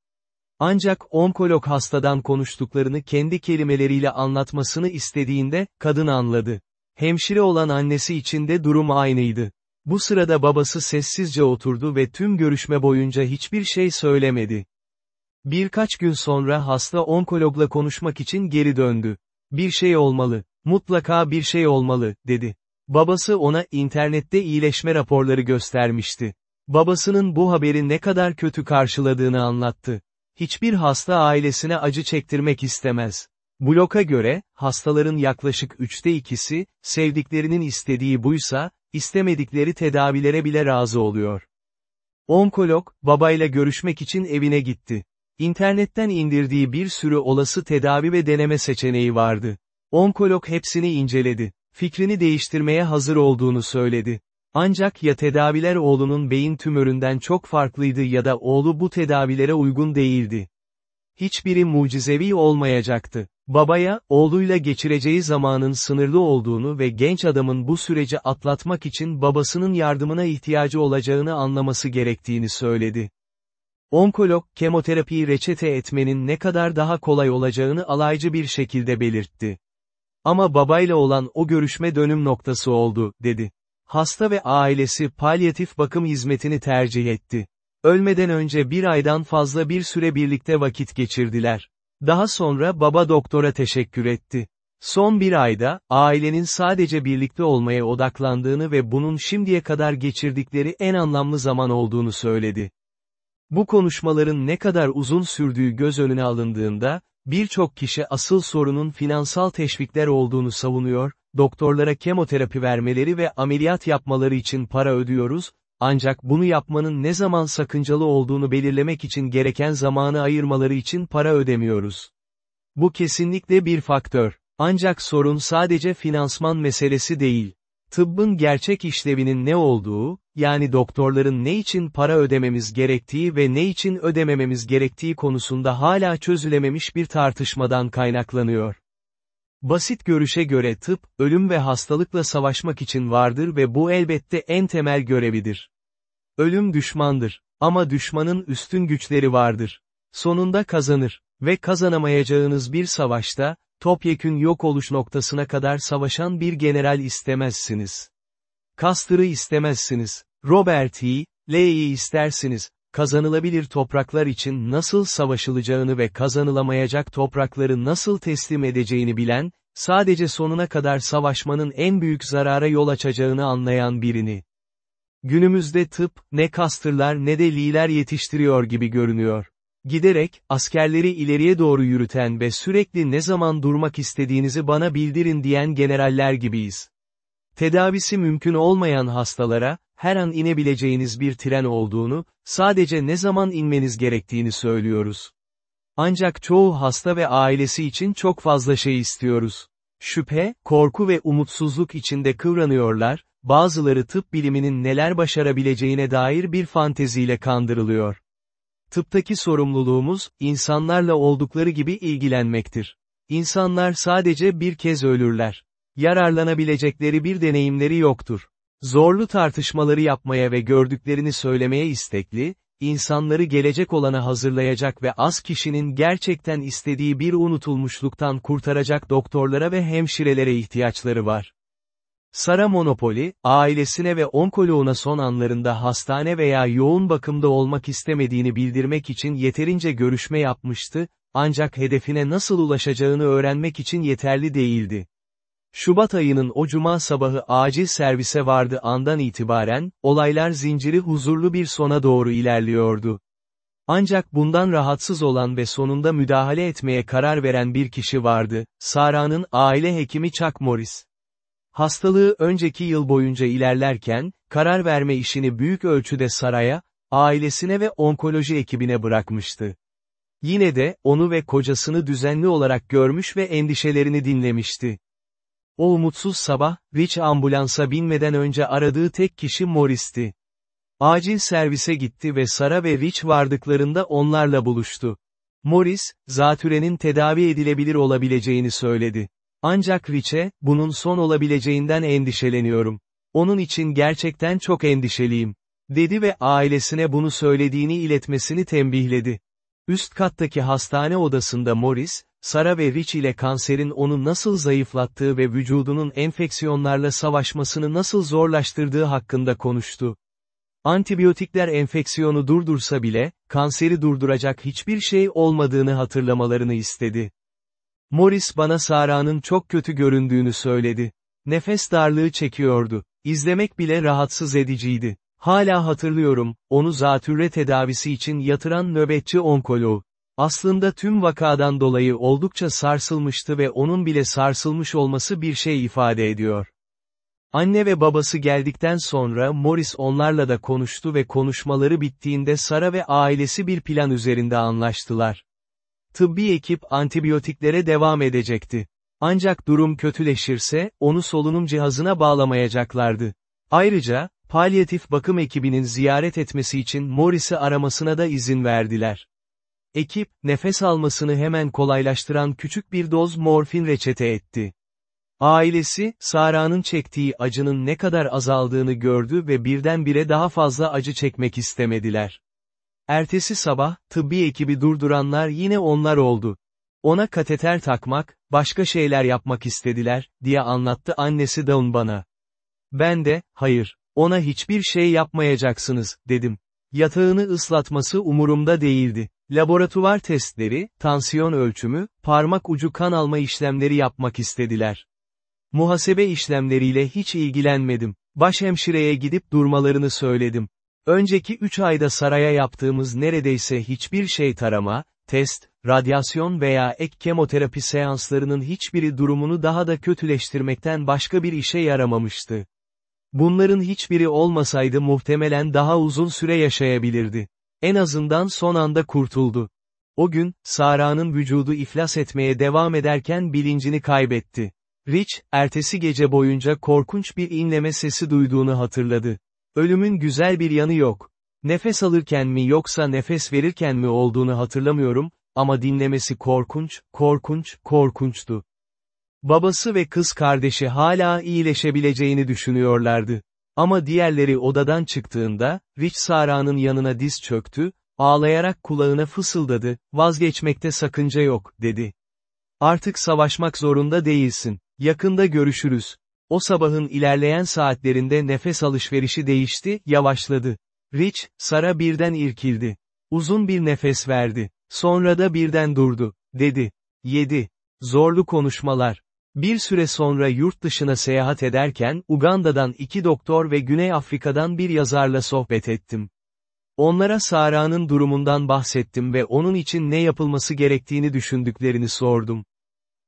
Ancak onkolog hastadan konuştuklarını kendi kelimeleriyle anlatmasını istediğinde, kadın anladı. Hemşire olan annesi için de durum aynıydı. Bu sırada babası sessizce oturdu ve tüm görüşme boyunca hiçbir şey söylemedi. Birkaç gün sonra hasta onkologla konuşmak için geri döndü. Bir şey olmalı, mutlaka bir şey olmalı, dedi. Babası ona internette iyileşme raporları göstermişti. Babasının bu haberi ne kadar kötü karşıladığını anlattı. Hiçbir hasta ailesine acı çektirmek istemez. Bloka göre, hastaların yaklaşık üçte ikisi, sevdiklerinin istediği buysa, istemedikleri tedavilere bile razı oluyor. Onkolog, babayla görüşmek için evine gitti. İnternetten indirdiği bir sürü olası tedavi ve deneme seçeneği vardı. Onkolog hepsini inceledi. Fikrini değiştirmeye hazır olduğunu söyledi. Ancak ya tedaviler oğlunun beyin tümöründen çok farklıydı ya da oğlu bu tedavilere uygun değildi. Hiçbiri mucizevi olmayacaktı. Babaya, oğluyla geçireceği zamanın sınırlı olduğunu ve genç adamın bu süreci atlatmak için babasının yardımına ihtiyacı olacağını anlaması gerektiğini söyledi. Onkolog, kemoterapiyi reçete etmenin ne kadar daha kolay olacağını alaycı bir şekilde belirtti. Ama babayla olan o görüşme dönüm noktası oldu, dedi. Hasta ve ailesi palyatif bakım hizmetini tercih etti. Ölmeden önce bir aydan fazla bir süre birlikte vakit geçirdiler. Daha sonra baba doktora teşekkür etti. Son bir ayda, ailenin sadece birlikte olmaya odaklandığını ve bunun şimdiye kadar geçirdikleri en anlamlı zaman olduğunu söyledi. Bu konuşmaların ne kadar uzun sürdüğü göz önüne alındığında, birçok kişi asıl sorunun finansal teşvikler olduğunu savunuyor, doktorlara kemoterapi vermeleri ve ameliyat yapmaları için para ödüyoruz, ancak bunu yapmanın ne zaman sakıncalı olduğunu belirlemek için gereken zamanı ayırmaları için para ödemiyoruz. Bu kesinlikle bir faktör. Ancak sorun sadece finansman meselesi değil. Tıbbın gerçek işlevinin ne olduğu, yani doktorların ne için para ödememiz gerektiği ve ne için ödemememiz gerektiği konusunda hala çözülememiş bir tartışmadan kaynaklanıyor. Basit görüşe göre tıp, ölüm ve hastalıkla savaşmak için vardır ve bu elbette en temel görevidir. Ölüm düşmandır. Ama düşmanın üstün güçleri vardır. Sonunda kazanır. Ve kazanamayacağınız bir savaşta, topyekün yok oluş noktasına kadar savaşan bir general istemezsiniz. Custer'ı istemezsiniz. Robert E. Lee'yi istersiniz. Kazanılabilir topraklar için nasıl savaşılacağını ve kazanılamayacak toprakları nasıl teslim edeceğini bilen, sadece sonuna kadar savaşmanın en büyük zarara yol açacağını anlayan birini. Günümüzde tıp, ne Custer'lar ne de Lee'ler yetiştiriyor gibi görünüyor. Giderek, askerleri ileriye doğru yürüten ve sürekli ne zaman durmak istediğinizi bana bildirin diyen generaller gibiyiz. Tedavisi mümkün olmayan hastalara, her an inebileceğiniz bir tren olduğunu, sadece ne zaman inmeniz gerektiğini söylüyoruz. Ancak çoğu hasta ve ailesi için çok fazla şey istiyoruz. Şüphe, korku ve umutsuzluk içinde kıvranıyorlar, bazıları tıp biliminin neler başarabileceğine dair bir fanteziyle kandırılıyor. Tıptaki sorumluluğumuz, insanlarla oldukları gibi ilgilenmektir. İnsanlar sadece bir kez ölürler. Yararlanabilecekleri bir deneyimleri yoktur. Zorlu tartışmaları yapmaya ve gördüklerini söylemeye istekli, insanları gelecek olana hazırlayacak ve az kişinin gerçekten istediği bir unutulmuşluktan kurtaracak doktorlara ve hemşirelere ihtiyaçları var. Sara Monopoli, ailesine ve onkoloğuna son anlarında hastane veya yoğun bakımda olmak istemediğini bildirmek için yeterince görüşme yapmıştı, ancak hedefine nasıl ulaşacağını öğrenmek için yeterli değildi. Şubat ayının o cuma sabahı acil servise vardı andan itibaren, olaylar zinciri huzurlu bir sona doğru ilerliyordu. Ancak bundan rahatsız olan ve sonunda müdahale etmeye karar veren bir kişi vardı, Sara'nın aile hekimi Chuck Morris. Hastalığı önceki yıl boyunca ilerlerken, karar verme işini büyük ölçüde Sara'ya, ailesine ve onkoloji ekibine bırakmıştı. Yine de, onu ve kocasını düzenli olarak görmüş ve endişelerini dinlemişti. O umutsuz sabah, Rich ambulansa binmeden önce aradığı tek kişi Morris'ti. Acil servise gitti ve Sara ve Rich vardıklarında onlarla buluştu. Morris, zatürenin tedavi edilebilir olabileceğini söyledi. Ancak Rich'e, bunun son olabileceğinden endişeleniyorum. Onun için gerçekten çok endişeliyim. Dedi ve ailesine bunu söylediğini iletmesini tembihledi. Üst kattaki hastane odasında Morris, Sara ve Rich ile kanserin onu nasıl zayıflattığı ve vücudunun enfeksiyonlarla savaşmasını nasıl zorlaştırdığı hakkında konuştu. Antibiyotikler enfeksiyonu durdursa bile, kanseri durduracak hiçbir şey olmadığını hatırlamalarını istedi. Morris bana Sara'nın çok kötü göründüğünü söyledi. Nefes darlığı çekiyordu. İzlemek bile rahatsız ediciydi. Hala hatırlıyorum, onu zatürre tedavisi için yatıran nöbetçi onkoloğu. Aslında tüm vakadan dolayı oldukça sarsılmıştı ve onun bile sarsılmış olması bir şey ifade ediyor. Anne ve babası geldikten sonra Morris onlarla da konuştu ve konuşmaları bittiğinde Sara ve ailesi bir plan üzerinde anlaştılar. Tıbbi ekip antibiyotiklere devam edecekti. Ancak durum kötüleşirse, onu solunum cihazına bağlamayacaklardı. Ayrıca, palyatif bakım ekibinin ziyaret etmesi için Morris'i aramasına da izin verdiler. Ekip, nefes almasını hemen kolaylaştıran küçük bir doz morfin reçete etti. Ailesi, Sara'nın çektiği acının ne kadar azaldığını gördü ve birdenbire daha fazla acı çekmek istemediler. Ertesi sabah, tıbbi ekibi durduranlar yine onlar oldu. Ona kateter takmak, başka şeyler yapmak istediler, diye anlattı annesi Dawn bana. Ben de, hayır, ona hiçbir şey yapmayacaksınız, dedim. Yatağını ıslatması umurumda değildi. Laboratuvar testleri, tansiyon ölçümü, parmak ucu kan alma işlemleri yapmak istediler. Muhasebe işlemleriyle hiç ilgilenmedim. Başhemşireye gidip durmalarını söyledim. Önceki 3 ayda saraya yaptığımız neredeyse hiçbir şey tarama, test, radyasyon veya ek kemoterapi seanslarının hiçbiri durumunu daha da kötüleştirmekten başka bir işe yaramamıştı. Bunların hiçbiri olmasaydı muhtemelen daha uzun süre yaşayabilirdi. En azından son anda kurtuldu. O gün, Sara'nın vücudu iflas etmeye devam ederken bilincini kaybetti. Rich, ertesi gece boyunca korkunç bir inleme sesi duyduğunu hatırladı. Ölümün güzel bir yanı yok. Nefes alırken mi yoksa nefes verirken mi olduğunu hatırlamıyorum, ama dinlemesi korkunç, korkunç, korkunçtu. Babası ve kız kardeşi hala iyileşebileceğini düşünüyorlardı. Ama diğerleri odadan çıktığında, Rich Sara'nın yanına diz çöktü, ağlayarak kulağına fısıldadı, vazgeçmekte sakınca yok, dedi. Artık savaşmak zorunda değilsin, yakında görüşürüz. O sabahın ilerleyen saatlerinde nefes alışverişi değişti, yavaşladı. Rich, Sara birden irkildi. Uzun bir nefes verdi. Sonra da birden durdu, dedi. 7. Zorlu konuşmalar. Bir süre sonra yurt dışına seyahat ederken, Uganda'dan iki doktor ve Güney Afrika'dan bir yazarla sohbet ettim. Onlara Sara'nın durumundan bahsettim ve onun için ne yapılması gerektiğini düşündüklerini sordum.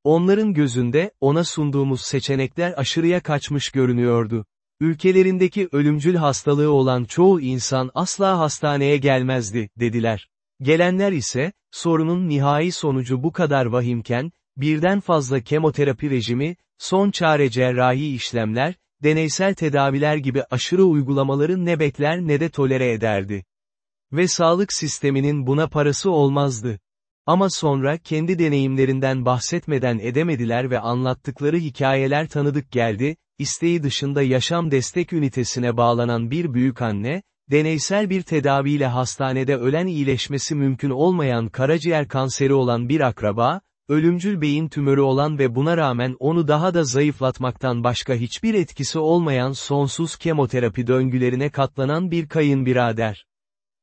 Onların gözünde, ona sunduğumuz seçenekler aşırıya kaçmış görünüyordu. Ülkelerindeki ölümcül hastalığı olan çoğu insan asla hastaneye gelmezdi, dediler. Gelenler ise, sorunun nihai sonucu bu kadar vahimken, birden fazla kemoterapi rejimi, son çare cerrahi işlemler, deneysel tedaviler gibi aşırı uygulamaları ne bekler ne de tolere ederdi. Ve sağlık sisteminin buna parası olmazdı. Ama sonra kendi deneyimlerinden bahsetmeden edemediler ve anlattıkları hikayeler tanıdık geldi, isteği dışında yaşam destek ünitesine bağlanan bir büyük anne, deneysel bir tedaviyle hastanede ölen iyileşmesi mümkün olmayan karaciğer kanseri olan bir akraba, ölümcül beyin tümörü olan ve buna rağmen onu daha da zayıflatmaktan başka hiçbir etkisi olmayan sonsuz kemoterapi döngülerine katlanan bir kayınbirader.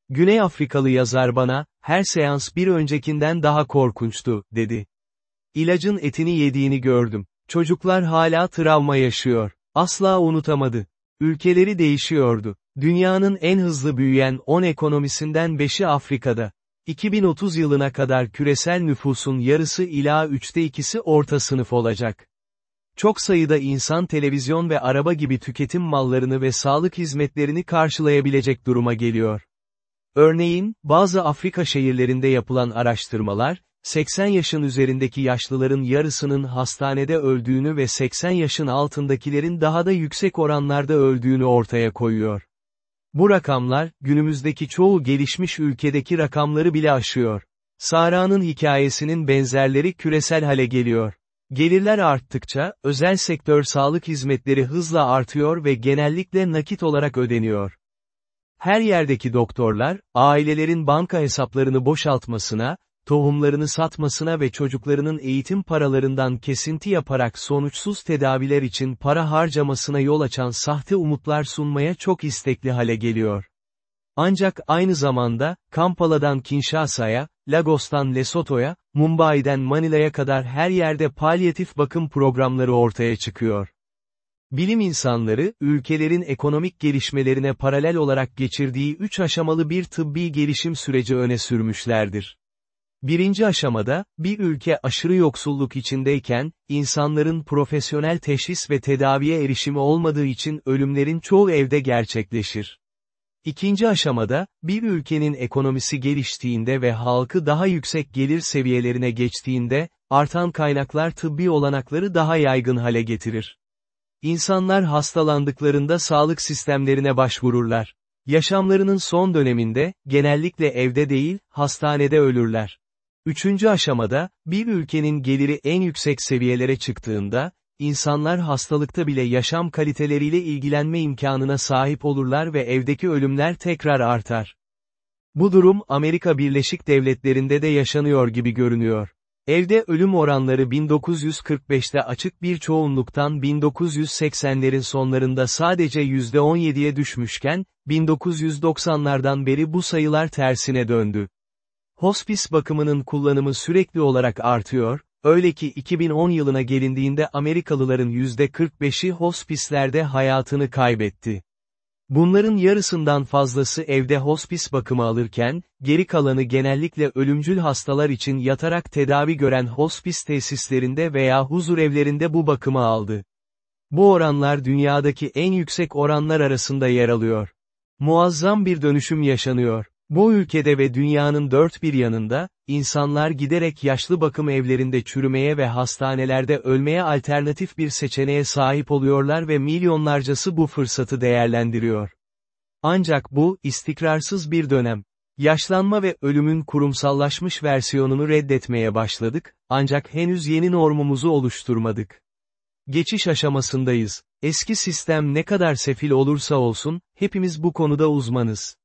Güney Afrikalı yazar bana, her seans bir öncekinden daha korkunçtu, dedi. İlacın etini yediğini gördüm. Çocuklar hala travma yaşıyor. Asla unutamadı. Ülkeleri değişiyordu. Dünyanın en hızlı büyüyen 10 ekonomisinden 5'i Afrika'da. 2030 yılına kadar küresel nüfusun yarısı ila üçte ikisi orta sınıf olacak. Çok sayıda insan televizyon ve araba gibi tüketim mallarını ve sağlık hizmetlerini karşılayabilecek duruma geliyor. Örneğin, bazı Afrika şehirlerinde yapılan araştırmalar, 80 yaşın üzerindeki yaşlıların yarısının hastanede öldüğünü ve 80 yaşın altındakilerin daha da yüksek oranlarda öldüğünü ortaya koyuyor. Bu rakamlar, günümüzdeki çoğu gelişmiş ülkedeki rakamları bile aşıyor. Sara'nın hikayesinin benzerleri küresel hale geliyor. Gelirler arttıkça, özel sektör sağlık hizmetleri hızla artıyor ve genellikle nakit olarak ödeniyor. Her yerdeki doktorlar, ailelerin banka hesaplarını boşaltmasına, tohumlarını satmasına ve çocuklarının eğitim paralarından kesinti yaparak sonuçsuz tedaviler için para harcamasına yol açan sahte umutlar sunmaya çok istekli hale geliyor. Ancak aynı zamanda, Kampala'dan Kinshasa'ya, Lagos'tan Lesotho'ya, Mumbai'den Manila'ya kadar her yerde palyatif bakım programları ortaya çıkıyor. Bilim insanları, ülkelerin ekonomik gelişmelerine paralel olarak geçirdiği üç aşamalı bir tıbbi gelişim süreci öne sürmüşlerdir. Birinci aşamada, bir ülke aşırı yoksulluk içindeyken, insanların profesyonel teşhis ve tedaviye erişimi olmadığı için ölümlerin çoğu evde gerçekleşir. İkinci aşamada, bir ülkenin ekonomisi geliştiğinde ve halkı daha yüksek gelir seviyelerine geçtiğinde, artan kaynaklar tıbbi olanakları daha yaygın hale getirir. İnsanlar hastalandıklarında sağlık sistemlerine başvururlar. Yaşamlarının son döneminde, genellikle evde değil, hastanede ölürler. Üçüncü aşamada, bir ülkenin geliri en yüksek seviyelere çıktığında, insanlar hastalıkta bile yaşam kaliteleriyle ilgilenme imkanına sahip olurlar ve evdeki ölümler tekrar artar. Bu durum Amerika Birleşik Devletleri'nde de yaşanıyor gibi görünüyor. Evde ölüm oranları 1945'te açık bir çoğunluktan 1980'lerin sonlarında sadece %17'ye düşmüşken, 1990'lardan beri bu sayılar tersine döndü. Hospice bakımının kullanımı sürekli olarak artıyor, öyle ki 2010 yılına gelindiğinde Amerikalıların %45'i hospislerde hayatını kaybetti. Bunların yarısından fazlası evde hospis bakımı alırken, geri kalanı genellikle ölümcül hastalar için yatarak tedavi gören hospis tesislerinde veya huzur evlerinde bu bakımı aldı. Bu oranlar dünyadaki en yüksek oranlar arasında yer alıyor. Muazzam bir dönüşüm yaşanıyor. Bu ülkede ve dünyanın dört bir yanında, insanlar giderek yaşlı bakım evlerinde çürümeye ve hastanelerde ölmeye alternatif bir seçeneğe sahip oluyorlar ve milyonlarcası bu fırsatı değerlendiriyor. Ancak bu, istikrarsız bir dönem. Yaşlanma ve ölümün kurumsallaşmış versiyonunu reddetmeye başladık, ancak henüz yeni normumuzu oluşturmadık. Geçiş aşamasındayız. Eski sistem ne kadar sefil olursa olsun, hepimiz bu konuda uzmanız.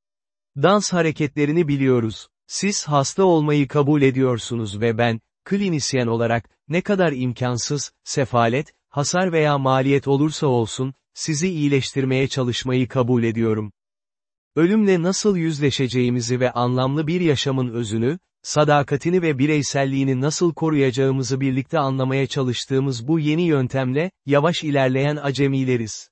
Dans hareketlerini biliyoruz. Siz hasta olmayı kabul ediyorsunuz ve ben, klinisyen olarak, ne kadar imkansız, sefalet, hasar veya maliyet olursa olsun, sizi iyileştirmeye çalışmayı kabul ediyorum. Ölümle nasıl yüzleşeceğimizi ve anlamlı bir yaşamın özünü, sadakatini ve bireyselliğini nasıl koruyacağımızı birlikte anlamaya çalıştığımız bu yeni yöntemle, yavaş ilerleyen acemileriz.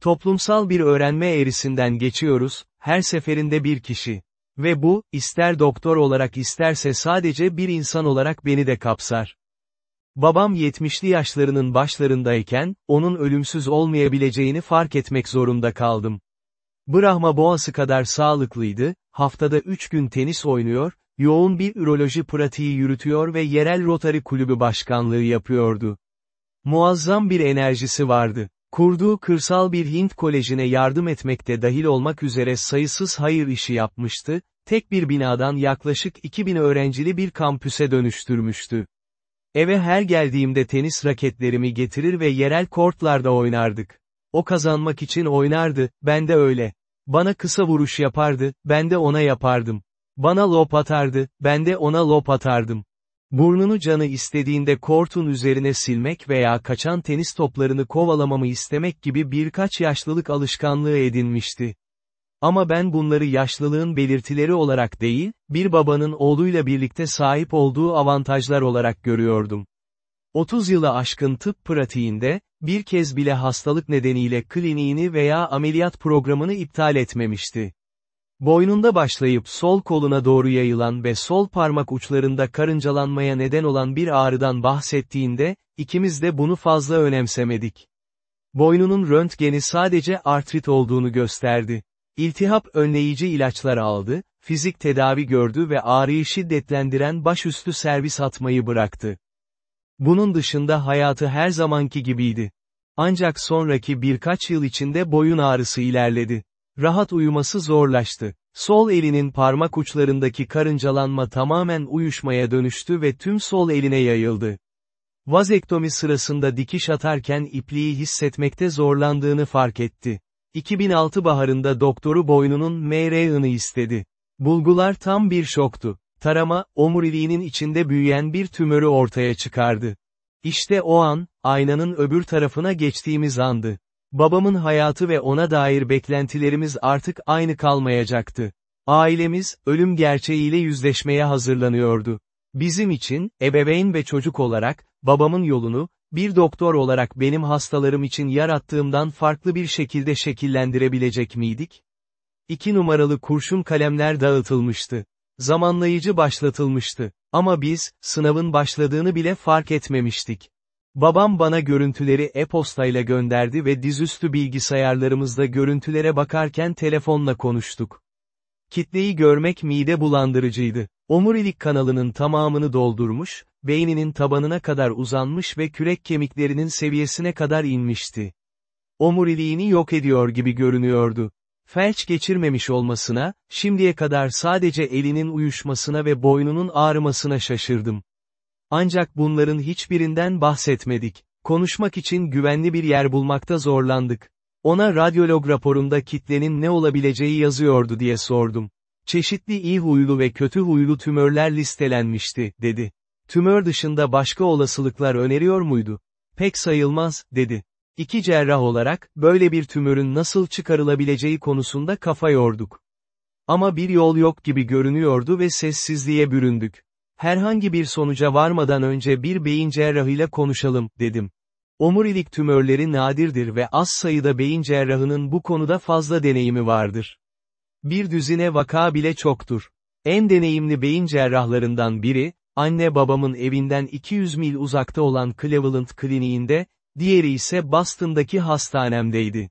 Toplumsal bir öğrenme eğrisinden geçiyoruz, her seferinde bir kişi. Ve bu, ister doktor olarak isterse sadece bir insan olarak beni de kapsar. Babam 70'li yaşlarının başlarındayken, onun ölümsüz olmayabileceğini fark etmek zorunda kaldım. Brahma boğası kadar sağlıklıydı, haftada 3 gün tenis oynuyor, yoğun bir üroloji pratiği yürütüyor ve yerel Rotary kulübü başkanlığı yapıyordu. Muazzam bir enerjisi vardı. Kurduğu kırsal bir Hint kolejine yardım etmekte dahil olmak üzere sayısız hayır işi yapmıştı, tek bir binadan yaklaşık 2000 öğrencili bir kampüse dönüştürmüştü. Eve her geldiğimde tenis raketlerimi getirir ve yerel kortlarda oynardık. O kazanmak için oynardı, ben de öyle. Bana kısa vuruş yapardı, ben de ona yapardım. Bana lop atardı, ben de ona lop atardım. Burnunu canı istediğinde kortun üzerine silmek veya kaçan tenis toplarını kovalamamı istemek gibi birkaç yaşlılık alışkanlığı edinmişti. Ama ben bunları yaşlılığın belirtileri olarak değil, bir babanın oğluyla birlikte sahip olduğu avantajlar olarak görüyordum. 30 yılı aşkın tıp pratiğinde, bir kez bile hastalık nedeniyle kliniğini veya ameliyat programını iptal etmemişti. Boynunda başlayıp sol koluna doğru yayılan ve sol parmak uçlarında karıncalanmaya neden olan bir ağrıdan bahsettiğinde, ikimiz de bunu fazla önemsemedik. Boynunun röntgeni sadece artrit olduğunu gösterdi. İltihap önleyici ilaçlar aldı, fizik tedavi gördü ve ağrıyı şiddetlendiren başüstü servis atmayı bıraktı. Bunun dışında hayatı her zamanki gibiydi. Ancak sonraki birkaç yıl içinde boyun ağrısı ilerledi. Rahat uyuması zorlaştı. Sol elinin parmak uçlarındaki karıncalanma tamamen uyuşmaya dönüştü ve tüm sol eline yayıldı. Vazektomi sırasında dikiş atarken ipliği hissetmekte zorlandığını fark etti. 2006 baharında doktoru boynunun MR'ını istedi. Bulgular tam bir şoktu. Tarama, omuriliğinin içinde büyüyen bir tümörü ortaya çıkardı. İşte o an, aynanın öbür tarafına geçtiğimiz andı. Babamın hayatı ve ona dair beklentilerimiz artık aynı kalmayacaktı. Ailemiz, ölüm gerçeğiyle yüzleşmeye hazırlanıyordu. Bizim için, ebeveyn ve çocuk olarak, babamın yolunu, bir doktor olarak benim hastalarım için yarattığımdan farklı bir şekilde şekillendirebilecek miydik? İki numaralı kurşun kalemler dağıtılmıştı. Zamanlayıcı başlatılmıştı. Ama biz, sınavın başladığını bile fark etmemiştik. Babam bana görüntüleri e-postayla gönderdi ve dizüstü bilgisayarlarımızda görüntülere bakarken telefonla konuştuk. Kitleyi görmek mide bulandırıcıydı. Omurilik kanalının tamamını doldurmuş, beyninin tabanına kadar uzanmış ve kürek kemiklerinin seviyesine kadar inmişti. Omuriliğini yok ediyor gibi görünüyordu. Felç geçirmemiş olmasına, şimdiye kadar sadece elinin uyuşmasına ve boynunun ağrımasına şaşırdım. Ancak bunların hiçbirinden bahsetmedik. Konuşmak için güvenli bir yer bulmakta zorlandık. Ona radyolog raporunda kitlenin ne olabileceği yazıyordu diye sordum. Çeşitli iyi huylu ve kötü huylu tümörler listelenmişti, dedi. Tümör dışında başka olasılıklar öneriyor muydu? Pek sayılmaz, dedi. İki cerrah olarak, böyle bir tümörün nasıl çıkarılabileceği konusunda kafa yorduk. Ama bir yol yok gibi görünüyordu ve sessizliğe büründük. Herhangi bir sonuca varmadan önce bir beyin cerrahıyla konuşalım, dedim. Omurilik tümörleri nadirdir ve az sayıda beyin cerrahının bu konuda fazla deneyimi vardır. Bir düzine vaka bile çoktur. En deneyimli beyin cerrahlarından biri, anne babamın evinden 200 mil uzakta olan Cleveland kliniğinde, diğeri ise Boston'daki hastanemdeydi.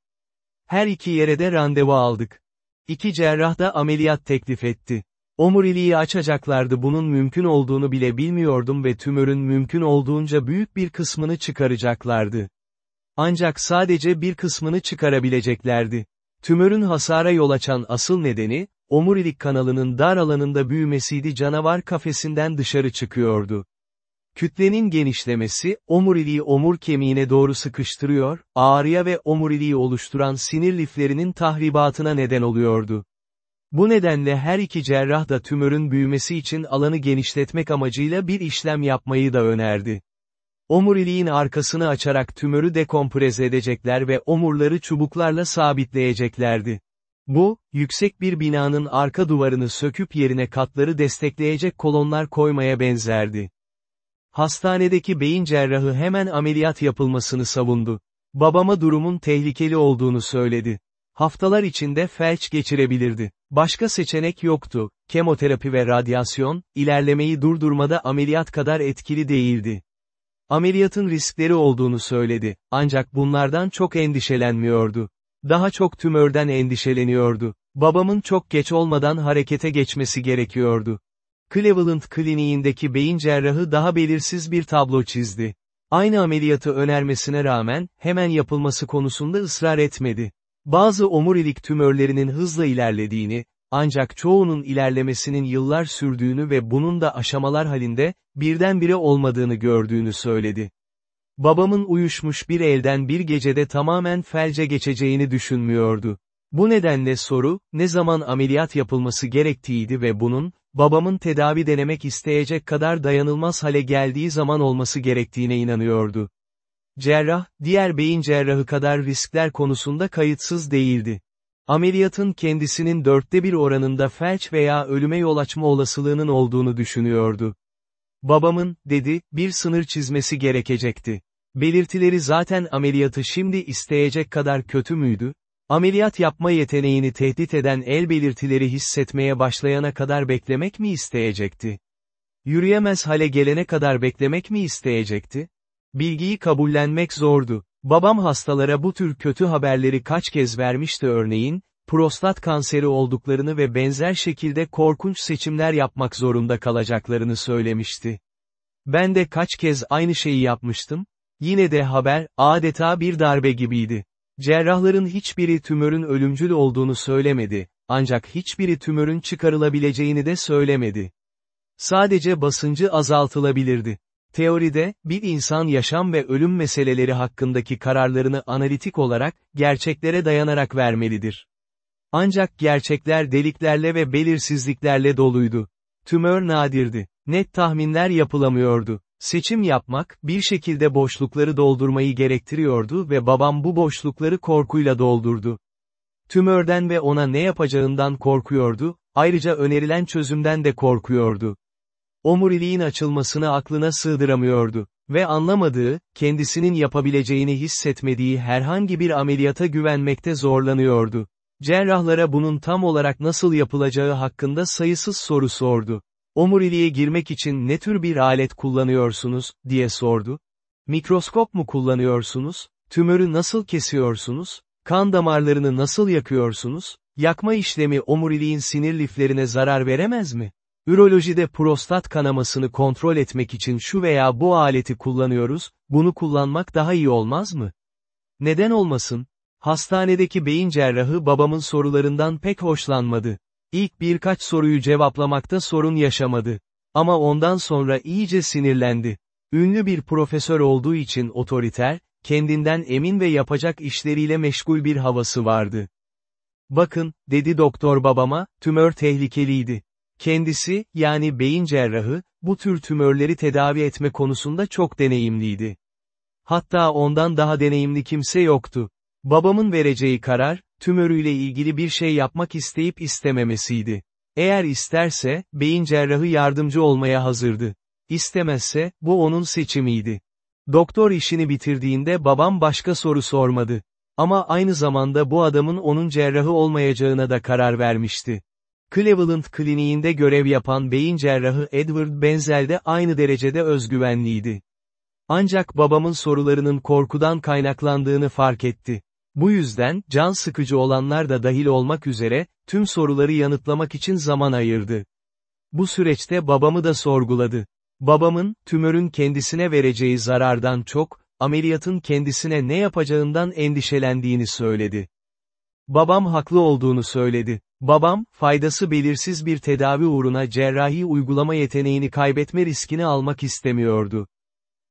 Her iki yere de randevu aldık. İki cerrah da ameliyat teklif etti. Omuriliği açacaklardı bunun mümkün olduğunu bile bilmiyordum ve tümörün mümkün olduğunca büyük bir kısmını çıkaracaklardı. Ancak sadece bir kısmını çıkarabileceklerdi. Tümörün hasara yol açan asıl nedeni, omurilik kanalının dar alanında büyümesiydi canavar kafesinden dışarı çıkıyordu. Kütlenin genişlemesi, omuriliği omur kemiğine doğru sıkıştırıyor, ağrıya ve omuriliği oluşturan sinir liflerinin tahribatına neden oluyordu. Bu nedenle her iki cerrah da tümörün büyümesi için alanı genişletmek amacıyla bir işlem yapmayı da önerdi. Omuriliğin arkasını açarak tümörü dekompreze edecekler ve omurları çubuklarla sabitleyeceklerdi. Bu, yüksek bir binanın arka duvarını söküp yerine katları destekleyecek kolonlar koymaya benzerdi. Hastanedeki beyin cerrahı hemen ameliyat yapılmasını savundu. Babama durumun tehlikeli olduğunu söyledi. Haftalar içinde felç geçirebilirdi. Başka seçenek yoktu. Kemoterapi ve radyasyon, ilerlemeyi durdurmada ameliyat kadar etkili değildi. Ameliyatın riskleri olduğunu söyledi, ancak bunlardan çok endişelenmiyordu. Daha çok tümörden endişeleniyordu. Babamın çok geç olmadan harekete geçmesi gerekiyordu. Cleveland kliniğindeki beyin cerrahı daha belirsiz bir tablo çizdi. Aynı ameliyatı önermesine rağmen, hemen yapılması konusunda ısrar etmedi. Bazı omurilik tümörlerinin hızla ilerlediğini, ancak çoğunun ilerlemesinin yıllar sürdüğünü ve bunun da aşamalar halinde, birdenbire olmadığını gördüğünü söyledi. Babamın uyuşmuş bir elden bir gecede tamamen felce geçeceğini düşünmüyordu. Bu nedenle soru, ne zaman ameliyat yapılması gerektiğiydi ve bunun, babamın tedavi denemek isteyecek kadar dayanılmaz hale geldiği zaman olması gerektiğine inanıyordu. Cerrah, diğer beyin cerrahı kadar riskler konusunda kayıtsız değildi. Ameliyatın kendisinin dörtte bir oranında felç veya ölüme yol açma olasılığının olduğunu düşünüyordu. Babamın, dedi, bir sınır çizmesi gerekecekti. Belirtileri zaten ameliyatı şimdi isteyecek kadar kötü müydü? Ameliyat yapma yeteneğini tehdit eden el belirtileri hissetmeye başlayana kadar beklemek mi isteyecekti? Yürüyemez hale gelene kadar beklemek mi isteyecekti? Bilgiyi kabullenmek zordu. Babam hastalara bu tür kötü haberleri kaç kez vermişti örneğin, prostat kanseri olduklarını ve benzer şekilde korkunç seçimler yapmak zorunda kalacaklarını söylemişti. Ben de kaç kez aynı şeyi yapmıştım? Yine de haber, adeta bir darbe gibiydi. Cerrahların hiçbiri tümörün ölümcül olduğunu söylemedi, ancak hiçbiri tümörün çıkarılabileceğini de söylemedi. Sadece basıncı azaltılabilirdi. Teoride, bir insan yaşam ve ölüm meseleleri hakkındaki kararlarını analitik olarak, gerçeklere dayanarak vermelidir. Ancak gerçekler deliklerle ve belirsizliklerle doluydu. Tümör nadirdi. Net tahminler yapılamıyordu. Seçim yapmak, bir şekilde boşlukları doldurmayı gerektiriyordu ve babam bu boşlukları korkuyla doldurdu. Tümörden ve ona ne yapacağından korkuyordu, ayrıca önerilen çözümden de korkuyordu. Omuriliğin açılmasını aklına sığdıramıyordu ve anlamadığı, kendisinin yapabileceğini hissetmediği herhangi bir ameliyata güvenmekte zorlanıyordu. Cerrahlara bunun tam olarak nasıl yapılacağı hakkında sayısız soru sordu. Omuriliğe girmek için ne tür bir alet kullanıyorsunuz, diye sordu. Mikroskop mu kullanıyorsunuz? Tümörü nasıl kesiyorsunuz? Kan damarlarını nasıl yakıyorsunuz? Yakma işlemi omuriliğin sinir liflerine zarar veremez mi? Ürolojide prostat kanamasını kontrol etmek için şu veya bu aleti kullanıyoruz, bunu kullanmak daha iyi olmaz mı? Neden olmasın? Hastanedeki beyin cerrahı babamın sorularından pek hoşlanmadı. İlk birkaç soruyu cevaplamakta sorun yaşamadı. Ama ondan sonra iyice sinirlendi. Ünlü bir profesör olduğu için otoriter, kendinden emin ve yapacak işleriyle meşgul bir havası vardı. Bakın, dedi doktor babama, tümör tehlikeliydi. Kendisi, yani beyin cerrahı, bu tür tümörleri tedavi etme konusunda çok deneyimliydi. Hatta ondan daha deneyimli kimse yoktu. Babamın vereceği karar, tümörüyle ilgili bir şey yapmak isteyip istememesiydi. Eğer isterse, beyin cerrahı yardımcı olmaya hazırdı. İstemezse, bu onun seçimiydi. Doktor işini bitirdiğinde babam başka soru sormadı. Ama aynı zamanda bu adamın onun cerrahı olmayacağına da karar vermişti. Cleveland kliniğinde görev yapan beyin cerrahı Edward Benzel de aynı derecede özgüvenliydi. Ancak babamın sorularının korkudan kaynaklandığını fark etti. Bu yüzden, can sıkıcı olanlar da dahil olmak üzere, tüm soruları yanıtlamak için zaman ayırdı. Bu süreçte babamı da sorguladı. Babamın, tümörün kendisine vereceği zarardan çok, ameliyatın kendisine ne yapacağından endişelendiğini söyledi. Babam haklı olduğunu söyledi. Babam, faydası belirsiz bir tedavi uğruna cerrahi uygulama yeteneğini kaybetme riskini almak istemiyordu.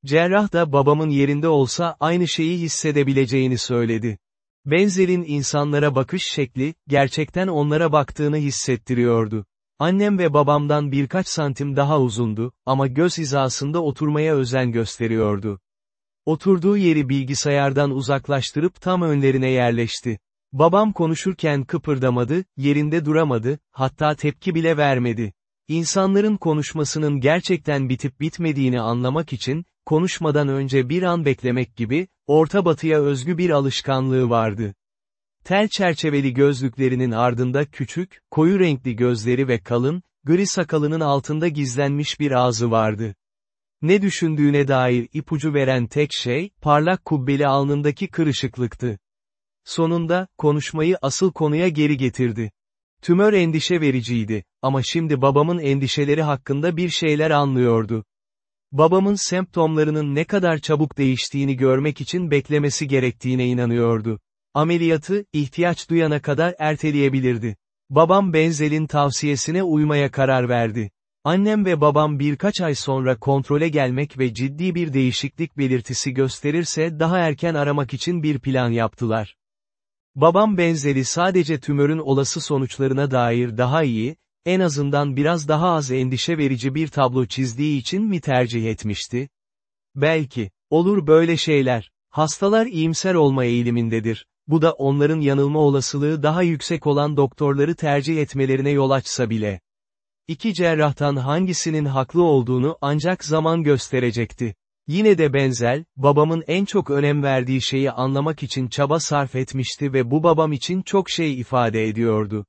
Cerrah da babamın yerinde olsa aynı şeyi hissedebileceğini söyledi. Benzer'in insanlara bakış şekli, gerçekten onlara baktığını hissettiriyordu. Annem ve babamdan birkaç santim daha uzundu, ama göz hizasında oturmaya özen gösteriyordu. Oturduğu yeri bilgisayardan uzaklaştırıp tam önlerine yerleşti. Babam konuşurken kıpırdamadı, yerinde duramadı, hatta tepki bile vermedi. İnsanların konuşmasının gerçekten bitip bitmediğini anlamak için, konuşmadan önce bir an beklemek gibi, Orta Batı'ya özgü bir alışkanlığı vardı. Tel çerçeveli gözlüklerinin ardında küçük, koyu renkli gözleri ve kalın, gri sakalının altında gizlenmiş bir ağzı vardı. Ne düşündüğüne dair ipucu veren tek şey, parlak kubbeli alnındaki kırışıklıktı. Sonunda, konuşmayı asıl konuya geri getirdi. Tümör endişe vericiydi, ama şimdi babamın endişeleri hakkında bir şeyler anlıyordu. Babamın semptomlarının ne kadar çabuk değiştiğini görmek için beklemesi gerektiğine inanıyordu. Ameliyatı, ihtiyaç duyana kadar erteleyebilirdi. Babam Benzel'in tavsiyesine uymaya karar verdi. Annem ve babam birkaç ay sonra kontrole gelmek ve ciddi bir değişiklik belirtisi gösterirse daha erken aramak için bir plan yaptılar. Babam Benzel'i sadece tümörün olası sonuçlarına dair daha iyi, en azından biraz daha az endişe verici bir tablo çizdiği için mi tercih etmişti? Belki, olur böyle şeyler. Hastalar iyimser olma eğilimindedir. Bu da onların yanılma olasılığı daha yüksek olan doktorları tercih etmelerine yol açsa bile. İki cerrahtan hangisinin haklı olduğunu ancak zaman gösterecekti. Yine de Benzel, babamın en çok önem verdiği şeyi anlamak için çaba sarf etmişti ve bu babam için çok şey ifade ediyordu.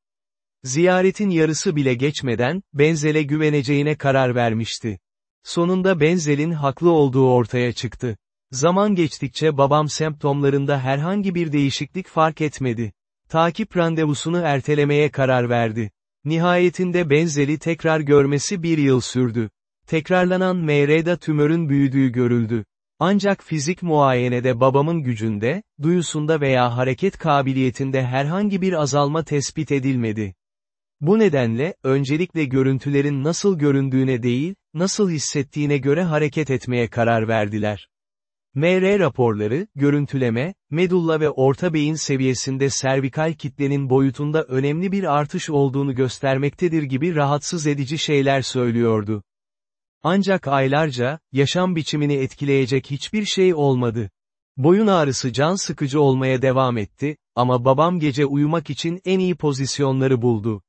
Ziyaretin yarısı bile geçmeden, Benzel'e güveneceğine karar vermişti. Sonunda Benzel'in haklı olduğu ortaya çıktı. Zaman geçtikçe babam semptomlarında herhangi bir değişiklik fark etmedi. Takip randevusunu ertelemeye karar verdi. Nihayetinde Benzel'i tekrar görmesi bir yıl sürdü. Tekrarlanan MR'da tümörün büyüdüğü görüldü. Ancak fizik muayenede babamın gücünde, duyusunda veya hareket kabiliyetinde herhangi bir azalma tespit edilmedi. Bu nedenle, öncelikle görüntülerin nasıl göründüğüne değil, nasıl hissettiğine göre hareket etmeye karar verdiler. MR raporları, görüntüleme, medulla ve orta beyin seviyesinde servikal kitlenin boyutunda önemli bir artış olduğunu göstermektedir gibi rahatsız edici şeyler söylüyordu. Ancak aylarca, yaşam biçimini etkileyecek hiçbir şey olmadı. Boyun ağrısı can sıkıcı olmaya devam etti, ama babam gece uyumak için en iyi pozisyonları buldu.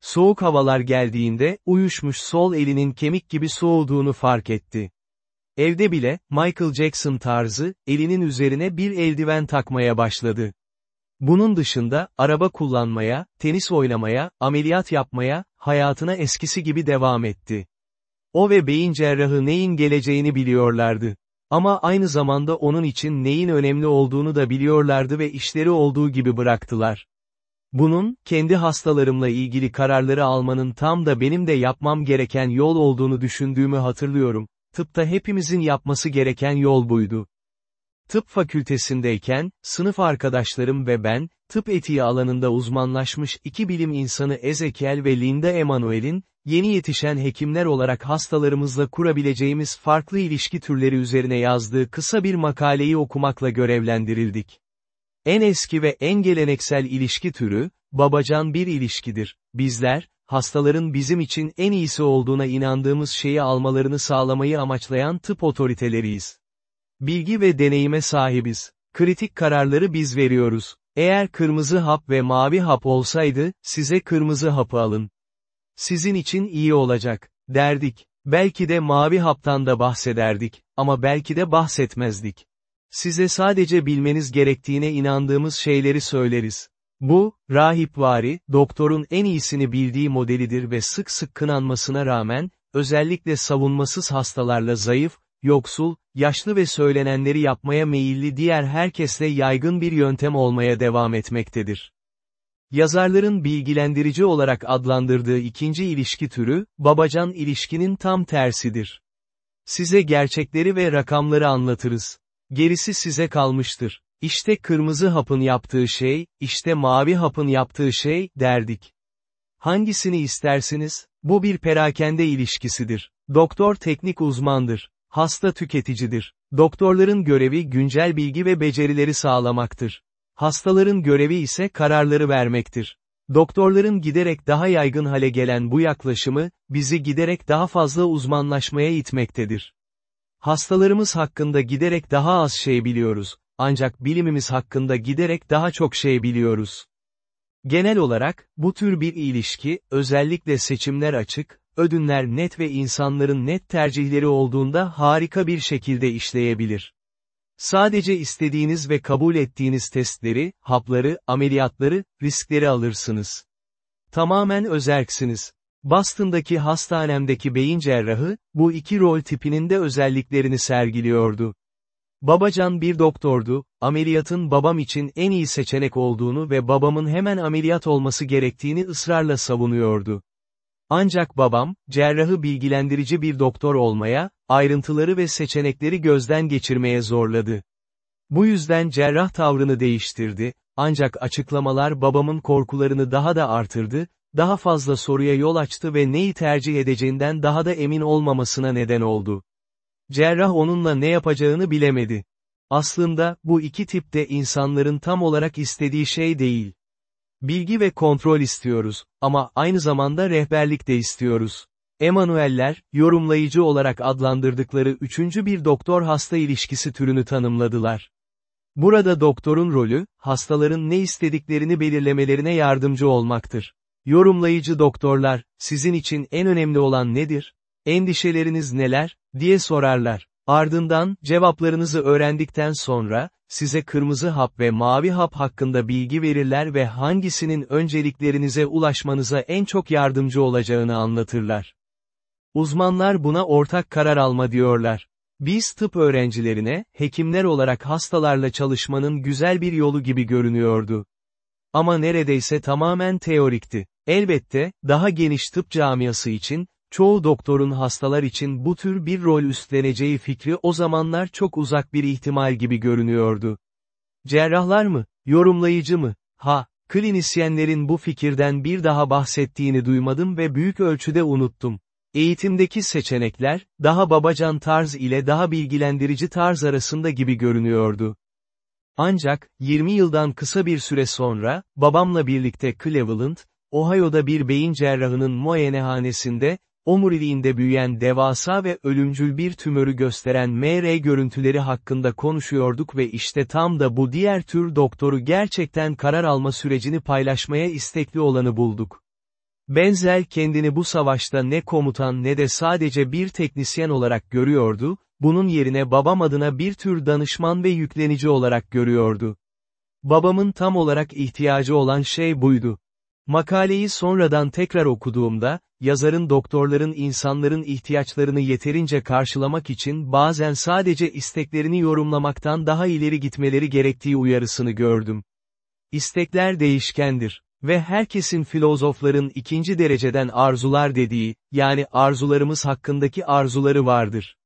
Soğuk havalar geldiğinde, uyuşmuş sol elinin kemik gibi soğuduğunu fark etti. Evde bile, Michael Jackson tarzı, elinin üzerine bir eldiven takmaya başladı. Bunun dışında, araba kullanmaya, tenis oynamaya, ameliyat yapmaya, hayatına eskisi gibi devam etti. O ve beyin cerrahı neyin geleceğini biliyorlardı. Ama aynı zamanda onun için neyin önemli olduğunu da biliyorlardı ve işleri olduğu gibi bıraktılar. Bunun, kendi hastalarımla ilgili kararları almanın tam da benim de yapmam gereken yol olduğunu düşündüğümü hatırlıyorum. Tıpta hepimizin yapması gereken yol buydu. Tıp fakültesindeyken, sınıf arkadaşlarım ve ben, tıp etiği alanında uzmanlaşmış iki bilim insanı Ezekiel ve Linda Emanuel'in, yeni yetişen hekimler olarak hastalarımızla kurabileceğimiz farklı ilişki türleri üzerine yazdığı kısa bir makaleyi okumakla görevlendirildik. En eski ve en geleneksel ilişki türü, babacan bir ilişkidir. Bizler, hastaların bizim için en iyisi olduğuna inandığımız şeyi almalarını sağlamayı amaçlayan tıp otoriteleriyiz. Bilgi ve deneyime sahibiz. Kritik kararları biz veriyoruz. Eğer kırmızı hap ve mavi hap olsaydı, size kırmızı hapı alın. Sizin için iyi olacak, derdik. Belki de mavi haptan da bahsederdik, ama belki de bahsetmezdik. Size sadece bilmeniz gerektiğine inandığımız şeyleri söyleriz. Bu, rahipvari, doktorun en iyisini bildiği modelidir ve sık sık kınanmasına rağmen, özellikle savunmasız hastalarla zayıf, yoksul, yaşlı ve söylenenleri yapmaya meyilli diğer herkesle yaygın bir yöntem olmaya devam etmektedir. Yazarların bilgilendirici olarak adlandırdığı ikinci ilişki türü, babacan ilişkinin tam tersidir. Size gerçekleri ve rakamları anlatırız. Gerisi size kalmıştır. İşte kırmızı hapın yaptığı şey, işte mavi hapın yaptığı şey, derdik. Hangisini istersiniz? Bu bir perakende ilişkisidir. Doktor teknik uzmandır. Hasta tüketicidir. Doktorların görevi güncel bilgi ve becerileri sağlamaktır. Hastaların görevi ise kararları vermektir. Doktorların giderek daha yaygın hale gelen bu yaklaşımı, bizi giderek daha fazla uzmanlaşmaya itmektedir. Hastalarımız hakkında giderek daha az şey biliyoruz, ancak bilimimiz hakkında giderek daha çok şey biliyoruz. Genel olarak, bu tür bir ilişki, özellikle seçimler açık, ödünler net ve insanların net tercihleri olduğunda harika bir şekilde işleyebilir. Sadece istediğiniz ve kabul ettiğiniz testleri, hapları, ameliyatları, riskleri alırsınız. Tamamen özerksiniz. Boston'daki hastanemdeki beyin cerrahı, bu iki rol tipinin de özelliklerini sergiliyordu. Babacan bir doktordu, ameliyatın babam için en iyi seçenek olduğunu ve babamın hemen ameliyat olması gerektiğini ısrarla savunuyordu. Ancak babam, cerrahı bilgilendirici bir doktor olmaya, ayrıntıları ve seçenekleri gözden geçirmeye zorladı. Bu yüzden cerrah tavrını değiştirdi, ancak açıklamalar babamın korkularını daha da artırdı, daha fazla soruya yol açtı ve neyi tercih edeceğinden daha da emin olmamasına neden oldu. Cerrah onunla ne yapacağını bilemedi. Aslında, bu iki tipte insanların tam olarak istediği şey değil. Bilgi ve kontrol istiyoruz, ama aynı zamanda rehberlik de istiyoruz. Emanueller, yorumlayıcı olarak adlandırdıkları üçüncü bir doktor-hasta ilişkisi türünü tanımladılar. Burada doktorun rolü, hastaların ne istediklerini belirlemelerine yardımcı olmaktır. Yorumlayıcı doktorlar, sizin için en önemli olan nedir? Endişeleriniz neler? diye sorarlar. Ardından, cevaplarınızı öğrendikten sonra, size kırmızı hap ve mavi hap hakkında bilgi verirler ve hangisinin önceliklerinize ulaşmanıza en çok yardımcı olacağını anlatırlar. Uzmanlar buna ortak karar alma diyorlar. Biz tıp öğrencilerine, hekimler olarak hastalarla çalışmanın güzel bir yolu gibi görünüyordu. Ama neredeyse tamamen teorikti. Elbette, daha geniş tıp camiası için, çoğu doktorun hastalar için bu tür bir rol üstleneceği fikri o zamanlar çok uzak bir ihtimal gibi görünüyordu. Cerrahlar mı, yorumlayıcı mı, ha, klinisyenlerin bu fikirden bir daha bahsettiğini duymadım ve büyük ölçüde unuttum. Eğitimdeki seçenekler, daha babacan tarz ile daha bilgilendirici tarz arasında gibi görünüyordu. Ancak, 20 yıldan kısa bir süre sonra, babamla birlikte Cleveland, Ohio'da bir beyin cerrahının muayenehanesinde, omuriliğinde büyüyen devasa ve ölümcül bir tümörü gösteren MR görüntüleri hakkında konuşuyorduk ve işte tam da bu diğer tür doktoru gerçekten karar alma sürecini paylaşmaya istekli olanı bulduk. Benzel kendini bu savaşta ne komutan ne de sadece bir teknisyen olarak görüyordu, bunun yerine babam adına bir tür danışman ve yüklenici olarak görüyordu. Babamın tam olarak ihtiyacı olan şey buydu. Makaleyi sonradan tekrar okuduğumda, yazarın doktorların insanların ihtiyaçlarını yeterince karşılamak için bazen sadece isteklerini yorumlamaktan daha ileri gitmeleri gerektiği uyarısını gördüm. İstekler değişkendir. Ve herkesin filozofların ikinci dereceden arzular dediği, yani arzularımız hakkındaki arzuları vardır.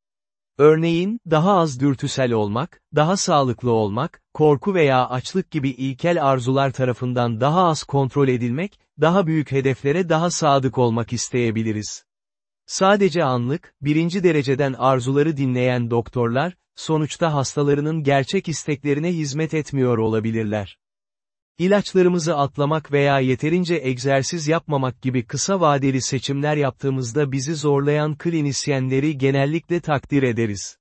Örneğin, daha az dürtüsel olmak, daha sağlıklı olmak, korku veya açlık gibi ilkel arzular tarafından daha az kontrol edilmek, daha büyük hedeflere daha sadık olmak isteyebiliriz. Sadece anlık, birinci dereceden arzuları dinleyen doktorlar, sonuçta hastalarının gerçek isteklerine hizmet etmiyor olabilirler. İlaçlarımızı atlamak veya yeterince egzersiz yapmamak gibi kısa vadeli seçimler yaptığımızda bizi zorlayan klinisyenleri genellikle takdir ederiz.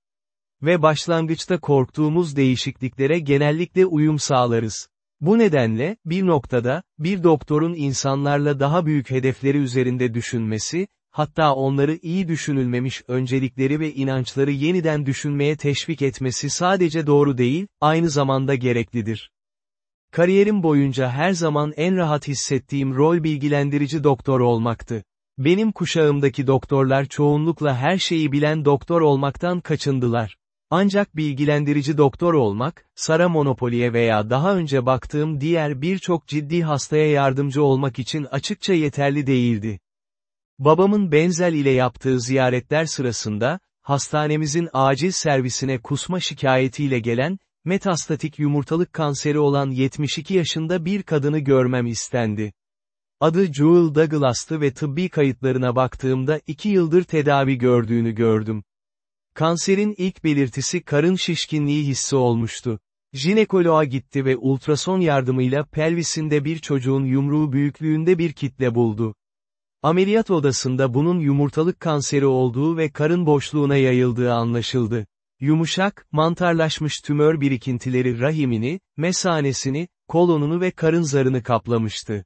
Ve başlangıçta korktuğumuz değişikliklere genellikle uyum sağlarız. Bu nedenle, bir noktada, bir doktorun insanlarla daha büyük hedefleri üzerinde düşünmesi, hatta onları iyi düşünülmemiş öncelikleri ve inançları yeniden düşünmeye teşvik etmesi sadece doğru değil, aynı zamanda gereklidir. Kariyerim boyunca her zaman en rahat hissettiğim rol bilgilendirici doktor olmaktı. Benim kuşağımdaki doktorlar çoğunlukla her şeyi bilen doktor olmaktan kaçındılar. Ancak bilgilendirici doktor olmak, Sara Monopoly'e veya daha önce baktığım diğer birçok ciddi hastaya yardımcı olmak için açıkça yeterli değildi. Babamın Benzel ile yaptığı ziyaretler sırasında, hastanemizin acil servisine kusma şikayetiyle gelen, metastatik yumurtalık kanseri olan 72 yaşında bir kadını görmem istendi. Adı Jewel Douglas'tı ve tıbbi kayıtlarına baktığımda 2 yıldır tedavi gördüğünü gördüm. Kanserin ilk belirtisi karın şişkinliği hissi olmuştu. Jinekoloğa gitti ve ultrason yardımıyla pelvisinde bir çocuğun yumruğu büyüklüğünde bir kitle buldu. Ameliyat odasında bunun yumurtalık kanseri olduğu ve karın boşluğuna yayıldığı anlaşıldı. Yumuşak, mantarlaşmış tümör birikintileri rahimini, mesanesini, kolonunu ve karın zarını kaplamıştı.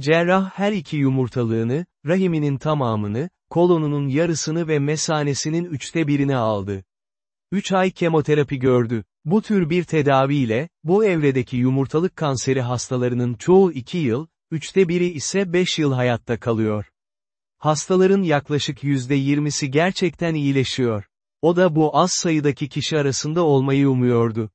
Cerrah her iki yumurtalığını, rahiminin tamamını, kolonunun yarısını ve mesanesinin üçte birini aldı. Üç ay kemoterapi gördü. Bu tür bir tedaviyle, bu evredeki yumurtalık kanseri hastalarının çoğu iki yıl, üçte biri ise beş yıl hayatta kalıyor. Hastaların yaklaşık yüzde yirmisi gerçekten iyileşiyor. O da bu az sayıdaki kişi arasında olmayı umuyordu.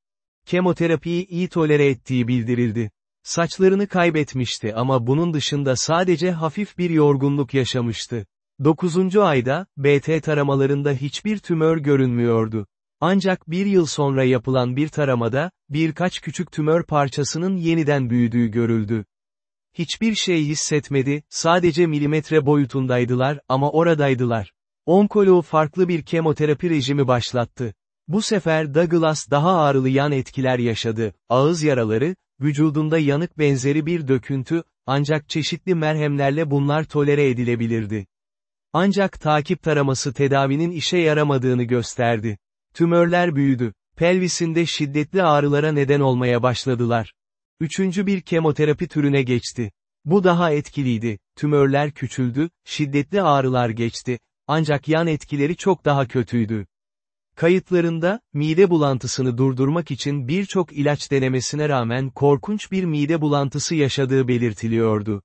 Kemoterapiyi iyi tolere ettiği bildirildi. Saçlarını kaybetmişti ama bunun dışında sadece hafif bir yorgunluk yaşamıştı. 9. ayda, BT taramalarında hiçbir tümör görünmüyordu. Ancak bir yıl sonra yapılan bir taramada, birkaç küçük tümör parçasının yeniden büyüdüğü görüldü. Hiçbir şey hissetmedi, sadece milimetre boyutundaydılar ama oradaydılar. Onkoloğu farklı bir kemoterapi rejimi başlattı. Bu sefer Douglas daha ağrılı yan etkiler yaşadı, ağız yaraları, vücudunda yanık benzeri bir döküntü, ancak çeşitli merhemlerle bunlar tolere edilebilirdi. Ancak takip taraması tedavinin işe yaramadığını gösterdi. Tümörler büyüdü, pelvisinde şiddetli ağrılara neden olmaya başladılar. Üçüncü bir kemoterapi türüne geçti. Bu daha etkiliydi, tümörler küçüldü, şiddetli ağrılar geçti, ancak yan etkileri çok daha kötüydü. Kayıtlarında, mide bulantısını durdurmak için birçok ilaç denemesine rağmen korkunç bir mide bulantısı yaşadığı belirtiliyordu.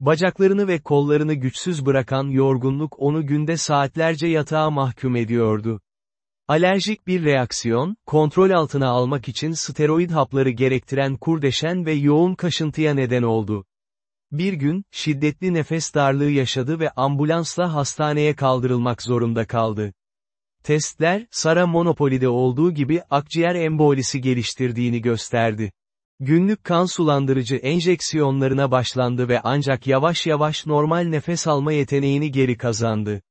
Bacaklarını ve kollarını güçsüz bırakan yorgunluk onu günde saatlerce yatağa mahkum ediyordu. Alerjik bir reaksiyon, kontrol altına almak için steroid hapları gerektiren kurdeşen ve yoğun kaşıntıya neden oldu. Bir gün, şiddetli nefes darlığı yaşadı ve ambulansla hastaneye kaldırılmak zorunda kaldı. Testler, Sara Monopoly'de olduğu gibi akciğer embolisi geliştirdiğini gösterdi. Günlük kan sulandırıcı enjeksiyonlarına başlandı ve ancak yavaş yavaş normal nefes alma yeteneğini geri kazandı.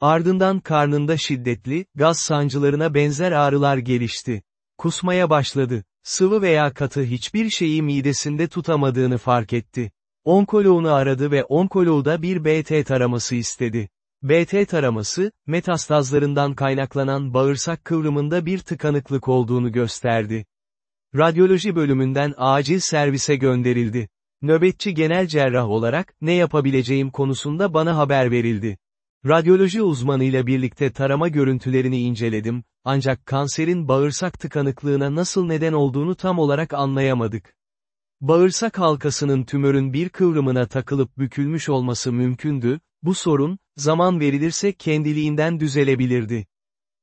Ardından karnında şiddetli, gaz sancılarına benzer ağrılar gelişti. Kusmaya başladı. Sıvı veya katı hiçbir şeyi midesinde tutamadığını fark etti. Onkoloğunu aradı ve onkoloğda bir BT taraması istedi. BT taraması, metastazlarından kaynaklanan bağırsak kıvrımında bir tıkanıklık olduğunu gösterdi. Radyoloji bölümünden acil servise gönderildi. Nöbetçi genel cerrah olarak, ne yapabileceğim konusunda bana haber verildi. Radyoloji uzmanıyla birlikte tarama görüntülerini inceledim, ancak kanserin bağırsak tıkanıklığına nasıl neden olduğunu tam olarak anlayamadık. Bağırsak halkasının tümörün bir kıvrımına takılıp bükülmüş olması mümkündü, bu sorun, zaman verilirse kendiliğinden düzelebilirdi.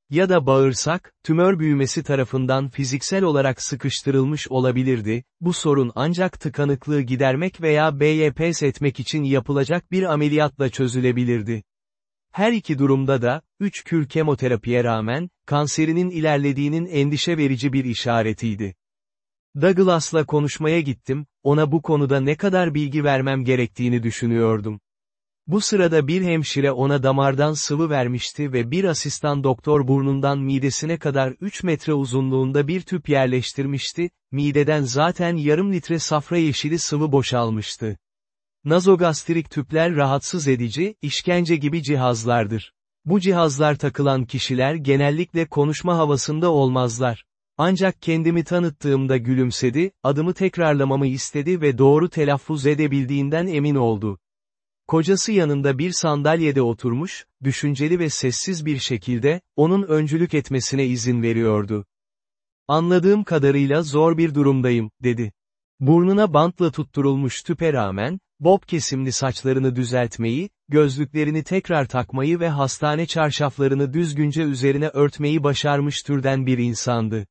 Ya da bağırsak, tümör büyümesi tarafından fiziksel olarak sıkıştırılmış olabilirdi, bu sorun ancak tıkanıklığı gidermek veya BYPS etmek için yapılacak bir ameliyatla çözülebilirdi. Her iki durumda da, 3 kür kemoterapiye rağmen, kanserinin ilerlediğinin endişe verici bir işaretiydi. Douglas'la konuşmaya gittim, ona bu konuda ne kadar bilgi vermem gerektiğini düşünüyordum. Bu sırada bir hemşire ona damardan sıvı vermişti ve bir asistan doktor burnundan midesine kadar 3 metre uzunluğunda bir tüp yerleştirmişti, mideden zaten yarım litre safra yeşili sıvı boşalmıştı. Nazogastrik tüpler rahatsız edici, işkence gibi cihazlardır. Bu cihazlar takılan kişiler genellikle konuşma havasında olmazlar. Ancak kendimi tanıttığımda gülümsedi, adımı tekrarlamamı istedi ve doğru telaffuz edebildiğinden emin oldu. Kocası yanında bir sandalyede oturmuş, düşünceli ve sessiz bir şekilde, onun öncülük etmesine izin veriyordu. Anladığım kadarıyla zor bir durumdayım, dedi. Burnuna bantla tutturulmuş tüpe rağmen, bob kesimli saçlarını düzeltmeyi, gözlüklerini tekrar takmayı ve hastane çarşaflarını düzgünce üzerine örtmeyi başarmış türden bir insandı.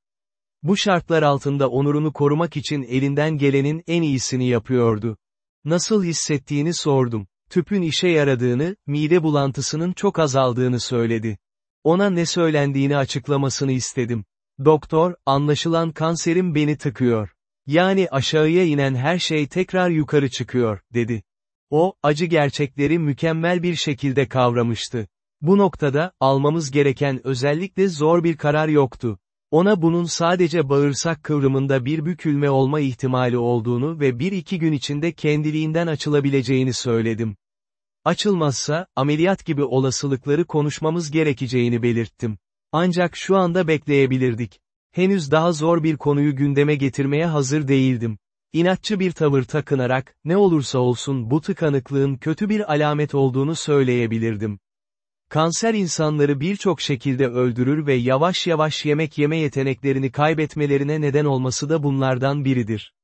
Bu şartlar altında onurunu korumak için elinden gelenin en iyisini yapıyordu. Nasıl hissettiğini sordum. Tüpün işe yaradığını, mide bulantısının çok azaldığını söyledi. Ona ne söylendiğini açıklamasını istedim. Doktor, anlaşılan kanserim beni tıkıyor. Yani aşağıya inen her şey tekrar yukarı çıkıyor, dedi. O, acı gerçekleri mükemmel bir şekilde kavramıştı. Bu noktada, almamız gereken özellikle zor bir karar yoktu. Ona bunun sadece bağırsak kıvrımında bir bükülme olma ihtimali olduğunu ve bir iki gün içinde kendiliğinden açılabileceğini söyledim. Açılmazsa, ameliyat gibi olasılıkları konuşmamız gerekeceğini belirttim. Ancak şu anda bekleyebilirdik. Henüz daha zor bir konuyu gündeme getirmeye hazır değildim. İnatçı bir tavır takınarak, ne olursa olsun bu tıkanıklığın kötü bir alamet olduğunu söyleyebilirdim. Kanser insanları birçok şekilde öldürür ve yavaş yavaş yemek yeme yeteneklerini kaybetmelerine neden olması da bunlardan biridir.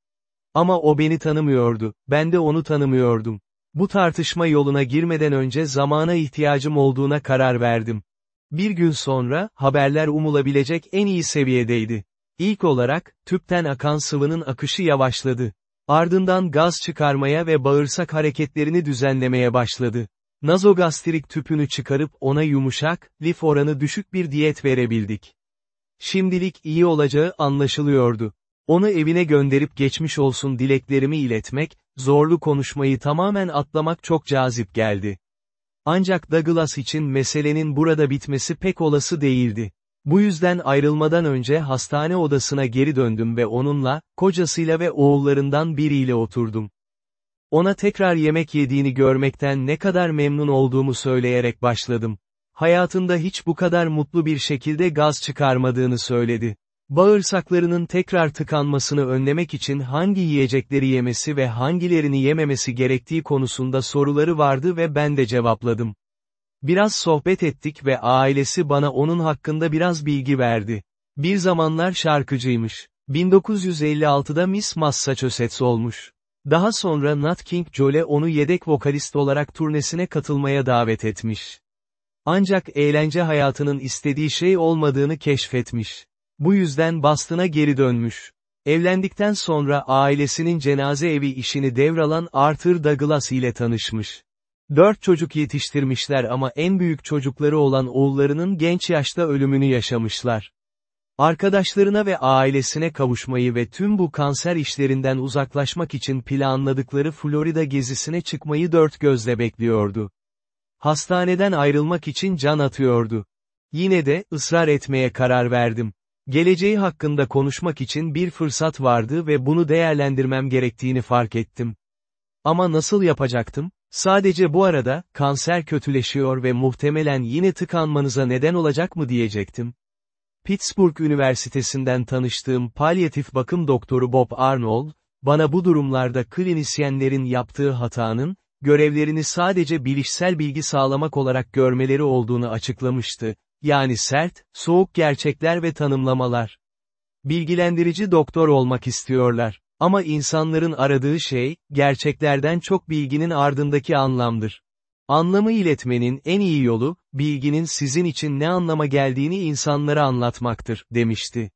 Ama o beni tanımıyordu, ben de onu tanımıyordum. Bu tartışma yoluna girmeden önce zamana ihtiyacım olduğuna karar verdim. Bir gün sonra, haberler umulabilecek en iyi seviyedeydi. İlk olarak, tüpten akan sıvının akışı yavaşladı. Ardından gaz çıkarmaya ve bağırsak hareketlerini düzenlemeye başladı. Nazogastrik tüpünü çıkarıp ona yumuşak, lif oranı düşük bir diyet verebildik. Şimdilik iyi olacağı anlaşılıyordu. Onu evine gönderip geçmiş olsun dileklerimi iletmek, zorlu konuşmayı tamamen atlamak çok cazip geldi. Ancak Douglas için meselenin burada bitmesi pek olası değildi. Bu yüzden ayrılmadan önce hastane odasına geri döndüm ve onunla, kocasıyla ve oğullarından biriyle oturdum. Ona tekrar yemek yediğini görmekten ne kadar memnun olduğumu söyleyerek başladım. Hayatında hiç bu kadar mutlu bir şekilde gaz çıkarmadığını söyledi. Bağırsaklarının tekrar tıkanmasını önlemek için hangi yiyecekleri yemesi ve hangilerini yememesi gerektiği konusunda soruları vardı ve ben de cevapladım. Biraz sohbet ettik ve ailesi bana onun hakkında biraz bilgi verdi. Bir zamanlar şarkıcıymış. 1956'da Miss Massachusetts olmuş. Daha sonra Nat King Cole onu yedek vokalist olarak turnesine katılmaya davet etmiş. Ancak eğlence hayatının istediği şey olmadığını keşfetmiş. Bu yüzden Boston'a geri dönmüş. Evlendikten sonra ailesinin cenaze evi işini devralan Arthur Douglas ile tanışmış. Dört çocuk yetiştirmişler ama en büyük çocukları olan oğullarının genç yaşta ölümünü yaşamışlar. Arkadaşlarına ve ailesine kavuşmayı ve tüm bu kanser işlerinden uzaklaşmak için planladıkları Florida gezisine çıkmayı dört gözle bekliyordu. Hastaneden ayrılmak için can atıyordu. Yine de, ısrar etmeye karar verdim. Geleceği hakkında konuşmak için bir fırsat vardı ve bunu değerlendirmem gerektiğini fark ettim. Ama nasıl yapacaktım? Sadece bu arada, kanser kötüleşiyor ve muhtemelen yine tıkanmanıza neden olacak mı diyecektim. Pittsburgh Üniversitesi'nden tanıştığım palyatif bakım doktoru Bob Arnold, bana bu durumlarda klinisyenlerin yaptığı hatanın, görevlerini sadece bilişsel bilgi sağlamak olarak görmeleri olduğunu açıklamıştı, yani sert, soğuk gerçekler ve tanımlamalar. Bilgilendirici doktor olmak istiyorlar. Ama insanların aradığı şey, gerçeklerden çok bilginin ardındaki anlamdır. Anlamı iletmenin en iyi yolu, bilginin sizin için ne anlama geldiğini insanlara anlatmaktır, demişti.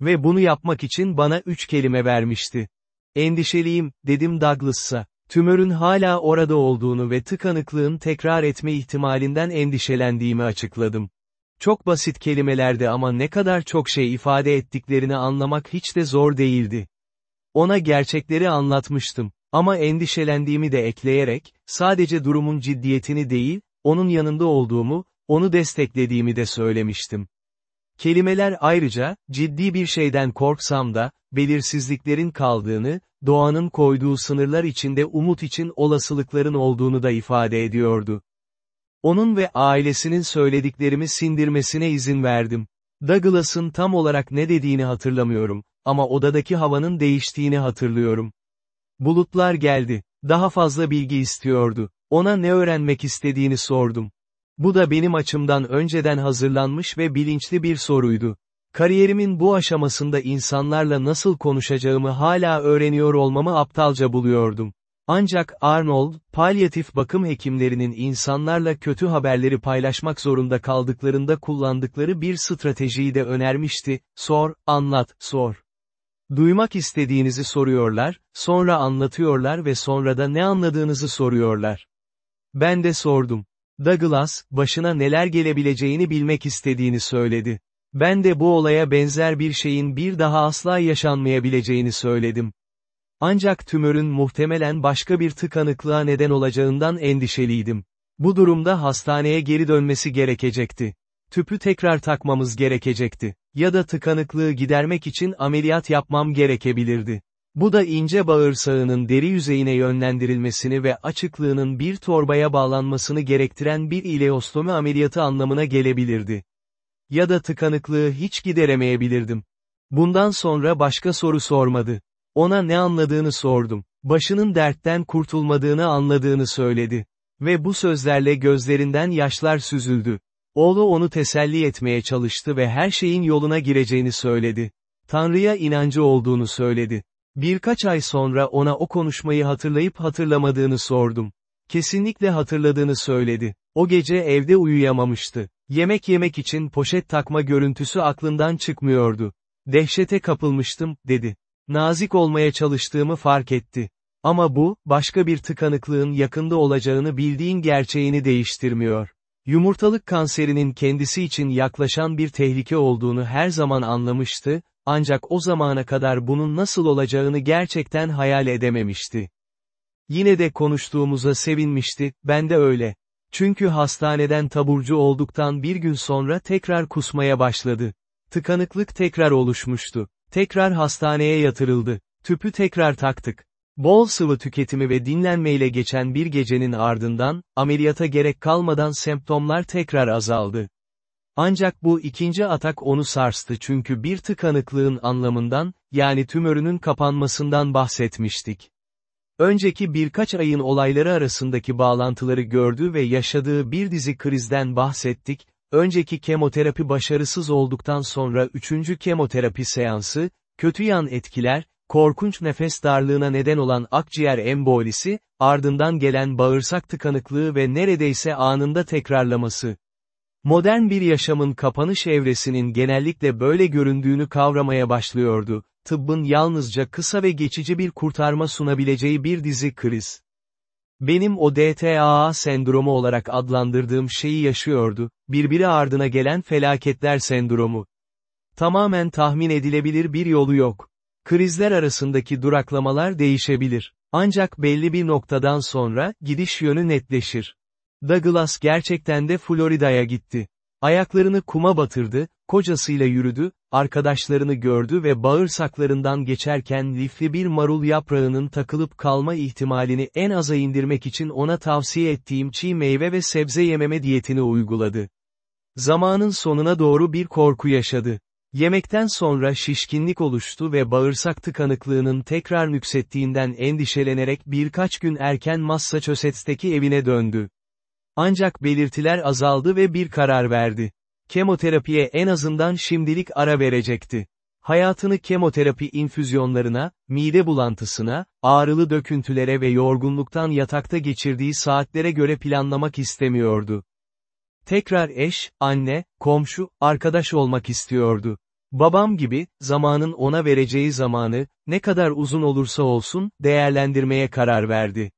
Ve bunu yapmak için bana üç kelime vermişti. Endişeliyim, dedim Douglas'a. Tümörün hala orada olduğunu ve tıkanıklığın tekrar etme ihtimalinden endişelendiğimi açıkladım. Çok basit kelimelerdi ama ne kadar çok şey ifade ettiklerini anlamak hiç de zor değildi. Ona gerçekleri anlatmıştım. Ama endişelendiğimi de ekleyerek, sadece durumun ciddiyetini değil, onun yanında olduğumu, onu desteklediğimi de söylemiştim. Kelimeler ayrıca, ciddi bir şeyden korksam da, belirsizliklerin kaldığını, doğanın koyduğu sınırlar içinde umut için olasılıkların olduğunu da ifade ediyordu. Onun ve ailesinin söylediklerimi sindirmesine izin verdim. Douglas'ın tam olarak ne dediğini hatırlamıyorum, ama odadaki havanın değiştiğini hatırlıyorum. Bulutlar geldi. Daha fazla bilgi istiyordu. Ona ne öğrenmek istediğini sordum. Bu da benim açımdan önceden hazırlanmış ve bilinçli bir soruydu. Kariyerimin bu aşamasında insanlarla nasıl konuşacağımı hala öğreniyor olmamı aptalca buluyordum. Ancak Arnold, palyatif bakım hekimlerinin insanlarla kötü haberleri paylaşmak zorunda kaldıklarında kullandıkları bir stratejiyi de önermişti, sor, anlat, sor. Duymak istediğinizi soruyorlar, sonra anlatıyorlar ve sonra da ne anladığınızı soruyorlar. Ben de sordum. Douglas, başına neler gelebileceğini bilmek istediğini söyledi. Ben de bu olaya benzer bir şeyin bir daha asla yaşanmayabileceğini söyledim. Ancak tümörün muhtemelen başka bir tıkanıklığa neden olacağından endişeliydim. Bu durumda hastaneye geri dönmesi gerekecekti. Tüpü tekrar takmamız gerekecekti. Ya da tıkanıklığı gidermek için ameliyat yapmam gerekebilirdi. Bu da ince bağırsağının deri yüzeyine yönlendirilmesini ve açıklığının bir torbaya bağlanmasını gerektiren bir ileostomi ameliyatı anlamına gelebilirdi. Ya da tıkanıklığı hiç gideremeyebilirdim. Bundan sonra başka soru sormadı. Ona ne anladığını sordum. Başının dertten kurtulmadığını anladığını söyledi. Ve bu sözlerle gözlerinden yaşlar süzüldü. Oğlu onu teselli etmeye çalıştı ve her şeyin yoluna gireceğini söyledi. Tanrı'ya inancı olduğunu söyledi. Birkaç ay sonra ona o konuşmayı hatırlayıp hatırlamadığını sordum. Kesinlikle hatırladığını söyledi. O gece evde uyuyamamıştı. Yemek yemek için poşet takma görüntüsü aklından çıkmıyordu. Dehşete kapılmıştım, dedi. Nazik olmaya çalıştığımı fark etti. Ama bu, başka bir tıkanıklığın yakında olacağını bildiğin gerçeğini değiştirmiyor. Yumurtalık kanserinin kendisi için yaklaşan bir tehlike olduğunu her zaman anlamıştı, ancak o zamana kadar bunun nasıl olacağını gerçekten hayal edememişti. Yine de konuştuğumuza sevinmişti, ben de öyle. Çünkü hastaneden taburcu olduktan bir gün sonra tekrar kusmaya başladı. Tıkanıklık tekrar oluşmuştu. Tekrar hastaneye yatırıldı. Tüpü tekrar taktık. Bol sıvı tüketimi ve dinlenmeyle geçen bir gecenin ardından, ameliyata gerek kalmadan semptomlar tekrar azaldı. Ancak bu ikinci atak onu sarstı çünkü bir tıkanıklığın anlamından, yani tümörünün kapanmasından bahsetmiştik. Önceki birkaç ayın olayları arasındaki bağlantıları gördü ve yaşadığı bir dizi krizden bahsettik, önceki kemoterapi başarısız olduktan sonra üçüncü kemoterapi seansı, kötü yan etkiler, korkunç nefes darlığına neden olan akciğer embolisi, ardından gelen bağırsak tıkanıklığı ve neredeyse anında tekrarlaması. Modern bir yaşamın kapanış evresinin genellikle böyle göründüğünü kavramaya başlıyordu, tıbbın yalnızca kısa ve geçici bir kurtarma sunabileceği bir dizi kriz. Benim o DTAA sendromu olarak adlandırdığım şeyi yaşıyordu, birbiri ardına gelen felaketler sendromu. Tamamen tahmin edilebilir bir yolu yok. Krizler arasındaki duraklamalar değişebilir. Ancak belli bir noktadan sonra, gidiş yönü netleşir. Douglas gerçekten de Florida'ya gitti. Ayaklarını kuma batırdı, kocasıyla yürüdü, arkadaşlarını gördü ve bağırsaklarından geçerken lifli bir marul yaprağının takılıp kalma ihtimalini en aza indirmek için ona tavsiye ettiğim çiğ meyve ve sebze yememe diyetini uyguladı. Zamanın sonuna doğru bir korku yaşadı. Yemekten sonra şişkinlik oluştu ve bağırsak tıkanıklığının tekrar nüksettiğinden endişelenerek birkaç gün erken Massachusetts'teki evine döndü. Ancak belirtiler azaldı ve bir karar verdi. Kemoterapiye en azından şimdilik ara verecekti. Hayatını kemoterapi infüzyonlarına, mide bulantısına, ağrılı döküntülere ve yorgunluktan yatakta geçirdiği saatlere göre planlamak istemiyordu. Tekrar eş, anne, komşu, arkadaş olmak istiyordu. Babam gibi, zamanın ona vereceği zamanı, ne kadar uzun olursa olsun, değerlendirmeye karar verdi.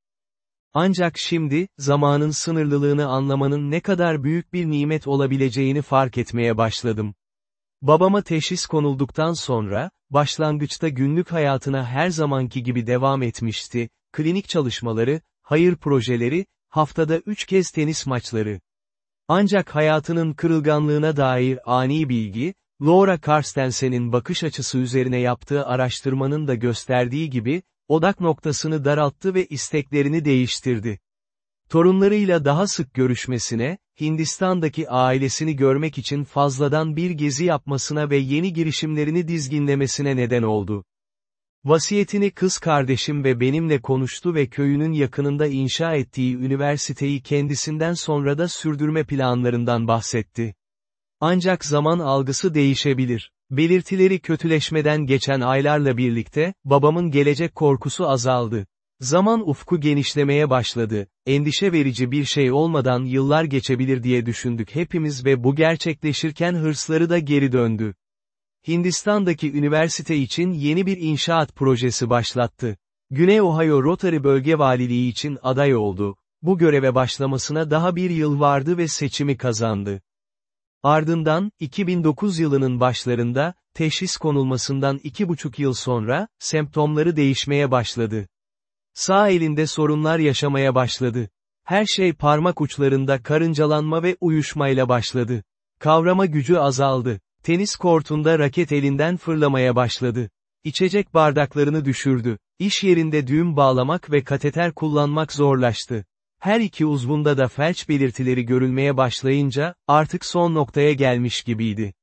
Ancak şimdi, zamanın sınırlılığını anlamanın ne kadar büyük bir nimet olabileceğini fark etmeye başladım. Babama teşhis konulduktan sonra, başlangıçta günlük hayatına her zamanki gibi devam etmişti, klinik çalışmaları, hayır projeleri, haftada üç kez tenis maçları. Ancak hayatının kırılganlığına dair ani bilgi, Laura Carstensen'in bakış açısı üzerine yaptığı araştırmanın da gösterdiği gibi, odak noktasını daralttı ve isteklerini değiştirdi. Torunlarıyla daha sık görüşmesine, Hindistan'daki ailesini görmek için fazladan bir gezi yapmasına ve yeni girişimlerini dizginlemesine neden oldu. Vasiyetini kız kardeşim ve benimle konuştu ve köyünün yakınında inşa ettiği üniversiteyi kendisinden sonra da sürdürme planlarından bahsetti. Ancak zaman algısı değişebilir. Belirtileri kötüleşmeden geçen aylarla birlikte, babamın gelecek korkusu azaldı. Zaman ufku genişlemeye başladı, endişe verici bir şey olmadan yıllar geçebilir diye düşündük hepimiz ve bu gerçekleşirken hırsları da geri döndü. Hindistan'daki üniversite için yeni bir inşaat projesi başlattı. Güney Ohio Rotary Bölge Valiliği için aday oldu. Bu göreve başlamasına daha bir yıl vardı ve seçimi kazandı. Ardından, 2009 yılının başlarında, teşhis konulmasından iki buçuk yıl sonra, semptomları değişmeye başladı. Sağ elinde sorunlar yaşamaya başladı. Her şey parmak uçlarında karıncalanma ve uyuşmayla başladı. Kavrama gücü azaldı. Tenis kortunda raket elinden fırlamaya başladı. İçecek bardaklarını düşürdü. İş yerinde düğüm bağlamak ve kateter kullanmak zorlaştı. Her iki uzvunda da felç belirtileri görülmeye başlayınca, artık son noktaya gelmiş gibiydi.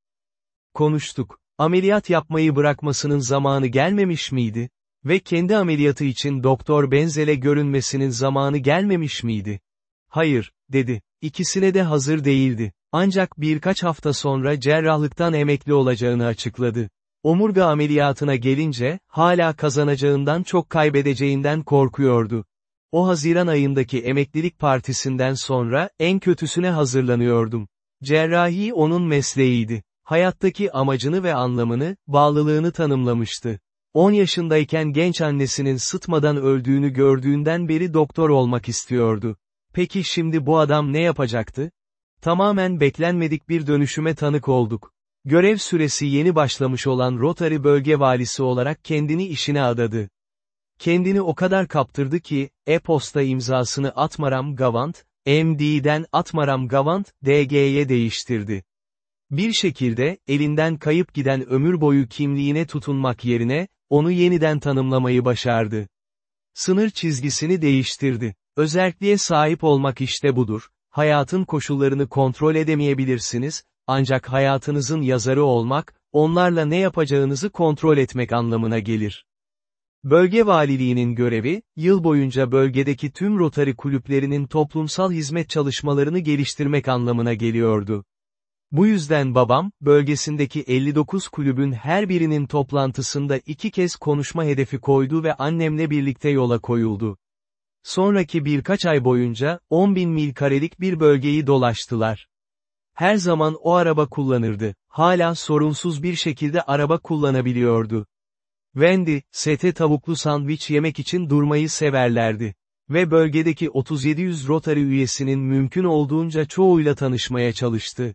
Konuştuk. Ameliyat yapmayı bırakmasının zamanı gelmemiş miydi? Ve kendi ameliyatı için Doktor Benzel'e görünmesinin zamanı gelmemiş miydi? Hayır, dedi. İkisine de hazır değildi. Ancak birkaç hafta sonra cerrahlıktan emekli olacağını açıkladı. Omurga ameliyatına gelince, hala kazanacağından çok kaybedeceğinden korkuyordu. O Haziran ayındaki emeklilik partisinden sonra, en kötüsüne hazırlanıyordum. Cerrahi onun mesleğiydi. Hayattaki amacını ve anlamını, bağlılığını tanımlamıştı. 10 yaşındayken genç annesinin sıtmadan öldüğünü gördüğünden beri doktor olmak istiyordu. Peki şimdi bu adam ne yapacaktı? Tamamen beklenmedik bir dönüşüme tanık olduk. Görev süresi yeni başlamış olan Rotary bölge valisi olarak kendini işine adadı. Kendini o kadar kaptırdı ki, e-posta imzasını Atmaram Gavant, MD'den Atmaram Gavant, DG'ye değiştirdi. Bir şekilde, elinden kayıp giden ömür boyu kimliğine tutunmak yerine, onu yeniden tanımlamayı başardı. Sınır çizgisini değiştirdi. Özelliğe sahip olmak işte budur. Hayatın koşullarını kontrol edemeyebilirsiniz, ancak hayatınızın yazarı olmak, onlarla ne yapacağınızı kontrol etmek anlamına gelir. Bölge valiliğinin görevi, yıl boyunca bölgedeki tüm Rotary kulüplerinin toplumsal hizmet çalışmalarını geliştirmek anlamına geliyordu. Bu yüzden babam, bölgesindeki 59 kulübün her birinin toplantısında iki kez konuşma hedefi koydu ve annemle birlikte yola koyuldu. Sonraki birkaç ay boyunca, 10 bin mil karelik bir bölgeyi dolaştılar. Her zaman o araba kullanırdı, hala sorunsuz bir şekilde araba kullanabiliyordu. Wendy, sete tavuklu sandviç yemek için durmayı severlerdi. Ve bölgedeki 3700 Rotary üyesinin mümkün olduğunca çoğuyla tanışmaya çalıştı.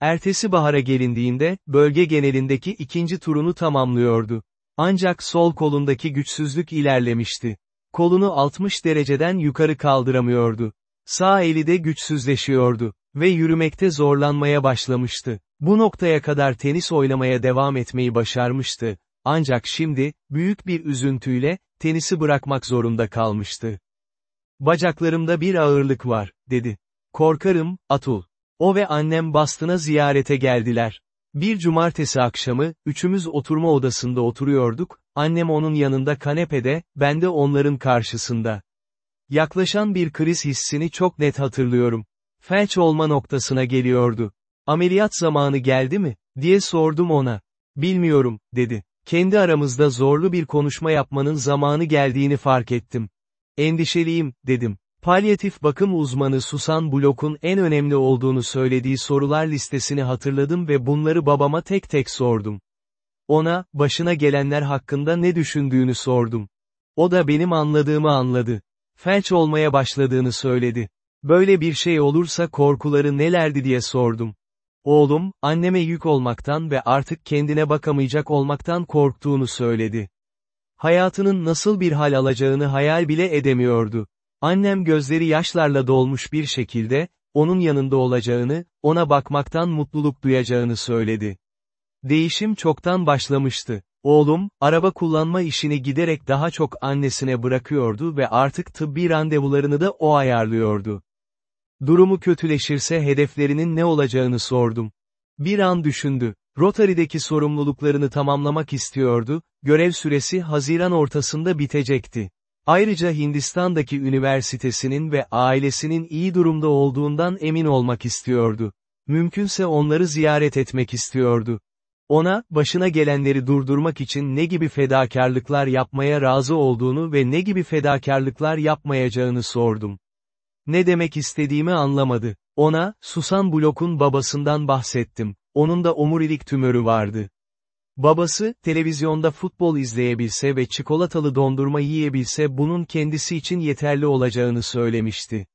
Ertesi bahara gelindiğinde, bölge genelindeki ikinci turunu tamamlıyordu. Ancak sol kolundaki güçsüzlük ilerlemişti. Kolunu 60 dereceden yukarı kaldıramıyordu. Sağ eli de güçsüzleşiyordu. Ve yürümekte zorlanmaya başlamıştı. Bu noktaya kadar tenis oynamaya devam etmeyi başarmıştı. Ancak şimdi, büyük bir üzüntüyle, tenisi bırakmak zorunda kalmıştı. Bacaklarımda bir ağırlık var, dedi. Korkarım, Atul. O ve annem Boston'a ziyarete geldiler. Bir cumartesi akşamı, üçümüz oturma odasında oturuyorduk, annem onun yanında kanepede, ben de onların karşısında. Yaklaşan bir kriz hissini çok net hatırlıyorum. Felç olma noktasına geliyordu. Ameliyat zamanı geldi mi, diye sordum ona. Bilmiyorum, dedi. Kendi aramızda zorlu bir konuşma yapmanın zamanı geldiğini fark ettim. Endişeliyim, dedim. Palyatif bakım uzmanı Susan Block'un en önemli olduğunu söylediği sorular listesini hatırladım ve bunları babama tek tek sordum. Ona, başına gelenler hakkında ne düşündüğünü sordum. O da benim anladığımı anladı. Felç olmaya başladığını söyledi. Böyle bir şey olursa korkuları nelerdi diye sordum. Oğlum, anneme yük olmaktan ve artık kendine bakamayacak olmaktan korktuğunu söyledi. Hayatının nasıl bir hal alacağını hayal bile edemiyordu. Annem gözleri yaşlarla dolmuş bir şekilde, onun yanında olacağını, ona bakmaktan mutluluk duyacağını söyledi. Değişim çoktan başlamıştı. Oğlum, araba kullanma işini giderek daha çok annesine bırakıyordu ve artık tıbbi randevularını da o ayarlıyordu. Durumu kötüleşirse hedeflerinin ne olacağını sordum. Bir an düşündü. Rotary'deki sorumluluklarını tamamlamak istiyordu, görev süresi Haziran ortasında bitecekti. Ayrıca Hindistan'daki üniversitesinin ve ailesinin iyi durumda olduğundan emin olmak istiyordu. Mümkünse onları ziyaret etmek istiyordu. Ona, başına gelenleri durdurmak için ne gibi fedakarlıklar yapmaya razı olduğunu ve ne gibi fedakarlıklar yapmayacağını sordum. Ne demek istediğimi anlamadı. Ona, Susan Block'un babasından bahsettim. Onun da omurilik tümörü vardı. Babası, televizyonda futbol izleyebilse ve çikolatalı dondurma yiyebilse bunun kendisi için yeterli olacağını söylemişti.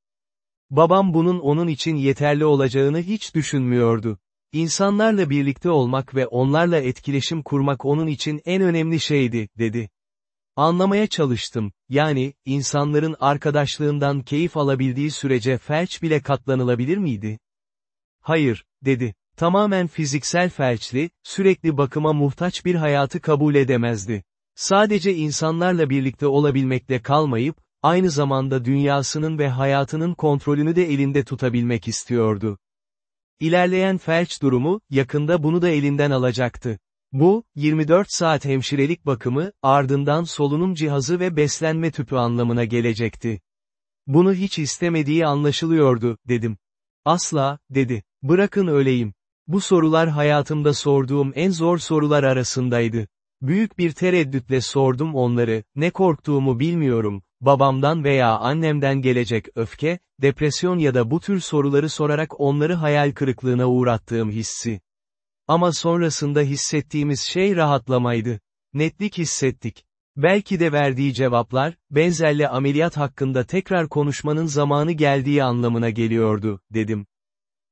Babam bunun onun için yeterli olacağını hiç düşünmüyordu. İnsanlarla birlikte olmak ve onlarla etkileşim kurmak onun için en önemli şeydi, dedi. Anlamaya çalıştım, yani, insanların arkadaşlığından keyif alabildiği sürece felç bile katlanılabilir miydi? Hayır, dedi. Tamamen fiziksel felçli, sürekli bakıma muhtaç bir hayatı kabul edemezdi. Sadece insanlarla birlikte olabilmekle kalmayıp, aynı zamanda dünyasının ve hayatının kontrolünü de elinde tutabilmek istiyordu. İlerleyen felç durumu, yakında bunu da elinden alacaktı. Bu, 24 saat hemşirelik bakımı, ardından solunum cihazı ve beslenme tüpü anlamına gelecekti. Bunu hiç istemediği anlaşılıyordu, dedim. Asla, dedi. Bırakın öleyim. Bu sorular hayatımda sorduğum en zor sorular arasındaydı. Büyük bir tereddütle sordum onları, ne korktuğumu bilmiyorum, babamdan veya annemden gelecek öfke, depresyon ya da bu tür soruları sorarak onları hayal kırıklığına uğrattığım hissi. Ama sonrasında hissettiğimiz şey rahatlamaydı. Netlik hissettik. Belki de verdiği cevaplar, benzerle ameliyat hakkında tekrar konuşmanın zamanı geldiği anlamına geliyordu, dedim.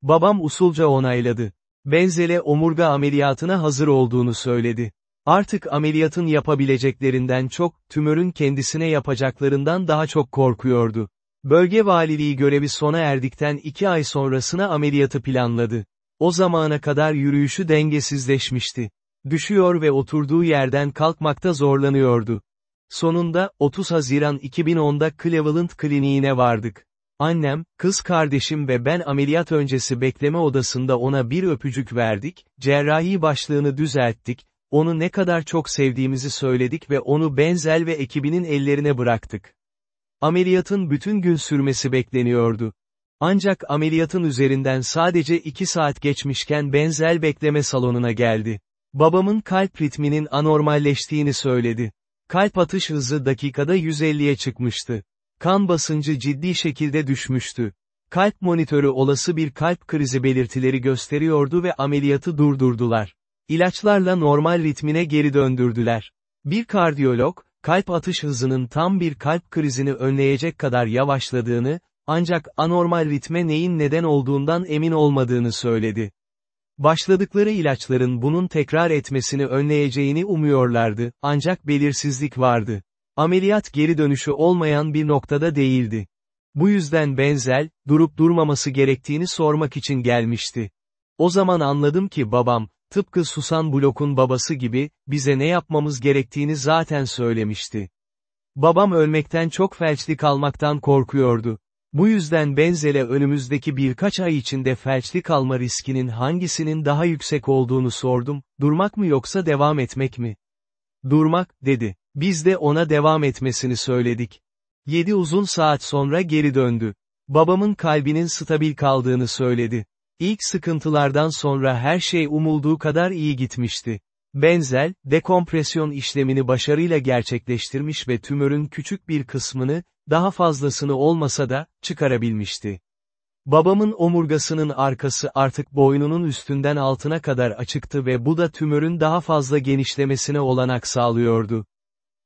Babam usulca onayladı. Benzele omurga ameliyatına hazır olduğunu söyledi. Artık ameliyatın yapabileceklerinden çok, tümörün kendisine yapacaklarından daha çok korkuyordu. Bölge valiliği görevi sona erdikten iki ay sonrasına ameliyatı planladı. O zamana kadar yürüyüşü dengesizleşmişti. Düşüyor ve oturduğu yerden kalkmakta zorlanıyordu. Sonunda, 30 Haziran 2010'da Cleveland kliniğine vardık. Annem, kız kardeşim ve ben ameliyat öncesi bekleme odasında ona bir öpücük verdik, cerrahi başlığını düzelttik, onu ne kadar çok sevdiğimizi söyledik ve onu Benzel ve ekibinin ellerine bıraktık. Ameliyatın bütün gün sürmesi bekleniyordu. Ancak ameliyatın üzerinden sadece iki saat geçmişken Benzel bekleme salonuna geldi. Babamın kalp ritminin anormalleştiğini söyledi. Kalp atış hızı dakikada 150'ye çıkmıştı. Kan basıncı ciddi şekilde düşmüştü. Kalp monitörü olası bir kalp krizi belirtileri gösteriyordu ve ameliyatı durdurdular. İlaçlarla normal ritmine geri döndürdüler. Bir kardiyolog, kalp atış hızının tam bir kalp krizini önleyecek kadar yavaşladığını, ancak anormal ritme neyin neden olduğundan emin olmadığını söyledi. Başladıkları ilaçların bunun tekrar etmesini önleyeceğini umuyorlardı, ancak belirsizlik vardı. Ameliyat geri dönüşü olmayan bir noktada değildi. Bu yüzden Benzel, durup durmaması gerektiğini sormak için gelmişti. O zaman anladım ki babam, tıpkı Susan Block'un babası gibi, bize ne yapmamız gerektiğini zaten söylemişti. Babam ölmekten çok felçli kalmaktan korkuyordu. Bu yüzden Benzel'e önümüzdeki birkaç ay içinde felçli kalma riskinin hangisinin daha yüksek olduğunu sordum, durmak mı yoksa devam etmek mi? Durmak, dedi. Biz de ona devam etmesini söyledik. Yedi uzun saat sonra geri döndü. Babamın kalbinin stabil kaldığını söyledi. İlk sıkıntılardan sonra her şey umulduğu kadar iyi gitmişti. Benzel, dekompresyon işlemini başarıyla gerçekleştirmiş ve tümörün küçük bir kısmını, daha fazlasını olmasa da, çıkarabilmişti. Babamın omurgasının arkası artık boynunun üstünden altına kadar açıktı ve bu da tümörün daha fazla genişlemesine olanak sağlıyordu.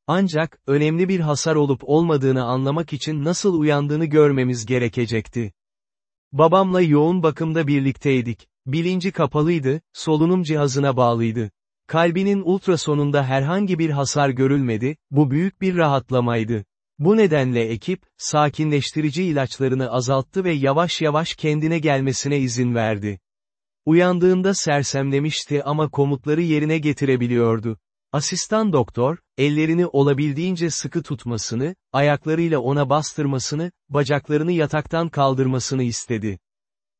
Ancak, önemli bir hasar olup olmadığını anlamak için nasıl uyandığını görmemiz gerekecekti. Babamla yoğun bakımda birlikteydik. Bilinci kapalıydı, solunum cihazına bağlıydı. Kalbinin ultrasonunda herhangi bir hasar görülmedi, bu büyük bir rahatlamaydı. Bu nedenle ekip, sakinleştirici ilaçlarını azalttı ve yavaş yavaş kendine gelmesine izin verdi. Uyandığında sersemlemişti ama komutları yerine getirebiliyordu. Asistan doktor, ellerini olabildiğince sıkı tutmasını, ayaklarıyla ona bastırmasını, bacaklarını yataktan kaldırmasını istedi.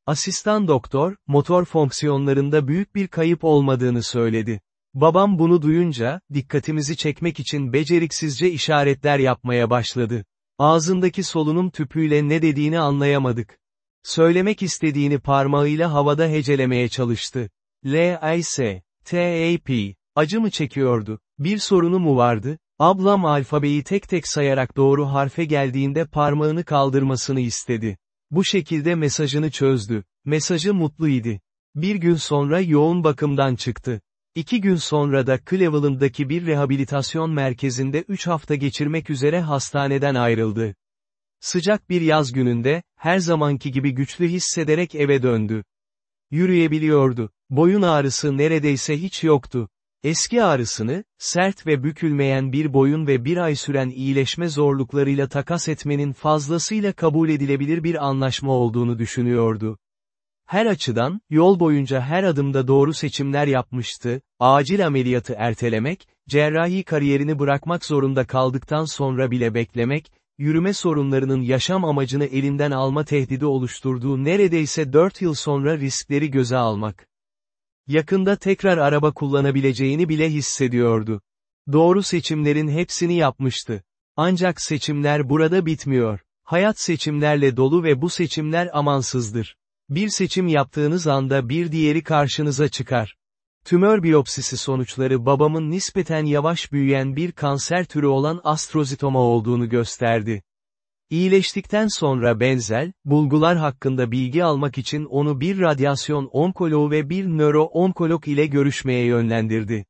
Asistan doktor, motor fonksiyonlarında büyük bir kayıp olmadığını söyledi. Babam bunu duyunca, dikkatimizi çekmek için beceriksizce işaretler yapmaya başladı. Ağzındaki solunum tüpüyle ne dediğini anlayamadık. Söylemek istediğini parmağıyla havada hecelemeye çalıştı. L-I-S, T-A-P, acı mı çekiyordu? Bir sorunu mu vardı? Ablam alfabeyi tek tek sayarak doğru harfe geldiğinde parmağını kaldırmasını istedi. Bu şekilde mesajını çözdü. Mesajı mutluydu. Bir gün sonra yoğun bakımdan çıktı. İki gün sonra da Cleveland'daki bir rehabilitasyon merkezinde üç hafta geçirmek üzere hastaneden ayrıldı. Sıcak bir yaz gününde, her zamanki gibi güçlü hissederek eve döndü. Yürüyebiliyordu. Boyun ağrısı neredeyse hiç yoktu. Eski ağrısını, sert ve bükülmeyen bir boyun ve bir ay süren iyileşme zorluklarıyla takas etmenin fazlasıyla kabul edilebilir bir anlaşma olduğunu düşünüyordu. Her açıdan, yol boyunca her adımda doğru seçimler yapmıştı, acil ameliyatı ertelemek, cerrahi kariyerini bırakmak zorunda kaldıktan sonra bile beklemek, yürüme sorunlarının yaşam amacını elinden alma tehdidi oluşturduğu neredeyse 4 yıl sonra riskleri göze almak. Yakında tekrar araba kullanabileceğini bile hissediyordu. Doğru seçimlerin hepsini yapmıştı. Ancak seçimler burada bitmiyor. Hayat seçimlerle dolu ve bu seçimler amansızdır. Bir seçim yaptığınız anda bir diğeri karşınıza çıkar. Tümör biyopsisi sonuçları babamın nispeten yavaş büyüyen bir kanser türü olan astrozitoma olduğunu gösterdi. İyileştikten sonra Benzel, bulgular hakkında bilgi almak için onu bir radyasyon onkoloğu ve bir nöro-onkolog ile görüşmeye yönlendirdi.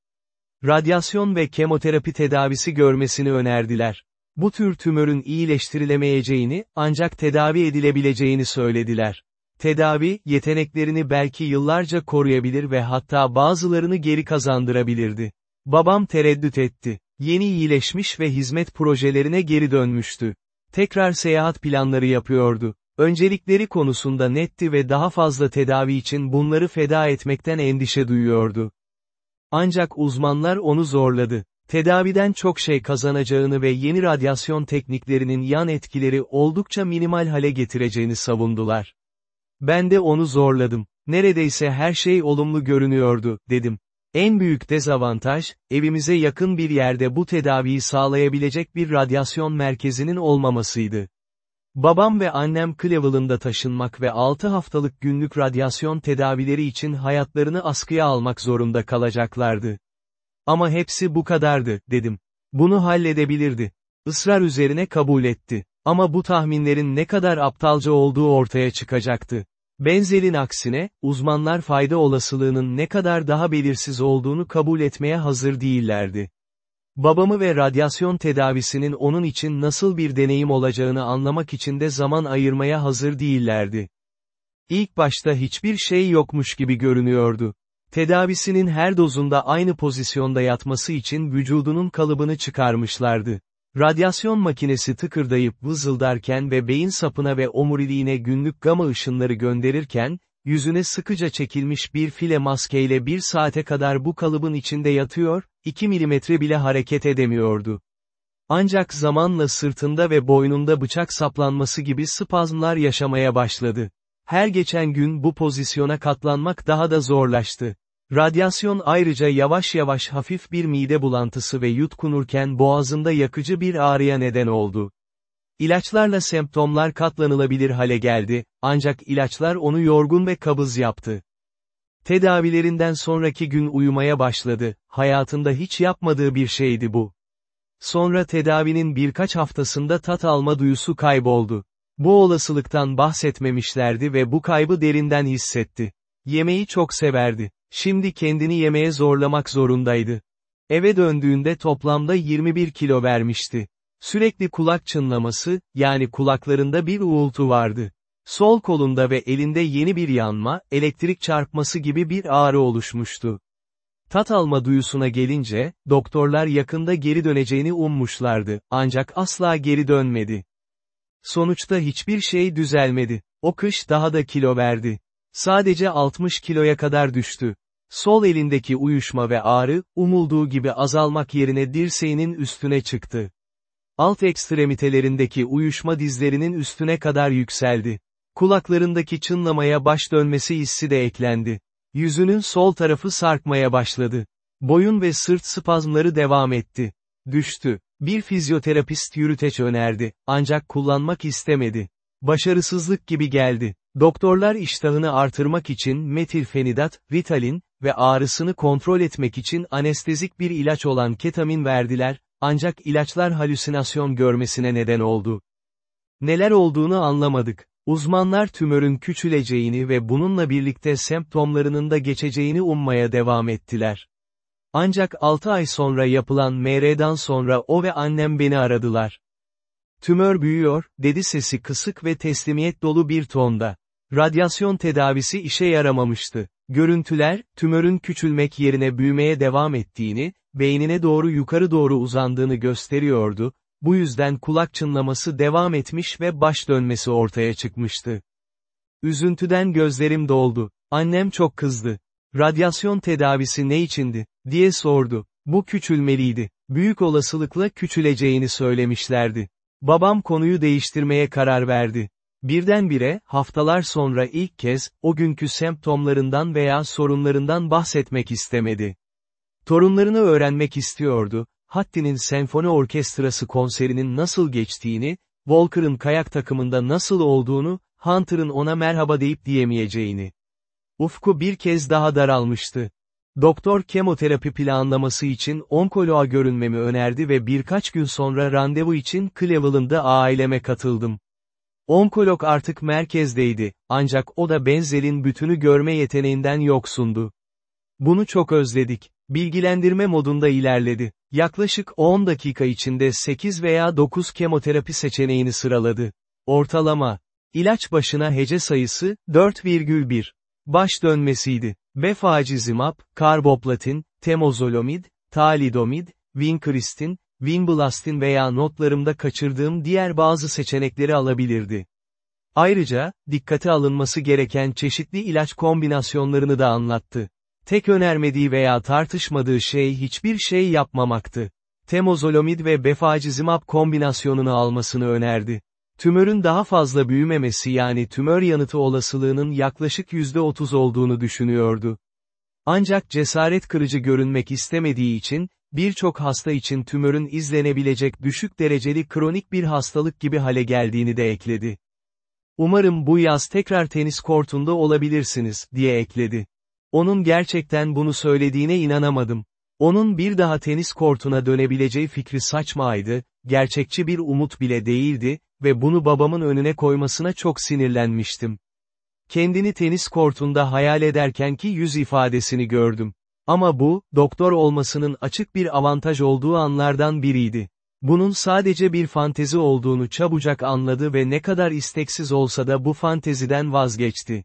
Radyasyon ve kemoterapi tedavisi görmesini önerdiler. Bu tür tümörün iyileştirilemeyeceğini, ancak tedavi edilebileceğini söylediler. Tedavi, yeteneklerini belki yıllarca koruyabilir ve hatta bazılarını geri kazandırabilirdi. Babam tereddüt etti. Yeni iyileşmiş ve hizmet projelerine geri dönmüştü. Tekrar seyahat planları yapıyordu. Öncelikleri konusunda netti ve daha fazla tedavi için bunları feda etmekten endişe duyuyordu. Ancak uzmanlar onu zorladı. Tedaviden çok şey kazanacağını ve yeni radyasyon tekniklerinin yan etkileri oldukça minimal hale getireceğini savundular. Ben de onu zorladım. Neredeyse her şey olumlu görünüyordu, dedim. En büyük dezavantaj, evimize yakın bir yerde bu tedaviyi sağlayabilecek bir radyasyon merkezinin olmamasıydı. Babam ve annem Cleveland'a taşınmak ve 6 haftalık günlük radyasyon tedavileri için hayatlarını askıya almak zorunda kalacaklardı. Ama hepsi bu kadardı, dedim. Bunu halledebilirdi. Israr üzerine kabul etti. Ama bu tahminlerin ne kadar aptalca olduğu ortaya çıkacaktı. Benzel'in aksine, uzmanlar fayda olasılığının ne kadar daha belirsiz olduğunu kabul etmeye hazır değillerdi. Babamı ve radyasyon tedavisinin onun için nasıl bir deneyim olacağını anlamak için de zaman ayırmaya hazır değillerdi. İlk başta hiçbir şey yokmuş gibi görünüyordu. Tedavisinin her dozunda aynı pozisyonda yatması için vücudunun kalıbını çıkarmışlardı. Radyasyon makinesi tıkırdayıp vızıldarken ve beyin sapına ve omuriliğine günlük gama ışınları gönderirken, yüzüne sıkıca çekilmiş bir file maskeyle bir saate kadar bu kalıbın içinde yatıyor, 2 milimetre bile hareket edemiyordu. Ancak zamanla sırtında ve boynunda bıçak saplanması gibi spazmlar yaşamaya başladı. Her geçen gün bu pozisyona katlanmak daha da zorlaştı. Radyasyon ayrıca yavaş yavaş hafif bir mide bulantısı ve yutkunurken boğazında yakıcı bir ağrıya neden oldu. İlaçlarla semptomlar katlanılabilir hale geldi, ancak ilaçlar onu yorgun ve kabız yaptı. Tedavilerinden sonraki gün uyumaya başladı, hayatında hiç yapmadığı bir şeydi bu. Sonra tedavinin birkaç haftasında tat alma duyusu kayboldu. Bu olasılıktan bahsetmemişlerdi ve bu kaybı derinden hissetti. Yemeği çok severdi. Şimdi kendini yemeye zorlamak zorundaydı. Eve döndüğünde toplamda 21 kilo vermişti. Sürekli kulak çınlaması, yani kulaklarında bir uğultu vardı. Sol kolunda ve elinde yeni bir yanma, elektrik çarpması gibi bir ağrı oluşmuştu. Tat alma duyusuna gelince, doktorlar yakında geri döneceğini ummuşlardı, ancak asla geri dönmedi. Sonuçta hiçbir şey düzelmedi. O kış daha da kilo verdi. Sadece 60 kiloya kadar düştü. Sol elindeki uyuşma ve ağrı, umulduğu gibi azalmak yerine dirseğinin üstüne çıktı. Alt ekstremitelerindeki uyuşma dizlerinin üstüne kadar yükseldi. Kulaklarındaki çınlamaya baş dönmesi hissi de eklendi. Yüzünün sol tarafı sarkmaya başladı. Boyun ve sırt spazmları devam etti. Düştü. Bir fizyoterapist yürüteç önerdi, ancak kullanmak istemedi. Başarısızlık gibi geldi. Doktorlar iştahını artırmak için metilfenidat, ritalin ve ağrısını kontrol etmek için anestezik bir ilaç olan ketamin verdiler, ancak ilaçlar halüsinasyon görmesine neden oldu. Neler olduğunu anlamadık. Uzmanlar tümörün küçüleceğini ve bununla birlikte semptomlarının da geçeceğini ummaya devam ettiler. Ancak 6 ay sonra yapılan MR'dan sonra o ve annem beni aradılar. Tümör büyüyor, dedi sesi kısık ve teslimiyet dolu bir tonda. Radyasyon tedavisi işe yaramamıştı. Görüntüler, tümörün küçülmek yerine büyümeye devam ettiğini, beynine doğru yukarı doğru uzandığını gösteriyordu, bu yüzden kulak çınlaması devam etmiş ve baş dönmesi ortaya çıkmıştı. Üzüntüden gözlerim doldu. Annem çok kızdı. Radyasyon tedavisi ne içindi, diye sordu. Bu küçülmeliydi. Büyük olasılıkla küçüleceğini söylemişlerdi. Babam konuyu değiştirmeye karar verdi. Birdenbire, haftalar sonra ilk kez, o günkü semptomlarından veya sorunlarından bahsetmek istemedi. Torunlarını öğrenmek istiyordu, Hatti'nin senfoni orkestrası konserinin nasıl geçtiğini, Walker'ın kayak takımında nasıl olduğunu, Hunter'ın ona merhaba deyip diyemeyeceğini. Ufku bir kez daha daralmıştı. Doktor kemoterapi planlaması için onkoloğa görünmemi önerdi ve birkaç gün sonra randevu için Cleveland'da aileme katıldım. Onkolog artık merkezdeydi, ancak o da benzerin bütünü görme yeteneğinden yoksundu. Bunu çok özledik. Bilgilendirme modunda ilerledi. Yaklaşık 10 dakika içinde 8 veya 9 kemoterapi seçeneğini sıraladı. Ortalama. İlaç başına hece sayısı, 4,1. Baş dönmesiydi. Befacizimab, karboplatin, temozolomid, talidomid, vinkristin, vinblastin veya notlarımda kaçırdığım diğer bazı seçenekleri alabilirdi. Ayrıca, dikkate alınması gereken çeşitli ilaç kombinasyonlarını da anlattı. Tek önermediği veya tartışmadığı şey hiçbir şey yapmamaktı. Temozolomid ve befacizimab kombinasyonunu almasını önerdi. Tümörün daha fazla büyümemesi yani tümör yanıtı olasılığının yaklaşık %30 olduğunu düşünüyordu. Ancak cesaret kırıcı görünmek istemediği için, birçok hasta için tümörün izlenebilecek düşük dereceli kronik bir hastalık gibi hale geldiğini de ekledi. Umarım bu yaz tekrar tenis kortunda olabilirsiniz, diye ekledi. Onun gerçekten bunu söylediğine inanamadım. Onun bir daha tenis kortuna dönebileceği fikri saçmaydı, gerçekçi bir umut bile değildi ve bunu babamın önüne koymasına çok sinirlenmiştim. Kendini tenis kortunda hayal ederkenki yüz ifadesini gördüm. Ama bu, doktor olmasının açık bir avantaj olduğu anlardan biriydi. Bunun sadece bir fantezi olduğunu çabucak anladı ve ne kadar isteksiz olsa da bu fanteziden vazgeçti.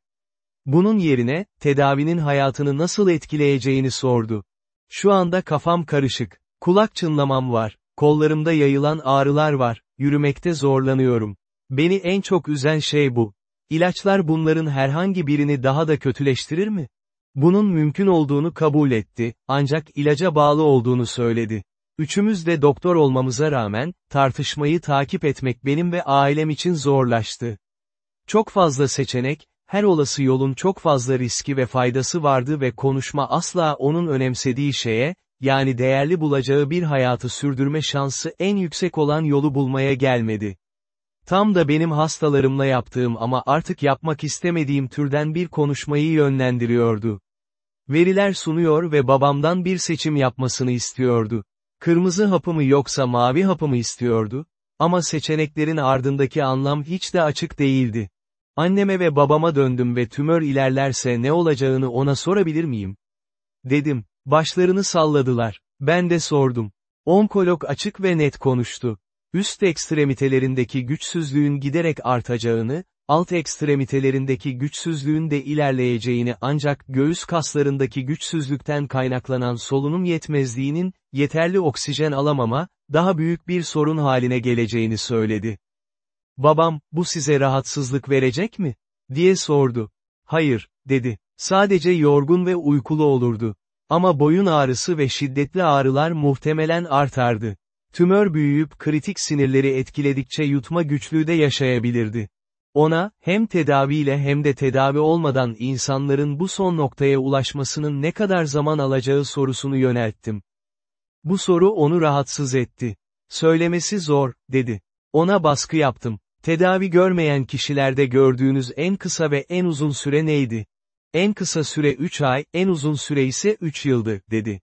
Bunun yerine, tedavinin hayatını nasıl etkileyeceğini sordu. Şu anda kafam karışık. Kulak çınlamam var. Kollarımda yayılan ağrılar var. Yürümekte zorlanıyorum. Beni en çok üzen şey bu. İlaçlar bunların herhangi birini daha da kötüleştirir mi? Bunun mümkün olduğunu kabul etti, ancak ilaca bağlı olduğunu söyledi. Üçümüz de doktor olmamıza rağmen, tartışmayı takip etmek benim ve ailem için zorlaştı. Çok fazla seçenek, her olası yolun çok fazla riski ve faydası vardı ve konuşma asla onun önemsediği şeye, yani değerli bulacağı bir hayatı sürdürme şansı en yüksek olan yolu bulmaya gelmedi. Tam da benim hastalarımla yaptığım ama artık yapmak istemediğim türden bir konuşmayı yönlendiriyordu. Veriler sunuyor ve babamdan bir seçim yapmasını istiyordu. Kırmızı hapı mı yoksa mavi hapı mı istiyordu? Ama seçeneklerin ardındaki anlam hiç de açık değildi. Anneme ve babama döndüm ve tümör ilerlerse ne olacağını ona sorabilir miyim? Dedim. Başlarını salladılar. Ben de sordum. Onkolog açık ve net konuştu. Üst ekstremitelerindeki güçsüzlüğün giderek artacağını, alt ekstremitelerindeki güçsüzlüğün de ilerleyeceğini ancak göğüs kaslarındaki güçsüzlükten kaynaklanan solunum yetmezliğinin, yeterli oksijen alamama, daha büyük bir sorun haline geleceğini söyledi. Babam, bu size rahatsızlık verecek mi? diye sordu. Hayır, dedi. Sadece yorgun ve uykulu olurdu. Ama boyun ağrısı ve şiddetli ağrılar muhtemelen artardı. Tümör büyüyüp kritik sinirleri etkiledikçe yutma güçlüğü de yaşayabilirdi. Ona, hem tedaviyle hem de tedavi olmadan insanların bu son noktaya ulaşmasının ne kadar zaman alacağı sorusunu yönelttim. Bu soru onu rahatsız etti. Söylemesi zor, dedi. Ona baskı yaptım. Tedavi görmeyen kişilerde gördüğünüz en kısa ve en uzun süre neydi? En kısa süre 3 ay, en uzun süre ise 3 yıldı, dedi.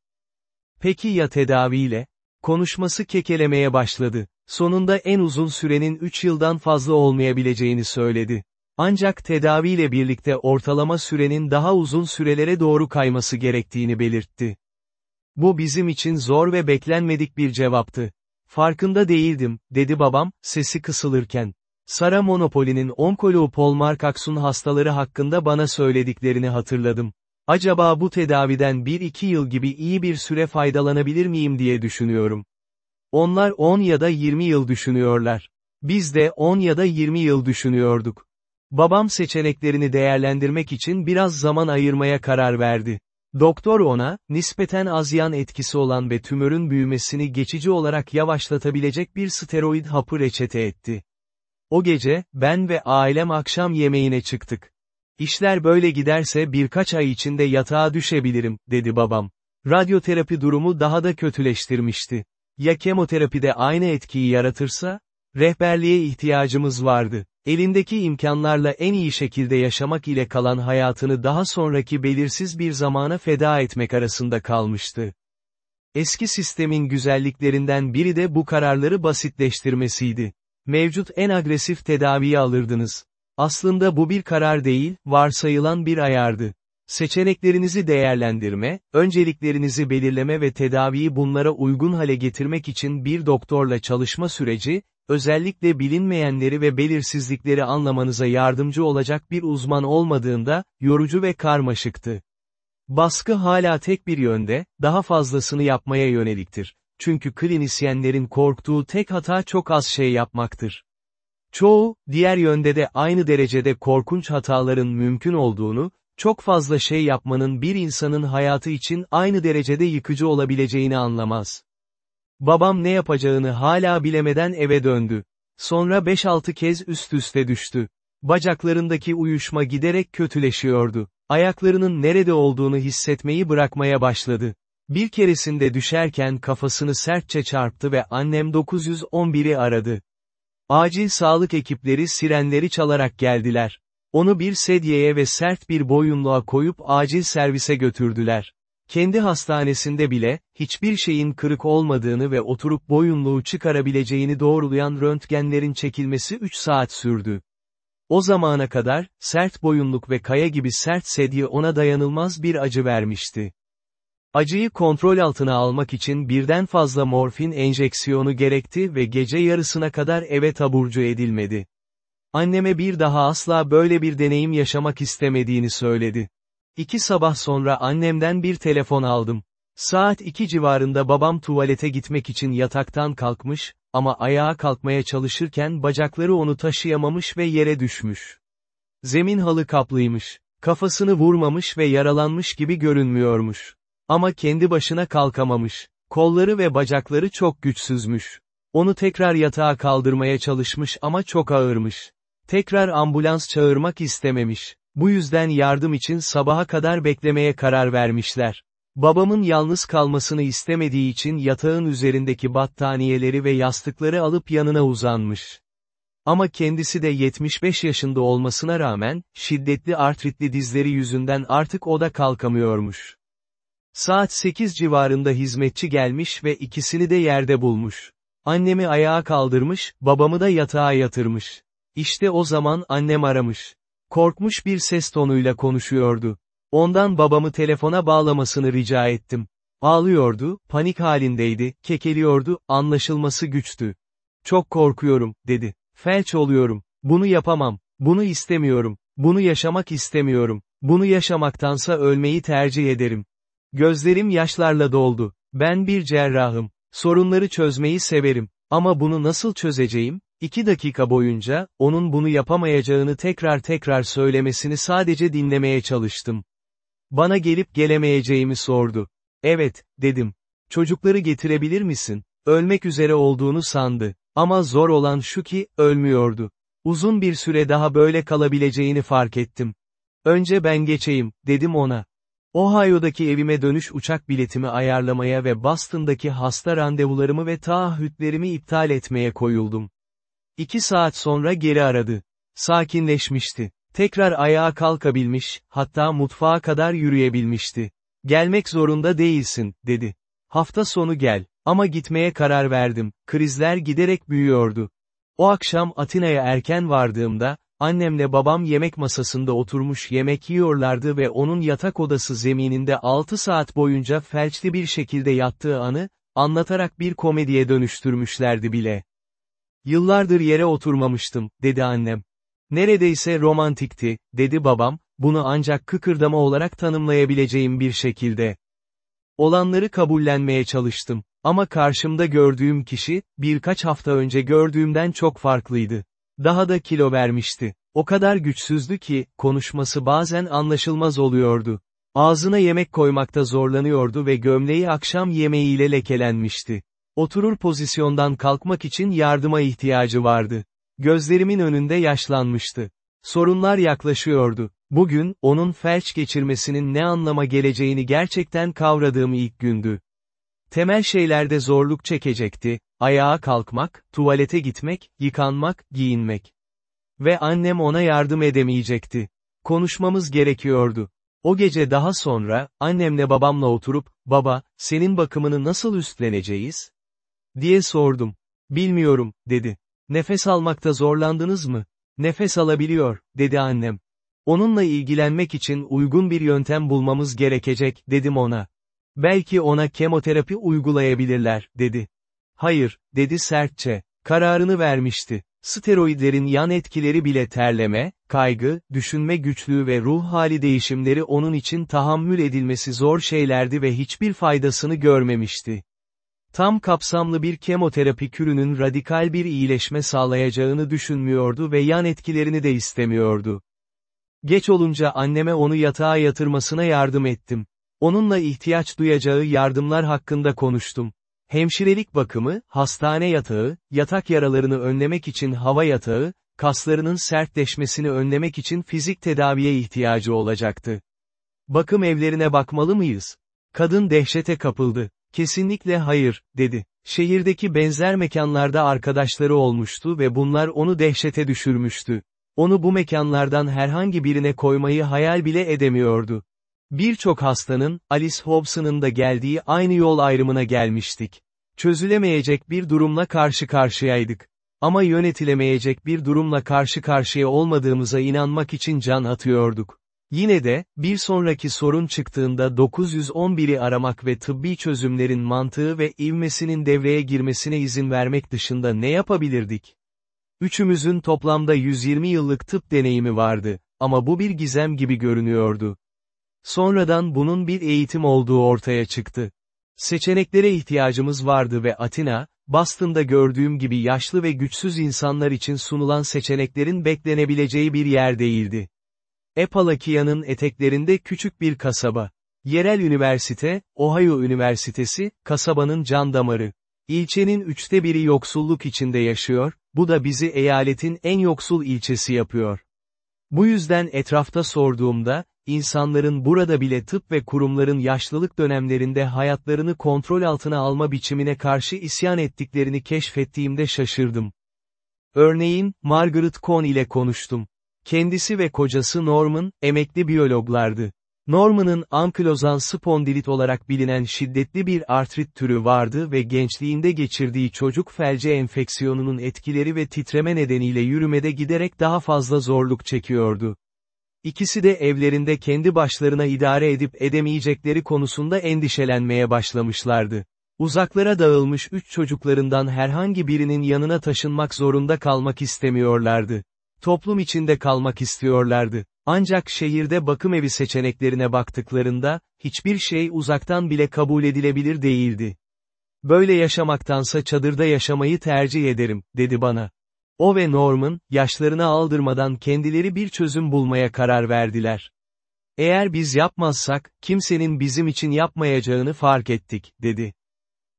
Peki ya tedaviyle? Konuşması kekelemeye başladı. Sonunda en uzun sürenin 3 yıldan fazla olmayabileceğini söyledi. Ancak tedaviyle birlikte ortalama sürenin daha uzun sürelere doğru kayması gerektiğini belirtti. Bu bizim için zor ve beklenmedik bir cevaptı. Farkında değildim, dedi babam, sesi kısılırken. Sara Monopoly'nin onkoloğu Paul Markaks'un hastaları hakkında bana söylediklerini hatırladım. Acaba bu tedaviden 1-2 yıl gibi iyi bir süre faydalanabilir miyim diye düşünüyorum. Onlar 10 ya da 20 yıl düşünüyorlar. Biz de 10 ya da 20 yıl düşünüyorduk. Babam seçeneklerini değerlendirmek için biraz zaman ayırmaya karar verdi. Doktor ona, nispeten az yan etkisi olan ve tümörün büyümesini geçici olarak yavaşlatabilecek bir steroid hapı reçete etti. O gece, ben ve ailem akşam yemeğine çıktık. İşler böyle giderse birkaç ay içinde yatağa düşebilirim, dedi babam. Radyoterapi durumu daha da kötüleştirmişti. Ya kemoterapi de aynı etkiyi yaratırsa? Rehberliğe ihtiyacımız vardı. Elindeki imkanlarla en iyi şekilde yaşamak ile kalan hayatını daha sonraki belirsiz bir zamana feda etmek arasında kalmıştı. Eski sistemin güzelliklerinden biri de bu kararları basitleştirmesiydi. Mevcut en agresif tedaviyi alırdınız. Aslında bu bir karar değil, varsayılan bir ayardı. Seçeneklerinizi değerlendirme, önceliklerinizi belirleme ve tedaviyi bunlara uygun hale getirmek için bir doktorla çalışma süreci, özellikle bilinmeyenleri ve belirsizlikleri anlamanıza yardımcı olacak bir uzman olmadığında, yorucu ve karmaşıktı. Baskı hala tek bir yönde, daha fazlasını yapmaya yöneliktir. Çünkü klinisyenlerin korktuğu tek hata çok az şey yapmaktır. Çoğu, diğer yönde de aynı derecede korkunç hataların mümkün olduğunu, çok fazla şey yapmanın bir insanın hayatı için aynı derecede yıkıcı olabileceğini anlamaz. Babam ne yapacağını hala bilemeden eve döndü. Sonra 5-6 kez üst üste düştü. Bacaklarındaki uyuşma giderek kötüleşiyordu. Ayaklarının nerede olduğunu hissetmeyi bırakmaya başladı. Bir keresinde düşerken kafasını sertçe çarptı ve annem 911'i aradı. Acil sağlık ekipleri sirenleri çalarak geldiler. Onu bir sedyeye ve sert bir boyunluğa koyup acil servise götürdüler. Kendi hastanesinde bile, hiçbir şeyin kırık olmadığını ve oturup boyunluğu çıkarabileceğini doğrulayan röntgenlerin çekilmesi 3 saat sürdü. O zamana kadar, sert boyunluk ve kaya gibi sert sedye ona dayanılmaz bir acı vermişti. Acıyı kontrol altına almak için birden fazla morfin enjeksiyonu gerekti ve gece yarısına kadar eve taburcu edilmedi. Anneme bir daha asla böyle bir deneyim yaşamak istemediğini söyledi. İki sabah sonra annemden bir telefon aldım. Saat iki civarında babam tuvalete gitmek için yataktan kalkmış, ama ayağa kalkmaya çalışırken bacakları onu taşıyamamış ve yere düşmüş. Zemin halı kaplıymış. Kafasını vurmamış ve yaralanmış gibi görünmüyormuş. Ama kendi başına kalkamamış. Kolları ve bacakları çok güçsüzmüş. Onu tekrar yatağa kaldırmaya çalışmış ama çok ağırmış. Tekrar ambulans çağırmak istememiş. Bu yüzden yardım için sabaha kadar beklemeye karar vermişler. Babamın yalnız kalmasını istemediği için yatağın üzerindeki battaniyeleri ve yastıkları alıp yanına uzanmış. Ama kendisi de 75 yaşında olmasına rağmen, şiddetli artritli dizleri yüzünden artık o da kalkamıyormuş. Saat 8 civarında hizmetçi gelmiş ve ikisini de yerde bulmuş. Annemi ayağa kaldırmış, babamı da yatağa yatırmış. İşte o zaman annem aramış. Korkmuş bir ses tonuyla konuşuyordu. Ondan babamı telefona bağlamasını rica ettim. Ağlıyordu, panik halindeydi, kekeliyordu, anlaşılması güçtü. Çok korkuyorum, dedi. Felç oluyorum. Bunu yapamam. Bunu istemiyorum. Bunu yaşamak istemiyorum. Bunu yaşamaktansa ölmeyi tercih ederim. Gözlerim yaşlarla doldu. Ben bir cerrahım. Sorunları çözmeyi severim. Ama bunu nasıl çözeceğim? İki dakika boyunca, onun bunu yapamayacağını tekrar tekrar söylemesini sadece dinlemeye çalıştım. Bana gelip gelemeyeceğimi sordu. Evet, dedim. Çocukları getirebilir misin? Ölmek üzere olduğunu sandı. Ama zor olan şu ki, ölmüyordu. Uzun bir süre daha böyle kalabileceğini fark ettim. Önce ben geçeyim, dedim ona. Ohio'daki evime dönüş uçak biletimi ayarlamaya ve Boston'daki hasta randevularımı ve taahhütlerimi iptal etmeye koyuldum. İki saat sonra geri aradı. Sakinleşmişti. Tekrar ayağa kalkabilmiş, hatta mutfağa kadar yürüyebilmişti. Gelmek zorunda değilsin, dedi. Hafta sonu gel. Ama gitmeye karar verdim, krizler giderek büyüyordu. O akşam Atina'ya erken vardığımda, annemle babam yemek masasında oturmuş yemek yiyorlardı ve onun yatak odası zemininde 6 saat boyunca felçli bir şekilde yattığı anı, anlatarak bir komediye dönüştürmüşlerdi bile. Yıllardır yere oturmamıştım, dedi annem. Neredeyse romantikti, dedi babam, bunu ancak kıkırdama olarak tanımlayabileceğim bir şekilde. Olanları kabullenmeye çalıştım. Ama karşımda gördüğüm kişi, birkaç hafta önce gördüğümden çok farklıydı. Daha da kilo vermişti. O kadar güçsüzdü ki, konuşması bazen anlaşılmaz oluyordu. Ağzına yemek koymakta zorlanıyordu ve gömleği akşam yemeğiyle lekelenmişti. Oturur pozisyondan kalkmak için yardıma ihtiyacı vardı. Gözlerimin önünde yaşlanmıştı. Sorunlar yaklaşıyordu. Bugün, onun felç geçirmesinin ne anlama geleceğini gerçekten kavradığım ilk gündü. Temel şeylerde zorluk çekecekti, ayağa kalkmak, tuvalete gitmek, yıkanmak, giyinmek. Ve annem ona yardım edemeyecekti. Konuşmamız gerekiyordu. O gece daha sonra, annemle babamla oturup, baba, senin bakımını nasıl üstleneceğiz? diye sordum. Bilmiyorum, dedi. Nefes almakta zorlandınız mı? Nefes alabiliyor, dedi annem. Onunla ilgilenmek için uygun bir yöntem bulmamız gerekecek, dedim ona. Belki ona kemoterapi uygulayabilirler, dedi. Hayır, dedi sertçe. Kararını vermişti. Steroidlerin yan etkileri bile terleme, kaygı, düşünme güçlüğü ve ruh hali değişimleri onun için tahammül edilmesi zor şeylerdi ve hiçbir faydasını görmemişti. Tam kapsamlı bir kemoterapi kürünün radikal bir iyileşme sağlayacağını düşünmüyordu ve yan etkilerini de istemiyordu. Geç olunca anneme onu yatağa yatırmasına yardım ettim. Onunla ihtiyaç duyacağı yardımlar hakkında konuştum. Hemşirelik bakımı, hastane yatağı, yatak yaralarını önlemek için hava yatağı, kaslarının sertleşmesini önlemek için fizik tedaviye ihtiyacı olacaktı. Bakım evlerine bakmalı mıyız? Kadın dehşete kapıldı. Kesinlikle hayır, dedi. Şehirdeki benzer mekanlarda arkadaşları olmuştu ve bunlar onu dehşete düşürmüştü. Onu bu mekanlardan herhangi birine koymayı hayal bile edemiyordu. Birçok hastanın, Alice Hobson'ın da geldiği aynı yol ayrımına gelmiştik. Çözülemeyecek bir durumla karşı karşıyaydık. Ama yönetilemeyecek bir durumla karşı karşıya olmadığımıza inanmak için can atıyorduk. Yine de, bir sonraki sorun çıktığında 911'i aramak ve tıbbi çözümlerin mantığı ve ivmesinin devreye girmesine izin vermek dışında ne yapabilirdik? Üçümüzün toplamda 120 yıllık tıp deneyimi vardı, ama bu bir gizem gibi görünüyordu. Sonradan bunun bir eğitim olduğu ortaya çıktı. Seçeneklere ihtiyacımız vardı ve Atina, Boston'da gördüğüm gibi yaşlı ve güçsüz insanlar için sunulan seçeneklerin beklenebileceği bir yer değildi. Epalakia'nın eteklerinde küçük bir kasaba. Yerel üniversite, Ohio Üniversitesi, kasabanın can damarı. İlçenin üçte biri yoksulluk içinde yaşıyor, bu da bizi eyaletin en yoksul ilçesi yapıyor. Bu yüzden etrafta sorduğumda, insanların burada bile tıp ve kurumların yaşlılık dönemlerinde hayatlarını kontrol altına alma biçimine karşı isyan ettiklerini keşfettiğimde şaşırdım. Örneğin, Margaret Cohn ile konuştum. Kendisi ve kocası Norman, emekli biyologlardı. Norman'ın ankilozan spondilit olarak bilinen şiddetli bir artrit türü vardı ve gençliğinde geçirdiği çocuk felci enfeksiyonunun etkileri ve titreme nedeniyle yürümede giderek daha fazla zorluk çekiyordu. İkisi de evlerinde kendi başlarına idare edip edemeyecekleri konusunda endişelenmeye başlamışlardı. Uzaklara dağılmış üç çocuklarından herhangi birinin yanına taşınmak zorunda kalmak istemiyorlardı. Toplum içinde kalmak istiyorlardı. Ancak şehirde bakım evi seçeneklerine baktıklarında, hiçbir şey uzaktan bile kabul edilebilir değildi. Böyle yaşamaktansa çadırda yaşamayı tercih ederim, dedi bana. O ve Norman, yaşlarına aldırmadan kendileri bir çözüm bulmaya karar verdiler. Eğer biz yapmazsak, kimsenin bizim için yapmayacağını fark ettik, dedi.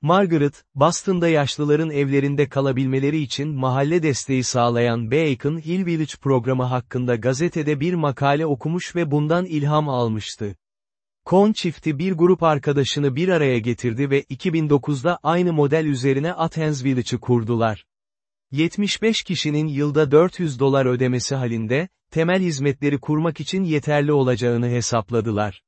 Margaret, Boston'da yaşlıların evlerinde kalabilmeleri için mahalle desteği sağlayan Bacon Hill Village programı hakkında gazetede bir makale okumuş ve bundan ilham almıştı. Cohn çifti bir grup arkadaşını bir araya getirdi ve 2009'da aynı model üzerine Athens Village'ı kurdular. 75 kişinin yılda 400 dolar ödemesi halinde, temel hizmetleri kurmak için yeterli olacağını hesapladılar.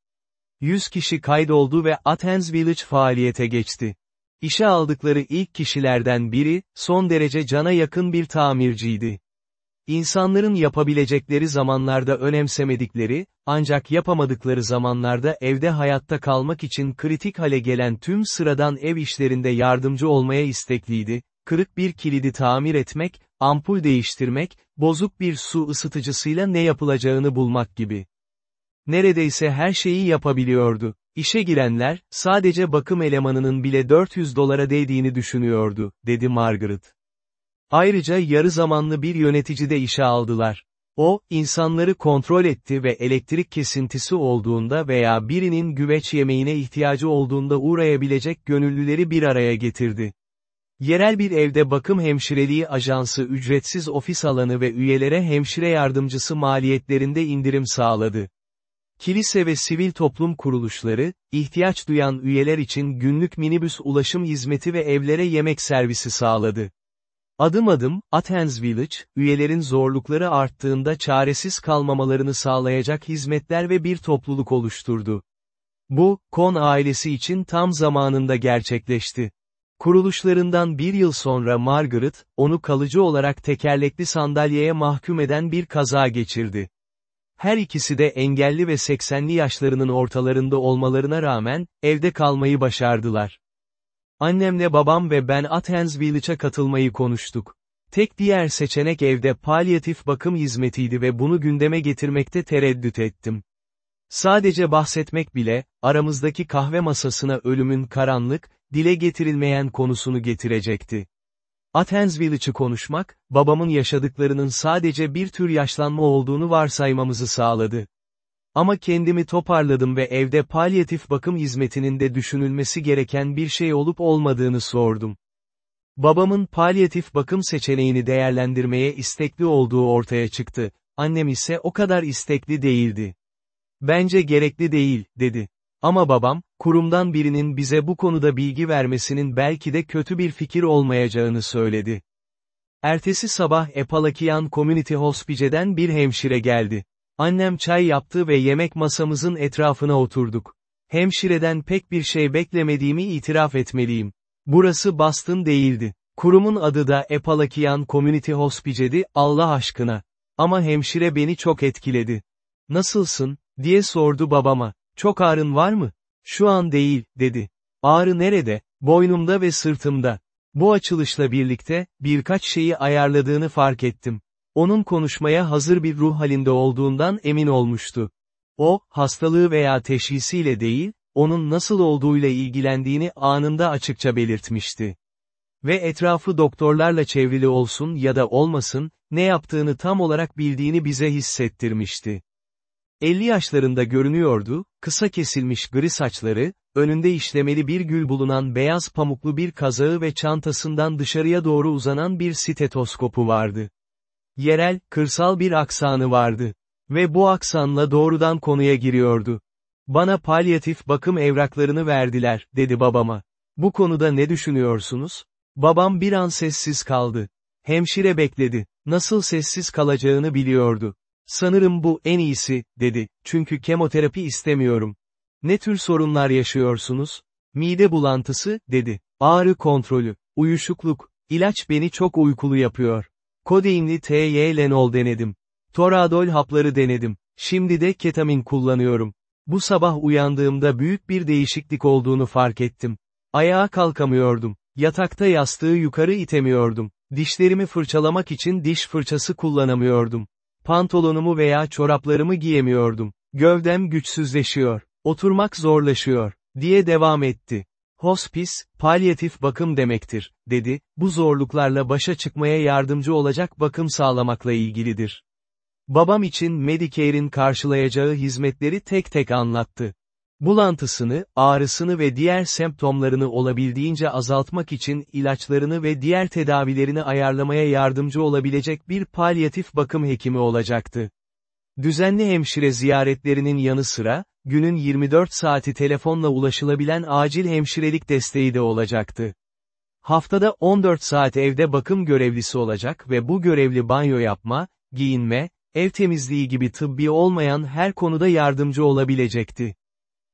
100 kişi kaydoldu ve Athens Village faaliyete geçti. İşe aldıkları ilk kişilerden biri, son derece cana yakın bir tamirciydi. İnsanların yapabilecekleri zamanlarda önemsemedikleri, ancak yapamadıkları zamanlarda evde hayatta kalmak için kritik hale gelen tüm sıradan ev işlerinde yardımcı olmaya istekliydi, kırık bir kilidi tamir etmek, ampul değiştirmek, bozuk bir su ısıtıcısıyla ne yapılacağını bulmak gibi. Neredeyse her şeyi yapabiliyordu. İşe girenler, sadece bakım elemanının bile 400 dolara değdiğini düşünüyordu, dedi Margaret. Ayrıca yarı zamanlı bir yönetici de işe aldılar. O, insanları kontrol etti ve elektrik kesintisi olduğunda veya birinin güveç yemeğine ihtiyacı olduğunda uğrayabilecek gönüllüleri bir araya getirdi. Yerel bir evde bakım hemşireliği ajansı ücretsiz ofis alanı ve üyelere hemşire yardımcısı maliyetlerinde indirim sağladı. Kilise ve sivil toplum kuruluşları, ihtiyaç duyan üyeler için günlük minibüs ulaşım hizmeti ve evlere yemek servisi sağladı. Adım adım, Athens Village, üyelerin zorlukları arttığında çaresiz kalmamalarını sağlayacak hizmetler ve bir topluluk oluşturdu. Bu, Kon ailesi için tam zamanında gerçekleşti. Kuruluşlarından bir yıl sonra Margaret, onu kalıcı olarak tekerlekli sandalyeye mahkum eden bir kaza geçirdi. Her ikisi de engelli ve 80'li yaşlarının ortalarında olmalarına rağmen, evde kalmayı başardılar. Annemle babam ve ben Athens Village'a katılmayı konuştuk. Tek diğer seçenek evde palyatif bakım hizmetiydi ve bunu gündeme getirmekte tereddüt ettim. Sadece bahsetmek bile, aramızdaki kahve masasına ölümün karanlık, dile getirilmeyen konusunu getirecekti. Athens Village'ı konuşmak, babamın yaşadıklarının sadece bir tür yaşlanma olduğunu varsaymamızı sağladı. Ama kendimi toparladım ve evde palyatif bakım hizmetinin de düşünülmesi gereken bir şey olup olmadığını sordum. Babamın palyatif bakım seçeneğini değerlendirmeye istekli olduğu ortaya çıktı, annem ise o kadar istekli değildi. Bence gerekli değil, dedi. Ama babam, kurumdan birinin bize bu konuda bilgi vermesinin belki de kötü bir fikir olmayacağını söyledi. Ertesi sabah Epalakian Community Hospice'den bir hemşire geldi. Annem çay yaptı ve yemek masamızın etrafına oturduk. Hemşireden pek bir şey beklemediğimi itiraf etmeliyim. Burası Boston değildi. Kurumun adı da Epalakian Community Hospice'di, Allah aşkına. Ama hemşire beni çok etkiledi. Nasılsın, diye sordu babama. Çok ağrın var mı? Şu an değil, dedi. Ağrı nerede? Boynumda ve sırtımda. Bu açılışla birlikte, birkaç şeyi ayarladığını fark ettim. Onun konuşmaya hazır bir ruh halinde olduğundan emin olmuştu. O, hastalığı veya teşhisiyle değil, onun nasıl olduğuyla ilgilendiğini anında açıkça belirtmişti. Ve etrafı doktorlarla çevrili olsun ya da olmasın, ne yaptığını tam olarak bildiğini bize hissettirmişti. 50 yaşlarında görünüyordu, kısa kesilmiş gri saçları, önünde işlemeli bir gül bulunan beyaz pamuklu bir kazağı ve çantasından dışarıya doğru uzanan bir stetoskopu vardı. Yerel, kırsal bir aksanı vardı. Ve bu aksanla doğrudan konuya giriyordu. Bana palyatif bakım evraklarını verdiler, dedi babama. Bu konuda ne düşünüyorsunuz? Babam bir an sessiz kaldı. Hemşire bekledi. Nasıl sessiz kalacağını biliyordu. Sanırım bu en iyisi, dedi, çünkü kemoterapi istemiyorum. Ne tür sorunlar yaşıyorsunuz? Mide bulantısı, dedi. Ağrı kontrolü, uyuşukluk, ilaç beni çok uykulu yapıyor. Kodeinli TY Lenol denedim. Toradol hapları denedim. Şimdi de ketamin kullanıyorum. Bu sabah uyandığımda büyük bir değişiklik olduğunu fark ettim. Ayağa kalkamıyordum. Yatakta yastığı yukarı itemiyordum. Dişlerimi fırçalamak için diş fırçası kullanamıyordum. Pantolonumu veya çoraplarımı giyemiyordum. Gövdem güçsüzleşiyor. Oturmak zorlaşıyor. Diye devam etti. Hospice, palyatif bakım demektir, dedi, bu zorluklarla başa çıkmaya yardımcı olacak bakım sağlamakla ilgilidir. Babam için Medicare'in karşılayacağı hizmetleri tek tek anlattı. Bulantısını, ağrısını ve diğer semptomlarını olabildiğince azaltmak için ilaçlarını ve diğer tedavilerini ayarlamaya yardımcı olabilecek bir palyatif bakım hekimi olacaktı. Düzenli hemşire ziyaretlerinin yanı sıra, günün 24 saati telefonla ulaşılabilen acil hemşirelik desteği de olacaktı. Haftada 14 saat evde bakım görevlisi olacak ve bu görevli banyo yapma, giyinme, ev temizliği gibi tıbbi olmayan her konuda yardımcı olabilecekti.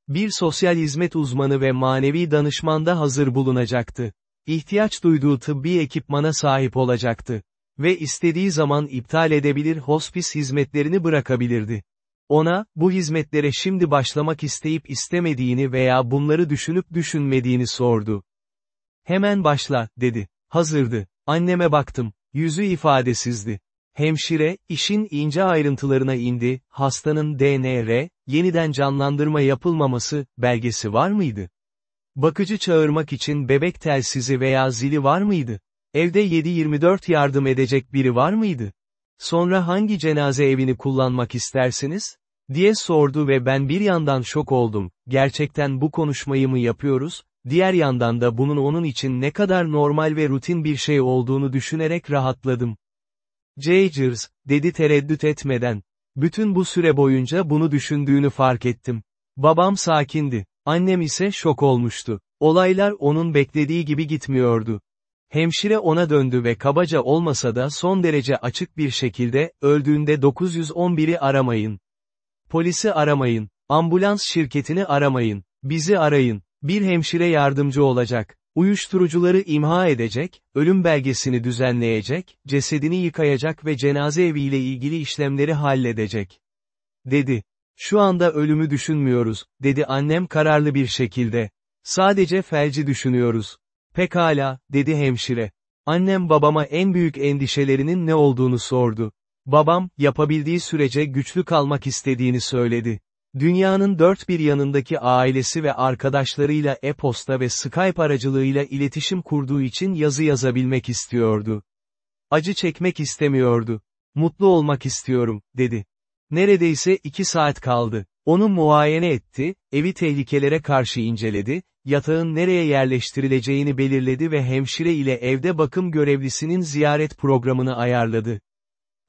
Bir sosyal hizmet uzmanı ve manevi danışman da hazır bulunacaktı. İhtiyaç duyduğu tıbbi ekipmana sahip olacaktı. Ve istediği zaman iptal edebilir hospis hizmetlerini bırakabilirdi. Ona, bu hizmetlere şimdi başlamak isteyip istemediğini veya bunları düşünüp düşünmediğini sordu. Hemen başla, dedi. Hazırdı. Anneme baktım. Yüzü ifadesizdi. Hemşire, işin ince ayrıntılarına indi, hastanın DNR, yeniden canlandırma yapılmaması, belgesi var mıydı? Bakıcı çağırmak için bebek telsizi veya zili var mıydı? Evde 7-24 yardım edecek biri var mıydı? Sonra hangi cenaze evini kullanmak istersiniz? diye sordu ve ben bir yandan şok oldum, gerçekten bu konuşmayı mı yapıyoruz, diğer yandan da bunun onun için ne kadar normal ve rutin bir şey olduğunu düşünerek rahatladım. Jagers, dedi tereddüt etmeden. Bütün bu süre boyunca bunu düşündüğünü fark ettim. Babam sakindi. Annem ise şok olmuştu. Olaylar onun beklediği gibi gitmiyordu. Hemşire ona döndü ve kabaca olmasa da son derece açık bir şekilde, öldüğünde 911'i aramayın. Polisi aramayın. Ambulans şirketini aramayın. Bizi arayın. Bir hemşire yardımcı olacak. Uyuşturucuları imha edecek, ölüm belgesini düzenleyecek, cesedini yıkayacak ve cenaze eviyle ilgili işlemleri halledecek. Dedi. Şu anda ölümü düşünmüyoruz, dedi annem kararlı bir şekilde. Sadece felci düşünüyoruz. Pekala, dedi hemşire. Annem babama en büyük endişelerinin ne olduğunu sordu. Babam, yapabildiği sürece güçlü kalmak istediğini söyledi. Dünyanın dört bir yanındaki ailesi ve arkadaşlarıyla e-posta ve Skype aracılığıyla iletişim kurduğu için yazı yazabilmek istiyordu. Acı çekmek istemiyordu. Mutlu olmak istiyorum, dedi. Neredeyse iki saat kaldı. Onu muayene etti, evi tehlikelere karşı inceledi, yatağın nereye yerleştirileceğini belirledi ve hemşire ile evde bakım görevlisinin ziyaret programını ayarladı.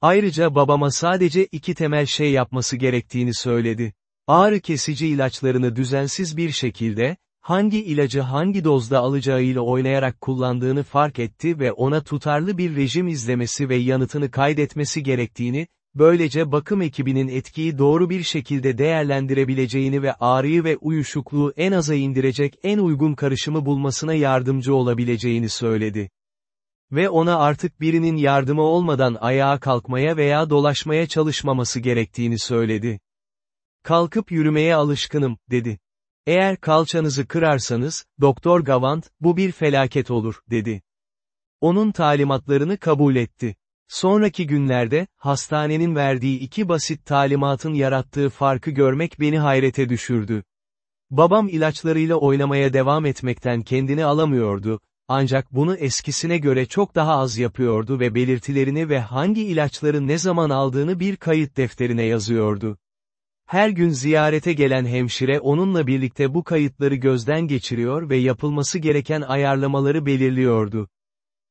Ayrıca babama sadece iki temel şey yapması gerektiğini söyledi. Ağrı kesici ilaçlarını düzensiz bir şekilde, hangi ilacı hangi dozda alacağıyla oynayarak kullandığını fark etti ve ona tutarlı bir rejim izlemesi ve yanıtını kaydetmesi gerektiğini, böylece bakım ekibinin etkiyi doğru bir şekilde değerlendirebileceğini ve ağrıyı ve uyuşukluğu en aza indirecek en uygun karışımı bulmasına yardımcı olabileceğini söyledi. Ve ona artık birinin yardımı olmadan ayağa kalkmaya veya dolaşmaya çalışmaması gerektiğini söyledi. Kalkıp yürümeye alışkınım, dedi. Eğer kalçanızı kırarsanız, Doktor Gavant, bu bir felaket olur, dedi. Onun talimatlarını kabul etti. Sonraki günlerde, hastanenin verdiği iki basit talimatın yarattığı farkı görmek beni hayrete düşürdü. Babam ilaçlarıyla oynamaya devam etmekten kendini alamıyordu, ancak bunu eskisine göre çok daha az yapıyordu ve belirtilerini ve hangi ilaçları ne zaman aldığını bir kayıt defterine yazıyordu. Her gün ziyarete gelen hemşire onunla birlikte bu kayıtları gözden geçiriyor ve yapılması gereken ayarlamaları belirliyordu.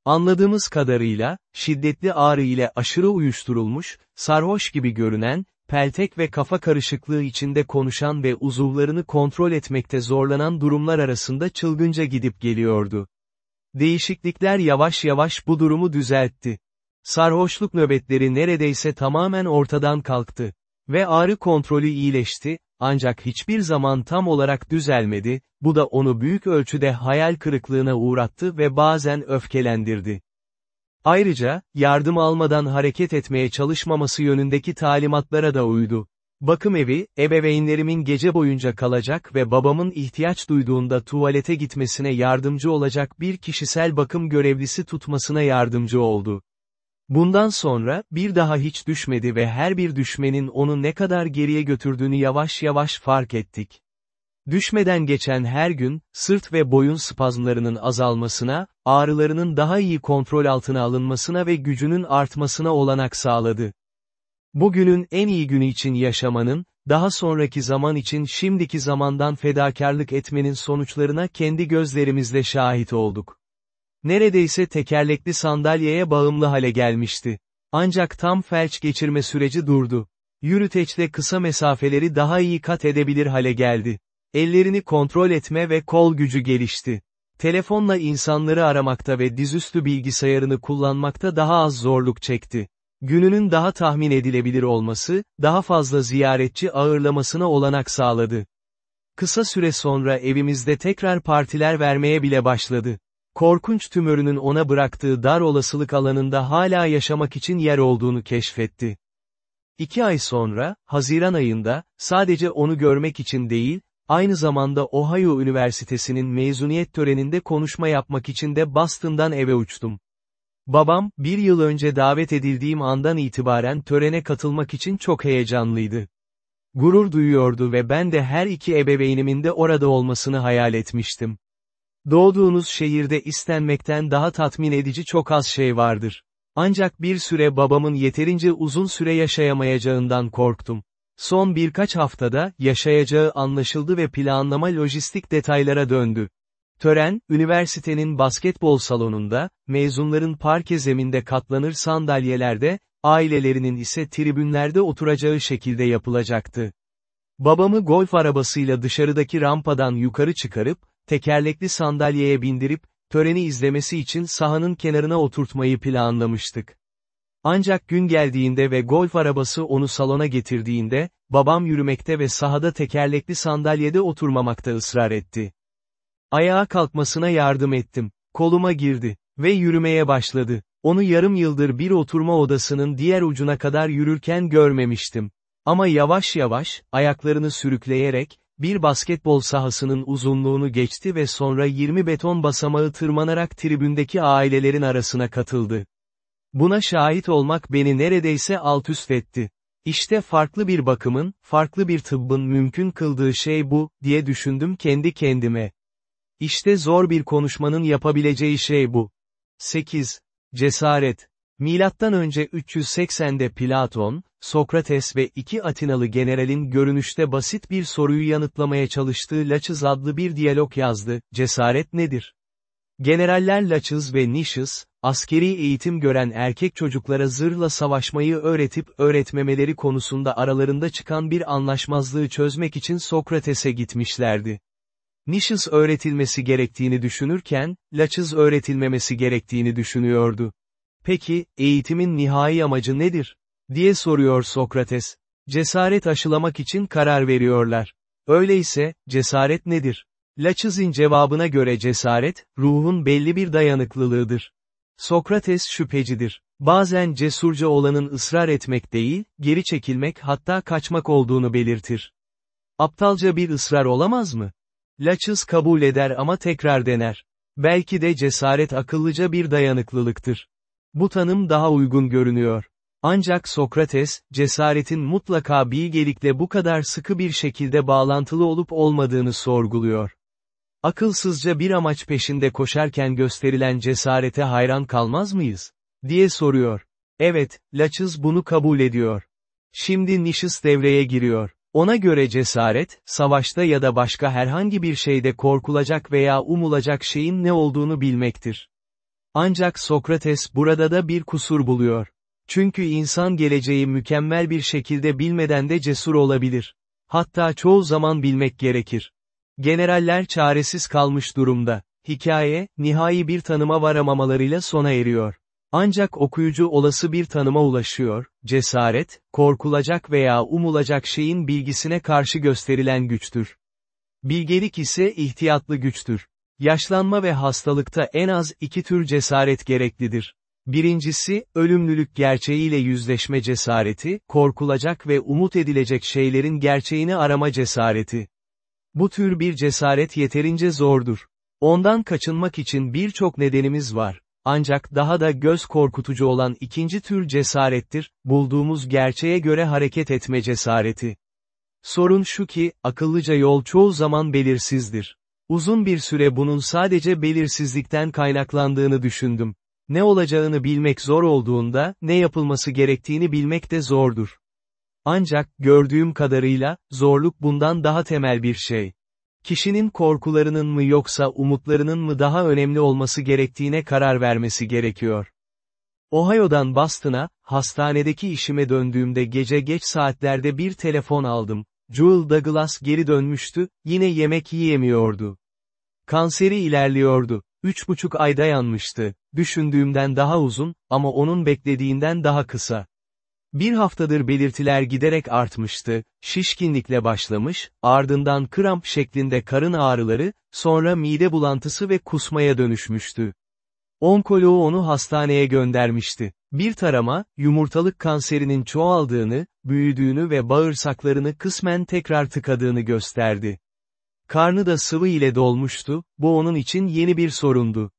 Anladığımız kadarıyla, şiddetli ağrı ile aşırı uyuşturulmuş, sarhoş gibi görünen, peltek ve kafa karışıklığı içinde konuşan ve uzuvlarını kontrol etmekte zorlanan durumlar arasında çılgınca gidip geliyordu. Değişiklikler yavaş yavaş bu durumu düzeltti. Sarhoşluk nöbetleri neredeyse tamamen ortadan kalktı. Ve ağrı kontrolü iyileşti, ancak hiçbir zaman tam olarak düzelmedi, bu da onu büyük ölçüde hayal kırıklığına uğrattı ve bazen öfkelendirdi. Ayrıca, yardım almadan hareket etmeye çalışmaması yönündeki talimatlara da uydu. Bakım evi, ebeveynlerimin gece boyunca kalacak ve babamın ihtiyaç duyduğunda tuvalete gitmesine yardımcı olacak bir kişisel bakım görevlisi tutmasına yardımcı oldu. Bundan sonra, bir daha hiç düşmedi ve her bir düşmenin onu ne kadar geriye götürdüğünü yavaş yavaş fark ettik. Düşmeden geçen her gün, sırt ve boyun spazmlarının azalmasına, ağrılarının daha iyi kontrol altına alınmasına ve gücünün artmasına olanak sağladı. Bugünün en iyi günü için yaşamanın, daha sonraki zaman için şimdiki zamandan fedakarlık etmenin sonuçlarına kendi gözlerimizle şahit olduk. Neredeyse tekerlekli sandalyeye bağımlı hale gelmişti. Ancak tam felç geçirme süreci durdu. Yürüteçle kısa mesafeleri daha iyi kat edebilir hale geldi. Ellerini kontrol etme ve kol gücü gelişti. Telefonla insanları aramakta ve dizüstü bilgisayarını kullanmakta daha az zorluk çekti. Gününün daha tahmin edilebilir olması, daha fazla ziyaretçi ağırlamasına olanak sağladı. Kısa süre sonra evimizde tekrar partiler vermeye bile başladı. Korkunç tümörünün ona bıraktığı dar olasılık alanında hala yaşamak için yer olduğunu keşfetti. İki ay sonra, Haziran ayında, sadece onu görmek için değil, aynı zamanda Ohio Üniversitesi'nin mezuniyet töreninde konuşma yapmak için de Boston'dan eve uçtum. Babam, bir yıl önce davet edildiğim andan itibaren törene katılmak için çok heyecanlıydı. Gurur duyuyordu ve ben de her iki ebeveynimin de orada olmasını hayal etmiştim. Doğduğunuz şehirde istenmekten daha tatmin edici çok az şey vardır. Ancak bir süre babamın yeterince uzun süre yaşayamayacağından korktum. Son birkaç haftada, yaşayacağı anlaşıldı ve planlama lojistik detaylara döndü. Tören, üniversitenin basketbol salonunda, mezunların parke zeminde katlanır sandalyelerde, ailelerinin ise tribünlerde oturacağı şekilde yapılacaktı. Babamı golf arabasıyla dışarıdaki rampadan yukarı çıkarıp, tekerlekli sandalyeye bindirip, töreni izlemesi için sahanın kenarına oturtmayı planlamıştık. Ancak gün geldiğinde ve golf arabası onu salona getirdiğinde, babam yürümekte ve sahada tekerlekli sandalyede oturmamakta ısrar etti. Ayağa kalkmasına yardım ettim. Koluma girdi. Ve yürümeye başladı. Onu yarım yıldır bir oturma odasının diğer ucuna kadar yürürken görmemiştim. Ama yavaş yavaş, ayaklarını sürükleyerek, bir basketbol sahasının uzunluğunu geçti ve sonra 20 beton basamağı tırmanarak tribündeki ailelerin arasına katıldı. Buna şahit olmak beni neredeyse alt üst etti. İşte farklı bir bakımın, farklı bir tıbbın mümkün kıldığı şey bu, diye düşündüm kendi kendime. İşte zor bir konuşmanın yapabileceği şey bu. 8. Cesaret. Milattan önce 380'de Platon, Sokrates ve iki Atinalı generalin görünüşte basit bir soruyu yanıtlamaya çalıştığı Laçız adlı bir diyalog yazdı, cesaret nedir? Generaller Laçız ve Nicias, askeri eğitim gören erkek çocuklara zırhla savaşmayı öğretip öğretmemeleri konusunda aralarında çıkan bir anlaşmazlığı çözmek için Sokrates'e gitmişlerdi. Nicias öğretilmesi gerektiğini düşünürken, Laçız öğretilmemesi gerektiğini düşünüyordu. Peki, eğitimin nihai amacı nedir? diye soruyor Sokrates. Cesaret aşılamak için karar veriyorlar. Öyleyse, cesaret nedir? Laçız'ın cevabına göre cesaret, ruhun belli bir dayanıklılığıdır. Sokrates şüphecidir. Bazen cesurca olanın ısrar etmek değil, geri çekilmek hatta kaçmak olduğunu belirtir. Aptalca bir ısrar olamaz mı? Laçız kabul eder ama tekrar dener. Belki de cesaret akıllıca bir dayanıklılıktır. Bu tanım daha uygun görünüyor. Ancak Sokrates, cesaretin mutlaka bilgelikle bu kadar sıkı bir şekilde bağlantılı olup olmadığını sorguluyor. Akılsızca bir amaç peşinde koşarken gösterilen cesarete hayran kalmaz mıyız? diye soruyor. Evet, Laçız bunu kabul ediyor. Şimdi Nişis devreye giriyor. Ona göre cesaret, savaşta ya da başka herhangi bir şeyde korkulacak veya umulacak şeyin ne olduğunu bilmektir. Ancak Sokrates burada da bir kusur buluyor. Çünkü insan geleceği mükemmel bir şekilde bilmeden de cesur olabilir. Hatta çoğu zaman bilmek gerekir. Generaller çaresiz kalmış durumda. Hikaye, nihai bir tanıma varamamalarıyla sona eriyor. Ancak okuyucu olası bir tanıma ulaşıyor, cesaret, korkulacak veya umulacak şeyin bilgisine karşı gösterilen güçtür. Bilgelik ise ihtiyatlı güçtür. Yaşlanma ve hastalıkta en az iki tür cesaret gereklidir. Birincisi, ölümlülük gerçeğiyle yüzleşme cesareti, korkulacak ve umut edilecek şeylerin gerçeğini arama cesareti. Bu tür bir cesaret yeterince zordur. Ondan kaçınmak için birçok nedenimiz var. Ancak daha da göz korkutucu olan ikinci tür cesarettir, bulduğumuz gerçeğe göre hareket etme cesareti. Sorun şu ki, akıllıca yol çoğu zaman belirsizdir. Uzun bir süre bunun sadece belirsizlikten kaynaklandığını düşündüm. Ne olacağını bilmek zor olduğunda, ne yapılması gerektiğini bilmek de zordur. Ancak, gördüğüm kadarıyla, zorluk bundan daha temel bir şey. Kişinin korkularının mı yoksa umutlarının mı daha önemli olması gerektiğine karar vermesi gerekiyor. Ohio'dan Boston'a, hastanedeki işime döndüğümde gece geç saatlerde bir telefon aldım. Jewel Douglas geri dönmüştü, yine yemek yiyemiyordu. Kanseri ilerliyordu. Üç buçuk ay dayanmıştı. Düşündüğümden daha uzun, ama onun beklediğinden daha kısa. Bir haftadır belirtiler giderek artmıştı, şişkinlikle başlamış, ardından kramp şeklinde karın ağrıları, sonra mide bulantısı ve kusmaya dönüşmüştü. Onkoloğu onu hastaneye göndermişti. Bir tarama, yumurtalık kanserinin çoğaldığını, büyüdüğünü ve bağırsaklarını kısmen tekrar tıkadığını gösterdi. Karnı da sıvı ile dolmuştu, bu onun için yeni bir sorundu.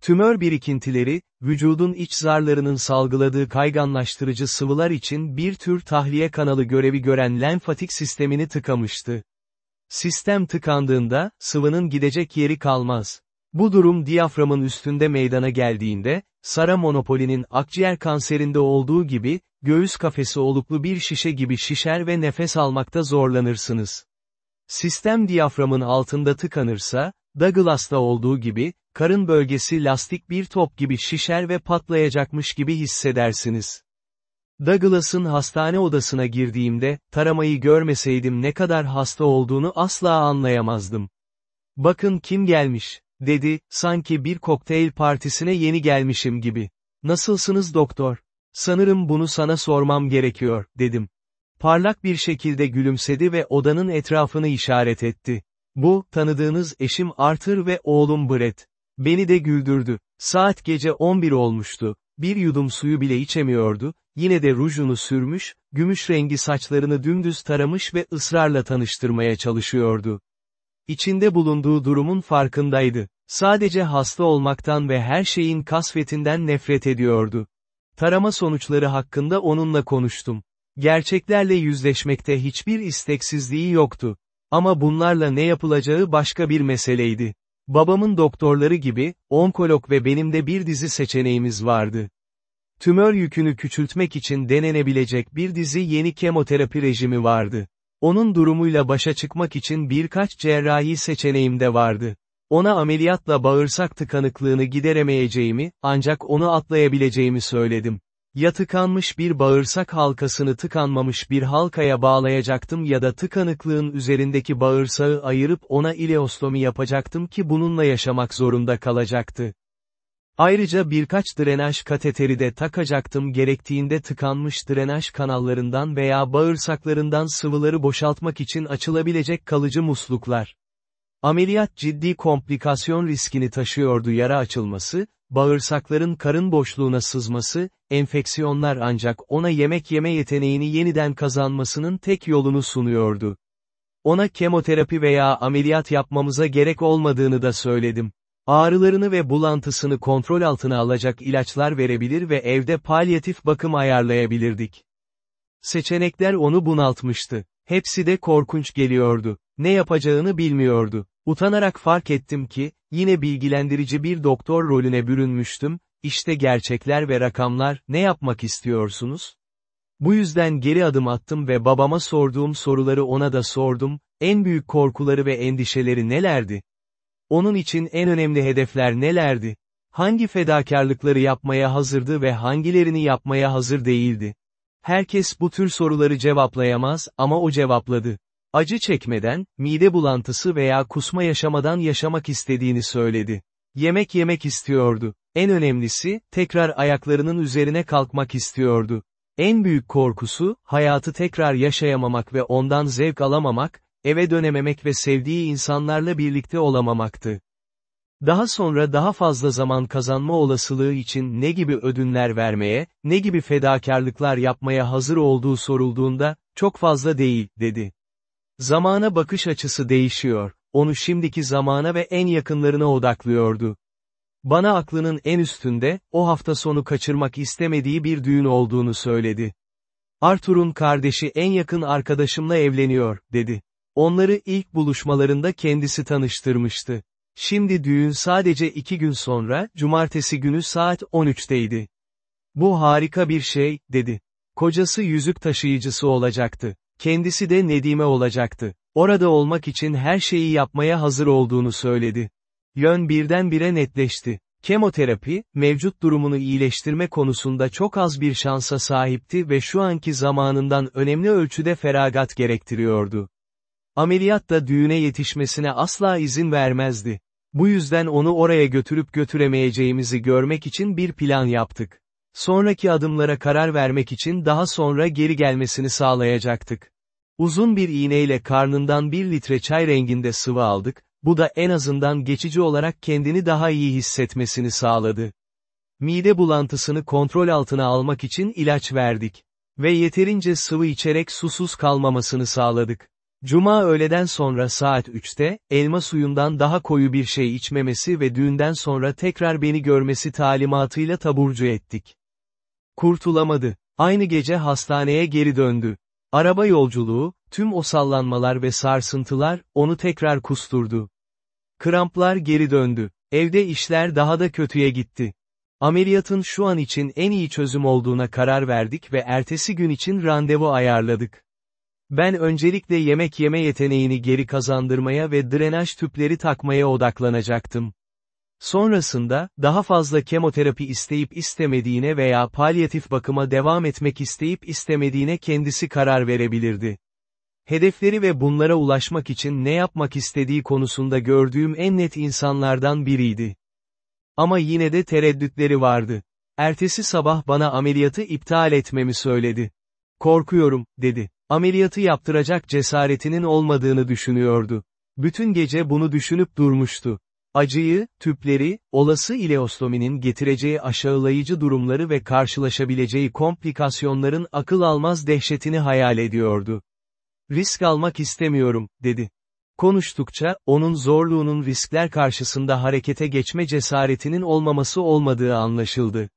Tümör birikintileri, vücudun iç zarlarının salgıladığı kayganlaştırıcı sıvılar için bir tür tahliye kanalı görevi gören lenfatik sistemini tıkamıştı. Sistem tıkandığında, sıvının gidecek yeri kalmaz. Bu durum diyaframın üstünde meydana geldiğinde, Sara Monopoli'nin akciğer kanserinde olduğu gibi, göğüs kafesi oluklu bir şişe gibi şişer ve nefes almakta zorlanırsınız. Sistem diyaframın altında tıkanırsa, Douglas'ta olduğu gibi, karın bölgesi lastik bir top gibi şişer ve patlayacakmış gibi hissedersiniz. Douglas'ın hastane odasına girdiğimde, taramayı görmeseydim ne kadar hasta olduğunu asla anlayamazdım. Bakın kim gelmiş, dedi, sanki bir kokteyl partisine yeni gelmişim gibi. Nasılsınız doktor? Sanırım bunu sana sormam gerekiyor, dedim. Parlak bir şekilde gülümsedi ve odanın etrafını işaret etti. Bu, tanıdığınız eşim Arthur ve oğlum Brett. Beni de güldürdü. Saat gece 11 olmuştu. Bir yudum suyu bile içemiyordu, yine de rujunu sürmüş, gümüş rengi saçlarını dümdüz taramış ve ısrarla tanıştırmaya çalışıyordu. İçinde bulunduğu durumun farkındaydı. Sadece hasta olmaktan ve her şeyin kasvetinden nefret ediyordu. Tarama sonuçları hakkında onunla konuştum. Gerçeklerle yüzleşmekte hiçbir isteksizliği yoktu. Ama bunlarla ne yapılacağı başka bir meseleydi. Babamın doktorları gibi, onkolog ve benim de bir dizi seçeneğimiz vardı. Tümör yükünü küçültmek için denenebilecek bir dizi yeni kemoterapi rejimi vardı. Onun durumuyla başa çıkmak için birkaç cerrahi seçeneğim de vardı. Ona ameliyatla bağırsak tıkanıklığını gideremeyeceğimi, ancak onu atlayabileceğimi söyledim. Ya tıkanmış bir bağırsak halkasını tıkanmamış bir halkaya bağlayacaktım ya da tıkanıklığın üzerindeki bağırsağı ayırıp ona ileostomi yapacaktım ki bununla yaşamak zorunda kalacaktı. Ayrıca birkaç drenaj kateteri de takacaktım gerektiğinde tıkanmış drenaj kanallarından veya bağırsaklarından sıvıları boşaltmak için açılabilecek kalıcı musluklar. Ameliyat ciddi komplikasyon riskini taşıyordu yara açılması, bağırsakların karın boşluğuna sızması, enfeksiyonlar ancak ona yemek yeme yeteneğini yeniden kazanmasının tek yolunu sunuyordu. Ona kemoterapi veya ameliyat yapmamıza gerek olmadığını da söyledim. Ağrılarını ve bulantısını kontrol altına alacak ilaçlar verebilir ve evde palyatif bakım ayarlayabilirdik. Seçenekler onu bunaltmıştı. Hepsi de korkunç geliyordu. Ne yapacağını bilmiyordu. Utanarak fark ettim ki, yine bilgilendirici bir doktor rolüne bürünmüştüm, işte gerçekler ve rakamlar, ne yapmak istiyorsunuz? Bu yüzden geri adım attım ve babama sorduğum soruları ona da sordum, en büyük korkuları ve endişeleri nelerdi? Onun için en önemli hedefler nelerdi? Hangi fedakarlıkları yapmaya hazırdı ve hangilerini yapmaya hazır değildi? Herkes bu tür soruları cevaplayamaz ama o cevapladı. Acı çekmeden, mide bulantısı veya kusma yaşamadan yaşamak istediğini söyledi. Yemek yemek istiyordu. En önemlisi, tekrar ayaklarının üzerine kalkmak istiyordu. En büyük korkusu, hayatı tekrar yaşayamamak ve ondan zevk alamamak, eve dönememek ve sevdiği insanlarla birlikte olamamaktı. Daha sonra daha fazla zaman kazanma olasılığı için ne gibi ödünler vermeye, ne gibi fedakarlıklar yapmaya hazır olduğu sorulduğunda, çok fazla değil, dedi. Zamana bakış açısı değişiyor, onu şimdiki zamana ve en yakınlarına odaklıyordu. Bana aklının en üstünde, o hafta sonu kaçırmak istemediği bir düğün olduğunu söyledi. Arthur'un kardeşi en yakın arkadaşımla evleniyor, dedi. Onları ilk buluşmalarında kendisi tanıştırmıştı. Şimdi düğün sadece iki gün sonra, cumartesi günü saat 13'teydi. Bu harika bir şey, dedi. Kocası yüzük taşıyıcısı olacaktı. Kendisi de Nedime olacaktı. Orada olmak için her şeyi yapmaya hazır olduğunu söyledi. Yön birdenbire netleşti. Kemoterapi, mevcut durumunu iyileştirme konusunda çok az bir şansa sahipti ve şu anki zamanından önemli ölçüde feragat gerektiriyordu. Ameliyat da düğüne yetişmesine asla izin vermezdi. Bu yüzden onu oraya götürüp götüremeyeceğimizi görmek için bir plan yaptık. Sonraki adımlara karar vermek için daha sonra geri gelmesini sağlayacaktık. Uzun bir iğneyle karnından bir litre çay renginde sıvı aldık, bu da en azından geçici olarak kendini daha iyi hissetmesini sağladı. Mide bulantısını kontrol altına almak için ilaç verdik. Ve yeterince sıvı içerek susuz kalmamasını sağladık. Cuma öğleden sonra saat 3'te, elma suyundan daha koyu bir şey içmemesi ve düğünden sonra tekrar beni görmesi talimatıyla taburcu ettik. Kurtulamadı. Aynı gece hastaneye geri döndü. Araba yolculuğu, tüm o sallanmalar ve sarsıntılar, onu tekrar kusturdu. Kramplar geri döndü. Evde işler daha da kötüye gitti. Ameliyatın şu an için en iyi çözüm olduğuna karar verdik ve ertesi gün için randevu ayarladık. Ben öncelikle yemek yeme yeteneğini geri kazandırmaya ve drenaj tüpleri takmaya odaklanacaktım. Sonrasında, daha fazla kemoterapi isteyip istemediğine veya palyatif bakıma devam etmek isteyip istemediğine kendisi karar verebilirdi. Hedefleri ve bunlara ulaşmak için ne yapmak istediği konusunda gördüğüm en net insanlardan biriydi. Ama yine de tereddütleri vardı. Ertesi sabah bana ameliyatı iptal etmemi söyledi. Korkuyorum, dedi. Ameliyatı yaptıracak cesaretinin olmadığını düşünüyordu. Bütün gece bunu düşünüp durmuştu. Acıyı, tüpleri, olası ileostominin getireceği aşağılayıcı durumları ve karşılaşabileceği komplikasyonların akıl almaz dehşetini hayal ediyordu. Risk almak istemiyorum, dedi. Konuştukça, onun zorluğunun riskler karşısında harekete geçme cesaretinin olmaması olmadığı anlaşıldı.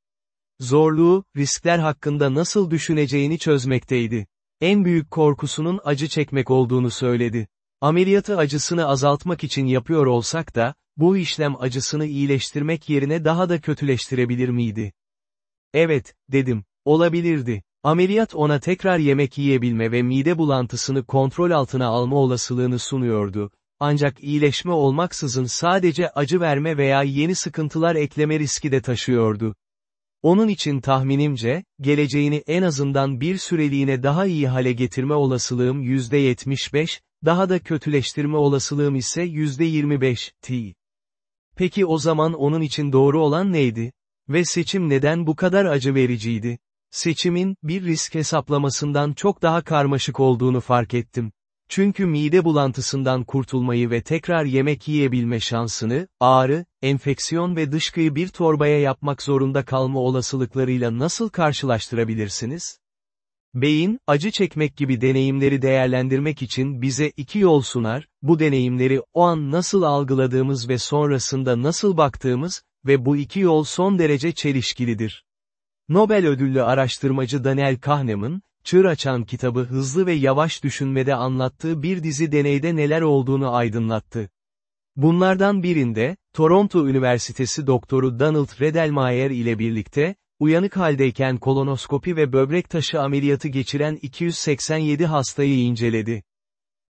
Zorluğu, riskler hakkında nasıl düşüneceğini çözmekteydi. En büyük korkusunun acı çekmek olduğunu söyledi. Ameliyatı acısını azaltmak için yapıyor olsak da, bu işlem acısını iyileştirmek yerine daha da kötüleştirebilir miydi? Evet, dedim, olabilirdi. Ameliyat ona tekrar yemek yiyebilme ve mide bulantısını kontrol altına alma olasılığını sunuyordu. Ancak iyileşme olmaksızın sadece acı verme veya yeni sıkıntılar ekleme riski de taşıyordu. Onun için tahminimce, geleceğini en azından bir süreliğine daha iyi hale getirme olasılığım %75, daha da kötüleştirme olasılığım ise %25, t. Peki o zaman onun için doğru olan neydi? Ve seçim neden bu kadar acı vericiydi? Seçimin, bir risk hesaplamasından çok daha karmaşık olduğunu fark ettim. Çünkü mide bulantısından kurtulmayı ve tekrar yemek yiyebilme şansını, ağrı, enfeksiyon ve dışkıyı bir torbaya yapmak zorunda kalma olasılıklarıyla nasıl karşılaştırabilirsiniz? Beyin, acı çekmek gibi deneyimleri değerlendirmek için bize iki yol sunar, bu deneyimleri o an nasıl algıladığımız ve sonrasında nasıl baktığımız ve bu iki yol son derece çelişkilidir. Nobel ödüllü araştırmacı Daniel Kahneman, Çığır Açan kitabı hızlı ve yavaş düşünmede anlattığı bir dizi deneyde neler olduğunu aydınlattı. Bunlardan birinde, Toronto Üniversitesi doktoru Donald Redelmayer ile birlikte, uyanık haldeyken kolonoskopi ve böbrek taşı ameliyatı geçiren 287 hastayı inceledi.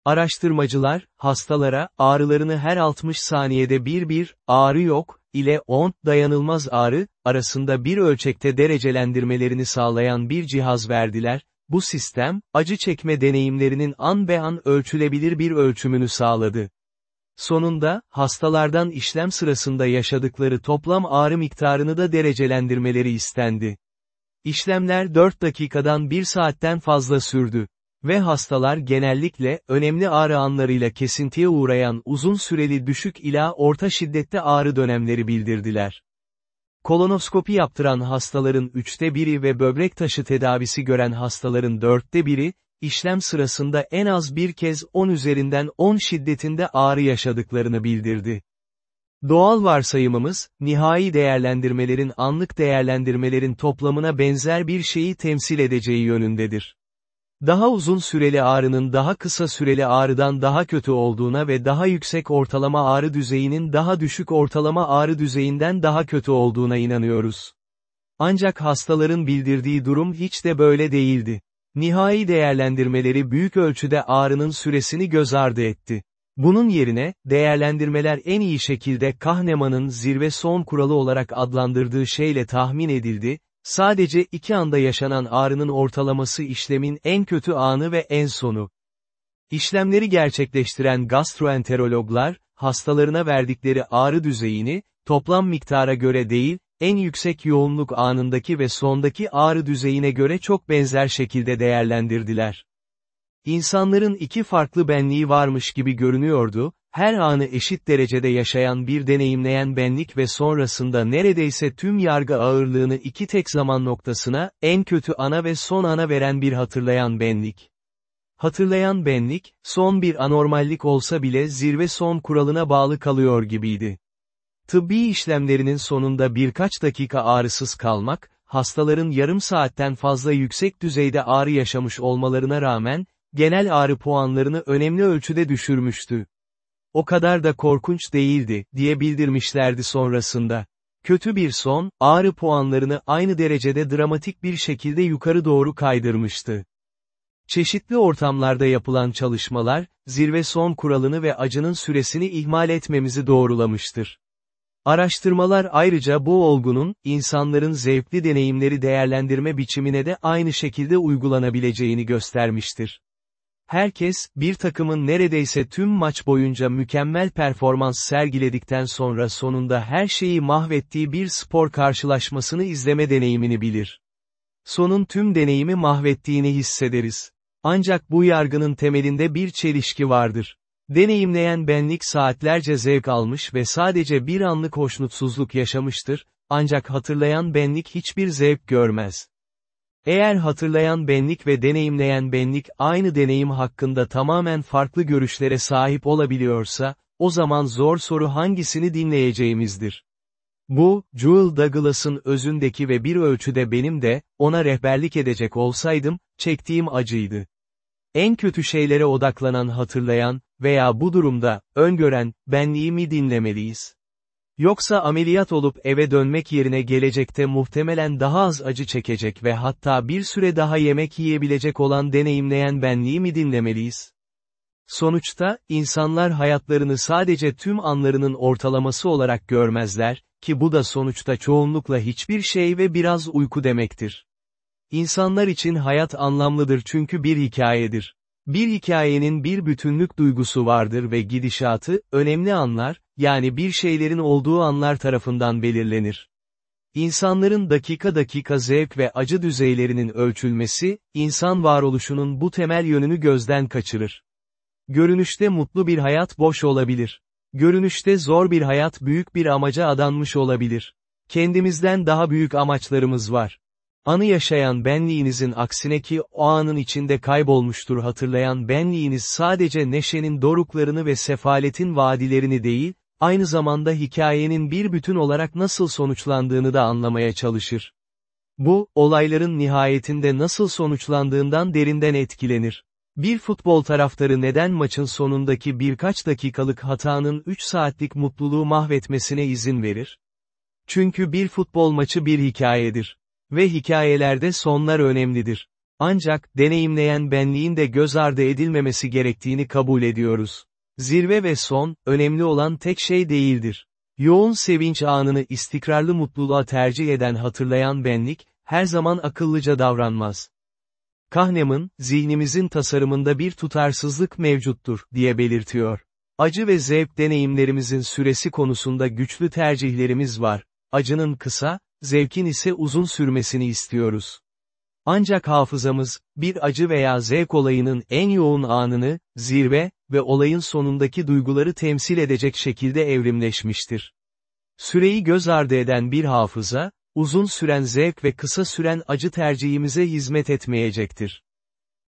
Araştırmacılar, hastalara, ağrılarını her 60 saniyede bir bir, ağrı yok, ile 10, dayanılmaz ağrı, arasında bir ölçekte derecelendirmelerini sağlayan bir cihaz verdiler, Bu sistem, acı çekme deneyimlerinin an be an ölçülebilir bir ölçümünü sağladı. Sonunda, hastalardan işlem sırasında yaşadıkları toplam ağrı miktarını da derecelendirmeleri istendi. İşlemler 4 dakikadan 1 saatten fazla sürdü. Ve hastalar genellikle, önemli ağrı anlarıyla kesintiye uğrayan uzun süreli düşük ila orta şiddette ağrı dönemleri bildirdiler. Kolonoskopi yaptıran hastaların üçte biri ve böbrek taşı tedavisi gören hastaların dörtte biri, işlem sırasında en az bir kez 10 üzerinden 10 şiddetinde ağrı yaşadıklarını bildirdi. Doğal varsayımımız, nihai değerlendirmelerin anlık değerlendirmelerin toplamına benzer bir şeyi temsil edeceği yönündedir. Daha uzun süreli ağrının daha kısa süreli ağrıdan daha kötü olduğuna ve daha yüksek ortalama ağrı düzeyinin daha düşük ortalama ağrı düzeyinden daha kötü olduğuna inanıyoruz. Ancak hastaların bildirdiği durum hiç de böyle değildi. Nihai değerlendirmeleri büyük ölçüde ağrının süresini göz ardı etti. Bunun yerine, değerlendirmeler en iyi şekilde Kahneman'ın zirve son kuralı olarak adlandırdığı şeyle tahmin edildi, sadece iki anda yaşanan ağrının ortalaması işlemin en kötü anı ve en sonu. İşlemleri gerçekleştiren gastroenterologlar, hastalarına verdikleri ağrı düzeyini, toplam miktara göre değil, en yüksek yoğunluk anındaki ve sondaki ağrı düzeyine göre çok benzer şekilde değerlendirdiler. İnsanların iki farklı benliği varmış gibi görünüyordu, her anı eşit derecede yaşayan bir deneyimleyen benlik ve sonrasında neredeyse tüm yargı ağırlığını iki tek zaman noktasına, en kötü ana ve son ana veren bir hatırlayan benlik. Hatırlayan benlik, son bir anormallik olsa bile zirve son kuralına bağlı kalıyor gibiydi. Tıbbi işlemlerinin sonunda birkaç dakika ağrısız kalmak, hastaların yarım saatten fazla yüksek düzeyde ağrı yaşamış olmalarına rağmen, genel ağrı puanlarını önemli ölçüde düşürmüştü. O kadar da korkunç değildi, diye bildirmişlerdi sonrasında. Kötü bir son, ağrı puanlarını aynı derecede dramatik bir şekilde yukarı doğru kaydırmıştı. Çeşitli ortamlarda yapılan çalışmalar, zirve son kuralını ve acının süresini ihmal etmemizi doğrulamıştır. Araştırmalar ayrıca bu olgunun, insanların zevkli deneyimleri değerlendirme biçimine de aynı şekilde uygulanabileceğini göstermiştir. Herkes, bir takımın neredeyse tüm maç boyunca mükemmel performans sergiledikten sonra sonunda her şeyi mahvettiği bir spor karşılaşmasını izleme deneyimini bilir. Sonun tüm deneyimi mahvettiğini hissederiz. Ancak bu yargının temelinde bir çelişki vardır. Deneyimleyen benlik saatlerce zevk almış ve sadece bir anlık hoşnutsuzluk yaşamıştır, ancak hatırlayan benlik hiçbir zevk görmez. Eğer hatırlayan benlik ve deneyimleyen benlik aynı deneyim hakkında tamamen farklı görüşlere sahip olabiliyorsa, o zaman zor soru hangisini dinleyeceğimizdir. Bu, Joel Douglas'ın özündeki ve bir ölçüde benim de, ona rehberlik edecek olsaydım, çektiğim acıydı. En kötü şeylere odaklanan hatırlayan veya bu durumda, öngören, benliğimi dinlemeliyiz. Yoksa ameliyat olup eve dönmek yerine gelecekte muhtemelen daha az acı çekecek ve hatta bir süre daha yemek yiyebilecek olan deneyimleyen benliği mi dinlemeliyiz? Sonuçta, insanlar hayatlarını sadece tüm anlarının ortalaması olarak görmezler, ki bu da sonuçta çoğunlukla hiçbir şey ve biraz uyku demektir. İnsanlar için hayat anlamlıdır çünkü bir hikayedir. Bir hikayenin bir bütünlük duygusu vardır ve gidişatı, önemli anlar, yani bir şeylerin olduğu anlar tarafından belirlenir. İnsanların dakika dakika zevk ve acı düzeylerinin ölçülmesi, insan varoluşunun bu temel yönünü gözden kaçırır. Görünüşte mutlu bir hayat boş olabilir. Görünüşte zor bir hayat büyük bir amaca adanmış olabilir. Kendimizden daha büyük amaçlarımız var. Anı yaşayan benliğinizin aksine ki o anın içinde kaybolmuştur hatırlayan benliğiniz sadece neşenin doruklarını ve sefaletin vadilerini değil, aynı zamanda hikayenin bir bütün olarak nasıl sonuçlandığını da anlamaya çalışır. Bu, olayların nihayetinde nasıl sonuçlandığından derinden etkilenir. Bir futbol taraftarı neden maçın sonundaki birkaç dakikalık hatanın 3 saatlik mutluluğu mahvetmesine izin verir? Çünkü bir futbol maçı bir hikayedir. Ve hikayelerde sonlar önemlidir. Ancak, deneyimleyen benliğin de göz ardı edilmemesi gerektiğini kabul ediyoruz. Zirve ve son, önemli olan tek şey değildir. Yoğun sevinç anını istikrarlı mutluluğa tercih eden hatırlayan benlik, her zaman akıllıca davranmaz. Kahneman, zihnimizin tasarımında bir tutarsızlık mevcuttur, diye belirtiyor. Acı ve zevk deneyimlerimizin süresi konusunda güçlü tercihlerimiz var. Acının kısa, zevkin ise uzun sürmesini istiyoruz. Ancak hafızamız, bir acı veya zevk olayının en yoğun anını, zirve ve olayın sonundaki duyguları temsil edecek şekilde evrimleşmiştir. Süreyi göz ardı eden bir hafıza, uzun süren zevk ve kısa süren acı tercihimize hizmet etmeyecektir.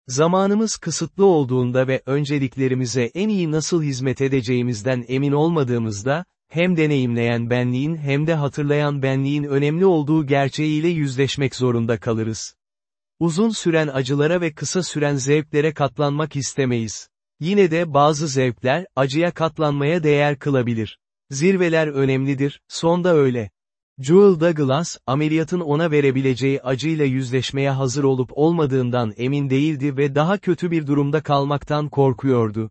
Zamanımız kısıtlı olduğunda ve önceliklerimize en iyi nasıl hizmet edeceğimizden emin olmadığımızda, hem deneyimleyen benliğin hem de hatırlayan benliğin önemli olduğu gerçeğiyle yüzleşmek zorunda kalırız. Uzun süren acılara ve kısa süren zevklere katlanmak istemeyiz. Yine de bazı zevkler, acıya katlanmaya değer kılabilir. Zirveler önemlidir, sonda öyle. Jewel Douglas, ameliyatın ona verebileceği acıyla yüzleşmeye hazır olup olmadığından emin değildi ve daha kötü bir durumda kalmaktan korkuyordu.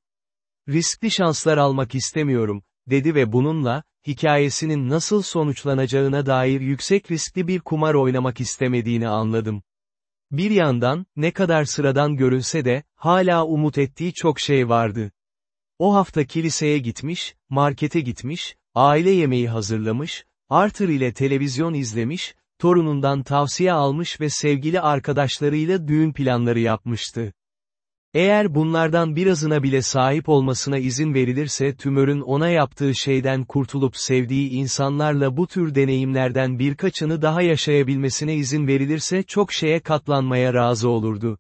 Riskli şanslar almak istemiyorum, dedi ve bununla, hikayesinin nasıl sonuçlanacağına dair yüksek riskli bir kumar oynamak istemediğini anladım. Bir yandan, ne kadar sıradan görünse de, hala umut ettiği çok şey vardı. O hafta kiliseye gitmiş, markete gitmiş, aile yemeği hazırlamış, Arthur ile televizyon izlemiş, torunundan tavsiye almış ve sevgili arkadaşlarıyla düğün planları yapmıştı. Eğer bunlardan birazına bile sahip olmasına izin verilirse tümörün ona yaptığı şeyden kurtulup sevdiği insanlarla bu tür deneyimlerden birkaçını daha yaşayabilmesine izin verilirse çok şeye katlanmaya razı olurdu.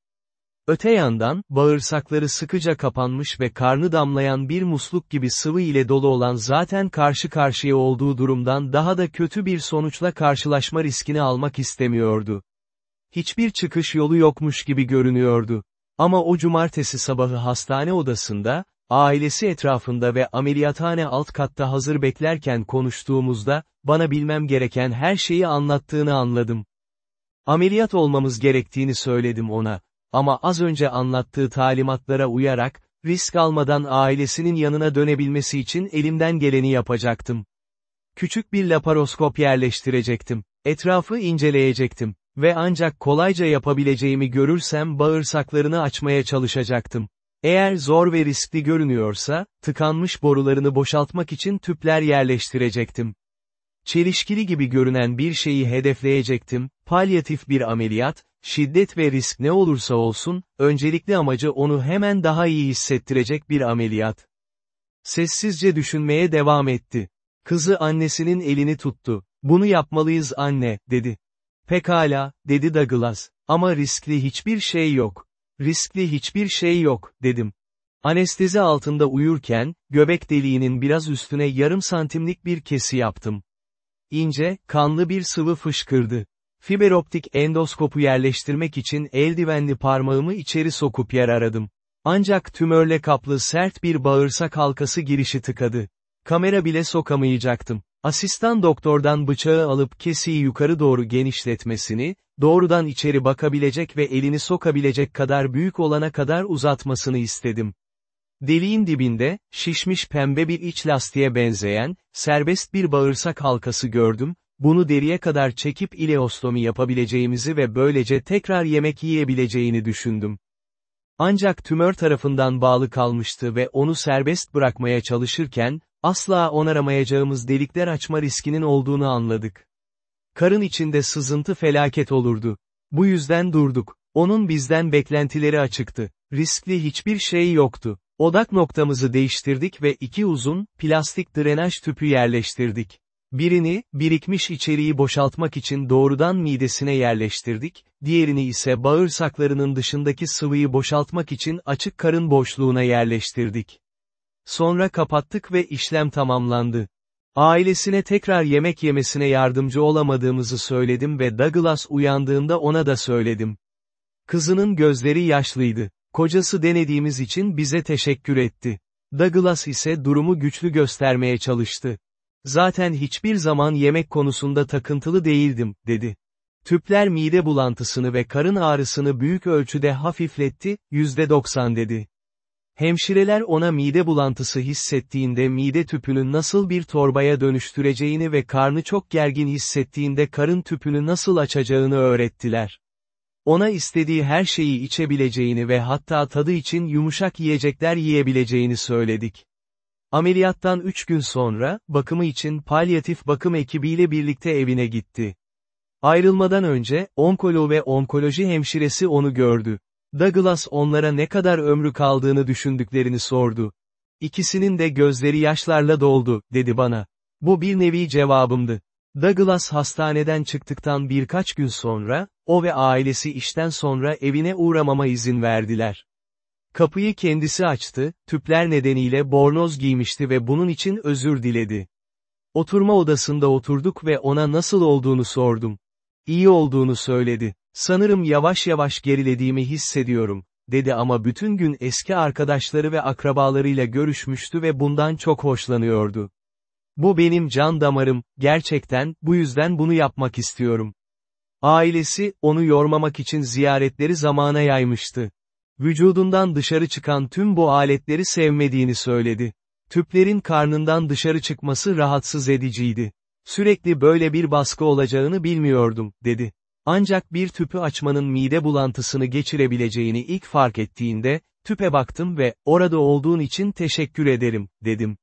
Öte yandan, bağırsakları sıkıca kapanmış ve karnı damlayan bir musluk gibi sıvı ile dolu olan zaten karşı karşıya olduğu durumdan daha da kötü bir sonuçla karşılaşma riskini almak istemiyordu. Hiçbir çıkış yolu yokmuş gibi görünüyordu. Ama o cumartesi sabahı hastane odasında, ailesi etrafında ve ameliyathane alt katta hazır beklerken konuştuğumuzda, bana bilmem gereken her şeyi anlattığını anladım. Ameliyat olmamız gerektiğini söyledim ona. Ama az önce anlattığı talimatlara uyarak, risk almadan ailesinin yanına dönebilmesi için elimden geleni yapacaktım. Küçük bir laparoskop yerleştirecektim. Etrafı inceleyecektim. Ve ancak kolayca yapabileceğimi görürsem bağırsaklarını açmaya çalışacaktım. Eğer zor ve riskli görünüyorsa, tıkanmış borularını boşaltmak için tüpler yerleştirecektim. Çelişkili gibi görünen bir şeyi hedefleyecektim, palyatif bir ameliyat, şiddet ve risk ne olursa olsun, öncelikli amacı onu hemen daha iyi hissettirecek bir ameliyat. Sessizce düşünmeye devam etti. Kızı annesinin elini tuttu. Bunu yapmalıyız anne, dedi. Pekala, dedi Douglas. Ama riskli hiçbir şey yok. Riskli hiçbir şey yok, dedim. Anestezi altında uyurken, göbek deliğinin biraz üstüne yarım santimlik bir kesi yaptım. İnce, kanlı bir sıvı fışkırdı. Fiberoptik endoskopu yerleştirmek için eldivenli parmağımı içeri sokup yer aradım. Ancak tümörle kaplı sert bir bağırsak halkası girişi tıkadı. Kamera bile sokamayacaktım. Asistan doktordan bıçağı alıp kesiyi yukarı doğru genişletmesini, doğrudan içeri bakabilecek ve elini sokabilecek kadar büyük olana kadar uzatmasını istedim. Deliğin dibinde, şişmiş pembe bir iç lastiğe benzeyen, serbest bir bağırsak halkası gördüm, bunu deriye kadar çekip ileostomi yapabileceğimizi ve böylece tekrar yemek yiyebileceğini düşündüm. Ancak tümör tarafından bağlı kalmıştı ve onu serbest bırakmaya çalışırken, asla onaramayacağımız delikler açma riskinin olduğunu anladık. Karın içinde sızıntı felaket olurdu. Bu yüzden durduk. Onun bizden beklentileri açıktı. Riskli hiçbir şey yoktu. Odak noktamızı değiştirdik ve iki uzun, plastik drenaj tüpü yerleştirdik. Birini, birikmiş içeriği boşaltmak için doğrudan midesine yerleştirdik, diğerini ise bağırsaklarının dışındaki sıvıyı boşaltmak için açık karın boşluğuna yerleştirdik. Sonra kapattık ve işlem tamamlandı. Ailesine tekrar yemek yemesine yardımcı olamadığımızı söyledim ve Douglas uyandığında ona da söyledim. Kızının gözleri yaşlıydı. Kocası denediğimiz için bize teşekkür etti. Douglas ise durumu güçlü göstermeye çalıştı. Zaten hiçbir zaman yemek konusunda takıntılı değildim, dedi. Tüpler mide bulantısını ve karın ağrısını büyük ölçüde hafifletti, %90 dedi. Hemşireler ona mide bulantısı hissettiğinde mide tüpünü nasıl bir torbaya dönüştüreceğini ve karnı çok gergin hissettiğinde karın tüpünü nasıl açacağını öğrettiler. Ona istediği her şeyi içebileceğini ve hatta tadı için yumuşak yiyecekler yiyebileceğini söyledik. Ameliyattan 3 gün sonra, bakımı için palyatif bakım ekibiyle birlikte evine gitti. Ayrılmadan önce, onkolo ve onkoloji hemşiresi onu gördü. Douglas onlara ne kadar ömrü kaldığını düşündüklerini sordu. İkisinin de gözleri yaşlarla doldu, dedi bana. Bu bir nevi cevabımdı. Douglas hastaneden çıktıktan birkaç gün sonra, o ve ailesi işten sonra evine uğramama izin verdiler. Kapıyı kendisi açtı, tüpler nedeniyle bornoz giymişti ve bunun için özür diledi. Oturma odasında oturduk ve ona nasıl olduğunu sordum. İyi olduğunu söyledi. Sanırım yavaş yavaş gerilediğimi hissediyorum, dedi ama bütün gün eski arkadaşları ve akrabalarıyla görüşmüştü ve bundan çok hoşlanıyordu. Bu benim can damarım, gerçekten, bu yüzden bunu yapmak istiyorum. Ailesi, onu yormamak için ziyaretleri zamana yaymıştı. Vücudundan dışarı çıkan tüm bu aletleri sevmediğini söyledi. Tüplerin karnından dışarı çıkması rahatsız ediciydi. Sürekli böyle bir baskı olacağını bilmiyordum, dedi. Ancak bir tüpü açmanın mide bulantısını geçirebileceğini ilk fark ettiğinde, tüpe baktım ve, orada olduğun için teşekkür ederim, dedim.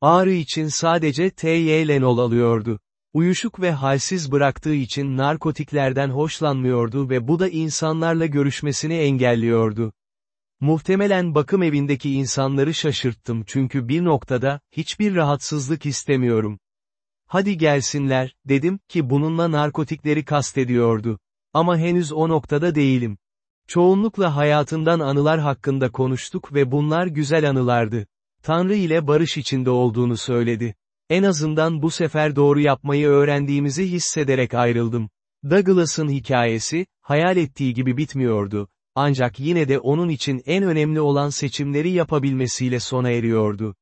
Ağrı için sadece T-Lenol alıyordu. Uyuşuk ve halsiz bıraktığı için narkotiklerden hoşlanmıyordu ve bu da insanlarla görüşmesini engelliyordu. Muhtemelen bakım evindeki insanları şaşırttım çünkü bir noktada, hiçbir rahatsızlık istemiyorum. Hadi gelsinler, dedim, ki bununla narkotikleri kastediyordu. Ama henüz o noktada değilim. Çoğunlukla hayatından anılar hakkında konuştuk ve bunlar güzel anılardı. Tanrı ile barış içinde olduğunu söyledi. En azından bu sefer doğru yapmayı öğrendiğimizi hissederek ayrıldım. Douglas'ın hikayesi, hayal ettiği gibi bitmiyordu. Ancak yine de onun için en önemli olan seçimleri yapabilmesiyle sona eriyordu.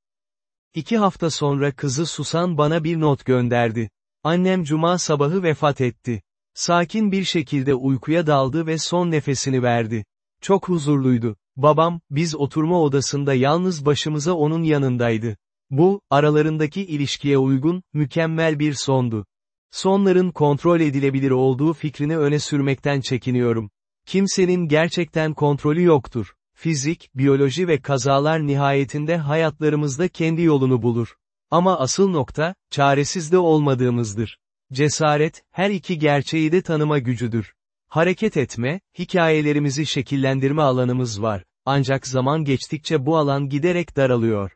İki hafta sonra kızı Susan bana bir not gönderdi. Annem cuma sabahı vefat etti. Sakin bir şekilde uykuya daldı ve son nefesini verdi. Çok huzurluydu. Babam, biz oturma odasında yalnız başımıza onun yanındaydı. Bu, aralarındaki ilişkiye uygun, mükemmel bir sondu. Sonların kontrol edilebilir olduğu fikrini öne sürmekten çekiniyorum. Kimsenin gerçekten kontrolü yoktur. Fizik, biyoloji ve kazalar nihayetinde hayatlarımızda kendi yolunu bulur. Ama asıl nokta, çaresiz de olmadığımızdır. Cesaret, her iki gerçeği de tanıma gücüdür. Hareket etme, hikayelerimizi şekillendirme alanımız var, ancak zaman geçtikçe bu alan giderek daralıyor.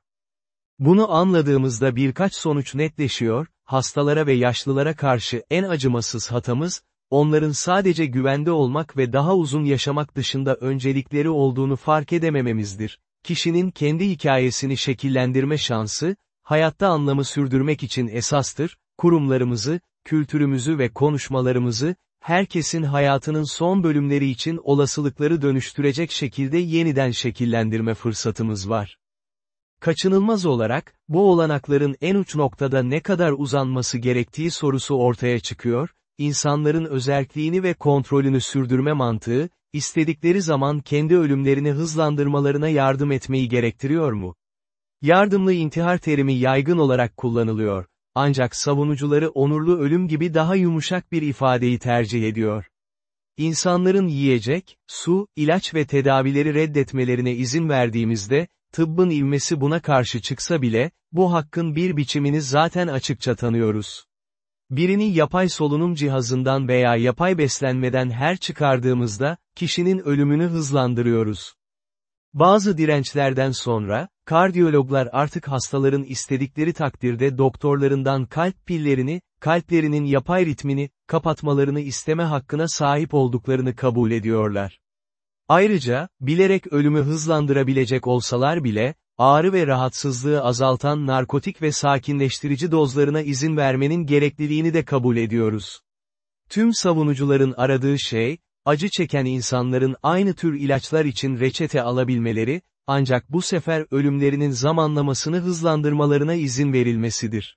Bunu anladığımızda birkaç sonuç netleşiyor, hastalara ve yaşlılara karşı en acımasız hatamız, onların sadece güvende olmak ve daha uzun yaşamak dışında öncelikleri olduğunu fark edemememizdir. Kişinin kendi hikayesini şekillendirme şansı, hayatta anlamı sürdürmek için esastır, kurumlarımızı, kültürümüzü ve konuşmalarımızı, herkesin hayatının son bölümleri için olasılıkları dönüştürecek şekilde yeniden şekillendirme fırsatımız var. Kaçınılmaz olarak, bu olanakların en uç noktada ne kadar uzanması gerektiği sorusu ortaya çıkıyor, insanların özerkliğini ve kontrolünü sürdürme mantığı, istedikleri zaman kendi ölümlerini hızlandırmalarına yardım etmeyi gerektiriyor mu? Yardımlı intihar terimi yaygın olarak kullanılıyor, ancak savunucuları onurlu ölüm gibi daha yumuşak bir ifadeyi tercih ediyor. İnsanların yiyecek, su, ilaç ve tedavileri reddetmelerine izin verdiğimizde, tıbbın ivmesi buna karşı çıksa bile, bu hakkın bir biçimini zaten açıkça tanıyoruz. Birini yapay solunum cihazından veya yapay beslenmeden her çıkardığımızda, kişinin ölümünü hızlandırıyoruz. Bazı dirençlerden sonra, kardiyologlar artık hastaların istedikleri takdirde doktorlarından kalp pillerini, kalplerinin yapay ritmini, kapatmalarını isteme hakkına sahip olduklarını kabul ediyorlar. Ayrıca, bilerek ölümü hızlandırabilecek olsalar bile, ağrı ve rahatsızlığı azaltan narkotik ve sakinleştirici dozlarına izin vermenin gerekliliğini de kabul ediyoruz. Tüm savunucuların aradığı şey, acı çeken insanların aynı tür ilaçlar için reçete alabilmeleri, ancak bu sefer ölümlerinin zamanlamasını hızlandırmalarına izin verilmesidir.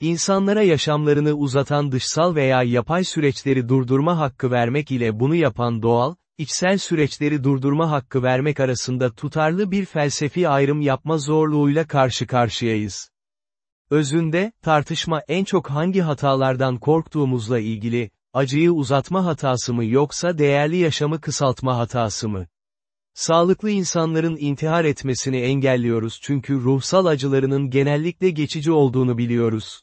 İnsanlara yaşamlarını uzatan dışsal veya yapay süreçleri durdurma hakkı vermek ile bunu yapan doğal, içsel süreçleri durdurma hakkı vermek arasında tutarlı bir felsefi ayrım yapma zorluğuyla karşı karşıyayız. Özünde, tartışma en çok hangi hatalardan korktuğumuzla ilgili, acıyı uzatma hatası mı yoksa değerli yaşamı kısaltma hatası mı? Sağlıklı insanların intihar etmesini engelliyoruz çünkü ruhsal acılarının genellikle geçici olduğunu biliyoruz.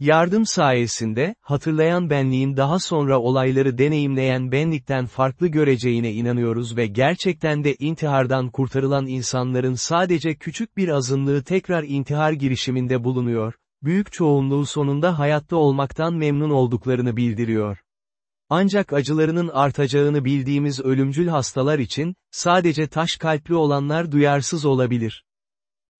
Yardım sayesinde, hatırlayan benliğin daha sonra olayları deneyimleyen benlikten farklı göreceğine inanıyoruz ve gerçekten de intihardan kurtarılan insanların sadece küçük bir azınlığı tekrar intihar girişiminde bulunuyor, büyük çoğunluğu sonunda hayatta olmaktan memnun olduklarını bildiriyor. Ancak acılarının artacağını bildiğimiz ölümcül hastalar için, sadece taş kalpli olanlar duyarsız olabilir.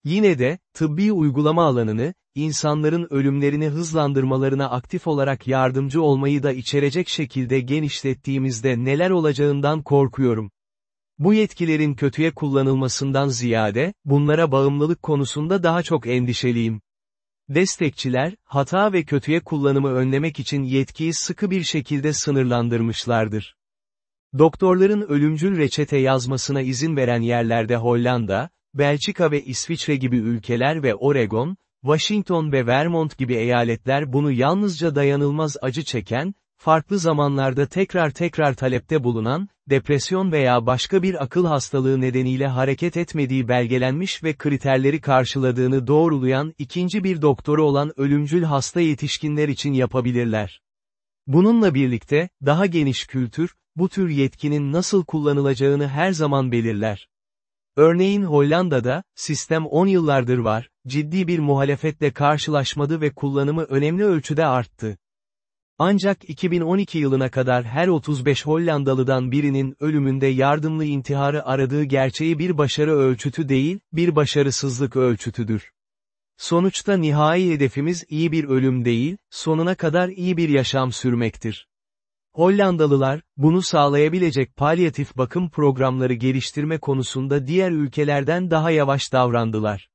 Yine de, tıbbi uygulama alanını, insanların ölümlerini hızlandırmalarına aktif olarak yardımcı olmayı da içerecek şekilde genişlettiğimizde neler olacağından korkuyorum. Bu yetkilerin kötüye kullanılmasından ziyade, bunlara bağımlılık konusunda daha çok endişeliyim. Destekçiler, hata ve kötüye kullanımı önlemek için yetkiyi sıkı bir şekilde sınırlandırmışlardır. Doktorların ölümcül reçete yazmasına izin veren yerlerde Hollanda, Belçika ve İsviçre gibi ülkeler ve Oregon, Washington ve Vermont gibi eyaletler bunu yalnızca dayanılmaz acı çeken, farklı zamanlarda tekrar tekrar talepte bulunan, depresyon veya başka bir akıl hastalığı nedeniyle hareket etmediği belgelenmiş ve kriterleri karşıladığını doğrulayan ikinci bir doktoru olan ölümcül hasta yetişkinler için yapabilirler. Bununla birlikte, daha geniş kültür, bu tür yetkinin nasıl kullanılacağını her zaman belirler. Örneğin Hollanda'da, sistem 10 yıllardır var, ciddi bir muhalefetle karşılaşmadı ve kullanımı önemli ölçüde arttı. Ancak 2012 yılına kadar her 35 Hollandalıdan birinin ölümünde yardımlı intiharı aradığı gerçeği bir başarı ölçütü değil, bir başarısızlık ölçütüdür. Sonuçta nihai hedefimiz iyi bir ölüm değil, sonuna kadar iyi bir yaşam sürmektir. Hollandalılar, bunu sağlayabilecek palyatif bakım programları geliştirme konusunda diğer ülkelerden daha yavaş davrandılar.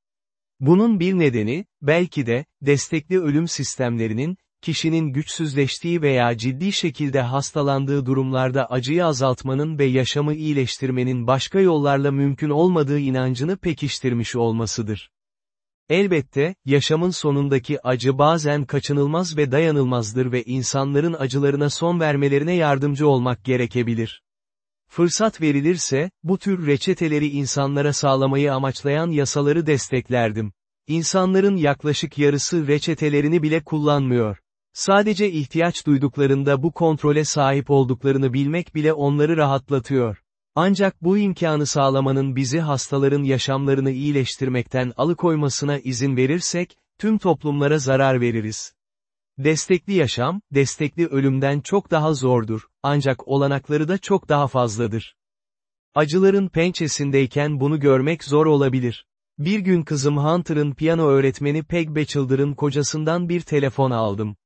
Bunun bir nedeni, belki de, destekli ölüm sistemlerinin, kişinin güçsüzleştiği veya ciddi şekilde hastalandığı durumlarda acıyı azaltmanın ve yaşamı iyileştirmenin başka yollarla mümkün olmadığı inancını pekiştirmiş olmasıdır. Elbette, yaşamın sonundaki acı bazen kaçınılmaz ve dayanılmazdır ve insanların acılarına son vermelerine yardımcı olmak gerekebilir. Fırsat verilirse, bu tür reçeteleri insanlara sağlamayı amaçlayan yasaları desteklerdim. İnsanların yaklaşık yarısı reçetelerini bile kullanmıyor. Sadece ihtiyaç duyduklarında bu kontrole sahip olduklarını bilmek bile onları rahatlatıyor. Ancak bu imkanı sağlamanın bizi hastaların yaşamlarını iyileştirmekten alıkoymasına izin verirsek, tüm toplumlara zarar veririz. Destekli yaşam, destekli ölümden çok daha zordur, ancak olanakları da çok daha fazladır. Acıların pençesindeyken bunu görmek zor olabilir. Bir gün kızım Hunter'ın piyano öğretmeni Peg Batchelder'ın kocasından bir telefon aldım.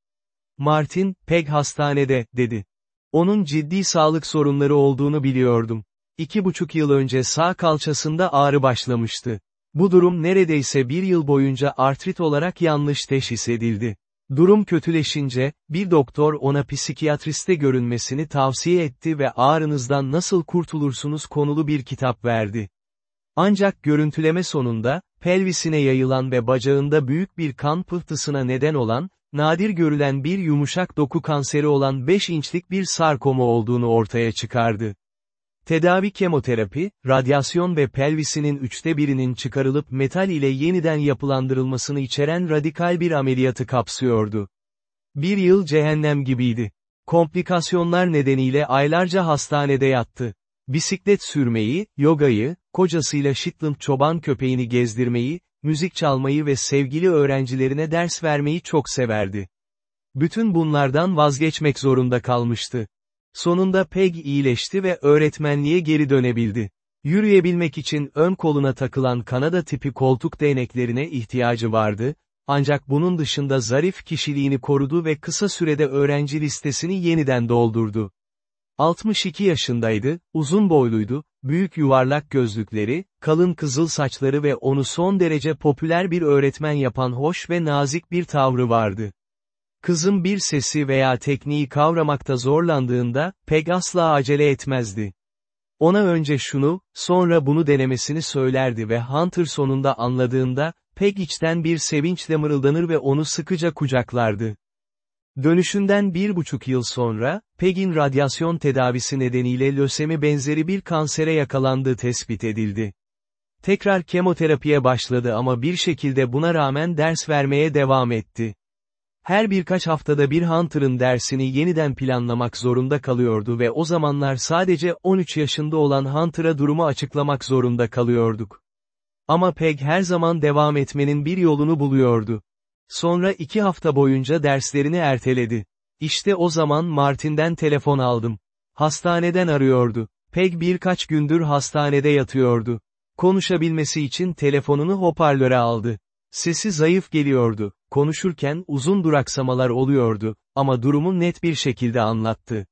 Martin, Peg hastanede, dedi. Onun ciddi sağlık sorunları olduğunu biliyordum. İki buçuk yıl önce sağ kalçasında ağrı başlamıştı. Bu durum neredeyse bir yıl boyunca artrit olarak yanlış teşhis edildi. Durum kötüleşince, bir doktor ona psikiyatriste görünmesini tavsiye etti ve ağrınızdan nasıl kurtulursunuz konulu bir kitap verdi. Ancak görüntüleme sonunda, pelvisine yayılan ve bacağında büyük bir kan pıhtısına neden olan, nadir görülen bir yumuşak doku kanseri olan 5 inçlik bir sarkoma olduğunu ortaya çıkardı. Tedavi kemoterapi, radyasyon ve pelvisinin üçte birinin çıkarılıp metal ile yeniden yapılandırılmasını içeren radikal bir ameliyatı kapsıyordu. Bir yıl cehennem gibiydi. Komplikasyonlar nedeniyle aylarca hastanede yattı. Bisiklet sürmeyi, yogayı, kocasıyla Shetland çoban köpeğini gezdirmeyi, müzik çalmayı ve sevgili öğrencilerine ders vermeyi çok severdi. Bütün bunlardan vazgeçmek zorunda kalmıştı. Sonunda Peg iyileşti ve öğretmenliğe geri dönebildi. Yürüyebilmek için ön koluna takılan Kanada tipi koltuk değneklerine ihtiyacı vardı, ancak bunun dışında zarif kişiliğini korudu ve kısa sürede öğrenci listesini yeniden doldurdu. 62 yaşındaydı, uzun boyluydu, büyük yuvarlak gözlükleri, kalın kızıl saçları ve onu son derece popüler bir öğretmen yapan hoş ve nazik bir tavrı vardı. Kızım bir sesi veya tekniği kavramakta zorlandığında, Peg asla acele etmezdi. Ona önce şunu, sonra bunu denemesini söylerdi ve Hunter sonunda anladığında, Peg içten bir sevinçle mırıldanır ve onu sıkıca kucaklardı. Dönüşünden bir buçuk yıl sonra, Peg'in radyasyon tedavisi nedeniyle lösemi benzeri bir kansere yakalandığı tespit edildi. Tekrar kemoterapiye başladı ama bir şekilde buna rağmen ders vermeye devam etti. Her birkaç haftada bir Hunter'ın dersini yeniden planlamak zorunda kalıyordu ve o zamanlar sadece 13 yaşında olan Hunter'a durumu açıklamak zorunda kalıyorduk. Ama Peg her zaman devam etmenin bir yolunu buluyordu. Sonra iki hafta boyunca derslerini erteledi. İşte o zaman Martin'den telefon aldım. Hastaneden arıyordu. Peg birkaç gündür hastanede yatıyordu. Konuşabilmesi için telefonunu hoparlöre aldı. Sesi zayıf geliyordu. Konuşurken uzun duraksamalar oluyordu, ama durumu net bir şekilde anlattı.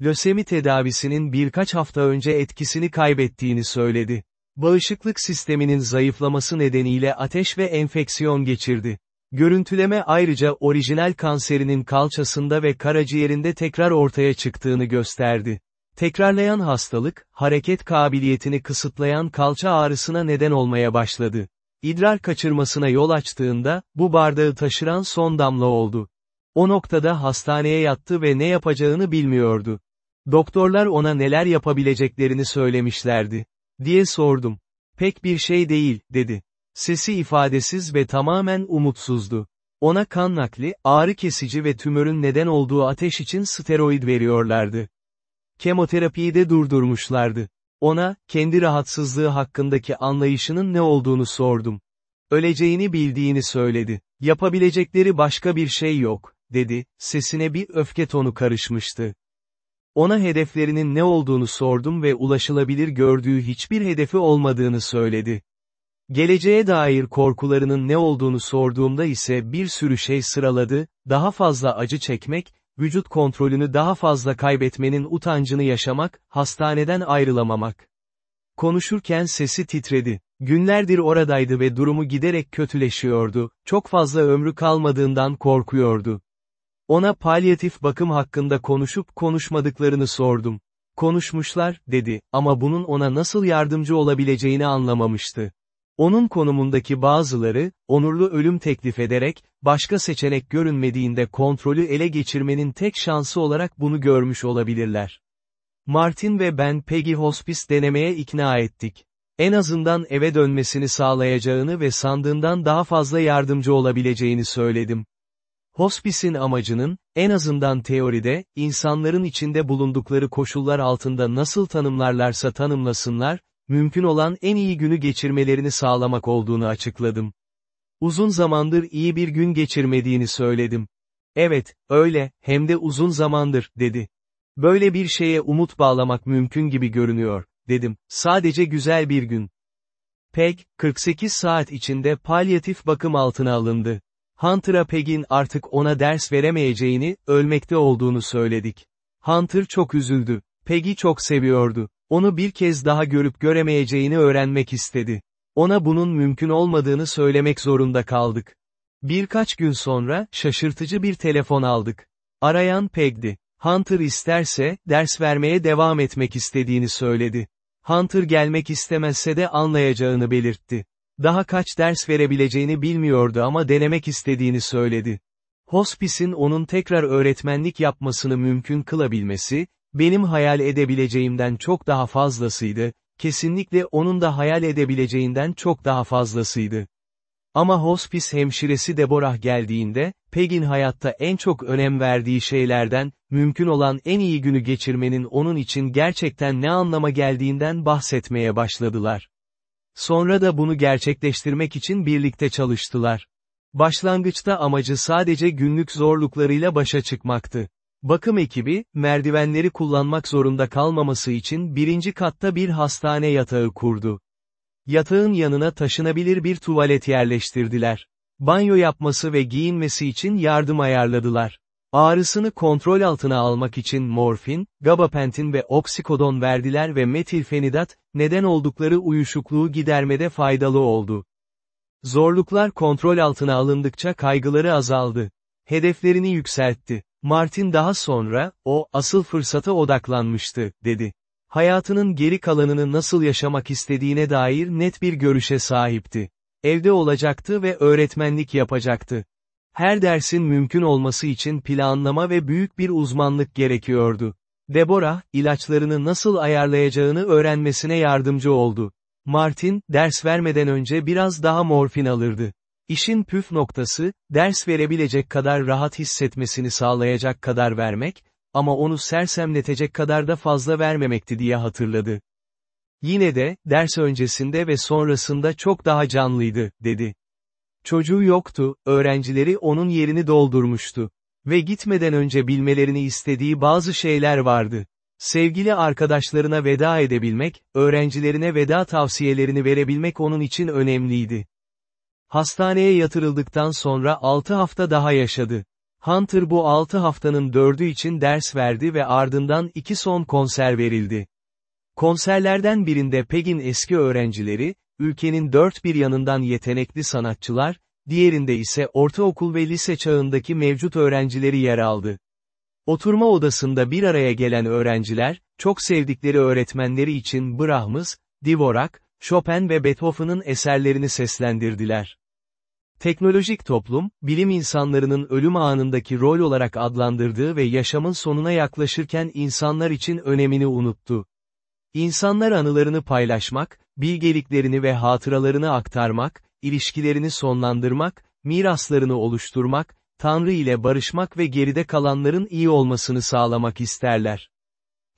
Lösemi tedavisinin birkaç hafta önce etkisini kaybettiğini söyledi. Bağışıklık sisteminin zayıflaması nedeniyle ateş ve enfeksiyon geçirdi. Görüntüleme ayrıca orijinal kanserinin kalçasında ve karaciğerinde tekrar ortaya çıktığını gösterdi. Tekrarlayan hastalık, hareket kabiliyetini kısıtlayan kalça ağrısına neden olmaya başladı. İdrar kaçırmasına yol açtığında, bu bardağı taşıran son damla oldu. O noktada hastaneye yattı ve ne yapacağını bilmiyordu. Doktorlar ona neler yapabileceklerini söylemişlerdi. Diye sordum. Pek bir şey değil, dedi. Sesi ifadesiz ve tamamen umutsuzdu. Ona kan nakli, ağrı kesici ve tümörün neden olduğu ateş için steroid veriyorlardı. Kemoterapiyi de durdurmuşlardı. Ona, kendi rahatsızlığı hakkındaki anlayışının ne olduğunu sordum. Öleceğini bildiğini söyledi. Yapabilecekleri başka bir şey yok, dedi, sesine bir öfke tonu karışmıştı. Ona hedeflerinin ne olduğunu sordum ve ulaşılabilir gördüğü hiçbir hedefi olmadığını söyledi. Geleceğe dair korkularının ne olduğunu sorduğumda ise bir sürü şey sıraladı, daha fazla acı çekmek, vücut kontrolünü daha fazla kaybetmenin utancını yaşamak, hastaneden ayrılamamak. Konuşurken sesi titredi. Günlerdir oradaydı ve durumu giderek kötüleşiyordu, çok fazla ömrü kalmadığından korkuyordu. Ona palyatif bakım hakkında konuşup konuşmadıklarını sordum. Konuşmuşlar, dedi, ama bunun ona nasıl yardımcı olabileceğini anlamamıştı. Onun konumundaki bazıları, onurlu ölüm teklif ederek, başka seçenek görünmediğinde kontrolü ele geçirmenin tek şansı olarak bunu görmüş olabilirler. Martin ve ben Peggy Hospice denemeye ikna ettik. En azından eve dönmesini sağlayacağını ve sandığından daha fazla yardımcı olabileceğini söyledim. Hospice'in amacının, en azından teoride, insanların içinde bulundukları koşullar altında nasıl tanımlarlarsa tanımlasınlar, mümkün olan en iyi günü geçirmelerini sağlamak olduğunu açıkladım. Uzun zamandır iyi bir gün geçirmediğini söyledim. Evet, öyle, hem de uzun zamandır, dedi. Böyle bir şeye umut bağlamak mümkün gibi görünüyor, dedim, sadece güzel bir gün. Peg, 48 saat içinde palyatif bakım altına alındı. Hunter'a Peg'in artık ona ders veremeyeceğini, ölmekte olduğunu söyledik. Hunter çok üzüldü. Peggy çok seviyordu. Onu bir kez daha görüp göremeyeceğini öğrenmek istedi. Ona bunun mümkün olmadığını söylemek zorunda kaldık. Birkaç gün sonra, şaşırtıcı bir telefon aldık. Arayan Peg'di. Hunter isterse, ders vermeye devam etmek istediğini söyledi. Hunter gelmek istemezse de anlayacağını belirtti. Daha kaç ders verebileceğini bilmiyordu ama denemek istediğini söyledi. Hospice'in onun tekrar öğretmenlik yapmasını mümkün kılabilmesi, benim hayal edebileceğimden çok daha fazlasıydı, kesinlikle onun da hayal edebileceğinden çok daha fazlasıydı. Ama hospice hemşiresi Deborah geldiğinde, Peg'in hayatta en çok önem verdiği şeylerden, mümkün olan en iyi günü geçirmenin onun için gerçekten ne anlama geldiğinden bahsetmeye başladılar. Sonra da bunu gerçekleştirmek için birlikte çalıştılar. Başlangıçta amacı sadece günlük zorluklarıyla başa çıkmaktı. Bakım ekibi, merdivenleri kullanmak zorunda kalmaması için birinci katta bir hastane yatağı kurdu. Yatağın yanına taşınabilir bir tuvalet yerleştirdiler. Banyo yapması ve giyinmesi için yardım ayarladılar. Ağrısını kontrol altına almak için morfin, gabapentin ve oksikodon verdiler ve metilfenidat, neden oldukları uyuşukluğu gidermede faydalı oldu. Zorluklar kontrol altına alındıkça kaygıları azaldı. Hedeflerini yükseltti. Martin daha sonra, o, asıl fırsata odaklanmıştı, dedi. Hayatının geri kalanını nasıl yaşamak istediğine dair net bir görüşe sahipti. Evde olacaktı ve öğretmenlik yapacaktı. Her dersin mümkün olması için planlama ve büyük bir uzmanlık gerekiyordu. Deborah, ilaçlarını nasıl ayarlayacağını öğrenmesine yardımcı oldu. Martin, ders vermeden önce biraz daha morfin alırdı. İşin püf noktası, ders verebilecek kadar rahat hissetmesini sağlayacak kadar vermek, ama onu sersemletecek kadar da fazla vermemekti diye hatırladı. Yine de, ders öncesinde ve sonrasında çok daha canlıydı, dedi. Çocuğu yoktu, öğrencileri onun yerini doldurmuştu. Ve gitmeden önce bilmelerini istediği bazı şeyler vardı. Sevgili arkadaşlarına veda edebilmek, öğrencilerine veda tavsiyelerini verebilmek onun için önemliydi. Hastaneye yatırıldıktan sonra 6 hafta daha yaşadı. Hunter bu 6 haftanın 4'ü için ders verdi ve ardından iki son konser verildi. Konserlerden birinde Peg'in eski öğrencileri, ülkenin dört bir yanından yetenekli sanatçılar, diğerinde ise ortaokul ve lise çağındaki mevcut öğrencileri yer aldı. Oturma odasında bir araya gelen öğrenciler, çok sevdikleri öğretmenleri için Brahms, Dvorak, Chopin ve Beethoven'ın eserlerini seslendirdiler. Teknolojik toplum, bilim insanlarının ölüm anındaki rol olarak adlandırdığı ve yaşamın sonuna yaklaşırken insanlar için önemini unuttu. İnsanlar anılarını paylaşmak, bilgeliklerini ve hatıralarını aktarmak, ilişkilerini sonlandırmak, miraslarını oluşturmak, Tanrı ile barışmak ve geride kalanların iyi olmasını sağlamak isterler.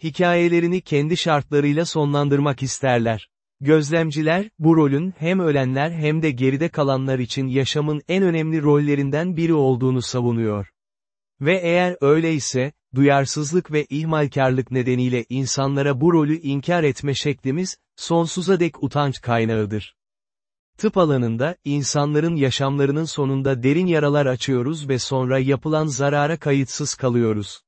Hikayelerini kendi şartlarıyla sonlandırmak isterler. Gözlemciler, bu rolün hem ölenler hem de geride kalanlar için yaşamın en önemli rollerinden biri olduğunu savunuyor. Ve eğer öyleyse, duyarsızlık ve ihmalkarlık nedeniyle insanlara bu rolü inkar etme şeklimiz, sonsuza dek utanç kaynağıdır. Tıp alanında, insanların yaşamlarının sonunda derin yaralar açıyoruz ve sonra yapılan zarara kayıtsız kalıyoruz.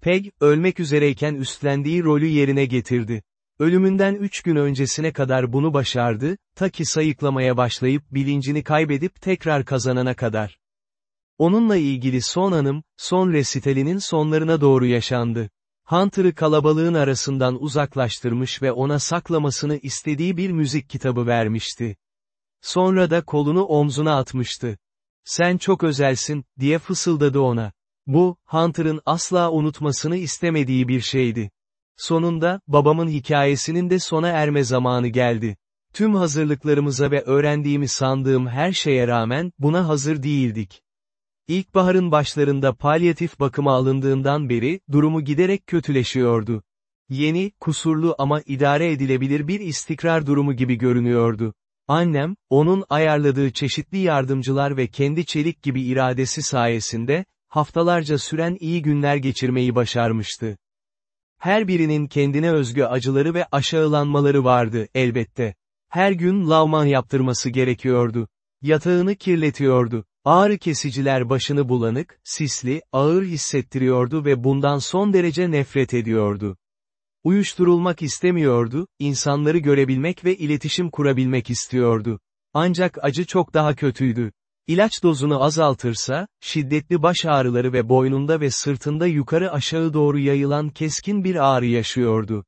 Peg, ölmek üzereyken üstlendiği rolü yerine getirdi. Ölümünden üç gün öncesine kadar bunu başardı, ta ki sayıklamaya başlayıp bilincini kaybedip tekrar kazanana kadar. Onunla ilgili son anım, son resitalinin sonlarına doğru yaşandı. Hunter'ı kalabalığın arasından uzaklaştırmış ve ona saklamasını istediği bir müzik kitabı vermişti. Sonra da kolunu omzuna atmıştı. Sen çok özelsin, diye fısıldadı ona. Bu, Hunter'ın asla unutmasını istemediği bir şeydi. Sonunda, babamın hikayesinin de sona erme zamanı geldi. Tüm hazırlıklarımıza ve öğrendiğimi sandığım her şeye rağmen, buna hazır değildik. İlkbaharın başlarında palyatif bakıma alındığından beri, durumu giderek kötüleşiyordu. Yeni, kusurlu ama idare edilebilir bir istikrar durumu gibi görünüyordu. Annem, onun ayarladığı çeşitli yardımcılar ve kendi çelik gibi iradesi sayesinde, haftalarca süren iyi günler geçirmeyi başarmıştı. Her birinin kendine özgü acıları ve aşağılanmaları vardı, elbette. Her gün lavman yaptırması gerekiyordu. Yatağını kirletiyordu. Ağrı kesiciler başını bulanık, sisli, ağır hissettiriyordu ve bundan son derece nefret ediyordu. Uyuşturulmak istemiyordu, insanları görebilmek ve iletişim kurabilmek istiyordu. Ancak acı çok daha kötüydü. İlaç dozunu azaltırsa, şiddetli baş ağrıları ve boynunda ve sırtında yukarı aşağı doğru yayılan keskin bir ağrı yaşıyordu.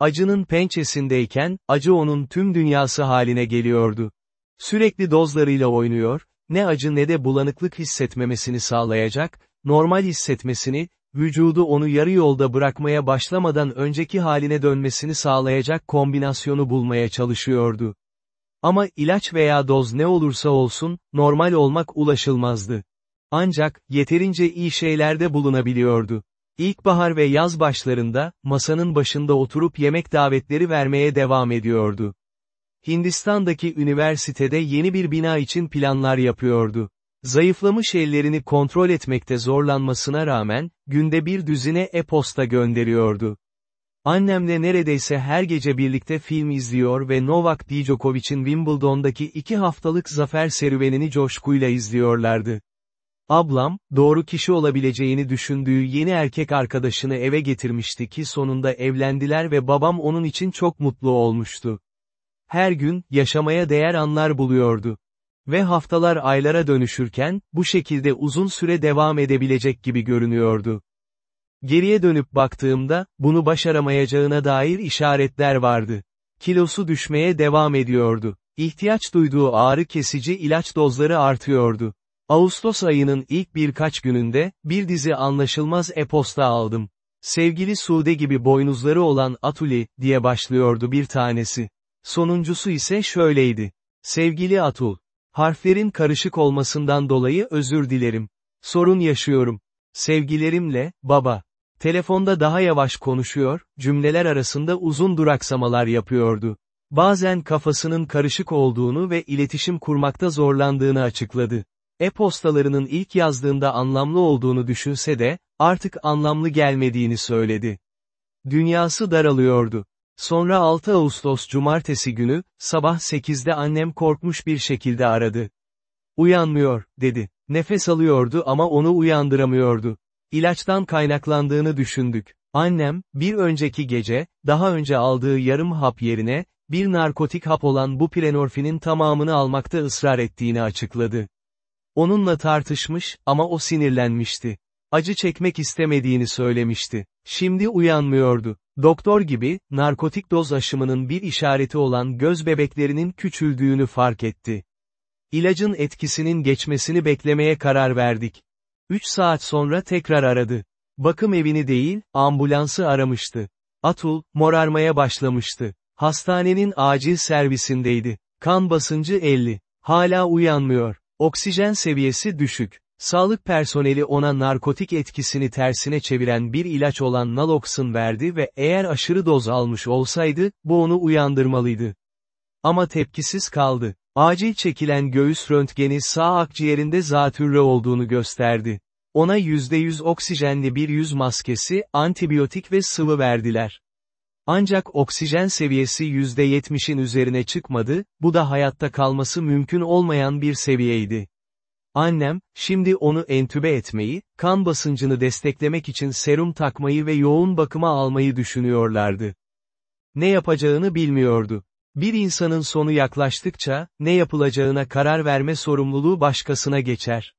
Acının pençesindeyken, acı onun tüm dünyası haline geliyordu. Sürekli dozlarıyla oynuyor, ne acı ne de bulanıklık hissetmemesini sağlayacak, normal hissetmesini, vücudu onu yarı yolda bırakmaya başlamadan önceki haline dönmesini sağlayacak kombinasyonu bulmaya çalışıyordu. Ama ilaç veya doz ne olursa olsun, normal olmak ulaşılmazdı. Ancak, yeterince iyi şeylerde bulunabiliyordu. İlkbahar ve yaz başlarında, masanın başında oturup yemek davetleri vermeye devam ediyordu. Hindistan'daki üniversitede yeni bir bina için planlar yapıyordu. Zayıflamış ellerini kontrol etmekte zorlanmasına rağmen, günde bir düzine e-posta gönderiyordu. Annemle neredeyse her gece birlikte film izliyor ve Novak Djokovic'in Wimbledon'daki iki haftalık zafer serüvenini coşkuyla izliyorlardı. Ablam, doğru kişi olabileceğini düşündüğü yeni erkek arkadaşını eve getirmişti ki sonunda evlendiler ve babam onun için çok mutlu olmuştu. Her gün, yaşamaya değer anlar buluyordu. Ve haftalar aylara dönüşürken, bu şekilde uzun süre devam edebilecek gibi görünüyordu. Geriye dönüp baktığımda, bunu başaramayacağına dair işaretler vardı. Kilosu düşmeye devam ediyordu. İhtiyaç duyduğu ağrı kesici ilaç dozları artıyordu. Ağustos ayının ilk birkaç gününde, bir dizi anlaşılmaz e-posta aldım. Sevgili Sude gibi boynuzları olan Atuli, diye başlıyordu bir tanesi. Sonuncusu ise şöyleydi. Sevgili Atul. Harflerin karışık olmasından dolayı özür dilerim. Sorun yaşıyorum. Sevgilerimle, baba. Telefonda daha yavaş konuşuyor, cümleler arasında uzun duraksamalar yapıyordu. Bazen kafasının karışık olduğunu ve iletişim kurmakta zorlandığını açıkladı. E-postalarının ilk yazdığında anlamlı olduğunu düşünse de, artık anlamlı gelmediğini söyledi. Dünyası daralıyordu. Sonra 6 Ağustos Cumartesi günü, sabah 8'de annem korkmuş bir şekilde aradı. Uyanmıyor, dedi. Nefes alıyordu ama onu uyandıramıyordu. İlaçtan kaynaklandığını düşündük. Annem, bir önceki gece, daha önce aldığı yarım hap yerine, bir narkotik hap olan bu prenorfinin tamamını almakta ısrar ettiğini açıkladı. Onunla tartışmış, ama o sinirlenmişti. Acı çekmek istemediğini söylemişti. Şimdi uyanmıyordu. Doktor gibi, narkotik doz aşımının bir işareti olan göz bebeklerinin küçüldüğünü fark etti. İlacın etkisinin geçmesini beklemeye karar verdik. 3 saat sonra tekrar aradı. Bakım evini değil, ambulansı aramıştı. Atul, morarmaya başlamıştı. Hastanenin acil servisindeydi. Kan basıncı 50. Hala uyanmıyor. Oksijen seviyesi düşük. Sağlık personeli ona narkotik etkisini tersine çeviren bir ilaç olan naloxon verdi ve eğer aşırı doz almış olsaydı, bu onu uyandırmalıydı. Ama tepkisiz kaldı. Acil çekilen göğüs röntgeni sağ akciğerinde zatürre olduğunu gösterdi. Ona %100 oksijenli bir yüz maskesi, antibiyotik ve sıvı verdiler. Ancak oksijen seviyesi %70'in üzerine çıkmadı, bu da hayatta kalması mümkün olmayan bir seviyeydi. Annem, şimdi onu entübe etmeyi, kan basıncını desteklemek için serum takmayı ve yoğun bakıma almayı düşünüyorlardı. Ne yapacağını bilmiyordu. Bir insanın sonu yaklaştıkça, ne yapılacağına karar verme sorumluluğu başkasına geçer.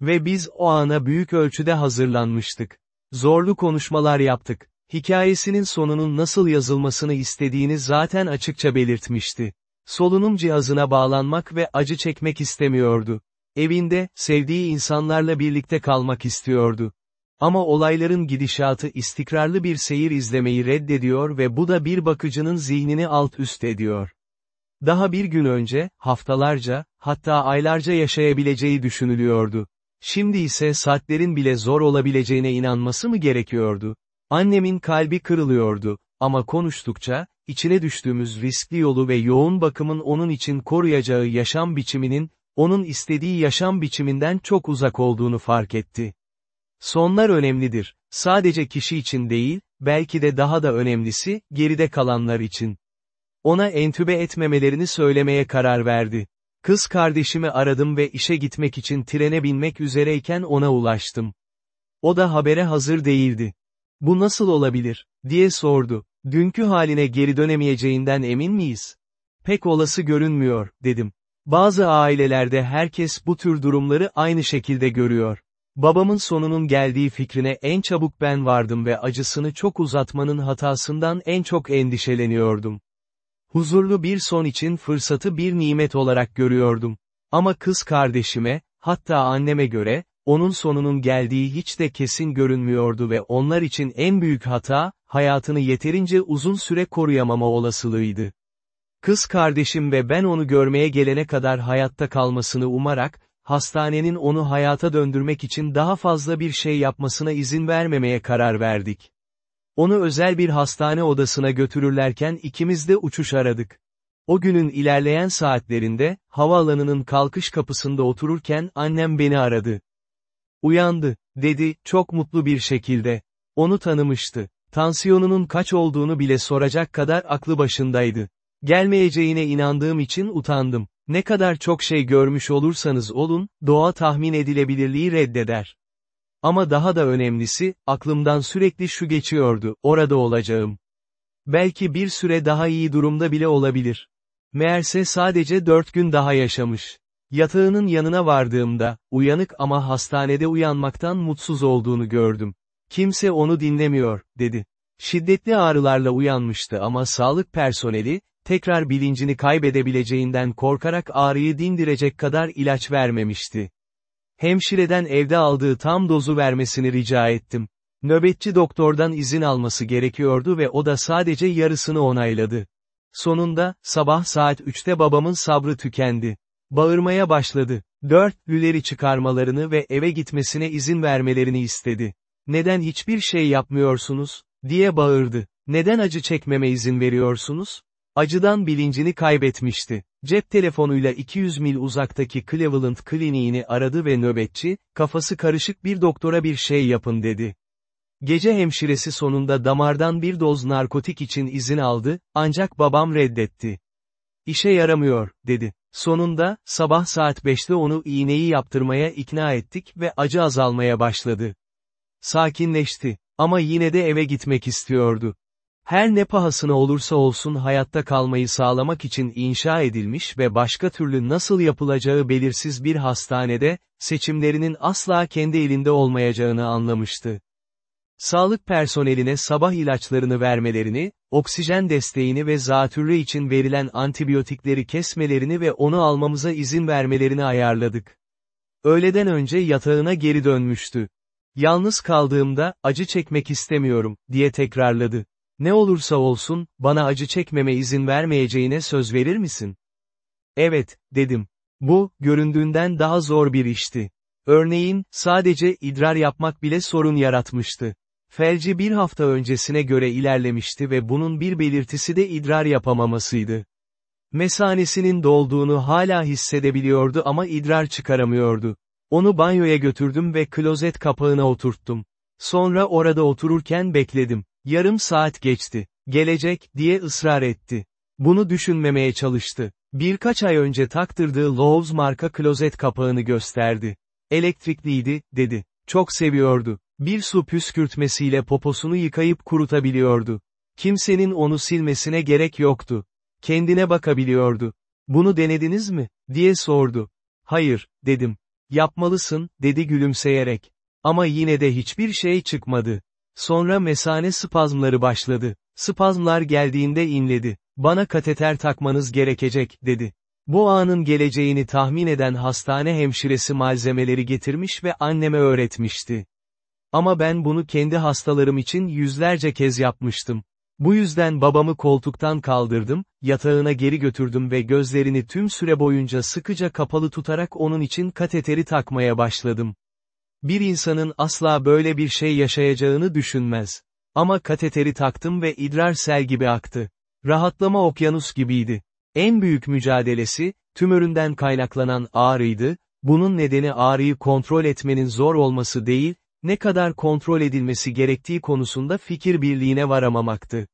Ve biz o ana büyük ölçüde hazırlanmıştık. Zorlu konuşmalar yaptık. Hikayesinin sonunun nasıl yazılmasını istediğini zaten açıkça belirtmişti. Solunum cihazına bağlanmak ve acı çekmek istemiyordu. Evinde, sevdiği insanlarla birlikte kalmak istiyordu. Ama olayların gidişatı istikrarlı bir seyir izlemeyi reddediyor ve bu da bir bakıcının zihnini alt üst ediyor. Daha bir gün önce, haftalarca, hatta aylarca yaşayabileceği düşünülüyordu. Şimdi ise saatlerin bile zor olabileceğine inanması mı gerekiyordu? Annemin kalbi kırılıyordu, ama konuştukça, içine düştüğümüz riskli yolu ve yoğun bakımın onun için koruyacağı yaşam biçiminin, onun istediği yaşam biçiminden çok uzak olduğunu fark etti. Sonlar önemlidir, sadece kişi için değil, belki de daha da önemlisi, geride kalanlar için. Ona entübe etmemelerini söylemeye karar verdi. Kız kardeşimi aradım ve işe gitmek için trene binmek üzereyken ona ulaştım. O da habere hazır değildi. Bu nasıl olabilir, diye sordu. Dünkü haline geri dönemeyeceğinden emin miyiz? Pek olası görünmüyor, dedim. Bazı ailelerde herkes bu tür durumları aynı şekilde görüyor. Babamın sonunun geldiği fikrine en çabuk ben vardım ve acısını çok uzatmanın hatasından en çok endişeleniyordum. Huzurlu bir son için fırsatı bir nimet olarak görüyordum. Ama kız kardeşime, hatta anneme göre, onun sonunun geldiği hiç de kesin görünmüyordu ve onlar için en büyük hata, hayatını yeterince uzun süre koruyamama olasılığıydı. Kız kardeşim ve ben onu görmeye gelene kadar hayatta kalmasını umarak, hastanenin onu hayata döndürmek için daha fazla bir şey yapmasına izin vermemeye karar verdik. Onu özel bir hastane odasına götürürlerken ikimiz de uçuş aradık. O günün ilerleyen saatlerinde, havaalanının kalkış kapısında otururken annem beni aradı. Uyandı, dedi, çok mutlu bir şekilde. Onu tanımıştı. Tansiyonunun kaç olduğunu bile soracak kadar aklı başındaydı. Gelmeyeceğine inandığım için utandım. Ne kadar çok şey görmüş olursanız olun, doğa tahmin edilebilirliği reddeder. Ama daha da önemlisi, aklımdan sürekli şu geçiyordu, orada olacağım. Belki bir süre daha iyi durumda bile olabilir. Meğerse sadece dört gün daha yaşamış. Yatağının yanına vardığımda, uyanık ama hastanede uyanmaktan mutsuz olduğunu gördüm. Kimse onu dinlemiyor, dedi. Şiddetli ağrılarla uyanmıştı ama sağlık personeli, tekrar bilincini kaybedebileceğinden korkarak ağrıyı dindirecek kadar ilaç vermemişti. Hemşireden evde aldığı tam dozu vermesini rica ettim. Nöbetçi doktordan izin alması gerekiyordu ve o da sadece yarısını onayladı. Sonunda, sabah saat 3'te babamın sabrı tükendi. Bağırmaya başladı. Dört lüleri çıkarmalarını ve eve gitmesine izin vermelerini istedi. Neden hiçbir şey yapmıyorsunuz? diye bağırdı. Neden acı çekmeme izin veriyorsunuz? Acıdan bilincini kaybetmişti. Cep telefonuyla 200 mil uzaktaki Cleveland kliniğini aradı ve nöbetçi, kafası karışık bir doktora bir şey yapın dedi. Gece hemşiresi sonunda damardan bir doz narkotik için izin aldı, ancak babam reddetti. İşe yaramıyor, dedi. Sonunda, sabah saat 5'te onu iğneyi yaptırmaya ikna ettik ve acı azalmaya başladı. Sakinleşti. Ama yine de eve gitmek istiyordu. Her ne pahasına olursa olsun hayatta kalmayı sağlamak için inşa edilmiş ve başka türlü nasıl yapılacağı belirsiz bir hastanede, seçimlerinin asla kendi elinde olmayacağını anlamıştı. Sağlık personeline sabah ilaçlarını vermelerini, oksijen desteğini ve zatürre için verilen antibiyotikleri kesmelerini ve onu almamıza izin vermelerini ayarladık. Öğleden önce yatağına geri dönmüştü. Yalnız kaldığımda, acı çekmek istemiyorum, diye tekrarladı. Ne olursa olsun, bana acı çekmeme izin vermeyeceğine söz verir misin? Evet, dedim. Bu, göründüğünden daha zor bir işti. Örneğin, sadece idrar yapmak bile sorun yaratmıştı. Felci bir hafta öncesine göre ilerlemişti ve bunun bir belirtisi de idrar yapamamasıydı. Mesanesinin dolduğunu hala hissedebiliyordu ama idrar çıkaramıyordu. Onu banyoya götürdüm ve klozet kapağına oturttum. Sonra orada otururken bekledim. Yarım saat geçti. Gelecek, diye ısrar etti. Bunu düşünmemeye çalıştı. Birkaç ay önce taktırdığı Lowe's marka klozet kapağını gösterdi. Elektrikliydi, dedi. Çok seviyordu. Bir su püskürtmesiyle poposunu yıkayıp kurutabiliyordu. Kimsenin onu silmesine gerek yoktu. Kendine bakabiliyordu. Bunu denediniz mi? diye sordu. Hayır, dedim. Yapmalısın, dedi gülümseyerek. Ama yine de hiçbir şey çıkmadı. Sonra mesane spazmları başladı. Spazmlar geldiğinde inledi. Bana kateter takmanız gerekecek, dedi. Bu anın geleceğini tahmin eden hastane hemşiresi malzemeleri getirmiş ve anneme öğretmişti. Ama ben bunu kendi hastalarım için yüzlerce kez yapmıştım. Bu yüzden babamı koltuktan kaldırdım, yatağına geri götürdüm ve gözlerini tüm süre boyunca sıkıca kapalı tutarak onun için kateteri takmaya başladım. Bir insanın asla böyle bir şey yaşayacağını düşünmez. Ama kateteri taktım ve idrar sel gibi aktı. Rahatlama okyanus gibiydi. En büyük mücadelesi, tümöründen kaynaklanan ağrıydı, bunun nedeni ağrıyı kontrol etmenin zor olması değil, ne kadar kontrol edilmesi gerektiği konusunda fikir birliğine varamamaktı.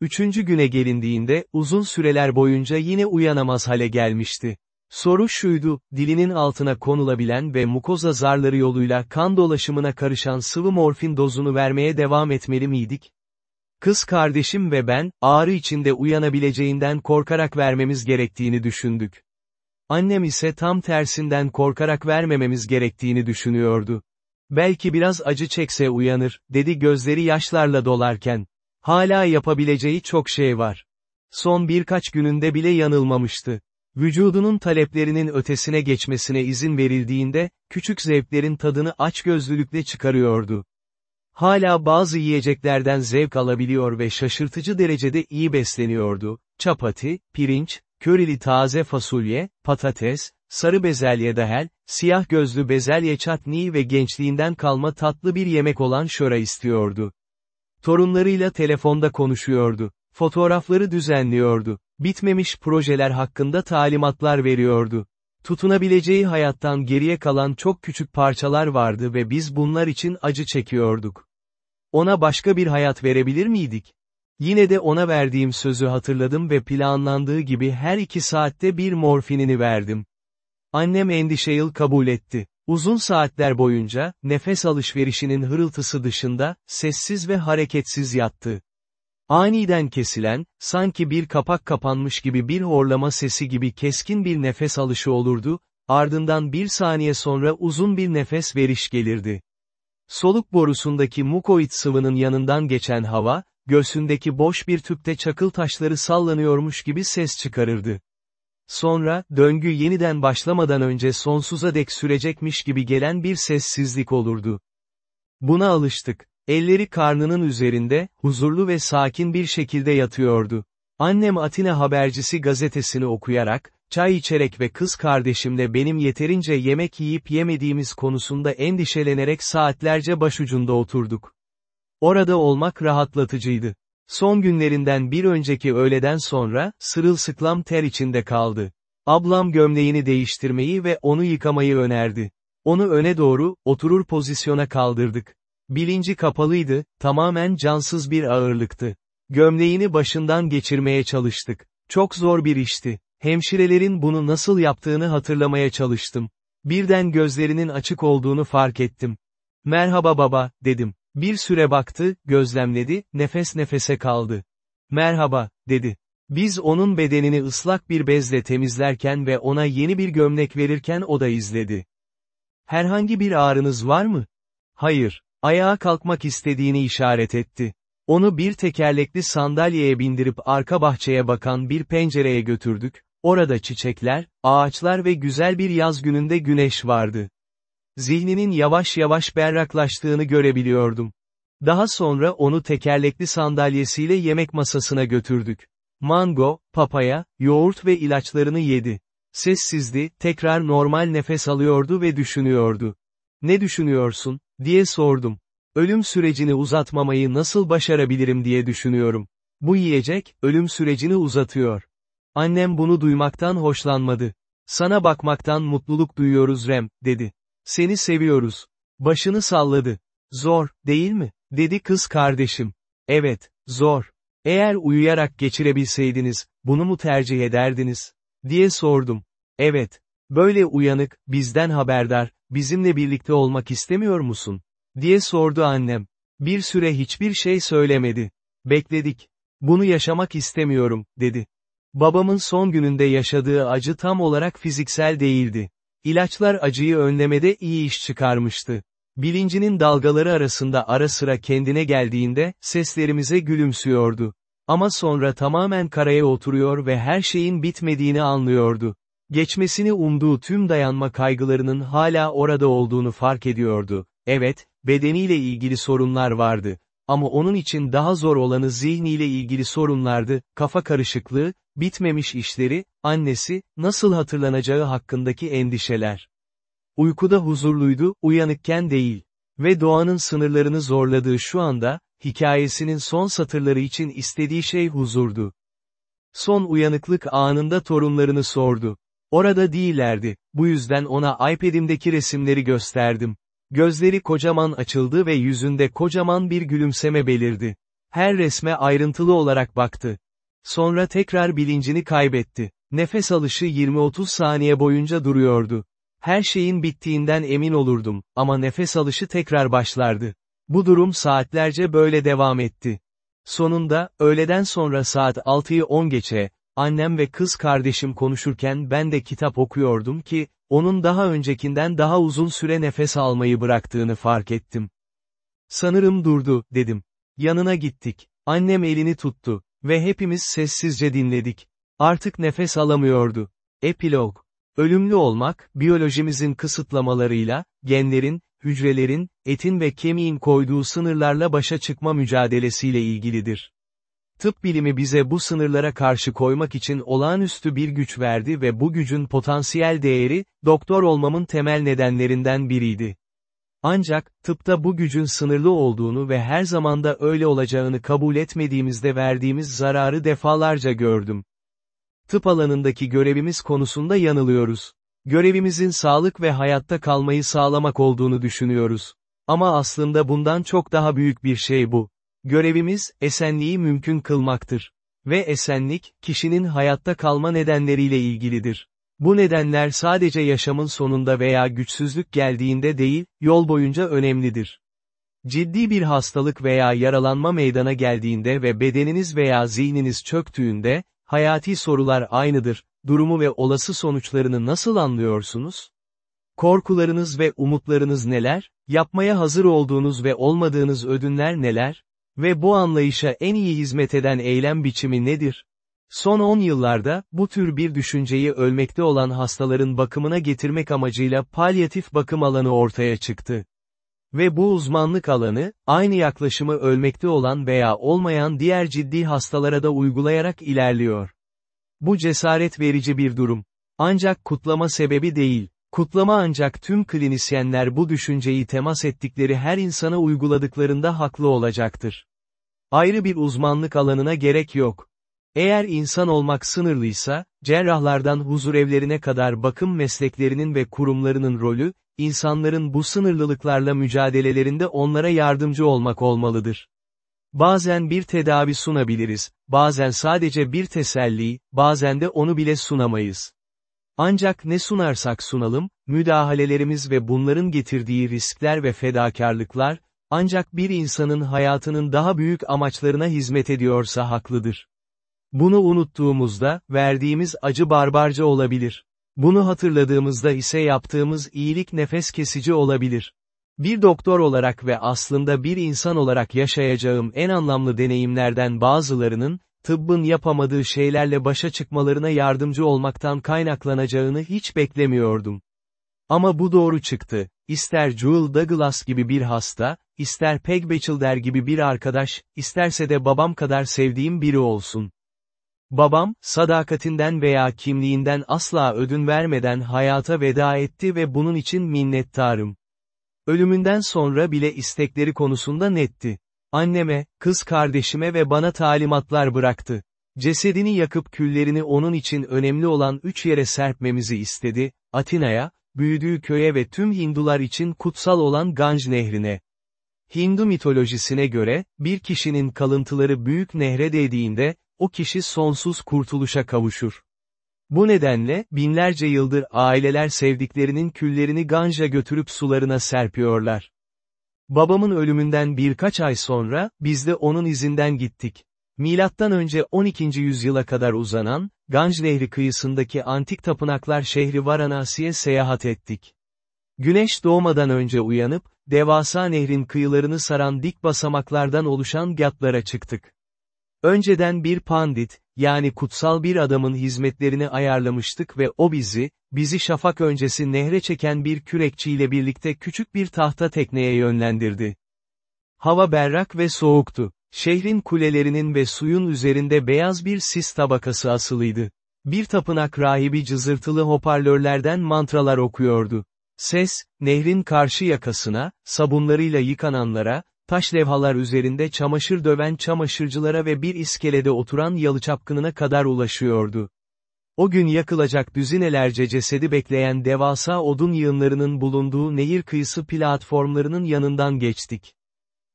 Üçüncü güne gelindiğinde, uzun süreler boyunca yine uyanamaz hale gelmişti. Soru şuydu, dilinin altına konulabilen ve mukoza zarları yoluyla kan dolaşımına karışan sıvı morfin dozunu vermeye devam etmeli miydik? Kız kardeşim ve ben, ağrı içinde uyanabileceğinden korkarak vermemiz gerektiğini düşündük. Annem ise tam tersinden korkarak vermememiz gerektiğini düşünüyordu. Belki biraz acı çekse uyanır, dedi gözleri yaşlarla dolarken. Hala yapabileceği çok şey var. Son birkaç gününde bile yanılmamıştı. Vücudunun taleplerinin ötesine geçmesine izin verildiğinde, küçük zevklerin tadını açgözlülükle çıkarıyordu. Hala bazı yiyeceklerden zevk alabiliyor ve şaşırtıcı derecede iyi besleniyordu. Çapati, pirinç, körili taze fasulye, patates, sarı bezelye dahel, siyah gözlü bezelye çatni ve gençliğinden kalma tatlı bir yemek olan şöra istiyordu. Torunlarıyla telefonda konuşuyordu. Fotoğrafları düzenliyordu. Bitmemiş projeler hakkında talimatlar veriyordu. Tutunabileceği hayattan geriye kalan çok küçük parçalar vardı ve biz bunlar için acı çekiyorduk. Ona başka bir hayat verebilir miydik? Yine de ona verdiğim sözü hatırladım ve planlandığı gibi her iki saatte bir morfinini verdim. Annem endişeyle kabul etti. Uzun saatler boyunca, nefes alışverişinin hırıltısı dışında, sessiz ve hareketsiz yattı. Aniden kesilen, sanki bir kapak kapanmış gibi bir horlama sesi gibi keskin bir nefes alışı olurdu, ardından bir saniye sonra uzun bir nefes veriş gelirdi. Soluk borusundaki mukoid sıvının yanından geçen hava, göğsündeki boş bir tüpte çakıl taşları sallanıyormuş gibi ses çıkarırdı. Sonra, döngü yeniden başlamadan önce sonsuza dek sürecekmiş gibi gelen bir sessizlik olurdu. Buna alıştık. Elleri karnının üzerinde, huzurlu ve sakin bir şekilde yatıyordu. Annem Atina Habercisi gazetesini okuyarak, çay içerek ve kız kardeşimle benim yeterince yemek yiyip yemediğimiz konusunda endişelenerek saatlerce başucunda oturduk. Orada olmak rahatlatıcıydı. Son günlerinden bir önceki öğleden sonra, sırılsıklam ter içinde kaldı. Ablam gömleğini değiştirmeyi ve onu yıkamayı önerdi. Onu öne doğru, oturur pozisyona kaldırdık. Bilinci kapalıydı, tamamen cansız bir ağırlıktı. Gömleğini başından geçirmeye çalıştık. Çok zor bir işti. Hemşirelerin bunu nasıl yaptığını hatırlamaya çalıştım. Birden gözlerinin açık olduğunu fark ettim. Merhaba baba, dedim. Bir süre baktı, gözlemledi, nefes nefese kaldı. Merhaba, dedi. Biz onun bedenini ıslak bir bezle temizlerken ve ona yeni bir gömlek verirken o da izledi. Herhangi bir ağrınız var mı? Hayır. Ayağa kalkmak istediğini işaret etti. Onu bir tekerlekli sandalyeye bindirip arka bahçeye bakan bir pencereye götürdük, orada çiçekler, ağaçlar ve güzel bir yaz gününde güneş vardı. Zihninin yavaş yavaş berraklaştığını görebiliyordum. Daha sonra onu tekerlekli sandalyesiyle yemek masasına götürdük. Mango, papaya, yoğurt ve ilaçlarını yedi. Sessizdi, tekrar normal nefes alıyordu ve düşünüyordu. Ne düşünüyorsun, diye sordum. Ölüm sürecini uzatmamayı nasıl başarabilirim diye düşünüyorum. Bu yiyecek, ölüm sürecini uzatıyor. Annem bunu duymaktan hoşlanmadı. Sana bakmaktan mutluluk duyuyoruz Rem, dedi. Seni seviyoruz. Başını salladı. Zor, değil mi? dedi kız kardeşim. Evet, zor. Eğer uyuyarak geçirebilseydiniz, bunu mu tercih ederdiniz? diye sordum. Evet. Böyle uyanık, bizden haberdar, bizimle birlikte olmak istemiyor musun? diye sordu annem. Bir süre hiçbir şey söylemedi. Bekledik. Bunu yaşamak istemiyorum, dedi. Babamın son gününde yaşadığı acı tam olarak fiziksel değildi. İlaçlar acıyı önlemede iyi iş çıkarmıştı. Bilincinin dalgaları arasında ara sıra kendine geldiğinde, seslerimize gülümsüyordu. Ama sonra tamamen karaya oturuyor ve her şeyin bitmediğini anlıyordu. Geçmesini umduğu tüm dayanma kaygılarının hala orada olduğunu fark ediyordu. Evet, bedeniyle ilgili sorunlar vardı. Ama onun için daha zor olanı zihniyle ilgili sorunlardı, kafa karışıklığı, bitmemiş işleri, annesi, nasıl hatırlanacağı hakkındaki endişeler. Uykuda huzurluydu, uyanıkken değil. Ve doğanın sınırlarını zorladığı şu anda, hikayesinin son satırları için istediği şey huzurdu. Son uyanıklık anında torunlarını sordu. Orada değillerdi, bu yüzden ona iPad'imdeki resimleri gösterdim. Gözleri kocaman açıldı ve yüzünde kocaman bir gülümseme belirdi. Her resme ayrıntılı olarak baktı. Sonra tekrar bilincini kaybetti. Nefes alışı 20-30 saniye boyunca duruyordu. Her şeyin bittiğinden emin olurdum, ama nefes alışı tekrar başlardı. Bu durum saatlerce böyle devam etti. Sonunda, öğleden sonra saat 6'yı 10 geçe, annem ve kız kardeşim konuşurken ben de kitap okuyordum ki, onun daha öncekinden daha uzun süre nefes almayı bıraktığını fark ettim. Sanırım durdu, dedim. Yanına gittik. Annem elini tuttu. Ve hepimiz sessizce dinledik. Artık nefes alamıyordu. Epilog. Ölümlü olmak, biyolojimizin kısıtlamalarıyla, genlerin, hücrelerin, etin ve kemiğin koyduğu sınırlarla başa çıkma mücadelesiyle ilgilidir. Tıp bilimi bize bu sınırlara karşı koymak için olağanüstü bir güç verdi ve bu gücün potansiyel değeri, doktor olmamın temel nedenlerinden biriydi. Ancak, tıpta bu gücün sınırlı olduğunu ve her zamanda öyle olacağını kabul etmediğimizde verdiğimiz zararı defalarca gördüm. Tıp alanındaki görevimiz konusunda yanılıyoruz. Görevimizin sağlık ve hayatta kalmayı sağlamak olduğunu düşünüyoruz. Ama aslında bundan çok daha büyük bir şey bu. Görevimiz, esenliği mümkün kılmaktır. Ve esenlik, kişinin hayatta kalma nedenleriyle ilgilidir. Bu nedenler sadece yaşamın sonunda veya güçsüzlük geldiğinde değil, yol boyunca önemlidir. Ciddi bir hastalık veya yaralanma meydana geldiğinde ve bedeniniz veya zihniniz çöktüğünde, hayati sorular aynıdır, durumu ve olası sonuçlarını nasıl anlıyorsunuz? Korkularınız ve umutlarınız neler? Yapmaya hazır olduğunuz ve olmadığınız ödünler neler? Ve bu anlayışa en iyi hizmet eden eylem biçimi nedir? Son 10 yıllarda, bu tür bir düşünceyi ölmekte olan hastaların bakımına getirmek amacıyla palyatif bakım alanı ortaya çıktı. Ve bu uzmanlık alanı, aynı yaklaşımı ölmekte olan veya olmayan diğer ciddi hastalara da uygulayarak ilerliyor. Bu cesaret verici bir durum. Ancak kutlama sebebi değil. Kutlama ancak tüm klinisyenler bu düşünceyi temas ettikleri her insana uyguladıklarında haklı olacaktır. Ayrı bir uzmanlık alanına gerek yok. Eğer insan olmak sınırlıysa, cerrahlardan huzurevlerine kadar bakım mesleklerinin ve kurumlarının rolü, insanların bu sınırlılıklarla mücadelelerinde onlara yardımcı olmak olmalıdır. Bazen bir tedavi sunabiliriz, bazen sadece bir teselli, bazen de onu bile sunamayız. Ancak ne sunarsak sunalım, müdahalelerimiz ve bunların getirdiği riskler ve fedakarlıklar, ancak bir insanın hayatının daha büyük amaçlarına hizmet ediyorsa haklıdır. Bunu unuttuğumuzda, verdiğimiz acı barbarca olabilir. Bunu hatırladığımızda ise yaptığımız iyilik nefes kesici olabilir. Bir doktor olarak ve aslında bir insan olarak yaşayacağım en anlamlı deneyimlerden bazılarının, tıbbın yapamadığı şeylerle başa çıkmalarına yardımcı olmaktan kaynaklanacağını hiç beklemiyordum. Ama bu doğru çıktı. İster Jewel Douglas gibi bir hasta, ister Peg Batchelder gibi bir arkadaş, isterse de babam kadar sevdiğim biri olsun. Babam, sadakatinden veya kimliğinden asla ödün vermeden hayata veda etti ve bunun için minnettarım. Ölümünden sonra bile istekleri konusunda netti. Anneme, kız kardeşime ve bana talimatlar bıraktı. Cesedini yakıp küllerini onun için önemli olan üç yere serpmemizi istedi, Atina'ya, büyüdüğü köye ve tüm Hindular için kutsal olan Ganj nehrine. Hindu mitolojisine göre, bir kişinin kalıntıları büyük nehre değdiğinde, o kişi sonsuz kurtuluşa kavuşur. Bu nedenle, binlerce yıldır aileler sevdiklerinin küllerini Ganj'a götürüp sularına serpiyorlar. Babamın ölümünden birkaç ay sonra, biz de onun izinden gittik. Milattan önce 12. yüzyıla kadar uzanan, Ganj Nehri kıyısındaki antik tapınaklar şehri Varanasi'ye seyahat ettik. Güneş doğmadan önce uyanıp, devasa nehrin kıyılarını saran dik basamaklardan oluşan gatlara çıktık. Önceden bir pandit, yani kutsal bir adamın hizmetlerini ayarlamıştık ve o bizi, bizi şafak öncesi nehre çeken bir kürekçiyle birlikte küçük bir tahta tekneye yönlendirdi. Hava berrak ve soğuktu. Şehrin kulelerinin ve suyun üzerinde beyaz bir sis tabakası asılıydı. Bir tapınak rahibi cızırtılı hoparlörlerden mantralar okuyordu. Ses, nehrin karşı yakasına, sabunlarıyla yıkananlara, taş levhalar üzerinde çamaşır döven çamaşırcılara ve bir iskelede oturan yalı çapkınına kadar ulaşıyordu. O gün yakılacak düzinelerce cesedi bekleyen devasa odun yığınlarının bulunduğu nehir kıyısı platformlarının yanından geçtik.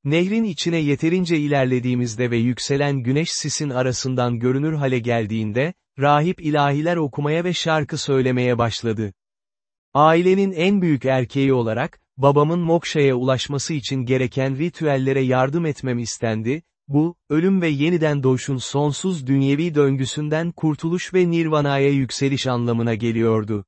Nehrin içine yeterince ilerlediğimizde ve yükselen güneş sisin arasından görünür hale geldiğinde, rahip ilahiler okumaya ve şarkı söylemeye başladı. Ailenin en büyük erkeği olarak, babamın Moksha'ya ulaşması için gereken ritüellere yardım etmem istendi, bu, ölüm ve yeniden doğuşun sonsuz dünyevi döngüsünden kurtuluş ve nirvanaya yükseliş anlamına geliyordu.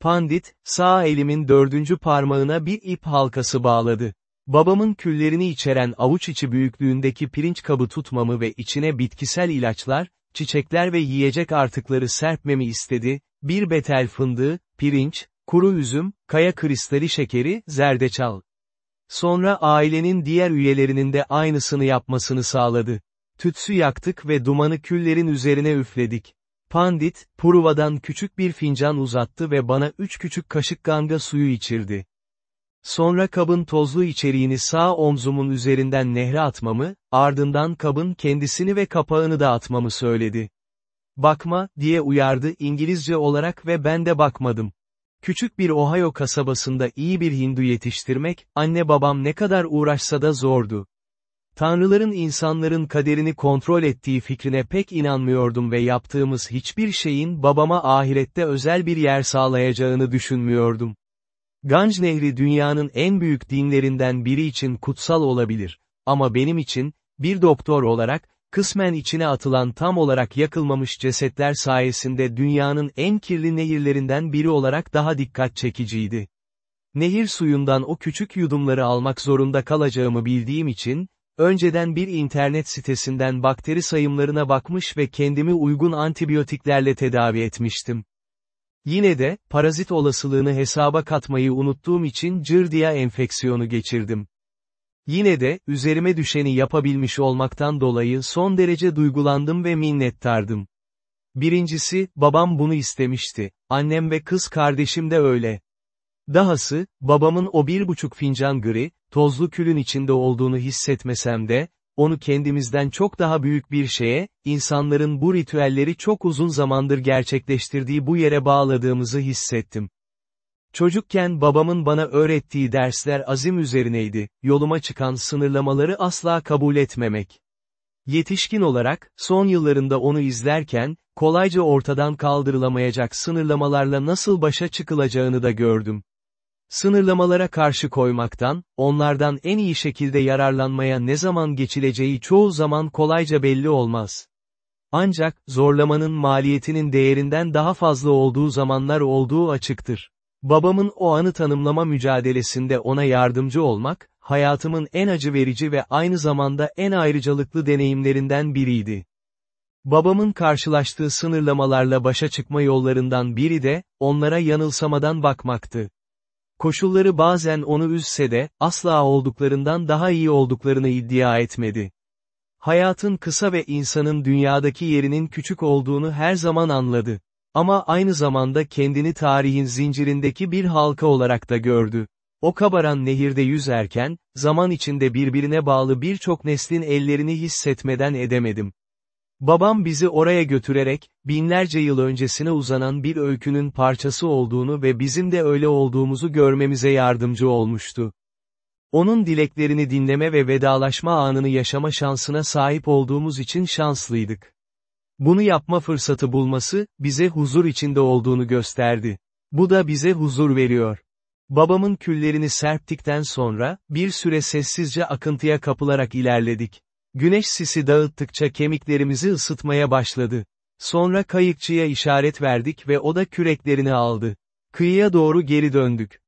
Pandit, sağ elimin dördüncü parmağına bir ip halkası bağladı. Babamın küllerini içeren avuç içi büyüklüğündeki pirinç kabı tutmamı ve içine bitkisel ilaçlar, çiçekler ve yiyecek artıkları serpmemi istedi, bir betel fındığı, pirinç, kuru üzüm, kaya kristali şekeri, zerdeçal. Sonra ailenin diğer üyelerinin de aynısını yapmasını sağladı. Tütsü yaktık ve dumanı küllerin üzerine üfledik. Pandit, Puruva'dan küçük bir fincan uzattı ve bana üç küçük kaşık ganga suyu içirdi. Sonra kabın tozlu içeriğini sağ omzumun üzerinden nehre atmamı, ardından kabın kendisini ve kapağını da atmamı söyledi. Bakma, diye uyardı İngilizce olarak ve ben de bakmadım. Küçük bir Ohio kasabasında iyi bir Hindu yetiştirmek, anne babam ne kadar uğraşsa da zordu. Tanrıların insanların kaderini kontrol ettiği fikrine pek inanmıyordum ve yaptığımız hiçbir şeyin babama ahirette özel bir yer sağlayacağını düşünmüyordum. Ganj Nehri dünyanın en büyük dinlerinden biri için kutsal olabilir. Ama benim için, bir doktor olarak, kısmen içine atılan tam olarak yakılmamış cesetler sayesinde dünyanın en kirli nehirlerinden biri olarak daha dikkat çekiciydi. Nehir suyundan o küçük yudumları almak zorunda kalacağımı bildiğim için, önceden bir internet sitesinden bakteri sayımlarına bakmış ve kendimi uygun antibiyotiklerle tedavi etmiştim. Yine de, parazit olasılığını hesaba katmayı unuttuğum için cırdiya enfeksiyonu geçirdim. Yine de, üzerime düşeni yapabilmiş olmaktan dolayı son derece duygulandım ve minnettardım. Birincisi, babam bunu istemişti, annem ve kız kardeşim de öyle. Dahası, babamın o bir buçuk fincan gri, tozlu külün içinde olduğunu hissetmesem de, onu kendimizden çok daha büyük bir şeye, insanların bu ritüelleri çok uzun zamandır gerçekleştirdiği bu yere bağladığımızı hissettim. Çocukken babamın bana öğrettiği dersler azim üzerineydi, yoluma çıkan sınırlamaları asla kabul etmemek. Yetişkin olarak, son yıllarında onu izlerken, kolayca ortadan kaldırılamayacak sınırlamalarla nasıl başa çıkılacağını da gördüm. Sınırlamalara karşı koymaktan, onlardan en iyi şekilde yararlanmaya ne zaman geçileceği çoğu zaman kolayca belli olmaz. Ancak, zorlamanın maliyetinin değerinden daha fazla olduğu zamanlar olduğu açıktır. Babamın o anı tanımlama mücadelesinde ona yardımcı olmak, hayatımın en acı verici ve aynı zamanda en ayrıcalıklı deneyimlerinden biriydi. Babamın karşılaştığı sınırlamalarla başa çıkma yollarından biri de, onlara yanılsamadan bakmaktı. Koşulları bazen onu üzse de, asla olduklarından daha iyi olduklarını iddia etmedi. Hayatın kısa ve insanın dünyadaki yerinin küçük olduğunu her zaman anladı. Ama aynı zamanda kendini tarihin zincirindeki bir halka olarak da gördü. O kabaran nehirde yüzerken, zaman içinde birbirine bağlı birçok neslin ellerini hissetmeden edemedim. Babam bizi oraya götürerek, binlerce yıl öncesine uzanan bir öykünün parçası olduğunu ve bizim de öyle olduğumuzu görmemize yardımcı olmuştu. Onun dileklerini dinleme ve vedalaşma anını yaşama şansına sahip olduğumuz için şanslıydık. Bunu yapma fırsatı bulması, bize huzur içinde olduğunu gösterdi. Bu da bize huzur veriyor. Babamın küllerini serptikten sonra, bir süre sessizce akıntıya kapılarak ilerledik. Güneş sisi dağıttıkça kemiklerimizi ısıtmaya başladı. Sonra kayıkçıya işaret verdik ve o da küreklerini aldı. Kıyıya doğru geri döndük.